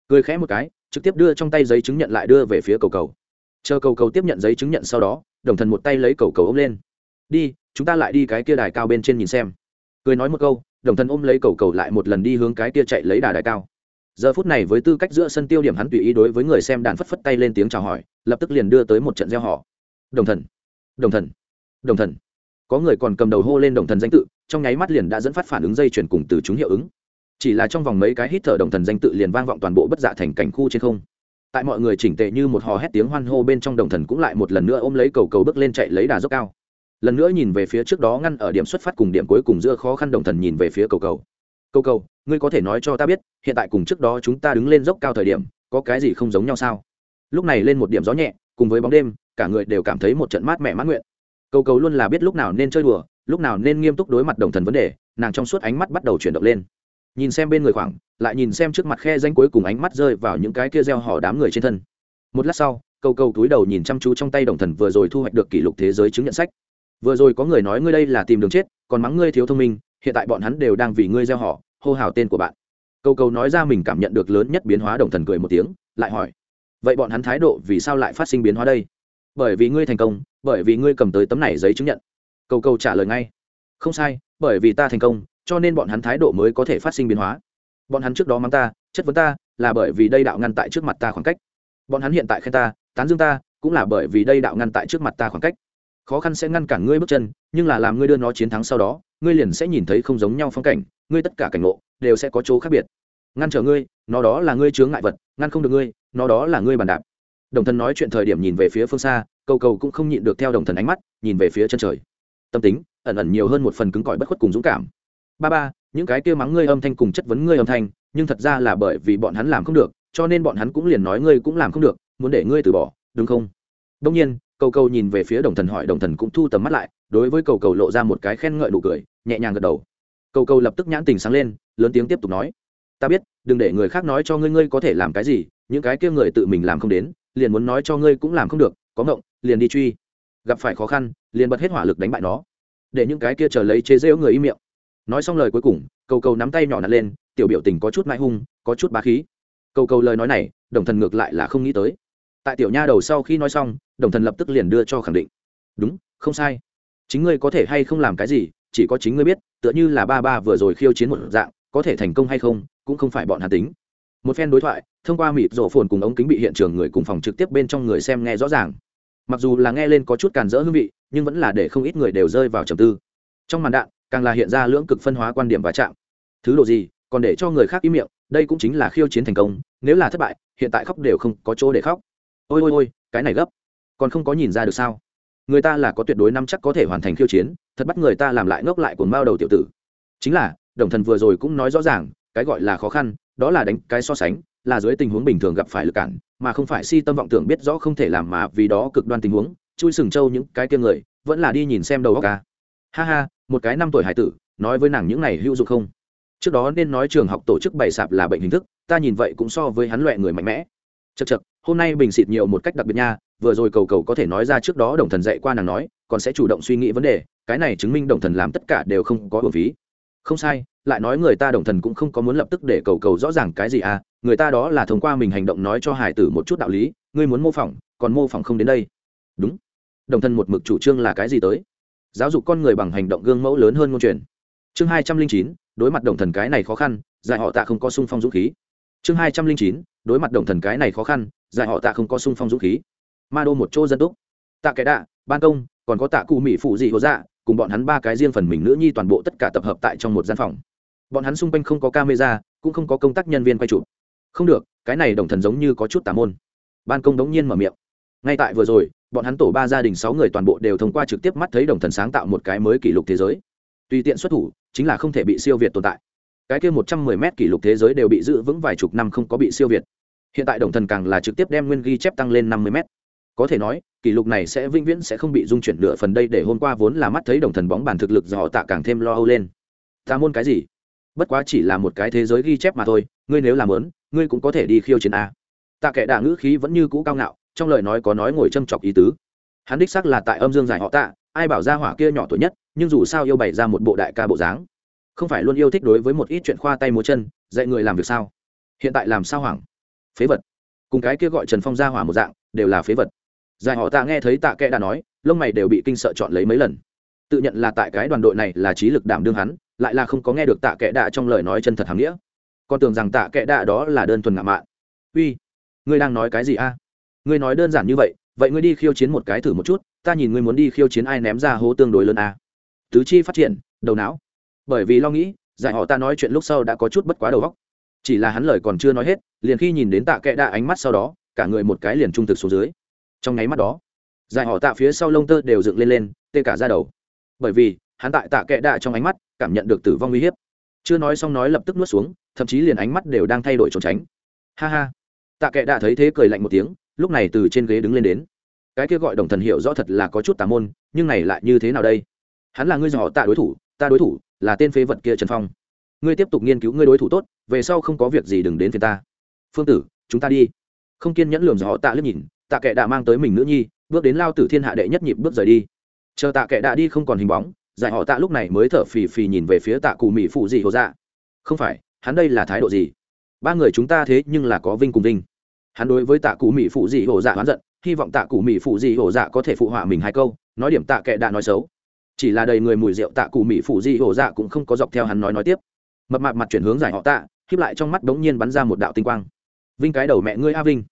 Cười khẽ một cái, trực tiếp đưa trong tay giấy chứng nhận lại đưa về phía cầu cầu. Chờ cầu cầu tiếp nhận giấy chứng nhận sau đó, đồng thần một tay lấy cầu cầu ôm lên. Đi, chúng ta lại đi cái kia đài cao bên trên nhìn xem. Cười nói một câu, đồng thần ôm lấy cầu cầu lại một lần đi hướng cái kia chạy lấy đà đài cao. Giờ phút này với tư cách giữa sân tiêu điểm hắn tùy ý đối với người xem đàn phất phất tay lên tiếng chào hỏi, lập tức liền đưa tới một trận gieo họ. Đồng thần đồng thần đồng thần. Có người còn cầm đầu hô lên đồng thần danh tự, trong nháy mắt liền đã dẫn phát phản ứng dây chuyển cùng từ chúng hiệu ứng. Chỉ là trong vòng mấy cái hít thở đồng thần danh tự liền vang vọng toàn bộ bất dạ thành cảnh khu trên không. Tại mọi người chỉnh tệ như một hò hét tiếng hoan hô bên trong đồng thần cũng lại một lần nữa ôm lấy cầu cầu bước lên chạy lấy đà dốc cao. Lần nữa nhìn về phía trước đó ngăn ở điểm xuất phát cùng điểm cuối cùng giữa khó khăn đồng thần nhìn về phía cầu cầu. Cầu cầu, ngươi có thể nói cho ta biết, hiện tại cùng trước đó chúng ta đứng lên dốc cao thời điểm, có cái gì không giống nhau sao? Lúc này lên một điểm gió nhẹ, cùng với bóng đêm, cả người đều cảm thấy một trận mát mẻ mát nguyện cầu cầu luôn là biết lúc nào nên chơi đùa, lúc nào nên nghiêm túc đối mặt đồng thần vấn đề, nàng trong suốt ánh mắt bắt đầu chuyển động lên. Nhìn xem bên người khoảng, lại nhìn xem trước mặt khe danh cuối cùng ánh mắt rơi vào những cái kia gieo họ đám người trên thân. Một lát sau, cầu cầu túi đầu nhìn chăm chú trong tay đồng thần vừa rồi thu hoạch được kỷ lục thế giới chứng nhận sách. Vừa rồi có người nói ngươi đây là tìm đường chết, còn mắng ngươi thiếu thông minh, hiện tại bọn hắn đều đang vì ngươi gieo họ, hô hào tên của bạn. Cầu cầu nói ra mình cảm nhận được lớn nhất biến hóa đồng thần cười một tiếng, lại hỏi, vậy bọn hắn thái độ vì sao lại phát sinh biến hóa đây? Bởi vì ngươi thành công, bởi vì ngươi cầm tới tấm này giấy chứng nhận. Cầu cầu trả lời ngay. Không sai, bởi vì ta thành công, cho nên bọn hắn thái độ mới có thể phát sinh biến hóa. Bọn hắn trước đó mắng ta, chất vấn ta, là bởi vì đây đạo ngăn tại trước mặt ta khoảng cách. Bọn hắn hiện tại khen ta, tán dương ta, cũng là bởi vì đây đạo ngăn tại trước mặt ta khoảng cách. Khó khăn sẽ ngăn cản ngươi bước chân, nhưng là làm ngươi đưa nó chiến thắng sau đó, ngươi liền sẽ nhìn thấy không giống nhau phong cảnh, ngươi tất cả cảnh ngộ, đều sẽ có chỗ khác biệt. Ngăn trở ngươi, nó đó là ngươi chướng ngại vật, ngăn không được ngươi, nó đó là ngươi bàn đạp đồng thần nói chuyện thời điểm nhìn về phía phương xa, cầu cầu cũng không nhịn được theo đồng thần ánh mắt, nhìn về phía chân trời. Tâm tính, ẩn ẩn nhiều hơn một phần cứng cỏi bất khuất cùng dũng cảm. Ba ba, những cái kia mắng ngươi âm thanh cùng chất vấn ngươi âm thanh, nhưng thật ra là bởi vì bọn hắn làm không được, cho nên bọn hắn cũng liền nói ngươi cũng làm không được, muốn để ngươi từ bỏ, đúng không? Đông nhiên, cầu cầu nhìn về phía đồng thần hỏi, đồng thần cũng thu tầm mắt lại, đối với cầu cầu lộ ra một cái khen ngợi nụ cười, nhẹ nhàng gật đầu. Cầu cầu lập tức nhãn tình sáng lên, lớn tiếng tiếp tục nói. Ta biết, đừng để người khác nói cho ngươi ngươi có thể làm cái gì, những cái kia người tự mình làm không đến liền muốn nói cho ngươi cũng làm không được, có ngộng, liền đi truy. Gặp phải khó khăn, liền bật hết hỏa lực đánh bại nó. Để những cái kia chờ lấy chế rễu người im miệng. Nói xong lời cuối cùng, cầu cầu nắm tay nhỏ nặn lên, tiểu biểu tình có chút mãi hung, có chút bá khí. Cầu cầu lời nói này, đồng thần ngược lại là không nghĩ tới. Tại tiểu nha đầu sau khi nói xong, đồng thần lập tức liền đưa cho khẳng định. Đúng, không sai. Chính ngươi có thể hay không làm cái gì, chỉ có chính ngươi biết, tựa như là ba ba vừa rồi khiêu chiến một dạng, có thể thành công hay không, cũng không phải bọn hà tính một phen đối thoại, thông qua mịt rổ phồn cùng ống kính bị hiện trường người cùng phòng trực tiếp bên trong người xem nghe rõ ràng. Mặc dù là nghe lên có chút càn rỡ hương vị, nhưng vẫn là để không ít người đều rơi vào trầm tư. Trong màn đạn, càng là hiện ra lưỡng cực phân hóa quan điểm và chạm thứ độ gì, còn để cho người khác im miệng, đây cũng chính là khiêu chiến thành công, nếu là thất bại, hiện tại khóc đều không có chỗ để khóc. Ôi ôi ôi, cái này gấp. Còn không có nhìn ra được sao? Người ta là có tuyệt đối năm chắc có thể hoàn thành khiêu chiến, thật bắt người ta làm lại ngốc lại cuồng mao đầu tiểu tử. Chính là, đồng thần vừa rồi cũng nói rõ ràng, cái gọi là khó khăn đó là đánh cái so sánh, là dưới tình huống bình thường gặp phải lực cản, mà không phải si tâm vọng tưởng biết rõ không thể làm mà vì đó cực đoan tình huống, chui sừng trâu những cái kia người, vẫn là đi nhìn xem đầu óc ca. Ha ha, một cái năm tuổi hải tử, nói với nàng những này hữu dụng không? Trước đó nên nói trường học tổ chức bày sạp là bệnh hình thức, ta nhìn vậy cũng so với hắn loại người mạnh mẽ. Chật chật hôm nay bình xịt nhiều một cách đặc biệt nha, vừa rồi cầu cầu có thể nói ra trước đó đồng thần dạy qua nàng nói, còn sẽ chủ động suy nghĩ vấn đề, cái này chứng minh đồng thần làm tất cả đều không có bổn phí. Không sai lại nói người ta đồng thần cũng không có muốn lập tức để cầu cầu rõ ràng cái gì à người ta đó là thông qua mình hành động nói cho hải tử một chút đạo lý, ngươi muốn mô phỏng, còn mô phỏng không đến đây. Đúng. Đồng thần một mực chủ trương là cái gì tới? Giáo dục con người bằng hành động gương mẫu lớn hơn ngôn truyền. Chương hai trăm linh chín, đối mặt đồng thần cái này khó khăn dạy họ tạ không có sung phong dũng khí. Chương hai trăm linh chín, đối mặt đồng thần cái này khó khăn dạy họ tạ không có sung phong dũng khí. Ma đô một chỗ dân túc. Tạ kẻ đạ, ban công, còn có tạ cụ mỹ phụ dị hồ dạ cùng bọn hắn ba cái riêng phần mình nữ nhi toàn bộ tất cả tập hợp tại trong một gian phòng bọn hắn xung quanh không có camera, cũng không có công tác nhân viên quay chụp. Không được, cái này đồng thần giống như có chút tà môn. Ban công đống nhiên mở miệng. Ngay tại vừa rồi, bọn hắn tổ ba gia đình sáu người toàn bộ đều thông qua trực tiếp mắt thấy đồng thần sáng tạo một cái mới kỷ lục thế giới. Tùy tiện xuất thủ, chính là không thể bị siêu việt tồn tại. Cái kia một trăm mười mét kỷ lục thế giới đều bị giữ vững vài chục năm không có bị siêu việt. Hiện tại đồng thần càng là trực tiếp đem nguyên ghi chép tăng lên năm mươi mét. Có thể nói, kỷ lục này sẽ vĩnh viễn sẽ không bị dung chuyển nửa phần đây để hôm qua vốn là mắt thấy đồng thần bóng bàn thực lực do họ tạ càng thêm lo âu lên. Ta môn cái gì? Bất quá chỉ là một cái thế giới ghi chép mà thôi, ngươi nếu làm lớn ngươi cũng có thể đi khiêu chiến a. Tạ kệ đạ ngữ khí vẫn như cũ cao ngạo, trong lời nói có nói ngồi châm chọc ý tứ. Hắn đích xác là tại âm dương giải họ tạ, ai bảo ra hỏa kia nhỏ tuổi nhất, nhưng dù sao yêu bày ra một bộ đại ca bộ dáng, không phải luôn yêu thích đối với một ít chuyện khoa tay múa chân, dạy người làm việc sao? Hiện tại làm sao hoảng? Phế vật. Cùng cái kia gọi trần phong ra hỏa một dạng, đều là phế vật. Giải họ tạ nghe thấy tạ kẽ đã nói, lông mày đều bị kinh sợ chọn lấy mấy lần. Tự nhận là tại cái đoàn đội này là trí lực đảm đương hắn lại là không có nghe được tạ kẽ đạ trong lời nói chân thật hàm nghĩa. Con tưởng rằng tạ kẽ đạ đó là đơn thuần ngạo mạn. Uy, ngươi đang nói cái gì a? Ngươi nói đơn giản như vậy vậy ngươi đi khiêu chiến một cái thử một chút, ta nhìn ngươi muốn đi khiêu chiến ai ném ra hố tương đối lớn a. Tứ chi phát triển, đầu não. Bởi vì lo nghĩ, giải họ ta nói chuyện lúc sau đã có chút bất quá đầu óc. Chỉ là hắn lời còn chưa nói hết, liền khi nhìn đến tạ kẽ đạ ánh mắt sau đó, cả người một cái liền trung thực xuống dưới. Trong nháy mắt đó, giải họ tạ phía sau lông tơ đều dựng lên lên, tê cả ra đầu. Bởi vì hắn tại tạ kẽ đạ trong ánh mắt cảm nhận được tử vong uy hiếp. Chưa nói xong nói lập tức nuốt xuống, thậm chí liền ánh mắt đều đang thay đổi trốn tránh. Ha ha. Tạ kệ Đạ thấy thế cười lạnh một tiếng, lúc này từ trên ghế đứng lên đến. Cái kia gọi đồng thần hiệu rõ thật là có chút tà môn, nhưng này lại như thế nào đây? Hắn là ngươi dò tạ đối thủ, ta đối thủ là tên phế vật kia trần phong. Ngươi tiếp tục nghiên cứu ngươi đối thủ tốt, về sau không có việc gì đừng đến phía ta. Phương tử, chúng ta đi. Không kiên nhẫn lườm dò tạ liếc nhìn, tạ kệ đã mang tới mình nữ nhi, bước đến lao tử thiên hạ đệ nhất nhịp bước rời đi. Chờ tạ kệ đã đi không còn hình bóng giải họ tạ lúc này mới thở phì phì nhìn về phía tạ cụ mỹ phụ dị hồ dạ. Không phải, hắn đây là thái độ gì? Ba người chúng ta thế nhưng là có vinh cùng vinh. Hắn đối với tạ cụ mỹ phụ dị hồ dạ oán giận, hy vọng tạ cụ mỹ phụ dị hồ dạ có thể phụ họa mình hai câu, nói điểm tạ kệ đã nói xấu. Chỉ là đầy người mùi rượu tạ cụ mỹ phụ dị hồ dạ cũng không có dọc theo hắn nói nói tiếp. Mập mạp mặt chuyển hướng giải họ tạ khiếp lại trong mắt đống nhiên bắn ra một đạo tinh quang. Vinh cái đầu mẹ ngươi a vinh.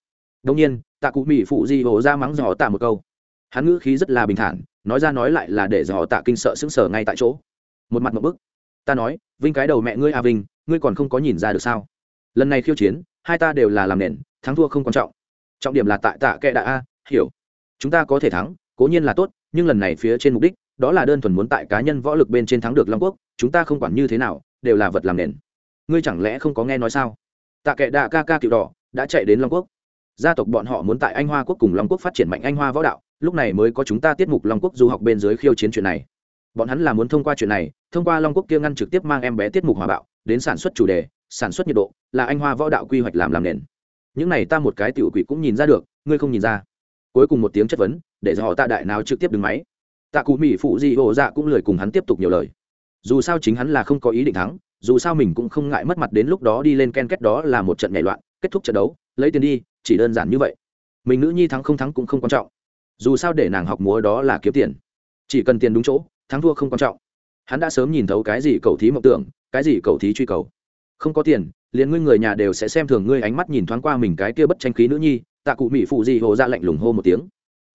Đống nhiên, tạ cụ mỹ phụ di hồ ra mắng giải họ tạ một câu hắn ngữ khí rất là bình thản, nói ra nói lại là để họ tạ kinh sợ sững sờ ngay tại chỗ. Một mặt một bức. Ta nói, vinh cái đầu mẹ ngươi a vinh, ngươi còn không có nhìn ra được sao? Lần này khiêu chiến, hai ta đều là làm nền, thắng thua không quan trọng. Trọng điểm là tại tạ kệ đại a, hiểu. Chúng ta có thể thắng, cố nhiên là tốt, nhưng lần này phía trên mục đích, đó là đơn thuần muốn tại cá nhân võ lực bên trên thắng được long quốc, chúng ta không quản như thế nào, đều là vật làm nền. Ngươi chẳng lẽ không có nghe nói sao? Tạ kệ đạ ca ca cựu đỏ, đã chạy đến long quốc. Gia tộc bọn họ muốn tại anh hoa quốc cùng long quốc phát triển mạnh anh hoa võ đạo lúc này mới có chúng ta tiết mục long quốc du học bên dưới khiêu chiến chuyện này. Bọn hắn là muốn thông qua chuyện này, thông qua long quốc kia ngăn trực tiếp mang em bé tiết mục hòa bạo, đến sản xuất chủ đề, sản xuất nhiệt độ, là anh hoa võ đạo quy hoạch làm làm nền. Những này ta một cái tiểu quỷ cũng nhìn ra được, ngươi không nhìn ra. Cuối cùng một tiếng chất vấn, để cho họ tạ đại nào trực tiếp đứng máy. Tạ cụ mỹ phụ di hộ dạ cũng lười cùng hắn tiếp tục nhiều lời. Dù sao chính hắn là không có ý định thắng, dù sao mình cũng không ngại mất mặt đến lúc đó đi lên ken kết đó là một trận nhảy loạn, kết thúc trận đấu, lấy tiền đi, chỉ đơn giản như vậy. Mình nữ nhi thắng không thắng cũng không quan trọng dù sao để nàng học múa đó là kiếm tiền. Chỉ cần tiền đúng chỗ, thắng thua không quan trọng. Hắn đã sớm nhìn thấu cái gì cầu thí mộng tưởng, cái gì cầu thí truy cầu. Không có tiền, liền ngươi người nhà đều sẽ xem thường ngươi ánh mắt nhìn thoáng qua mình cái kia bất tranh khí nữ nhi, tạ cụ mỹ phụ gì hồ ra lạnh lùng hô một tiếng.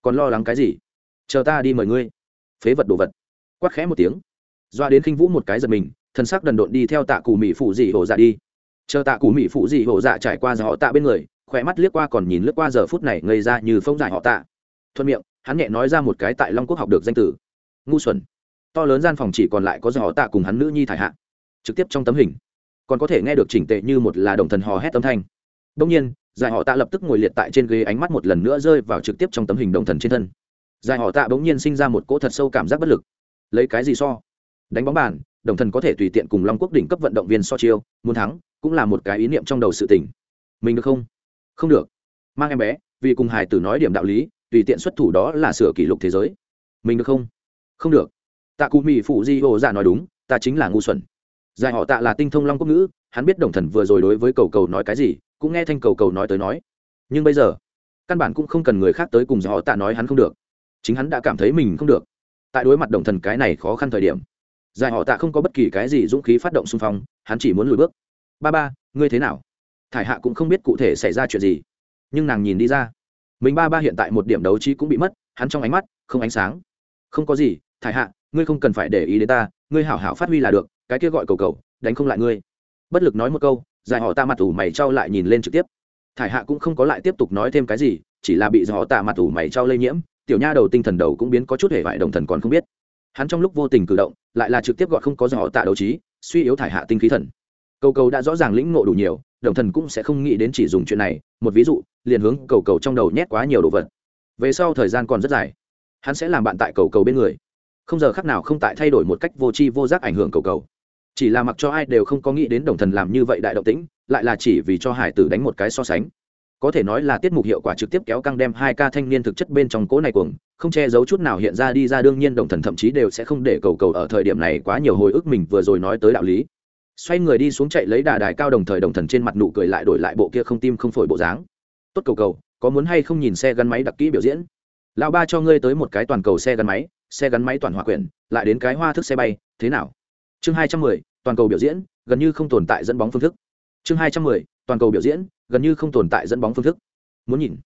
Còn lo lắng cái gì? Chờ ta đi mời ngươi. Phế vật đồ vật. Quát khẽ một tiếng. Doa đến khinh vũ một cái giật mình, thân xác đần độn đi theo tạ cụ mỹ phụ dị hồ dạ đi. Chờ tạ cụ mỹ phụ dị hồ dạ trải qua giờ họ tạ bên người, khỏe mắt liếc qua còn nhìn lướt qua giờ phút này ngây ra như phông dài họ tạ thuận miệng, hắn nhẹ nói ra một cái tại long quốc học được danh tử ngu xuẩn. To lớn gian phòng chỉ còn lại có do họ tạ cùng hắn nữ nhi thải hạ. Trực tiếp trong tấm hình. Còn có thể nghe được chỉnh tệ như một là đồng thần hò hét âm thanh. Đông nhiên, giải họ tạ lập tức ngồi liệt tại trên ghế ánh mắt một lần nữa rơi vào trực tiếp trong tấm hình đồng thần trên thân. Giải họ tạ bỗng nhiên sinh ra một cỗ thật sâu cảm giác bất lực. Lấy cái gì so? Đánh bóng bàn, đồng thần có thể tùy tiện cùng long quốc đỉnh cấp vận động viên so chiêu, muốn thắng, cũng là một cái ý niệm trong đầu sự tỉnh mình được không? Không được. Mang em bé, vì cùng hải tử nói điểm đạo lý tùy tiện xuất thủ đó là sửa kỷ lục thế giới. Mình được không? Không được. Tạ cụ mỹ phụ di ô dạ nói đúng, ta chính là ngu xuẩn. Giải họ tạ là tinh thông long quốc ngữ, hắn biết đồng thần vừa rồi đối với cầu cầu nói cái gì, cũng nghe thanh cầu cầu nói tới nói. Nhưng bây giờ, căn bản cũng không cần người khác tới cùng giải họ tạ nói hắn không được. Chính hắn đã cảm thấy mình không được. Tại đối mặt đồng thần cái này khó khăn thời điểm, giải họ tạ không có bất kỳ cái gì dũng khí phát động xung phong, hắn chỉ muốn lùi bước. Ba ba, ngươi thế nào? Thải hạ cũng không biết cụ thể xảy ra chuyện gì, nhưng nàng nhìn đi ra mình ba ba hiện tại một điểm đấu trí cũng bị mất, hắn trong ánh mắt không ánh sáng. Không có gì, thải hạ, ngươi không cần phải để ý đến ta, ngươi hảo hảo phát huy là được, cái kia gọi cầu cầu, đánh không lại ngươi. Bất lực nói một câu, giải họ ta mặt ủ mày trao lại nhìn lên trực tiếp. Thải hạ cũng không có lại tiếp tục nói thêm cái gì, chỉ là bị họ tạ mặt ủ mày trao lây nhiễm, tiểu nha đầu tinh thần đầu cũng biến có chút hề vải đồng thần còn không biết. Hắn trong lúc vô tình cử động, lại là trực tiếp gọi không có họ tạ đấu trí, suy yếu thải hạ tinh khí thần cầu cầu đã rõ ràng lĩnh ngộ đủ nhiều, đồng thần cũng sẽ không nghĩ đến chỉ dùng chuyện này. Một ví dụ, liền hướng cầu cầu trong đầu nhét quá nhiều đồ vật. Về sau thời gian còn rất dài, hắn sẽ làm bạn tại cầu cầu bên người. Không giờ khắc nào không tại thay đổi một cách vô tri vô giác ảnh hưởng cầu cầu. Chỉ là mặc cho ai đều không có nghĩ đến đồng thần làm như vậy đại động tĩnh, lại là chỉ vì cho hải tử đánh một cái so sánh. Có thể nói là tiết mục hiệu quả trực tiếp kéo căng đem hai ca thanh niên thực chất bên trong cỗ này cuồng, không che giấu chút nào hiện ra đi ra đương nhiên đồng thần thậm chí đều sẽ không để cầu cầu ở thời điểm này quá nhiều hồi ức mình vừa rồi nói tới đạo lý xoay người đi xuống chạy lấy đà đài cao đồng thời đồng thần trên mặt nụ cười lại đổi lại bộ kia không tim không phổi bộ dáng. Tốt cầu cầu, có muốn hay không nhìn xe gắn máy đặc kỹ biểu diễn? Lão ba cho ngươi tới một cái toàn cầu xe gắn máy, xe gắn máy toàn hòa quyển, lại đến cái hoa thức xe bay, thế nào? Chương hai trăm mười, toàn cầu biểu diễn, gần như không tồn tại dẫn bóng phương thức. Chương hai trăm mười, toàn cầu biểu diễn, gần như không tồn tại dẫn bóng phương thức. Muốn nhìn.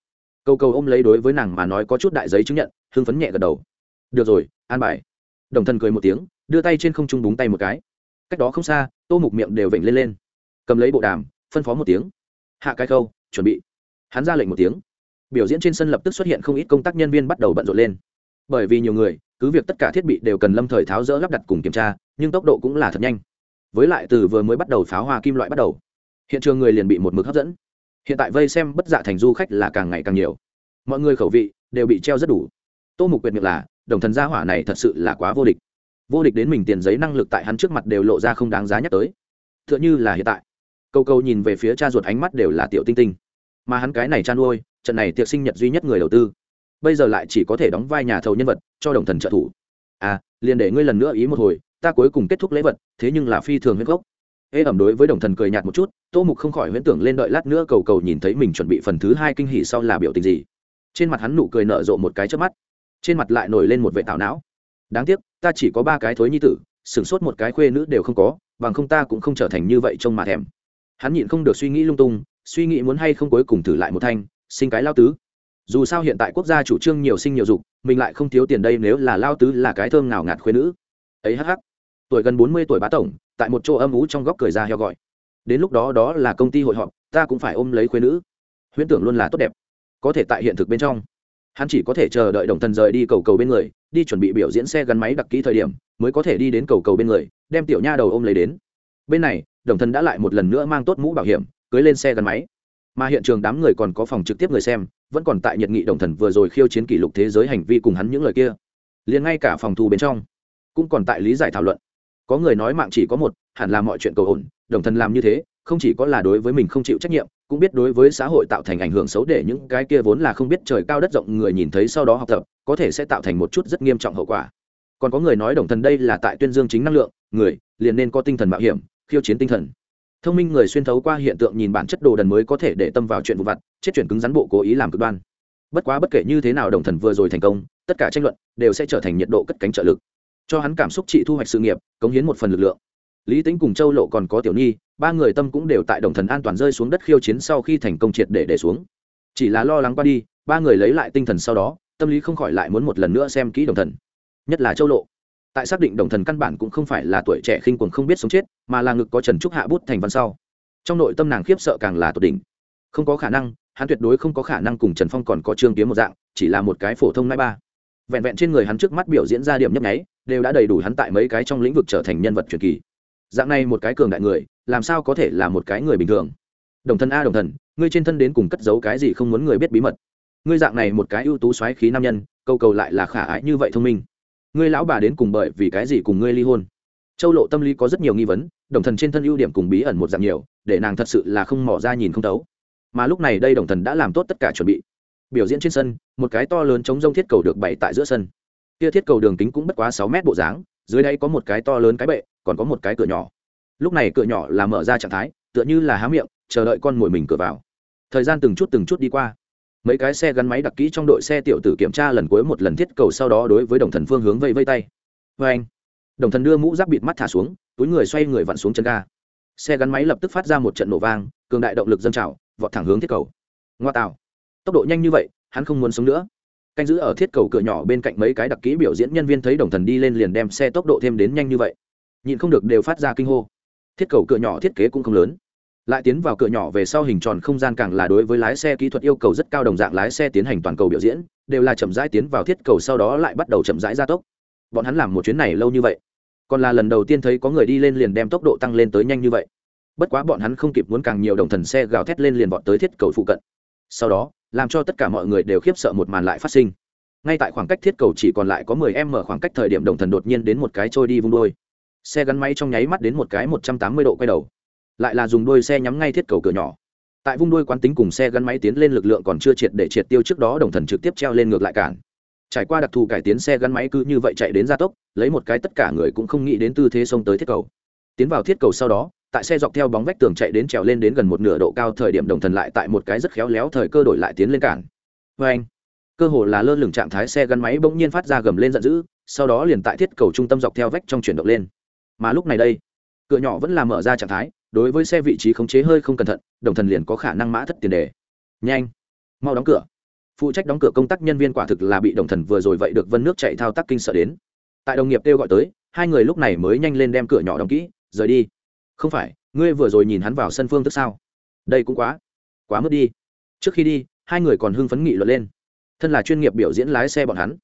Cầu cầu ôm lấy đối với nàng mà nói có chút đại giấy chứng nhận, hưng phấn nhẹ gật đầu. Được rồi, an bài. Đồng thần cười một tiếng, đưa tay trên không trung búng tay một cái. Cách đó không xa tô mục miệng đều vểnh lên lên. Cầm lấy bộ đàm, phân phó một tiếng. Hạ cái khâu, chuẩn bị. Hắn ra lệnh một tiếng. Biểu diễn trên sân lập tức xuất hiện không ít công tác nhân viên bắt đầu bận rộn lên. Bởi vì nhiều người, cứ việc tất cả thiết bị đều cần lâm thời tháo rỡ lắp đặt cùng kiểm tra, nhưng tốc độ cũng là thật nhanh. Với lại từ vừa mới bắt đầu pháo hoa kim loại bắt đầu, hiện trường người liền bị một mực hấp dẫn. Hiện tại vây xem bất dạ thành du khách là càng ngày càng nhiều. Mọi người khẩu vị đều bị treo rất đủ. Tô mục quyệt miệng là, đồng thần gia hỏa này thật sự là quá vô địch vô địch đến mình tiền giấy năng lực tại hắn trước mặt đều lộ ra không đáng giá nhắc tới. T h ư ợ n h ư là hiện tại. Câu câu nhìn về phía cha ruột ánh mắt đều là tiểu tinh tinh. Mà hắn cái này chăn nuôi, trận này tiệc sinh nhật duy nhất người đầu tư. Bây giờ lại chỉ có thể đóng vai nhà thầu nhân vật, cho đồng thần trợ thủ. À liền để ngươi lần nữa ý một hồi, ta cuối cùng kết thúc lễ vật, thế nhưng là phi thường huyết gốc. Ê ẩm đối với đồng thần cười nhạt một chút, tô mục không khỏi huyễn tưởng lên đợi lát nữa cầu cầu nhìn thấy mình chuẩn bị phần thứ hai kinh hỷ sau là biểu tình gì. Trên mặt hắn nụ cười nở rộ một cái trước mắt. Trên mặt lại nổi lên một vệ tảo não đáng tiếc, ta chỉ có ba cái thối nhi tử, sửng sốt một cái khuê nữ đều không có, bằng không ta cũng không trở thành như vậy trông mà thèm. Hắn nhịn không được suy nghĩ lung tung, suy nghĩ muốn hay không cuối cùng thử lại một thanh, sinh cái lao tứ. Dù sao hiện tại quốc gia chủ trương nhiều sinh nhiều dục, mình lại không thiếu tiền đây nếu là lao tứ là cái thơm nào ngạt khuê nữ. Ấy hh tuổi gần bốn mươi tuổi bá tổng, tại một chỗ âm ú trong góc cười ra heo gọi. Đến lúc đó đó là công ty hội họp, ta cũng phải ôm lấy khuê nữ. Huyễn tưởng luôn là tốt đẹp. Có thể tại hiện thực bên trong. Hắn chỉ có thể chờ đợi đồng thần rời đi cầu cầu bên người đi chuẩn bị biểu diễn xe gắn máy đặc kỹ thời điểm, mới có thể đi đến cầu cầu bên người, đem tiểu nha đầu ôm lấy đến. Bên này, đồng thần đã lại một lần nữa mang tốt mũ bảo hiểm, cưới lên xe gắn máy. Mà hiện trường đám người còn có phòng trực tiếp người xem, vẫn còn tại nhiệt nghị đồng thần vừa rồi khiêu chiến kỷ lục thế giới hành vi cùng hắn những lời kia. Liền ngay cả phòng thu bên trong, cũng còn tại lý giải thảo luận. Có người nói mạng chỉ có một, hẳn là mọi chuyện cầu ổn, đồng thần làm như thế, không chỉ có là đối với mình không chịu trách nhiệm cũng biết đối với xã hội tạo thành ảnh hưởng xấu để những cái kia vốn là không biết trời cao đất rộng người nhìn thấy sau đó học tập, có thể sẽ tạo thành một chút rất nghiêm trọng hậu quả. Còn có người nói đồng thần đây là tại tuyên dương chính năng lượng, người liền nên có tinh thần mạo hiểm, khiêu chiến tinh thần. Thông minh người xuyên thấu qua hiện tượng nhìn bản chất đồ đần mới có thể để tâm vào chuyện vụ vặt, chết chuyển cứng rắn bộ cố ý làm cực đoan. Bất quá bất kể như thế nào đồng thần vừa rồi thành công, tất cả tranh luận đều sẽ trở thành nhiệt độ cất cánh trợ lực. Cho hắn cảm xúc trị thu hoạch sự nghiệp, cống hiến một phần lực lượng. Lý tính cùng châu lộ còn có tiểu nhi ba người tâm cũng đều tại đồng thần an toàn rơi xuống đất khiêu chiến sau khi thành công triệt để để xuống. Chỉ là lo lắng qua đi, ba người lấy lại tinh thần sau đó, tâm lý không khỏi lại muốn một lần nữa xem kỹ đồng thần. Nhất là châu lộ. Tại xác định đồng thần căn bản cũng không phải là tuổi trẻ khinh quần không biết sống chết, mà là ngực có trần trúc hạ bút thành văn sau. Trong nội tâm nàng khiếp sợ càng là tột đỉnh. Không có khả năng, hắn tuyệt đối không có khả năng cùng trần phong còn có trương kiếm một dạng, chỉ là một cái phổ thông nai ba. Vẹn vẹn trên người hắn trước mắt biểu diễn ra điểm nhấp nháy, đều đã đầy đủ hắn tại mấy cái trong lĩnh vực trở thành nhân vật truyền kỳ dạng này một cái cường đại người, làm sao có thể là một cái người bình thường? Đồng thân a, đồng thần, ngươi trên thân đến cùng cất giấu cái gì không muốn người biết bí mật? Ngươi dạng này một cái ưu tú xoáy khí nam nhân, câu cầu lại là khả ái như vậy thông minh. Ngươi lão bà đến cùng bởi vì cái gì cùng ngươi ly hôn? Châu lộ tâm lý có rất nhiều nghi vấn, đồng thần trên thân ưu điểm cùng bí ẩn một dạng nhiều, để nàng thật sự là không mỏ ra nhìn không tấu mà lúc này đây đồng thần đã làm tốt tất cả chuẩn bị. Biểu diễn trên sân, một cái to lớn chống rông thiết cầu được bày tại giữa sân. Kia thiết cầu đường kính cũng bất quá sáu mét bộ dáng dưới đây có một cái to lớn cái bệ, còn có một cái cửa nhỏ. Lúc này cửa nhỏ là mở ra trạng thái, tựa như là há miệng, chờ đợi con mồi mình cửa vào. Thời gian từng chút từng chút đi qua. Mấy cái xe gắn máy đặc kỹ trong đội xe tiểu tử kiểm tra lần cuối một lần thiết cầu sau đó đối với đồng thần phương hướng vây vây tay. Vây anh, đồng thần đưa mũ giáp bịt mắt thả xuống, túi người xoay người vặn xuống chân ga. Xe gắn máy lập tức phát ra một trận nổ vang, cường đại động lực dân trào, vọt thẳng hướng thiết cầu. Ngoa tạo. Tốc độ nhanh như vậy, hắn không muốn sống nữa canh giữ ở thiết cầu cửa nhỏ bên cạnh mấy cái đặc kỹ biểu diễn nhân viên thấy đồng thần đi lên liền đem xe tốc độ thêm đến nhanh như vậy. Nhịn không được đều phát ra kinh hô. Thiết cầu cửa nhỏ thiết kế cũng không lớn. Lại tiến vào cửa nhỏ về sau hình tròn không gian càng là đối với lái xe kỹ thuật yêu cầu rất cao đồng dạng lái xe tiến hành toàn cầu biểu diễn, đều là chậm rãi tiến vào thiết cầu sau đó lại bắt đầu chậm rãi gia tốc. Bọn hắn làm một chuyến này lâu như vậy, còn là lần đầu tiên thấy có người đi lên liền đem tốc độ tăng lên tới nhanh như vậy. Bất quá bọn hắn không kịp muốn càng nhiều đồng thần xe gào thét lên liền bọn tới thiết cầu phụ cận sau đó, làm cho tất cả mọi người đều khiếp sợ một màn lại phát sinh. Ngay tại khoảng cách thiết cầu chỉ còn lại có mười m khoảng cách thời điểm đồng thần đột nhiên đến một cái trôi đi vung đôi xe gắn máy trong nháy mắt đến một cái một trăm tám mươi độ quay đầu. Lại là dùng đôi xe nhắm ngay thiết cầu cửa nhỏ. Tại vung đuôi quán tính cùng xe gắn máy tiến lên lực lượng còn chưa triệt để triệt tiêu trước đó đồng thần trực tiếp treo lên ngược lại cản. Trải qua đặc thù cải tiến xe gắn máy cứ như vậy chạy đến gia tốc, lấy một cái tất cả người cũng không nghĩ đến tư thế xông tới thiết cầu. Tiến vào thiết cầu sau đó tại xe dọc theo bóng vách tường chạy đến trèo lên đến gần một nửa độ cao thời điểm đồng thần lại tại một cái rất khéo léo thời cơ đổi lại tiến lên cản. Vê anh, cơ hồ là lơ lửng trạng thái xe gắn máy bỗng nhiên phát ra gầm lên giận dữ, sau đó liền tại thiết cầu trung tâm dọc theo vách trong chuyển động lên. Mà lúc này đây, cửa nhỏ vẫn là mở ra trạng thái, đối với xe vị trí khống chế hơi không cẩn thận, đồng thần liền có khả năng mã thất tiền đề. Nhanh, mau đóng cửa. Phụ trách đóng cửa công tác nhân viên quả thực là bị đồng thần vừa rồi vậy được vân nước chạy thao tác kinh sợ đến. Tại đồng nghiệp kêu gọi tới, hai người lúc này mới nhanh lên đem cửa nhỏ đóng kỹ, rời đi không phải, ngươi vừa rồi nhìn hắn vào sân phương tức sao? Đây cũng quá quá mất đi. Trước khi đi, hai người còn hưng phấn nghị luận lên. Thân là chuyên nghiệp biểu diễn lái xe bọn hắn,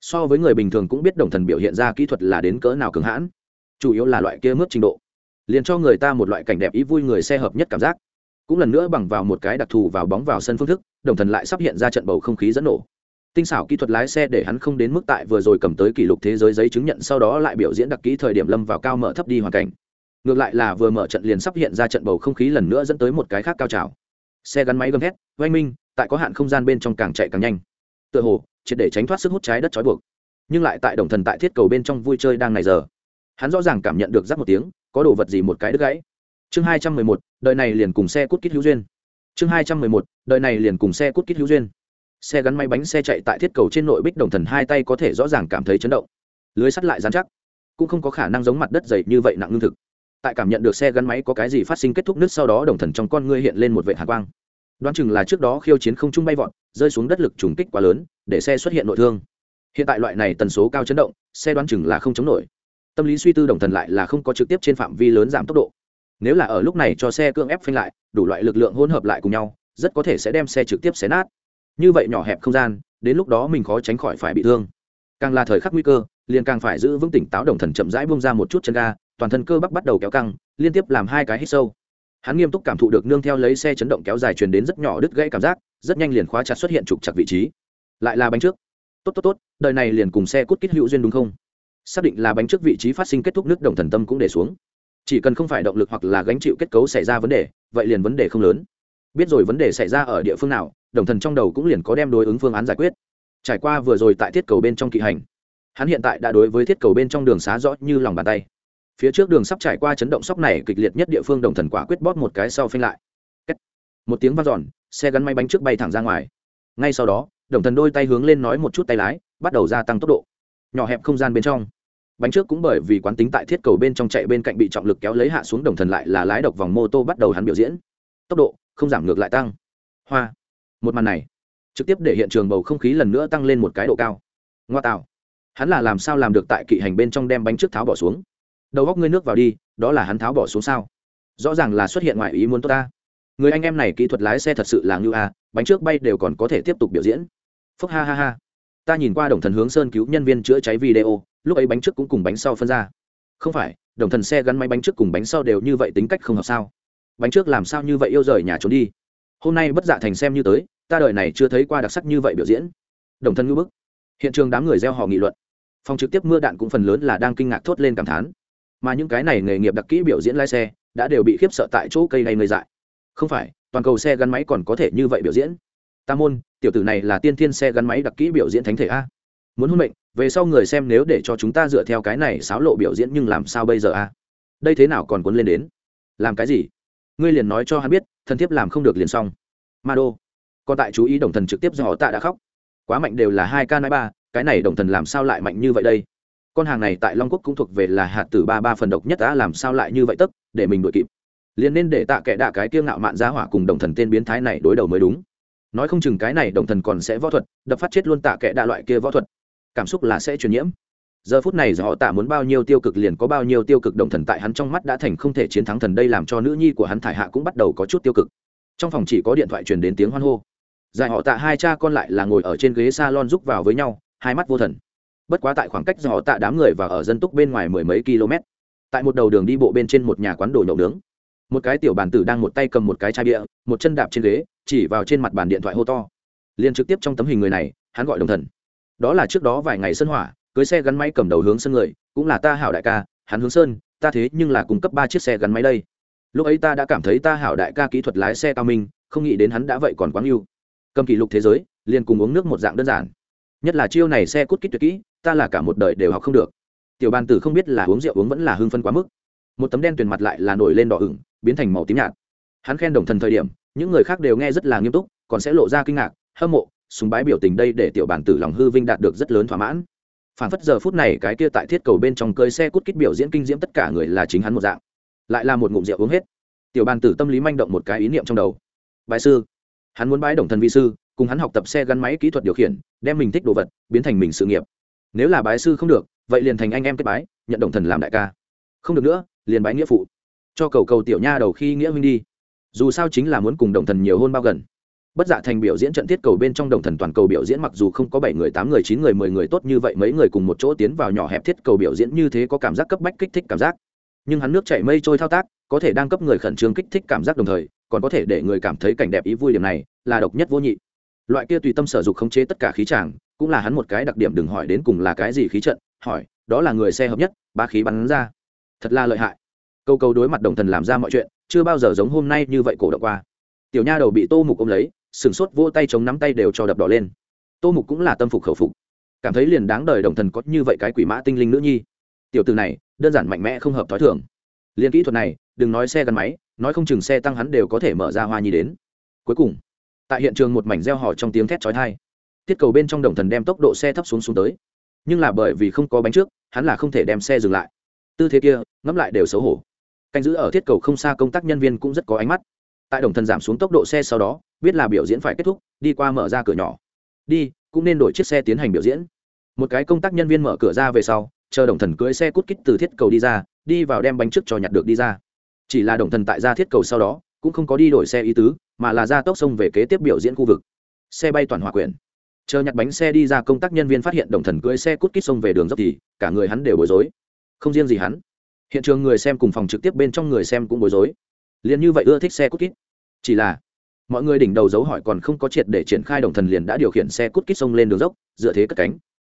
so với người bình thường cũng biết đồng thần biểu hiện ra kỹ thuật là đến cỡ nào cường hãn. Chủ yếu là loại kia mức trình độ, liền cho người ta một loại cảnh đẹp ý vui người xe hợp nhất cảm giác. Cũng lần nữa bằng vào một cái đặc thù vào bóng vào sân phương thức, đồng thần lại sắp hiện ra trận bầu không khí dẫn nổ. Tinh xảo kỹ thuật lái xe để hắn không đến mức tại vừa rồi cầm tới kỷ lục thế giới giấy chứng nhận sau đó lại biểu diễn đặc kỹ thời điểm lâm vào cao mở thấp đi hoàn cảnh ngược lại là vừa mở trận liền sắp hiện ra trận bầu không khí lần nữa dẫn tới một cái khác cao trào. Xe gắn máy gầm hét oanh minh, tại có hạn không gian bên trong càng chạy càng nhanh. Tựa hồ, triệt để tránh thoát sức hút trái đất trói buộc. Nhưng lại tại đồng thần tại thiết cầu bên trong vui chơi đang này giờ, hắn rõ ràng cảm nhận được rắc một tiếng, có đồ vật gì một cái đứt gãy. Chương hai trăm mười một, đời này liền cùng xe cút kít hữu duyên. Chương hai trăm mười một, đời này liền cùng xe cút kít hữu duyên. Xe gắn máy bánh xe chạy tại thiết cầu trên nội bích đồng thần hai tay có thể rõ ràng cảm thấy chấn động. Lưới sắt lại dán chắc, cũng không có khả năng giống mặt đất dày như vậy nặng lương thực tại cảm nhận được xe gắn máy có cái gì phát sinh kết thúc nước sau đó đồng thần trong con ngươi hiện lên một vệ hạ quang. Đoán chừng là trước đó khiêu chiến không trung bay vọt, rơi xuống đất lực trùng kích quá lớn, để xe xuất hiện nội thương. Hiện tại loại này tần số cao chấn động, xe đoán chừng là không chống nổi. Tâm lý suy tư đồng thần lại là không có trực tiếp trên phạm vi lớn giảm tốc độ. Nếu là ở lúc này cho xe cưỡng ép phanh lại, đủ loại lực lượng hỗn hợp lại cùng nhau, rất có thể sẽ đem xe trực tiếp xé nát. Như vậy nhỏ hẹp không gian, đến lúc đó mình khó tránh khỏi phải bị thương. Càng là thời khắc nguy cơ, liền càng phải giữ vững tỉnh táo đồng thần chậm rãi bung ra một chút chân ga toàn thân cơ bắp bắt đầu kéo căng, liên tiếp làm hai cái hít sâu. Hắn nghiêm túc cảm thụ được nương theo lấy xe chấn động kéo dài truyền đến rất nhỏ đứt gãy cảm giác, rất nhanh liền khóa chặt xuất hiện trục chặt vị trí. Lại là bánh trước. Tốt tốt tốt, đời này liền cùng xe cút kít hữu duyên đúng không? Xác định là bánh trước vị trí phát sinh kết thúc nước đồng thần tâm cũng để xuống. Chỉ cần không phải động lực hoặc là gánh chịu kết cấu xảy ra vấn đề, vậy liền vấn đề không lớn. Biết rồi vấn đề xảy ra ở địa phương nào, đồng thần trong đầu cũng liền có đem đối ứng phương án giải quyết. Trải qua vừa rồi tại thiết cầu bên trong kỵ hành, hắn hiện tại đã đối với thiết cầu bên trong đường xá rõ như lòng bàn tay phía trước đường sắp trải qua chấn động sóc này kịch liệt nhất địa phương đồng thần quả quyết bóp một cái sau phanh lại. Một tiếng vang giòn xe gắn máy bánh trước bay thẳng ra ngoài. Ngay sau đó, đồng thần đôi tay hướng lên nói một chút tay lái, bắt đầu gia tăng tốc độ. Nhỏ hẹp không gian bên trong. Bánh trước cũng bởi vì quán tính tại thiết cầu bên trong chạy bên cạnh bị trọng lực kéo lấy hạ xuống đồng thần lại là lái độc vòng mô tô bắt đầu hắn biểu diễn. Tốc độ không giảm ngược lại tăng. Hoa. Một màn này, trực tiếp để hiện trường bầu không khí lần nữa tăng lên một cái độ cao. Ngoa tạo. Hắn là làm sao làm được tại kỵ hành bên trong đem bánh trước tháo bỏ xuống? Đầu góc ngươi nước vào đi, đó là hắn tháo bỏ xuống sao? Rõ ràng là xuất hiện ngoài ý muốn tốt ta. Người anh em này kỹ thuật lái xe thật sự là ngưu a bánh trước bay đều còn có thể tiếp tục biểu diễn. Phúc ha ha ha. Ta nhìn qua đồng thần hướng sơn cứu nhân viên chữa cháy video, lúc ấy bánh trước cũng cùng bánh sau phân ra. Không phải, đồng thần xe gắn máy bánh trước cùng bánh sau đều như vậy tính cách không hợp sao? Bánh trước làm sao như vậy yêu rời nhà trốn đi? Hôm nay bất dạ thành xem như tới, ta đời này chưa thấy qua đặc sắc như vậy biểu diễn. Đồng thân ngữ bức. Hiện trường đám người gieo họ nghị luận. Phòng trực tiếp mưa đạn cũng phần lớn là đang kinh ngạc thốt lên cảm thán mà những cái này nghề nghiệp đặc kỹ biểu diễn lái xe đã đều bị khiếp sợ tại chỗ cây này ngây dại. Không phải, toàn cầu xe gắn máy còn có thể như vậy biểu diễn. Tam môn, tiểu tử này là tiên thiên xe gắn máy đặc kỹ biểu diễn thánh thể a. Muốn hôn mệnh, về sau người xem nếu để cho chúng ta dựa theo cái này xáo lộ biểu diễn nhưng làm sao bây giờ a? Đây thế nào còn cuốn lên đến? Làm cái gì? Ngươi liền nói cho hắn biết, thân thiếp làm không được liền xong. Ma đô. Còn tại chú ý đồng thần trực tiếp do họ tạ đã khóc. Quá mạnh đều là hai k nãi ba, cái này đồng thần làm sao lại mạnh như vậy đây? Con hàng này tại long quốc cũng thuộc về là hạt tử ba ba phần độc nhất đã làm sao lại như vậy tấp để mình đuổi kịp. Liền nên để tạ kẻ đạ cái kiêng ngạo mạn giá hỏa cùng đồng thần tên biến thái này đối đầu mới đúng. Nói không chừng cái này đồng thần còn sẽ võ thuật, đập phát chết luôn tạ kẻ đạ loại kia võ thuật. Cảm xúc là sẽ truyền nhiễm. Giờ phút này họ tạ muốn bao nhiêu tiêu cực liền có bao nhiêu tiêu cực đồng thần tại hắn trong mắt đã thành không thể chiến thắng thần, đây làm cho nữ nhi của hắn thải hạ cũng bắt đầu có chút tiêu cực. Trong phòng chỉ có điện thoại truyền đến tiếng hoan hô. Giải họ tạ hai cha con lại là ngồi ở trên ghế s a lon rúc vào với nhau, hai mắt vô thần bất quá tại khoảng cách do họ tạ đám người và ở dân túc bên ngoài mười mấy km, tại một đầu đường đi bộ bên trên một nhà quán đồ nhậu nướng. Một cái tiểu bàn tử đang một tay cầm một cái chai bia, một chân đạp trên ghế, chỉ vào trên mặt bàn điện thoại hô to. Liền trực tiếp trong tấm hình người này, hắn gọi đồng thần. Đó là trước đó vài ngày sân hỏa, cưới xe gắn máy cầm đầu hướng sân người, cũng là ta hảo đại ca, hắn hướng sơn, ta thế nhưng là cung cấp ba chiếc xe gắn máy đây. Lúc ấy ta đã cảm thấy ta hảo đại ca kỹ thuật lái xe cao minh, không nghĩ đến hắn đã vậy còn quá yêu cầm kỷ lục thế giới, liền cùng uống nước một dạng đơn giản nhất là chiêu này xe cút kít tuyệt kỹ, ta là cả một đời đều học không được. Tiểu bàn tử không biết là uống rượu uống vẫn là hưng phân quá mức. Một tấm đen tuyền mặt lại là nổi lên đỏ ửng, biến thành màu tím nhạt. Hắn khen đồng thần thời điểm, những người khác đều nghe rất là nghiêm túc, còn sẽ lộ ra kinh ngạc, hâm mộ súng bái biểu tình đây để tiểu bàn tử lòng hư vinh đạt được rất lớn thỏa mãn. Phản phất giờ phút này cái kia tại thiết cầu bên trong cơi xe cút kít biểu diễn kinh diễm tất cả người là chính hắn một dạng. Lại là một ngụm rượu uống hết. Tiểu bàn tử tâm lý manh động một cái ý niệm trong đầu. Bài sư, hắn muốn bái đồng thần vi sư cùng hắn học tập xe gắn máy kỹ thuật điều khiển, đem mình thích đồ vật biến thành mình sự nghiệp. Nếu là bái sư không được, vậy liền thành anh em kết bái, nhận đồng thần làm đại ca. Không được nữa, liền bái nghĩa phụ. Cho cầu cầu tiểu nha đầu khi nghĩa huynh đi. Dù sao chính là muốn cùng đồng thần nhiều hôn bao gần. Bất dạ thành biểu diễn trận thiết cầu bên trong đồng thần toàn cầu biểu diễn mặc dù không có bảy người, tám người, chín người, mười người tốt như vậy, mấy người cùng một chỗ tiến vào nhỏ hẹp thiết cầu biểu diễn như thế có cảm giác cấp bách kích thích cảm giác. Nhưng hắn nước chảy mây trôi thao tác, có thể đang cấp người khẩn trương kích thích cảm giác đồng thời, còn có thể để người cảm thấy cảnh đẹp ý vui điểm này là độc nhất vô nhị loại kia tùy tâm sở dục khống chế tất cả khí tràng cũng là hắn một cái đặc điểm đừng hỏi đến cùng là cái gì khí trận, hỏi, đó là người xe hợp nhất, ba khí bắn ra. Thật là lợi hại. Câu câu đối mặt đồng thần làm ra mọi chuyện, chưa bao giờ giống hôm nay như vậy cổ động qua. Tiểu nha đầu bị tô mục ôm lấy, sừng sốt vô tay chống nắm tay đều cho đập đỏ lên. Tô mục cũng là tâm phục khẩu phục. Cảm thấy liền đáng đời đồng thần có như vậy cái quỷ mã tinh linh nữ nhi. Tiểu từ này, đơn giản mạnh mẽ không hợp t h ó i thường. Liên kỹ thuật này, đừng nói xe gắn máy, nói không chừng xe tăng hắn đều có thể mở ra hoa nhi đến. Cuối cùng tại hiện trường một mảnh reo hò trong tiếng thét chói tai. thiết cầu bên trong đồng thần đem tốc độ xe thấp xuống xuống tới. Nhưng là bởi vì không có bánh trước, hắn là không thể đem xe dừng lại. Tư thế kia, ngẫm lại đều xấu hổ. Canh giữ ở thiết cầu không xa công tác nhân viên cũng rất có ánh mắt. Tại đồng thần giảm xuống tốc độ xe sau đó, biết là biểu diễn phải kết thúc, đi qua mở ra cửa nhỏ. Đi, cũng nên đổi chiếc xe tiến hành biểu diễn. Một cái công tác nhân viên mở cửa ra về sau, chờ đồng thần cưới xe cút kít từ thiết cầu đi ra, đi vào đem bánh trước cho nhặt được đi ra. Chỉ là đồng thần tại ra thiết cầu sau đó, cũng không có đi đổi xe ý tứ mà là ra tốc sông về kế tiếp biểu diễn khu vực. Xe bay toàn hòa quyển. Chờ nhặt bánh xe đi ra, công tác nhân viên phát hiện đồng thần cưới xe cút kít sông về đường dốc thì cả người hắn đều bối rối. Không riêng gì hắn, hiện trường người xem cùng phòng trực tiếp bên trong người xem cũng bối rối. Liền như vậy ưa thích xe cút kít. Chỉ là, mọi người đỉnh đầu dấu hỏi còn không có triệt để triển khai đồng thần liền đã điều khiển xe cút kít sông lên đường dốc, dựa thế cất cánh.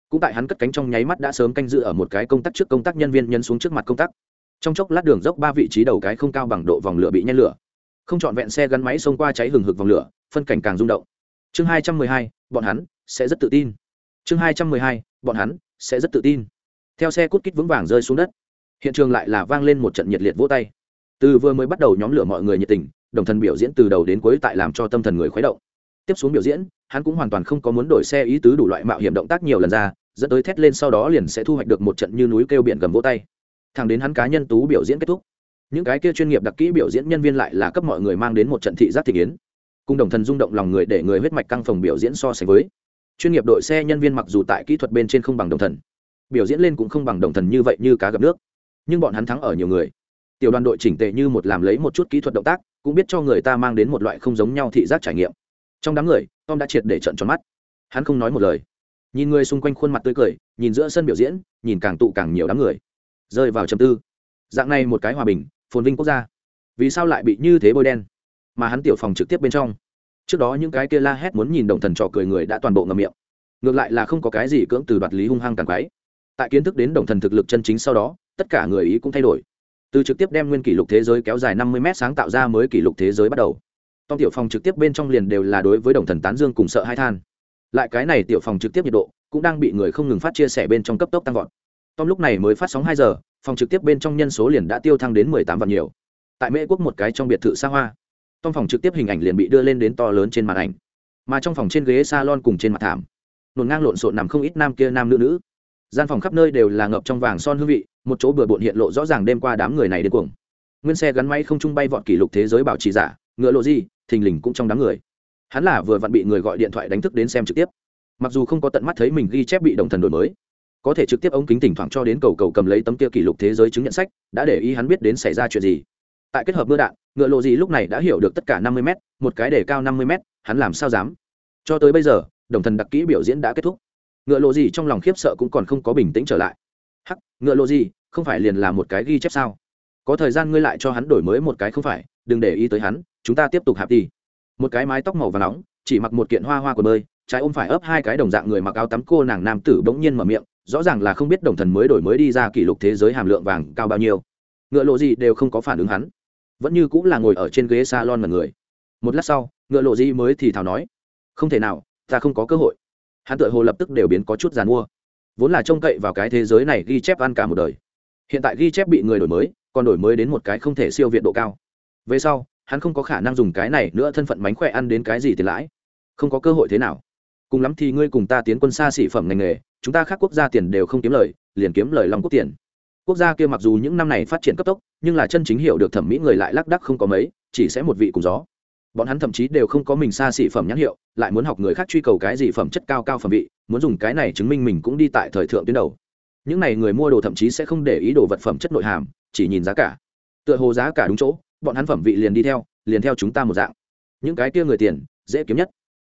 Cũng tại hắn cất cánh trong nháy mắt đã sớm canh dự ở một cái công tác trước công tác nhân viên nhân xuống trước mặt công tác. Trong chốc lát đường dốc ba vị trí đầu cái không cao bằng độ vòng lửa bị nhen lửa không trọn vẹn xe gắn máy xông qua cháy hừng hực vòng lửa, phân cảnh càng rung động. Chương hai trăm mười hai, bọn hắn sẽ rất tự tin. Chương hai trăm mười hai, bọn hắn sẽ rất tự tin. Theo xe cút kít vững vàng rơi xuống đất, hiện trường lại là vang lên một trận nhiệt liệt vỗ tay. Từ vừa mới bắt đầu nhóm lửa mọi người nhiệt tình, đồng thần biểu diễn từ đầu đến cuối tại làm cho tâm thần người khuấy động. Tiếp xuống biểu diễn, hắn cũng hoàn toàn không có muốn đổi xe ý tứ đủ loại mạo hiểm động tác nhiều lần ra, dẫn tới thét lên sau đó liền sẽ thu hoạch được một trận như núi kêu biển gầm vỗ tay. Thẳng đến hắn cá nhân tú biểu diễn kết thúc những cái kia chuyên nghiệp đặc kỹ biểu diễn nhân viên lại là cấp mọi người mang đến một trận thị giác thị kiến. Cùng đồng thần rung động lòng người để người huyết mạch căng phòng biểu diễn so sánh với. Chuyên nghiệp đội xe nhân viên mặc dù tại kỹ thuật bên trên không bằng đồng thần, biểu diễn lên cũng không bằng đồng thần như vậy như cá gặp nước. Nhưng bọn hắn thắng ở nhiều người. Tiểu đoàn đội chỉnh tệ như một làm lấy một chút kỹ thuật động tác, cũng biết cho người ta mang đến một loại không giống nhau thị giác trải nghiệm. Trong đám người, tom đã triệt để trận tròn mắt. Hắn không nói một lời. Nhìn người xung quanh khuôn mặt tươi cười, nhìn giữa sân biểu diễn, nhìn càng tụ càng nhiều đám người. Rơi vào trầm tư. Dạng này một cái hòa bình phồn vinh quốc gia. Vì sao lại bị như thế bôi đen? Mà hắn tiểu phòng trực tiếp bên trong. Trước đó những cái kia la hét muốn nhìn đồng thần trò cười người đã toàn bộ ngầm miệng. Ngược lại là không có cái gì cưỡng từ đoạt lý hung hăng càng quái. Tại kiến thức đến đồng thần thực lực chân chính sau đó, tất cả người ý cũng thay đổi. Từ trực tiếp đem nguyên kỷ lục thế giới kéo dài năm mươi m sáng tạo ra mới kỷ lục thế giới bắt đầu. Tom tiểu phòng trực tiếp bên trong liền đều là đối với đồng thần tán dương cùng sợ hai than. Lại cái này tiểu phòng trực tiếp nhiệt độ cũng đang bị người không ngừng phát chia sẻ bên trong cấp tốc tăng vọt. Tom lúc này mới phát sóng hai giờ phòng trực tiếp bên trong nhân số liền đã tiêu thăng đến mười tám vạn nhiều. Tại mễ quốc một cái trong biệt thự xa hoa, trong phòng trực tiếp hình ảnh liền bị đưa lên đến to lớn trên màn ảnh. Mà trong phòng trên ghế salon cùng trên mặt thảm, nổn ngang lộn xộn nằm không ít nam kia nam nữ nữ. Gian phòng khắp nơi đều là ngập trong vàng son hương vị, một chỗ bừa bộn hiện lộ rõ ràng đêm qua đám người này đến cuồng. Nguyên xe gắn máy không trung bay vọt kỷ lục thế giới bảo trì giả, ngựa lộ gì, thình lình cũng trong đám người. Hắn là vừa vặn bị người gọi điện thoại đánh thức đến xem trực tiếp. Mặc dù không có tận mắt thấy mình ghi chép bị đồng thần đổi mới có thể trực tiếp ống kính thỉnh thoảng cho đến cầu cầu cầm lấy tấm kia kỷ lục thế giới chứng nhận sách, đã để ý hắn biết đến xảy ra chuyện gì. Tại kết hợp mưa đạn, ngựa lộ gì lúc này đã hiểu được tất cả năm mươi m một cái để cao năm mươi m hắn làm sao dám? Cho tới bây giờ, đồng thần đặc kỹ biểu diễn đã kết thúc. Ngựa lộ gì trong lòng khiếp sợ cũng còn không có bình tĩnh trở lại. Hắc, ngựa lộ gì, không phải liền là một cái ghi chép sao? Có thời gian ngươi lại cho hắn đổi mới một cái không phải, đừng để ý tới hắn, chúng ta tiếp tục hạp đi. Một cái mái tóc màu và nóng, chỉ mặc một kiện hoa hoa của bơi, trái ôm phải ấp hai cái đồng dạng người mặc áo tắm cô nàng nam tử bỗng nhiên mở miệng rõ ràng là không biết đồng thần mới đổi mới đi ra kỷ lục thế giới hàm lượng vàng cao bao nhiêu. Ngựa lộ gì đều không có phản ứng hắn. Vẫn như cũng là ngồi ở trên ghế salon mà người. Một lát sau, ngựa lộ gì mới thì thào nói, không thể nào, ta không có cơ hội. Hắn tự hồ lập tức đều biến có chút giàn mua. Vốn là trông cậy vào cái thế giới này ghi chép ăn cả một đời. Hiện tại ghi chép bị người đổi mới, còn đổi mới đến một cái không thể siêu việt độ cao. Về sau, hắn không có khả năng dùng cái này nữa thân phận mánh khỏe ăn đến cái gì tiền lãi. Không có cơ hội thế nào. Cùng lắm thì ngươi cùng ta tiến quân xa xỉ phẩm ngành nghề chúng ta khác quốc gia tiền đều không kiếm lời, liền kiếm lời long quốc tiền. Quốc gia kia mặc dù những năm này phát triển cấp tốc, nhưng là chân chính hiểu được thẩm mỹ người lại lác đắc không có mấy, chỉ sẽ một vị cùng gió. Bọn hắn thậm chí đều không có mình xa xỉ phẩm nhãn hiệu, lại muốn học người khác truy cầu cái gì phẩm chất cao cao phẩm vị, muốn dùng cái này chứng minh mình cũng đi tại thời thượng tuyến đầu. Những n à y người mua đồ thậm chí sẽ không để ý đồ vật phẩm chất nội hàm, chỉ nhìn giá cả. Tựa hồ giá cả đúng chỗ, bọn hắn phẩm vị liền đi theo, liền theo chúng ta một dạng. Những cái kia người tiền, dễ kiếm nhất.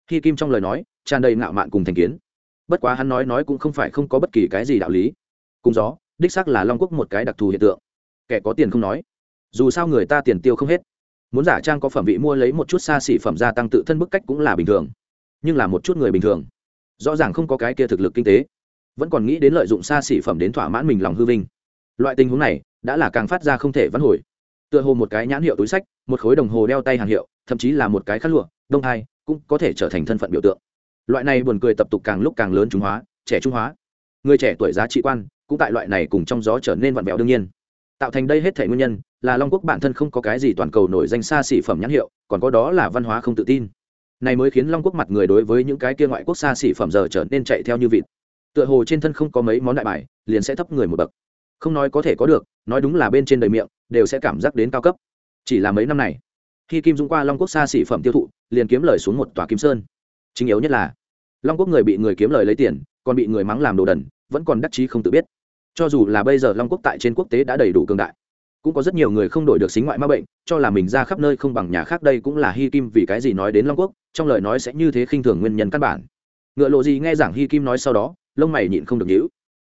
Khi kim trong lời nói, tràn đầy ngạo mạn cùng thành kiến bất quá hắn nói nói cũng không phải không có bất kỳ cái gì đạo lý. Cùng gió, đích xác là long quốc một cái đặc thù hiện tượng. Kẻ có tiền không nói. Dù sao người ta tiền tiêu không hết. Muốn giả trang có phẩm vị mua lấy một chút xa xỉ phẩm gia tăng tự thân bức cách cũng là bình thường. Nhưng là một chút người bình thường. Rõ ràng không có cái kia thực lực kinh tế. Vẫn còn nghĩ đến lợi dụng xa xỉ phẩm đến thỏa mãn mình lòng hư vinh. Loại tình huống này, đã là càng phát ra không thể vãn hồi. Tựa hồ một cái nhãn hiệu túi sách, một khối đồng hồ đeo tay hàng hiệu, thậm chí là một cái khăn lụa, đông hai cũng có thể trở thành thân phận biểu tượng loại này buồn cười tập tục càng lúc càng lớn trung hóa, trẻ trung hóa. Người trẻ tuổi giá trị quan, cũng tại loại này cùng trong gió trở nên vặn vẹo đương nhiên. Tạo thành đây hết thể nguyên nhân, là long quốc bản thân không có cái gì toàn cầu nổi danh xa xỉ phẩm nhãn hiệu, còn có đó là văn hóa không tự tin. Này mới khiến long quốc mặt người đối với những cái kia ngoại quốc xa xỉ phẩm giờ trở nên chạy theo như vịt. Tựa hồ trên thân không có mấy món đại bài, liền sẽ thấp người một bậc. Không nói có thể có được, nói đúng là bên trên đời miệng, đều sẽ cảm giác đến cao cấp. Chỉ là mấy năm này, khi kim dung qua long quốc xa xỉ phẩm tiêu thụ, liền kiếm lời xuống một tòa kim sơn. Chính yếu nhất là long quốc người bị người kiếm lời lấy tiền, còn bị người mắng làm đồ đần, vẫn còn đắc chí không tự biết. Cho dù là bây giờ long quốc tại trên quốc tế đã đầy đủ cường đại, cũng có rất nhiều người không đổi được xính ngoại ma bệnh, cho là mình ra khắp nơi không bằng nhà khác đây cũng là hy kim vì cái gì nói đến long quốc, trong lời nói sẽ như thế khinh thường nguyên nhân căn bản. Ngựa lộ gì nghe giảng hy kim nói sau đó, lông mày nhịn không được nhữ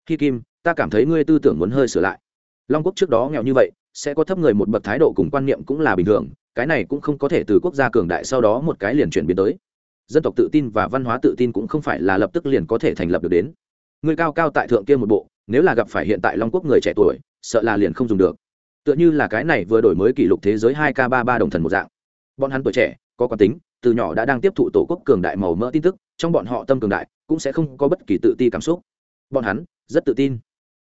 hy kim, ta cảm thấy ngươi tư tưởng muốn hơi sửa lại. Long quốc trước đó nghèo như vậy, sẽ có thấp người một bậc thái độ cùng quan niệm cũng là bình thường, cái này cũng không có thể từ quốc gia cường đại sau đó một cái liền chuyển biến tới dân tộc tự tin và văn hóa tự tin cũng không phải là lập tức liền có thể thành lập được đến. Người cao cao tại thượng kia một bộ, nếu là gặp phải hiện tại long quốc người trẻ tuổi, sợ là liền không dùng được. Tựa như là cái này vừa đổi mới kỷ lục thế giới hai k ba ba đồng thần một dạng. Bọn hắn tuổi trẻ, có quán tính, từ nhỏ đã đang tiếp thụ tổ quốc cường đại màu mỡ tin tức, trong bọn họ tâm cường đại, cũng sẽ không có bất kỳ tự ti cảm xúc. Bọn hắn, rất tự tin.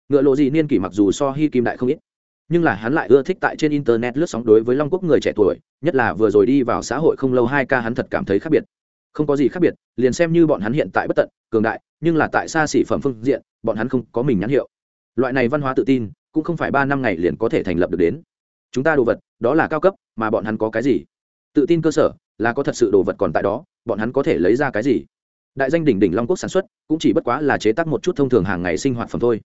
Ngựa lộ gì niên kỷ mặc dù so hy kim đại không ít, nhưng là hắn lại ưa thích tại trên internet lướt sóng đối với long quốc người trẻ tuổi, nhất là vừa rồi đi vào xã hội không lâu hai ca hắn thật cảm thấy khác biệt không có gì khác biệt, liền xem như bọn hắn hiện tại bất tận, cường đại, nhưng là tại xa xỉ phẩm phương diện, bọn hắn không có mình nhãn hiệu. Loại này văn hóa tự tin, cũng không phải ba năm ngày liền có thể thành lập được đến. Chúng ta đồ vật, đó là cao cấp, mà bọn hắn có cái gì? Tự tin cơ sở, là có thật sự đồ vật còn tại đó, bọn hắn có thể lấy ra cái gì? Đại danh đỉnh đỉnh long quốc sản xuất, cũng chỉ bất quá là chế tác một chút thông thường hàng ngày sinh hoạt phẩm thôi.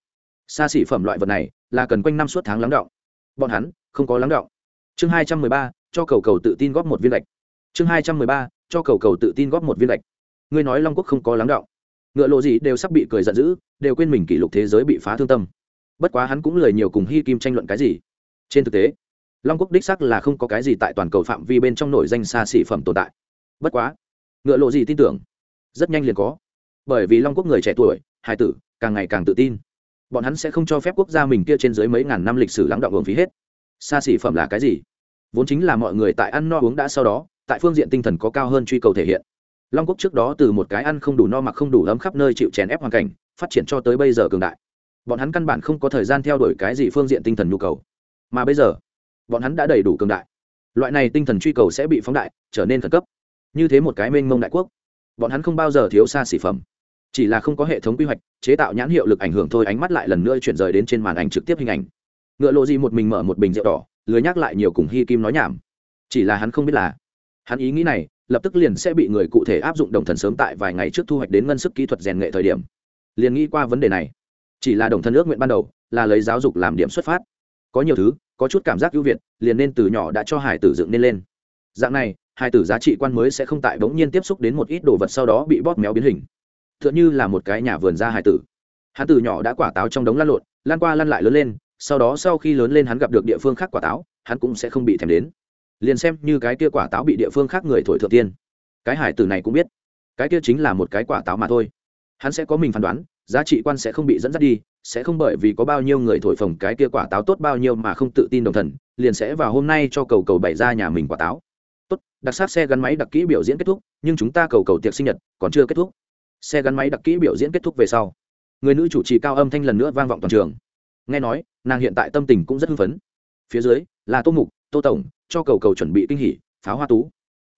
Xa xỉ phẩm loại vật này, là cần quanh năm suốt tháng lắng động. Bọn hắn, không có lắng động. Chương hai trăm mười ba, cho cầu cầu tự tin góp một viên lệch chương hai trăm mười ba cho cầu cầu tự tin góp một viên gạch. Ngươi nói long quốc không có lắng động ngựa lộ gì đều sắp bị cười giận dữ, đều quên mình kỷ lục thế giới bị phá thương tâm. Bất quá hắn cũng lời nhiều cùng hy kim tranh luận cái gì. Trên thực tế, long quốc đích sắc là không có cái gì tại toàn cầu phạm vi bên trong nổi danh xa xỉ phẩm tồn tại. Bất quá, ngựa lộ gì tin tưởng, rất nhanh liền có. Bởi vì long quốc người trẻ tuổi hải tử, càng ngày càng tự tin. Bọn hắn sẽ không cho phép quốc gia mình kia trên dưới mấy ngàn năm lịch sử lắng động hưởng phí hết. Xa xỉ phẩm là cái gì? Vốn chính là mọi người tại ăn no uống đã sau đó tại phương diện tinh thần có cao hơn truy cầu thể hiện. Long quốc trước đó từ một cái ăn không đủ no mặc không đủ ấm khắp nơi chịu chèn ép hoàn cảnh, phát triển cho tới bây giờ cường đại. Bọn hắn căn bản không có thời gian theo đuổi cái gì phương diện tinh thần nhu cầu. Mà bây giờ, bọn hắn đã đầy đủ cường đại. Loại này tinh thần truy cầu sẽ bị phóng đại, trở nên khẩn cấp. Như thế một cái mênh mông đại quốc, bọn hắn không bao giờ thiếu xa xỉ phẩm. Chỉ là không có hệ thống quy hoạch, chế tạo nhãn hiệu lực ảnh hưởng thôi, ánh mắt lại lần nữa chuyển rời đến trên màn ảnh trực tiếp hình ảnh. Ngựa lộ gì một mình mở một bình rượu đỏ, lười nhắc lại nhiều cùng hy kim nói nhảm. Chỉ là hắn không biết là hắn ý nghĩ này, lập tức liền sẽ bị người cụ thể áp dụng đồng thần sớm tại vài ngày trước thu hoạch đến ngân sức kỹ thuật rèn nghệ thời điểm. Liền nghĩ qua vấn đề này. Chỉ là đồng thần ước nguyện ban đầu, là lấy giáo dục làm điểm xuất phát. Có nhiều thứ, có chút cảm giác ưu việt, liền nên từ nhỏ đã cho hải tử dựng nên lên. Dạng này, hải tử giá trị quan mới sẽ không tại bỗng nhiên tiếp xúc đến một ít đồ vật sau đó bị bóp méo biến hình. T h ư ợ n h ư là một cái nhà vườn ra hải tử. Hắn từ nhỏ đã quả táo trong đống lăn lộn lan qua lăn lại lớn lên, sau đó sau khi lớn lên hắn gặp được địa phương khác quả táo, hắn cũng sẽ không bị thèm đến liền xem như cái kia quả táo bị địa phương khác người thổi thượng tiên. Cái hải tử này cũng biết. Cái kia chính là một cái quả táo mà thôi. Hắn sẽ có mình phán đoán, giá trị quan sẽ không bị dẫn dắt đi, sẽ không bởi vì có bao nhiêu người thổi phồng cái kia quả táo tốt bao nhiêu mà không tự tin đồng thần, liền sẽ vào hôm nay cho cầu cầu bày ra nhà mình quả táo. Tốt, đặc sắc xe gắn máy đặc kỹ biểu diễn kết thúc, nhưng chúng ta cầu cầu tiệc sinh nhật còn chưa kết thúc. Xe gắn máy đặc kỹ biểu diễn kết thúc về sau, người nữ chủ trì cao âm thanh lần nữa vang vọng toàn trường. Nghe nói, nàng hiện tại tâm tình cũng rất hưng phấn. Phía dưới là tô mục, tô tổng cho cầu cầu chuẩn bị kinh hỉ, pháo hoa tú.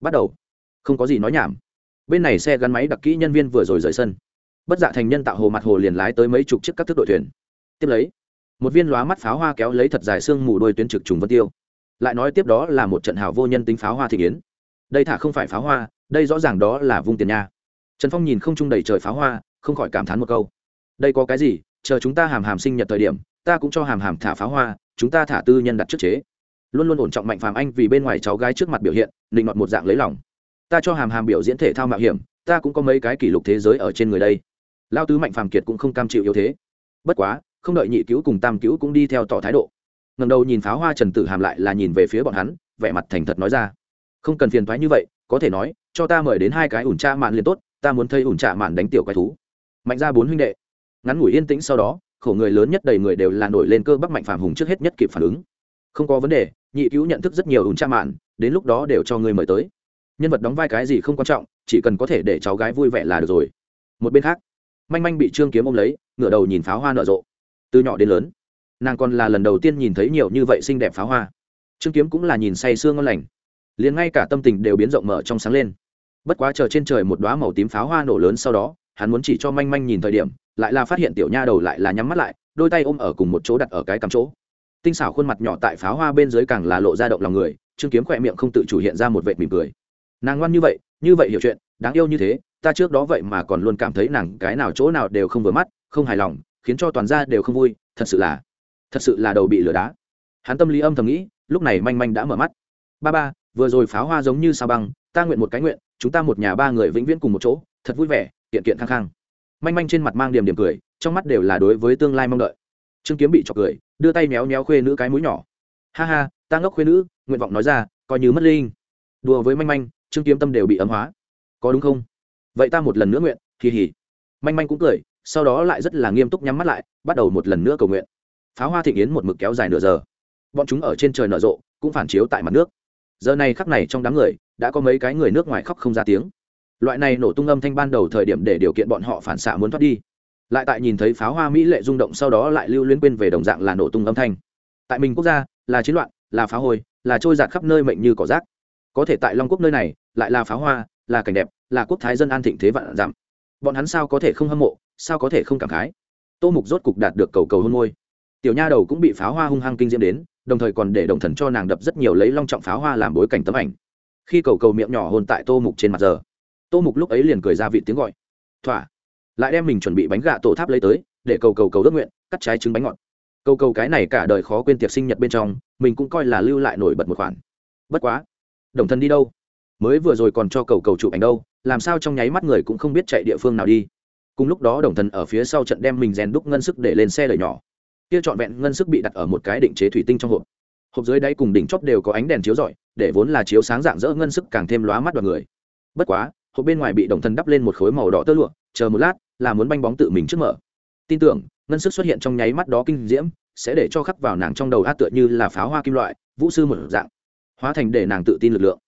Bắt đầu. Không có gì nói nhảm. Bên này xe gắn máy đặc kỹ nhân viên vừa rồi rời sân. Bất dạ thành nhân tạo hồ mặt hồ liền lái tới mấy chục chiếc các thức đội thuyền. Tiếp lấy, một viên lóa mắt pháo hoa kéo lấy thật dài xương mù đôi tuyến trực trùng vân tiêu. Lại nói tiếp đó là một trận hào vô nhân tính pháo hoa thị kiến. Đây thả không phải pháo hoa, đây rõ ràng đó là vung tiền nha. Trần phong nhìn không trung đầy trời pháo hoa, không khỏi cảm thán một câu. Đây có cái gì? Chờ chúng ta hàm hàm sinh nhật thời điểm, ta cũng cho hàm hàm thả pháo hoa, chúng ta thả tư nhân đặt trước chế luôn luôn ổn trọng mạnh phàm anh vì bên ngoài cháu gái trước mặt biểu hiện định ngọt một dạng lấy lòng. Ta cho hàm hàm biểu diễn thể thao mạo hiểm, ta cũng có mấy cái kỷ lục thế giới ở trên người đây. Lao tứ mạnh phàm kiệt cũng không cam chịu yếu thế. Bất quá, không đợi nhị cứu cùng tam cứu cũng đi theo tỏ thái độ. Ngầm đầu nhìn pháo hoa trần tử hàm lại là nhìn về phía bọn hắn, vẻ mặt thành thật nói ra. Không cần phiền thoái như vậy, có thể nói, cho ta mời đến hai cái ủn tra mạn liền tốt, ta muốn thấy ủn trạ mạn đánh tiểu quái thú. Mạnh ra bốn huynh đệ. Ngắn ngủi yên tĩnh sau đó, khổ người lớn nhất đầy người đều là nổi lên cơ bắc mạnh phàm hùng trước hết nhất kịp phản ứng. Không có vấn đề nhị cứu nhận thức rất nhiều ủn cha mạn, đến lúc đó đều cho người mời tới. Nhân vật đóng vai cái gì không quan trọng, chỉ cần có thể để cháu gái vui vẻ là được rồi. Một bên khác, manh manh bị trương kiếm ôm lấy, ngửa đầu nhìn pháo hoa nở rộ. Từ nhỏ đến lớn, nàng còn là lần đầu tiên nhìn thấy nhiều như vậy xinh đẹp pháo hoa. Trương kiếm cũng là nhìn say sương ngon lành. Liền ngay cả tâm tình đều biến rộng mở trong sáng lên. Bất quá chờ trên trời một đoá màu tím pháo hoa nổ lớn sau đó, hắn muốn chỉ cho manh manh nhìn thời điểm, lại là phát hiện tiểu nha đầu lại là nhắm mắt lại, đôi tay ôm ở cùng một chỗ đặt ở cái cắm chỗ tinh xảo khuôn mặt nhỏ tại pháo hoa bên dưới càng là lộ ra động lòng người, trương kiếm khỏe miệng không tự chủ hiện ra một vệt mỉm cười. Nàng ngoan như vậy như vậy hiểu chuyện, đáng yêu như thế, ta trước đó vậy mà còn luôn cảm thấy nàng cái nào chỗ nào đều không vừa mắt, không hài lòng, khiến cho toàn gia đều không vui, thật sự là, thật sự là đầu bị lửa đá. Hắn tâm lý âm thầm nghĩ, lúc này manh manh đã mở mắt. Ba ba, vừa rồi pháo hoa giống như sao băng, ta nguyện một cái nguyện, chúng ta một nhà ba người vĩnh viễn cùng một chỗ, thật vui vẻ, kiện kiện khang khang manh manh trên mặt mang điểm điểm cười, trong mắt đều là đối với tương lai mong đợi. Trương kiếm bị chọc cười đưa tay méo méo khuê nữ cái mũi nhỏ. Ha ha, ta ngốc khuê nữ, nguyện vọng nói ra, coi như mất linh. Đùa với manh manh, trương kiếm tâm đều bị ấm hóa. Có đúng không? Vậy ta một lần nữa nguyện kỳ hỉ manh manh cũng cười, sau đó lại rất là nghiêm túc nhắm mắt lại, bắt đầu một lần nữa cầu nguyện. Pháo hoa thịnh yến một mực kéo dài nửa giờ. Bọn chúng ở trên trời nở rộ, cũng phản chiếu tại mặt nước. Giờ này khắc này trong đám người, đã có mấy cái người nước ngoài khóc không ra tiếng. Loại này nổ tung âm thanh ban đầu thời điểm để điều kiện bọn họ phản xạ muốn thoát đi lại tại nhìn thấy pháo hoa mỹ lệ rung động sau đó lại lưu liên quên về đồng dạng là nổ tung âm thanh. Tại mình quốc gia, là chiến loạn, là phá hồi, là trôi giạt khắp nơi mệnh như cỏ rác. Có thể tại long quốc nơi này, lại là pháo hoa, là cảnh đẹp, là quốc thái dân an thịnh thế vạn giảm bọn hắn sao có thể không hâm mộ, sao có thể không cảm khái? Tô mục rốt cục đạt được cầu cầu hôn môi. Tiểu nha đầu cũng bị pháo hoa hung hăng kinh diễm đến, đồng thời còn để đồng thần cho nàng đập rất nhiều lấy long trọng pháo hoa làm bối cảnh tấm ảnh. Khi cầu cầu miệng nhỏ hôn tại tô mục trên mặt giờ, tô mục lúc ấy liền cười ra vị tiếng gọi. Thỏa lại đem mình chuẩn bị bánh gà tổ tháp lấy tới, để cầu cầu cầu ước nguyện, cắt trái trứng bánh ngọt. Cầu cầu cái này cả đời khó quên tiệc sinh nhật bên trong, mình cũng coi là lưu lại nổi bật một khoản. Bất quá, đồng thân đi đâu? Mới vừa rồi còn cho cầu cầu chụp ảnh đâu, làm sao trong nháy mắt người cũng không biết chạy địa phương nào đi. Cùng lúc đó đồng thần ở phía sau trận đem mình rèn đúc ngân sức để lên xe lời nhỏ. Kia trọn vẹn ngân sức bị đặt ở một cái định chế thủy tinh trong hộp. Hộp dưới đáy cùng đỉnh chóp đều có ánh đèn chiếu rọi, để vốn là chiếu sáng dạng dỡ ngân sức càng thêm lóa mắt đoàn người. Bất quá, hộp bên ngoài bị đồng thần đắp lên một khối màu đỏ tơ lụa, chờ một lát là muốn banh bóng tự mình trước mở. Tin tưởng, ngân sức xuất hiện trong nháy mắt đó kinh diễm, sẽ để cho khắc vào nàng trong đầu át tựa như là pháo hoa kim loại, vũ sư một dạng, hóa thành để nàng tự tin lực lượng.